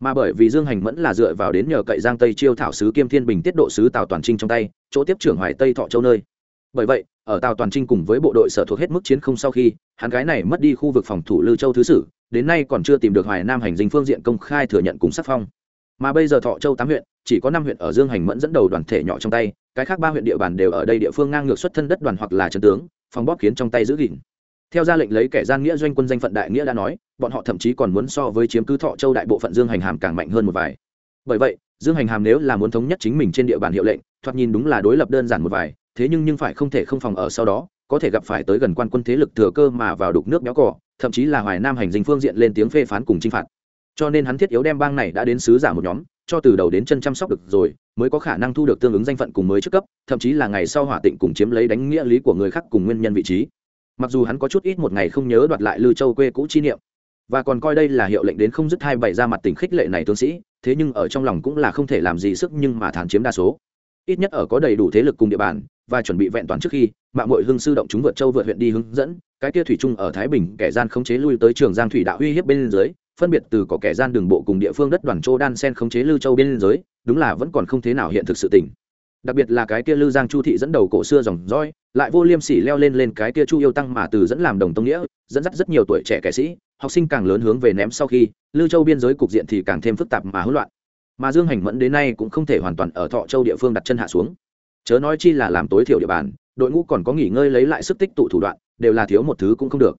Mà bởi vì dương hành mẫn là dựa vào đến nhờ cậy giang tây chiêu thảo sứ kiêm thiên bình tiết độ sứ tào toàn trinh trong tay, chỗ tiếp trưởng hoài tây thọ châu nơi. Bởi vậy, ở tào toàn trinh cùng với bộ đội sở thuộc hết mức chiến không sau khi, hắn gái này mất đi khu vực phòng thủ lư châu thứ sử, đến nay còn chưa tìm được hoài nam hành dinh phương diện công khai thừa nhận cùng sắc phong. Mà bây giờ thọ châu tám huyện, chỉ có năm huyện ở dương hành mẫn dẫn đầu đoàn thể nhỏ trong tay cái khác ba huyện địa bàn đều ở đây địa phương ngang ngược xuất thân đất đoàn hoặc là trần tướng, phòng bóp khiến trong tay giữ gìn. Theo ra lệnh lấy kẻ gian nghĩa doanh quân danh phận đại nghĩa đã nói, bọn họ thậm chí còn muốn so với chiếm cứ thọ châu đại bộ phận dương hành hàm càng mạnh hơn một vài. Bởi vậy, dương hành hàm nếu là muốn thống nhất chính mình trên địa bàn hiệu lệnh, thoạt nhìn đúng là đối lập đơn giản một vài, thế nhưng nhưng phải không thể không phòng ở sau đó, có thể gặp phải tới gần quan quân thế lực thừa cơ mà vào đục nước béo cỏ thậm chí là hoài nam hành dinh phương diện lên tiếng phê phán cùng chinh phạt. Cho nên hắn thiết yếu đem bang này đã đến sứ giả một nhóm cho từ đầu đến chân chăm sóc được rồi, mới có khả năng thu được tương ứng danh phận cùng mới trước cấp, thậm chí là ngày sau hỏa tịnh cùng chiếm lấy đánh nghĩa lý của người khác cùng nguyên nhân vị trí. Mặc dù hắn có chút ít một ngày không nhớ đoạt lại lư châu quê cũ chi niệm, và còn coi đây là hiệu lệnh đến không dứt hai bày ra mặt tình khích lệ này tướng sĩ, thế nhưng ở trong lòng cũng là không thể làm gì sức nhưng mà thản chiếm đa số. Ít nhất ở có đầy đủ thế lực cùng địa bàn, và chuẩn bị vẹn toàn trước khi mạng mội hương sư động chúng vượt châu vượt huyện đi hướng dẫn, cái kia thủy trung ở thái bình kẻ gian khống chế lui tới trường giang thủy đạo uy hiếp bên dưới phân biệt từ có kẻ gian đường bộ cùng địa phương đất đoàn châu đan sen khống chế lưu châu biên giới, đúng là vẫn còn không thế nào hiện thực sự tình. Đặc biệt là cái kia lư giang chu thị dẫn đầu cổ xưa dòng roi lại vô liêm sỉ leo lên lên cái kia chu yêu tăng mà từ dẫn làm đồng tông nghĩa, dẫn dắt rất nhiều tuổi trẻ kẻ sĩ, học sinh càng lớn hướng về ném sau khi, lưu châu biên giới cục diện thì càng thêm phức tạp mà hỗn loạn. Mà dương hành mẫn đến nay cũng không thể hoàn toàn ở thọ châu địa phương đặt chân hạ xuống. Chớ nói chi là làm tối thiểu địa bàn, đội ngũ còn có nghỉ ngơi lấy lại sức tích tụ thủ đoạn, đều là thiếu một thứ cũng không được.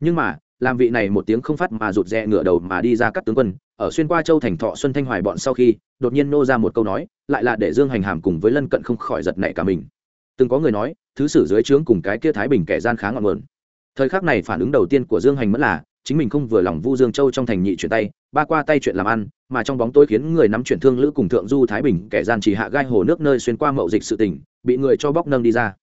Nhưng mà làm vị này một tiếng không phát mà rụt rè ngửa đầu mà đi ra các tướng quân, ở xuyên qua châu thành thọ xuân thanh hoài bọn sau khi, đột nhiên nô ra một câu nói, lại là để dương hành hàm cùng với lân cận không khỏi giật nảy cả mình. Từng có người nói, thứ sử dưới trướng cùng cái kia thái bình kẻ gian khá ngọn nguồn. Thời khắc này phản ứng đầu tiên của dương hành vẫn là, chính mình không vừa lòng vu dương châu trong thành nhị chuyển tay, ba qua tay chuyện làm ăn, mà trong bóng tối khiến người nắm chuyển thương lữ cùng thượng du thái bình kẻ gian chỉ hạ gai hồ nước nơi xuyên qua mậu dịch sự tỉnh bị người cho bóc nâng đi ra.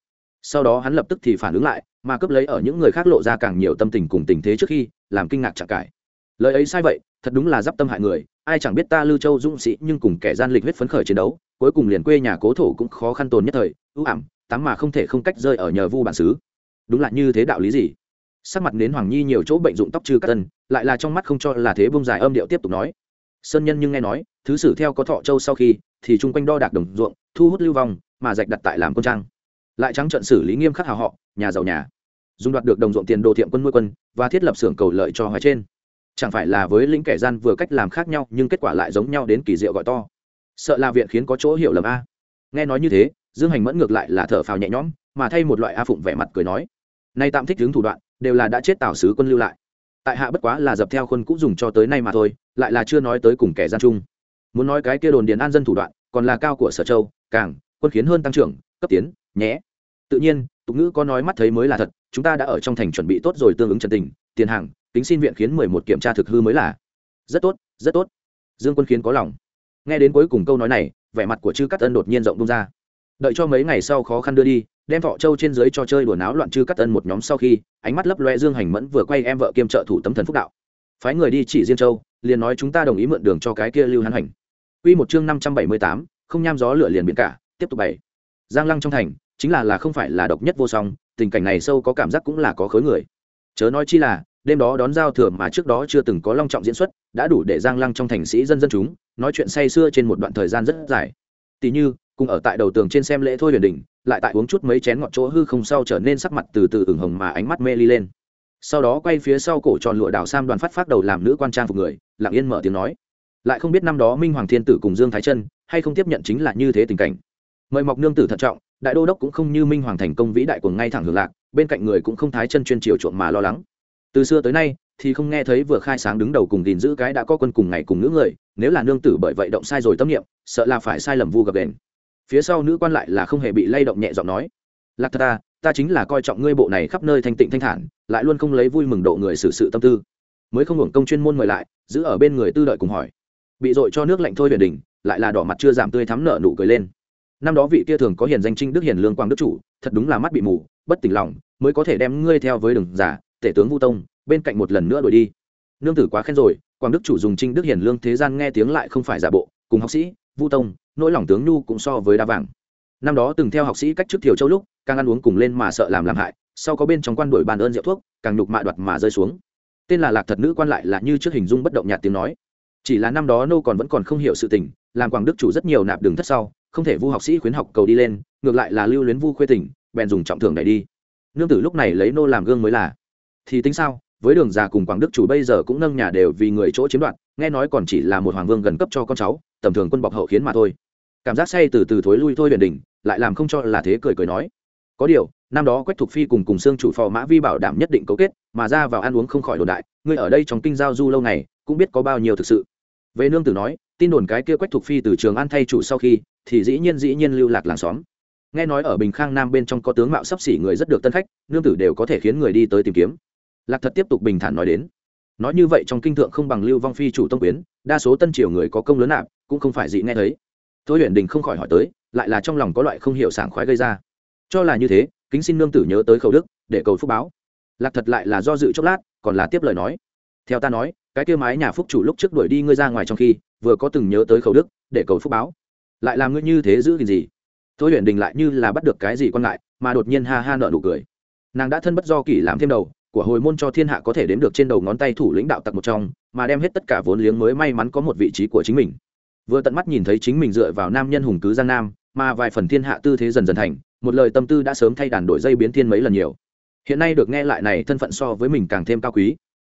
Sau đó hắn lập tức thì phản ứng lại mà cướp lấy ở những người khác lộ ra càng nhiều tâm tình cùng tình thế trước khi, làm kinh ngạc chẳng cải. Lời ấy sai vậy, thật đúng là d i p tâm hại người, ai chẳng biết ta lưu châu dũng sĩ nhưng cùng kẻ gian lịch huyết phấn khởi chiến đấu, cuối cùng liền quê nhà cố thổ cũng khó khăn tồn nhất thời, ưu ảm tắm mà không thể không cách rơi ở nhờ vu bản xứ. Đúng là như thế đạo lý gì? Sắc mặt đến hoàng nhi nhiều chỗ bệnh dụng tóc trừ các tân lại là trong mắt không cho là thế bông dài âm điệu tiếp tục nói. Sơn nhân nhưng nghe nói, thứ sử theo có thọ châu sau khi, thì chung quanh đo đạc đồng ruộng, thu hút lưu vong, mà dạch đặt tại làm quân trang lại trắng trận xử lý nghiêm khắc hào họ, nhà giàu nhà. Dùng đoạt được đồng ruộng tiền đồ thiệm quân nuôi quân, và thiết lập xưởng cầu lợi cho hoài trên. Chẳng phải là với lĩnh kẻ gian vừa cách làm khác nhau, nhưng kết quả lại giống nhau đến kỳ diệu gọi to. Sợ là viện khiến có chỗ hiểu lầm a. Nghe nói như thế, dương hành mẫn ngược lại là thở phào nhẹ nhõm, mà thay một loại a phụng vẻ mặt cười nói. Nay tạm thích hướng thủ đoạn, đều là đã chết tào sứ quân lưu lại. Tại hạ bất quá là dập theo quân cũng dùng cho tới nay mà thôi, lại là chưa nói tới cùng kẻ gian chung. Muốn nói cái kia đồn điền an dân thủ đoạn, còn là cao của sở châu càng quân khiến hơn tăng trưởng, cấp tiến nhé. Tự nhiên tục ngữ có nói mắt thấy mới là thật chúng ta đã ở trong thành chuẩn bị tốt rồi tương ứng trần tình tiền hàng tính xin viện khiến mười một kiểm tra thực hư mới là. Rất tốt rất tốt. Dương quân khiến có lòng. Nghe đến cuối cùng câu nói này vẻ mặt của chư cát tân đột nhiên rộng bung ra. Đợi cho mấy ngày sau khó khăn đưa đi đem thọ châu trên dưới cho chơi đùa náo loạn chư cát tân một nhóm sau khi ánh mắt lấp loe dương hành mẫn vừa quay em vợ kiêm trợ thủ tấm thần phúc đạo. Phái người đi chỉ riêng châu liền nói chúng ta đồng ý mượn đường cho cái kia lưu hán hành. Quy một chương năm trăm bảy mươi tám, không nham gió lửa liền biển cả, tiếp tục bảy. Giang Lăng trong thành, chính là là không phải là độc nhất vô song, tình cảnh này sâu có cảm giác cũng là có khối người. Chớ nói chi là, đêm đó đón giao thừa mà trước đó chưa từng có long trọng diễn xuất, đã đủ để Giang Lăng trong thành sĩ dân dân chúng, nói chuyện say xưa trên một đoạn thời gian rất dài. Tỷ như, cùng ở tại đầu tường trên xem lễ thôi huyền đỉnh, lại tại uống chút mấy chén ngọt chỗ hư không sau trở nên sắc mặt từ từ ửng hồng mà ánh mắt mê ly lên. Sau đó quay phía sau cổ tròn lụa đảo sam đoàn phát phát đầu làm nữ quan trang phục người, lặng yên mở tiếng nói lại không biết năm đó minh hoàng thiên tử cùng dương thái chân hay không tiếp nhận chính là như thế tình cảnh mời mọc nương tử thận trọng đại đô đốc cũng không như minh hoàng thành công vĩ đại của ngay thẳng hưởng lạc, bên cạnh người cũng không thái chân chuyên triều chuộng mà lo lắng. Từ xưa tới nay, thì không nghe thấy vừa khai sáng đứng đầu cùng gìn giữ cái đã có quân cùng ngày cùng nữ người, nếu là nương tử bởi vậy động sai rồi tâm niệm, sợ là phải sai lầm vu gặp đền. Phía sau nữ quan lại là không hề bị lay động nhẹ giọng nói, lạc thật ta ta chính là coi trọng ngươi bộ này khắp nơi thanh tịnh thanh thản, lại luôn không lấy vui mừng độ người xử sự tâm tư. Mới không hưởng công chuyên môn mời lại, giữ ở bên người tư đợi cùng hỏi. Bị dội cho nước lạnh thôi huyền đình, lại là đỏ mặt chưa giảm tươi thắm nợ nụ cười lên năm đó vị kia thường có hiền danh trinh đức hiền lương quang đức chủ, thật đúng là mắt bị mù, bất tỉnh lòng, mới có thể đem ngươi theo với đường giả, tể tướng vu tông, bên cạnh một lần nữa đổi đi. Nương tử quá khen rồi, quang đức chủ dùng trinh đức hiền lương thế gian nghe tiếng lại không phải giả bộ, cùng học sĩ, vu tông, nỗi lòng tướng nhu cũng so với đa vàng. Năm đó từng theo học sĩ cách trước thiều châu lúc, càng ăn uống cùng lên mà sợ làm làm hại, sau có bên trong quan đổi bàn ơn rượu thuốc, càng nhục mạ đoạt mà rơi xuống. Tên là lạc thật nữ quan lại là như trước hình dung bất động nhạt tiếng nói. Chỉ là năm đó nô còn vẫn còn không hiểu sự tình, làm quảng đức chủ rất nhiều nạp đường thất sau không thể vu học sĩ khuyến học cầu đi lên, ngược lại là lưu luyến vu khuê tỉnh, bèn dùng trọng thưởng đẩy đi. Nương tử lúc này lấy nô làm gương mới là. Thì tính sao, với đường già cùng quảng đức chủ bây giờ cũng nâng nhà đều vì người chỗ chiếm đoạt, nghe nói còn chỉ là một hoàng vương gần cấp cho con cháu, tầm thường quân bọc hậu khiến mà thôi. Cảm giác say từ từ thối lui thôi huyền đỉnh, lại làm không cho là thế cười cười nói. Có điều, năm đó quách thục phi cùng cùng xương chủ phò mã vi bảo đảm nhất định cấu kết, mà ra vào ăn uống không khỏi đồn đại, ngươi ở đây trong kinh giao du lâu ngày, cũng biết có bao nhiêu thực sự. Về nương tử nói tin đồn cái kia quách thục phi từ trường an thay chủ sau khi, thì dĩ nhiên dĩ nhiên lưu lạc làng xóm. Nghe nói ở bình khang nam bên trong có tướng mạo sắp xỉ người rất được tân khách, nương tử đều có thể khiến người đi tới tìm kiếm. Lạc thật tiếp tục bình thản nói đến. Nói như vậy trong kinh thượng không bằng lưu vong phi chủ tông quyến, đa số tân triều người có công lớn nạp, cũng không phải dị nghe thấy. Thôi huyện đình không khỏi hỏi tới, lại là trong lòng có loại không hiểu sảng khoái gây ra. Cho là như thế, kính xin nương tử nhớ tới khẩu đức, để cầu phúc báo. Lạc thật lại là do dự chốc lát, còn là tiếp lời nói theo ta nói, cái kia mái nhà phúc chủ lúc trước đuổi đi ngươi ra ngoài trong khi, vừa có từng nhớ tới khẩu đức, để cầu phúc báo. Lại làm ngươi như thế giữ gìn gì? Thôi huyền đình lại như là bắt được cái gì quan ngại, mà đột nhiên ha ha nợ nụ cười. Nàng đã thân bất do kỷ làm thêm đầu, của hồi môn cho thiên hạ có thể đếm được trên đầu ngón tay thủ lĩnh đạo tặc một trong, mà đem hết tất cả vốn liếng mới may mắn có một vị trí của chính mình. Vừa tận mắt nhìn thấy chính mình dựa vào nam nhân hùng cứ giang nam, mà vài phần thiên hạ tư thế dần dần thành, một lời tâm tư đã sớm thay đàn đổi dây biến thiên mấy lần nhiều. Hiện nay được nghe lại này thân phận so với mình càng thêm cao quý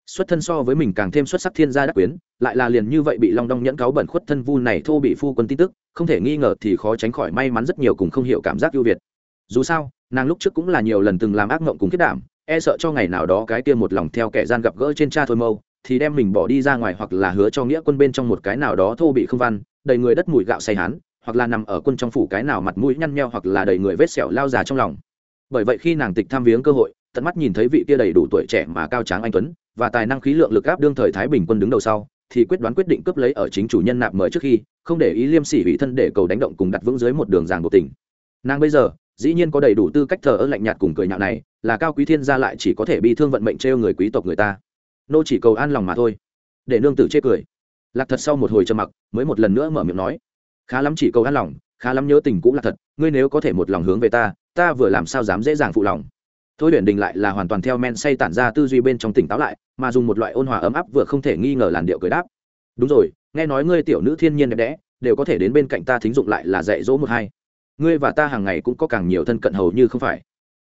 xuất thân so với mình càng thêm xuất sắc thiên gia đắc quyến, lại là liền như vậy bị long đong nhẫn cáo bẩn khuất thân vu này thô bị phu quân tin tức, không thể nghi ngờ thì khó tránh khỏi may mắn rất nhiều cùng không hiểu cảm giác ưu việt. Dù sao, nàng lúc trước cũng là nhiều lần từng làm ác mộng cùng kết đảm e sợ cho ngày nào đó cái kia một lòng theo kẻ gian gặp gỡ trên cha thôi mâu, thì đem mình bỏ đi ra ngoài hoặc là hứa cho nghĩa quân bên trong một cái nào đó thô bị không văn, đầy người đất mùi gạo say hán, hoặc là nằm ở quân trong phủ cái nào mặt mũi nhăn nheo hoặc là đầy người vết sẹo lao già trong lòng. Bởi vậy khi nàng tịch tham viếng cơ hội, tận mắt nhìn thấy vị kia đầy đủ tuổi trẻ mà cao tráng anh tuấn và tài năng khí lượng lực áp đương thời thái bình quân đứng đầu sau, thì quyết đoán quyết định cướp lấy ở chính chủ nhân nạp mời trước khi, không để ý liêm sỉ ủy thân để cầu đánh động cùng đặt vững dưới một đường ràng bộ tình. Nàng bây giờ, dĩ nhiên có đầy đủ tư cách thờ ơ lạnh nhạt cùng cười nhạo này, là cao quý thiên gia lại chỉ có thể bị thương vận mệnh trêu người quý tộc người ta. Nô chỉ cầu an lòng mà thôi. Để nương tử chê cười. Lạc thật sau một hồi trầm mặc, mới một lần nữa mở miệng nói. Khá lắm chỉ cầu an lòng, khá lắm nhớ tình cũng là thật, ngươi nếu có thể một lòng hướng về ta ta vừa làm sao dám dễ dàng phụ lòng thôi huyền đình lại là hoàn toàn theo men say tản ra tư duy bên trong tỉnh táo lại, mà dùng một loại ôn hòa ấm áp vừa không thể nghi ngờ làn điệu cười đáp. Đúng rồi, nghe nói ngươi tiểu nữ thiên nhiên đẹp đẽ, đều có thể đến bên cạnh ta thính dụng lại là dạy dỗ một hai. Ngươi và ta hàng ngày cũng có càng nhiều thân cận hầu như không phải.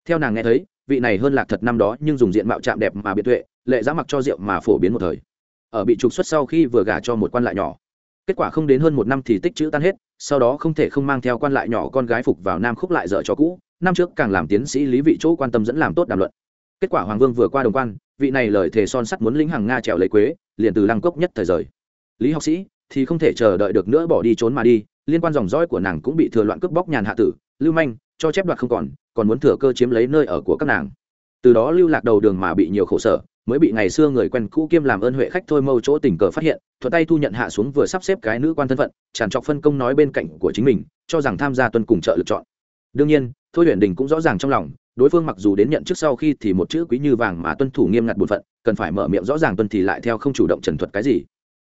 Theo nàng nghe thấy, vị này hơn lạc thật năm đó nhưng dùng diện mạo chạm đẹp mà biệt tuệ, lệ giá mặc cho rượu mà phổ biến một thời. Ở bị trục xuất sau khi vừa gả cho một quan lại nhỏ. Kết quả không đến hơn một năm thì tích chữ tan hết, sau đó không thể không mang theo quan lại nhỏ con gái phục vào nam khúc lại dở cho cũ năm trước càng làm tiến sĩ lý vị chỗ quan tâm dẫn làm tốt đàm luận. Kết quả hoàng vương vừa qua đồng quan, vị này lời thề son sắt muốn lĩnh hàng nga trèo lấy quế, liền từ lăng cốc nhất thời rời. Lý học sĩ thì không thể chờ đợi được nữa bỏ đi trốn mà đi, liên quan dòng dõi của nàng cũng bị thừa loạn cướp bóc nhàn hạ tử, lưu manh, cho chép đoạt không còn còn muốn thừa cơ chiếm lấy nơi ở của các nàng. Từ đó lưu lạc đầu đường mà bị nhiều khổ sở, mới bị ngày xưa người quen cũ kiêm làm ơn huệ khách thôi mâu chỗ tình cờ phát hiện, thuận tay thu nhận hạ xuống vừa sắp xếp cái nữ quan thân phận, tràn trọc phân công nói bên cạnh của chính mình, cho rằng tham gia tuân cùng trợ lựa chọn đương nhiên, thôi huyền đình cũng rõ ràng trong lòng, đối phương mặc dù đến nhận trước sau khi thì một chữ quý như vàng mà tuân thủ nghiêm ngặt bổn phận, cần phải mở miệng rõ ràng tuân thì lại theo không chủ động trần thuật cái gì.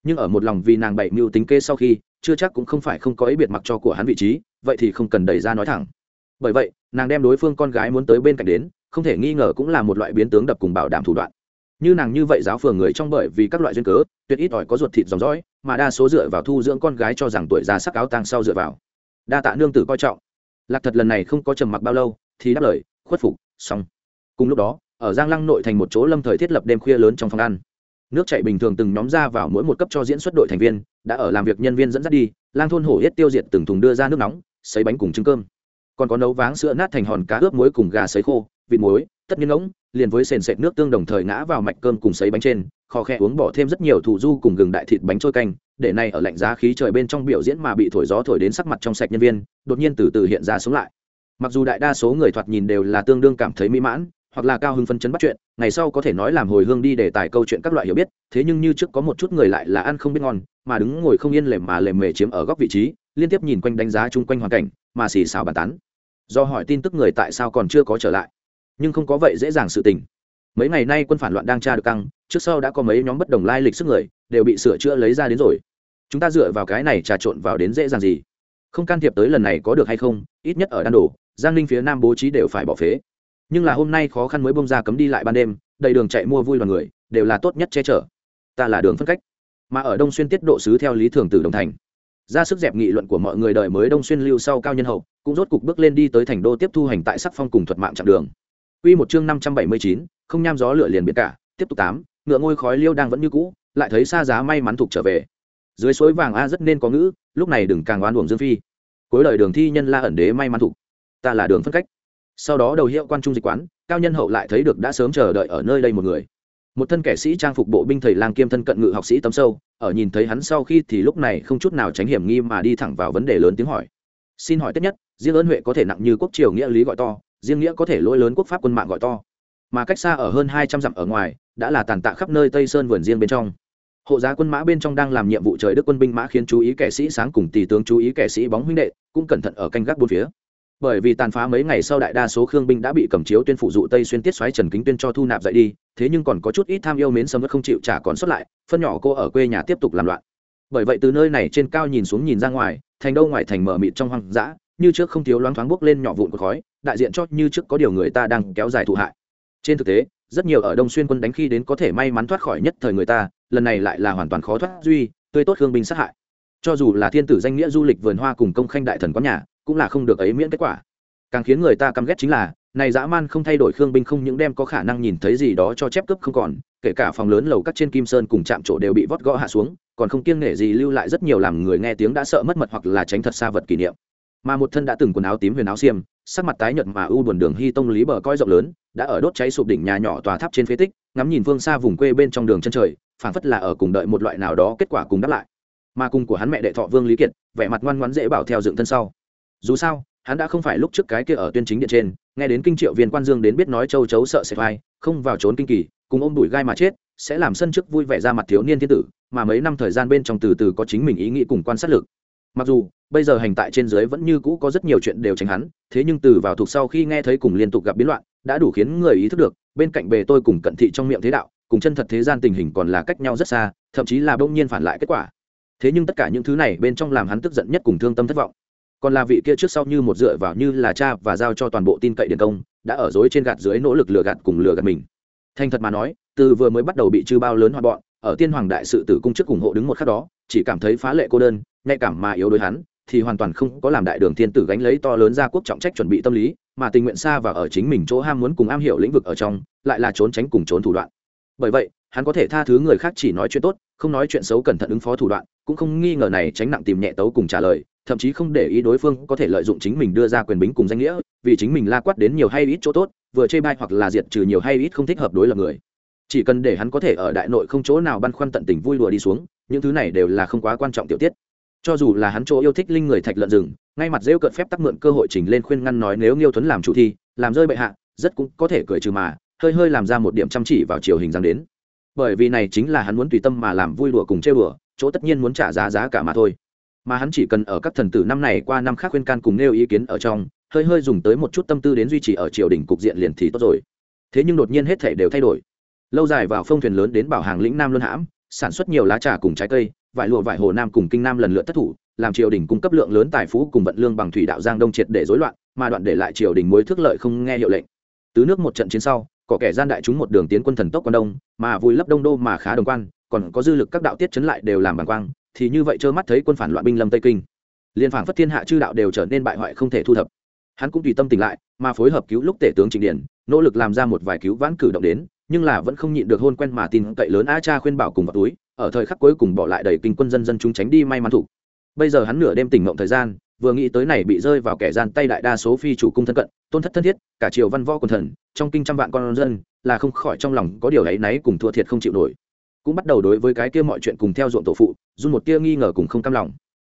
Nhưng ở một lòng vì nàng bảy mưu tính kê sau khi, chưa chắc cũng không phải không có ý biệt mặc cho của hắn vị trí, vậy thì không cần đẩy ra nói thẳng. Bởi vậy, nàng đem đối phương con gái muốn tới bên cạnh đến, không thể nghi ngờ cũng là một loại biến tướng đập cùng bảo đảm thủ đoạn. Như nàng như vậy giáo phường người trong bởi vì các loại duyên cớ, tuyệt ít ỏi có ruột thịt dòng dõi, mà đa số dựa vào thu dưỡng con gái cho rằng tuổi già sắc áo tang sau dựa vào. Đa tạ nương tử coi trọng lạc thật lần này không có trầm mặc bao lâu, thì đáp lời, khuất phục, xong. Cùng lúc đó, ở giang lăng nội thành một chỗ lâm thời thiết lập đêm khuya lớn trong phòng ăn. Nước chạy bình thường từng nhóm ra vào mỗi một cấp cho diễn xuất đội thành viên, đã ở làm việc nhân viên dẫn dắt đi, lang thôn hổ yết tiêu diệt từng thùng đưa ra nước nóng xấy bánh cùng trứng cơm. Còn có nấu váng sữa nát thành hòn cá ướp muối cùng gà xấy khô, vịt muối, tất nhiên ngỗng liền với sền sệt nước tương đồng thời ngã vào mạch cơm cùng sấy bánh trên, kho khe uống bỏ thêm rất nhiều thủ du cùng gừng đại thịt bánh trôi canh, để này ở lạnh giá khí trời bên trong biểu diễn mà bị thổi gió thổi đến sắc mặt trong sạch nhân viên, đột nhiên từ từ hiện ra sống lại. Mặc dù đại đa số người thoạt nhìn đều là tương đương cảm thấy mỹ mãn, hoặc là cao hưng phân chấn bắt chuyện, ngày sau có thể nói làm hồi hương đi để tài câu chuyện các loại hiểu biết, thế nhưng như trước có một chút người lại là ăn không biết ngon, mà đứng ngồi không yên lềm mà lềm mề chiếm ở góc vị trí, liên tiếp nhìn quanh đánh giá chung quanh hoàn cảnh, mà xì xào bàn tán. Do hỏi tin tức người tại sao còn chưa có trở lại nhưng không có vậy dễ dàng sự tình. Mấy ngày nay quân phản loạn đang tra được căng, trước sau đã có mấy nhóm bất đồng lai lịch sức người, đều bị sửa chữa lấy ra đến rồi. Chúng ta dựa vào cái này trà trộn vào đến dễ dàng gì? Không can thiệp tới lần này có được hay không, ít nhất ở đan đồ, giang ninh phía nam bố trí đều phải bỏ phế. Nhưng là hôm nay khó khăn mới bông ra cấm đi lại ban đêm, đầy đường chạy mua vui đoàn người, đều là tốt nhất che chở. Ta là đường phân cách. Mà ở đông xuyên tiết độ sứ theo lý thường tử đồng thành. Ra sức dẹp nghị luận của mọi người đời mới đông xuyên lưu sau cao nhân hậu, cũng rốt cục bước lên đi tới thành đô tiếp thu hành tại sắc phong cùng thuật mạng chặng đường. Quy một chương năm trăm bảy mươi chín, không nham gió lửa liền biệt cả, tiếp tục tám, ngựa ngôi khói liêu đang vẫn như cũ, lại thấy xa giá may mắn thuộc trở về. Dưới suối vàng a rất nên có ngữ, lúc này đừng càng oan uổng Dương Phi. Cuối lời đường thi nhân la ẩn đế may mắn thuộc. Ta là đường phân cách. Sau đó đầu hiệu quan trung dịch quán, cao nhân hậu lại thấy được đã sớm chờ đợi ở nơi đây một người. Một thân kẻ sĩ trang phục bộ binh thầy lang kiêm thân cận ngự học sĩ tấm sâu, ở nhìn thấy hắn sau khi thì lúc này không chút nào tránh hiểm nghi mà đi thẳng vào vấn đề lớn tiếng hỏi. Xin hỏi tất nhất, riêng ơn huệ có thể nặng như quốc triều nghĩa lý gọi to, riêng nghĩa có thể lỗi lớn quốc pháp quân mạng gọi to. Mà cách xa ở hơn hai trăm dặm ở ngoài, đã là tàn tạ khắp nơi tây sơn vườn riêng bên trong. Hộ giá quân mã bên trong đang làm nhiệm vụ trời đức quân binh mã khiến chú ý kẻ sĩ sáng cùng tỷ tướng chú ý kẻ sĩ bóng huynh đệ, cũng cẩn thận ở canh gác bốn phía. Bởi vì tàn phá mấy ngày sau đại đa số khương binh đã bị cầm chiếu tuyên phụ dụ tây xuyên tiết xoáy trần kính tuyên cho thu nạp dậy đi, thế nhưng còn có chút ít tham yêu mến sâm không chịu trả còn xuất lại, phân nhỏ cô ở quê nhà tiếp tục làm loạn. Bởi vậy từ nơi này trên cao nhìn xuống nhìn ra ngoài, thành đâu ngoài thành mở mịt trong hoang dã, như trước không thiếu loáng thoáng bốc lên nhỏ vụn của khói đại diện cho như trước có điều người ta đang kéo dài thụ hại. Trên thực tế, rất nhiều ở đông xuyên quân đánh khi đến có thể may mắn thoát khỏi nhất thời người ta, lần này lại là hoàn toàn khó thoát duy, tươi tốt hương binh sát hại. Cho dù là thiên tử danh nghĩa du lịch vườn hoa cùng công khanh đại thần có nhà, cũng là không được ấy miễn kết quả. Càng khiến người ta căm ghét chính là, này dã man không thay đổi khương binh không những đem có khả năng nhìn thấy gì đó cho chép cướp không còn, kể cả phòng lớn lầu cắt trên kim sơn cùng chạm chỗ đều bị vót gõ hạ xuống, còn không kiêng nể gì lưu lại rất nhiều làm người nghe tiếng đã sợ mất mật hoặc là tránh thật xa vật kỷ niệm mà một thân đã từng quần áo tím huyền áo xiêm, sắc mặt tái nhợt mà u buồn đường hy tông lý bờ coi rộng lớn, đã ở đốt cháy sụp đỉnh nhà nhỏ tòa tháp trên phế tích, ngắm nhìn phương xa vùng quê bên trong đường chân trời, phảng phất là ở cùng đợi một loại nào đó kết quả cùng đáp lại. Mà cùng của hắn mẹ đệ thọ vương lý kiệt, vẻ mặt ngoan ngoãn dễ bảo theo dựng thân sau. Dù sao, hắn đã không phải lúc trước cái kia ở tuyên chính điện trên, nghe đến kinh triệu viên quan dương đến biết nói châu chấu sợ sệt vai không vào trốn kinh kỳ, cùng ôm đùi gai mà chết, sẽ làm sân trước vui vẻ ra mặt thiếu niên thiên tử, mà mấy năm thời gian bên trong từ từ có chính mình ý nghĩ cùng quan sát lực mặc dù, bây giờ hành tại trên dưới vẫn như cũ có rất nhiều chuyện đều tránh hắn, thế nhưng từ vào thuộc sau khi nghe thấy cùng liên tục gặp biến loạn, đã đủ khiến người ý thức được, bên cạnh bề tôi cùng cận thị trong miệng thế đạo, cùng chân thật thế gian tình hình còn là cách nhau rất xa, thậm chí là bỗng nhiên phản lại kết quả. Thế nhưng tất cả những thứ này bên trong làm hắn tức giận nhất cùng thương tâm thất vọng. Còn là vị kia trước sau như một dựa vào như là cha và giao cho toàn bộ tin cậy điện công, đã ở dối trên gạt dưới nỗ lực lừa gạt cùng lừa gạt mình. Thành thật mà nói, từ vừa mới bắt đầu bị chư bao lớn hoạt bọn, ở tiên hoàng đại sự tử cung chức ủng hộ đứng một khắc đó chỉ cảm thấy phá lệ cô đơn, nhạy cảm mà yếu đối hắn, thì hoàn toàn không có làm đại đường thiên tử gánh lấy to lớn ra quốc trọng trách chuẩn bị tâm lý, mà tình nguyện xa và ở chính mình chỗ ham muốn cùng am hiểu lĩnh vực ở trong, lại là trốn tránh cùng trốn thủ đoạn. Bởi vậy, hắn có thể tha thứ người khác chỉ nói chuyện tốt, không nói chuyện xấu cẩn thận ứng phó thủ đoạn, cũng không nghi ngờ này tránh nặng tìm nhẹ tấu cùng trả lời, thậm chí không để ý đối phương có thể lợi dụng chính mình đưa ra quyền bính cùng danh nghĩa, vì chính mình la quát đến nhiều hay ít chỗ tốt, vừa chê bai hoặc là diệt trừ nhiều hay ít không thích hợp đối lập người chỉ cần để hắn có thể ở đại nội không chỗ nào băn khoăn tận tình vui đùa đi xuống, những thứ này đều là không quá quan trọng tiểu tiết. Cho dù là hắn chỗ yêu thích linh người thạch lợn rừng, ngay mặt rêu cợt phép tắc mượn cơ hội trình lên khuyên ngăn nói nếu nghiêu tuấn làm chủ thi, làm rơi bệ hạ, rất cũng có thể cười trừ mà, hơi hơi làm ra một điểm chăm chỉ vào chiều hình dáng đến. Bởi vì này chính là hắn muốn tùy tâm mà làm vui đùa cùng chơi đùa, chỗ tất nhiên muốn trả giá giá cả mà thôi. Mà hắn chỉ cần ở các thần tử năm này qua năm khác khuyên can cùng nêu ý kiến ở trong, hơi hơi dùng tới một chút tâm tư đến duy trì ở triều đình cục diện liền thì tốt rồi. Thế nhưng đột nhiên hết thể đều thay đổi lâu dài vào phong thuyền lớn đến bảo hàng lĩnh nam luân hãm, sản xuất nhiều lá trà cùng trái cây, vải lụa, vải hồ nam cùng kinh nam lần lượt thất thủ, làm triều đình cung cấp lượng lớn tài phú cùng vận lương bằng thủy đạo giang đông triệt để rối loạn, mà đoạn để lại triều đình mới thước lợi không nghe hiệu lệnh. Tứ nước một trận chiến sau, có kẻ gian đại chúng một đường tiến quân thần tốc quan đông, mà vùi lấp đông đô mà khá đồng quan, còn có dư lực các đạo tiết chấn lại đều làm bằng quang, thì như vậy trơ mắt thấy quân phản loạn binh lâm tây kinh. Liên phảng phất thiên hạ chư đạo đều trở nên bại hoại không thể thu thập. Hắn cũng tùy tâm tỉnh lại, mà phối hợp cứu lúc tể tướng trịnh điển nỗ lực làm ra một vài cứu vãn cử động đến nhưng là vẫn không nhịn được hôn quen mà tin cậy lớn a cha khuyên bảo cùng vào túi, ở thời khắc cuối cùng bỏ lại đầy kinh quân dân dân chúng tránh đi may mắn thủ. Bây giờ hắn nửa đêm tỉnh mộng thời gian, vừa nghĩ tới này bị rơi vào kẻ gian tay đại đa số phi chủ cung thân cận, tôn thất thân thiết, cả triều văn võ quần thần, trong kinh trăm vạn con dân, là không khỏi trong lòng có điều ấy náy cùng thua thiệt không chịu nổi. Cũng bắt đầu đối với cái kia mọi chuyện cùng theo ruộng tổ phụ, run một tia nghi ngờ cùng không cam lòng.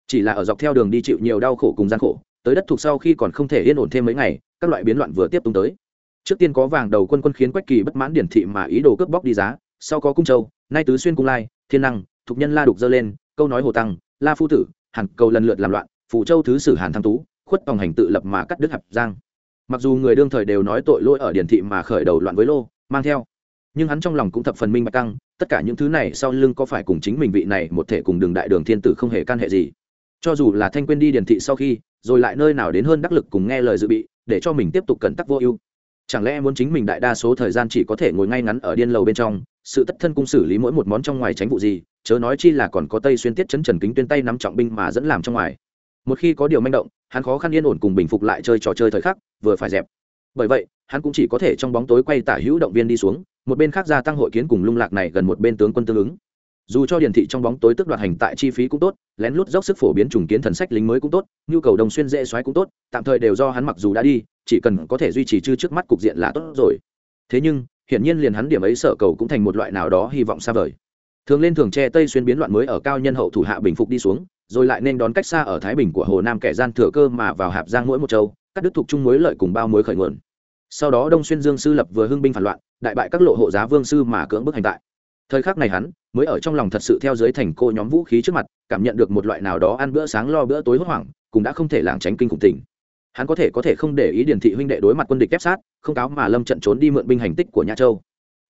Chỉ là ở dọc theo đường đi chịu nhiều đau khổ cùng gian khổ, tới đất thuộc sau khi còn không thể yên ổn thêm mấy ngày, các loại biến loạn vừa tiếp tục tới trước tiên có vàng đầu quân quân khiến quách kỳ bất mãn điển thị mà ý đồ cướp bóc đi giá, sau có cung châu, nay tứ xuyên cung lai, thiên năng, thục nhân la đục dơ lên, câu nói hồ tăng, la phu tử hàn cầu lần lượt làm loạn phủ châu thứ sử hàn thăng tú, khuất tòng hành tự lập mà cắt đứt hạp giang. Mặc dù người đương thời đều nói tội lỗi ở điển thị mà khởi đầu loạn với lô, mang theo, nhưng hắn trong lòng cũng thập phần minh bạch căng, tất cả những thứ này sau lưng có phải cùng chính mình vị này một thể cùng đường đại đường thiên tử không hề can hệ gì. Cho dù là thanh quên đi điển thị sau khi, rồi lại nơi nào đến hơn đắc lực cùng nghe lời dự bị, để cho mình tiếp tục cẩn tắc vô ưu chẳng lẽ muốn chính mình đại đa số thời gian chỉ có thể ngồi ngay ngắn ở điên lầu bên trong, sự tất thân cung xử lý mỗi một món trong ngoài tránh vụ gì, chớ nói chi là còn có tây xuyên tiết chấn trần kính tuyên tay nắm trọng binh mà dẫn làm trong ngoài. Một khi có điều manh động, hắn khó khăn yên ổn cùng bình phục lại chơi trò chơi thời khắc, vừa phải dẹp. Bởi vậy, hắn cũng chỉ có thể trong bóng tối quay tả hữu động viên đi xuống, một bên khác gia tăng hội kiến cùng lung lạc này gần một bên tướng quân tương ứng dù cho điển thị trong bóng tối tức đoạt hành tại chi phí cũng tốt, lén lút dốc sức phổ biến trùng kiến thần sách lính mới cũng tốt, nhu cầu đồng xuyên dễ xoáy cũng tốt, tạm thời đều do hắn mặc dù đã đi, chỉ cần có thể duy trì chư trước mắt cục diện là tốt rồi. Thế nhưng, hiển nhiên liền hắn điểm ấy sở cầu cũng thành một loại nào đó hy vọng xa vời. Thường lên thường che tây xuyên biến loạn mới ở cao nhân hậu thủ hạ bình phục đi xuống, rồi lại nên đón cách xa ở thái bình của hồ nam kẻ gian thừa cơ mà vào hạp giang mỗi một châu các đứt thuộc chung mối lợi cùng bao mối khởi nguồn. Sau đó đông xuyên dương sư lập vừa hưng binh phản loạn, đại bại các lộ hộ giá vương sư mà cưỡng bức hành tại. Thời khắc này hắn mới ở trong lòng thật sự theo dưới thành cô nhóm vũ khí trước mặt, cảm nhận được một loại nào đó ăn bữa sáng lo bữa tối hốt hoảng, cũng đã không thể lảng tránh kinh khủng tình. Hắn có thể có thể không để ý điển thị huynh đệ đối mặt quân địch ép sát, không cáo mà lâm trận trốn đi mượn binh hành tích của Nha châu.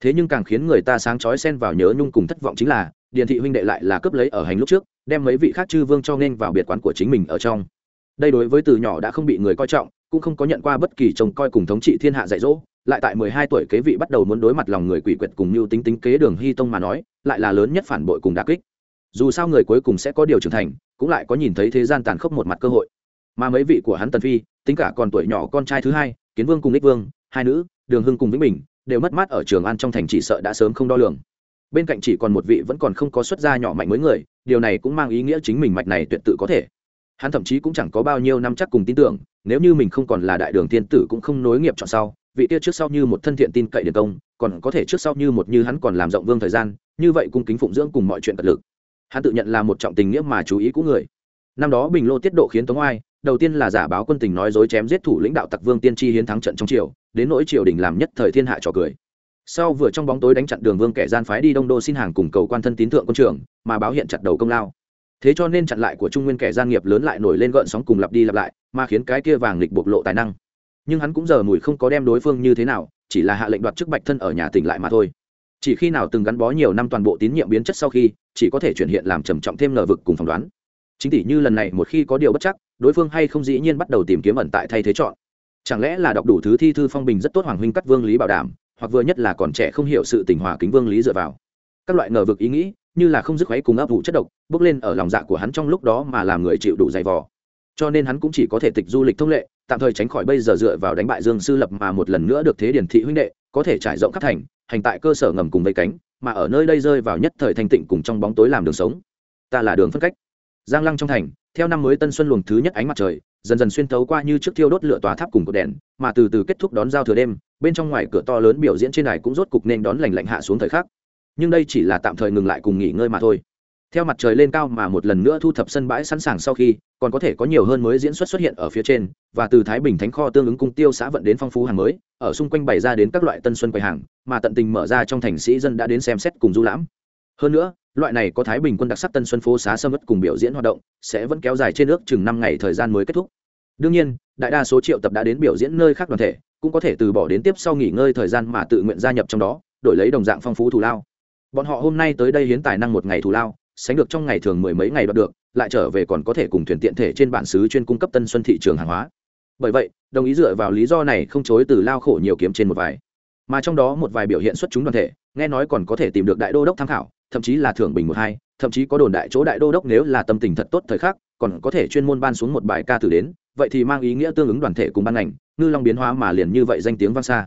Thế nhưng càng khiến người ta sáng chói xen vào nhớ nhung cùng thất vọng chính là điển thị huynh đệ lại là cướp lấy ở hành lúc trước, đem mấy vị khác chư vương cho nên vào biệt quán của chính mình ở trong. Đây đối với từ nhỏ đã không bị người coi trọng, cũng không có nhận qua bất kỳ trông coi cùng thống trị thiên hạ dạy dỗ lại tại mười hai tuổi kế vị bắt đầu muốn đối mặt lòng người quỷ quyệt cùng mưu tính tính kế đường hy tông mà nói, lại là lớn nhất phản bội cùng đà kích. Dù sao người cuối cùng sẽ có điều trưởng thành, cũng lại có nhìn thấy thế gian tàn khốc một mặt cơ hội. Mà mấy vị của hắn tần phi, tính cả còn tuổi nhỏ con trai thứ hai, kiến vương cùng ích vương, hai nữ, đường hưng cùng vĩnh bình, đều mất mát ở trường an trong thành chỉ sợ đã sớm không đo lường. Bên cạnh chỉ còn một vị vẫn còn không có xuất gia nhỏ mạnh mới người, điều này cũng mang ý nghĩa chính mình mạch này tuyệt tự có thể. Hắn thậm chí cũng chẳng có bao nhiêu năm chắc cùng tin tưởng, nếu như mình không còn là đại đường tiên tử cũng không nối nghiệp chọn sau vị kia trước sau như một thân thiện tin cậy điện công, còn có thể trước sau như một như hắn còn làm rộng vương thời gian, như vậy cung kính phụng dưỡng cùng mọi chuyện cật lực. Hắn tự nhận là một trọng tình nghĩa mà chú ý của người. Năm đó bình lô tiết độ khiến tống oai, đầu tiên là giả báo quân tình nói dối chém giết thủ lãnh đạo tặc vương tiên tri hiến thắng trận trong triều, đến nỗi triều đình làm nhất thời thiên hạ trò cười. Sau vừa trong bóng tối đánh chặn đường vương kẻ gian phái đi đông đô xin hàng cùng cầu quan thân tín thượng quân trưởng, mà báo hiện chặt đầu công lao. Thế cho nên chặn lại của trung nguyên kẻ gian nghiệp lớn lại nổi lên gợn sóng cùng lặp đi lặp lại, mà khiến cái kia vàng lịch bộc lộ tài năng nhưng hắn cũng giờ mùi không có đem đối phương như thế nào, chỉ là hạ lệnh đoạt chức bạch thân ở nhà tỉnh lại mà thôi. Chỉ khi nào từng gắn bó nhiều năm toàn bộ tín nhiệm biến chất sau khi, chỉ có thể chuyển hiện làm trầm trọng thêm lờ vực cùng phỏng đoán. Chính tỷ như lần này một khi có điều bất chắc, đối phương hay không dĩ nhiên bắt đầu tìm kiếm ẩn tại thay thế chọn. Chẳng lẽ là đọc đủ thứ thi thư phong bình rất tốt hoàng huynh cắt vương lý bảo đảm, hoặc vừa nhất là còn trẻ không hiểu sự tình hòa kính vương lý dựa vào. Các loại ngờ vực ý nghĩ, như là không dứt khoáy cùng ấp vụ chất độc bốc lên ở lòng dạ của hắn trong lúc đó mà làm người chịu đủ dày vò. Cho nên hắn cũng chỉ có thể tịch du lịch thông lệ tạm thời tránh khỏi bây giờ dựa vào đánh bại dương sư lập mà một lần nữa được thế điển thị huynh đệ, có thể trải rộng khắp thành, hành tại cơ sở ngầm cùng vây cánh, mà ở nơi đây rơi vào nhất thời thanh tịnh cùng trong bóng tối làm đường sống. Ta là đường phân cách. Giang lăng trong thành, theo năm mới tân xuân luồng thứ nhất ánh mặt trời, dần dần xuyên thấu qua như trước thiêu đốt lửa tòa tháp cùng cột đèn, mà từ từ kết thúc đón giao thừa đêm, bên trong ngoài cửa to lớn biểu diễn trên này cũng rốt cục nên đón lành lạnh hạ xuống thời khắc. Nhưng đây chỉ là tạm thời ngừng lại cùng nghỉ ngơi mà thôi theo mặt trời lên cao mà một lần nữa thu thập sân bãi sẵn sàng sau khi, còn có thể có nhiều hơn mới diễn xuất xuất hiện ở phía trên, và từ thái bình thánh kho tương ứng cung tiêu xã vận đến phong phú hàng mới, ở xung quanh bày ra đến các loại tân xuân quầy hàng, mà tận tình mở ra trong thành sĩ dân đã đến xem xét cùng du lãm. Hơn nữa, loại này có thái bình quân đặc sắc tân xuân phố xá sâm ất cùng biểu diễn hoạt động sẽ vẫn kéo dài trên nước chừng năm ngày thời gian mới kết thúc. Đương nhiên, đại đa số triệu tập đã đến biểu diễn nơi khác đoàn thể, cũng có thể từ bỏ đến tiếp sau nghỉ ngơi thời gian mà tự nguyện gia nhập trong đó, đổi lấy đồng dạng phong phú thù lao. Bọn họ hôm nay tới đây hiến tài năng một ngày thù lao sánh được trong ngày thường mười mấy ngày đoạt được, lại trở về còn có thể cùng thuyền tiện thể trên bản xứ chuyên cung cấp tân xuân thị trường hàng hóa. Bởi vậy, đồng ý dựa vào lý do này không chối từ lao khổ nhiều kiếm trên một vài. Mà trong đó một vài biểu hiện xuất chúng đoàn thể, nghe nói còn có thể tìm được đại đô đốc tham khảo, thậm chí là thưởng bình một hai, thậm chí có đồn đại chỗ đại đô đốc nếu là tâm tình thật tốt thời khắc, còn có thể chuyên môn ban xuống một bài ca từ đến, vậy thì mang ý nghĩa tương ứng đoàn thể cùng ban ngành, ngư long biến hóa mà liền như vậy danh tiếng vang xa.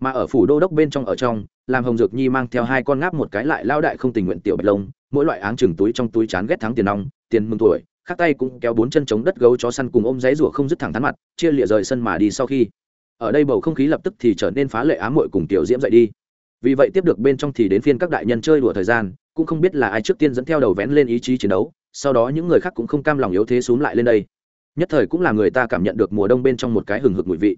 Mà ở phủ đô đốc bên trong ở trong, làm hồng dược nhi mang theo hai con ngáp một cái lại lao đại không tình nguyện tiểu bạch lông mỗi loại áng chừng túi trong túi chán ghét thắng tiền nong, tiền mừng tuổi khác tay cũng kéo bốn chân chống đất gấu chó săn cùng ôm giấy rủa không dứt thẳng thắn mặt, chia lịa rời sân mà đi sau khi. Ở đây bầu không khí lập tức thì trở nên phá lệ ám muội cùng tiểu diễm dậy đi. Vì vậy tiếp được bên trong thì đến phiên các đại nhân chơi đùa thời gian, cũng không biết là ai trước tiên dẫn theo đầu vén lên ý chí chiến đấu, sau đó những người khác cũng không cam lòng yếu thế xuống lại lên đây. Nhất thời cũng là người ta cảm nhận được mùa đông bên trong một cái hừng hực mùi vị.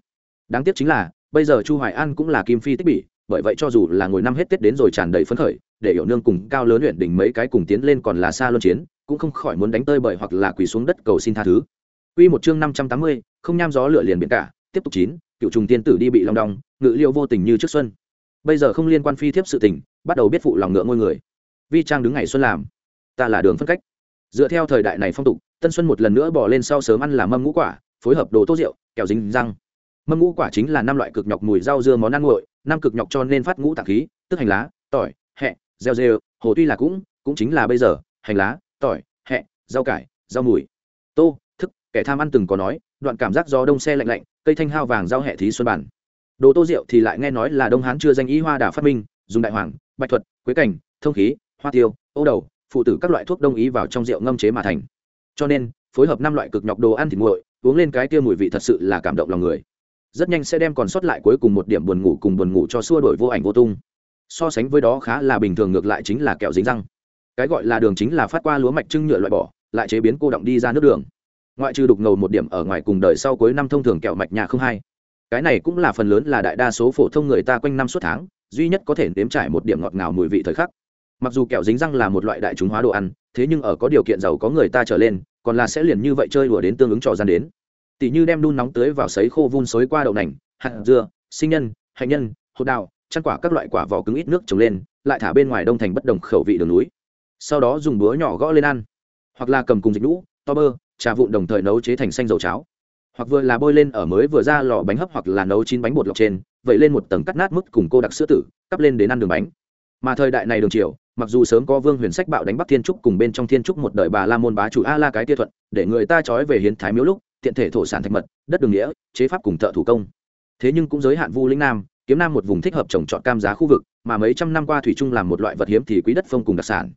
Đáng tiếc chính là, bây giờ chu hoài an cũng là kim phi tích bỉ bởi vậy cho dù là ngồi năm hết tết đến rồi tràn đầy phấn khởi để hiểu nương cùng cao lớn luyện đỉnh mấy cái cùng tiến lên còn là xa luân chiến cũng không khỏi muốn đánh tơi bởi hoặc là quỳ xuống đất cầu xin tha thứ Quy một chương 580, không nham gió lửa liền biển cả, tiếp tục chín, cựu trùng tiên tử đi bị long đong, ngự liệu vô tình như trước xuân. Bây giờ không liên quan phi thiếp sự tình, bắt đầu biết phụ lòng ngựa ngôi người. Vi trang đứng ngày xuân làm, ta là đường phân cách. Dựa theo thời đại này phong tục, tân xuân một lần nữa bỏ lên sau sớm ăn là mâm ngũ quả, phối hợp đồ tô rượu, kẹo dính răng. Mâm ngũ quả chính là năm loại cực nhọc mùi rau dưa món ăn nguội, năm cực nhọc cho nên phát ngũ tạng khí, tức hành lá, tỏi, hẹ, gieo rêu, hồ tuy là cũng, cũng chính là bây giờ, hành lá, tỏi, hẹ, rau cải, rau mùi. Tô, thức, kẻ tham ăn từng có nói, đoạn cảm giác do đông xe lạnh lạnh, cây thanh hao vàng rau hẹ thí xuân bản. Đồ tô rượu thì lại nghe nói là đông hán chưa danh y hoa đà phát minh, dùng đại hoàng, bạch thuật, quế cảnh, thông khí, hoa tiêu, ô đầu, phụ tử các loại thuốc đông ý vào trong rượu ngâm chế mà thành. Cho nên, phối hợp năm loại cực nhọc đồ ăn thịt nguội, uống lên cái tiêu mùi vị thật sự là cảm động lòng người rất nhanh sẽ đem còn sót lại cuối cùng một điểm buồn ngủ cùng buồn ngủ cho xua đổi vô ảnh vô tung. So sánh với đó khá là bình thường ngược lại chính là kẹo dính răng. Cái gọi là đường chính là phát qua lúa mạch trưng nhựa loại bỏ, lại chế biến cô động đi ra nước đường. Ngoại trừ đục ngầu một điểm ở ngoài cùng đời sau cuối năm thông thường kẹo mạch nhà không hay. cái này cũng là phần lớn là đại đa số phổ thông người ta quanh năm suốt tháng, duy nhất có thể nếm trải một điểm ngọt ngào mùi vị thời khắc. Mặc dù kẹo dính răng là một loại đại chúng hóa đồ ăn, thế nhưng ở có điều kiện giàu có người ta trở lên, còn là sẽ liền như vậy chơi đùa đến tương ứng trò gian đến tỉ như đem đun nóng tưới vào sấy khô vun xối qua đậu nành, hạt dưa, sinh nhân, hạnh nhân, hột đào, chăn quả các loại quả vỏ cứng ít nước trồng lên, lại thả bên ngoài đông thành bất đồng khẩu vị đường núi. Sau đó dùng búa nhỏ gõ lên ăn. Hoặc là cầm cùng dịch lũ to bơ, trà vụn đồng thời nấu chế thành xanh dầu cháo. Hoặc vừa là bôi lên ở mới vừa ra lò bánh hấp hoặc là nấu chín bánh bột lọc trên vậy lên một tầng cắt nát mức cùng cô đặc sữa tử, cắp lên đến ăn đường bánh. Mà thời đại này đường chiều mặc dù sớm có vương huyền sách bạo đánh bắc thiên trúc cùng bên trong thiên trúc một đời bà la môn bá chủ a la cái tia thuận, để người ta trói về hiến thái miếu lúc tiện thể thổ sản thạch mật, đất đường nghĩa, chế pháp cùng thợ thủ công. Thế nhưng cũng giới hạn vu lĩnh nam, kiếm nam một vùng thích hợp trồng trọt cam giá khu vực, mà mấy trăm năm qua thủy trung làm một loại vật hiếm thì quý đất phong cùng đặc sản.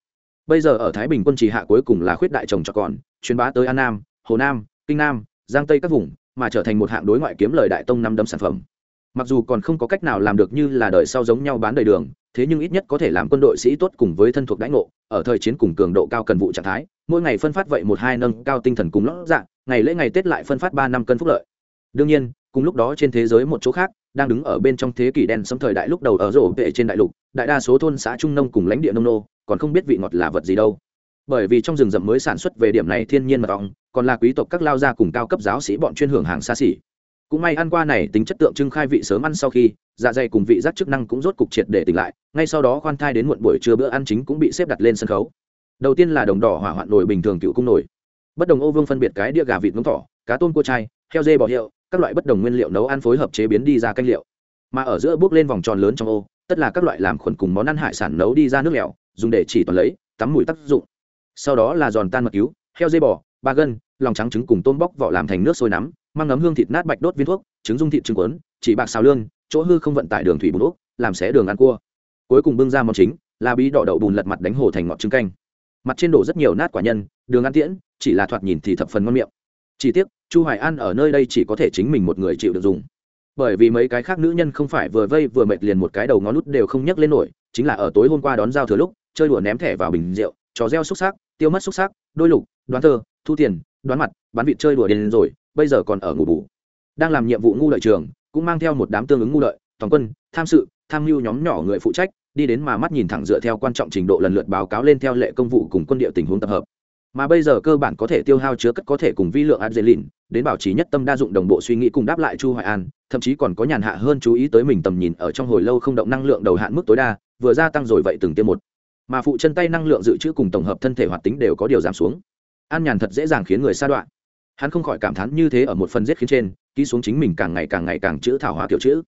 Bây giờ ở thái bình quân trì hạ cuối cùng là khuyết đại trồng trọt còn, truyền bá tới an nam, hồ nam, kinh nam, giang tây các vùng, mà trở thành một hạng đối ngoại kiếm lời đại tông năm đấm sản phẩm mặc dù còn không có cách nào làm được như là đời sau giống nhau bán đầy đường, thế nhưng ít nhất có thể làm quân đội sĩ tốt cùng với thân thuộc đãi ngộ, ở thời chiến cùng cường độ cao cần vụ trạng thái, mỗi ngày phân phát vậy một hai nâng cao tinh thần cùng lót dạng ngày lễ ngày tết lại phân phát ba năm cân phúc lợi. Đương nhiên, cùng lúc đó trên thế giới một chỗ khác, đang đứng ở bên trong thế kỷ đen sống thời đại lúc đầu ở rổ vệ trên đại lục, đại đa số thôn xã trung nông cùng lãnh địa nông nô, còn không biết vị ngọt là vật gì đâu. Bởi vì trong rừng rậm mới sản xuất về điểm này thiên nhiên mật ong, còn là quý tộc các lao gia cùng cao cấp giáo sĩ bọn chuyên hưởng hàng xa xỉ cũng may ăn qua này tính chất tượng trưng khai vị sớm ăn sau khi dạ dày cùng vị giác chức năng cũng rốt cục triệt để tỉnh lại, ngay sau đó khoan thai đến muộn buổi trưa bữa ăn chính cũng bị xếp đặt lên sân khấu. Đầu tiên là đồng đỏ hỏa hoạn nổi bình thường cựu cung nổi bất đồng ô vương phân biệt cái đĩa gà vịt ngỗng thỏ, cá tôm cua chai, heo dê bò hiệu, các loại bất đồng nguyên liệu nấu ăn phối hợp chế biến đi ra canh liệu. Mà ở giữa bước lên vòng tròn lớn trong ô, tất là các loại làm khuẩn cùng món ăn hải sản nấu đi ra nước lèo, dùng để chỉ toàn lấy, tắm mùi tác dụng. Sau đó là giòn tan mật cứu, heo dê bò, ba gân, lòng trắng trứng cùng tôm bóc vỏ làm thành nước sôi nắm mang ngấm hương thịt nát bạch đốt viên thuốc, trứng dung thịt trứng quấn chỉ bạc xào lương, chỗ hư không vận tải đường thủy bùn úc làm xé đường ăn cua. Cuối cùng bưng ra món chính, là bí đỏ đậu bùn lật mặt đánh hồ thành ngọt trứng canh. Mặt trên đổ rất nhiều nát quả nhân, đường ăn tiễn, chỉ là thoạt nhìn thì thập phần ngon miệng. Chỉ tiếc, chu hoài an ở nơi đây chỉ có thể chính mình một người chịu được dùng. Bởi vì mấy cái khác nữ nhân không phải vừa vây vừa mệt liền một cái đầu ngón nút đều không nhấc lên nổi, chính là ở tối hôm qua đón giao thừa lúc, chơi đùa ném thẻ vào bình rượu, trò reo xúc xác, tiêu mất xúc xác, đôi lục, đoán thơ, thu tiền, đoán mặt, bán vịt chơi đùa đến rồi bây giờ còn ở ngủ bù. Đang làm nhiệm vụ ngu lợi trường, cũng mang theo một đám tương ứng ngu lợi, toàn quân, tham sự, tham mưu nhóm nhỏ người phụ trách, đi đến mà mắt nhìn thẳng dựa theo quan trọng trình độ lần lượt báo cáo lên theo lệ công vụ cùng quân địa tình huống tập hợp. Mà bây giờ cơ bản có thể tiêu hao chứa cất có thể cùng vi lượng adrenaline, đến bảo trì nhất tâm đa dụng đồng bộ suy nghĩ cùng đáp lại chu hoài an, thậm chí còn có nhàn hạ hơn chú ý tới mình tầm nhìn ở trong hồi lâu không động năng lượng đầu hạn mức tối đa, vừa gia tăng rồi vậy từng tiêm một. Mà phụ chân tay năng lượng dự trữ cùng tổng hợp thân thể hoạt tính đều có điều giảm xuống. An nhàn thật dễ dàng khiến người sa đoạn hắn không khỏi cảm thán như thế ở một phần giết khiến trên, ký xuống chính mình càng ngày càng ngày càng chữ thảo hóa kiểu chữ.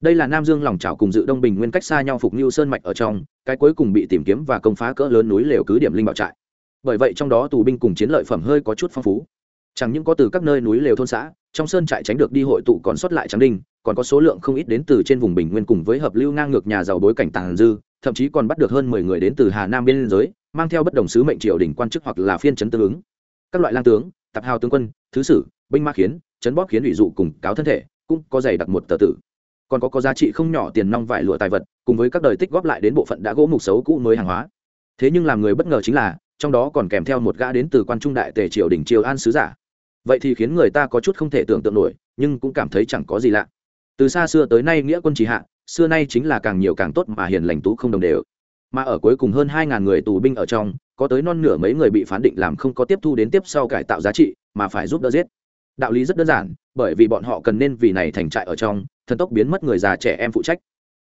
Đây là nam dương lòng trào cùng dự đông bình nguyên cách xa nhau phục như sơn mạch ở trong, cái cuối cùng bị tìm kiếm và công phá cỡ lớn núi lều cứ điểm linh bảo trại. Bởi vậy trong đó tù binh cùng chiến lợi phẩm hơi có chút phong phú. Chẳng những có từ các nơi núi lều thôn xã, trong sơn trại tránh được đi hội tụ còn sót lại trắng đinh, còn có số lượng không ít đến từ trên vùng bình nguyên cùng với hợp lưu ngang ngược nhà giàu bối cảnh tàng dư, thậm chí còn bắt được hơn mười người đến từ hà nam biên giới, mang theo bất đồng sứ mệnh triều đình quan chức hoặc là phiên chấn tương ứng. Các loại lang tướng tập hào tướng quân, thứ sử, binh mã khiến, chấn bóp khiến ủy dụ cùng cáo thân thể, cũng có dày đặt một tờ tử. Còn có có giá trị không nhỏ tiền nong vải lụa tài vật, cùng với các đời tích góp lại đến bộ phận đã gỗ mục xấu cũ mới hàng hóa. Thế nhưng làm người bất ngờ chính là, trong đó còn kèm theo một gã đến từ quan trung đại tề triều đình triều an sứ giả. Vậy thì khiến người ta có chút không thể tưởng tượng nổi, nhưng cũng cảm thấy chẳng có gì lạ. Từ xa xưa tới nay nghĩa quân chỉ hạ, xưa nay chính là càng nhiều càng tốt mà hiền lành tú không đồng đều. Mà ở cuối cùng hơn hai ngàn người tù binh ở trong có tới non nửa mấy người bị phán định làm không có tiếp thu đến tiếp sau cải tạo giá trị, mà phải giúp đỡ giết. Đạo lý rất đơn giản, bởi vì bọn họ cần nên vì này thành trại ở trong, thần tốc biến mất người già trẻ em phụ trách.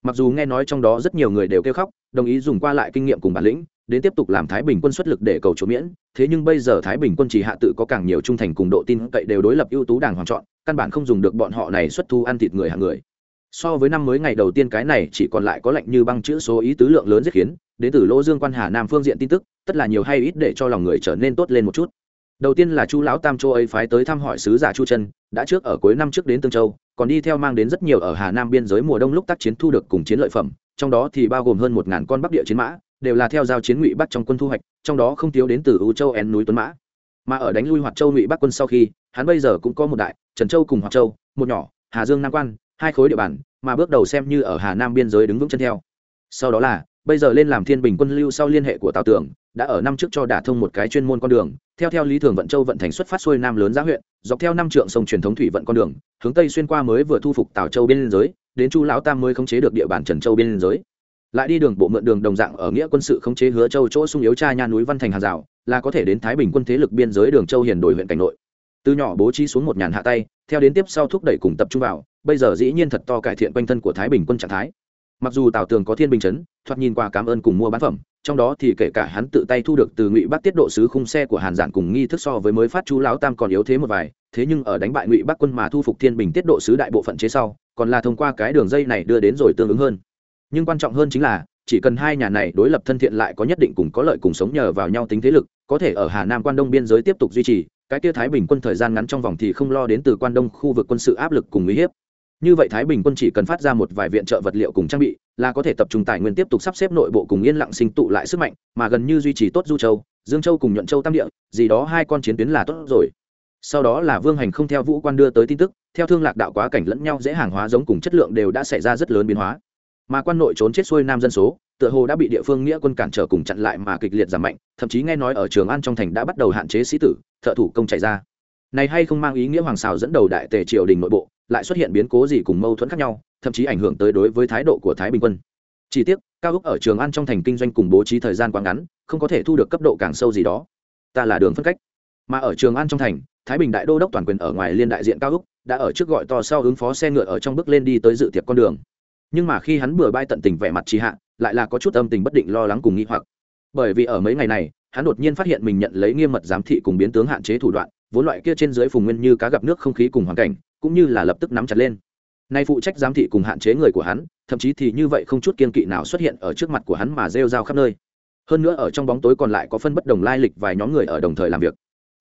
Mặc dù nghe nói trong đó rất nhiều người đều kêu khóc, đồng ý dùng qua lại kinh nghiệm cùng bản lĩnh, đến tiếp tục làm thái bình quân xuất lực để cầu chỗ miễn, thế nhưng bây giờ thái bình quân chỉ hạ tự có càng nhiều trung thành cùng độ tin cậy đều đối lập ưu tú đảng hoàng chọn, căn bản không dùng được bọn họ này xuất thu ăn thịt người hàng người. So với năm mới ngày đầu tiên cái này chỉ còn lại có lệnh như băng chữ số ý tứ lượng lớn giết khiến đến từ lỗ dương quan hà nam phương diện tin tức, tất là nhiều hay ít để cho lòng người trở nên tốt lên một chút. Đầu tiên là chu lão tam châu ấy phái tới thăm hỏi sứ giả chu chân, đã trước ở cuối năm trước đến tương châu, còn đi theo mang đến rất nhiều ở hà nam biên giới mùa đông lúc tác chiến thu được cùng chiến lợi phẩm, trong đó thì bao gồm hơn một ngàn con bắc địa chiến mã, đều là theo giao chiến ngụy bắc trong quân thu hoạch, trong đó không thiếu đến từ ưu châu én núi tuấn mã. Mà ở đánh lui hoạt châu ngụy bắc quân sau khi, hắn bây giờ cũng có một đại, trần châu cùng hoạt châu, một nhỏ, hà dương nam quan, hai khối địa bàn, mà bước đầu xem như ở hà nam biên giới đứng vững chân theo. Sau đó là bây giờ lên làm thiên bình quân lưu sau liên hệ của tào tưởng, đã ở năm trước cho đả thông một cái chuyên môn con đường. Theo theo lý thường vận châu vận thành xuất phát xuôi nam lớn giá huyện, dọc theo năm trượng sông truyền thống thủy vận con đường, hướng tây xuyên qua mới vừa thu phục tào châu biên giới, đến chu lão tam mới khống chế được địa bàn trần châu biên giới. Lại đi đường bộ mượn đường đồng dạng ở nghĩa quân sự khống chế hứa châu chỗ sung yếu cha nha núi văn thành hàng rào là có thể đến thái bình quân thế lực biên giới đường châu hiền đổi huyện cảnh nội. Từ nhỏ bố trí xuống một nhàn hạ tay, theo đến tiếp sau thúc đẩy cùng tập trung vào, bây giờ dĩ nhiên thật to cải thiện quanh thân của thái bình quân trạng thái mặc dù tào tường có thiên bình chấn, thoạt nhìn qua cảm ơn cùng mua bán phẩm, trong đó thì kể cả hắn tự tay thu được từ ngụy bắc tiết độ sứ khung xe của hàn giản cùng nghi thức so với mới phát chú lão tam còn yếu thế một vài, thế nhưng ở đánh bại ngụy bắc quân mà thu phục thiên bình tiết độ sứ đại bộ phận chế sau, còn là thông qua cái đường dây này đưa đến rồi tương ứng hơn. Nhưng quan trọng hơn chính là, chỉ cần hai nhà này đối lập thân thiện lại có nhất định cùng có lợi cùng sống nhờ vào nhau tính thế lực, có thể ở hà nam quan đông biên giới tiếp tục duy trì, cái kia thái bình quân thời gian ngắn trong vòng thì không lo đến từ quan đông khu vực quân sự áp lực cùng uy hiếp như vậy thái bình quân chỉ cần phát ra một vài viện trợ vật liệu cùng trang bị, là có thể tập trung tài nguyên tiếp tục sắp xếp nội bộ cùng yên lặng sinh tụ lại sức mạnh, mà gần như duy trì tốt du châu, dương châu cùng nhuận châu tam địa, gì đó hai con chiến tuyến là tốt rồi. Sau đó là vương hành không theo vũ quan đưa tới tin tức, theo thương lạc đạo quá cảnh lẫn nhau dễ hàng hóa giống cùng chất lượng đều đã xảy ra rất lớn biến hóa. Mà quan nội trốn chết xuôi nam dân số, tựa hồ đã bị địa phương nghĩa quân cản trở cùng chặn lại mà kịch liệt giảm mạnh, thậm chí nghe nói ở trường an trong thành đã bắt đầu hạn chế sĩ tử, thợ thủ công chạy ra. Này hay không mang ý nghĩa hoàng xào dẫn đầu đại tề triều đình nội bộ lại xuất hiện biến cố gì cùng mâu thuẫn khác nhau, thậm chí ảnh hưởng tới đối với thái độ của thái bình quân. Chỉ tiếc, cao úc ở trường an trong thành kinh doanh cùng bố trí thời gian quá ngắn, không có thể thu được cấp độ càng sâu gì đó. Ta là đường phân cách. Mà ở trường an trong thành, thái bình đại đô đốc toàn quyền ở ngoài liên đại diện cao úc, đã ở trước gọi to sau ứng phó xe ngựa ở trong bước lên đi tới dự tiệc con đường. Nhưng mà khi hắn bừa bay tận tình vẻ mặt trì hạ, lại là có chút âm tình bất định lo lắng cùng nghĩ hoặc. Bởi vì ở mấy ngày này, hắn đột nhiên phát hiện mình nhận lấy nghiêm mật giám thị cùng biến tướng hạn chế thủ đoạn vốn loại kia trên dưới phùng nguyên như cá gặp nước không khí cùng hoàn cảnh, cũng như là lập tức nắm chặt lên. Nay phụ trách giám thị cùng hạn chế người của hắn, thậm chí thì như vậy không chút kiên kỵ nào xuất hiện ở trước mặt của hắn mà rêu rao khắp nơi. Hơn nữa ở trong bóng tối còn lại có phân bất đồng lai lịch vài nhóm người ở đồng thời làm việc.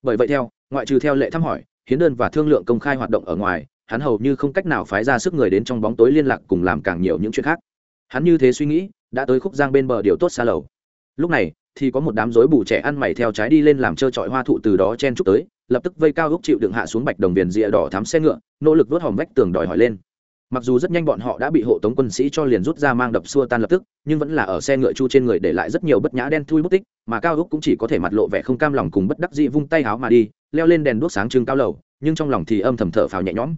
Bởi vậy theo, ngoại trừ theo lệ thăm hỏi, hiến đơn và thương lượng công khai hoạt động ở ngoài, hắn hầu như không cách nào phái ra sức người đến trong bóng tối liên lạc cùng làm càng nhiều những chuyện khác. Hắn như thế suy nghĩ, đã tới khúc giang bên bờ điều tốt xa lầu. Lúc này, thì có một đám rối bù trẻ ăn mày theo trái đi lên làm trơ trọi hoa thụ từ đó chen chúc tới lập tức vây cao úc chịu đựng hạ xuống bạch đồng viền rìa đỏ thắm xe ngựa, nỗ lực vớt hòm vách tường đòi hỏi lên. Mặc dù rất nhanh bọn họ đã bị hộ tống quân sĩ cho liền rút ra mang đập xua tan lập tức, nhưng vẫn là ở xe ngựa chu trên người để lại rất nhiều bất nhã đen thui bút tích, mà cao úc cũng chỉ có thể mặt lộ vẻ không cam lòng cùng bất đắc dĩ vung tay háo mà đi, leo lên đèn đuốc sáng trưng cao lầu, nhưng trong lòng thì âm thầm thở phào nhẹ nhõm.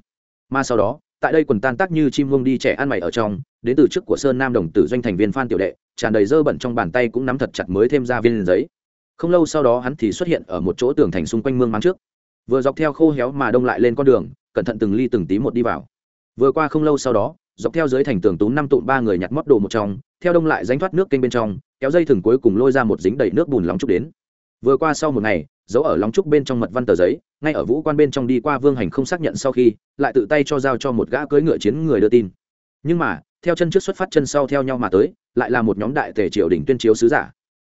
Mà sau đó, tại đây quần tan tác như chim vông đi trẻ ăn mày ở trong, đến từ trước của sơn nam đồng tử doanh thành viên phan tiểu đệ, tràn đầy dơ bẩn trong bàn tay cũng nắm thật chặt mới thêm ra viên giấy không lâu sau đó hắn thì xuất hiện ở một chỗ tường thành xung quanh mương máng trước. Vừa dọc theo khô héo mà đông lại lên con đường, cẩn thận từng ly từng tí một đi vào. Vừa qua không lâu sau đó, dọc theo dưới thành tường tú năm tụm ba người nhặt mót đồ một trong, theo đông lại ránh thoát nước kênh bên trong, kéo dây thừng cuối cùng lôi ra một dính đầy nước bùn lóng trúc đến. Vừa qua sau một ngày giấu ở lóng trúc bên trong mật văn tờ giấy, ngay ở vũ quan bên trong đi qua vương hành không xác nhận sau khi, lại tự tay cho giao cho một gã cưỡi ngựa chiến người đưa tin. Nhưng mà, theo chân trước xuất phát chân sau theo nhau mà tới, lại là một nhóm đại tề triều đình tuyên chiếu sứ giả.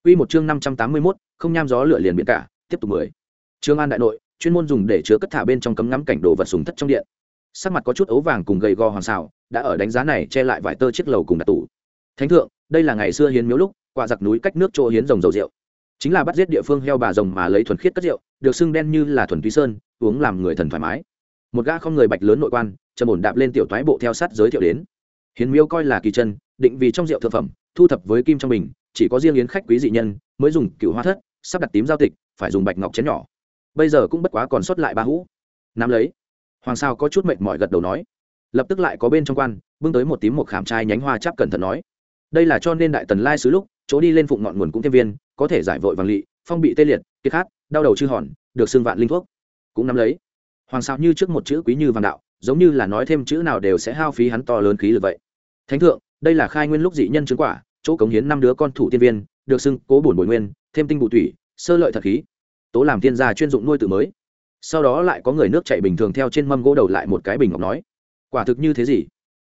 Quy một chương năm trăm tám mươi 581, không nham gió lửa liền biển cả, tiếp tục mười. Trương An đại nội, chuyên môn dùng để chứa cất thả bên trong cấm ngắm cảnh đồ vật súng thất trong điện. Sắc mặt có chút ấu vàng cùng gầy gò hoàng sao đã ở đánh giá này che lại vài tơ chiếc lầu cùng đặt tủ. Thánh thượng, đây là ngày xưa hiến miếu lúc, quả giặc núi cách nước chỗ hiến rồng dầu rượu. Chính là bắt giết địa phương heo bà rồng mà lấy thuần khiết cất rượu, được xưng đen như là thuần túy sơn, uống làm người thần thoải mái. Một gã không người bạch lớn nội quan, trầm ổn đạp lên tiểu toái bộ theo sát giới thiệu đến. Hiến miếu coi là kỳ chân, định vì trong rượu thượng phẩm, thu thập với kim trong bình, chỉ có riêng yến khách quý dị nhân mới dùng cựu hoa thất, sắp đặt tím giao tịch, phải dùng bạch ngọc chén nhỏ. Bây giờ cũng bất quá còn sót lại ba hũ. Nắm lấy. Hoàng sao có chút mệt mỏi gật đầu nói. Lập tức lại có bên trong quan, bưng tới một tím một khảm trai nhánh hoa chắp cẩn thận nói. Đây là cho nên đại tần lai sứ lúc, chỗ đi lên phụng ngọn nguồn cũng thêm viên, có thể giải vội vàng lị, phong bị tê liệt, kiệt khát, đau đầu chư hòn, được xương vạn linh thuốc. Cũng nắm lấy. Hoàng sao như trước một chữ quý như vàng đạo, giống như là nói thêm chữ nào đều sẽ hao phí hắn to lớn khí lực vậy. Thánh thượng, đây là khai nguyên lúc dị nhân chứng quả chỗ cống hiến năm đứa con thủ tiên viên, được xưng cố bổn bồi nguyên, thêm tinh bù thủy sơ lợi thật khí. Tố làm tiên gia chuyên dụng nuôi tự mới. Sau đó lại có người nước chạy bình thường theo trên mâm gỗ đầu lại một cái bình ngọc nói, quả thực như thế gì?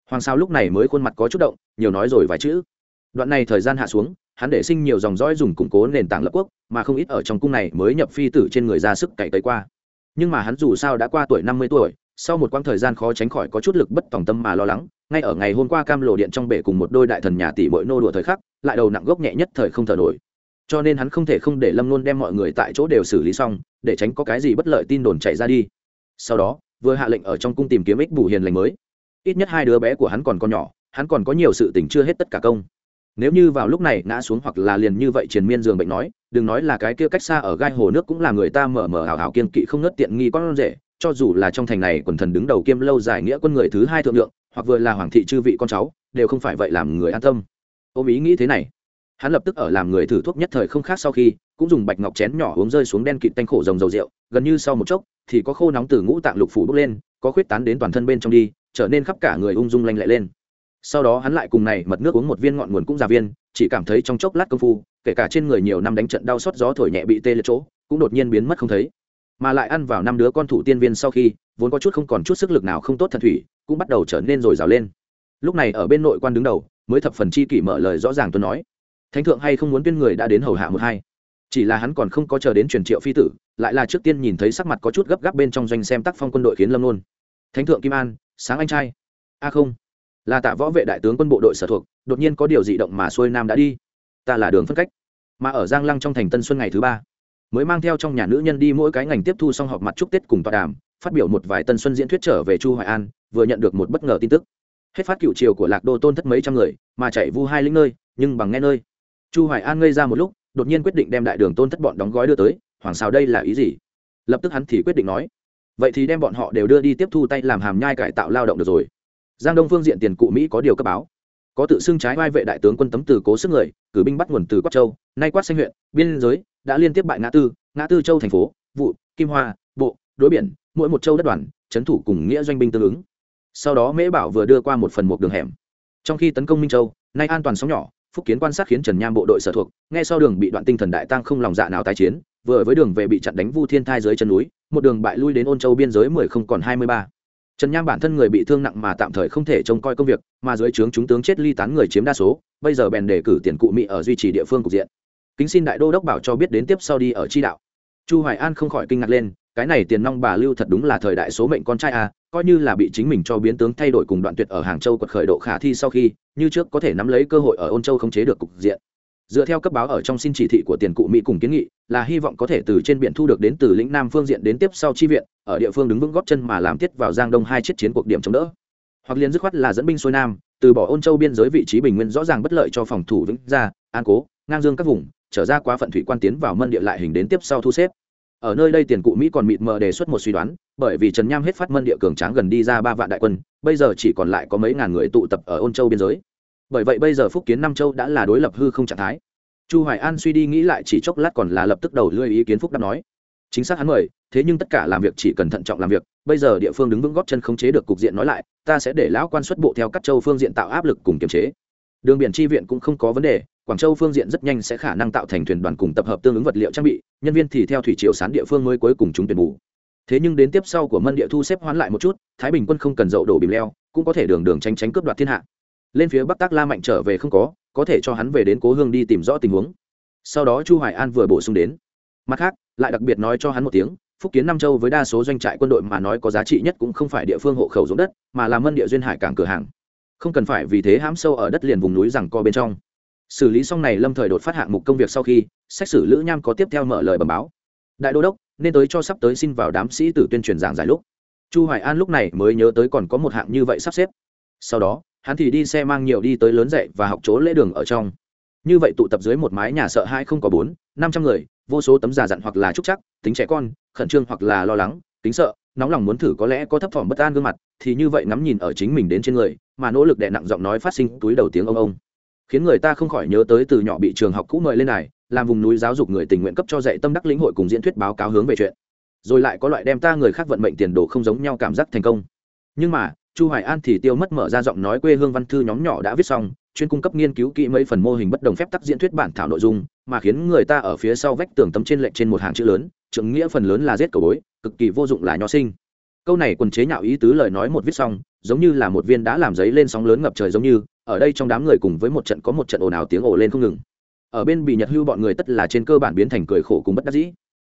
Hoàng sao lúc này mới khuôn mặt có chút động, nhiều nói rồi vài chữ. Đoạn này thời gian hạ xuống, hắn để sinh nhiều dòng dõi dùng củng cố nền tảng lập quốc, mà không ít ở trong cung này mới nhập phi tử trên người ra sức cày tới qua. Nhưng mà hắn dù sao đã qua tuổi năm mươi tuổi sau một quãng thời gian khó tránh khỏi có chút lực bất tòng tâm mà lo lắng, ngay ở ngày hôm qua cam lộ điện trong bể cùng một đôi đại thần nhà tỷ bội nô đùa thời khắc, lại đầu nặng gốc nhẹ nhất thời không thở nổi. Cho nên hắn không thể không để lâm luôn đem mọi người tại chỗ đều xử lý xong, để tránh có cái gì bất lợi tin đồn chạy ra đi. Sau đó, vừa hạ lệnh ở trong cung tìm kiếm ích bù hiền lành mới. Ít nhất hai đứa bé của hắn còn con nhỏ, hắn còn có nhiều sự tình chưa hết tất cả công. Nếu như vào lúc này ngã xuống hoặc là liền như vậy triền miên giường bệnh nói, đừng nói là cái kia cách xa ở gai hồ nước cũng là người ta mở mở hào hào kiên kỵ không ngất tiện nghi con rể cho dù là trong thành này quần thần đứng đầu kiêm lâu dài nghĩa quân người thứ hai thượng lượng, hoặc vừa là hoàng thị chư vị con cháu, đều không phải vậy làm người an tâm. Ôm ý nghĩ thế này, hắn lập tức ở làm người thử thuốc nhất thời không khác sau khi, cũng dùng bạch ngọc chén nhỏ uống rơi xuống đen kịt tanh khổ rồng dầu rượu, gần như sau một chốc, thì có khô nóng từ ngũ tạng lục phủ bốc lên, có khuyết tán đến toàn thân bên trong đi, trở nên khắp cả người ung dung lanh lẹ lên. Sau đó hắn lại cùng này mật nước uống một viên ngọn nguồn cũng già viên, chỉ cảm thấy trong chốc lát công phu, kể cả trên người nhiều năm đánh trận đau xót gió thổi nhẹ bị tê liệt chỗ, cũng đột nhiên biến mất không thấy mà lại ăn vào năm đứa con thủ tiên viên sau khi, vốn có chút không còn chút sức lực nào không tốt thần thủy, cũng bắt đầu trở nên rồi rào lên. Lúc này ở bên nội quan đứng đầu, mới thập phần chi kỷ mở lời rõ ràng tôi nói, thánh thượng hay không muốn tuyên người đã đến hầu hạ một hai? Chỉ là hắn còn không có chờ đến truyền triệu phi tử, lại là trước tiên nhìn thấy sắc mặt có chút gấp gáp bên trong doanh xem tác phong quân đội khiến lâm luôn. Thánh thượng kim an, sáng anh trai. A không. Là tạ võ vệ đại tướng quân bộ đội sở thuộc, đột nhiên có điều dị động mà xuôi nam đã đi. Ta là đường phân cách. Mà ở giang lăng trong thành tân xuân ngày thứ ba mới mang theo trong nhà nữ nhân đi mỗi cái ngành tiếp thu xong họp mặt chúc tết cùng tọa đàm, phát biểu một vài tân xuân diễn thuyết trở về chu hoài an, vừa nhận được một bất ngờ tin tức. Hết phát cựu triều của lạc đô tôn thất mấy trăm người, mà chạy vu hai lĩnh nơi, nhưng bằng nghe nơi. Chu hoài an ngây ra một lúc, đột nhiên quyết định đem đại đường tôn thất bọn đóng gói đưa tới, hoàng sao đây là ý gì? Lập tức hắn thì quyết định nói, vậy thì đem bọn họ đều đưa đi tiếp thu tay làm hàm nhai cải tạo lao động được rồi. Giang đông phương diện tiền cụ mỹ có điều cấp báo. Có tự xưng trái vai vệ đại tướng quân tấm từ cố sức người, cử binh bắt nguồn từ quát châu, nay quát xanh huyện, biên giới đã liên tiếp bại ngã tư ngã tư châu thành phố, vụ, kim hoa, bộ, đối biển, mỗi một châu đất đoàn, trấn thủ cùng nghĩa doanh binh tương ứng. Sau đó mễ bảo vừa đưa qua một phần một đường hẻm. Trong khi tấn công minh châu, nay an toàn sóng nhỏ, phúc kiến quan sát khiến trần nham bộ đội sở thuộc, ngay sau đường bị đoạn tinh thần đại tăng không lòng dạ nào tái chiến, vừa với đường về bị chặn đánh vu thiên thai dưới chân núi, một đường bại lui đến ôn châu biên giới mười không còn hai mươi ba. Trần nham bản thân người bị thương nặng mà tạm thời không thể trông coi công việc, mà dưới trướng chúng tướng chết ly tán người chiếm đa số, bây giờ bèn đề cử tiền cụ mỹ ở duy trì địa phương cục diện kính xin đại đô đốc bảo cho biết đến tiếp sau đi ở chi đạo. Chu hoài an không khỏi kinh ngạc lên, cái này tiền nong bà lưu thật đúng là thời đại số mệnh con trai à coi như là bị chính mình cho biến tướng thay đổi cùng đoạn tuyệt ở hàng châu quật khởi độ khả thi sau khi, như trước có thể nắm lấy cơ hội ở ôn châu khống chế được cục diện. Dựa theo cấp báo ở trong xin chỉ thị của tiền cụ mỹ cùng kiến nghị, là hy vọng có thể từ trên biển thu được đến từ lĩnh nam phương diện đến tiếp sau chi viện, ở địa phương đứng vững góp chân mà làm tiết vào giang đông hai chiếc chiến cuộc điểm chống đỡ. Hoặc liền dứt khoát là dẫn binh xuôi nam, từ bỏ ôn châu biên giới vị trí bình nguyên rõ ràng bất lợi cho phòng thủ vĩnh gia an cố, ngang dương các vùng trở ra quá phận thủy quan tiến vào mân địa lại hình đến tiếp sau thu xếp. Ở nơi đây tiền cụ mỹ còn mịt mờ đề xuất một suy đoán, bởi vì trần nham hết phát mân địa cường tráng gần đi ra ba vạn đại quân, bây giờ chỉ còn lại có mấy ngàn người tụ tập ở ôn châu biên giới. Bởi vậy bây giờ phúc kiến nam châu đã là đối lập hư không trạng thái. Chu hoài an suy đi nghĩ lại chỉ chốc lát còn là lập tức đầu lưỡi ý kiến phúc đáp nói, chính xác hắn mời, thế nhưng tất cả làm việc chỉ cần thận trọng làm việc, bây giờ địa phương đứng vững góp chân khống chế được cục diện nói lại, ta sẽ để lão quan xuất bộ theo các châu phương diện tạo áp lực cùng kiềm chế. Đường biển chi viện cũng không có vấn đề quảng châu phương diện rất nhanh sẽ khả năng tạo thành thuyền đoàn cùng tập hợp tương ứng vật liệu trang bị, nhân viên thì theo thủy triều sán địa phương mới cuối cùng chúng tuyển bù. Thế nhưng đến tiếp sau của mân địa thu xếp hoán lại một chút, thái bình quân không cần dậu đổ bìm leo, cũng có thể đường đường tránh tránh cướp đoạt thiên hạ. Lên phía bắc tác la mạnh trở về không có có thể cho hắn về đến cố hương đi tìm rõ tình huống. Sau đó chu hoài an vừa bổ sung đến. Mặt khác, lại đặc biệt nói cho hắn một tiếng, phúc kiến nam châu với đa số doanh trại quân đội mà nói có giá trị nhất cũng không phải địa phương hộ khẩu ruộng đất, mà là mân địa duyên hải cảng cửa hàng. Không cần phải vì thế hãm sâu ở đất liền vùng núi rằng co bên trong xử lý xong này lâm thời đột phát hạng mục công việc sau khi xét xử lữ nham có tiếp theo mở lời bẩm báo. Đại đô đốc, nên tới cho sắp tới xin vào đám sĩ tử tuyên truyền giảng giải lúc. Chu hoài an lúc này mới nhớ tới còn có một hạng như vậy sắp xếp. Sau đó, hắn thì đi xe mang nhiều đi tới lớn dậy và học chỗ lễ đường ở trong. Như vậy tụ tập dưới một mái nhà sợ hai không có bốn, năm trăm người, vô số tấm giả dặn hoặc là trúc chắc, tính trẻ con, khẩn trương hoặc là lo lắng, tính sợ, nóng lòng muốn thử có lẽ có thấp thỏm bất an gương mặt, thì như vậy ngắm nhìn ở chính mình đến trên người, mà nỗ lực đè nặng giọng nói phát sinh túi đầu tiếng ông ông khiến người ta không khỏi nhớ tới từ nhỏ bị trường học cũ mời lên này làm vùng núi giáo dục người tình nguyện cấp cho dạy tâm đắc lĩnh hội cùng diễn thuyết báo cáo hướng về chuyện. Rồi lại có loại đem ta người khác vận mệnh tiền đồ không giống nhau cảm giác thành công. Nhưng mà, chu hoài an thì tiêu mất mở ra giọng nói quê hương văn thư nhóm nhỏ đã viết xong, chuyên cung cấp nghiên cứu kỹ mấy phần mô hình bất đồng phép tắc diễn thuyết bản thảo nội dung, mà khiến người ta ở phía sau vách tường tấm trên lệnh trên một hàng chữ lớn, trưởng nghĩa phần lớn là giết cầu bối cực kỳ vô dụng là nho sinh. Câu này quần chế nhạo ý tứ lời nói một viết xong, giống như là một viên đã làm giấy lên sóng lớn ngập trời giống như ở đây trong đám người cùng với một trận có một trận ồn ào tiếng ồ lên không ngừng. Ở bên bị nhật hưu bọn người tất là trên cơ bản biến thành cười khổ cùng bất đắc dĩ.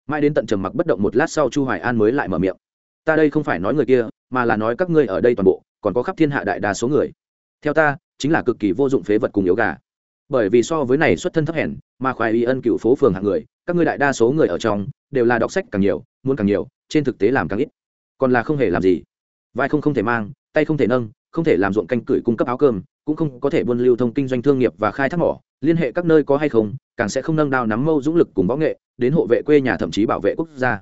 Mai đến tận trầm mặc bất động một lát sau chu hoài an mới lại mở miệng. Ta đây không phải nói người kia, mà là nói các ngươi ở đây toàn bộ, còn có khắp thiên hạ đại đa số người. Theo ta, chính là cực kỳ vô dụng phế vật cùng yếu gà. Bởi vì so với này xuất thân thấp hèn, mà khoái y ân cựu phố phường hạng người, các ngươi đại đa số người ở trong, đều là đọc sách càng nhiều, muốn càng nhiều, trên thực tế làm càng ít. Còn là không hề làm gì. Vai không không thể mang, tay không thể nâng, không thể làm ruộng canh cửi cung cấp áo cơm cũng không có thể buôn lưu thông kinh doanh thương nghiệp và khai thác mỏ, liên hệ các nơi có hay không, càng sẽ không nâng đao nắm mâu dũng lực cùng võ nghệ, đến hộ vệ quê nhà thậm chí bảo vệ quốc gia.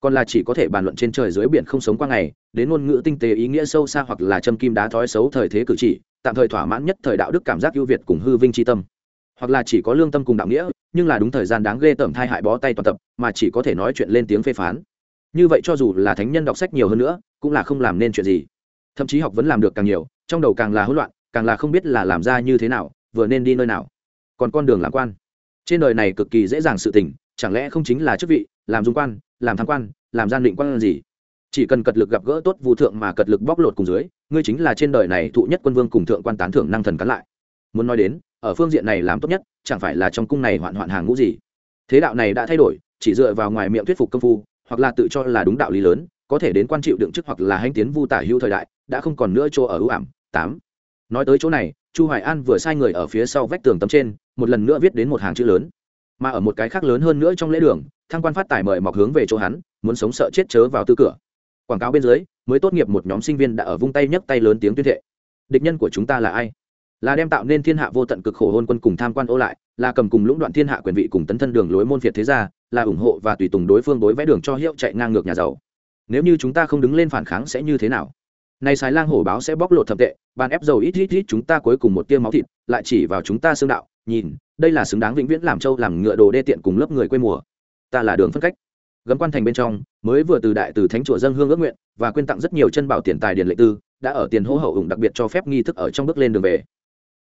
Còn là chỉ có thể bàn luận trên trời dưới biển không sống qua ngày, đến ngôn ngữ tinh tế ý nghĩa sâu xa hoặc là châm kim đá thói xấu thời thế cử chỉ, tạm thời thỏa mãn nhất thời đạo đức cảm giác ưu việt cùng hư vinh tri tâm. Hoặc là chỉ có lương tâm cùng đạo nghĩa, nhưng là đúng thời gian đáng ghê tởm thai hại bó tay toàn tập, mà chỉ có thể nói chuyện lên tiếng phê phán. Như vậy cho dù là thánh nhân đọc sách nhiều hơn nữa, cũng là không làm nên chuyện gì. Thậm chí học vẫn làm được càng nhiều, trong đầu càng là hỗn loạn càng là không biết là làm ra như thế nào, vừa nên đi nơi nào. Còn con đường làm quan. Trên đời này cực kỳ dễ dàng sự tình, chẳng lẽ không chính là chức vị, làm dung quan, làm tham quan, làm gian định quan gì? Chỉ cần cật lực gặp gỡ tốt vụ thượng mà cật lực bóc lột cùng dưới, ngươi chính là trên đời này thụ nhất quân vương cùng thượng quan tán thưởng năng thần cắn lại. Muốn nói đến, ở phương diện này làm tốt nhất, chẳng phải là trong cung này hoạn hoạn hàng ngũ gì. Thế đạo này đã thay đổi, chỉ dựa vào ngoài miệng thuyết phục công phu, hoặc là tự cho là đúng đạo lý lớn, có thể đến quan chịu đựng chức hoặc là hành tiến vu tả hữu thời đại, đã không còn nữa chỗ ở ưu ảm. Tám nói tới chỗ này, chu hoài an vừa sai người ở phía sau vách tường tấm trên, một lần nữa viết đến một hàng chữ lớn. Mà ở một cái khác lớn hơn nữa trong lễ đường thăng quan phát tài mời mọc hướng về chỗ hắn, muốn sống sợ chết chớ vào tư cửa. Quảng cáo bên dưới, mới tốt nghiệp một nhóm sinh viên đã ở vung tay nhấc tay lớn tiếng tuyên thệ. Địch nhân của chúng ta là ai? Là đem tạo nên thiên hạ vô tận cực khổ hôn quân cùng tham quan ô lại, là cầm cùng lũng đoạn thiên hạ quyền vị cùng tấn thân đường lối môn việt thế gia, là ủng hộ và tùy tùng đối phương đối vẽ đường cho hiệu chạy ngang ngược nhà giàu. Nếu như chúng ta không đứng lên phản kháng sẽ như thế nào? Này sai lang hổ báo sẽ bóc lột thập tệ, bàn ép dầu ít ít ít chúng ta cuối cùng một tia máu thịt, lại chỉ vào chúng ta xương đạo, nhìn, đây là xứng đáng vĩnh viễn làm trâu, làm ngựa, đồ đê tiện cùng lớp người quê mùa. Ta là đường phân cách. Gấm quan thành bên trong, mới vừa từ đại từ thánh chùa dân hương ước nguyện, và quyên tặng rất nhiều chân bảo tiền tài điền lệ tư, đã ở tiền hô hậu ủng đặc biệt cho phép nghi thức ở trong bước lên đường về.